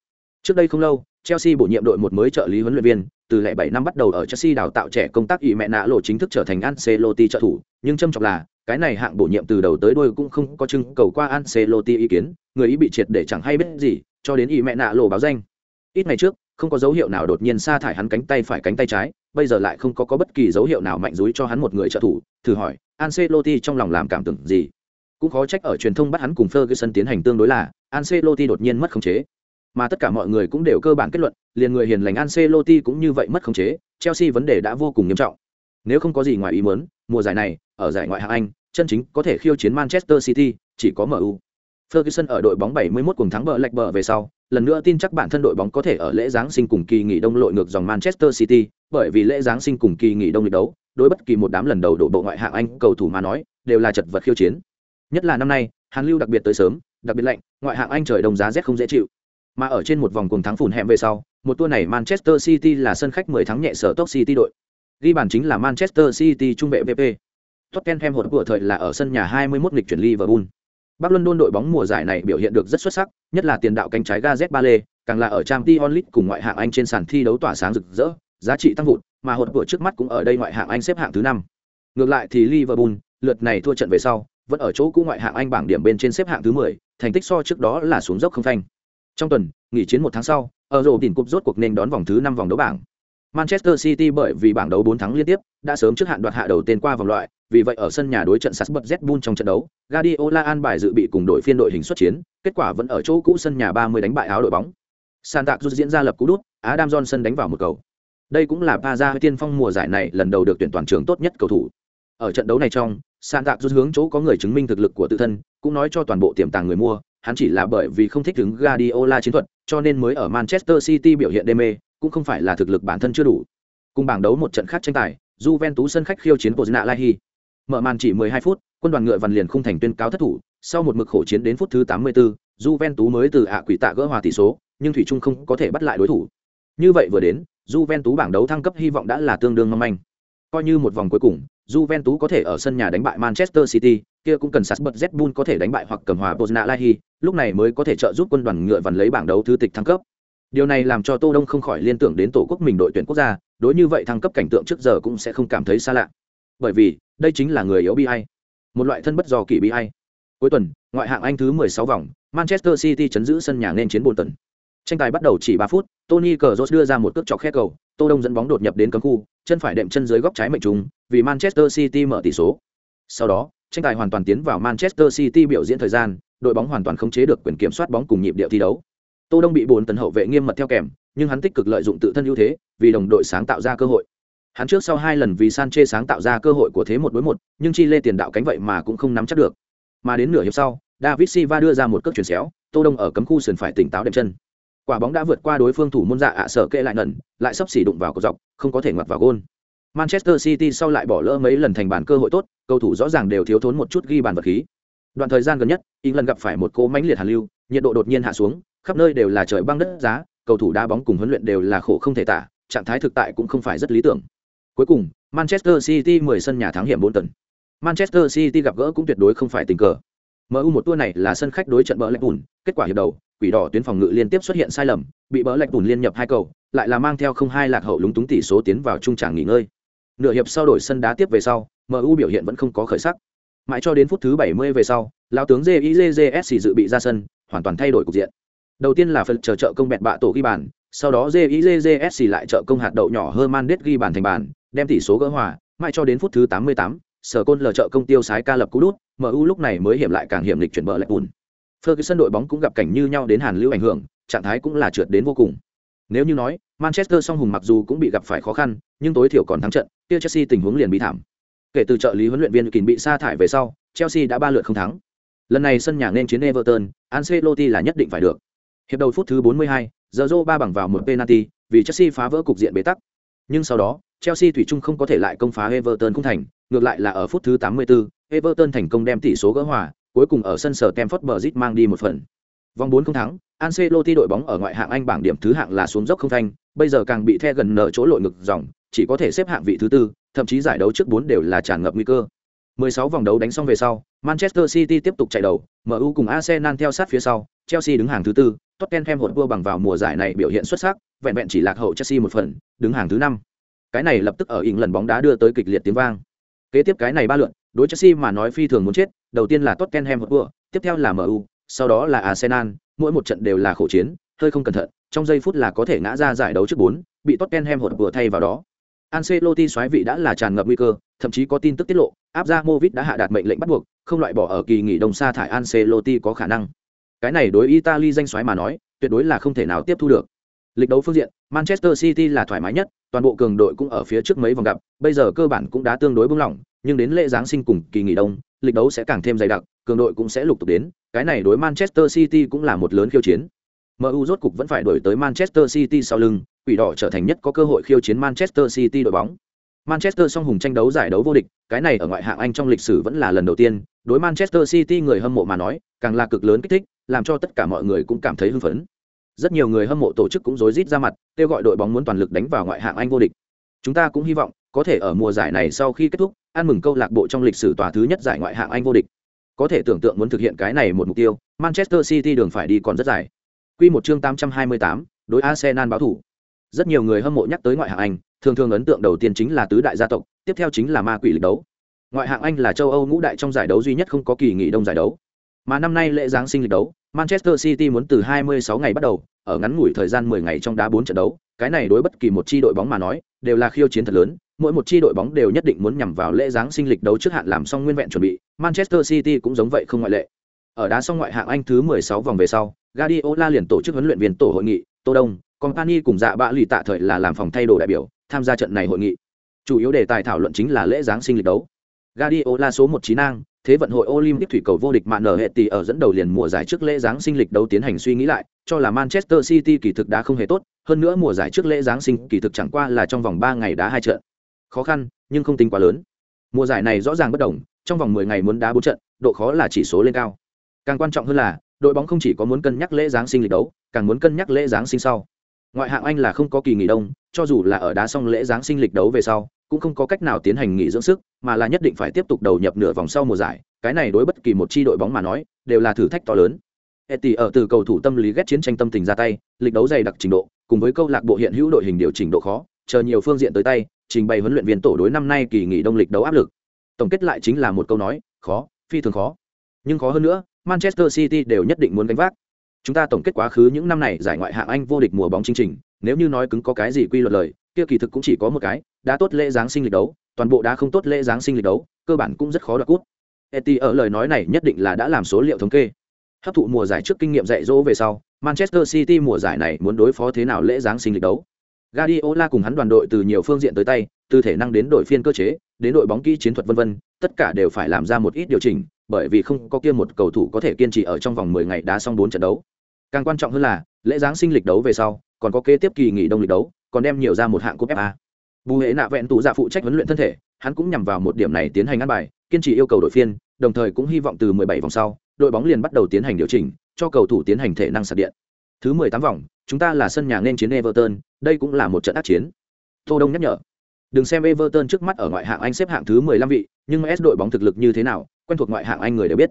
Trước đây không lâu, Chelsea bổ nhiệm đội một mới trợ lý huấn luyện viên, từ lẻ 7 năm bắt đầu ở Chelsea đào tạo trẻ công tác ý mẹ nạ lộ chính thức trở thành Ancelotti trợ thủ, nhưng châm trọng là, cái này hạng bổ nhiệm từ đầu tới đuôi cũng không có trưng cầu qua Ancelotti ý kiến, người ý bị triệt để chẳng hay biết gì, cho đến ý mẹ nạ lộ báo danh. Ít ngày trước, không có dấu hiệu nào đột nhiên sa thải hắn cánh tay phải cánh tay trái, bây giờ lại không có có bất kỳ dấu hiệu nào mạnh dúi cho hắn một người trợ thủ, thử hỏi, Ancelotti trong lòng làm cảm tưởng gì? Cũng khó trách ở truyền thông bắt hắn cùng Ferguson tiến hành tương đối là, Ancelotti đột nhiên mất khống chế. Mà tất cả mọi người cũng đều cơ bản kết luận, liền người hiền lành Ancelotti cũng như vậy mất khống chế, Chelsea vấn đề đã vô cùng nghiêm trọng. Nếu không có gì ngoài ý muốn, mùa giải này, ở giải ngoại hạng Anh, chân chính có thể khiêu chiến Manchester City, chỉ có MU. Ferguson ở đội bóng 71 cùng thắng bờ lệch bờ về sau, lần nữa tin chắc bản thân đội bóng có thể ở lễ giáng sinh cùng kỳ nghỉ đông lội ngược dòng Manchester City, bởi vì lễ giáng sinh cùng kỳ nghỉ đông lịch đấu, đối bất kỳ một đám lần đầu đổ bộ ngoại hạng Anh cầu thủ mà nói, đều là chật vật khiêu chiến. Nhất là năm nay, Hàn Lưu đặc biệt tới sớm, đặc biệt lạnh, ngoại hạng Anh trời đông giá rét không dễ chịu. Mà ở trên một vòng cùng thắng phủn hẹm về sau, một tour này Manchester City là sân khách 10 thắng nhẹ sở Top City đội. Ghi bàn chính là Manchester City trung vệ PP. Tottenham hột của thời là ở sân nhà 21 nghịch chuyển Liverpool. Bắc London đội bóng mùa giải này biểu hiện được rất xuất sắc, nhất là tiền đạo cánh trái Gareth Bale, càng là ở Champions League cùng ngoại hạng Anh trên sàn thi đấu tỏa sáng rực rỡ, giá trị tăng vụt, mà hột của trước mắt cũng ở đây ngoại hạng Anh xếp hạng thứ năm. Ngược lại thì Liverpool, lượt này thua trận về sau, vẫn ở chỗ cũ ngoại hạng Anh bảng điểm bên trên xếp hạng thứ 10, thành tích so trước đó là xuống dốc không phanh. Trong tuần, nghỉ chiến một tháng sau, ở rổ đỉnh cúp rốt cuộc nên đón vòng thứ 5 vòng đấu bảng. Manchester City bởi vì bảng đấu 4 thắng liên tiếp, đã sớm trước hạn đoạt hạ đầu tên qua vòng loại, vì vậy ở sân nhà đối trận Salzburg Red trong trận đấu, Guardiola an bài dự bị cùng đội phiên đội hình xuất chiến, kết quả vẫn ở chỗ cũ sân nhà 30 đánh bại áo đội bóng. Santa Cruz diễn ra lập cú đút, Adam Johnson đánh vào một cầu. Đây cũng là Paza tiên phong mùa giải này lần đầu được tuyển toàn trường tốt nhất cầu thủ. Ở trận đấu này trong, Santa Cruz hướng chỗ có người chứng minh thực lực của tự thân, cũng nói cho toàn bộ tiềm tàng người mua, hắn chỉ là bởi vì không thích ứng Guardiola chiến thuật, cho nên mới ở Manchester City biểu hiện đê mê, cũng không phải là thực lực bản thân chưa đủ. Cùng bảng đấu một trận khác tranh tài, Juventus sân khách khiêu chiến Pozna Lahi. Mở màn chỉ 12 phút, quân đoàn ngựa vằn liền khung thành tuyên cáo thất thủ, sau một mực khổ chiến đến phút thứ 84, Juventus mới từ ạ quỷ tạ gỡ hòa tỷ số, nhưng thủy chung không có thể bắt lại đối thủ. Như vậy vừa đến, Juventus bảng đấu thăng cấp hy vọng đã là tương đương mong manh. Coi như một vòng cuối cùng, Juventus có thể ở sân nhà đánh bại Manchester City, kia cũng cần Salzburg Red Bull có thể đánh bại hoặc cầm hòa Pozna Lahi, lúc này mới có thể trợ giúp quân đoàn ngựa vằn lấy bảng đấu thứ tịch thăng cấp. Điều này làm cho Tô Đông không khỏi liên tưởng đến tổ quốc mình đội tuyển quốc gia, đối như vậy thăng cấp cảnh tượng trước giờ cũng sẽ không cảm thấy xa lạ. Bởi vì, đây chính là người yếu bi ai. Một loại thân bất do kỳ bi ai. Cuối tuần, ngoại hạng Anh thứ 16 vòng, Manchester City chấn giữ sân nhà nên chiến Bolton. Tranh tài bắt đầu chỉ 3 phút, Tony Cazorla đưa ra một cước chọc khe cầu, Tô Đông dẫn bóng đột nhập đến cấm khu, chân phải đệm chân dưới góc trái mệnh trùng, vì Manchester City mở tỷ số. Sau đó, tranh tài hoàn toàn tiến vào Manchester City biểu diễn thời gian, đội bóng hoàn toàn khống chế được quyền kiểm soát bóng cùng nhịp điệu thi đấu. Tô Đông bị bốn tấn hậu vệ nghiêm mật theo kèm, nhưng hắn tích cực lợi dụng tự thân ưu thế, vì đồng đội sáng tạo ra cơ hội. Hắn trước sau hai lần vì Sanchez sáng tạo ra cơ hội của thế một đối một, nhưng chi lê tiền đạo cánh vậy mà cũng không nắm chắc được. Mà đến nửa hiệp sau, David Silva đưa ra một cước chuyển xéo, Tô Đông ở cấm khu sườn phải tỉnh táo đệm chân. Quả bóng đã vượt qua đối phương thủ môn dạ ạ sở kệ lại nẩn, lại sắp xỉ đụng vào cột dọc, không có thể ngoặt vào gôn. Manchester City sau lại bỏ lỡ mấy lần thành bàn cơ hội tốt, cầu thủ rõ ràng đều thiếu thốn một chút ghi bàn vật khí. Đoạn thời gian gần nhất, England gặp phải một cố mãnh liệt hàn lưu, nhiệt độ đột nhiên hạ xuống, khắp nơi đều là trời băng đất giá, cầu thủ đá bóng cùng huấn luyện đều là khổ không thể tả, trạng thái thực tại cũng không phải rất lý tưởng. Cuối cùng, Manchester City 10 sân nhà thắng hiểm 4 tuần Manchester City gặp gỡ cũng tuyệt đối không phải tình cờ. MU một tour này là sân khách đối trận bỡ lệch bùn, kết quả hiệp đầu, quỷ đỏ tuyến phòng ngự liên tiếp xuất hiện sai lầm, bị bỡ lệch bùn liên nhập hai cầu, lại là mang theo không hai lạc hậu lúng túng tỷ số tiến vào trung tràng nghỉ ngơi. Nửa hiệp sau đổi sân đá tiếp về sau, MU biểu hiện vẫn không có khởi sắc. Mãi cho đến phút thứ 70 về sau, lão tướng JIJJS dự bị ra sân, hoàn toàn thay đổi cục diện. Đầu tiên là phần chờ trợ công bẹt bạ tổ ghi bàn, sau đó JIJJS lại trợ công hạt đậu nhỏ Hermandes ghi bàn thành bàn, đem tỷ số gỡ hòa, mãi cho đến phút thứ 88, sở côn lờ trợ công tiêu sái ca lập cú đút, MU lúc này mới hiểm lại càng hiểm lịch chuyển bờ lại bùn. Ferguson đội bóng cũng gặp cảnh như nhau đến hàn lưu ảnh hưởng, trạng thái cũng là trượt đến vô cùng. Nếu như nói, Manchester song hùng mặc dù cũng bị gặp phải khó khăn, nhưng tối thiểu còn thắng trận, kia Chelsea tình huống liền bị thảm. Kể từ trợ lý huấn luyện viên Kình bị sa thải về sau, Chelsea đã ba lượt không thắng. Lần này sân nhà nên chiến Everton, Ancelotti là nhất định phải được. Hiệp đầu phút thứ 42, Zorro ba bằng vào một penalty, vì Chelsea phá vỡ cục diện bế tắc. Nhưng sau đó, Chelsea thủy chung không có thể lại công phá Everton không thành, ngược lại là ở phút thứ 84, Everton thành công đem tỷ số gỡ hòa, cuối cùng ở sân sở Stamford Bridge mang đi một phần. Vòng 4 không thắng, Ancelotti đội bóng ở ngoại hạng Anh bảng điểm thứ hạng là xuống dốc không thanh, bây giờ càng bị the gần nở chỗ lội ngực dòng, chỉ có thể xếp hạng vị thứ tư, thậm chí giải đấu trước 4 đều là tràn ngập nguy cơ. 16 vòng đấu đánh xong về sau, Manchester City tiếp tục chạy đầu, MU cùng Arsenal theo sát phía sau, Chelsea đứng hàng thứ tư, Tottenham hụt vua bằng vào mùa giải này biểu hiện xuất sắc, vẹn vẹn chỉ lạc hậu Chelsea một phần, đứng hàng thứ năm. Cái này lập tức ở ỉng lần bóng đá đưa tới kịch liệt tiếng vang. Kế tiếp cái này ba lượt, đối Chelsea mà nói phi thường muốn chết, đầu tiên là Tottenham hụt vua, tiếp theo là MU, sau đó là Arsenal, mỗi một trận đều là khổ chiến, hơi không cẩn thận, trong giây phút là có thể ngã ra giải đấu trước 4, bị Tottenham hụt vua thay vào đó. Ancelotti xoáy vị đã là tràn ngập nguy cơ, thậm chí có tin tức tiết lộ, Abramovich đã hạ đạt mệnh lệnh bắt buộc, không loại bỏ ở kỳ nghỉ đông sa thải Ancelotti có khả năng. Cái này đối Italy danh xoáy mà nói, tuyệt đối là không thể nào tiếp thu được. Lịch đấu phương diện, Manchester City là thoải mái nhất, toàn bộ cường đội cũng ở phía trước mấy vòng gặp, bây giờ cơ bản cũng đã tương đối bưng lỏng, nhưng đến lễ giáng sinh cùng kỳ nghỉ đông, lịch đấu sẽ càng thêm dày đặc, cường đội cũng sẽ lục tục đến, cái này đối Manchester City cũng là một lớn khiêu chiến. MU rốt cục vẫn phải đuổi tới Manchester City sau lưng, quỷ đỏ trở thành nhất có cơ hội khiêu chiến Manchester City đội bóng. Manchester song hùng tranh đấu giải đấu vô địch, cái này ở ngoại hạng Anh trong lịch sử vẫn là lần đầu tiên, đối Manchester City người hâm mộ mà nói, càng là cực lớn kích thích, làm cho tất cả mọi người cũng cảm thấy hưng phấn. Rất nhiều người hâm mộ tổ chức cũng rối rít ra mặt, kêu gọi đội bóng muốn toàn lực đánh vào ngoại hạng Anh vô địch. Chúng ta cũng hy vọng có thể ở mùa giải này sau khi kết thúc, ăn mừng câu lạc bộ trong lịch sử tòa thứ nhất giải ngoại hạng Anh vô địch. Có thể tưởng tượng muốn thực hiện cái này một mục tiêu, Manchester City đường phải đi còn rất dài. Quy một chương 828, đối Arsenal báo thủ rất nhiều người hâm mộ nhắc tới ngoại hạng anh, thường thường ấn tượng đầu tiên chính là tứ đại gia tộc, tiếp theo chính là ma quỷ lịch đấu. Ngoại hạng anh là châu âu ngũ đại trong giải đấu duy nhất không có kỳ nghỉ đông giải đấu. Mà năm nay lễ giáng sinh lịch đấu, manchester city muốn từ 26 ngày bắt đầu, ở ngắn ngủi thời gian 10 ngày trong đá 4 trận đấu. Cái này đối bất kỳ một chi đội bóng mà nói, đều là khiêu chiến thật lớn. Mỗi một chi đội bóng đều nhất định muốn nhằm vào lễ giáng sinh lịch đấu trước hạn làm xong nguyên vẹn chuẩn bị. Manchester city cũng giống vậy không ngoại lệ. Ở đá xong ngoại hạng anh thứ 16 vòng về sau, guardiola liền tổ chức huấn luyện viên tổ hội nghị tô đông company cùng dạ bạ lì tạ thời là làm phòng thay đồ đại biểu tham gia trận này hội nghị chủ yếu đề tài thảo luận chính là lễ giáng sinh lịch đấu Guardiola số một trí năng, thế vận hội Olympic thủy cầu vô địch mạn nở hệ tỷ ở dẫn đầu liền mùa giải trước lễ giáng sinh lịch đấu tiến hành suy nghĩ lại, cho là Manchester City kỳ thực đã không hề tốt, hơn nữa mùa giải trước lễ giáng sinh kỳ thực chẳng qua là trong vòng 3 ngày đá hai trận. Khó khăn, nhưng không tính quá lớn. Mùa giải này rõ ràng bất đồng, trong vòng 10 ngày muốn đá 4 trận, độ khó là chỉ số lên cao. Càng quan trọng hơn là, đội bóng không chỉ có muốn cân nhắc lễ giáng sinh lịch đấu, càng muốn cân nhắc lễ giáng sinh sau. Ngoại hạng Anh là không có kỳ nghỉ đông, cho dù là ở đá xong lễ giáng sinh lịch đấu về sau, cũng không có cách nào tiến hành nghỉ dưỡng sức, mà là nhất định phải tiếp tục đầu nhập nửa vòng sau mùa giải, cái này đối bất kỳ một chi đội bóng mà nói, đều là thử thách to lớn. Etty ở từ cầu thủ tâm lý ghét chiến tranh tâm tình ra tay, lịch đấu dày đặc trình độ, cùng với câu lạc bộ hiện hữu đội hình điều chỉnh độ khó, chờ nhiều phương diện tới tay, trình bày huấn luyện viên tổ đối năm nay kỳ nghỉ đông lịch đấu áp lực. Tổng kết lại chính là một câu nói, khó, phi thường khó. Nhưng khó hơn nữa, Manchester City đều nhất định muốn gánh vác. Chúng ta tổng kết quá khứ những năm này giải ngoại hạng Anh vô địch mùa bóng chương trình, nếu như nói cứng có cái gì quy luật lời, kia kỳ thực cũng chỉ có một cái, đã tốt lễ giáng sinh lịch đấu, toàn bộ đã không tốt lễ giáng sinh lịch đấu, cơ bản cũng rất khó đoạt cút. Eti ở lời nói này nhất định là đã làm số liệu thống kê. Hấp thụ mùa giải trước kinh nghiệm dạy dỗ về sau, Manchester City mùa giải này muốn đối phó thế nào lễ giáng sinh lịch đấu. Guardiola cùng hắn đoàn đội từ nhiều phương diện tới tay, từ thể năng đến đội phiên cơ chế, đến đội bóng kỹ chiến thuật vân vân, tất cả đều phải làm ra một ít điều chỉnh, bởi vì không có kia một cầu thủ có thể kiên trì ở trong vòng 10 ngày đá xong 4 trận đấu. Càng quan trọng hơn là, lễ giáng sinh lịch đấu về sau, còn có kế tiếp kỳ nghỉ đông lịch đấu, còn đem nhiều ra một hạng cúp FA. Bù hệ nạ vẹn tụ giả phụ trách huấn luyện thân thể, hắn cũng nhằm vào một điểm này tiến hành ăn bài, kiên trì yêu cầu đội phiên, đồng thời cũng hy vọng từ 17 vòng sau, đội bóng liền bắt đầu tiến hành điều chỉnh, cho cầu thủ tiến hành thể năng sạc điện. Thứ 18 vòng, chúng ta là sân nhà nên chiến Everton, đây cũng là một trận ác chiến. Tô Đông nhắc nhở. Đừng xem Everton trước mắt ở ngoại hạng Anh xếp hạng thứ 15 vị, nhưng S đội bóng thực lực như thế nào, quen thuộc ngoại hạng Anh người đều biết.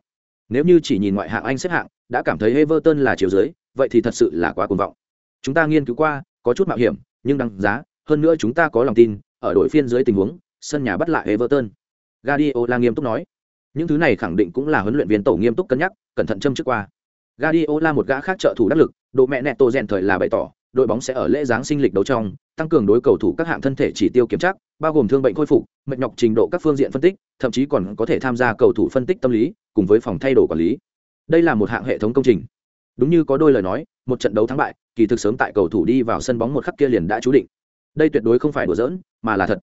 Nếu như chỉ nhìn ngoại hạng Anh xếp hạng, đã cảm thấy Everton là chiều dưới, vậy thì thật sự là quá cuồng vọng. Chúng ta nghiên cứu qua, có chút mạo hiểm, nhưng đáng giá, hơn nữa chúng ta có lòng tin, ở đội phiên dưới tình huống, sân nhà bắt lại Everton. Guardiola nghiêm túc nói. Những thứ này khẳng định cũng là huấn luyện viên tổ nghiêm túc cân nhắc, cẩn thận châm trước qua. Guardiola một gã khác trợ thủ đắc lực, độ mẹ Neto rèn thời là bày tỏ, đội bóng sẽ ở lễ giáng sinh lịch đấu trong, tăng cường đối cầu thủ các hạng thân thể chỉ tiêu kiểm tra, bao gồm thương bệnh khôi phục, mệt nhọc trình độ các phương diện phân tích, thậm chí còn có thể tham gia cầu thủ phân tích tâm lý, cùng với phòng thay đồ quản lý. Đây là một hạng hệ thống công trình. Đúng như có đôi lời nói, một trận đấu thắng bại, kỳ thực sớm tại cầu thủ đi vào sân bóng một khắc kia liền đã chú định. Đây tuyệt đối không phải đùa giỡn, mà là thật.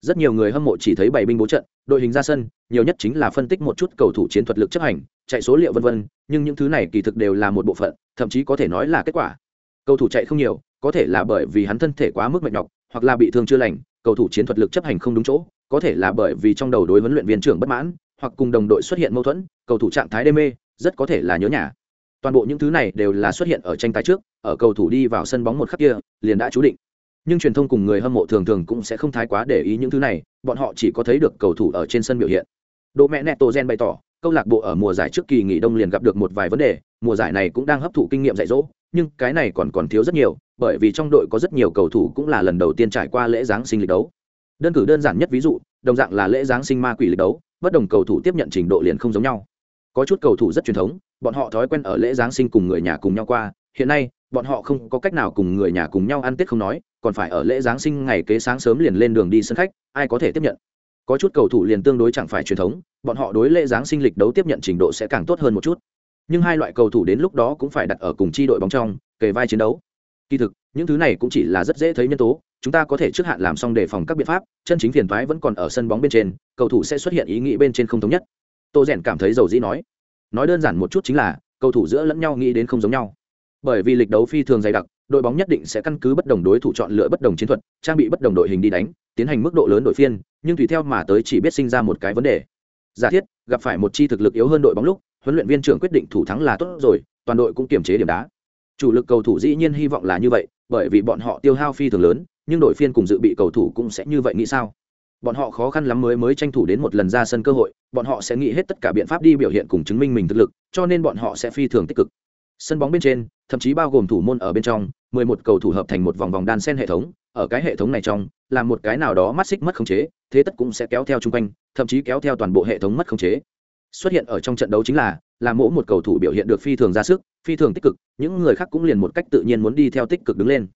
Rất nhiều người hâm mộ chỉ thấy bảy binh bố trận, đội hình ra sân, nhiều nhất chính là phân tích một chút cầu thủ chiến thuật lực chấp hành, chạy số liệu vân vân, nhưng những thứ này kỳ thực đều là một bộ phận, thậm chí có thể nói là kết quả. Cầu thủ chạy không nhiều, có thể là bởi vì hắn thân thể quá mức mệt nhọc, hoặc là bị thương chưa lành, cầu thủ chiến thuật lực chấp hành không đúng chỗ, có thể là bởi vì trong đầu đối huấn luyện viên trưởng bất mãn, hoặc cùng đồng đội xuất hiện mâu thuẫn, cầu thủ trạng thái đê mê, rất có thể là nhớ nhà. Toàn bộ những thứ này đều là xuất hiện ở tranh tài trước, ở cầu thủ đi vào sân bóng một khắc kia, liền đã chú định. Nhưng truyền thông cùng người hâm mộ thường thường cũng sẽ không thái quá để ý những thứ này, bọn họ chỉ có thấy được cầu thủ ở trên sân biểu hiện. Đỗ mẹ Neto Gen bày tỏ, câu lạc bộ ở mùa giải trước kỳ nghỉ đông liền gặp được một vài vấn đề, mùa giải này cũng đang hấp thụ kinh nghiệm dạy dỗ, nhưng cái này còn còn thiếu rất nhiều, bởi vì trong đội có rất nhiều cầu thủ cũng là lần đầu tiên trải qua lễ giáng sinh lịch đấu. Đơn cử đơn giản nhất ví dụ, đồng dạng là lễ giáng sinh ma quỷ lịch đấu, bất đồng cầu thủ tiếp nhận trình độ liền không giống nhau. Có chút cầu thủ rất truyền thống, bọn họ thói quen ở lễ giáng sinh cùng người nhà cùng nhau qua, hiện nay, bọn họ không có cách nào cùng người nhà cùng nhau ăn Tết không nói, còn phải ở lễ giáng sinh ngày kế sáng sớm liền lên đường đi sân khách, ai có thể tiếp nhận. Có chút cầu thủ liền tương đối chẳng phải truyền thống, bọn họ đối lễ giáng sinh lịch đấu tiếp nhận trình độ sẽ càng tốt hơn một chút. Nhưng hai loại cầu thủ đến lúc đó cũng phải đặt ở cùng chi đội bóng trong, kề vai chiến đấu. Kỳ thực, những thứ này cũng chỉ là rất dễ thấy nhân tố, chúng ta có thể trước hạn làm xong đề phòng các biện pháp, chân chính phiền thoái vẫn còn ở sân bóng bên trên, cầu thủ sẽ xuất hiện ý nghĩ bên trên không thống nhất. Tô Rèn cảm thấy dầu dĩ nói. Nói đơn giản một chút chính là, cầu thủ giữa lẫn nhau nghĩ đến không giống nhau. Bởi vì lịch đấu phi thường dày đặc, đội bóng nhất định sẽ căn cứ bất đồng đối thủ chọn lựa bất đồng chiến thuật, trang bị bất đồng đội hình đi đánh, tiến hành mức độ lớn đội phiên, nhưng tùy theo mà tới chỉ biết sinh ra một cái vấn đề. Giả thiết, gặp phải một chi thực lực yếu hơn đội bóng lúc, huấn luyện viên trưởng quyết định thủ thắng là tốt rồi, toàn đội cũng kiềm chế điểm đá. Chủ lực cầu thủ dĩ nhiên hy vọng là như vậy, bởi vì bọn họ tiêu hao phi thường lớn, nhưng đội phiên cùng dự bị cầu thủ cũng sẽ như vậy nghĩ sao? Bọn họ khó khăn lắm mới mới tranh thủ đến một lần ra sân cơ hội, bọn họ sẽ nghĩ hết tất cả biện pháp đi biểu hiện cùng chứng minh mình thực lực, cho nên bọn họ sẽ phi thường tích cực. Sân bóng bên trên, thậm chí bao gồm thủ môn ở bên trong, 11 cầu thủ hợp thành một vòng vòng đan sen hệ thống, ở cái hệ thống này trong, làm một cái nào đó mắt xích mất khống chế, thế tất cũng sẽ kéo theo chung quanh, thậm chí kéo theo toàn bộ hệ thống mất khống chế. Xuất hiện ở trong trận đấu chính là, là mỗi một cầu thủ biểu hiện được phi thường ra sức, phi thường tích cực, những người khác cũng liền một cách tự nhiên muốn đi theo tích cực đứng lên.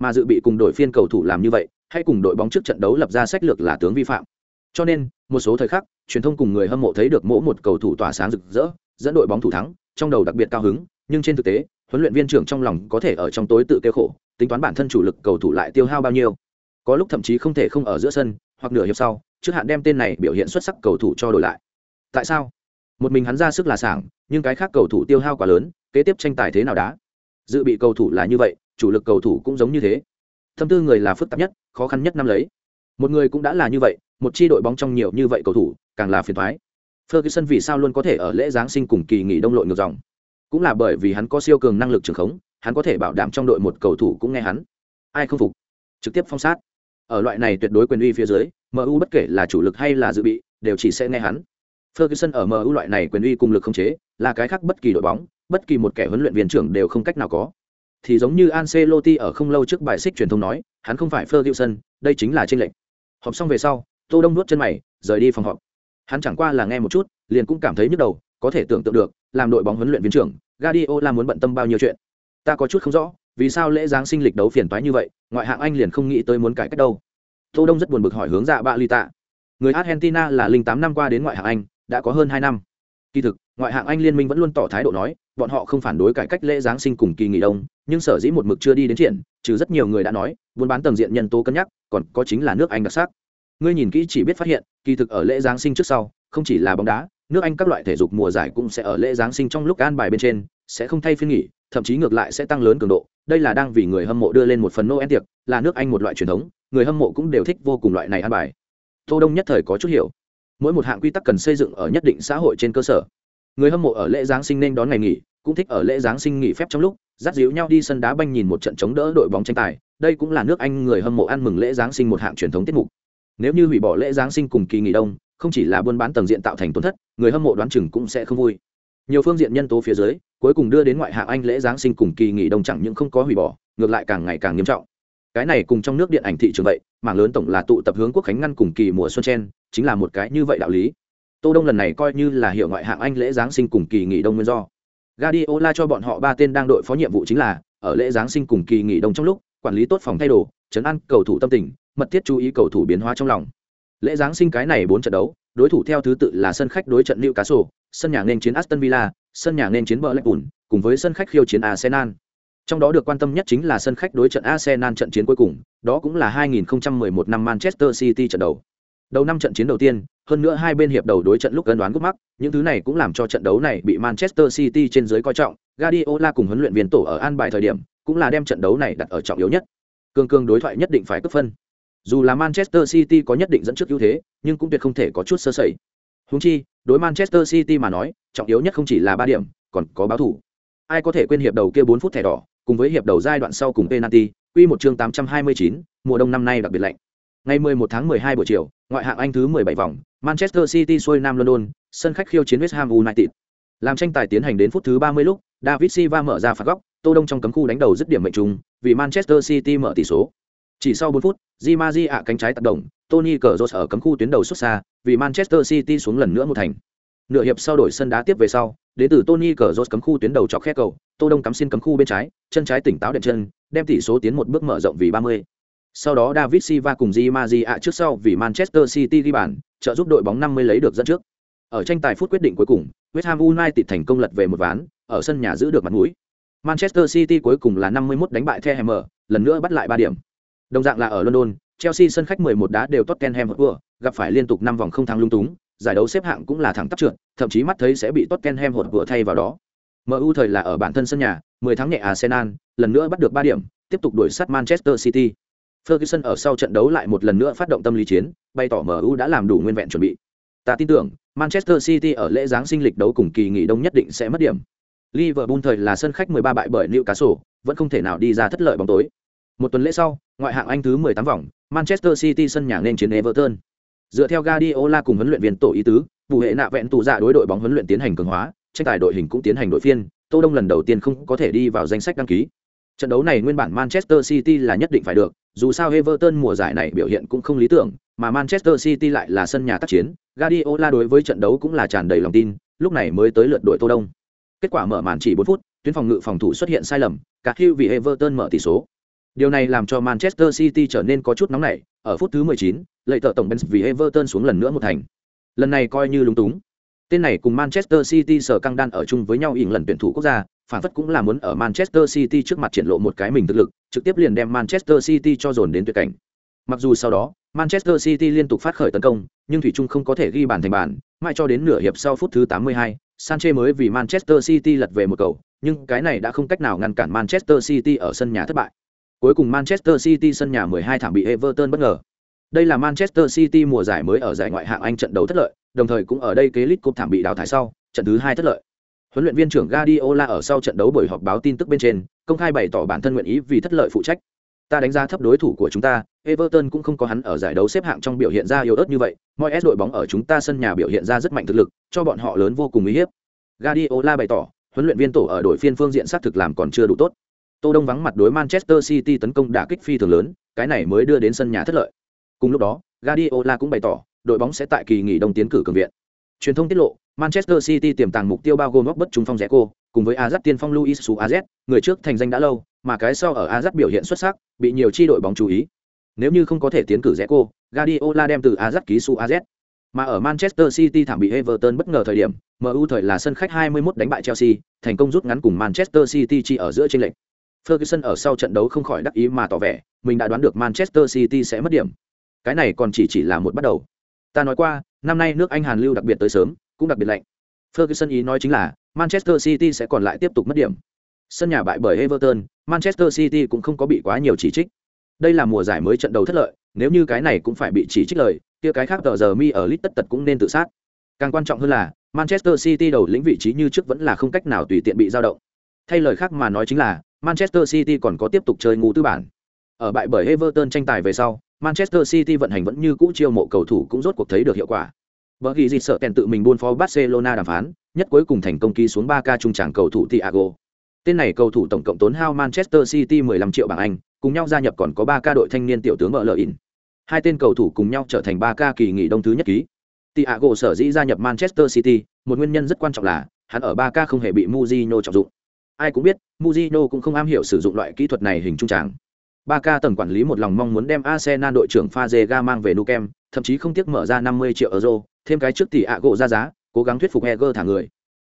Mà dự bị cùng đội phiên cầu thủ làm như vậy, hay cùng đội bóng trước trận đấu lập ra sách lược là tướng vi phạm. Cho nên, một số thời khắc, truyền thông cùng người hâm mộ thấy được mỗi một cầu thủ tỏa sáng rực rỡ, dẫn đội bóng thủ thắng, trong đầu đặc biệt cao hứng, nhưng trên thực tế, huấn luyện viên trưởng trong lòng có thể ở trong tối tự tiêu khổ, tính toán bản thân chủ lực cầu thủ lại tiêu hao bao nhiêu. Có lúc thậm chí không thể không ở giữa sân, hoặc nửa hiệp sau, trước hạn đem tên này biểu hiện xuất sắc cầu thủ cho đổi lại. Tại sao? Một mình hắn ra sức là sảng, nhưng cái khác cầu thủ tiêu hao quá lớn, kế tiếp tranh tài thế nào đá? Dự bị cầu thủ là như vậy, chủ lực cầu thủ cũng giống như thế. Thâm tư người là phức tạp nhất, khó khăn nhất năm lấy. Một người cũng đã là như vậy, một chi đội bóng trong nhiều như vậy cầu thủ, càng là phiền toái. Ferguson vì sao luôn có thể ở lễ giáng sinh cùng kỳ nghỉ đông lội ngược dòng? Cũng là bởi vì hắn có siêu cường năng lực trường khống, hắn có thể bảo đảm trong đội một cầu thủ cũng nghe hắn. Ai không phục, trực tiếp phong sát. Ở loại này tuyệt đối quyền uy phía dưới, MU bất kể là chủ lực hay là dự bị, đều chỉ sẽ nghe hắn. Ferguson ở MU loại này quyền uy cùng lực không chế, là cái khác bất kỳ đội bóng, bất kỳ một kẻ huấn luyện viên trưởng đều không cách nào có. Thì giống như Ancelotti ở không lâu trước bài xích truyền thông nói, hắn không phải Ferguson, đây chính là trên lệnh. Họp xong về sau, Tô Đông nuốt chân mày, rời đi phòng họp. Hắn chẳng qua là nghe một chút, liền cũng cảm thấy nhức đầu, có thể tưởng tượng được, làm đội bóng huấn luyện viên trưởng, Guardiola muốn bận tâm bao nhiêu chuyện. Ta có chút không rõ, vì sao lễ giáng sinh lịch đấu phiền toái như vậy, ngoại hạng Anh liền không nghĩ tới muốn cải cách đâu. Tô Đông rất buồn bực hỏi hướng dạ bạ Lita. Người Argentina là linh tám năm qua đến ngoại hạng Anh, đã có hơn hai năm. Kỳ thực, ngoại hạng Anh liên minh vẫn luôn tỏ thái độ nói, bọn họ không phản đối cải cách lễ giáng sinh cùng kỳ nghỉ đông, nhưng sở dĩ một mực chưa đi đến triển, trừ rất nhiều người đã nói, buôn bán tầng diện nhân tố cân nhắc, còn có chính là nước Anh đặc sắc. Ngươi nhìn kỹ chỉ biết phát hiện, kỳ thực ở lễ giáng sinh trước sau, không chỉ là bóng đá, nước Anh các loại thể dục mùa giải cũng sẽ ở lễ giáng sinh trong lúc an bài bên trên, sẽ không thay phiên nghỉ, thậm chí ngược lại sẽ tăng lớn cường độ. Đây là đang vì người hâm mộ đưa lên một phần Noel tiệc, là nước Anh một loại truyền thống, người hâm mộ cũng đều thích vô cùng loại này an bài. Tô Đông nhất thời có chút hiểu. Mỗi một hạng quy tắc cần xây dựng ở nhất định xã hội trên cơ sở. Người hâm mộ ở lễ giáng sinh nên đón ngày nghỉ, cũng thích ở lễ giáng sinh nghỉ phép trong lúc, dắt díu nhau đi sân đá banh nhìn một trận chống đỡ đội bóng tranh tài. Đây cũng là nước Anh người hâm mộ ăn mừng lễ giáng sinh một hạng truyền thống tiết mục. Nếu như hủy bỏ lễ giáng sinh cùng kỳ nghỉ đông, không chỉ là buôn bán tầng diện tạo thành tổn thất, người hâm mộ đoán chừng cũng sẽ không vui. Nhiều phương diện nhân tố phía dưới, cuối cùng đưa đến ngoại hạng Anh lễ giáng sinh cùng kỳ nghỉ đông chẳng những không có hủy bỏ, ngược lại càng ngày càng nghiêm trọng. Cái này cùng trong nước điện ảnh thị trường vậy, mảng lớn tổng là tụ tập hướng quốc khánh ngăn cùng kỳ mùa xuân chen, chính là một cái như vậy đạo lý. Tô Đông lần này coi như là hiệu ngoại hạng Anh lễ giáng sinh cùng kỳ nghỉ đông nguyên do. Guardiola cho bọn họ ba tên đang đội phó nhiệm vụ chính là ở lễ giáng sinh cùng kỳ nghỉ đông trong lúc quản lý tốt phòng thay đồ, chấn an cầu thủ tâm tình, mật thiết chú ý cầu thủ biến hóa trong lòng. Lễ giáng sinh cái này bốn trận đấu, đối thủ theo thứ tự là sân khách đối trận Newcastle, sân nhà nên chiến Aston Villa, sân nhà nên chiến Blackpool, cùng với sân khách khiêu chiến Arsenal. Trong đó được quan tâm nhất chính là sân khách đối trận Arsenal trận chiến cuối cùng, đó cũng là 2011 năm Manchester City trận đầu. Đầu năm trận chiến đầu tiên, hơn nữa hai bên hiệp đầu đối trận lúc gần đoán gút mắc, những thứ này cũng làm cho trận đấu này bị Manchester City trên dưới coi trọng, Guardiola cùng huấn luyện viên tổ ở an bài thời điểm, cũng là đem trận đấu này đặt ở trọng yếu nhất. Cương cương đối thoại nhất định phải cấp phân. Dù là Manchester City có nhất định dẫn trước ưu thế, nhưng cũng tuyệt không thể có chút sơ sẩy. Huống chi, đối Manchester City mà nói, trọng yếu nhất không chỉ là ba điểm, còn có báo thủ. Ai có thể quên hiệp đầu kia 4 phút thẻ đỏ, cùng với hiệp đầu giai đoạn sau cùng penalty, quy một chương 829, mùa đông năm nay đặc biệt lạnh. Ngày 11 tháng 12 buổi chiều, ngoại hạng Anh thứ 17 vòng, Manchester City xuôi Nam London, sân khách khiêu chiến West Ham United. Làm tranh tài tiến hành đến phút thứ 30 lúc, David Silva mở ra phạt góc, Tô Đông trong cấm khu đánh đầu dứt điểm mệnh trùng, vì Manchester City mở tỷ số. Chỉ sau 4 phút, Di Maji ạ cánh trái tác động, Tony Cazorla ở cấm khu tuyến đầu xuất xa, vì Manchester City xuống lần nữa một thành. Nửa hiệp sau đổi sân đá tiếp về sau, đến từ Tony Cazorla cấm khu tuyến đầu chọc khe cầu, Tô Đông cắm xin cấm khu bên trái, chân trái tỉnh táo đệm chân, đem tỷ số tiến một bước mở rộng vì 30. Sau đó David Silva cùng Di Maria ạ trước sau vì Manchester City ghi bàn, trợ giúp đội bóng 50 lấy được dẫn trước. Ở tranh tài phút quyết định cuối cùng, West Ham United thành công lật về một ván, ở sân nhà giữ được mặt mũi. Manchester City cuối cùng là 51 đánh bại The Hammer, lần nữa bắt lại 3 điểm. Đồng dạng là ở London, Chelsea sân khách 11 đá đều Tottenham Hotspur, gặp phải liên tục 5 vòng không thắng lung túng, giải đấu xếp hạng cũng là thẳng tắp trượt, thậm chí mắt thấy sẽ bị Tottenham Hotspur thay vào đó. MU thời là ở bản thân sân nhà, 10 tháng nhẹ Arsenal, lần nữa bắt được 3 điểm, tiếp tục đuổi sát Manchester City. Ferguson ở sau trận đấu lại một lần nữa phát động tâm lý chiến, bày tỏ MU đã làm đủ nguyên vẹn chuẩn bị. Ta tin tưởng, Manchester City ở lễ giáng sinh lịch đấu cùng kỳ nghỉ đông nhất định sẽ mất điểm. Liverpool thời là sân khách 13 bại bởi Newcastle, vẫn không thể nào đi ra thất lợi bóng tối. Một tuần lễ sau, ngoại hạng Anh thứ 18 vòng, Manchester City sân nhà nên chiến Everton. Dựa theo Guardiola cùng huấn luyện viên tổ ý tứ, vụ hệ nạ vẹn tù dạ đối đội bóng huấn luyện tiến hành cường hóa, tranh tài đội hình cũng tiến hành đội phiên, Tô Đông lần đầu tiên không có thể đi vào danh sách đăng ký. Trận đấu này nguyên bản Manchester City là nhất định phải được, dù sao Everton mùa giải này biểu hiện cũng không lý tưởng, mà Manchester City lại là sân nhà tác chiến, Guardiola đối với trận đấu cũng là tràn đầy lòng tin, lúc này mới tới lượt đội Tô Đông. Kết quả mở màn chỉ 4 phút, tuyến phòng ngự phòng thủ xuất hiện sai lầm, cả Hugh vì Everton mở tỷ số. Điều này làm cho Manchester City trở nên có chút nóng nảy, ở phút thứ 19, lệ tợ tổng Benz vì Everton xuống lần nữa một thành. Lần này coi như lúng túng. Tên này cùng Manchester City sở căng đan ở chung với nhau ỉn lần tuyển thủ quốc gia, phản phất cũng là muốn ở Manchester City trước mặt triển lộ một cái mình thực lực, trực tiếp liền đem Manchester City cho dồn đến tuyệt cảnh. Mặc dù sau đó, Manchester City liên tục phát khởi tấn công, nhưng thủy chung không có thể ghi bàn thành bàn, mãi cho đến nửa hiệp sau phút thứ 82, Sanchez mới vì Manchester City lật về một cầu, nhưng cái này đã không cách nào ngăn cản Manchester City ở sân nhà thất bại. Cuối cùng Manchester City sân nhà 12 thảm bị Everton bất ngờ. Đây là Manchester City mùa giải mới ở giải ngoại hạng Anh trận đấu thất lợi, đồng thời cũng ở đây kế lít cúp thảm bị đào thải sau, trận thứ hai thất lợi. Huấn luyện viên trưởng Guardiola ở sau trận đấu buổi họp báo tin tức bên trên, công khai bày tỏ bản thân nguyện ý vì thất lợi phụ trách. Ta đánh giá thấp đối thủ của chúng ta, Everton cũng không có hắn ở giải đấu xếp hạng trong biểu hiện ra yếu ớt như vậy, mọi S đội bóng ở chúng ta sân nhà biểu hiện ra rất mạnh thực lực, cho bọn họ lớn vô cùng uy hiếp. Guardiola bày tỏ, huấn luyện viên tổ ở đội phiên phương diện xác thực làm còn chưa đủ tốt. Tô Đông vắng mặt đối Manchester City tấn công đả kích phi thường lớn, cái này mới đưa đến sân nhà thất lợi. Cùng lúc đó, Guardiola cũng bày tỏ, đội bóng sẽ tại kỳ nghỉ đông tiến cử cường viện. Truyền thông tiết lộ, Manchester City tiềm tàng mục tiêu bao gồm góc bất trung phong Zeko, cùng với Ajax tiên phong Luis Suarez, người trước thành danh đã lâu, mà cái sau ở Ajax biểu hiện xuất sắc, bị nhiều chi đội bóng chú ý. Nếu như không có thể tiến cử Zeko, Guardiola đem từ Ajax ký Suarez. Mà ở Manchester City thảm bị Everton bất ngờ thời điểm, MU thời là sân khách 21 đánh bại Chelsea, thành công rút ngắn cùng Manchester City chỉ ở giữa trên lệnh. Ferguson ở sau trận đấu không khỏi đắc ý mà tỏ vẻ, mình đã đoán được Manchester City sẽ mất điểm. Cái này còn chỉ chỉ là một bắt đầu. Ta nói qua, năm nay nước Anh Hàn lưu đặc biệt tới sớm, cũng đặc biệt lạnh. Ferguson ý nói chính là Manchester City sẽ còn lại tiếp tục mất điểm. Sân nhà bại bởi Everton, Manchester City cũng không có bị quá nhiều chỉ trích. Đây là mùa giải mới trận đầu thất lợi, nếu như cái này cũng phải bị chỉ trích lời, kia cái khác tờ giờ mi ở list tất tật cũng nên tự sát. Càng quan trọng hơn là, Manchester City đầu lĩnh vị trí như trước vẫn là không cách nào tùy tiện bị dao động. Thay lời khác mà nói chính là, Manchester City còn có tiếp tục chơi ngu tư bản. Ở bại bởi Everton tranh tài về sau, Manchester City vận hành vẫn như cũ chiêu mộ cầu thủ cũng rốt cuộc thấy được hiệu quả. Bởi vì gì sợ kèn tự mình buôn phó Barcelona đàm phán, nhất cuối cùng thành công ký xuống 3K trung trảng cầu thủ Thiago. Tên này cầu thủ tổng cộng tốn hao Manchester City 15 triệu bảng Anh, cùng nhau gia nhập còn có 3K đội thanh niên tiểu tướng ở lợi in. Hai tên cầu thủ cùng nhau trở thành 3K kỳ nghỉ đông thứ nhất ký. Thiago sở dĩ gia nhập Manchester City, một nguyên nhân rất quan trọng là hắn ở 3K không hề bị Mourinho trọng dụng. Ai cũng biết, Mourinho cũng không am hiểu sử dụng loại kỹ thuật này hình trung tràng. Barca tầng quản lý một lòng mong muốn đem Arsenal đội trưởng Fazega mang về Nou Camp, thậm chí không tiếc mở ra 50 triệu euro, thêm cái trước tỷ ạ gỗ ra giá, cố gắng thuyết phục Heger thả người.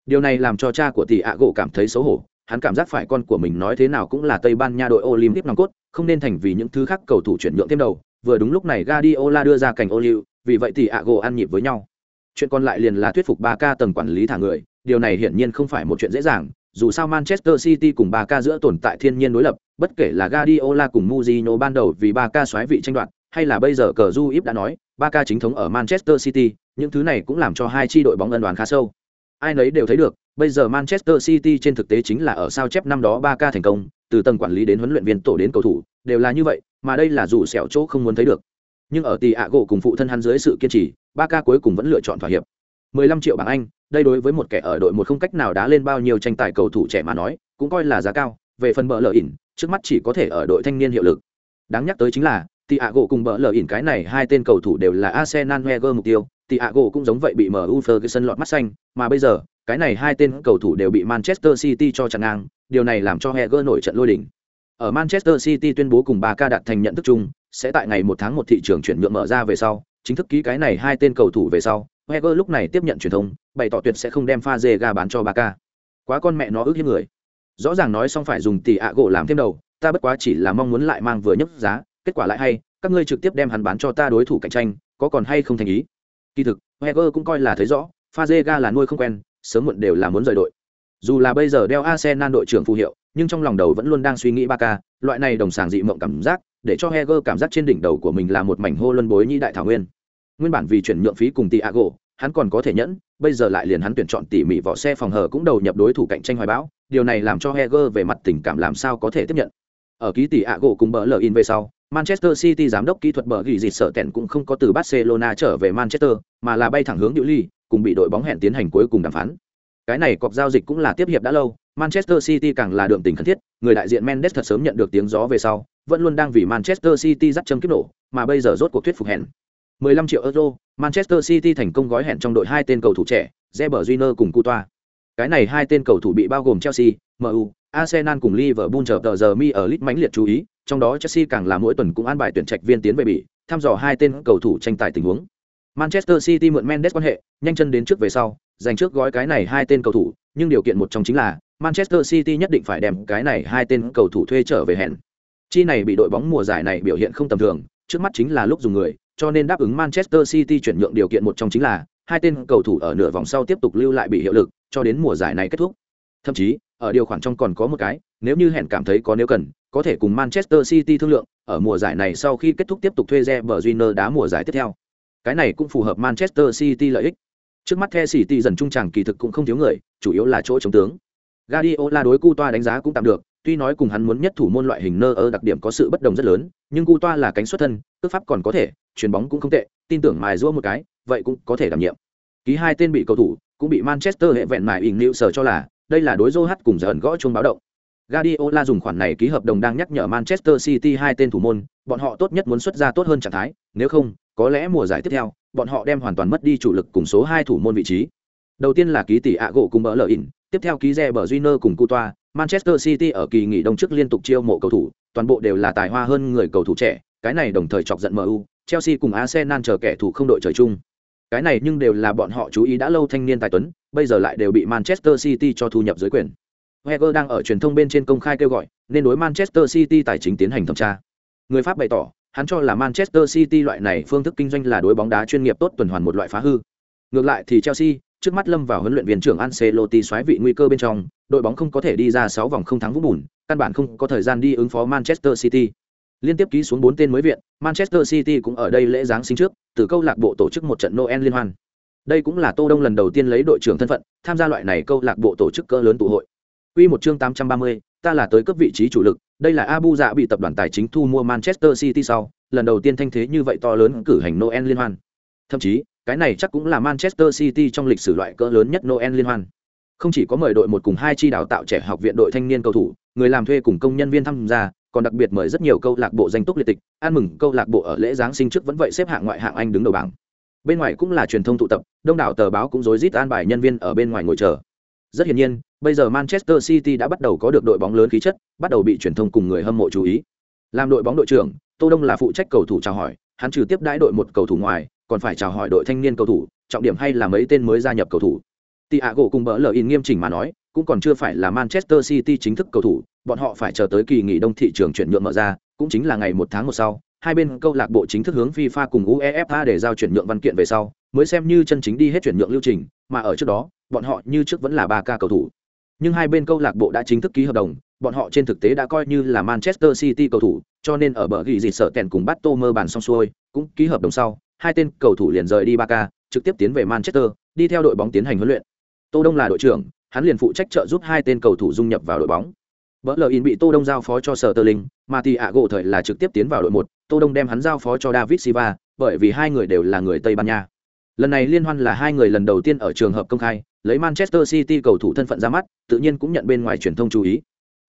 Điều này làm cho cha của tỷ ạ gỗ cảm thấy xấu hổ, hắn cảm giác phải con của mình nói thế nào cũng là Tây Ban Nha đội Olympic nòng cốt, không nên thành vì những thứ khác cầu thủ chuyển nhượng thêm đầu. Vừa đúng lúc này Guardiola đưa ra cảnh Oliu, vì vậy tỷ ạ gỗ ăn nhịp với nhau. Chuyện còn lại liền là thuyết phục Barca tầng quản lý thả người, điều này hiển nhiên không phải một chuyện dễ dàng, dù sao Manchester City cùng Barca giữa tồn tại thiên nhiên đối lập, bất kể là Guardiola cùng Mourinho ban đầu vì Barca xoáy vị tranh đoạt, hay là bây giờ cờ du íp đã nói, Barca chính thống ở Manchester City, những thứ này cũng làm cho hai chi đội bóng ân đoàn khá sâu. Ai nấy đều thấy được, bây giờ Manchester City trên thực tế chính là ở sao chép năm đó Barca thành công, từ tầng quản lý đến huấn luyện viên tổ đến cầu thủ, đều là như vậy, mà đây là dù sẹo chỗ không muốn thấy được. Nhưng ở tỷ cùng phụ thân hắn dưới sự kiên trì, Barca cuối cùng vẫn lựa chọn thỏa hiệp. 15 triệu bảng Anh, đây đối với một kẻ ở đội một không cách nào đá lên bao nhiêu tranh tài cầu thủ trẻ mà nói, cũng coi là giá cao, về phần bờ lờ ỉn, trước mắt chỉ có thể ở đội thanh niên hiệu lực. Đáng nhắc tới chính là, Thiago cùng bờ lờ ỉn cái này hai tên cầu thủ đều là Arsenal Wenger mục tiêu, Thiago cũng giống vậy bị MU Ferguson lọt mắt xanh, mà bây giờ, cái này hai tên cầu thủ đều bị Manchester City cho chặn ngang, điều này làm cho Wenger nổi trận lôi đỉnh. Ở Manchester City tuyên bố cùng Barca đạt thành nhận thức chung, sẽ tại ngày 1 tháng 1 thị trường chuyển nhượng mở ra về sau, chính thức ký cái này hai tên cầu thủ về sau, Wenger lúc này tiếp nhận truyền thông, bày tỏ tuyệt sẽ không đem pha ga bán cho Barca. Quá con mẹ nó ước hiếp người. Rõ ràng nói xong phải dùng tỷ ạ gỗ làm thêm đầu, ta bất quá chỉ là mong muốn lại mang vừa nhấc giá, kết quả lại hay, các ngươi trực tiếp đem hắn bán cho ta đối thủ cạnh tranh, có còn hay không thành ý. Kỳ thực, Wenger cũng coi là thấy rõ, pha ga là nuôi không quen, sớm muộn đều là muốn rời đội. Dù là bây giờ đeo Arsenal đội trưởng phù hiệu, nhưng trong lòng đầu vẫn luôn đang suy nghĩ Barca, loại này đồng sàng dị mộng cảm giác, để cho Heger cảm giác trên đỉnh đầu của mình là một mảnh hô luân bối nhĩ đại thảo nguyên. Nguyên bản vì chuyển nhượng phí cùng Thiago, hắn còn có thể nhẫn, bây giờ lại liền hắn tuyển chọn tỉ mỉ vỏ xe phòng hở cũng đầu nhập đối thủ cạnh tranh hoài bão, điều này làm cho Heger về mặt tình cảm làm sao có thể tiếp nhận. Ở ký tỷ ạ cùng bờ lờ in về sau, Manchester City giám đốc kỹ thuật bờ gỉ dịt sợ tèn cũng không có từ Barcelona trở về Manchester, mà là bay thẳng hướng Diệu Ly, cùng bị đội bóng hẹn tiến hành cuối cùng đàm phán. Cái này cọc giao dịch cũng là tiếp hiệp đã lâu, Manchester City càng là đường tình khẩn thiết, người đại diện Mendes thật sớm nhận được tiếng gió về sau, vẫn luôn đang vì Manchester City dắt châm kiếp nổ, mà bây giờ rốt cuộc thuyết phục hẹn. 15 triệu euro, Manchester City thành công gói hẹn trong đội hai tên cầu thủ trẻ, Reber Júnior cùng Coutoa. Cái này hai tên cầu thủ bị bao gồm Chelsea, MU, Arsenal cùng Liverpool chờ tờ giờ mi ở list mãnh liệt chú ý, trong đó Chelsea càng là mỗi tuần cũng an bài tuyển trạch viên tiến về bị, thăm dò hai tên cầu thủ tranh tài tình huống. Manchester City mượn Mendes quan hệ, nhanh chân đến trước về sau, giành trước gói cái này hai tên cầu thủ, nhưng điều kiện một trong chính là Manchester City nhất định phải đem cái này hai tên cầu thủ thuê trở về hẹn. Chi này bị đội bóng mùa giải này biểu hiện không tầm thường, trước mắt chính là lúc dùng người, cho nên đáp ứng Manchester City chuyển nhượng điều kiện một trong chính là hai tên cầu thủ ở nửa vòng sau tiếp tục lưu lại bị hiệu lực, cho đến mùa giải này kết thúc. Thậm chí, ở điều khoản trong còn có một cái, nếu như hẹn cảm thấy có nếu cần, có thể cùng Manchester City thương lượng, ở mùa giải này sau khi kết thúc tiếp tục thuê Reber Júnior đá mùa giải tiếp theo. Cái này cũng phù hợp Manchester City lợi ích. Trước mắt The City dần trung tràng kỳ thực cũng không thiếu người, chủ yếu là chỗ chống tướng. Guardiola đối Cu Toa đánh giá cũng tạm được, tuy nói cùng hắn muốn nhất thủ môn loại hình nơ ơ đặc điểm có sự bất đồng rất lớn, nhưng Cu Toa là cánh xuất thân, cước pháp còn có thể, chuyền bóng cũng không tệ, tin tưởng mài giũa một cái, vậy cũng có thể đảm nhiệm. Ký hai tên bị cầu thủ, cũng bị Manchester hệ vẹn mài ỉn nịu sở cho là, đây là đối Joe cùng dần gõ chuông báo động. Guardiola dùng khoản này ký hợp đồng đang nhắc nhở Manchester City hai tên thủ môn, bọn họ tốt nhất muốn xuất ra tốt hơn trạng thái, nếu không, có lẽ mùa giải tiếp theo, bọn họ đem hoàn toàn mất đi chủ lực cùng số hai thủ môn vị trí. Đầu tiên là ký tỷ ạ gỗ cùng bỡ lờ ỉn, tiếp theo ký rẻ bờ Junior cùng Coutoa, Manchester City ở kỳ nghỉ đông trước liên tục chiêu mộ cầu thủ, toàn bộ đều là tài hoa hơn người cầu thủ trẻ, cái này đồng thời chọc giận MU, Chelsea cùng Arsenal chờ kẻ thù không đội trời chung. Cái này nhưng đều là bọn họ chú ý đã lâu thanh niên tài tuấn, bây giờ lại đều bị Manchester City cho thu nhập dưới quyền. Wenger đang ở truyền thông bên trên công khai kêu gọi, nên đối Manchester City tài chính tiến hành thẩm tra. Người Pháp bày tỏ, hắn cho là Manchester City loại này phương thức kinh doanh là đối bóng đá chuyên nghiệp tốt tuần hoàn một loại phá hư. Ngược lại thì Chelsea, trước mắt lâm vào huấn luyện viên trưởng Ancelotti xoáy vị nguy cơ bên trong, đội bóng không có thể đi ra 6 vòng không thắng vũ bùn, căn bản không có thời gian đi ứng phó Manchester City. Liên tiếp ký xuống bốn tên mới viện, Manchester City cũng ở đây lễ giáng sinh trước, từ câu lạc bộ tổ chức một trận Noel liên hoan. Đây cũng là Tô Đông lần đầu tiên lấy đội trưởng thân phận, tham gia loại này câu lạc bộ tổ chức cỡ lớn tụ hội. Quy một chương 830, ta là tới cấp vị trí chủ lực, đây là Abu Dạ bị tập đoàn tài chính thu mua Manchester City sau, lần đầu tiên thanh thế như vậy to lớn cử hành Noel liên hoan. Thậm chí, cái này chắc cũng là Manchester City trong lịch sử loại cỡ lớn nhất Noel liên hoan. Không chỉ có mời đội một cùng hai chi đào tạo trẻ học viện đội thanh niên cầu thủ, người làm thuê cùng công nhân viên tham gia, còn đặc biệt mời rất nhiều câu lạc bộ danh túc liệt tịch, ăn mừng câu lạc bộ ở lễ giáng sinh trước vẫn vậy xếp hạng ngoại hạng Anh đứng đầu bảng. Bên ngoài cũng là truyền thông tụ tập, đông đảo tờ báo cũng rối rít an bài nhân viên ở bên ngoài ngồi chờ. Rất hiển nhiên, bây giờ Manchester City đã bắt đầu có được đội bóng lớn khí chất, bắt đầu bị truyền thông cùng người hâm mộ chú ý. Làm đội bóng đội trưởng, Tô Đông là phụ trách cầu thủ chào hỏi, hắn trừ tiếp đãi đội một cầu thủ ngoài, còn phải chào hỏi đội thanh niên cầu thủ, trọng điểm hay là mấy tên mới gia nhập cầu thủ. Thiago cùng bỡ lờ in nghiêm chỉnh mà nói, cũng còn chưa phải là Manchester City chính thức cầu thủ, bọn họ phải chờ tới kỳ nghỉ đông thị trường chuyển nhượng mở ra, cũng chính là ngày 1 tháng 1 sau, hai bên câu lạc bộ chính thức hướng FIFA cùng UEFA để giao chuyển nhượng văn kiện về sau, mới xem như chân chính đi hết chuyển nhượng lưu trình, mà ở trước đó, bọn họ như trước vẫn là 3 ca cầu thủ. Nhưng hai bên câu lạc bộ đã chính thức ký hợp đồng, bọn họ trên thực tế đã coi như là Manchester City cầu thủ, cho nên ở bờ ghi gì sợ kèn cùng bắt tô mơ bàn xong xuôi, cũng ký hợp đồng sau, hai tên cầu thủ liền rời đi Barca, trực tiếp tiến về Manchester, đi theo đội bóng tiến hành huấn luyện. Tô Đông là đội trưởng, hắn liền phụ trách trợ giúp hai tên cầu thủ dung nhập vào đội bóng. Berlin bị Tô Đông giao phó cho Sở Tơ Linh, mà Thiago thời là trực tiếp tiến vào đội một, Tô Đông đem hắn giao phó cho David Silva, bởi vì hai người đều là người Tây Ban Nha. Lần này liên hoan là hai người lần đầu tiên ở trường hợp công khai, lấy Manchester City cầu thủ thân phận ra mắt, tự nhiên cũng nhận bên ngoài truyền thông chú ý.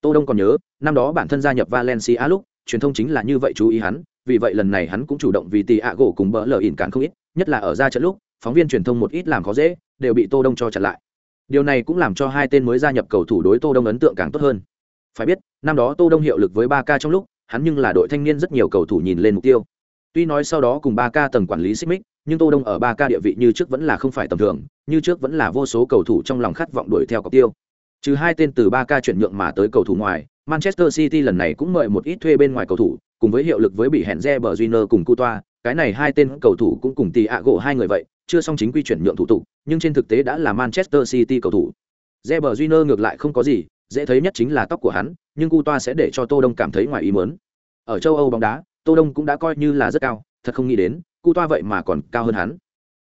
Tô Đông còn nhớ, năm đó bản thân gia nhập Valencia lúc, truyền thông chính là như vậy chú ý hắn, vì vậy lần này hắn cũng chủ động vì Thiago cùng bỡ lờ ỉn cản không ít, nhất là ở ra trận lúc, phóng viên truyền thông một ít làm khó dễ, đều bị Tô Đông cho chặn lại. Điều này cũng làm cho hai tên mới gia nhập cầu thủ đối Tô Đông ấn tượng càng tốt hơn. Phải biết, năm đó Tô Đông hiệu lực với 3K trong lúc, hắn nhưng là đội thanh niên rất nhiều cầu thủ nhìn lên mục tiêu. Tuy nói sau đó cùng 3K tầng quản lý xích mích, nhưng Tô Đông ở 3K địa vị như trước vẫn là không phải tầm thường, như trước vẫn là vô số cầu thủ trong lòng khát vọng đuổi theo cọc tiêu. Trừ hai tên từ 3K chuyển nhượng mà tới cầu thủ ngoài, Manchester City lần này cũng mời một ít thuê bên ngoài cầu thủ, cùng với hiệu lực với bị hẹn ghe bờ junior cùng Coutoa, cái này hai tên cầu thủ cũng cùng Thiago hai người vậy, chưa xong chính quy chuyển nhượng thủ tục, nhưng trên thực tế đã là Manchester City cầu thủ. Reber Júnior ngược lại không có gì, dễ thấy nhất chính là tóc của hắn, nhưng Coutoa sẽ để cho Tô Đông cảm thấy ngoài ý muốn. Ở châu Âu bóng đá, Tô Đông cũng đã coi như là rất cao, thật không nghĩ đến, Coutoa vậy mà còn cao hơn hắn.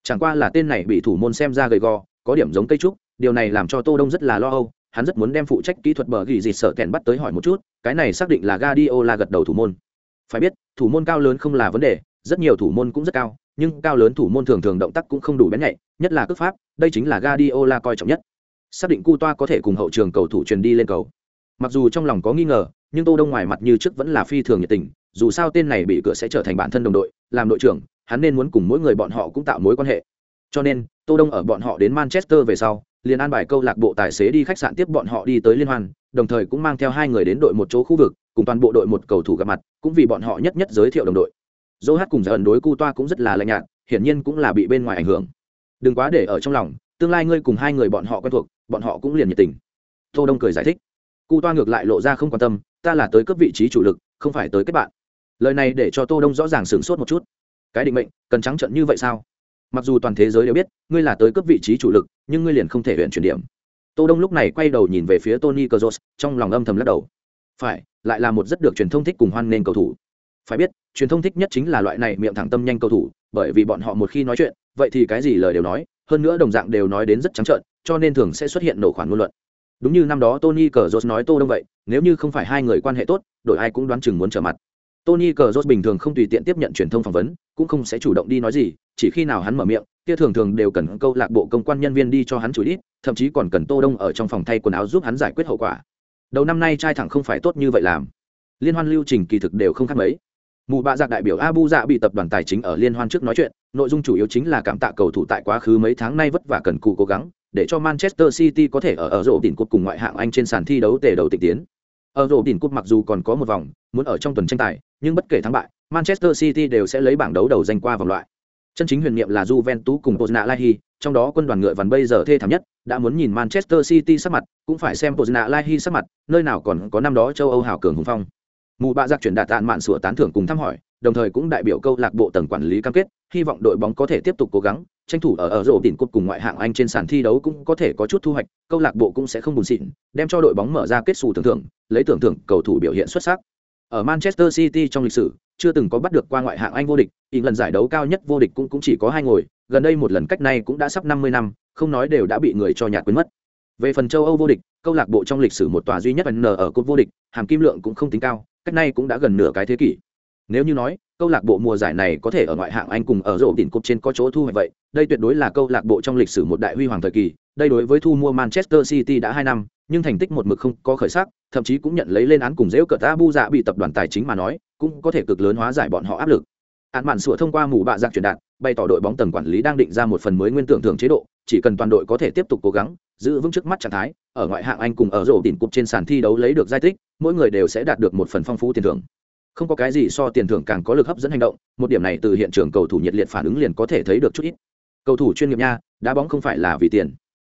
Chẳng qua là tên này bị thủ môn xem ra gầy gò, có điểm giống cây trúc, điều này làm cho Tô Đông rất là lo âu, hắn rất muốn đem phụ trách kỹ thuật bờ gỉ gì sợ kèn bắt tới hỏi một chút, cái này xác định là Guardiola gật đầu thủ môn. Phải biết, thủ môn cao lớn không là vấn đề, rất nhiều thủ môn cũng rất cao, nhưng cao lớn thủ môn thường thường động tác cũng không đủ bén nhạy, nhất là cước pháp, đây chính là Guardiola coi trọng nhất. xác định cu toa có thể cùng hậu trường cầu thủ truyền đi lên cầu. Mặc dù trong lòng có nghi ngờ nhưng tô đông ngoài mặt như trước vẫn là phi thường nhiệt tình dù sao tên này bị cửa sẽ trở thành bản thân đồng đội làm đội trưởng hắn nên muốn cùng mỗi người bọn họ cũng tạo mối quan hệ. Cho nên tô đông ở bọn họ đến manchester về sau liền an bài câu lạc bộ tài xế đi khách sạn tiếp bọn họ đi tới liên hoan đồng thời cũng mang theo hai người đến đội một chỗ khu vực cùng toàn bộ đội một cầu thủ gặp mặt cũng vì bọn họ nhất nhất giới thiệu đồng đội dô hát cùng dạ giải ẩn đối cu toa cũng rất là lạnh nhạt, hiển nhiên cũng là bị bên ngoài ảnh hưởng. Đừng quá để ở trong lòng, tương lai ngươi cùng hai người bọn họ quen thuộc, bọn họ cũng liền nhiệt tình. Tô đông cười giải thích. Cu toa ngược lại lộ ra không quan tâm, ta là tới cấp vị trí chủ lực, không phải tới kết bạn. Lời này để cho tô đông rõ ràng sửng sốt một chút. Cái định mệnh, cần trắng trợn như vậy sao? Mặc dù toàn thế giới đều biết, ngươi là tới cấp vị trí chủ lực, nhưng ngươi liền không thể huyện chuyển điểm. Tô đông lúc này quay đầu nhìn về phía tony cazos trong lòng âm thầm lắc đầu. Phải, lại là một rất được truyền thông thích cùng hoan nên cầu thủ phải biết, truyền thông thích nhất chính là loại này miệng thẳng tâm nhanh cầu thủ, bởi vì bọn họ một khi nói chuyện, vậy thì cái gì lời đều nói, hơn nữa đồng dạng đều nói đến rất trắng trợn, cho nên thường sẽ xuất hiện nổ khoản ngôn luận. Đúng như năm đó tony cờ nói tô đông vậy, nếu như không phải hai người quan hệ tốt, đội ai cũng đoán chừng muốn trở mặt. Tony cờ bình thường không tùy tiện tiếp nhận truyền thông phỏng vấn, cũng không sẽ chủ động đi nói gì, chỉ khi nào hắn mở miệng, kia thường thường đều cần câu lạc bộ công quan nhân viên đi cho hắn chủ ít thậm chí còn cần tô đông ở trong phòng thay quần áo giúp hắn giải quyết hậu quả. Đầu năm nay trai thẳng không phải tốt như vậy làm. Liên hoan lưu trình kỳ thực đều không khác mấy mù bạ giặc đại biểu abu dạ bị tập đoàn tài chính ở liên hoan trước nói chuyện nội dung chủ yếu chính là cảm tạ cầu thủ tại quá khứ mấy tháng nay vất vả cần cù cố gắng để cho manchester city có thể ở ở rổ đỉnh cúp cùng ngoại hạng anh trên sàn thi đấu tề đầu tịch tiến ở rổ đỉnh cúp mặc dù còn có một vòng muốn ở trong tuần tranh tài nhưng bất kể thắng bại manchester city đều sẽ lấy bảng đấu đầu danh qua vòng loại chân chính huyền niệm là Juventus cùng Pozna Lahi, trong đó quân đoàn ngựa vằn bây giờ thê thảm nhất, đã muốn nhìn Manchester City sắc mặt, cũng phải xem Pozna Lahi sắc mặt, nơi nào còn có năm đó châu Âu hào cường hùng phong. Mù bạ giặc chuyển đạt tàn mạn sủa tán thưởng cùng thăm hỏi, đồng thời cũng đại biểu câu lạc bộ tầng quản lý cam kết, hy vọng đội bóng có thể tiếp tục cố gắng, tranh thủ ở ở rổ đỉnh cột cùng ngoại hạng Anh trên sàn thi đấu cũng có thể có chút thu hoạch, câu lạc bộ cũng sẽ không buồn xịn, đem cho đội bóng mở ra kết xù tưởng thưởng, lấy tưởng thưởng cầu thủ biểu hiện xuất sắc. Ở Manchester City trong lịch sử, chưa từng có bắt được qua ngoại hạng Anh vô địch, ý lần giải đấu cao nhất vô địch cũng cũng chỉ có hai ngồi, gần đây một lần cách này cũng đã sắp 50 năm, không nói đều đã bị người cho nhạt quên mất. Về phần châu Âu vô địch, câu lạc bộ trong lịch sử một tòa duy nhất N ở cột vô địch, hàm kim lượng cũng không tính cao, cách nay cũng đã gần nửa cái thế kỷ. Nếu như nói, câu lạc bộ mùa giải này có thể ở ngoại hạng Anh cùng ở rổ đỉnh cúp trên có chỗ thu hoạch vậy, đây tuyệt đối là câu lạc bộ trong lịch sử một đại huy hoàng thời kỳ, đây đối với thu mua Manchester City đã 2 năm, nhưng thành tích một mực không có khởi sắc, thậm chí cũng nhận lấy lên án cùng dễ cợt Abu Dạ bị tập đoàn tài chính mà nói, cũng có thể cực lớn hóa giải bọn họ áp lực. Án mạn sủa thông qua mù bạ giặc truyền đạt, bày tỏ đội bóng tầng quản lý đang định ra một phần mới nguyên tưởng thưởng chế độ, chỉ cần toàn đội có thể tiếp tục cố gắng, giữ vững trước mắt trạng thái, ở ngoại hạng Anh cùng ở rổ đỉnh cúp trên sàn thi đấu lấy được giải tích, mỗi người đều sẽ đạt được một phần phong phú tiền thưởng. Không có cái gì so tiền thưởng càng có lực hấp dẫn hành động, một điểm này từ hiện trường cầu thủ nhiệt liệt phản ứng liền có thể thấy được chút ít. Cầu thủ chuyên nghiệp nha, đá bóng không phải là vì tiền.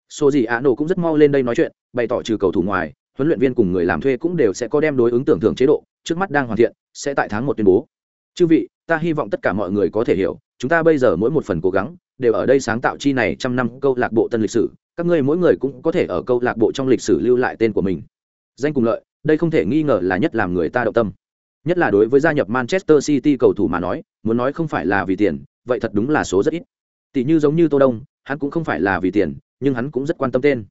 Số gì Á nổ cũng rất mau lên đây nói chuyện, bày tỏ trừ cầu thủ ngoài, huấn luyện viên cùng người làm thuê cũng đều sẽ có đem đối ứng tưởng thưởng chế độ, trước mắt đang hoàn thiện, sẽ tại tháng một tuyên bố. Chư vị, ta hy vọng tất cả mọi người có thể hiểu, chúng ta bây giờ mỗi một phần cố gắng đều ở đây sáng tạo chi này trăm năm câu lạc bộ tân lịch sử, các ngươi mỗi người cũng có thể ở câu lạc bộ trong lịch sử lưu lại tên của mình. Danh cùng lợi, đây không thể nghi ngờ là nhất làm người ta động tâm. Nhất là đối với gia nhập Manchester City cầu thủ mà nói, muốn nói không phải là vì tiền, vậy thật đúng là số rất ít. Tỷ như giống như Tô Đông, hắn cũng không phải là vì tiền, nhưng hắn cũng rất quan tâm tên.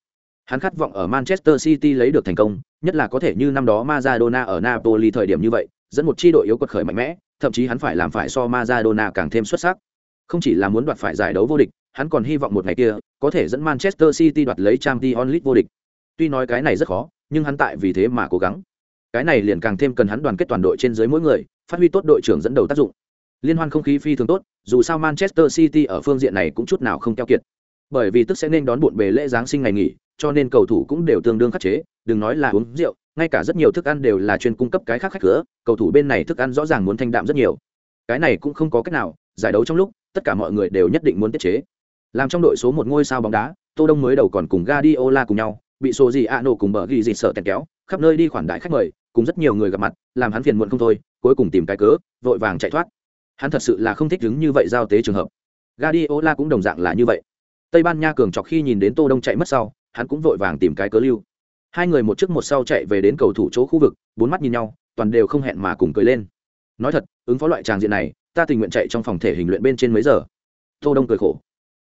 Hắn khát vọng ở Manchester City lấy được thành công, nhất là có thể như năm đó Maradona ở Napoli thời điểm như vậy, dẫn một chi đội yếu quật khởi mạnh mẽ, thậm chí hắn phải làm phải so Maradona càng thêm xuất sắc. Không chỉ là muốn đoạt phải giải đấu vô địch, hắn còn hy vọng một ngày kia có thể dẫn Manchester City đoạt lấy Champions League vô địch. Tuy nói cái này rất khó, nhưng hắn tại vì thế mà cố gắng. Cái này liền càng thêm cần hắn đoàn kết toàn đội trên dưới mỗi người, phát huy tốt đội trưởng dẫn đầu tác dụng. Liên hoan không khí phi thường tốt, dù sao Manchester City ở phương diện này cũng chút nào không keo kiệt. Bởi vì tức sẽ nên đón bộn bề lễ giáng sinh ngày nghỉ, cho nên cầu thủ cũng đều tương đương khắc chế, đừng nói là uống rượu, ngay cả rất nhiều thức ăn đều là chuyên cung cấp cái khác khách cửa, cầu thủ bên này thức ăn rõ ràng muốn thanh đạm rất nhiều. Cái này cũng không có cách nào, giải đấu trong lúc, tất cả mọi người đều nhất định muốn tiết chế. Làm trong đội số một ngôi sao bóng đá, Tô Đông mới đầu còn cùng Guardiola cùng nhau, bị số gì Ano cùng bờ ghi gì sợ tèn kéo, khắp nơi đi khoản đại khách mời, cùng rất nhiều người gặp mặt, làm hắn phiền muộn không thôi, cuối cùng tìm cái cớ, vội vàng chạy thoát. Hắn thật sự là không thích đứng như vậy giao tế trường hợp. Guardiola cũng đồng dạng là như vậy. Tây Ban Nha cường chọc khi nhìn đến Tô Đông chạy mất sau, hắn cũng vội vàng tìm cái cớ lưu hai người một trước một sau chạy về đến cầu thủ chỗ khu vực bốn mắt nhìn nhau toàn đều không hẹn mà cùng cười lên nói thật ứng phó loại tràng diện này ta tình nguyện chạy trong phòng thể hình luyện bên trên mấy giờ tô đông cười khổ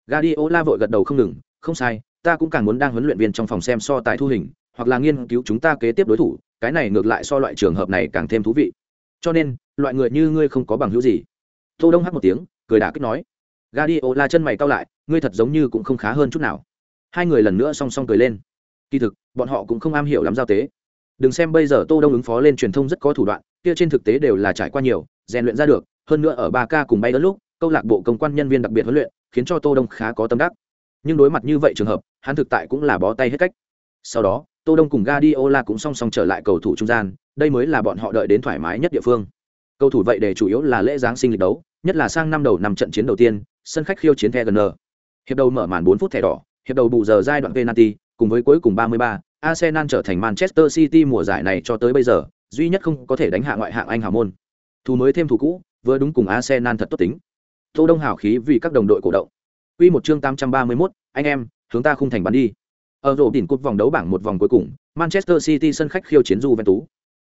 Guardiola vội gật đầu không ngừng không sai ta cũng càng muốn đang huấn luyện viên trong phòng xem so tài thu hình, hoặc là nghiên cứu chúng ta kế tiếp đối thủ, cái này ngược lại so loại trường hợp này càng thêm thú vị. Cho nên, loại người như ngươi không có bằng hữu gì. Tô đông hắt một tiếng, cười đả kích nói, Guardiola chân mày cau lại, ngươi thật giống như cũng không khá hơn chút nào. Hai người lần nữa song song cười lên. Kỳ thực, bọn họ cũng không am hiểu lắm giao tế. Đừng xem bây giờ tô đông ứng phó lên truyền thông rất có thủ đoạn, kia trên thực tế đều là trải qua nhiều, rèn luyện ra được, hơn nữa ở ba k cùng bay đất lúc, câu lạc bộ công quan nhân viên đặc biệt huấn luyện, khiến cho tô đông khá có tâm đắc nhưng đối mặt như vậy trường hợp hắn thực tại cũng là bó tay hết cách. Sau đó tô đông cùng Guardiola cũng song song trở lại cầu thủ trung gian đây mới là bọn họ đợi đến thoải mái nhất địa phương. Cầu thủ vậy để chủ yếu là lễ giáng sinh lịch đấu nhất là sang năm đầu năm trận chiến đầu tiên sân khách khiêu chiến Wenger hiệp đầu mở màn 4 phút thẻ đỏ hiệp đầu bù giờ giai đoạn penalty cùng với cuối cùng 33, Arsenal trở thành Manchester City mùa giải này cho tới bây giờ duy nhất không có thể đánh hạ ngoại hạng Anh hào môn. Thủ mới thêm thủ cũ vừa đúng cùng Arsenal thật tốt tính. Tô đông hào khí vì các đồng đội cổ động. Quy một chương 831, anh em, hướng ta khung thành bắn đi. Ở rổ đỉnh cúp vòng đấu bảng một vòng cuối cùng, Manchester City sân khách khiêu chiến Juventus.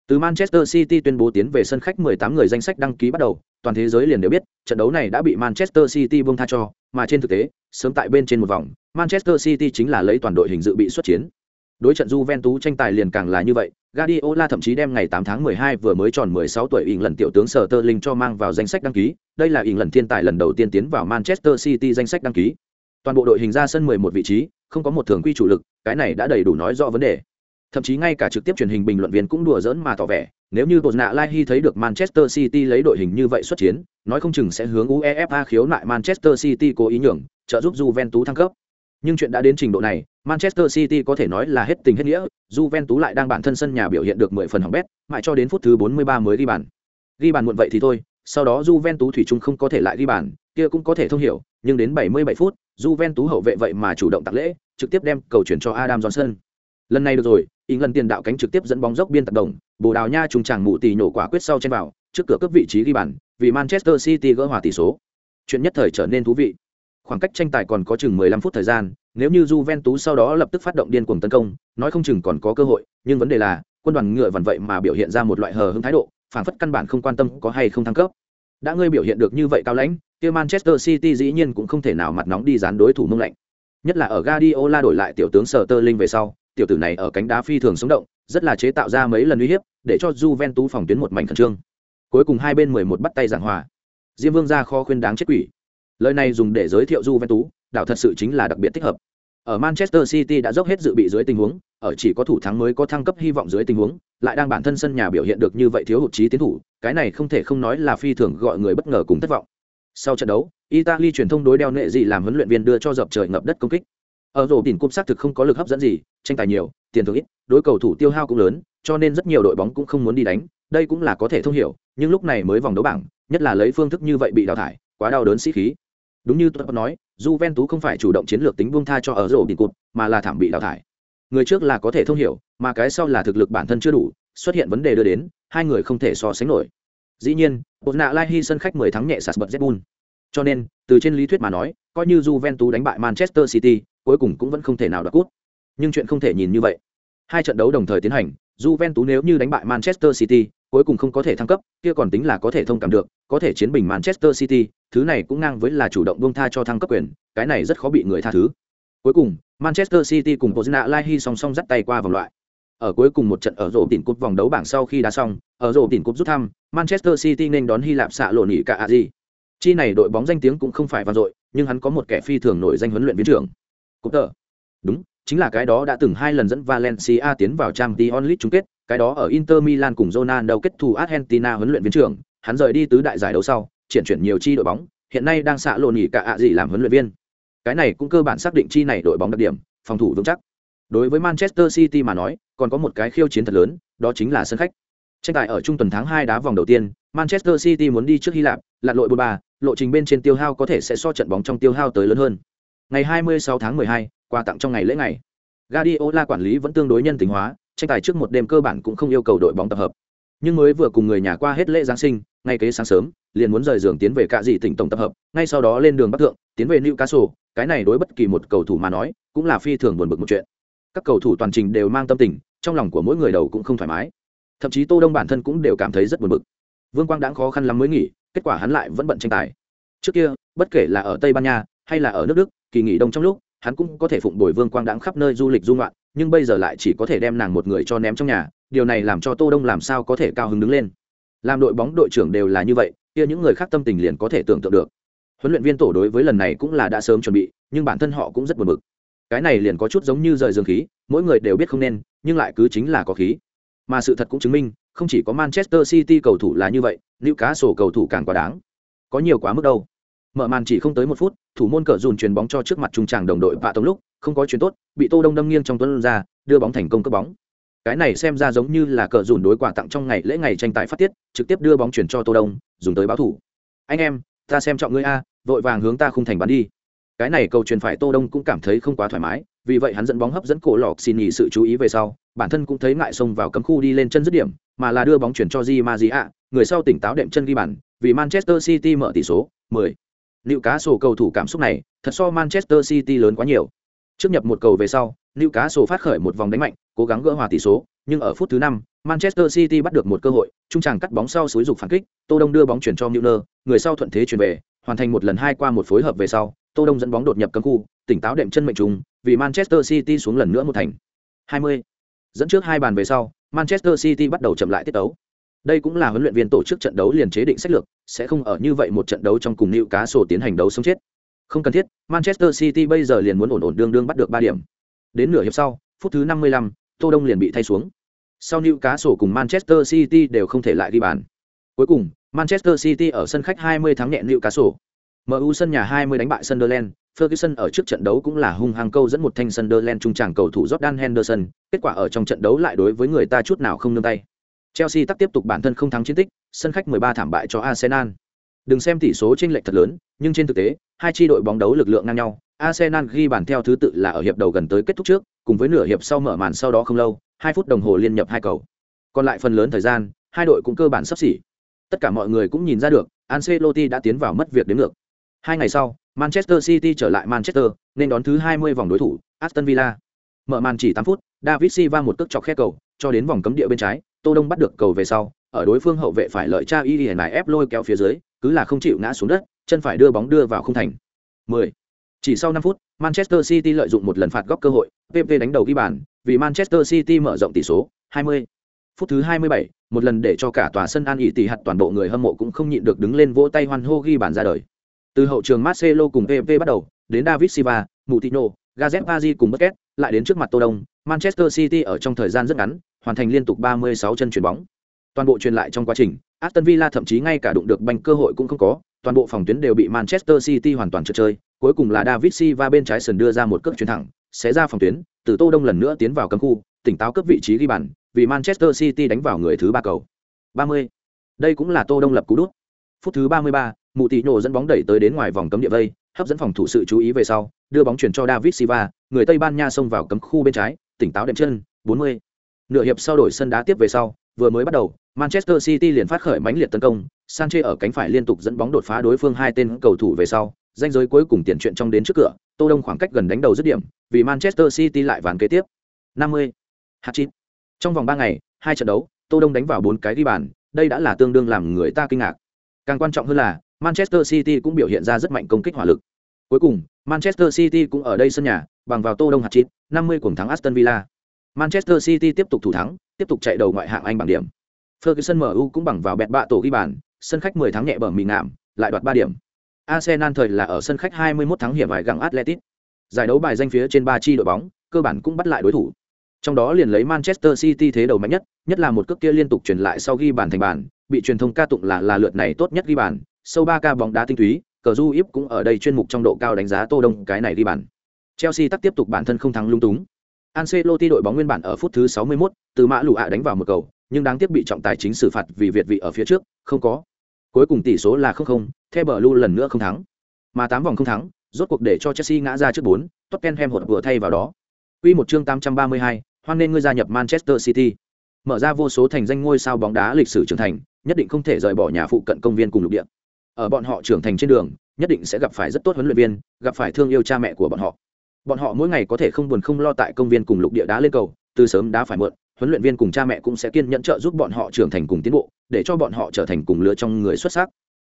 Từ Manchester City tuyên bố tiến về sân khách 18 người danh sách đăng ký bắt đầu, toàn thế giới liền đều biết, trận đấu này đã bị Manchester City buông tha cho, mà trên thực tế, sớm tại bên trên một vòng, Manchester City chính là lấy toàn đội hình dự bị xuất chiến. Đối trận Juventus tranh tài liền càng là như vậy, Guardiola thậm chí đem ngày 8 tháng 12 vừa mới tròn 16 tuổi ỉn lần tiểu tướng Sở Tơ Linh cho mang vào danh sách đăng ký, đây là ỉng lần thiên tài lần đầu tiên tiến vào Manchester City danh sách đăng ký. Toàn bộ đội hình ra sân 11 vị trí, không có một thường quy chủ lực, cái này đã đầy đủ nói rõ vấn đề. Thậm chí ngay cả trực tiếp truyền hình bình luận viên cũng đùa giỡn mà tỏ vẻ, nếu như Bột Nạ Lai Hy thấy được Manchester City lấy đội hình như vậy xuất chiến, nói không chừng sẽ hướng UEFA khiếu nại Manchester City cố ý nhường, trợ giúp Juventus thăng cấp. Nhưng chuyện đã đến trình độ này, Manchester City có thể nói là hết tình hết nghĩa, Juventus lại đang bản thân sân nhà biểu hiện được 10 phần hỏng bét, mãi cho đến phút thứ 43 mới ghi bàn. Ghi bàn muộn vậy thì thôi, sau đó Juventus thủy chung không có thể lại ghi bàn, kia cũng có thể thông hiểu, nhưng đến 77 phút, Juventus hậu vệ vậy mà chủ động tặng lễ, trực tiếp đem cầu chuyển cho Adam Johnson. Lần này được rồi, England tiền đạo cánh trực tiếp dẫn bóng dốc biên tập đồng, Bồ Đào Nha trùng chàng mụ tỷ nhổ quả quyết sau trên vào, trước cửa cấp vị trí ghi bàn, vì Manchester City gỡ hòa tỷ số. Chuyện nhất thời trở nên thú vị. Khoảng cách tranh tài còn có chừng 15 phút thời gian, nếu như Juventus sau đó lập tức phát động điên cuồng tấn công, nói không chừng còn có cơ hội, nhưng vấn đề là, quân đoàn ngựa vằn vậy mà biểu hiện ra một loại hờ hững thái độ, phản phất căn bản không quan tâm có hay không thăng cấp. Đã ngươi biểu hiện được như vậy cao lãnh, kia Manchester City dĩ nhiên cũng không thể nào mặt nóng đi dán đối thủ mông lạnh. Nhất là ở Guardiola đổi lại tiểu tướng Sở Tơ Linh về sau, tiểu tử này ở cánh đá phi thường sống động, rất là chế tạo ra mấy lần uy hiếp, để cho Juventus phòng tuyến một mảnh khẩn trương. Cuối cùng hai bên 11 bắt tay giảng hòa. Diêm Vương ra kho khuyên đáng chết quỷ. Lời này dùng để giới thiệu Juventus, đảo thật sự chính là đặc biệt thích hợp. Ở Manchester City đã dốc hết dự bị dưới tình huống, ở chỉ có thủ thắng mới có thăng cấp hy vọng dưới tình huống, lại đang bản thân sân nhà biểu hiện được như vậy thiếu hụt trí tiến thủ, cái này không thể không nói là phi thường gọi người bất ngờ cùng thất vọng. Sau trận đấu, Italy truyền thông đối đeo nệ gì làm huấn luyện viên đưa cho dập trời ngập đất công kích. Ở rổ đỉnh cúp xác thực không có lực hấp dẫn gì, tranh tài nhiều, tiền thưởng ít, đối cầu thủ tiêu hao cũng lớn, cho nên rất nhiều đội bóng cũng không muốn đi đánh, đây cũng là có thể thông hiểu, nhưng lúc này mới vòng đấu bảng, nhất là lấy phương thức như vậy bị đào thải, quá đau đớn sĩ khí. Đúng như tôi nói, Juventus không phải chủ động chiến lược tính buông tha cho ở rổ đỉnh cúp, mà là thảm bị đào thải. Người trước là có thể thông hiểu, mà cái sau là thực lực bản thân chưa đủ, xuất hiện vấn đề đưa đến, hai người không thể so sánh nổi. Dĩ nhiên, Bột nạ Lai Hi sân khách 10 thắng nhẹ sạt bật Zbun. Cho nên, từ trên lý thuyết mà nói, coi như Juventus đánh bại Manchester City, cuối cùng cũng vẫn không thể nào đoạt cúp. Nhưng chuyện không thể nhìn như vậy. Hai trận đấu đồng thời tiến hành, Juventus nếu như đánh bại Manchester City, cuối cùng không có thể thăng cấp, kia còn tính là có thể thông cảm được, có thể chiến bình Manchester City, thứ này cũng ngang với là chủ động buông tha cho thăng cấp quyền, cái này rất khó bị người tha thứ. Cuối cùng, Manchester City cùng Pozna Lai song song dắt tay qua vòng loại. Ở cuối cùng một trận ở rổ tỉnh cúp vòng đấu bảng sau khi đá xong, ở rổ tỉnh cúp rút thăm, Manchester City nên đón Hy Lạp xạ lộ nỉ cả Aji. Chi này đội bóng danh tiếng cũng không phải vang dội, nhưng hắn có một kẻ phi thường nổi danh huấn luyện viên trưởng. Cúp tờ. Đúng, chính là cái đó đã từng hai lần dẫn Valencia tiến vào Champions League chung kết, cái đó ở Inter Milan cùng Ronaldo kết thù Argentina huấn luyện viên trưởng, hắn rời đi tứ đại giải đấu sau, chuyển chuyển nhiều chi đội bóng, hiện nay đang xạ lộ nghỉ cả gì làm huấn luyện viên. Cái này cũng cơ bản xác định chi này đội bóng đặc điểm, phòng thủ vững chắc. Đối với Manchester City mà nói, còn có một cái khiêu chiến thật lớn, đó chính là sân khách. Tranh tài ở trung tuần tháng 2 đá vòng đầu tiên, Manchester City muốn đi trước Hy Lạp, lặn lội 43, lộ trình bên trên tiêu hao có thể sẽ so trận bóng trong tiêu hao tới lớn hơn. Ngày 26 tháng 12, quà tặng trong ngày lễ ngày. Guardiola quản lý vẫn tương đối nhân tính hóa, tranh tài trước một đêm cơ bản cũng không yêu cầu đội bóng tập hợp. Nhưng mới vừa cùng người nhà qua hết lễ Giáng sinh, ngay kế sáng sớm, liền muốn rời giường tiến về cạ dị tỉnh tổng tập hợp, ngay sau đó lên đường Bắc thượng, tiến về Newcastle, cái này đối bất kỳ một cầu thủ mà nói, cũng là phi thường buồn bực một chuyện. Các cầu thủ toàn trình đều mang tâm tình, trong lòng của mỗi người đầu cũng không thoải mái. Thậm chí Tô Đông bản thân cũng đều cảm thấy rất buồn bực. Vương Quang đã khó khăn lắm mới nghỉ, kết quả hắn lại vẫn bận tranh tài. Trước kia, bất kể là ở Tây Ban Nha hay là ở nước Đức, kỳ nghỉ đông trong lúc, hắn cũng có thể phụng bồi Vương Quang đãng khắp nơi du lịch du ngoạn, nhưng bây giờ lại chỉ có thể đem nàng một người cho ném trong nhà, điều này làm cho Tô Đông làm sao có thể cao hứng đứng lên. Làm đội bóng đội trưởng đều là như vậy, kia những người khác tâm tình liền có thể tưởng tượng được. Huấn luyện viên tổ đối với lần này cũng là đã sớm chuẩn bị, nhưng bản thân họ cũng rất buồn bực. Cái này liền có chút giống như rời dương khí, mỗi người đều biết không nên nhưng lại cứ chính là có khí mà sự thật cũng chứng minh không chỉ có manchester city cầu thủ là như vậy nữ cá sổ cầu thủ càng quá đáng có nhiều quá mức đâu mở màn chỉ không tới một phút thủ môn cờ dùn chuyền bóng cho trước mặt trung tràng đồng đội vạ tống lúc không có chuyền tốt bị tô đông đâm nghiêng trong tuấn ra đưa bóng thành công cướp bóng cái này xem ra giống như là cờ dùn đối quà tặng trong ngày lễ ngày tranh tài phát tiết, trực tiếp đưa bóng chuyển cho tô đông, dùng tới báo thủ. Anh em, ta xem trọng ngươi a, vội vàng hướng ta khung thành bắn đi. Cái này cầu truyền phải tô đông cũng cảm thấy không quá thoải mái, vì vậy hắn dẫn bóng hấp dẫn cổ lọc xin nghỉ sự chú ý về sau, bản thân cũng thấy ngại xông vào cấm khu đi lên chân dứt điểm, mà là đưa bóng chuyển cho Di Maria người sau tỉnh táo đệm chân ghi bàn, vì Manchester City mở tỷ số 10. Liệu cá sổ cầu thủ cảm xúc này, thật so Manchester City lớn quá nhiều. Trước nhập một cầu về sau Liệu cá sổ phát khởi một vòng đánh mạnh cố gắng gỡ hòa tỷ số nhưng ở phút thứ năm Manchester City bắt được một cơ hội trung tràng cắt bóng sau suối dục phản kích Tô Đông đưa bóng chuyển cho Müller người sau thuận thế chuyển về hoàn thành một lần hai qua một phối hợp về sau Tô Đông dẫn bóng đột nhập cấm khu tỉnh táo đệm chân mệnh trùng vì Manchester City xuống lần nữa một thành. 20. dẫn trước hai bàn về sau Manchester City bắt đầu chậm lại tiết tấu. Đây cũng là huấn luyện viên tổ chức trận đấu liền chế định sách lược sẽ không ở như vậy một trận đấu trong cùng cá sổ tiến hành đấu sống chết. Không cần thiết manchester city bây giờ liền muốn ổn ổn đương đương bắt được ba điểm. Đến nửa hiệp sau phút thứ 55, tô đông liền bị thay xuống sau cá sổ cùng manchester city đều không thể lại ghi bàn cuối cùng manchester city ở sân khách 20 thắng nhẹ cá sổ mu sân nhà 20 đánh bại sunderland Ferguson ở trước trận đấu cũng là hung hăng câu dẫn một thanh Sunderland trung trảng cầu thủ Jordan Henderson, kết quả ở trong trận đấu lại đối với người ta chút nào không nương tay. Chelsea tắc tiếp tục bản thân không thắng chiến tích, sân khách 13 thảm bại cho Arsenal. Đừng xem tỷ số chênh lệch thật lớn, nhưng trên thực tế, hai chi đội bóng đấu lực lượng ngang nhau. Arsenal ghi bàn theo thứ tự là ở hiệp đầu gần tới kết thúc trước, cùng với nửa hiệp sau mở màn sau đó không lâu, 2 phút đồng hồ liên nhập hai cầu. Còn lại phần lớn thời gian, hai đội cũng cơ bản sắp xỉ. Tất cả mọi người cũng nhìn ra được, Ancelotti đã tiến vào mất việc đến ngược. Hai ngày sau, Manchester City trở lại Manchester, nên đón thứ 20 vòng đối thủ, Aston Villa. Mở màn chỉ 8 phút, David Silva một cước chọc khe cầu, cho đến vòng cấm địa bên trái, tô đông bắt được cầu về sau ở đối phương hậu vệ phải lợi tra y này ép lôi kéo phía dưới cứ là không chịu ngã xuống đất chân phải đưa bóng đưa vào không thành 10 chỉ sau 5 phút manchester city lợi dụng một lần phạt góc cơ hội pp đánh đầu ghi bàn vì manchester city mở rộng tỷ số 20. phút thứ 27, một lần để cho cả tòa sân an ỉ tỷ hạt toàn bộ người hâm mộ cũng không nhịn được đứng lên vỗ tay hoan hô ghi bàn ra đời từ hậu trường marcelo cùng pp bắt đầu đến david silva Moutinho, gazet cùng busquets lại đến trước mặt tô đông manchester city ở trong thời gian rất ngắn hoàn thành liên tục 36 chân chuyển bóng. Toàn bộ truyền lại trong quá trình, Aston Villa thậm chí ngay cả đụng được banh cơ hội cũng không có, toàn bộ phòng tuyến đều bị Manchester City hoàn toàn trượt chơi, cuối cùng là David Silva bên trái sườn đưa ra một cước chuyền thẳng, sẽ ra phòng tuyến, từ Tô Đông lần nữa tiến vào cấm khu, tỉnh táo cấp vị trí ghi bàn, vì Manchester City đánh vào người thứ ba cầu. 30. Đây cũng là Tô Đông lập cú đút. Phút thứ 33, Mụ Tỷ nổ dẫn bóng đẩy tới đến ngoài vòng cấm địa vây, hấp dẫn phòng thủ sự chú ý về sau, đưa bóng chuyển cho David Silva, người Tây Ban Nha xông vào cấm khu bên trái, tỉnh táo đệm chân, 40. Nửa hiệp sau đổi sân đá tiếp về sau, vừa mới bắt đầu, Manchester City liền phát khởi mãnh liệt tấn công, Sanchez ở cánh phải liên tục dẫn bóng đột phá đối phương hai tên cầu thủ về sau, danh giới cuối cùng tiền chuyện trong đến trước cửa, Tô Đông khoảng cách gần đánh đầu dứt điểm, vì Manchester City lại ván kế tiếp. 50. Hat-trick. Trong vòng 3 ngày, hai trận đấu, Tô Đông đánh vào 4 cái ghi bàn, đây đã là tương đương làm người ta kinh ngạc. Càng quan trọng hơn là, Manchester City cũng biểu hiện ra rất mạnh công kích hỏa lực. Cuối cùng, Manchester City cũng ở đây sân nhà, bằng vào Tô Đông hat-trick, 50 cuồng thắng Aston Villa. Manchester City tiếp tục thủ thắng, tiếp tục chạy đầu ngoại hạng Anh bằng điểm. Ferguson MU cũng bằng vào bẹt bạ tổ ghi bàn, sân khách 10 thắng nhẹ bẩm mì ngạm, lại đoạt 3 điểm. Arsenal thời là ở sân khách 21 thắng hiểm hại gặng Atletico. Giải đấu bài danh phía trên 3 chi đội bóng, cơ bản cũng bắt lại đối thủ. Trong đó liền lấy Manchester City thế đầu mạnh nhất, nhất là một cước kia liên tục truyền lại sau ghi bàn thành bàn, bị truyền thông ca tụng là là lượt này tốt nhất ghi bàn, sâu 3 ca bóng đá tinh túy, cờ du íp cũng ở đây chuyên mục trong độ cao đánh giá Tô Đông cái này ghi bàn. Chelsea tắc tiếp tục bản thân không thắng lung túng. Ancelotti đội bóng nguyên bản ở phút thứ 61, từ mã lũ ạ đánh vào một cầu, nhưng đáng tiếc bị trọng tài chính xử phạt vì việt vị ở phía trước, không có. Cuối cùng tỷ số là 0-0, The Blue lần nữa không thắng. Mà 8 vòng không thắng, rốt cuộc để cho Chelsea ngã ra trước 4, Tottenham hụt vừa thay vào đó. Quy một chương 832, hoan nên ngươi gia nhập Manchester City. Mở ra vô số thành danh ngôi sao bóng đá lịch sử trưởng thành, nhất định không thể rời bỏ nhà phụ cận công viên cùng lục địa. Ở bọn họ trưởng thành trên đường, nhất định sẽ gặp phải rất tốt huấn luyện viên, gặp phải thương yêu cha mẹ của bọn họ bọn họ mỗi ngày có thể không buồn không lo tại công viên cùng lục địa đá lên cầu từ sớm đá phải mượn huấn luyện viên cùng cha mẹ cũng sẽ kiên nhẫn trợ giúp bọn họ trưởng thành cùng tiến bộ để cho bọn họ trở thành cùng lứa trong người xuất sắc.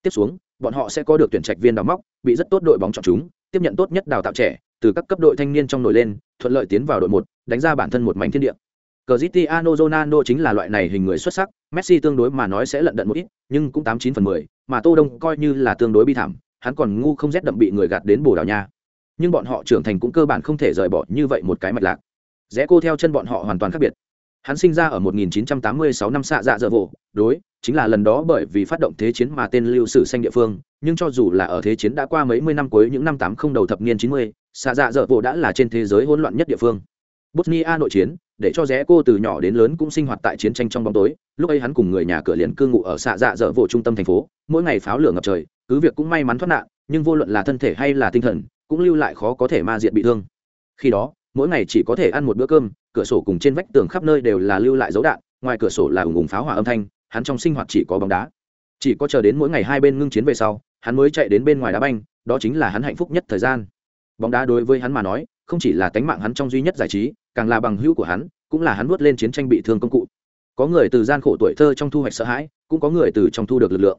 Tiếp xuống bọn họ sẽ có được tuyển trạch viên đào móc bị rất tốt đội bóng chọn chúng tiếp nhận tốt nhất đào tạo trẻ từ các cấp đội thanh niên trong nổi lên thuận lợi tiến vào đội một đánh ra bản thân một mảnh thiên địa. Cristiano Ronaldo chính là loại này hình người xuất sắc, Messi tương đối mà nói sẽ lận đận một ít, nhưng cũng tám chín phần mười, mà Tô Đông coi như là tương đối bi thảm, hắn còn ngu không rét đậm bị người gạt đến Bồ Đào Nha. Nhưng bọn họ trưởng thành cũng cơ bản không thể rời bỏ như vậy một cái mạch lạc. Rẽ cô theo chân bọn họ hoàn toàn khác biệt hắn sinh ra ở 1986 năm xạ dạ dở vộ đối chính là lần đó bởi vì phát động thế chiến mà tên lưu sử xanh địa phương nhưng cho dù là ở thế chiến đã qua mấy mươi năm cuối những năm tám không đầu thập niên 90, xạ dạ dở vộ đã là trên thế giới hỗn loạn nhất địa phương. Bosnia nội chiến để cho rẽ cô từ nhỏ đến lớn cũng sinh hoạt tại chiến tranh trong bóng tối lúc ấy hắn cùng người nhà cửa liền cư ngụ ở xạ dạ dở vộ trung tâm thành phố mỗi ngày pháo lửa ngập trời cứ việc cũng may mắn thoát nạn nhưng vô luận là thân thể hay là tinh thần cũng lưu lại khó có thể ma diện bị thương. Khi đó mỗi ngày chỉ có thể ăn một bữa cơm cửa sổ cùng trên vách tường khắp nơi đều là lưu lại dấu đạn, ngoài cửa sổ là ủng ủng pháo hỏa âm thanh, hắn trong sinh hoạt chỉ có bóng đá. Chỉ có chờ đến mỗi ngày hai bên ngưng chiến về sau, hắn mới chạy đến bên ngoài đá banh, đó chính là hắn hạnh phúc nhất thời gian. Bóng đá đối với hắn mà nói, không chỉ là tánh mạng hắn trong duy nhất giải trí, càng là bằng hữu của hắn, cũng là hắn nuốt lên chiến tranh bị thương công cụ. Có người từ gian khổ tuổi thơ trong thu hoạch sợ hãi, cũng có người từ trong thu được lực lượng.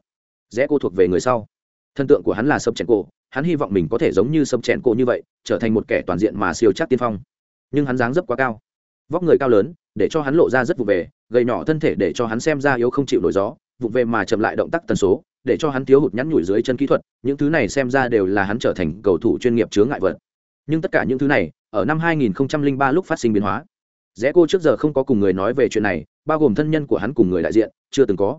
Rẽ cô thuộc về người sau. Thân tượng của hắn là sâm chèn cổ, hắn hy vọng mình có thể giống như sâm chèn cổ như vậy, trở thành một kẻ toàn diện mà siêu chắc tiên phong. Nhưng hắn dáng dấp quá cao vóc người cao lớn, để cho hắn lộ ra rất vụ về, gầy nhỏ thân thể để cho hắn xem ra yếu không chịu nổi gió, vụ về mà chậm lại động tác tần số, để cho hắn thiếu hụt nhắn nhủi dưới chân kỹ thuật, những thứ này xem ra đều là hắn trở thành cầu thủ chuyên nghiệp chướng ngại vật. Nhưng tất cả những thứ này, ở năm 2003 lúc phát sinh biến hóa. Rẽ cô trước giờ không có cùng người nói về chuyện này, bao gồm thân nhân của hắn cùng người đại diện, chưa từng có.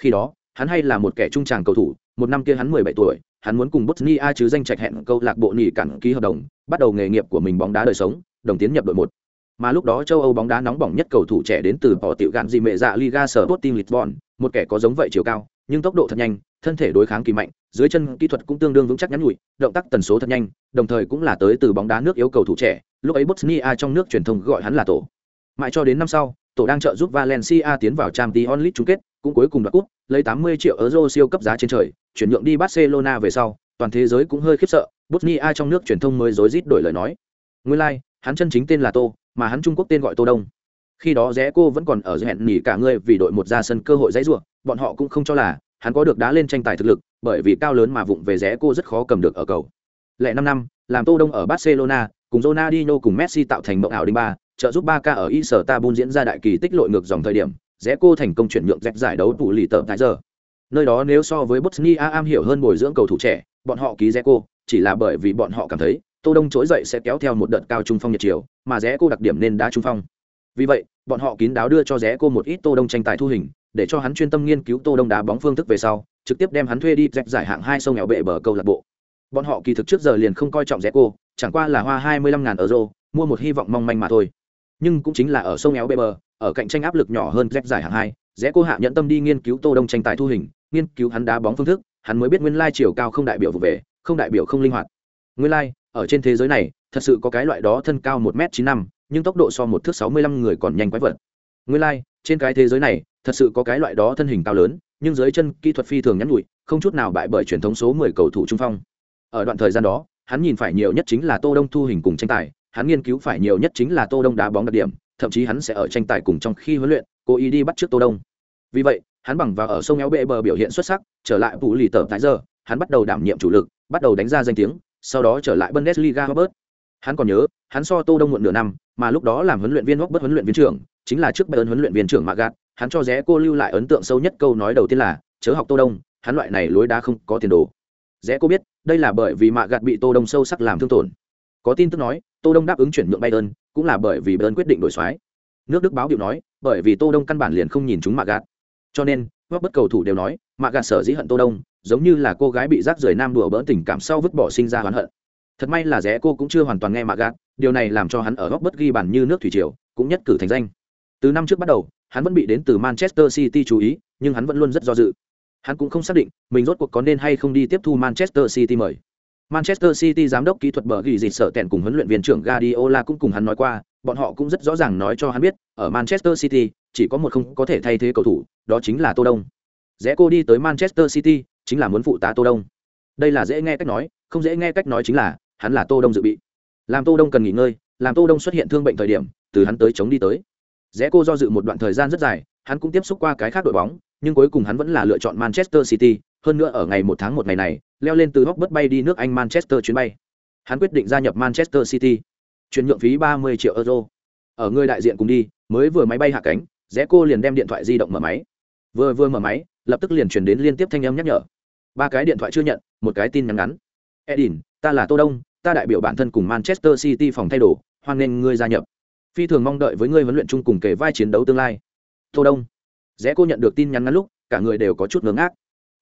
Khi đó, hắn hay là một kẻ trung tràng cầu thủ, một năm kia hắn 17 tuổi, hắn muốn cùng bosnia chứ danh trạch hẹn câu lạc bộ nghỉ cản ký hợp đồng, bắt đầu nghề nghiệp của mình bóng đá đời sống, đồng tiến nhập đội một mà lúc đó châu âu bóng đá nóng bỏng nhất cầu thủ trẻ đến từ bỏ tiểu gạn gì mẹ dạ liga sở lisbon một kẻ có giống vậy chiều cao nhưng tốc độ thật nhanh thân thể đối kháng kỳ mạnh dưới chân kỹ thuật cũng tương đương vững chắc nhắn nhủi động tác tần số thật nhanh đồng thời cũng là tới từ bóng đá nước yếu cầu thủ trẻ lúc ấy bosnia trong nước truyền thông gọi hắn là tổ. Mãi cho đến năm sau tổ đang trợ giúp valencia tiến vào Champions League chung kết cũng cuối cùng đoạt cúp lấy 80 triệu euro siêu cấp giá trên trời chuyển nhượng đi barcelona về sau toàn thế giới cũng hơi khiếp sợ bosnia trong nước truyền thông mới rối rít đổi lời nói. Nguyên lai like, hắn chân chính tên là tô mà hắn trung quốc tên gọi tô đông. Khi đó rẽ cô vẫn còn ở dưới hẹn nghỉ cả người vì đội một ra sân cơ hội dãy rủa, bọn họ cũng không cho là hắn có được đá lên tranh tài thực lực, bởi vì cao lớn mà vụng về rẽ cô rất khó cầm được ở cầu. Lệ năm năm, làm tô đông ở barcelona, cùng Ronaldinho cùng Messi tạo thành mộng ảo đinh ba, trợ giúp ba ở Istanbul diễn ra đại kỳ tích lội ngược dòng thời điểm, rẽ cô thành công chuyển nhượng dẹp giải đấu tủ lì tờ tại giờ. Nơi đó nếu so với Bosnia am hiểu hơn bồi dưỡng cầu thủ trẻ, bọn họ ký rẽ cô, chỉ là bởi vì bọn họ cảm thấy tô đông trỗi dậy sẽ kéo theo một đợt cao trung phong nhiệt chiều, mà rẽ cô đặc điểm nên đá trung phong. Vì vậy, bọn họ kín đáo đưa cho rẽ cô một ít tô đông tranh tài thu hình, để cho hắn chuyên tâm nghiên cứu tô đông đá bóng phương thức về sau, trực tiếp đem hắn thuê đi dẹp giải hạng hai sông nghèo bệ bờ câu lạc bộ. Bọn họ kỳ thực trước giờ liền không coi trọng rẽ cô, chẳng qua là hoa hai mươi lăm ngàn euro, mua một hy vọng mong manh mà thôi. Nhưng cũng chính là ở sông éo bê bờ, ở cạnh tranh áp lực nhỏ hơn dép giải hạng hai, rẽ cô hạ nhận tâm đi nghiên cứu tô đông tranh tài thu hình, nghiên cứu hắn đá bóng phương thức, hắn mới biết nguyên lai chiều cao không đại biểu vụ về, không đại biểu không linh hoạt. Nguyên lai ở trên thế giới này thật sự có cái loại đó thân cao một m chín năm nhưng tốc độ so một thước sáu mươi lăm người còn nhanh quái vật. Nguyên lai、like, trên cái thế giới này thật sự có cái loại đó thân hình cao lớn nhưng dưới chân kỹ thuật phi thường nhắn nhụi không chút nào bại bởi truyền thống số mười cầu thủ trung phong. Ở đoạn thời gian đó hắn nhìn phải nhiều nhất chính là tô đông thu hình cùng tranh tài hắn nghiên cứu phải nhiều nhất chính là tô đông đá bóng đặc điểm thậm chí hắn sẽ ở tranh tài cùng trong khi huấn luyện cố ý đi bắt trước tô đông. Vì vậy hắn bằng vào ở sông éo bệ bờ biểu hiện xuất sắc trở lại vụ lì tờ thái giờ hắn bắt đầu đảm nhiệm chủ lực bắt đầu đánh ra danh tiếng sau đó trở lại bundesliga robert. Hắn còn nhớ, hắn so tô đông muộn nửa năm, mà lúc đó làm huấn luyện viên Robert huấn luyện viên trưởng, chính là trước bayern huấn luyện viên trưởng magat. Hắn cho rẽ cô lưu lại ấn tượng sâu nhất câu nói đầu tiên là, chớ học tô đông, hắn loại này lối đá không có tiền đồ. Rẽ cô biết, đây là bởi vì mạ gạt bị tô đông sâu sắc làm thương tổn. Có tin tức nói, tô đông đáp ứng chuyển nhượng bayern, cũng là bởi vì bayern quyết định đổi xoái nước đức báo điệu nói, bởi vì tô đông căn bản liền không nhìn chúng mạ gạt cho nên, Robert cầu thủ đều nói mạ gạt sở dĩ hận tô đông giống như là cô gái bị rác rưởi nam đùa bỡn tình cảm sau vứt bỏ sinh ra oán hận. Thật may là rẽ cô cũng chưa hoàn toàn nghe mạ gạt, điều này làm cho hắn ở góc bất ghi bàn như nước thủy triều, cũng nhất cử thành danh. Từ năm trước bắt đầu, hắn vẫn bị đến từ manchester city chú ý, nhưng hắn vẫn luôn rất do dự. Hắn cũng không xác định mình rốt cuộc có nên hay không đi tiếp thu manchester city mời. Manchester city giám đốc kỹ thuật bờ ghi dịt sợ tẹn cùng huấn luyện viên trưởng guardiola cũng cùng hắn nói qua, bọn họ cũng rất rõ ràng nói cho hắn biết, ở manchester city, chỉ có một không có thể thay thế cầu thủ, đó chính là tô đông. Rẽ cô đi tới manchester city chính là muốn phụ tá tô đông. Đây là dễ nghe cách nói, không dễ nghe cách nói chính là, hắn là tô đông dự bị. Làm tô đông cần nghỉ ngơi, làm tô đông xuất hiện thương bệnh thời điểm, từ hắn tới chống đi tới. Rẽ cô do dự một đoạn thời gian rất dài, hắn cũng tiếp xúc qua cái khác đội bóng, nhưng cuối cùng hắn vẫn là lựa chọn manchester city. Hơn nữa ở ngày một tháng một ngày này, leo lên từ hóc bất bay đi nước anh manchester chuyến bay. Hắn quyết định gia nhập manchester city. Chuyển nhượng phí 30 triệu euro. Ở người đại diện cùng đi, mới vừa máy bay hạ cánh, rẽ cô liền đem điện thoại di động mở máy. Vừa vừa mở máy, lập tức liền chuyển đến liên tiếp thanh âm nhắc nhở ba cái điện thoại chưa nhận, một cái tin nhắn ngắn. Edin, ta là tô đông, ta đại biểu bản thân cùng manchester city phòng thay đồ hoan nghênh ngươi gia nhập. Phi thường mong đợi với ngươi huấn luyện chung cùng kề vai chiến đấu tương lai. Tô đông, rẽ cô nhận được tin nhắn ngắn lúc, cả người đều có chút ngớ ngác.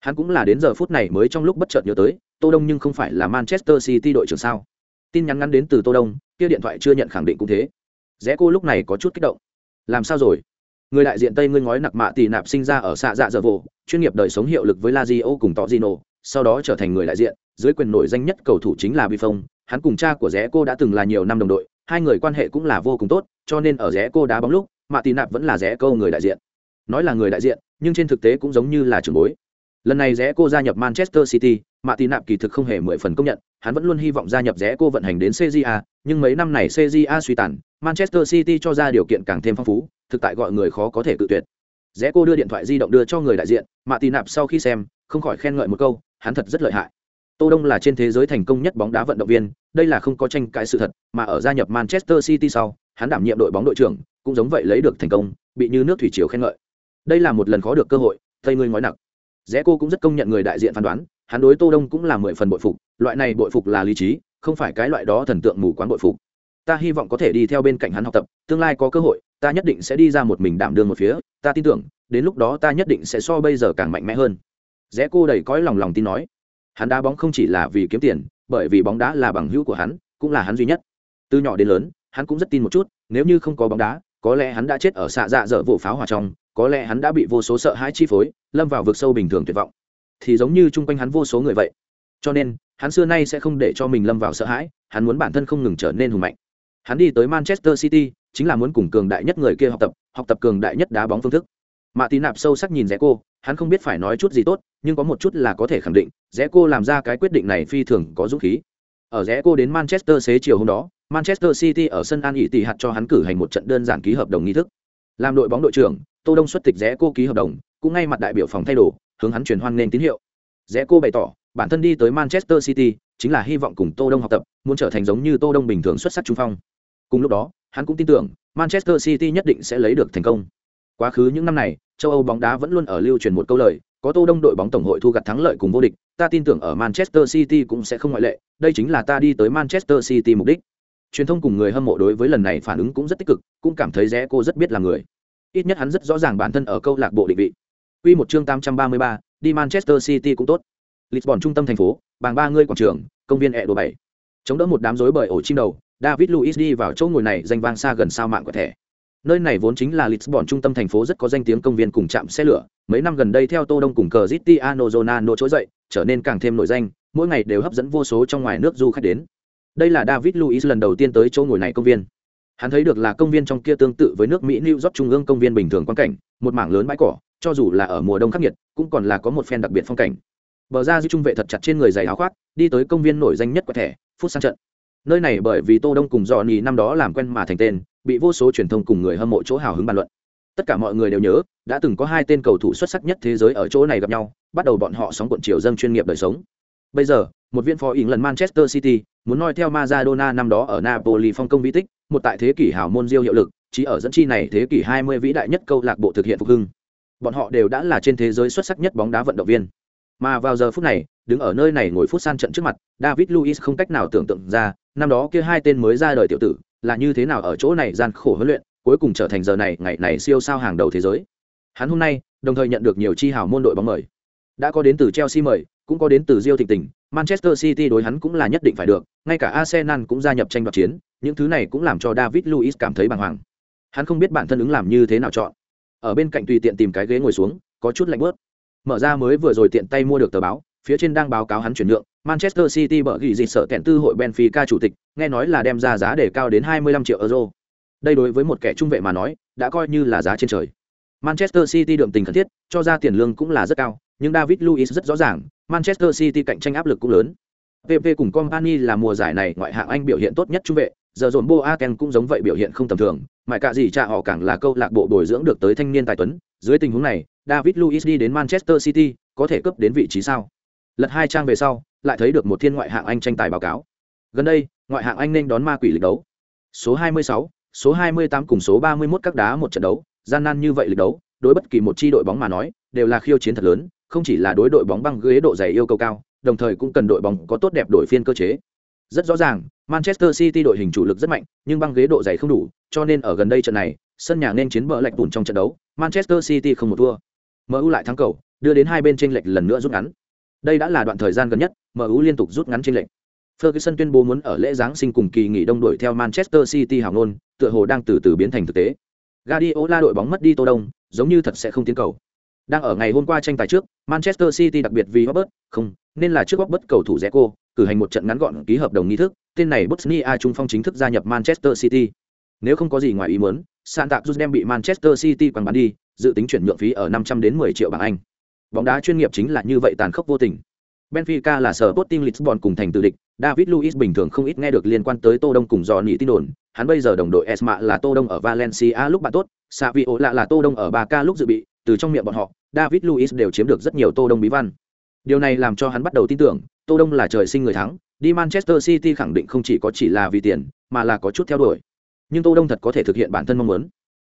Hắn cũng là đến giờ phút này mới trong lúc bất chợt nhớ tới, tô đông nhưng không phải là manchester city đội trưởng sao? Tin nhắn ngắn đến từ tô đông, kia điện thoại chưa nhận khẳng định cũng thế. Rẽ cô lúc này có chút kích động. Làm sao rồi? Người đại diện tây ngươi ngói nặc mạ tỷ nạp sinh ra ở xạ dạ dở vồ chuyên nghiệp đời sống hiệu lực với La Zio cùng tọ Gino, sau đó trở thành người đại diện. Dưới quyền nổi danh nhất cầu thủ chính là bi phong hắn cùng cha của rẽ cô đã từng là nhiều năm đồng đội hai người quan hệ cũng là vô cùng tốt cho nên ở rẽ cô đá bóng lúc mạ tỷ nạp vẫn là rẽ câu người đại diện. Nói là người đại diện nhưng trên thực tế cũng giống như là trưởng bối. Lần này rẽ cô gia nhập manchester city mạ tỷ nạp kỳ thực không hề mười phần công nhận hắn vẫn luôn hy vọng gia nhập rẽ cô vận hành đến cja nhưng mấy năm này cja suy tàn manchester city cho ra điều kiện càng thêm phong phú, thực tại gọi người khó có thể tự tuyệt. Rẽ cô đưa điện thoại di động đưa cho người đại diện mạ tỷ nạp sau khi xem, không khỏi khen ngợi một câu, hắn thật rất lợi hại. Tô đông là trên thế giới thành công nhất bóng đá vận động viên, đây là không có tranh cãi sự thật, mà ở gia nhập manchester city sau, hắn đảm nhiệm đội bóng đội trưởng, cũng giống vậy lấy được thành công, bị như nước thủy triều khen ngợi. Đây là một lần khó được cơ hội tây ngươi nói nặng. Rẽ cô cũng rất công nhận người đại diện phán đoán, hắn đối tô đông cũng là mười phần bội phục, loại này bội phục là lý trí, không phải cái loại đó thần tượng mù quáng bội phục ta hy vọng có thể đi theo bên cạnh hắn học tập, tương lai có cơ hội, ta nhất định sẽ đi ra một mình đảm đương một phía, ta tin tưởng, đến lúc đó ta nhất định sẽ so bây giờ càng mạnh mẽ hơn. Rẽ cô đầy cõi lòng lòng tin nói. Hắn đá bóng không chỉ là vì kiếm tiền, bởi vì bóng đá là bằng hữu của hắn, cũng là hắn duy nhất. Từ nhỏ đến lớn, hắn cũng rất tin một chút, nếu như không có bóng đá, có lẽ hắn đã chết ở xạ dạ dở vụ pháo hòa trong, có lẽ hắn đã bị vô số sợ hãi chi phối, lâm vào vực sâu bình thường tuyệt vọng. Thì giống như chung quanh hắn vô số người vậy. Cho nên, hắn xưa nay sẽ không để cho mình lâm vào sợ hãi, hắn muốn bản thân không ngừng trở nên hùng mạnh hắn đi tới manchester city, chính là muốn cùng cường đại nhất người kia học tập học tập cường đại nhất đá bóng phương thức. Mạ tí nạp sâu sắc nhìn rẽ cô, hắn không biết phải nói chút gì tốt, nhưng có một chút là có thể khẳng định rẽ cô làm ra cái quyết định này phi thường có dũng khí. Ở rẽ cô đến manchester xế chiều hôm đó, manchester city ở sân an ỉ tỷ hạt cho hắn cử hành một trận đơn giản ký hợp đồng nghi thức. Làm đội bóng đội trưởng, tô đông xuất tịch rẽ cô ký hợp đồng, cũng ngay mặt đại biểu phòng thay đồ, hướng hắn truyền hoan nên tín hiệu. Rẽ cô bày tỏ, bản thân đi tới manchester city chính là hy vọng cùng tô đông học tập muốn trở thành giống như tô đông bình thường xuất sắc trung phong. Cùng lúc đó hắn cũng tin tưởng manchester city nhất định sẽ lấy được thành công. Quá khứ những năm này châu âu bóng đá vẫn luôn ở lưu truyền một câu lời có tô đông đội bóng tổng hội thu gặt thắng lợi cùng vô địch ta tin tưởng ở manchester city cũng sẽ không ngoại lệ đây chính là ta đi tới manchester city mục đích. Truyền thông cùng người hâm mộ đối với lần này phản ứng cũng rất tích cực cũng cảm thấy rẽ cô rất biết là người. Ít nhất hắn rất rõ ràng bản thân ở câu lạc bộ định vị. Quy một chương 833, đi Manchester City cũng tốt. Lisbon trung tâm thành phố, bàng ba người quảng trường, công viên ẹ đồ bảy. Chống đỡ một đám rối bời ổ chim đầu, David Luiz đi vào chỗ ngồi này danh vang xa gần sao mạng của thẻ. Nơi này vốn chính là Lisbon trung tâm thành phố rất có danh tiếng công viên cùng trạm xe lửa, mấy năm gần đây theo Tô Đông cùng cờ Cristiano Ronaldo trỗi dậy, trở nên càng thêm nổi danh, mỗi ngày đều hấp dẫn vô số trong ngoài nước du khách đến. Đây là David Luiz lần đầu tiên tới chỗ ngồi này công viên hắn thấy được là công viên trong kia tương tự với nước mỹ new york trung ương công viên bình thường quan cảnh một mảng lớn bãi cỏ cho dù là ở mùa đông khắc nghiệt cũng còn là có một phen đặc biệt phong cảnh bờ ra giữ trung vệ thật chặt trên người giày áo khoác, đi tới công viên nổi danh nhất của thẻ, phút sang trận. Nơi này bởi vì tô đông cùng dò nhì năm đó làm quen mà thành tên, bị vô số truyền thông cùng người hâm mộ chỗ hào hứng bàn luận. Tất cả mọi người đều nhớ, đã từng có hai tên cầu thủ xuất sắc nhất thế giới ở chỗ này gặp nhau, bắt đầu bọn họ sóng cuộn chiều dâng chuyên nghiệp đời sống. Bây giờ, một viên phó ỉng lần manchester city, muốn noi theo maradona năm đó ở napoli phong công vi tích, một tại thế kỷ hào môn diêu hiệu lực, chỉ ở dẫn chi này thế kỷ 20 vĩ đại nhất câu lạc bộ thực hiện phục hưng. Bọn họ đều đã là trên thế giới xuất sắc nhất bóng đá vận động viên mà vào giờ phút này đứng ở nơi này ngồi phút san trận trước mặt david luiz không cách nào tưởng tượng ra năm đó kia hai tên mới ra đời tiểu tử là như thế nào ở chỗ này gian khổ huấn luyện cuối cùng trở thành giờ này ngày này siêu sao hàng đầu thế giới hắn hôm nay đồng thời nhận được nhiều chi hào môn đội bóng mời đã có đến từ chelsea mời cũng có đến từ Rio Thịnh Tỉnh, Manchester City đối hắn cũng là nhất định phải được, ngay cả Arsenal cũng gia nhập tranh đoạt chiến, những thứ này cũng làm cho David Luiz cảm thấy bàng hoàng. Hắn không biết bản thân ứng làm như thế nào chọn. Ở bên cạnh tùy tiện tìm cái ghế ngồi xuống, có chút lạnh bước. Mở ra mới vừa rồi tiện tay mua được tờ báo, phía trên đang báo cáo hắn chuyển nhượng, Manchester City bởi ghi gì sợ kẹn tư hội Benfica chủ tịch, nghe nói là đem ra giá để cao đến 25 triệu euro. Đây đối với một kẻ trung vệ mà nói, đã coi như là giá trên trời. Manchester City đượm tình khẩn thiết, cho ra tiền lương cũng là rất cao, nhưng David Luiz rất rõ ràng, Manchester City cạnh tranh áp lực cũng lớn. PP cùng Company là mùa giải này ngoại hạng Anh biểu hiện tốt nhất trung vệ, giờ dồn Boateng cũng giống vậy biểu hiện không tầm thường, mãi cả gì cha họ càng là câu lạc bộ bồi dưỡng được tới thanh niên tài tuấn, dưới tình huống này, David Luiz đi đến Manchester City, có thể cấp đến vị trí sao? Lật hai trang về sau, lại thấy được một thiên ngoại hạng Anh tranh tài báo cáo. Gần đây, ngoại hạng Anh nên đón ma quỷ lịch đấu. Số 26, số 28 cùng số 31 các đá một trận đấu, gian nan như vậy lịch đấu, đối bất kỳ một chi đội bóng mà nói, đều là khiêu chiến thật lớn, không chỉ là đối đội bóng băng ghế độ dày yêu cầu cao, đồng thời cũng cần đội bóng có tốt đẹp đổi phiên cơ chế. Rất rõ ràng, Manchester City đội hình chủ lực rất mạnh, nhưng băng ghế độ dày không đủ, cho nên ở gần đây trận này, sân nhà nên chiến bờ lệch bùn trong trận đấu, Manchester City không một thua. MU lại thắng cầu, đưa đến hai bên chênh lệch lần nữa rút ngắn. Đây đã là đoạn thời gian gần nhất, MU liên tục rút ngắn chênh lệch. Ferguson tuyên bố muốn ở lễ giáng sinh cùng kỳ nghỉ đông đuổi theo Manchester City hào ngôn, tựa hồ đang từ từ biến thành thực tế. Guardiola đội bóng mất đi Tô Đông, giống như thật sẽ không tiến cầu. Đang ở ngày hôm qua tranh tài trước, Manchester City đặc biệt vì Robert, không, nên là trước Robert cầu thủ Zeko, cử hành một trận ngắn gọn ký hợp đồng nghi thức, tên này Bosnia trung phong chính thức gia nhập Manchester City. Nếu không có gì ngoài ý muốn, Santa Cruz đem bị Manchester City quăng bán đi, dự tính chuyển nhượng phí ở 500 đến 10 triệu bảng Anh. Bóng đá chuyên nghiệp chính là như vậy tàn khốc vô tình. Benfica là sở Sporting Lisbon cùng thành tự địch, David Luiz bình thường không ít nghe được liên quan tới Tô Đông cùng Johnny nhị tin đồn, hắn bây giờ đồng đội Esma là Tô Đông ở Valencia lúc bạn tốt, Savio lạ là Tô Đông ở Barca lúc dự bị, từ trong miệng bọn họ, David Luiz đều chiếm được rất nhiều Tô Đông bí văn. Điều này làm cho hắn bắt đầu tin tưởng, Tô Đông là trời sinh người thắng, đi Manchester City khẳng định không chỉ có chỉ là vì tiền, mà là có chút theo đuổi. Nhưng Tô Đông thật có thể thực hiện bản thân mong muốn.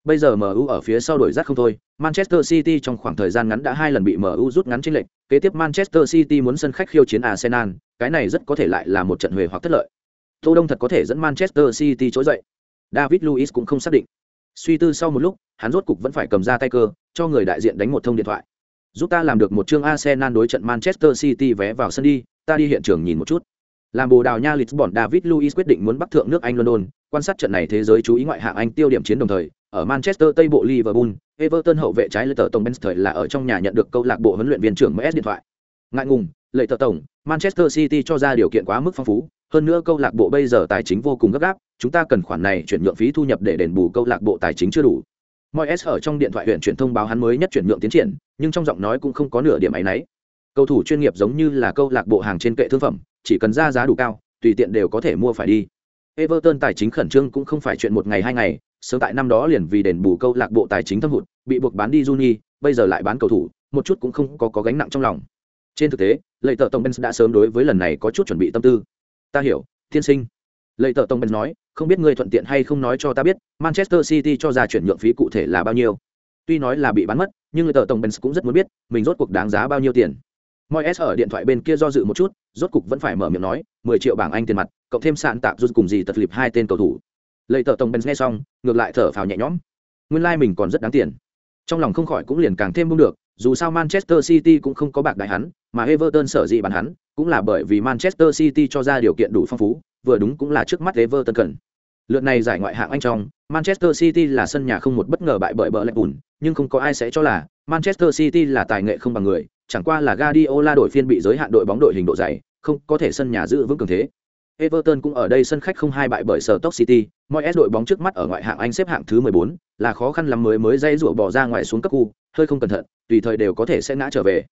Bây giờ MU ở phía sau đổi rác không thôi, Manchester City trong khoảng thời gian ngắn đã hai lần bị MU rút ngắn chênh lệch, kế tiếp Manchester City muốn sân khách khiêu chiến Arsenal, cái này rất có thể lại là một trận huề hoặc thất lợi. Tô Đông thật có thể dẫn Manchester City trỗi dậy. David Luiz cũng không xác định. Suy tư sau một lúc, hắn rốt cục vẫn phải cầm ra tay cơ, cho người đại diện đánh một thông điện thoại. Giúp ta làm được một chương Arsenal đối trận Manchester City vé vào sân đi, ta đi hiện trường nhìn một chút. Làm Bồ Đào Nha Lisbon David Luiz quyết định muốn bắc thượng nước Anh London, quan sát trận này thế giới chú ý ngoại hạng Anh tiêu điểm chiến đồng thời, ở Manchester Tây bộ Liverpool, Everton hậu vệ trái Leicester tổng Benz thời là ở trong nhà nhận được câu lạc bộ huấn luyện viên trưởng MS điện thoại. Ngại ngùng, Leicester tổng, Manchester City cho ra điều kiện quá mức phong phú, hơn nữa câu lạc bộ bây giờ tài chính vô cùng gấp gáp, chúng ta cần khoản này chuyển nhượng phí thu nhập để đền bù câu lạc bộ tài chính chưa đủ. Moyes ở trong điện thoại huyện chuyển thông báo hắn mới nhất chuyển nhượng tiến triển, nhưng trong giọng nói cũng không có nửa điểm ấy nấy. Cầu thủ chuyên nghiệp giống như là câu lạc bộ hàng trên kệ thương phẩm, chỉ cần ra giá đủ cao, tùy tiện đều có thể mua phải đi. Everton tài chính khẩn trương cũng không phải chuyện một ngày hai ngày, sớm tại năm đó liền vì đền bù câu lạc bộ tài chính thâm hụt, bị buộc bán đi Juni, bây giờ lại bán cầu thủ, một chút cũng không có có gánh nặng trong lòng. Trên thực tế, lợi Tợ Tổng Benz đã sớm đối với lần này có chút chuẩn bị tâm tư. Ta hiểu, thiên sinh. Lợi Tợ Tổng Benz nói, không biết ngươi thuận tiện hay không nói cho ta biết, Manchester City cho ra chuyển nhượng phí cụ thể là bao nhiêu. Tuy nói là bị bán mất, nhưng lợi Tợ Tổng Benz cũng rất muốn biết, mình rốt cuộc đáng giá bao nhiêu tiền. Moyes ở điện thoại bên kia do dự một chút, rốt cục vẫn phải mở miệng nói, 10 triệu bảng Anh tiền mặt, cộng thêm sạn tạm rút cùng gì tật lịp hai tên cầu thủ. Lệ tờ tổng Benz nghe xong, ngược lại thở phào nhẹ nhõm. Nguyên lai like mình còn rất đáng tiền. Trong lòng không khỏi cũng liền càng thêm buông được, dù sao Manchester City cũng không có bạc đại hắn, mà Everton sở dĩ bán hắn, cũng là bởi vì Manchester City cho ra điều kiện đủ phong phú, vừa đúng cũng là trước mắt Everton cần. Lượt này giải ngoại hạng Anh trong, Manchester City là sân nhà không một bất ngờ bại bởi Blackpool, nhưng không có ai sẽ cho là Manchester City là tài nghệ không bằng người, chẳng qua là Guardiola đội phiên bị giới hạn đội bóng đội hình độ dày, không có thể sân nhà giữ vững cường thế. Everton cũng ở đây sân khách không hai bại bởi Stoke City, mọi S đội bóng trước mắt ở ngoại hạng Anh xếp hạng thứ 14, là khó khăn lắm mới mới dây rủa bỏ ra ngoài xuống cấp khu, hơi không cẩn thận, tùy thời đều có thể sẽ ngã trở về.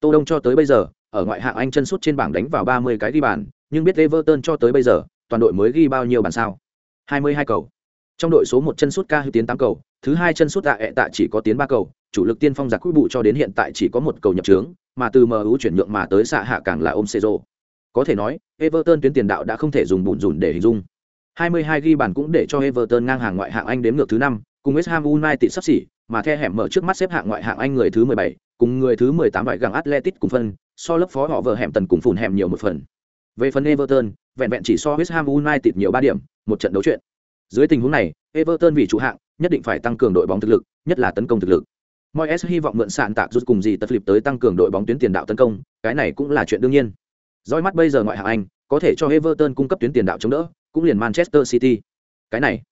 Tô Đông cho tới bây giờ, ở ngoại hạng Anh chân sút trên bảng đánh vào 30 cái ghi bàn, nhưng biết Everton cho tới bây giờ, toàn đội mới ghi bao nhiêu bàn sao? 22 cầu. Trong đội số 1 chân sút ca hữu tiến 8 cầu, thứ hai chân sút dạ ẹ tạ chỉ có tiến 3 cầu, chủ lực tiên phong giặc quỹ bụ cho đến hiện tại chỉ có một cầu nhập trướng, mà từ MU chuyển nhượng mà tới xạ hạ càng là ôm Cezro. Có thể nói, Everton tuyến tiền đạo đã không thể dùng bùn rủn để hình dung. 22 ghi bàn cũng để cho Everton ngang hàng ngoại hạng Anh đếm ngược thứ 5, cùng West Ham United sắp xỉ, mà The hẻm mở trước mắt xếp hạng ngoại hạng Anh người thứ 17, cùng người thứ 18 bại gặng Atletico cùng phân, so lớp phó họ vợ hẻm tần cùng phùn hẻm nhiều một phần. Về phần Everton, vẹn vẹn chỉ so West Ham United nhiều 3 điểm, một trận đấu chuyện. Dưới tình huống này, Everton vì chủ hạng, nhất định phải tăng cường đội bóng thực lực, nhất là tấn công thực lực. Moyes hy vọng mượn sạn tạc rút cùng gì tật flip tới tăng cường đội bóng tuyến tiền đạo tấn công, cái này cũng là chuyện đương nhiên. Dõi mắt bây giờ ngoại hạng Anh, có thể cho Everton cung cấp tuyến tiền đạo chống đỡ, cũng liền Manchester City. Cái này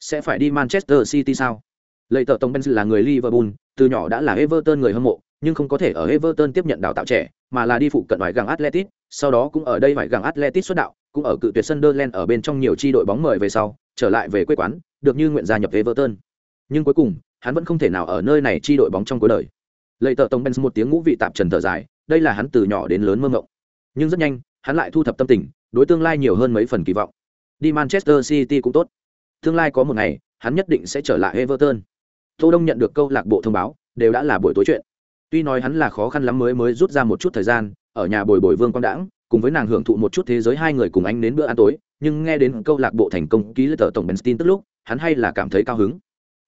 sẽ phải đi Manchester City sao? Lợi Tự Tông Benz là người Liverpool, từ nhỏ đã là Everton người hâm mộ, nhưng không có thể ở Everton tiếp nhận đào tạo trẻ, mà là đi phụ cận ngoại gang Atletico, sau đó cũng ở đây ngoại gang Atletico xuất đạo, cũng ở cự tuyệt Sunderland ở bên trong nhiều chi đội bóng mời về sau, trở lại về quê quán, được như nguyện gia nhập Everton. Nhưng cuối cùng, hắn vẫn không thể nào ở nơi này chi đội bóng trong cuối đời. Lợi tờ Tông Benz một tiếng ngũ vị tạm trần thở dài, đây là hắn từ nhỏ đến lớn mơ mộng. Nhưng rất nhanh, hắn lại thu thập tâm tình, đối tương lai nhiều hơn mấy phần kỳ vọng. Đi Manchester City cũng tốt. Tương lai có một ngày, hắn nhất định sẽ trở lại Everton. Tô Đông nhận được câu lạc bộ thông báo, đều đã là buổi tối chuyện. Tuy nói hắn là khó khăn lắm mới mới rút ra một chút thời gian, ở nhà bồi bồi Vương Quang Đãng, cùng với nàng hưởng thụ một chút thế giới hai người cùng anh đến bữa ăn tối, nhưng nghe đến câu lạc bộ thành công ký lưỡi tờ tổng Benstin tức lúc, hắn hay là cảm thấy cao hứng.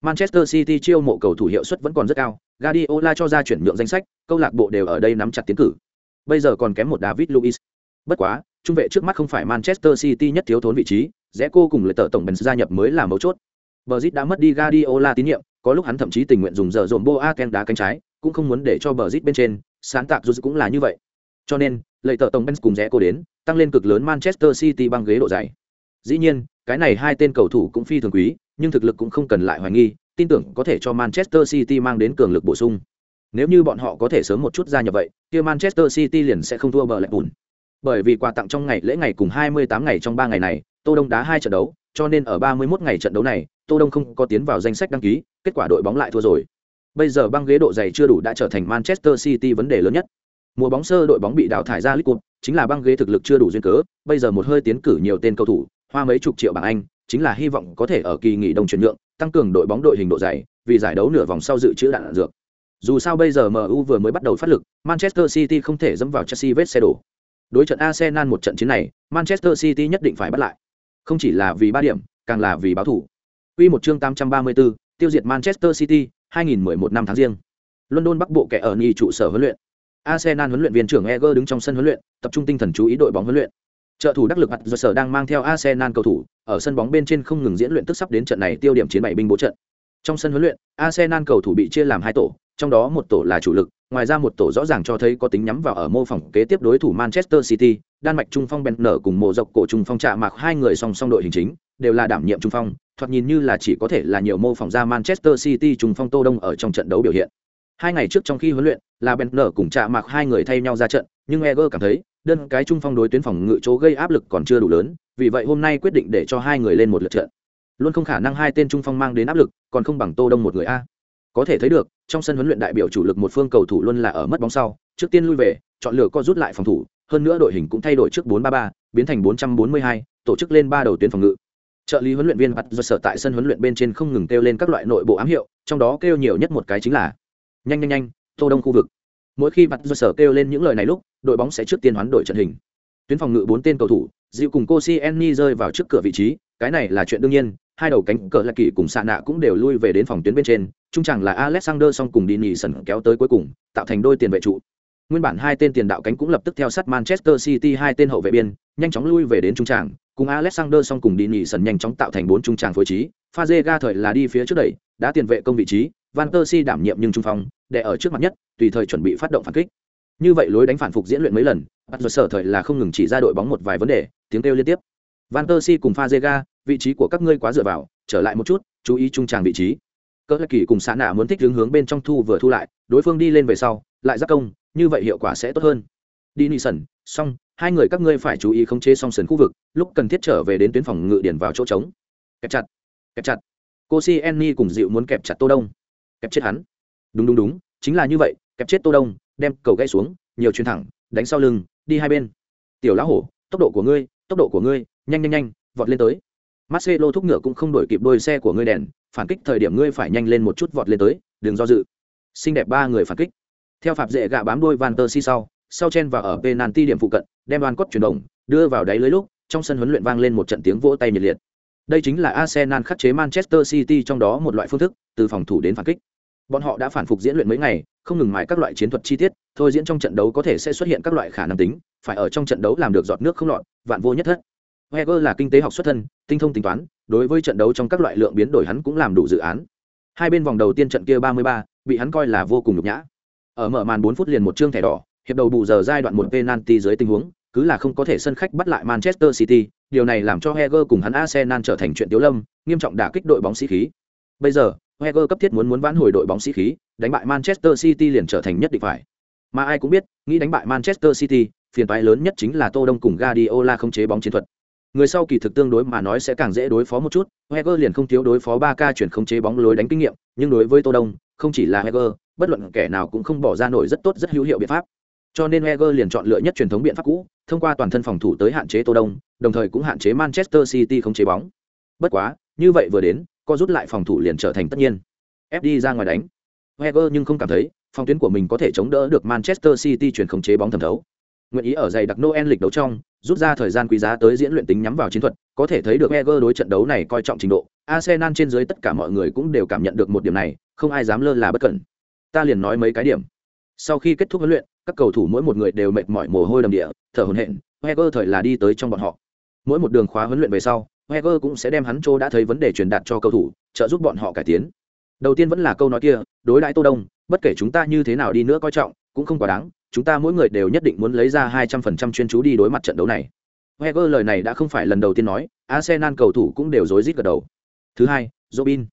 Manchester City chiêu mộ cầu thủ hiệu suất vẫn còn rất cao, Guardiola cho ra chuyển nhượng danh sách, câu lạc bộ đều ở đây nắm chặt tiến cử. Bây giờ còn kém một David Luiz. Bất quá, trung vệ trước mắt không phải Manchester City nhất thiếu thốn vị trí, rẽ cô cùng lợi tờ tổng Benz gia nhập mới là mấu chốt. Brazil đã mất đi Guardiola tín nhiệm, có lúc hắn thậm chí tình nguyện dùng giờ dồn Boateng đá cánh trái, cũng không muốn để cho Brazil bên trên, sáng tạo dù cũng là như vậy. Cho nên, lợi tờ tổng Benz cùng rẽ cô đến, tăng lên cực lớn Manchester City băng ghế độ dày. Dĩ nhiên, cái này hai tên cầu thủ cũng phi thường quý, nhưng thực lực cũng không cần lại hoài nghi, tin tưởng có thể cho Manchester City mang đến cường lực bổ sung. Nếu như bọn họ có thể sớm một chút ra nhập vậy, kia Manchester City liền sẽ không thua bờ lại bùn. Bởi vì quà tặng trong ngày lễ ngày cùng 28 ngày trong 3 ngày này, Tô Đông đá hai trận đấu, cho nên ở 31 ngày trận đấu này, Tô Đông không có tiến vào danh sách đăng ký, kết quả đội bóng lại thua rồi. Bây giờ băng ghế độ dày chưa đủ đã trở thành Manchester City vấn đề lớn nhất. Mùa bóng sơ đội bóng bị đào thải ra League Cup, chính là băng ghế thực lực chưa đủ duyên cớ, bây giờ một hơi tiến cử nhiều tên cầu thủ, hoa mấy chục triệu bảng Anh, chính là hy vọng có thể ở kỳ nghỉ đông chuyển nhượng, tăng cường đội bóng đội hình độ dày, vì giải đấu nửa vòng sau dự trữ đạn, đạn dược. Dù sao bây giờ MU vừa mới bắt đầu phát lực, Manchester City không thể dẫm vào Chelsea vết xe đổ. Đối trận Arsenal một trận chiến này, Manchester City nhất định phải bắt lại. Không chỉ là vì ba điểm, càng là vì báo thủ. Quy một chương 834, tiêu diệt Manchester City, 2011 năm tháng riêng. London Bắc Bộ kẻ ở nhì trụ sở huấn luyện. Arsenal huấn luyện viên trưởng Eger đứng trong sân huấn luyện, tập trung tinh thần chú ý đội bóng huấn luyện. Trợ thủ đắc lực mặt do sở đang mang theo Arsenal cầu thủ, ở sân bóng bên trên không ngừng diễn luyện tức sắp đến trận này tiêu điểm chiến bảy binh bố trận. Trong sân huấn luyện, Arsenal cầu thủ bị chia làm hai tổ, trong đó một tổ là chủ lực, ngoài ra một tổ rõ ràng cho thấy có tính nhắm vào ở mô phỏng kế tiếp đối thủ Manchester City, Đan Mạch trung phong Benner cùng mộ dọc cổ trung phong trạ mạc hai người song song đội hình chính, đều là đảm nhiệm trung phong, thoạt nhìn như là chỉ có thể là nhiều mô phỏng ra Manchester City trung phong Tô Đông ở trong trận đấu biểu hiện. Hai ngày trước trong khi huấn luyện, là Benner cùng trạ mạc hai người thay nhau ra trận, nhưng Eger cảm thấy, đơn cái trung phong đối tuyến phòng ngự chỗ gây áp lực còn chưa đủ lớn, vì vậy hôm nay quyết định để cho hai người lên một lượt trận. Luôn không khả năng hai tên trung phong mang đến áp lực, còn không bằng Tô Đông một người a. Có thể thấy được, trong sân huấn luyện đại biểu chủ lực một phương cầu thủ luôn là ở mất bóng sau, trước tiên lui về, chọn lựa co rút lại phòng thủ, hơn nữa đội hình cũng thay đổi trước 4-3-3, biến thành 442, tổ chức lên ba đầu tuyến phòng ngự. Trợ lý huấn luyện viên Pat sở tại sân huấn luyện bên trên không ngừng kêu lên các loại nội bộ ám hiệu, trong đó kêu nhiều nhất một cái chính là nhanh nhanh nhanh, Tô Đông khu vực. Mỗi khi Pat sở kêu lên những lời này lúc, đội bóng sẽ trước tiên hoán đổi trận hình. Tuyến phòng ngự bốn tên cầu thủ, dịu cùng Koscielny rơi vào trước cửa vị trí, cái này là chuyện đương nhiên, hai đầu cánh cờ lạc kỳ cùng xạ nạ cũng đều lui về đến phòng tuyến bên trên trung chẳng là alexander song cùng đi nhì sần kéo tới cuối cùng tạo thành đôi tiền vệ trụ nguyên bản hai tên tiền đạo cánh cũng lập tức theo sát manchester city hai tên hậu vệ biên nhanh chóng lui về đến trung tràng cùng alexander song cùng đi nhì sần nhanh chóng tạo thành bốn trung tràng phối trí pha dê ga thời là đi phía trước đẩy đã tiền vệ công vị trí, van der si đảm nhiệm nhưng trung phong để ở trước mặt nhất, tùy thời chuẩn bị phát động phản kích. Như vậy lối đánh phản phục diễn luyện mấy lần, bắt giờ sở thời là không ngừng chỉ ra đội bóng một vài vấn đề, tiếng kêu liên tiếp. Van der si cùng pha vị trí của các ngươi quá dựa vào, trở lại một chút, chú ý trung tràng vị trí. Cỡ lạc kỳ cùng xã nạ muốn thích hướng hướng bên trong thu vừa thu lại, đối phương đi lên về sau, lại giác công, như vậy hiệu quả sẽ tốt hơn. Đi nị sần xong, hai người các ngươi phải chú ý khống chế song sần khu vực, lúc cần thiết trở về đến tuyến phòng ngự điển vào chỗ trống. Kẹp chặt kẹp chặt cô si enni cùng dịu muốn kẹp chặt tô đông kẹp chết hắn đúng đúng đúng chính là như vậy kẹp chết tô đông đem cầu gãy xuống nhiều chuyến thẳng đánh sau lưng đi hai bên tiểu lão hổ tốc độ của ngươi tốc độ của ngươi nhanh nhanh nhanh vọt lên tới Marcelo thúc ngựa cũng không đổi kịp đôi xe của ngươi đèn, phản kích thời điểm ngươi phải nhanh lên một chút vọt lên tới, đừng do dự. Xinh đẹp ba người phản kích. Theo phạm dễ gạ bám đuôi Van tơ Si sau, sau chen và ở penalty điểm phụ cận, đem đoàn cốt chuyển động, đưa vào đáy lưới lúc, trong sân huấn luyện vang lên một trận tiếng vỗ tay nhiệt liệt. Đây chính là Arsenal khắc chế Manchester City trong đó một loại phương thức, từ phòng thủ đến phản kích. Bọn họ đã phản phục diễn luyện mấy ngày, không ngừng mài các loại chiến thuật chi tiết, thôi diễn trong trận đấu có thể sẽ xuất hiện các loại khả năng tính, phải ở trong trận đấu làm được giọt nước không lọt, vạn vô nhất thất. Wenger là kinh tế học xuất thân, tinh thông tính toán, đối với trận đấu trong các loại lượng biến đổi hắn cũng làm đủ dự án. Hai bên vòng đầu tiên trận kia 33, bị hắn coi là vô cùng nhục nhã. Ở mở màn 4 phút liền một trương thẻ đỏ, hiệp đầu bù giờ giai đoạn một penalty dưới tình huống, cứ là không có thể sân khách bắt lại Manchester City, điều này làm cho Heger cùng hắn Arsenal trở thành chuyện tiếu lâm, nghiêm trọng đả kích đội bóng sĩ khí. Bây giờ, Heger cấp thiết muốn muốn vãn hồi đội bóng sĩ khí, đánh bại Manchester City liền trở thành nhất định phải. Mà ai cũng biết, nghĩ đánh bại Manchester City, phiền toái lớn nhất chính là Tô Đông cùng Guardiola không chế bóng chiến thuật người sau kỳ thực tương đối mà nói sẽ càng dễ đối phó một chút heger liền không thiếu đối phó ba k chuyển không chế bóng lối đánh kinh nghiệm nhưng đối với tô đông không chỉ là heger bất luận kẻ nào cũng không bỏ ra nổi rất tốt rất hữu hiệu biện pháp cho nên heger liền chọn lựa nhất truyền thống biện pháp cũ thông qua toàn thân phòng thủ tới hạn chế tô đông, đồng thời cũng hạn chế manchester city không chế bóng. Bất quá, như vậy vừa đến, co rút lại phòng thủ liền trở thành tất nhiên. Fd ra ngoài đánh. Wenger nhưng không cảm thấy, phòng tuyến của mình có thể chống đỡ được manchester city chuyển không chế bóng thẩm thấu. Nguyện ý ở giày đặc noel lịch đấu trong, rút ra thời gian quý giá tới diễn luyện tính nhắm vào chiến thuật, có thể thấy được Wenger đối trận đấu này coi trọng trình độ. Arsenal trên dưới tất cả mọi người cũng đều cảm nhận được một điểm này, không ai dám lơ là bất cẩn. Ta liền nói mấy cái điểm. Sau khi kết thúc huấn luyện các cầu thủ mỗi một người đều mệt mỏi mồ hôi đầm địa thở hổn hển Heger thời là đi tới trong bọn họ mỗi một đường khóa huấn luyện về sau Wenger cũng sẽ đem hắn chỗ đã thấy vấn đề truyền đạt cho cầu thủ, trợ giúp bọn họ cải tiến. Đầu tiên vẫn là câu nói kia, đối đãi Tô Đông, bất kể chúng ta như thế nào đi nữa coi trọng, cũng không quá đáng, chúng ta mỗi người đều nhất định muốn lấy ra 200% chuyên chú đi đối mặt trận đấu này. Wenger lời này đã không phải lần đầu tiên nói, Arsenal cầu thủ cũng đều rối rít gật đầu. Thứ hai, Robin.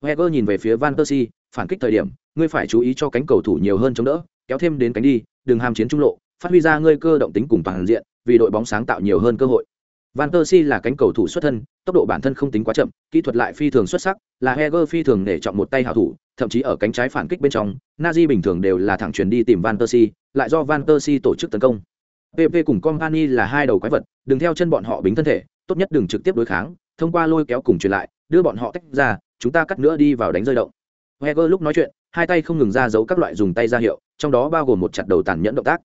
Wenger nhìn về phía Van Persie, phản kích thời điểm, ngươi phải chú ý cho cánh cầu thủ nhiều hơn chống đỡ, kéo thêm đến cánh đi, đừng ham chiến trung lộ, phát huy ra ngươi cơ động tính cùng toàn diện, vì đội bóng sáng tạo nhiều hơn cơ hội. Van Persie là cánh cầu thủ xuất thân, tốc độ bản thân không tính quá chậm, kỹ thuật lại phi thường xuất sắc, là Heger phi thường để chọn một tay hảo thủ, thậm chí ở cánh trái phản kích bên trong, Nazi bình thường đều là thẳng chuyển đi tìm Van Persie, lại do Van Persie tổ chức tấn công. PP cùng Company là hai đầu quái vật, đừng theo chân bọn họ bính thân thể, tốt nhất đừng trực tiếp đối kháng, thông qua lôi kéo cùng truyền lại, đưa bọn họ tách ra, chúng ta cắt nữa đi vào đánh rơi động. Heger lúc nói chuyện, hai tay không ngừng ra dấu các loại dùng tay ra hiệu, trong đó bao gồm một chặt đầu tàn nhẫn động tác.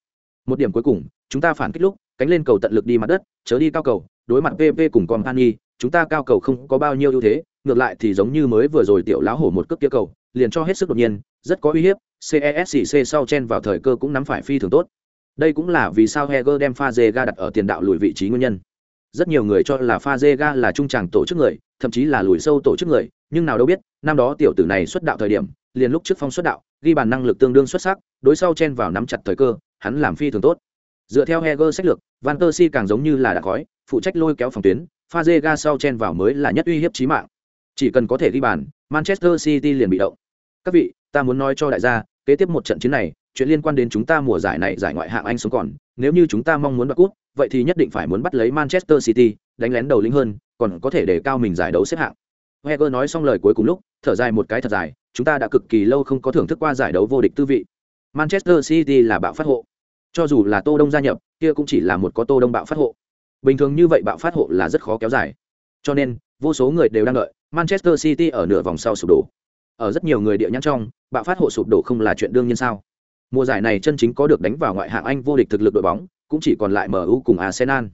Một điểm cuối cùng, chúng ta phản kích lúc, cánh lên cầu tận lực đi mặt đất, chớ đi cao cầu, đối mặt PP cùng Company, chúng ta cao cầu không có bao nhiêu ưu thế, ngược lại thì giống như mới vừa rồi tiểu lão hổ một cước kia cầu, liền cho hết sức đột nhiên, rất có uy hiếp, CESC sau chen vào thời cơ cũng nắm phải phi thường tốt. Đây cũng là vì sao Heger đem Pha Zéga đặt ở tiền đạo lùi vị trí nguyên nhân. Rất nhiều người cho là Fazega là trung tràng tổ chức người, thậm chí là lùi sâu tổ chức người, nhưng nào đâu biết, năm đó tiểu tử này xuất đạo thời điểm, liền lúc trước phong xuất đạo, ghi bàn năng lực tương đương xuất sắc, đối sau chen vào nắm chặt thời cơ, hắn làm phi thường tốt. Dựa theo Heger sách lược, Van Persie càng giống như là đã khói, phụ trách lôi kéo phòng tuyến, Fazega sau chen vào mới là nhất uy hiếp chí mạng. Chỉ cần có thể ghi bàn, Manchester City liền bị động. Các vị, ta muốn nói cho đại gia, kế tiếp một trận chiến này, chuyện liên quan đến chúng ta mùa giải này giải ngoại hạng Anh sống còn, nếu như chúng ta mong muốn đoạt cúp, vậy thì nhất định phải muốn bắt lấy Manchester City, đánh lén đầu lĩnh hơn, còn có thể để cao mình giải đấu xếp hạng. Wenger nói xong lời cuối cùng lúc, thở dài một cái thật dài, chúng ta đã cực kỳ lâu không có thưởng thức qua giải đấu vô địch tư vị. Manchester City là bạo phát hộ. Cho dù là Tô Đông gia nhập, kia cũng chỉ là một có Tô Đông bạo phát hộ. Bình thường như vậy bạo phát hộ là rất khó kéo dài. Cho nên, vô số người đều đang đợi Manchester City ở nửa vòng sau sụp đổ. Ở rất nhiều người địa nhãn trong, bạo phát hộ sụp đổ không là chuyện đương nhiên sao? Mùa giải này chân chính có được đánh vào ngoại hạng Anh vô địch thực lực đội bóng, cũng chỉ còn lại MU cùng Arsenal.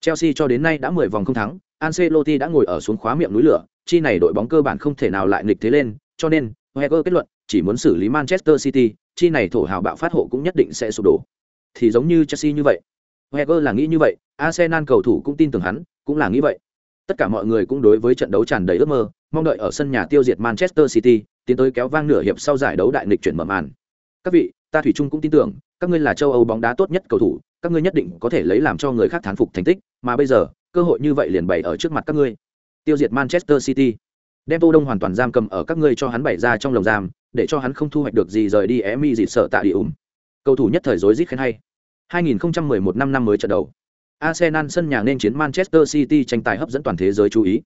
Chelsea cho đến nay đã 10 vòng không thắng, Ancelotti đã ngồi ở xuống khóa miệng núi lửa, chi này đội bóng cơ bản không thể nào lại nghịch thế lên, cho nên, Wenger kết luận, chỉ muốn xử lý Manchester City, chi này thổ hào bạo phát hộ cũng nhất định sẽ sụp đổ. Thì giống như Chelsea như vậy. Wenger là nghĩ như vậy, Arsenal cầu thủ cũng tin tưởng hắn, cũng là nghĩ vậy. Tất cả mọi người cũng đối với trận đấu tràn đầy ước mơ, mong đợi ở sân nhà tiêu diệt Manchester City, tiến tới kéo vang nửa hiệp sau giải đấu đại nghịch chuyển mở màn. Các vị, ta thủy chung cũng tin tưởng, các ngươi là châu Âu bóng đá tốt nhất cầu thủ, các ngươi nhất định có thể lấy làm cho người khác thán phục thành tích, mà bây giờ, cơ hội như vậy liền bày ở trước mặt các ngươi. Tiêu diệt Manchester City, đem Tô Đông hoàn toàn giam cầm ở các ngươi cho hắn bày ra trong lồng giam, để cho hắn không thu hoạch được gì rời đi Emi gì sợ tạ đi ủm. Cầu thủ nhất thời rối rít khen hay. 2011 năm năm mới trận đầu. Arsenal sân nhà nên chiến Manchester City tranh tài hấp dẫn toàn thế giới chú ý.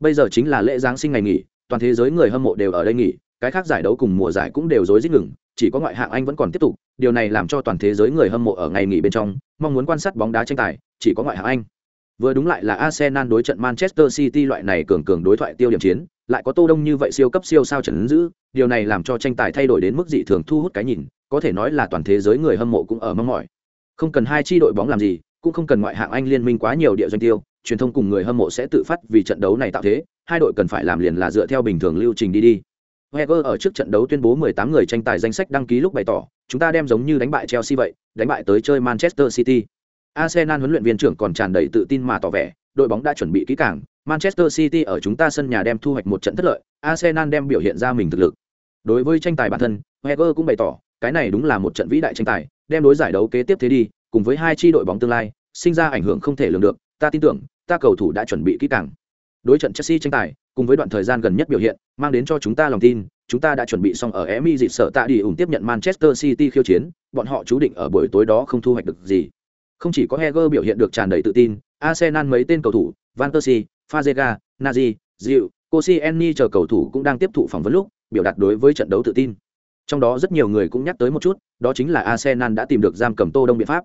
Bây giờ chính là lễ giáng sinh ngày nghỉ, toàn thế giới người hâm mộ đều ở đây nghỉ, cái khác giải đấu cùng mùa giải cũng đều rối rít ngừng, chỉ có ngoại hạng Anh vẫn còn tiếp tục, điều này làm cho toàn thế giới người hâm mộ ở ngày nghỉ bên trong, mong muốn quan sát bóng đá tranh tài, chỉ có ngoại hạng Anh. Vừa đúng lại là Arsenal đối trận Manchester City loại này cường cường đối thoại tiêu điểm chiến, lại có Tô Đông như vậy siêu cấp siêu sao trấn giữ, điều này làm cho tranh tài thay đổi đến mức dị thường thu hút cái nhìn, có thể nói là toàn thế giới người hâm mộ cũng ở mong mỏi. Không cần hai chi đội bóng làm gì, cũng không cần ngoại hạng Anh liên minh quá nhiều địa doanh tiêu, truyền thông cùng người hâm mộ sẽ tự phát vì trận đấu này tạo thế, hai đội cần phải làm liền là dựa theo bình thường lưu trình đi đi. Wenger ở trước trận đấu tuyên bố 18 người tranh tài danh sách đăng ký lúc bày tỏ, chúng ta đem giống như đánh bại Chelsea vậy, đánh bại tới chơi Manchester City. Arsenal huấn luyện viên trưởng còn tràn đầy tự tin mà tỏ vẻ, đội bóng đã chuẩn bị kỹ càng, Manchester City ở chúng ta sân nhà đem thu hoạch một trận thất lợi, Arsenal đem biểu hiện ra mình thực lực. Đối với tranh tài bản thân, Wenger cũng bày tỏ, cái này đúng là một trận vĩ đại tranh tài, đem đối giải đấu kế tiếp thế đi, cùng với hai chi đội bóng tương lai, sinh ra ảnh hưởng không thể lường được, ta tin tưởng, ta cầu thủ đã chuẩn bị kỹ càng. Đối trận Chelsea tranh tài, cùng với đoạn thời gian gần nhất biểu hiện, mang đến cho chúng ta lòng tin, chúng ta đã chuẩn bị xong ở Emi dịp sợ tạ đi ủng tiếp nhận Manchester City khiêu chiến, bọn họ chú định ở buổi tối đó không thu hoạch được gì. Không chỉ có Heger biểu hiện được tràn đầy tự tin, Arsenal mấy tên cầu thủ, Van Persie, Fazega, Nazi, Diu, Koscielny chờ cầu thủ cũng đang tiếp thụ phỏng vấn lúc, biểu đạt đối với trận đấu tự tin. Trong đó rất nhiều người cũng nhắc tới một chút, đó chính là Arsenal đã tìm được giam cầm Tô Đông biện pháp.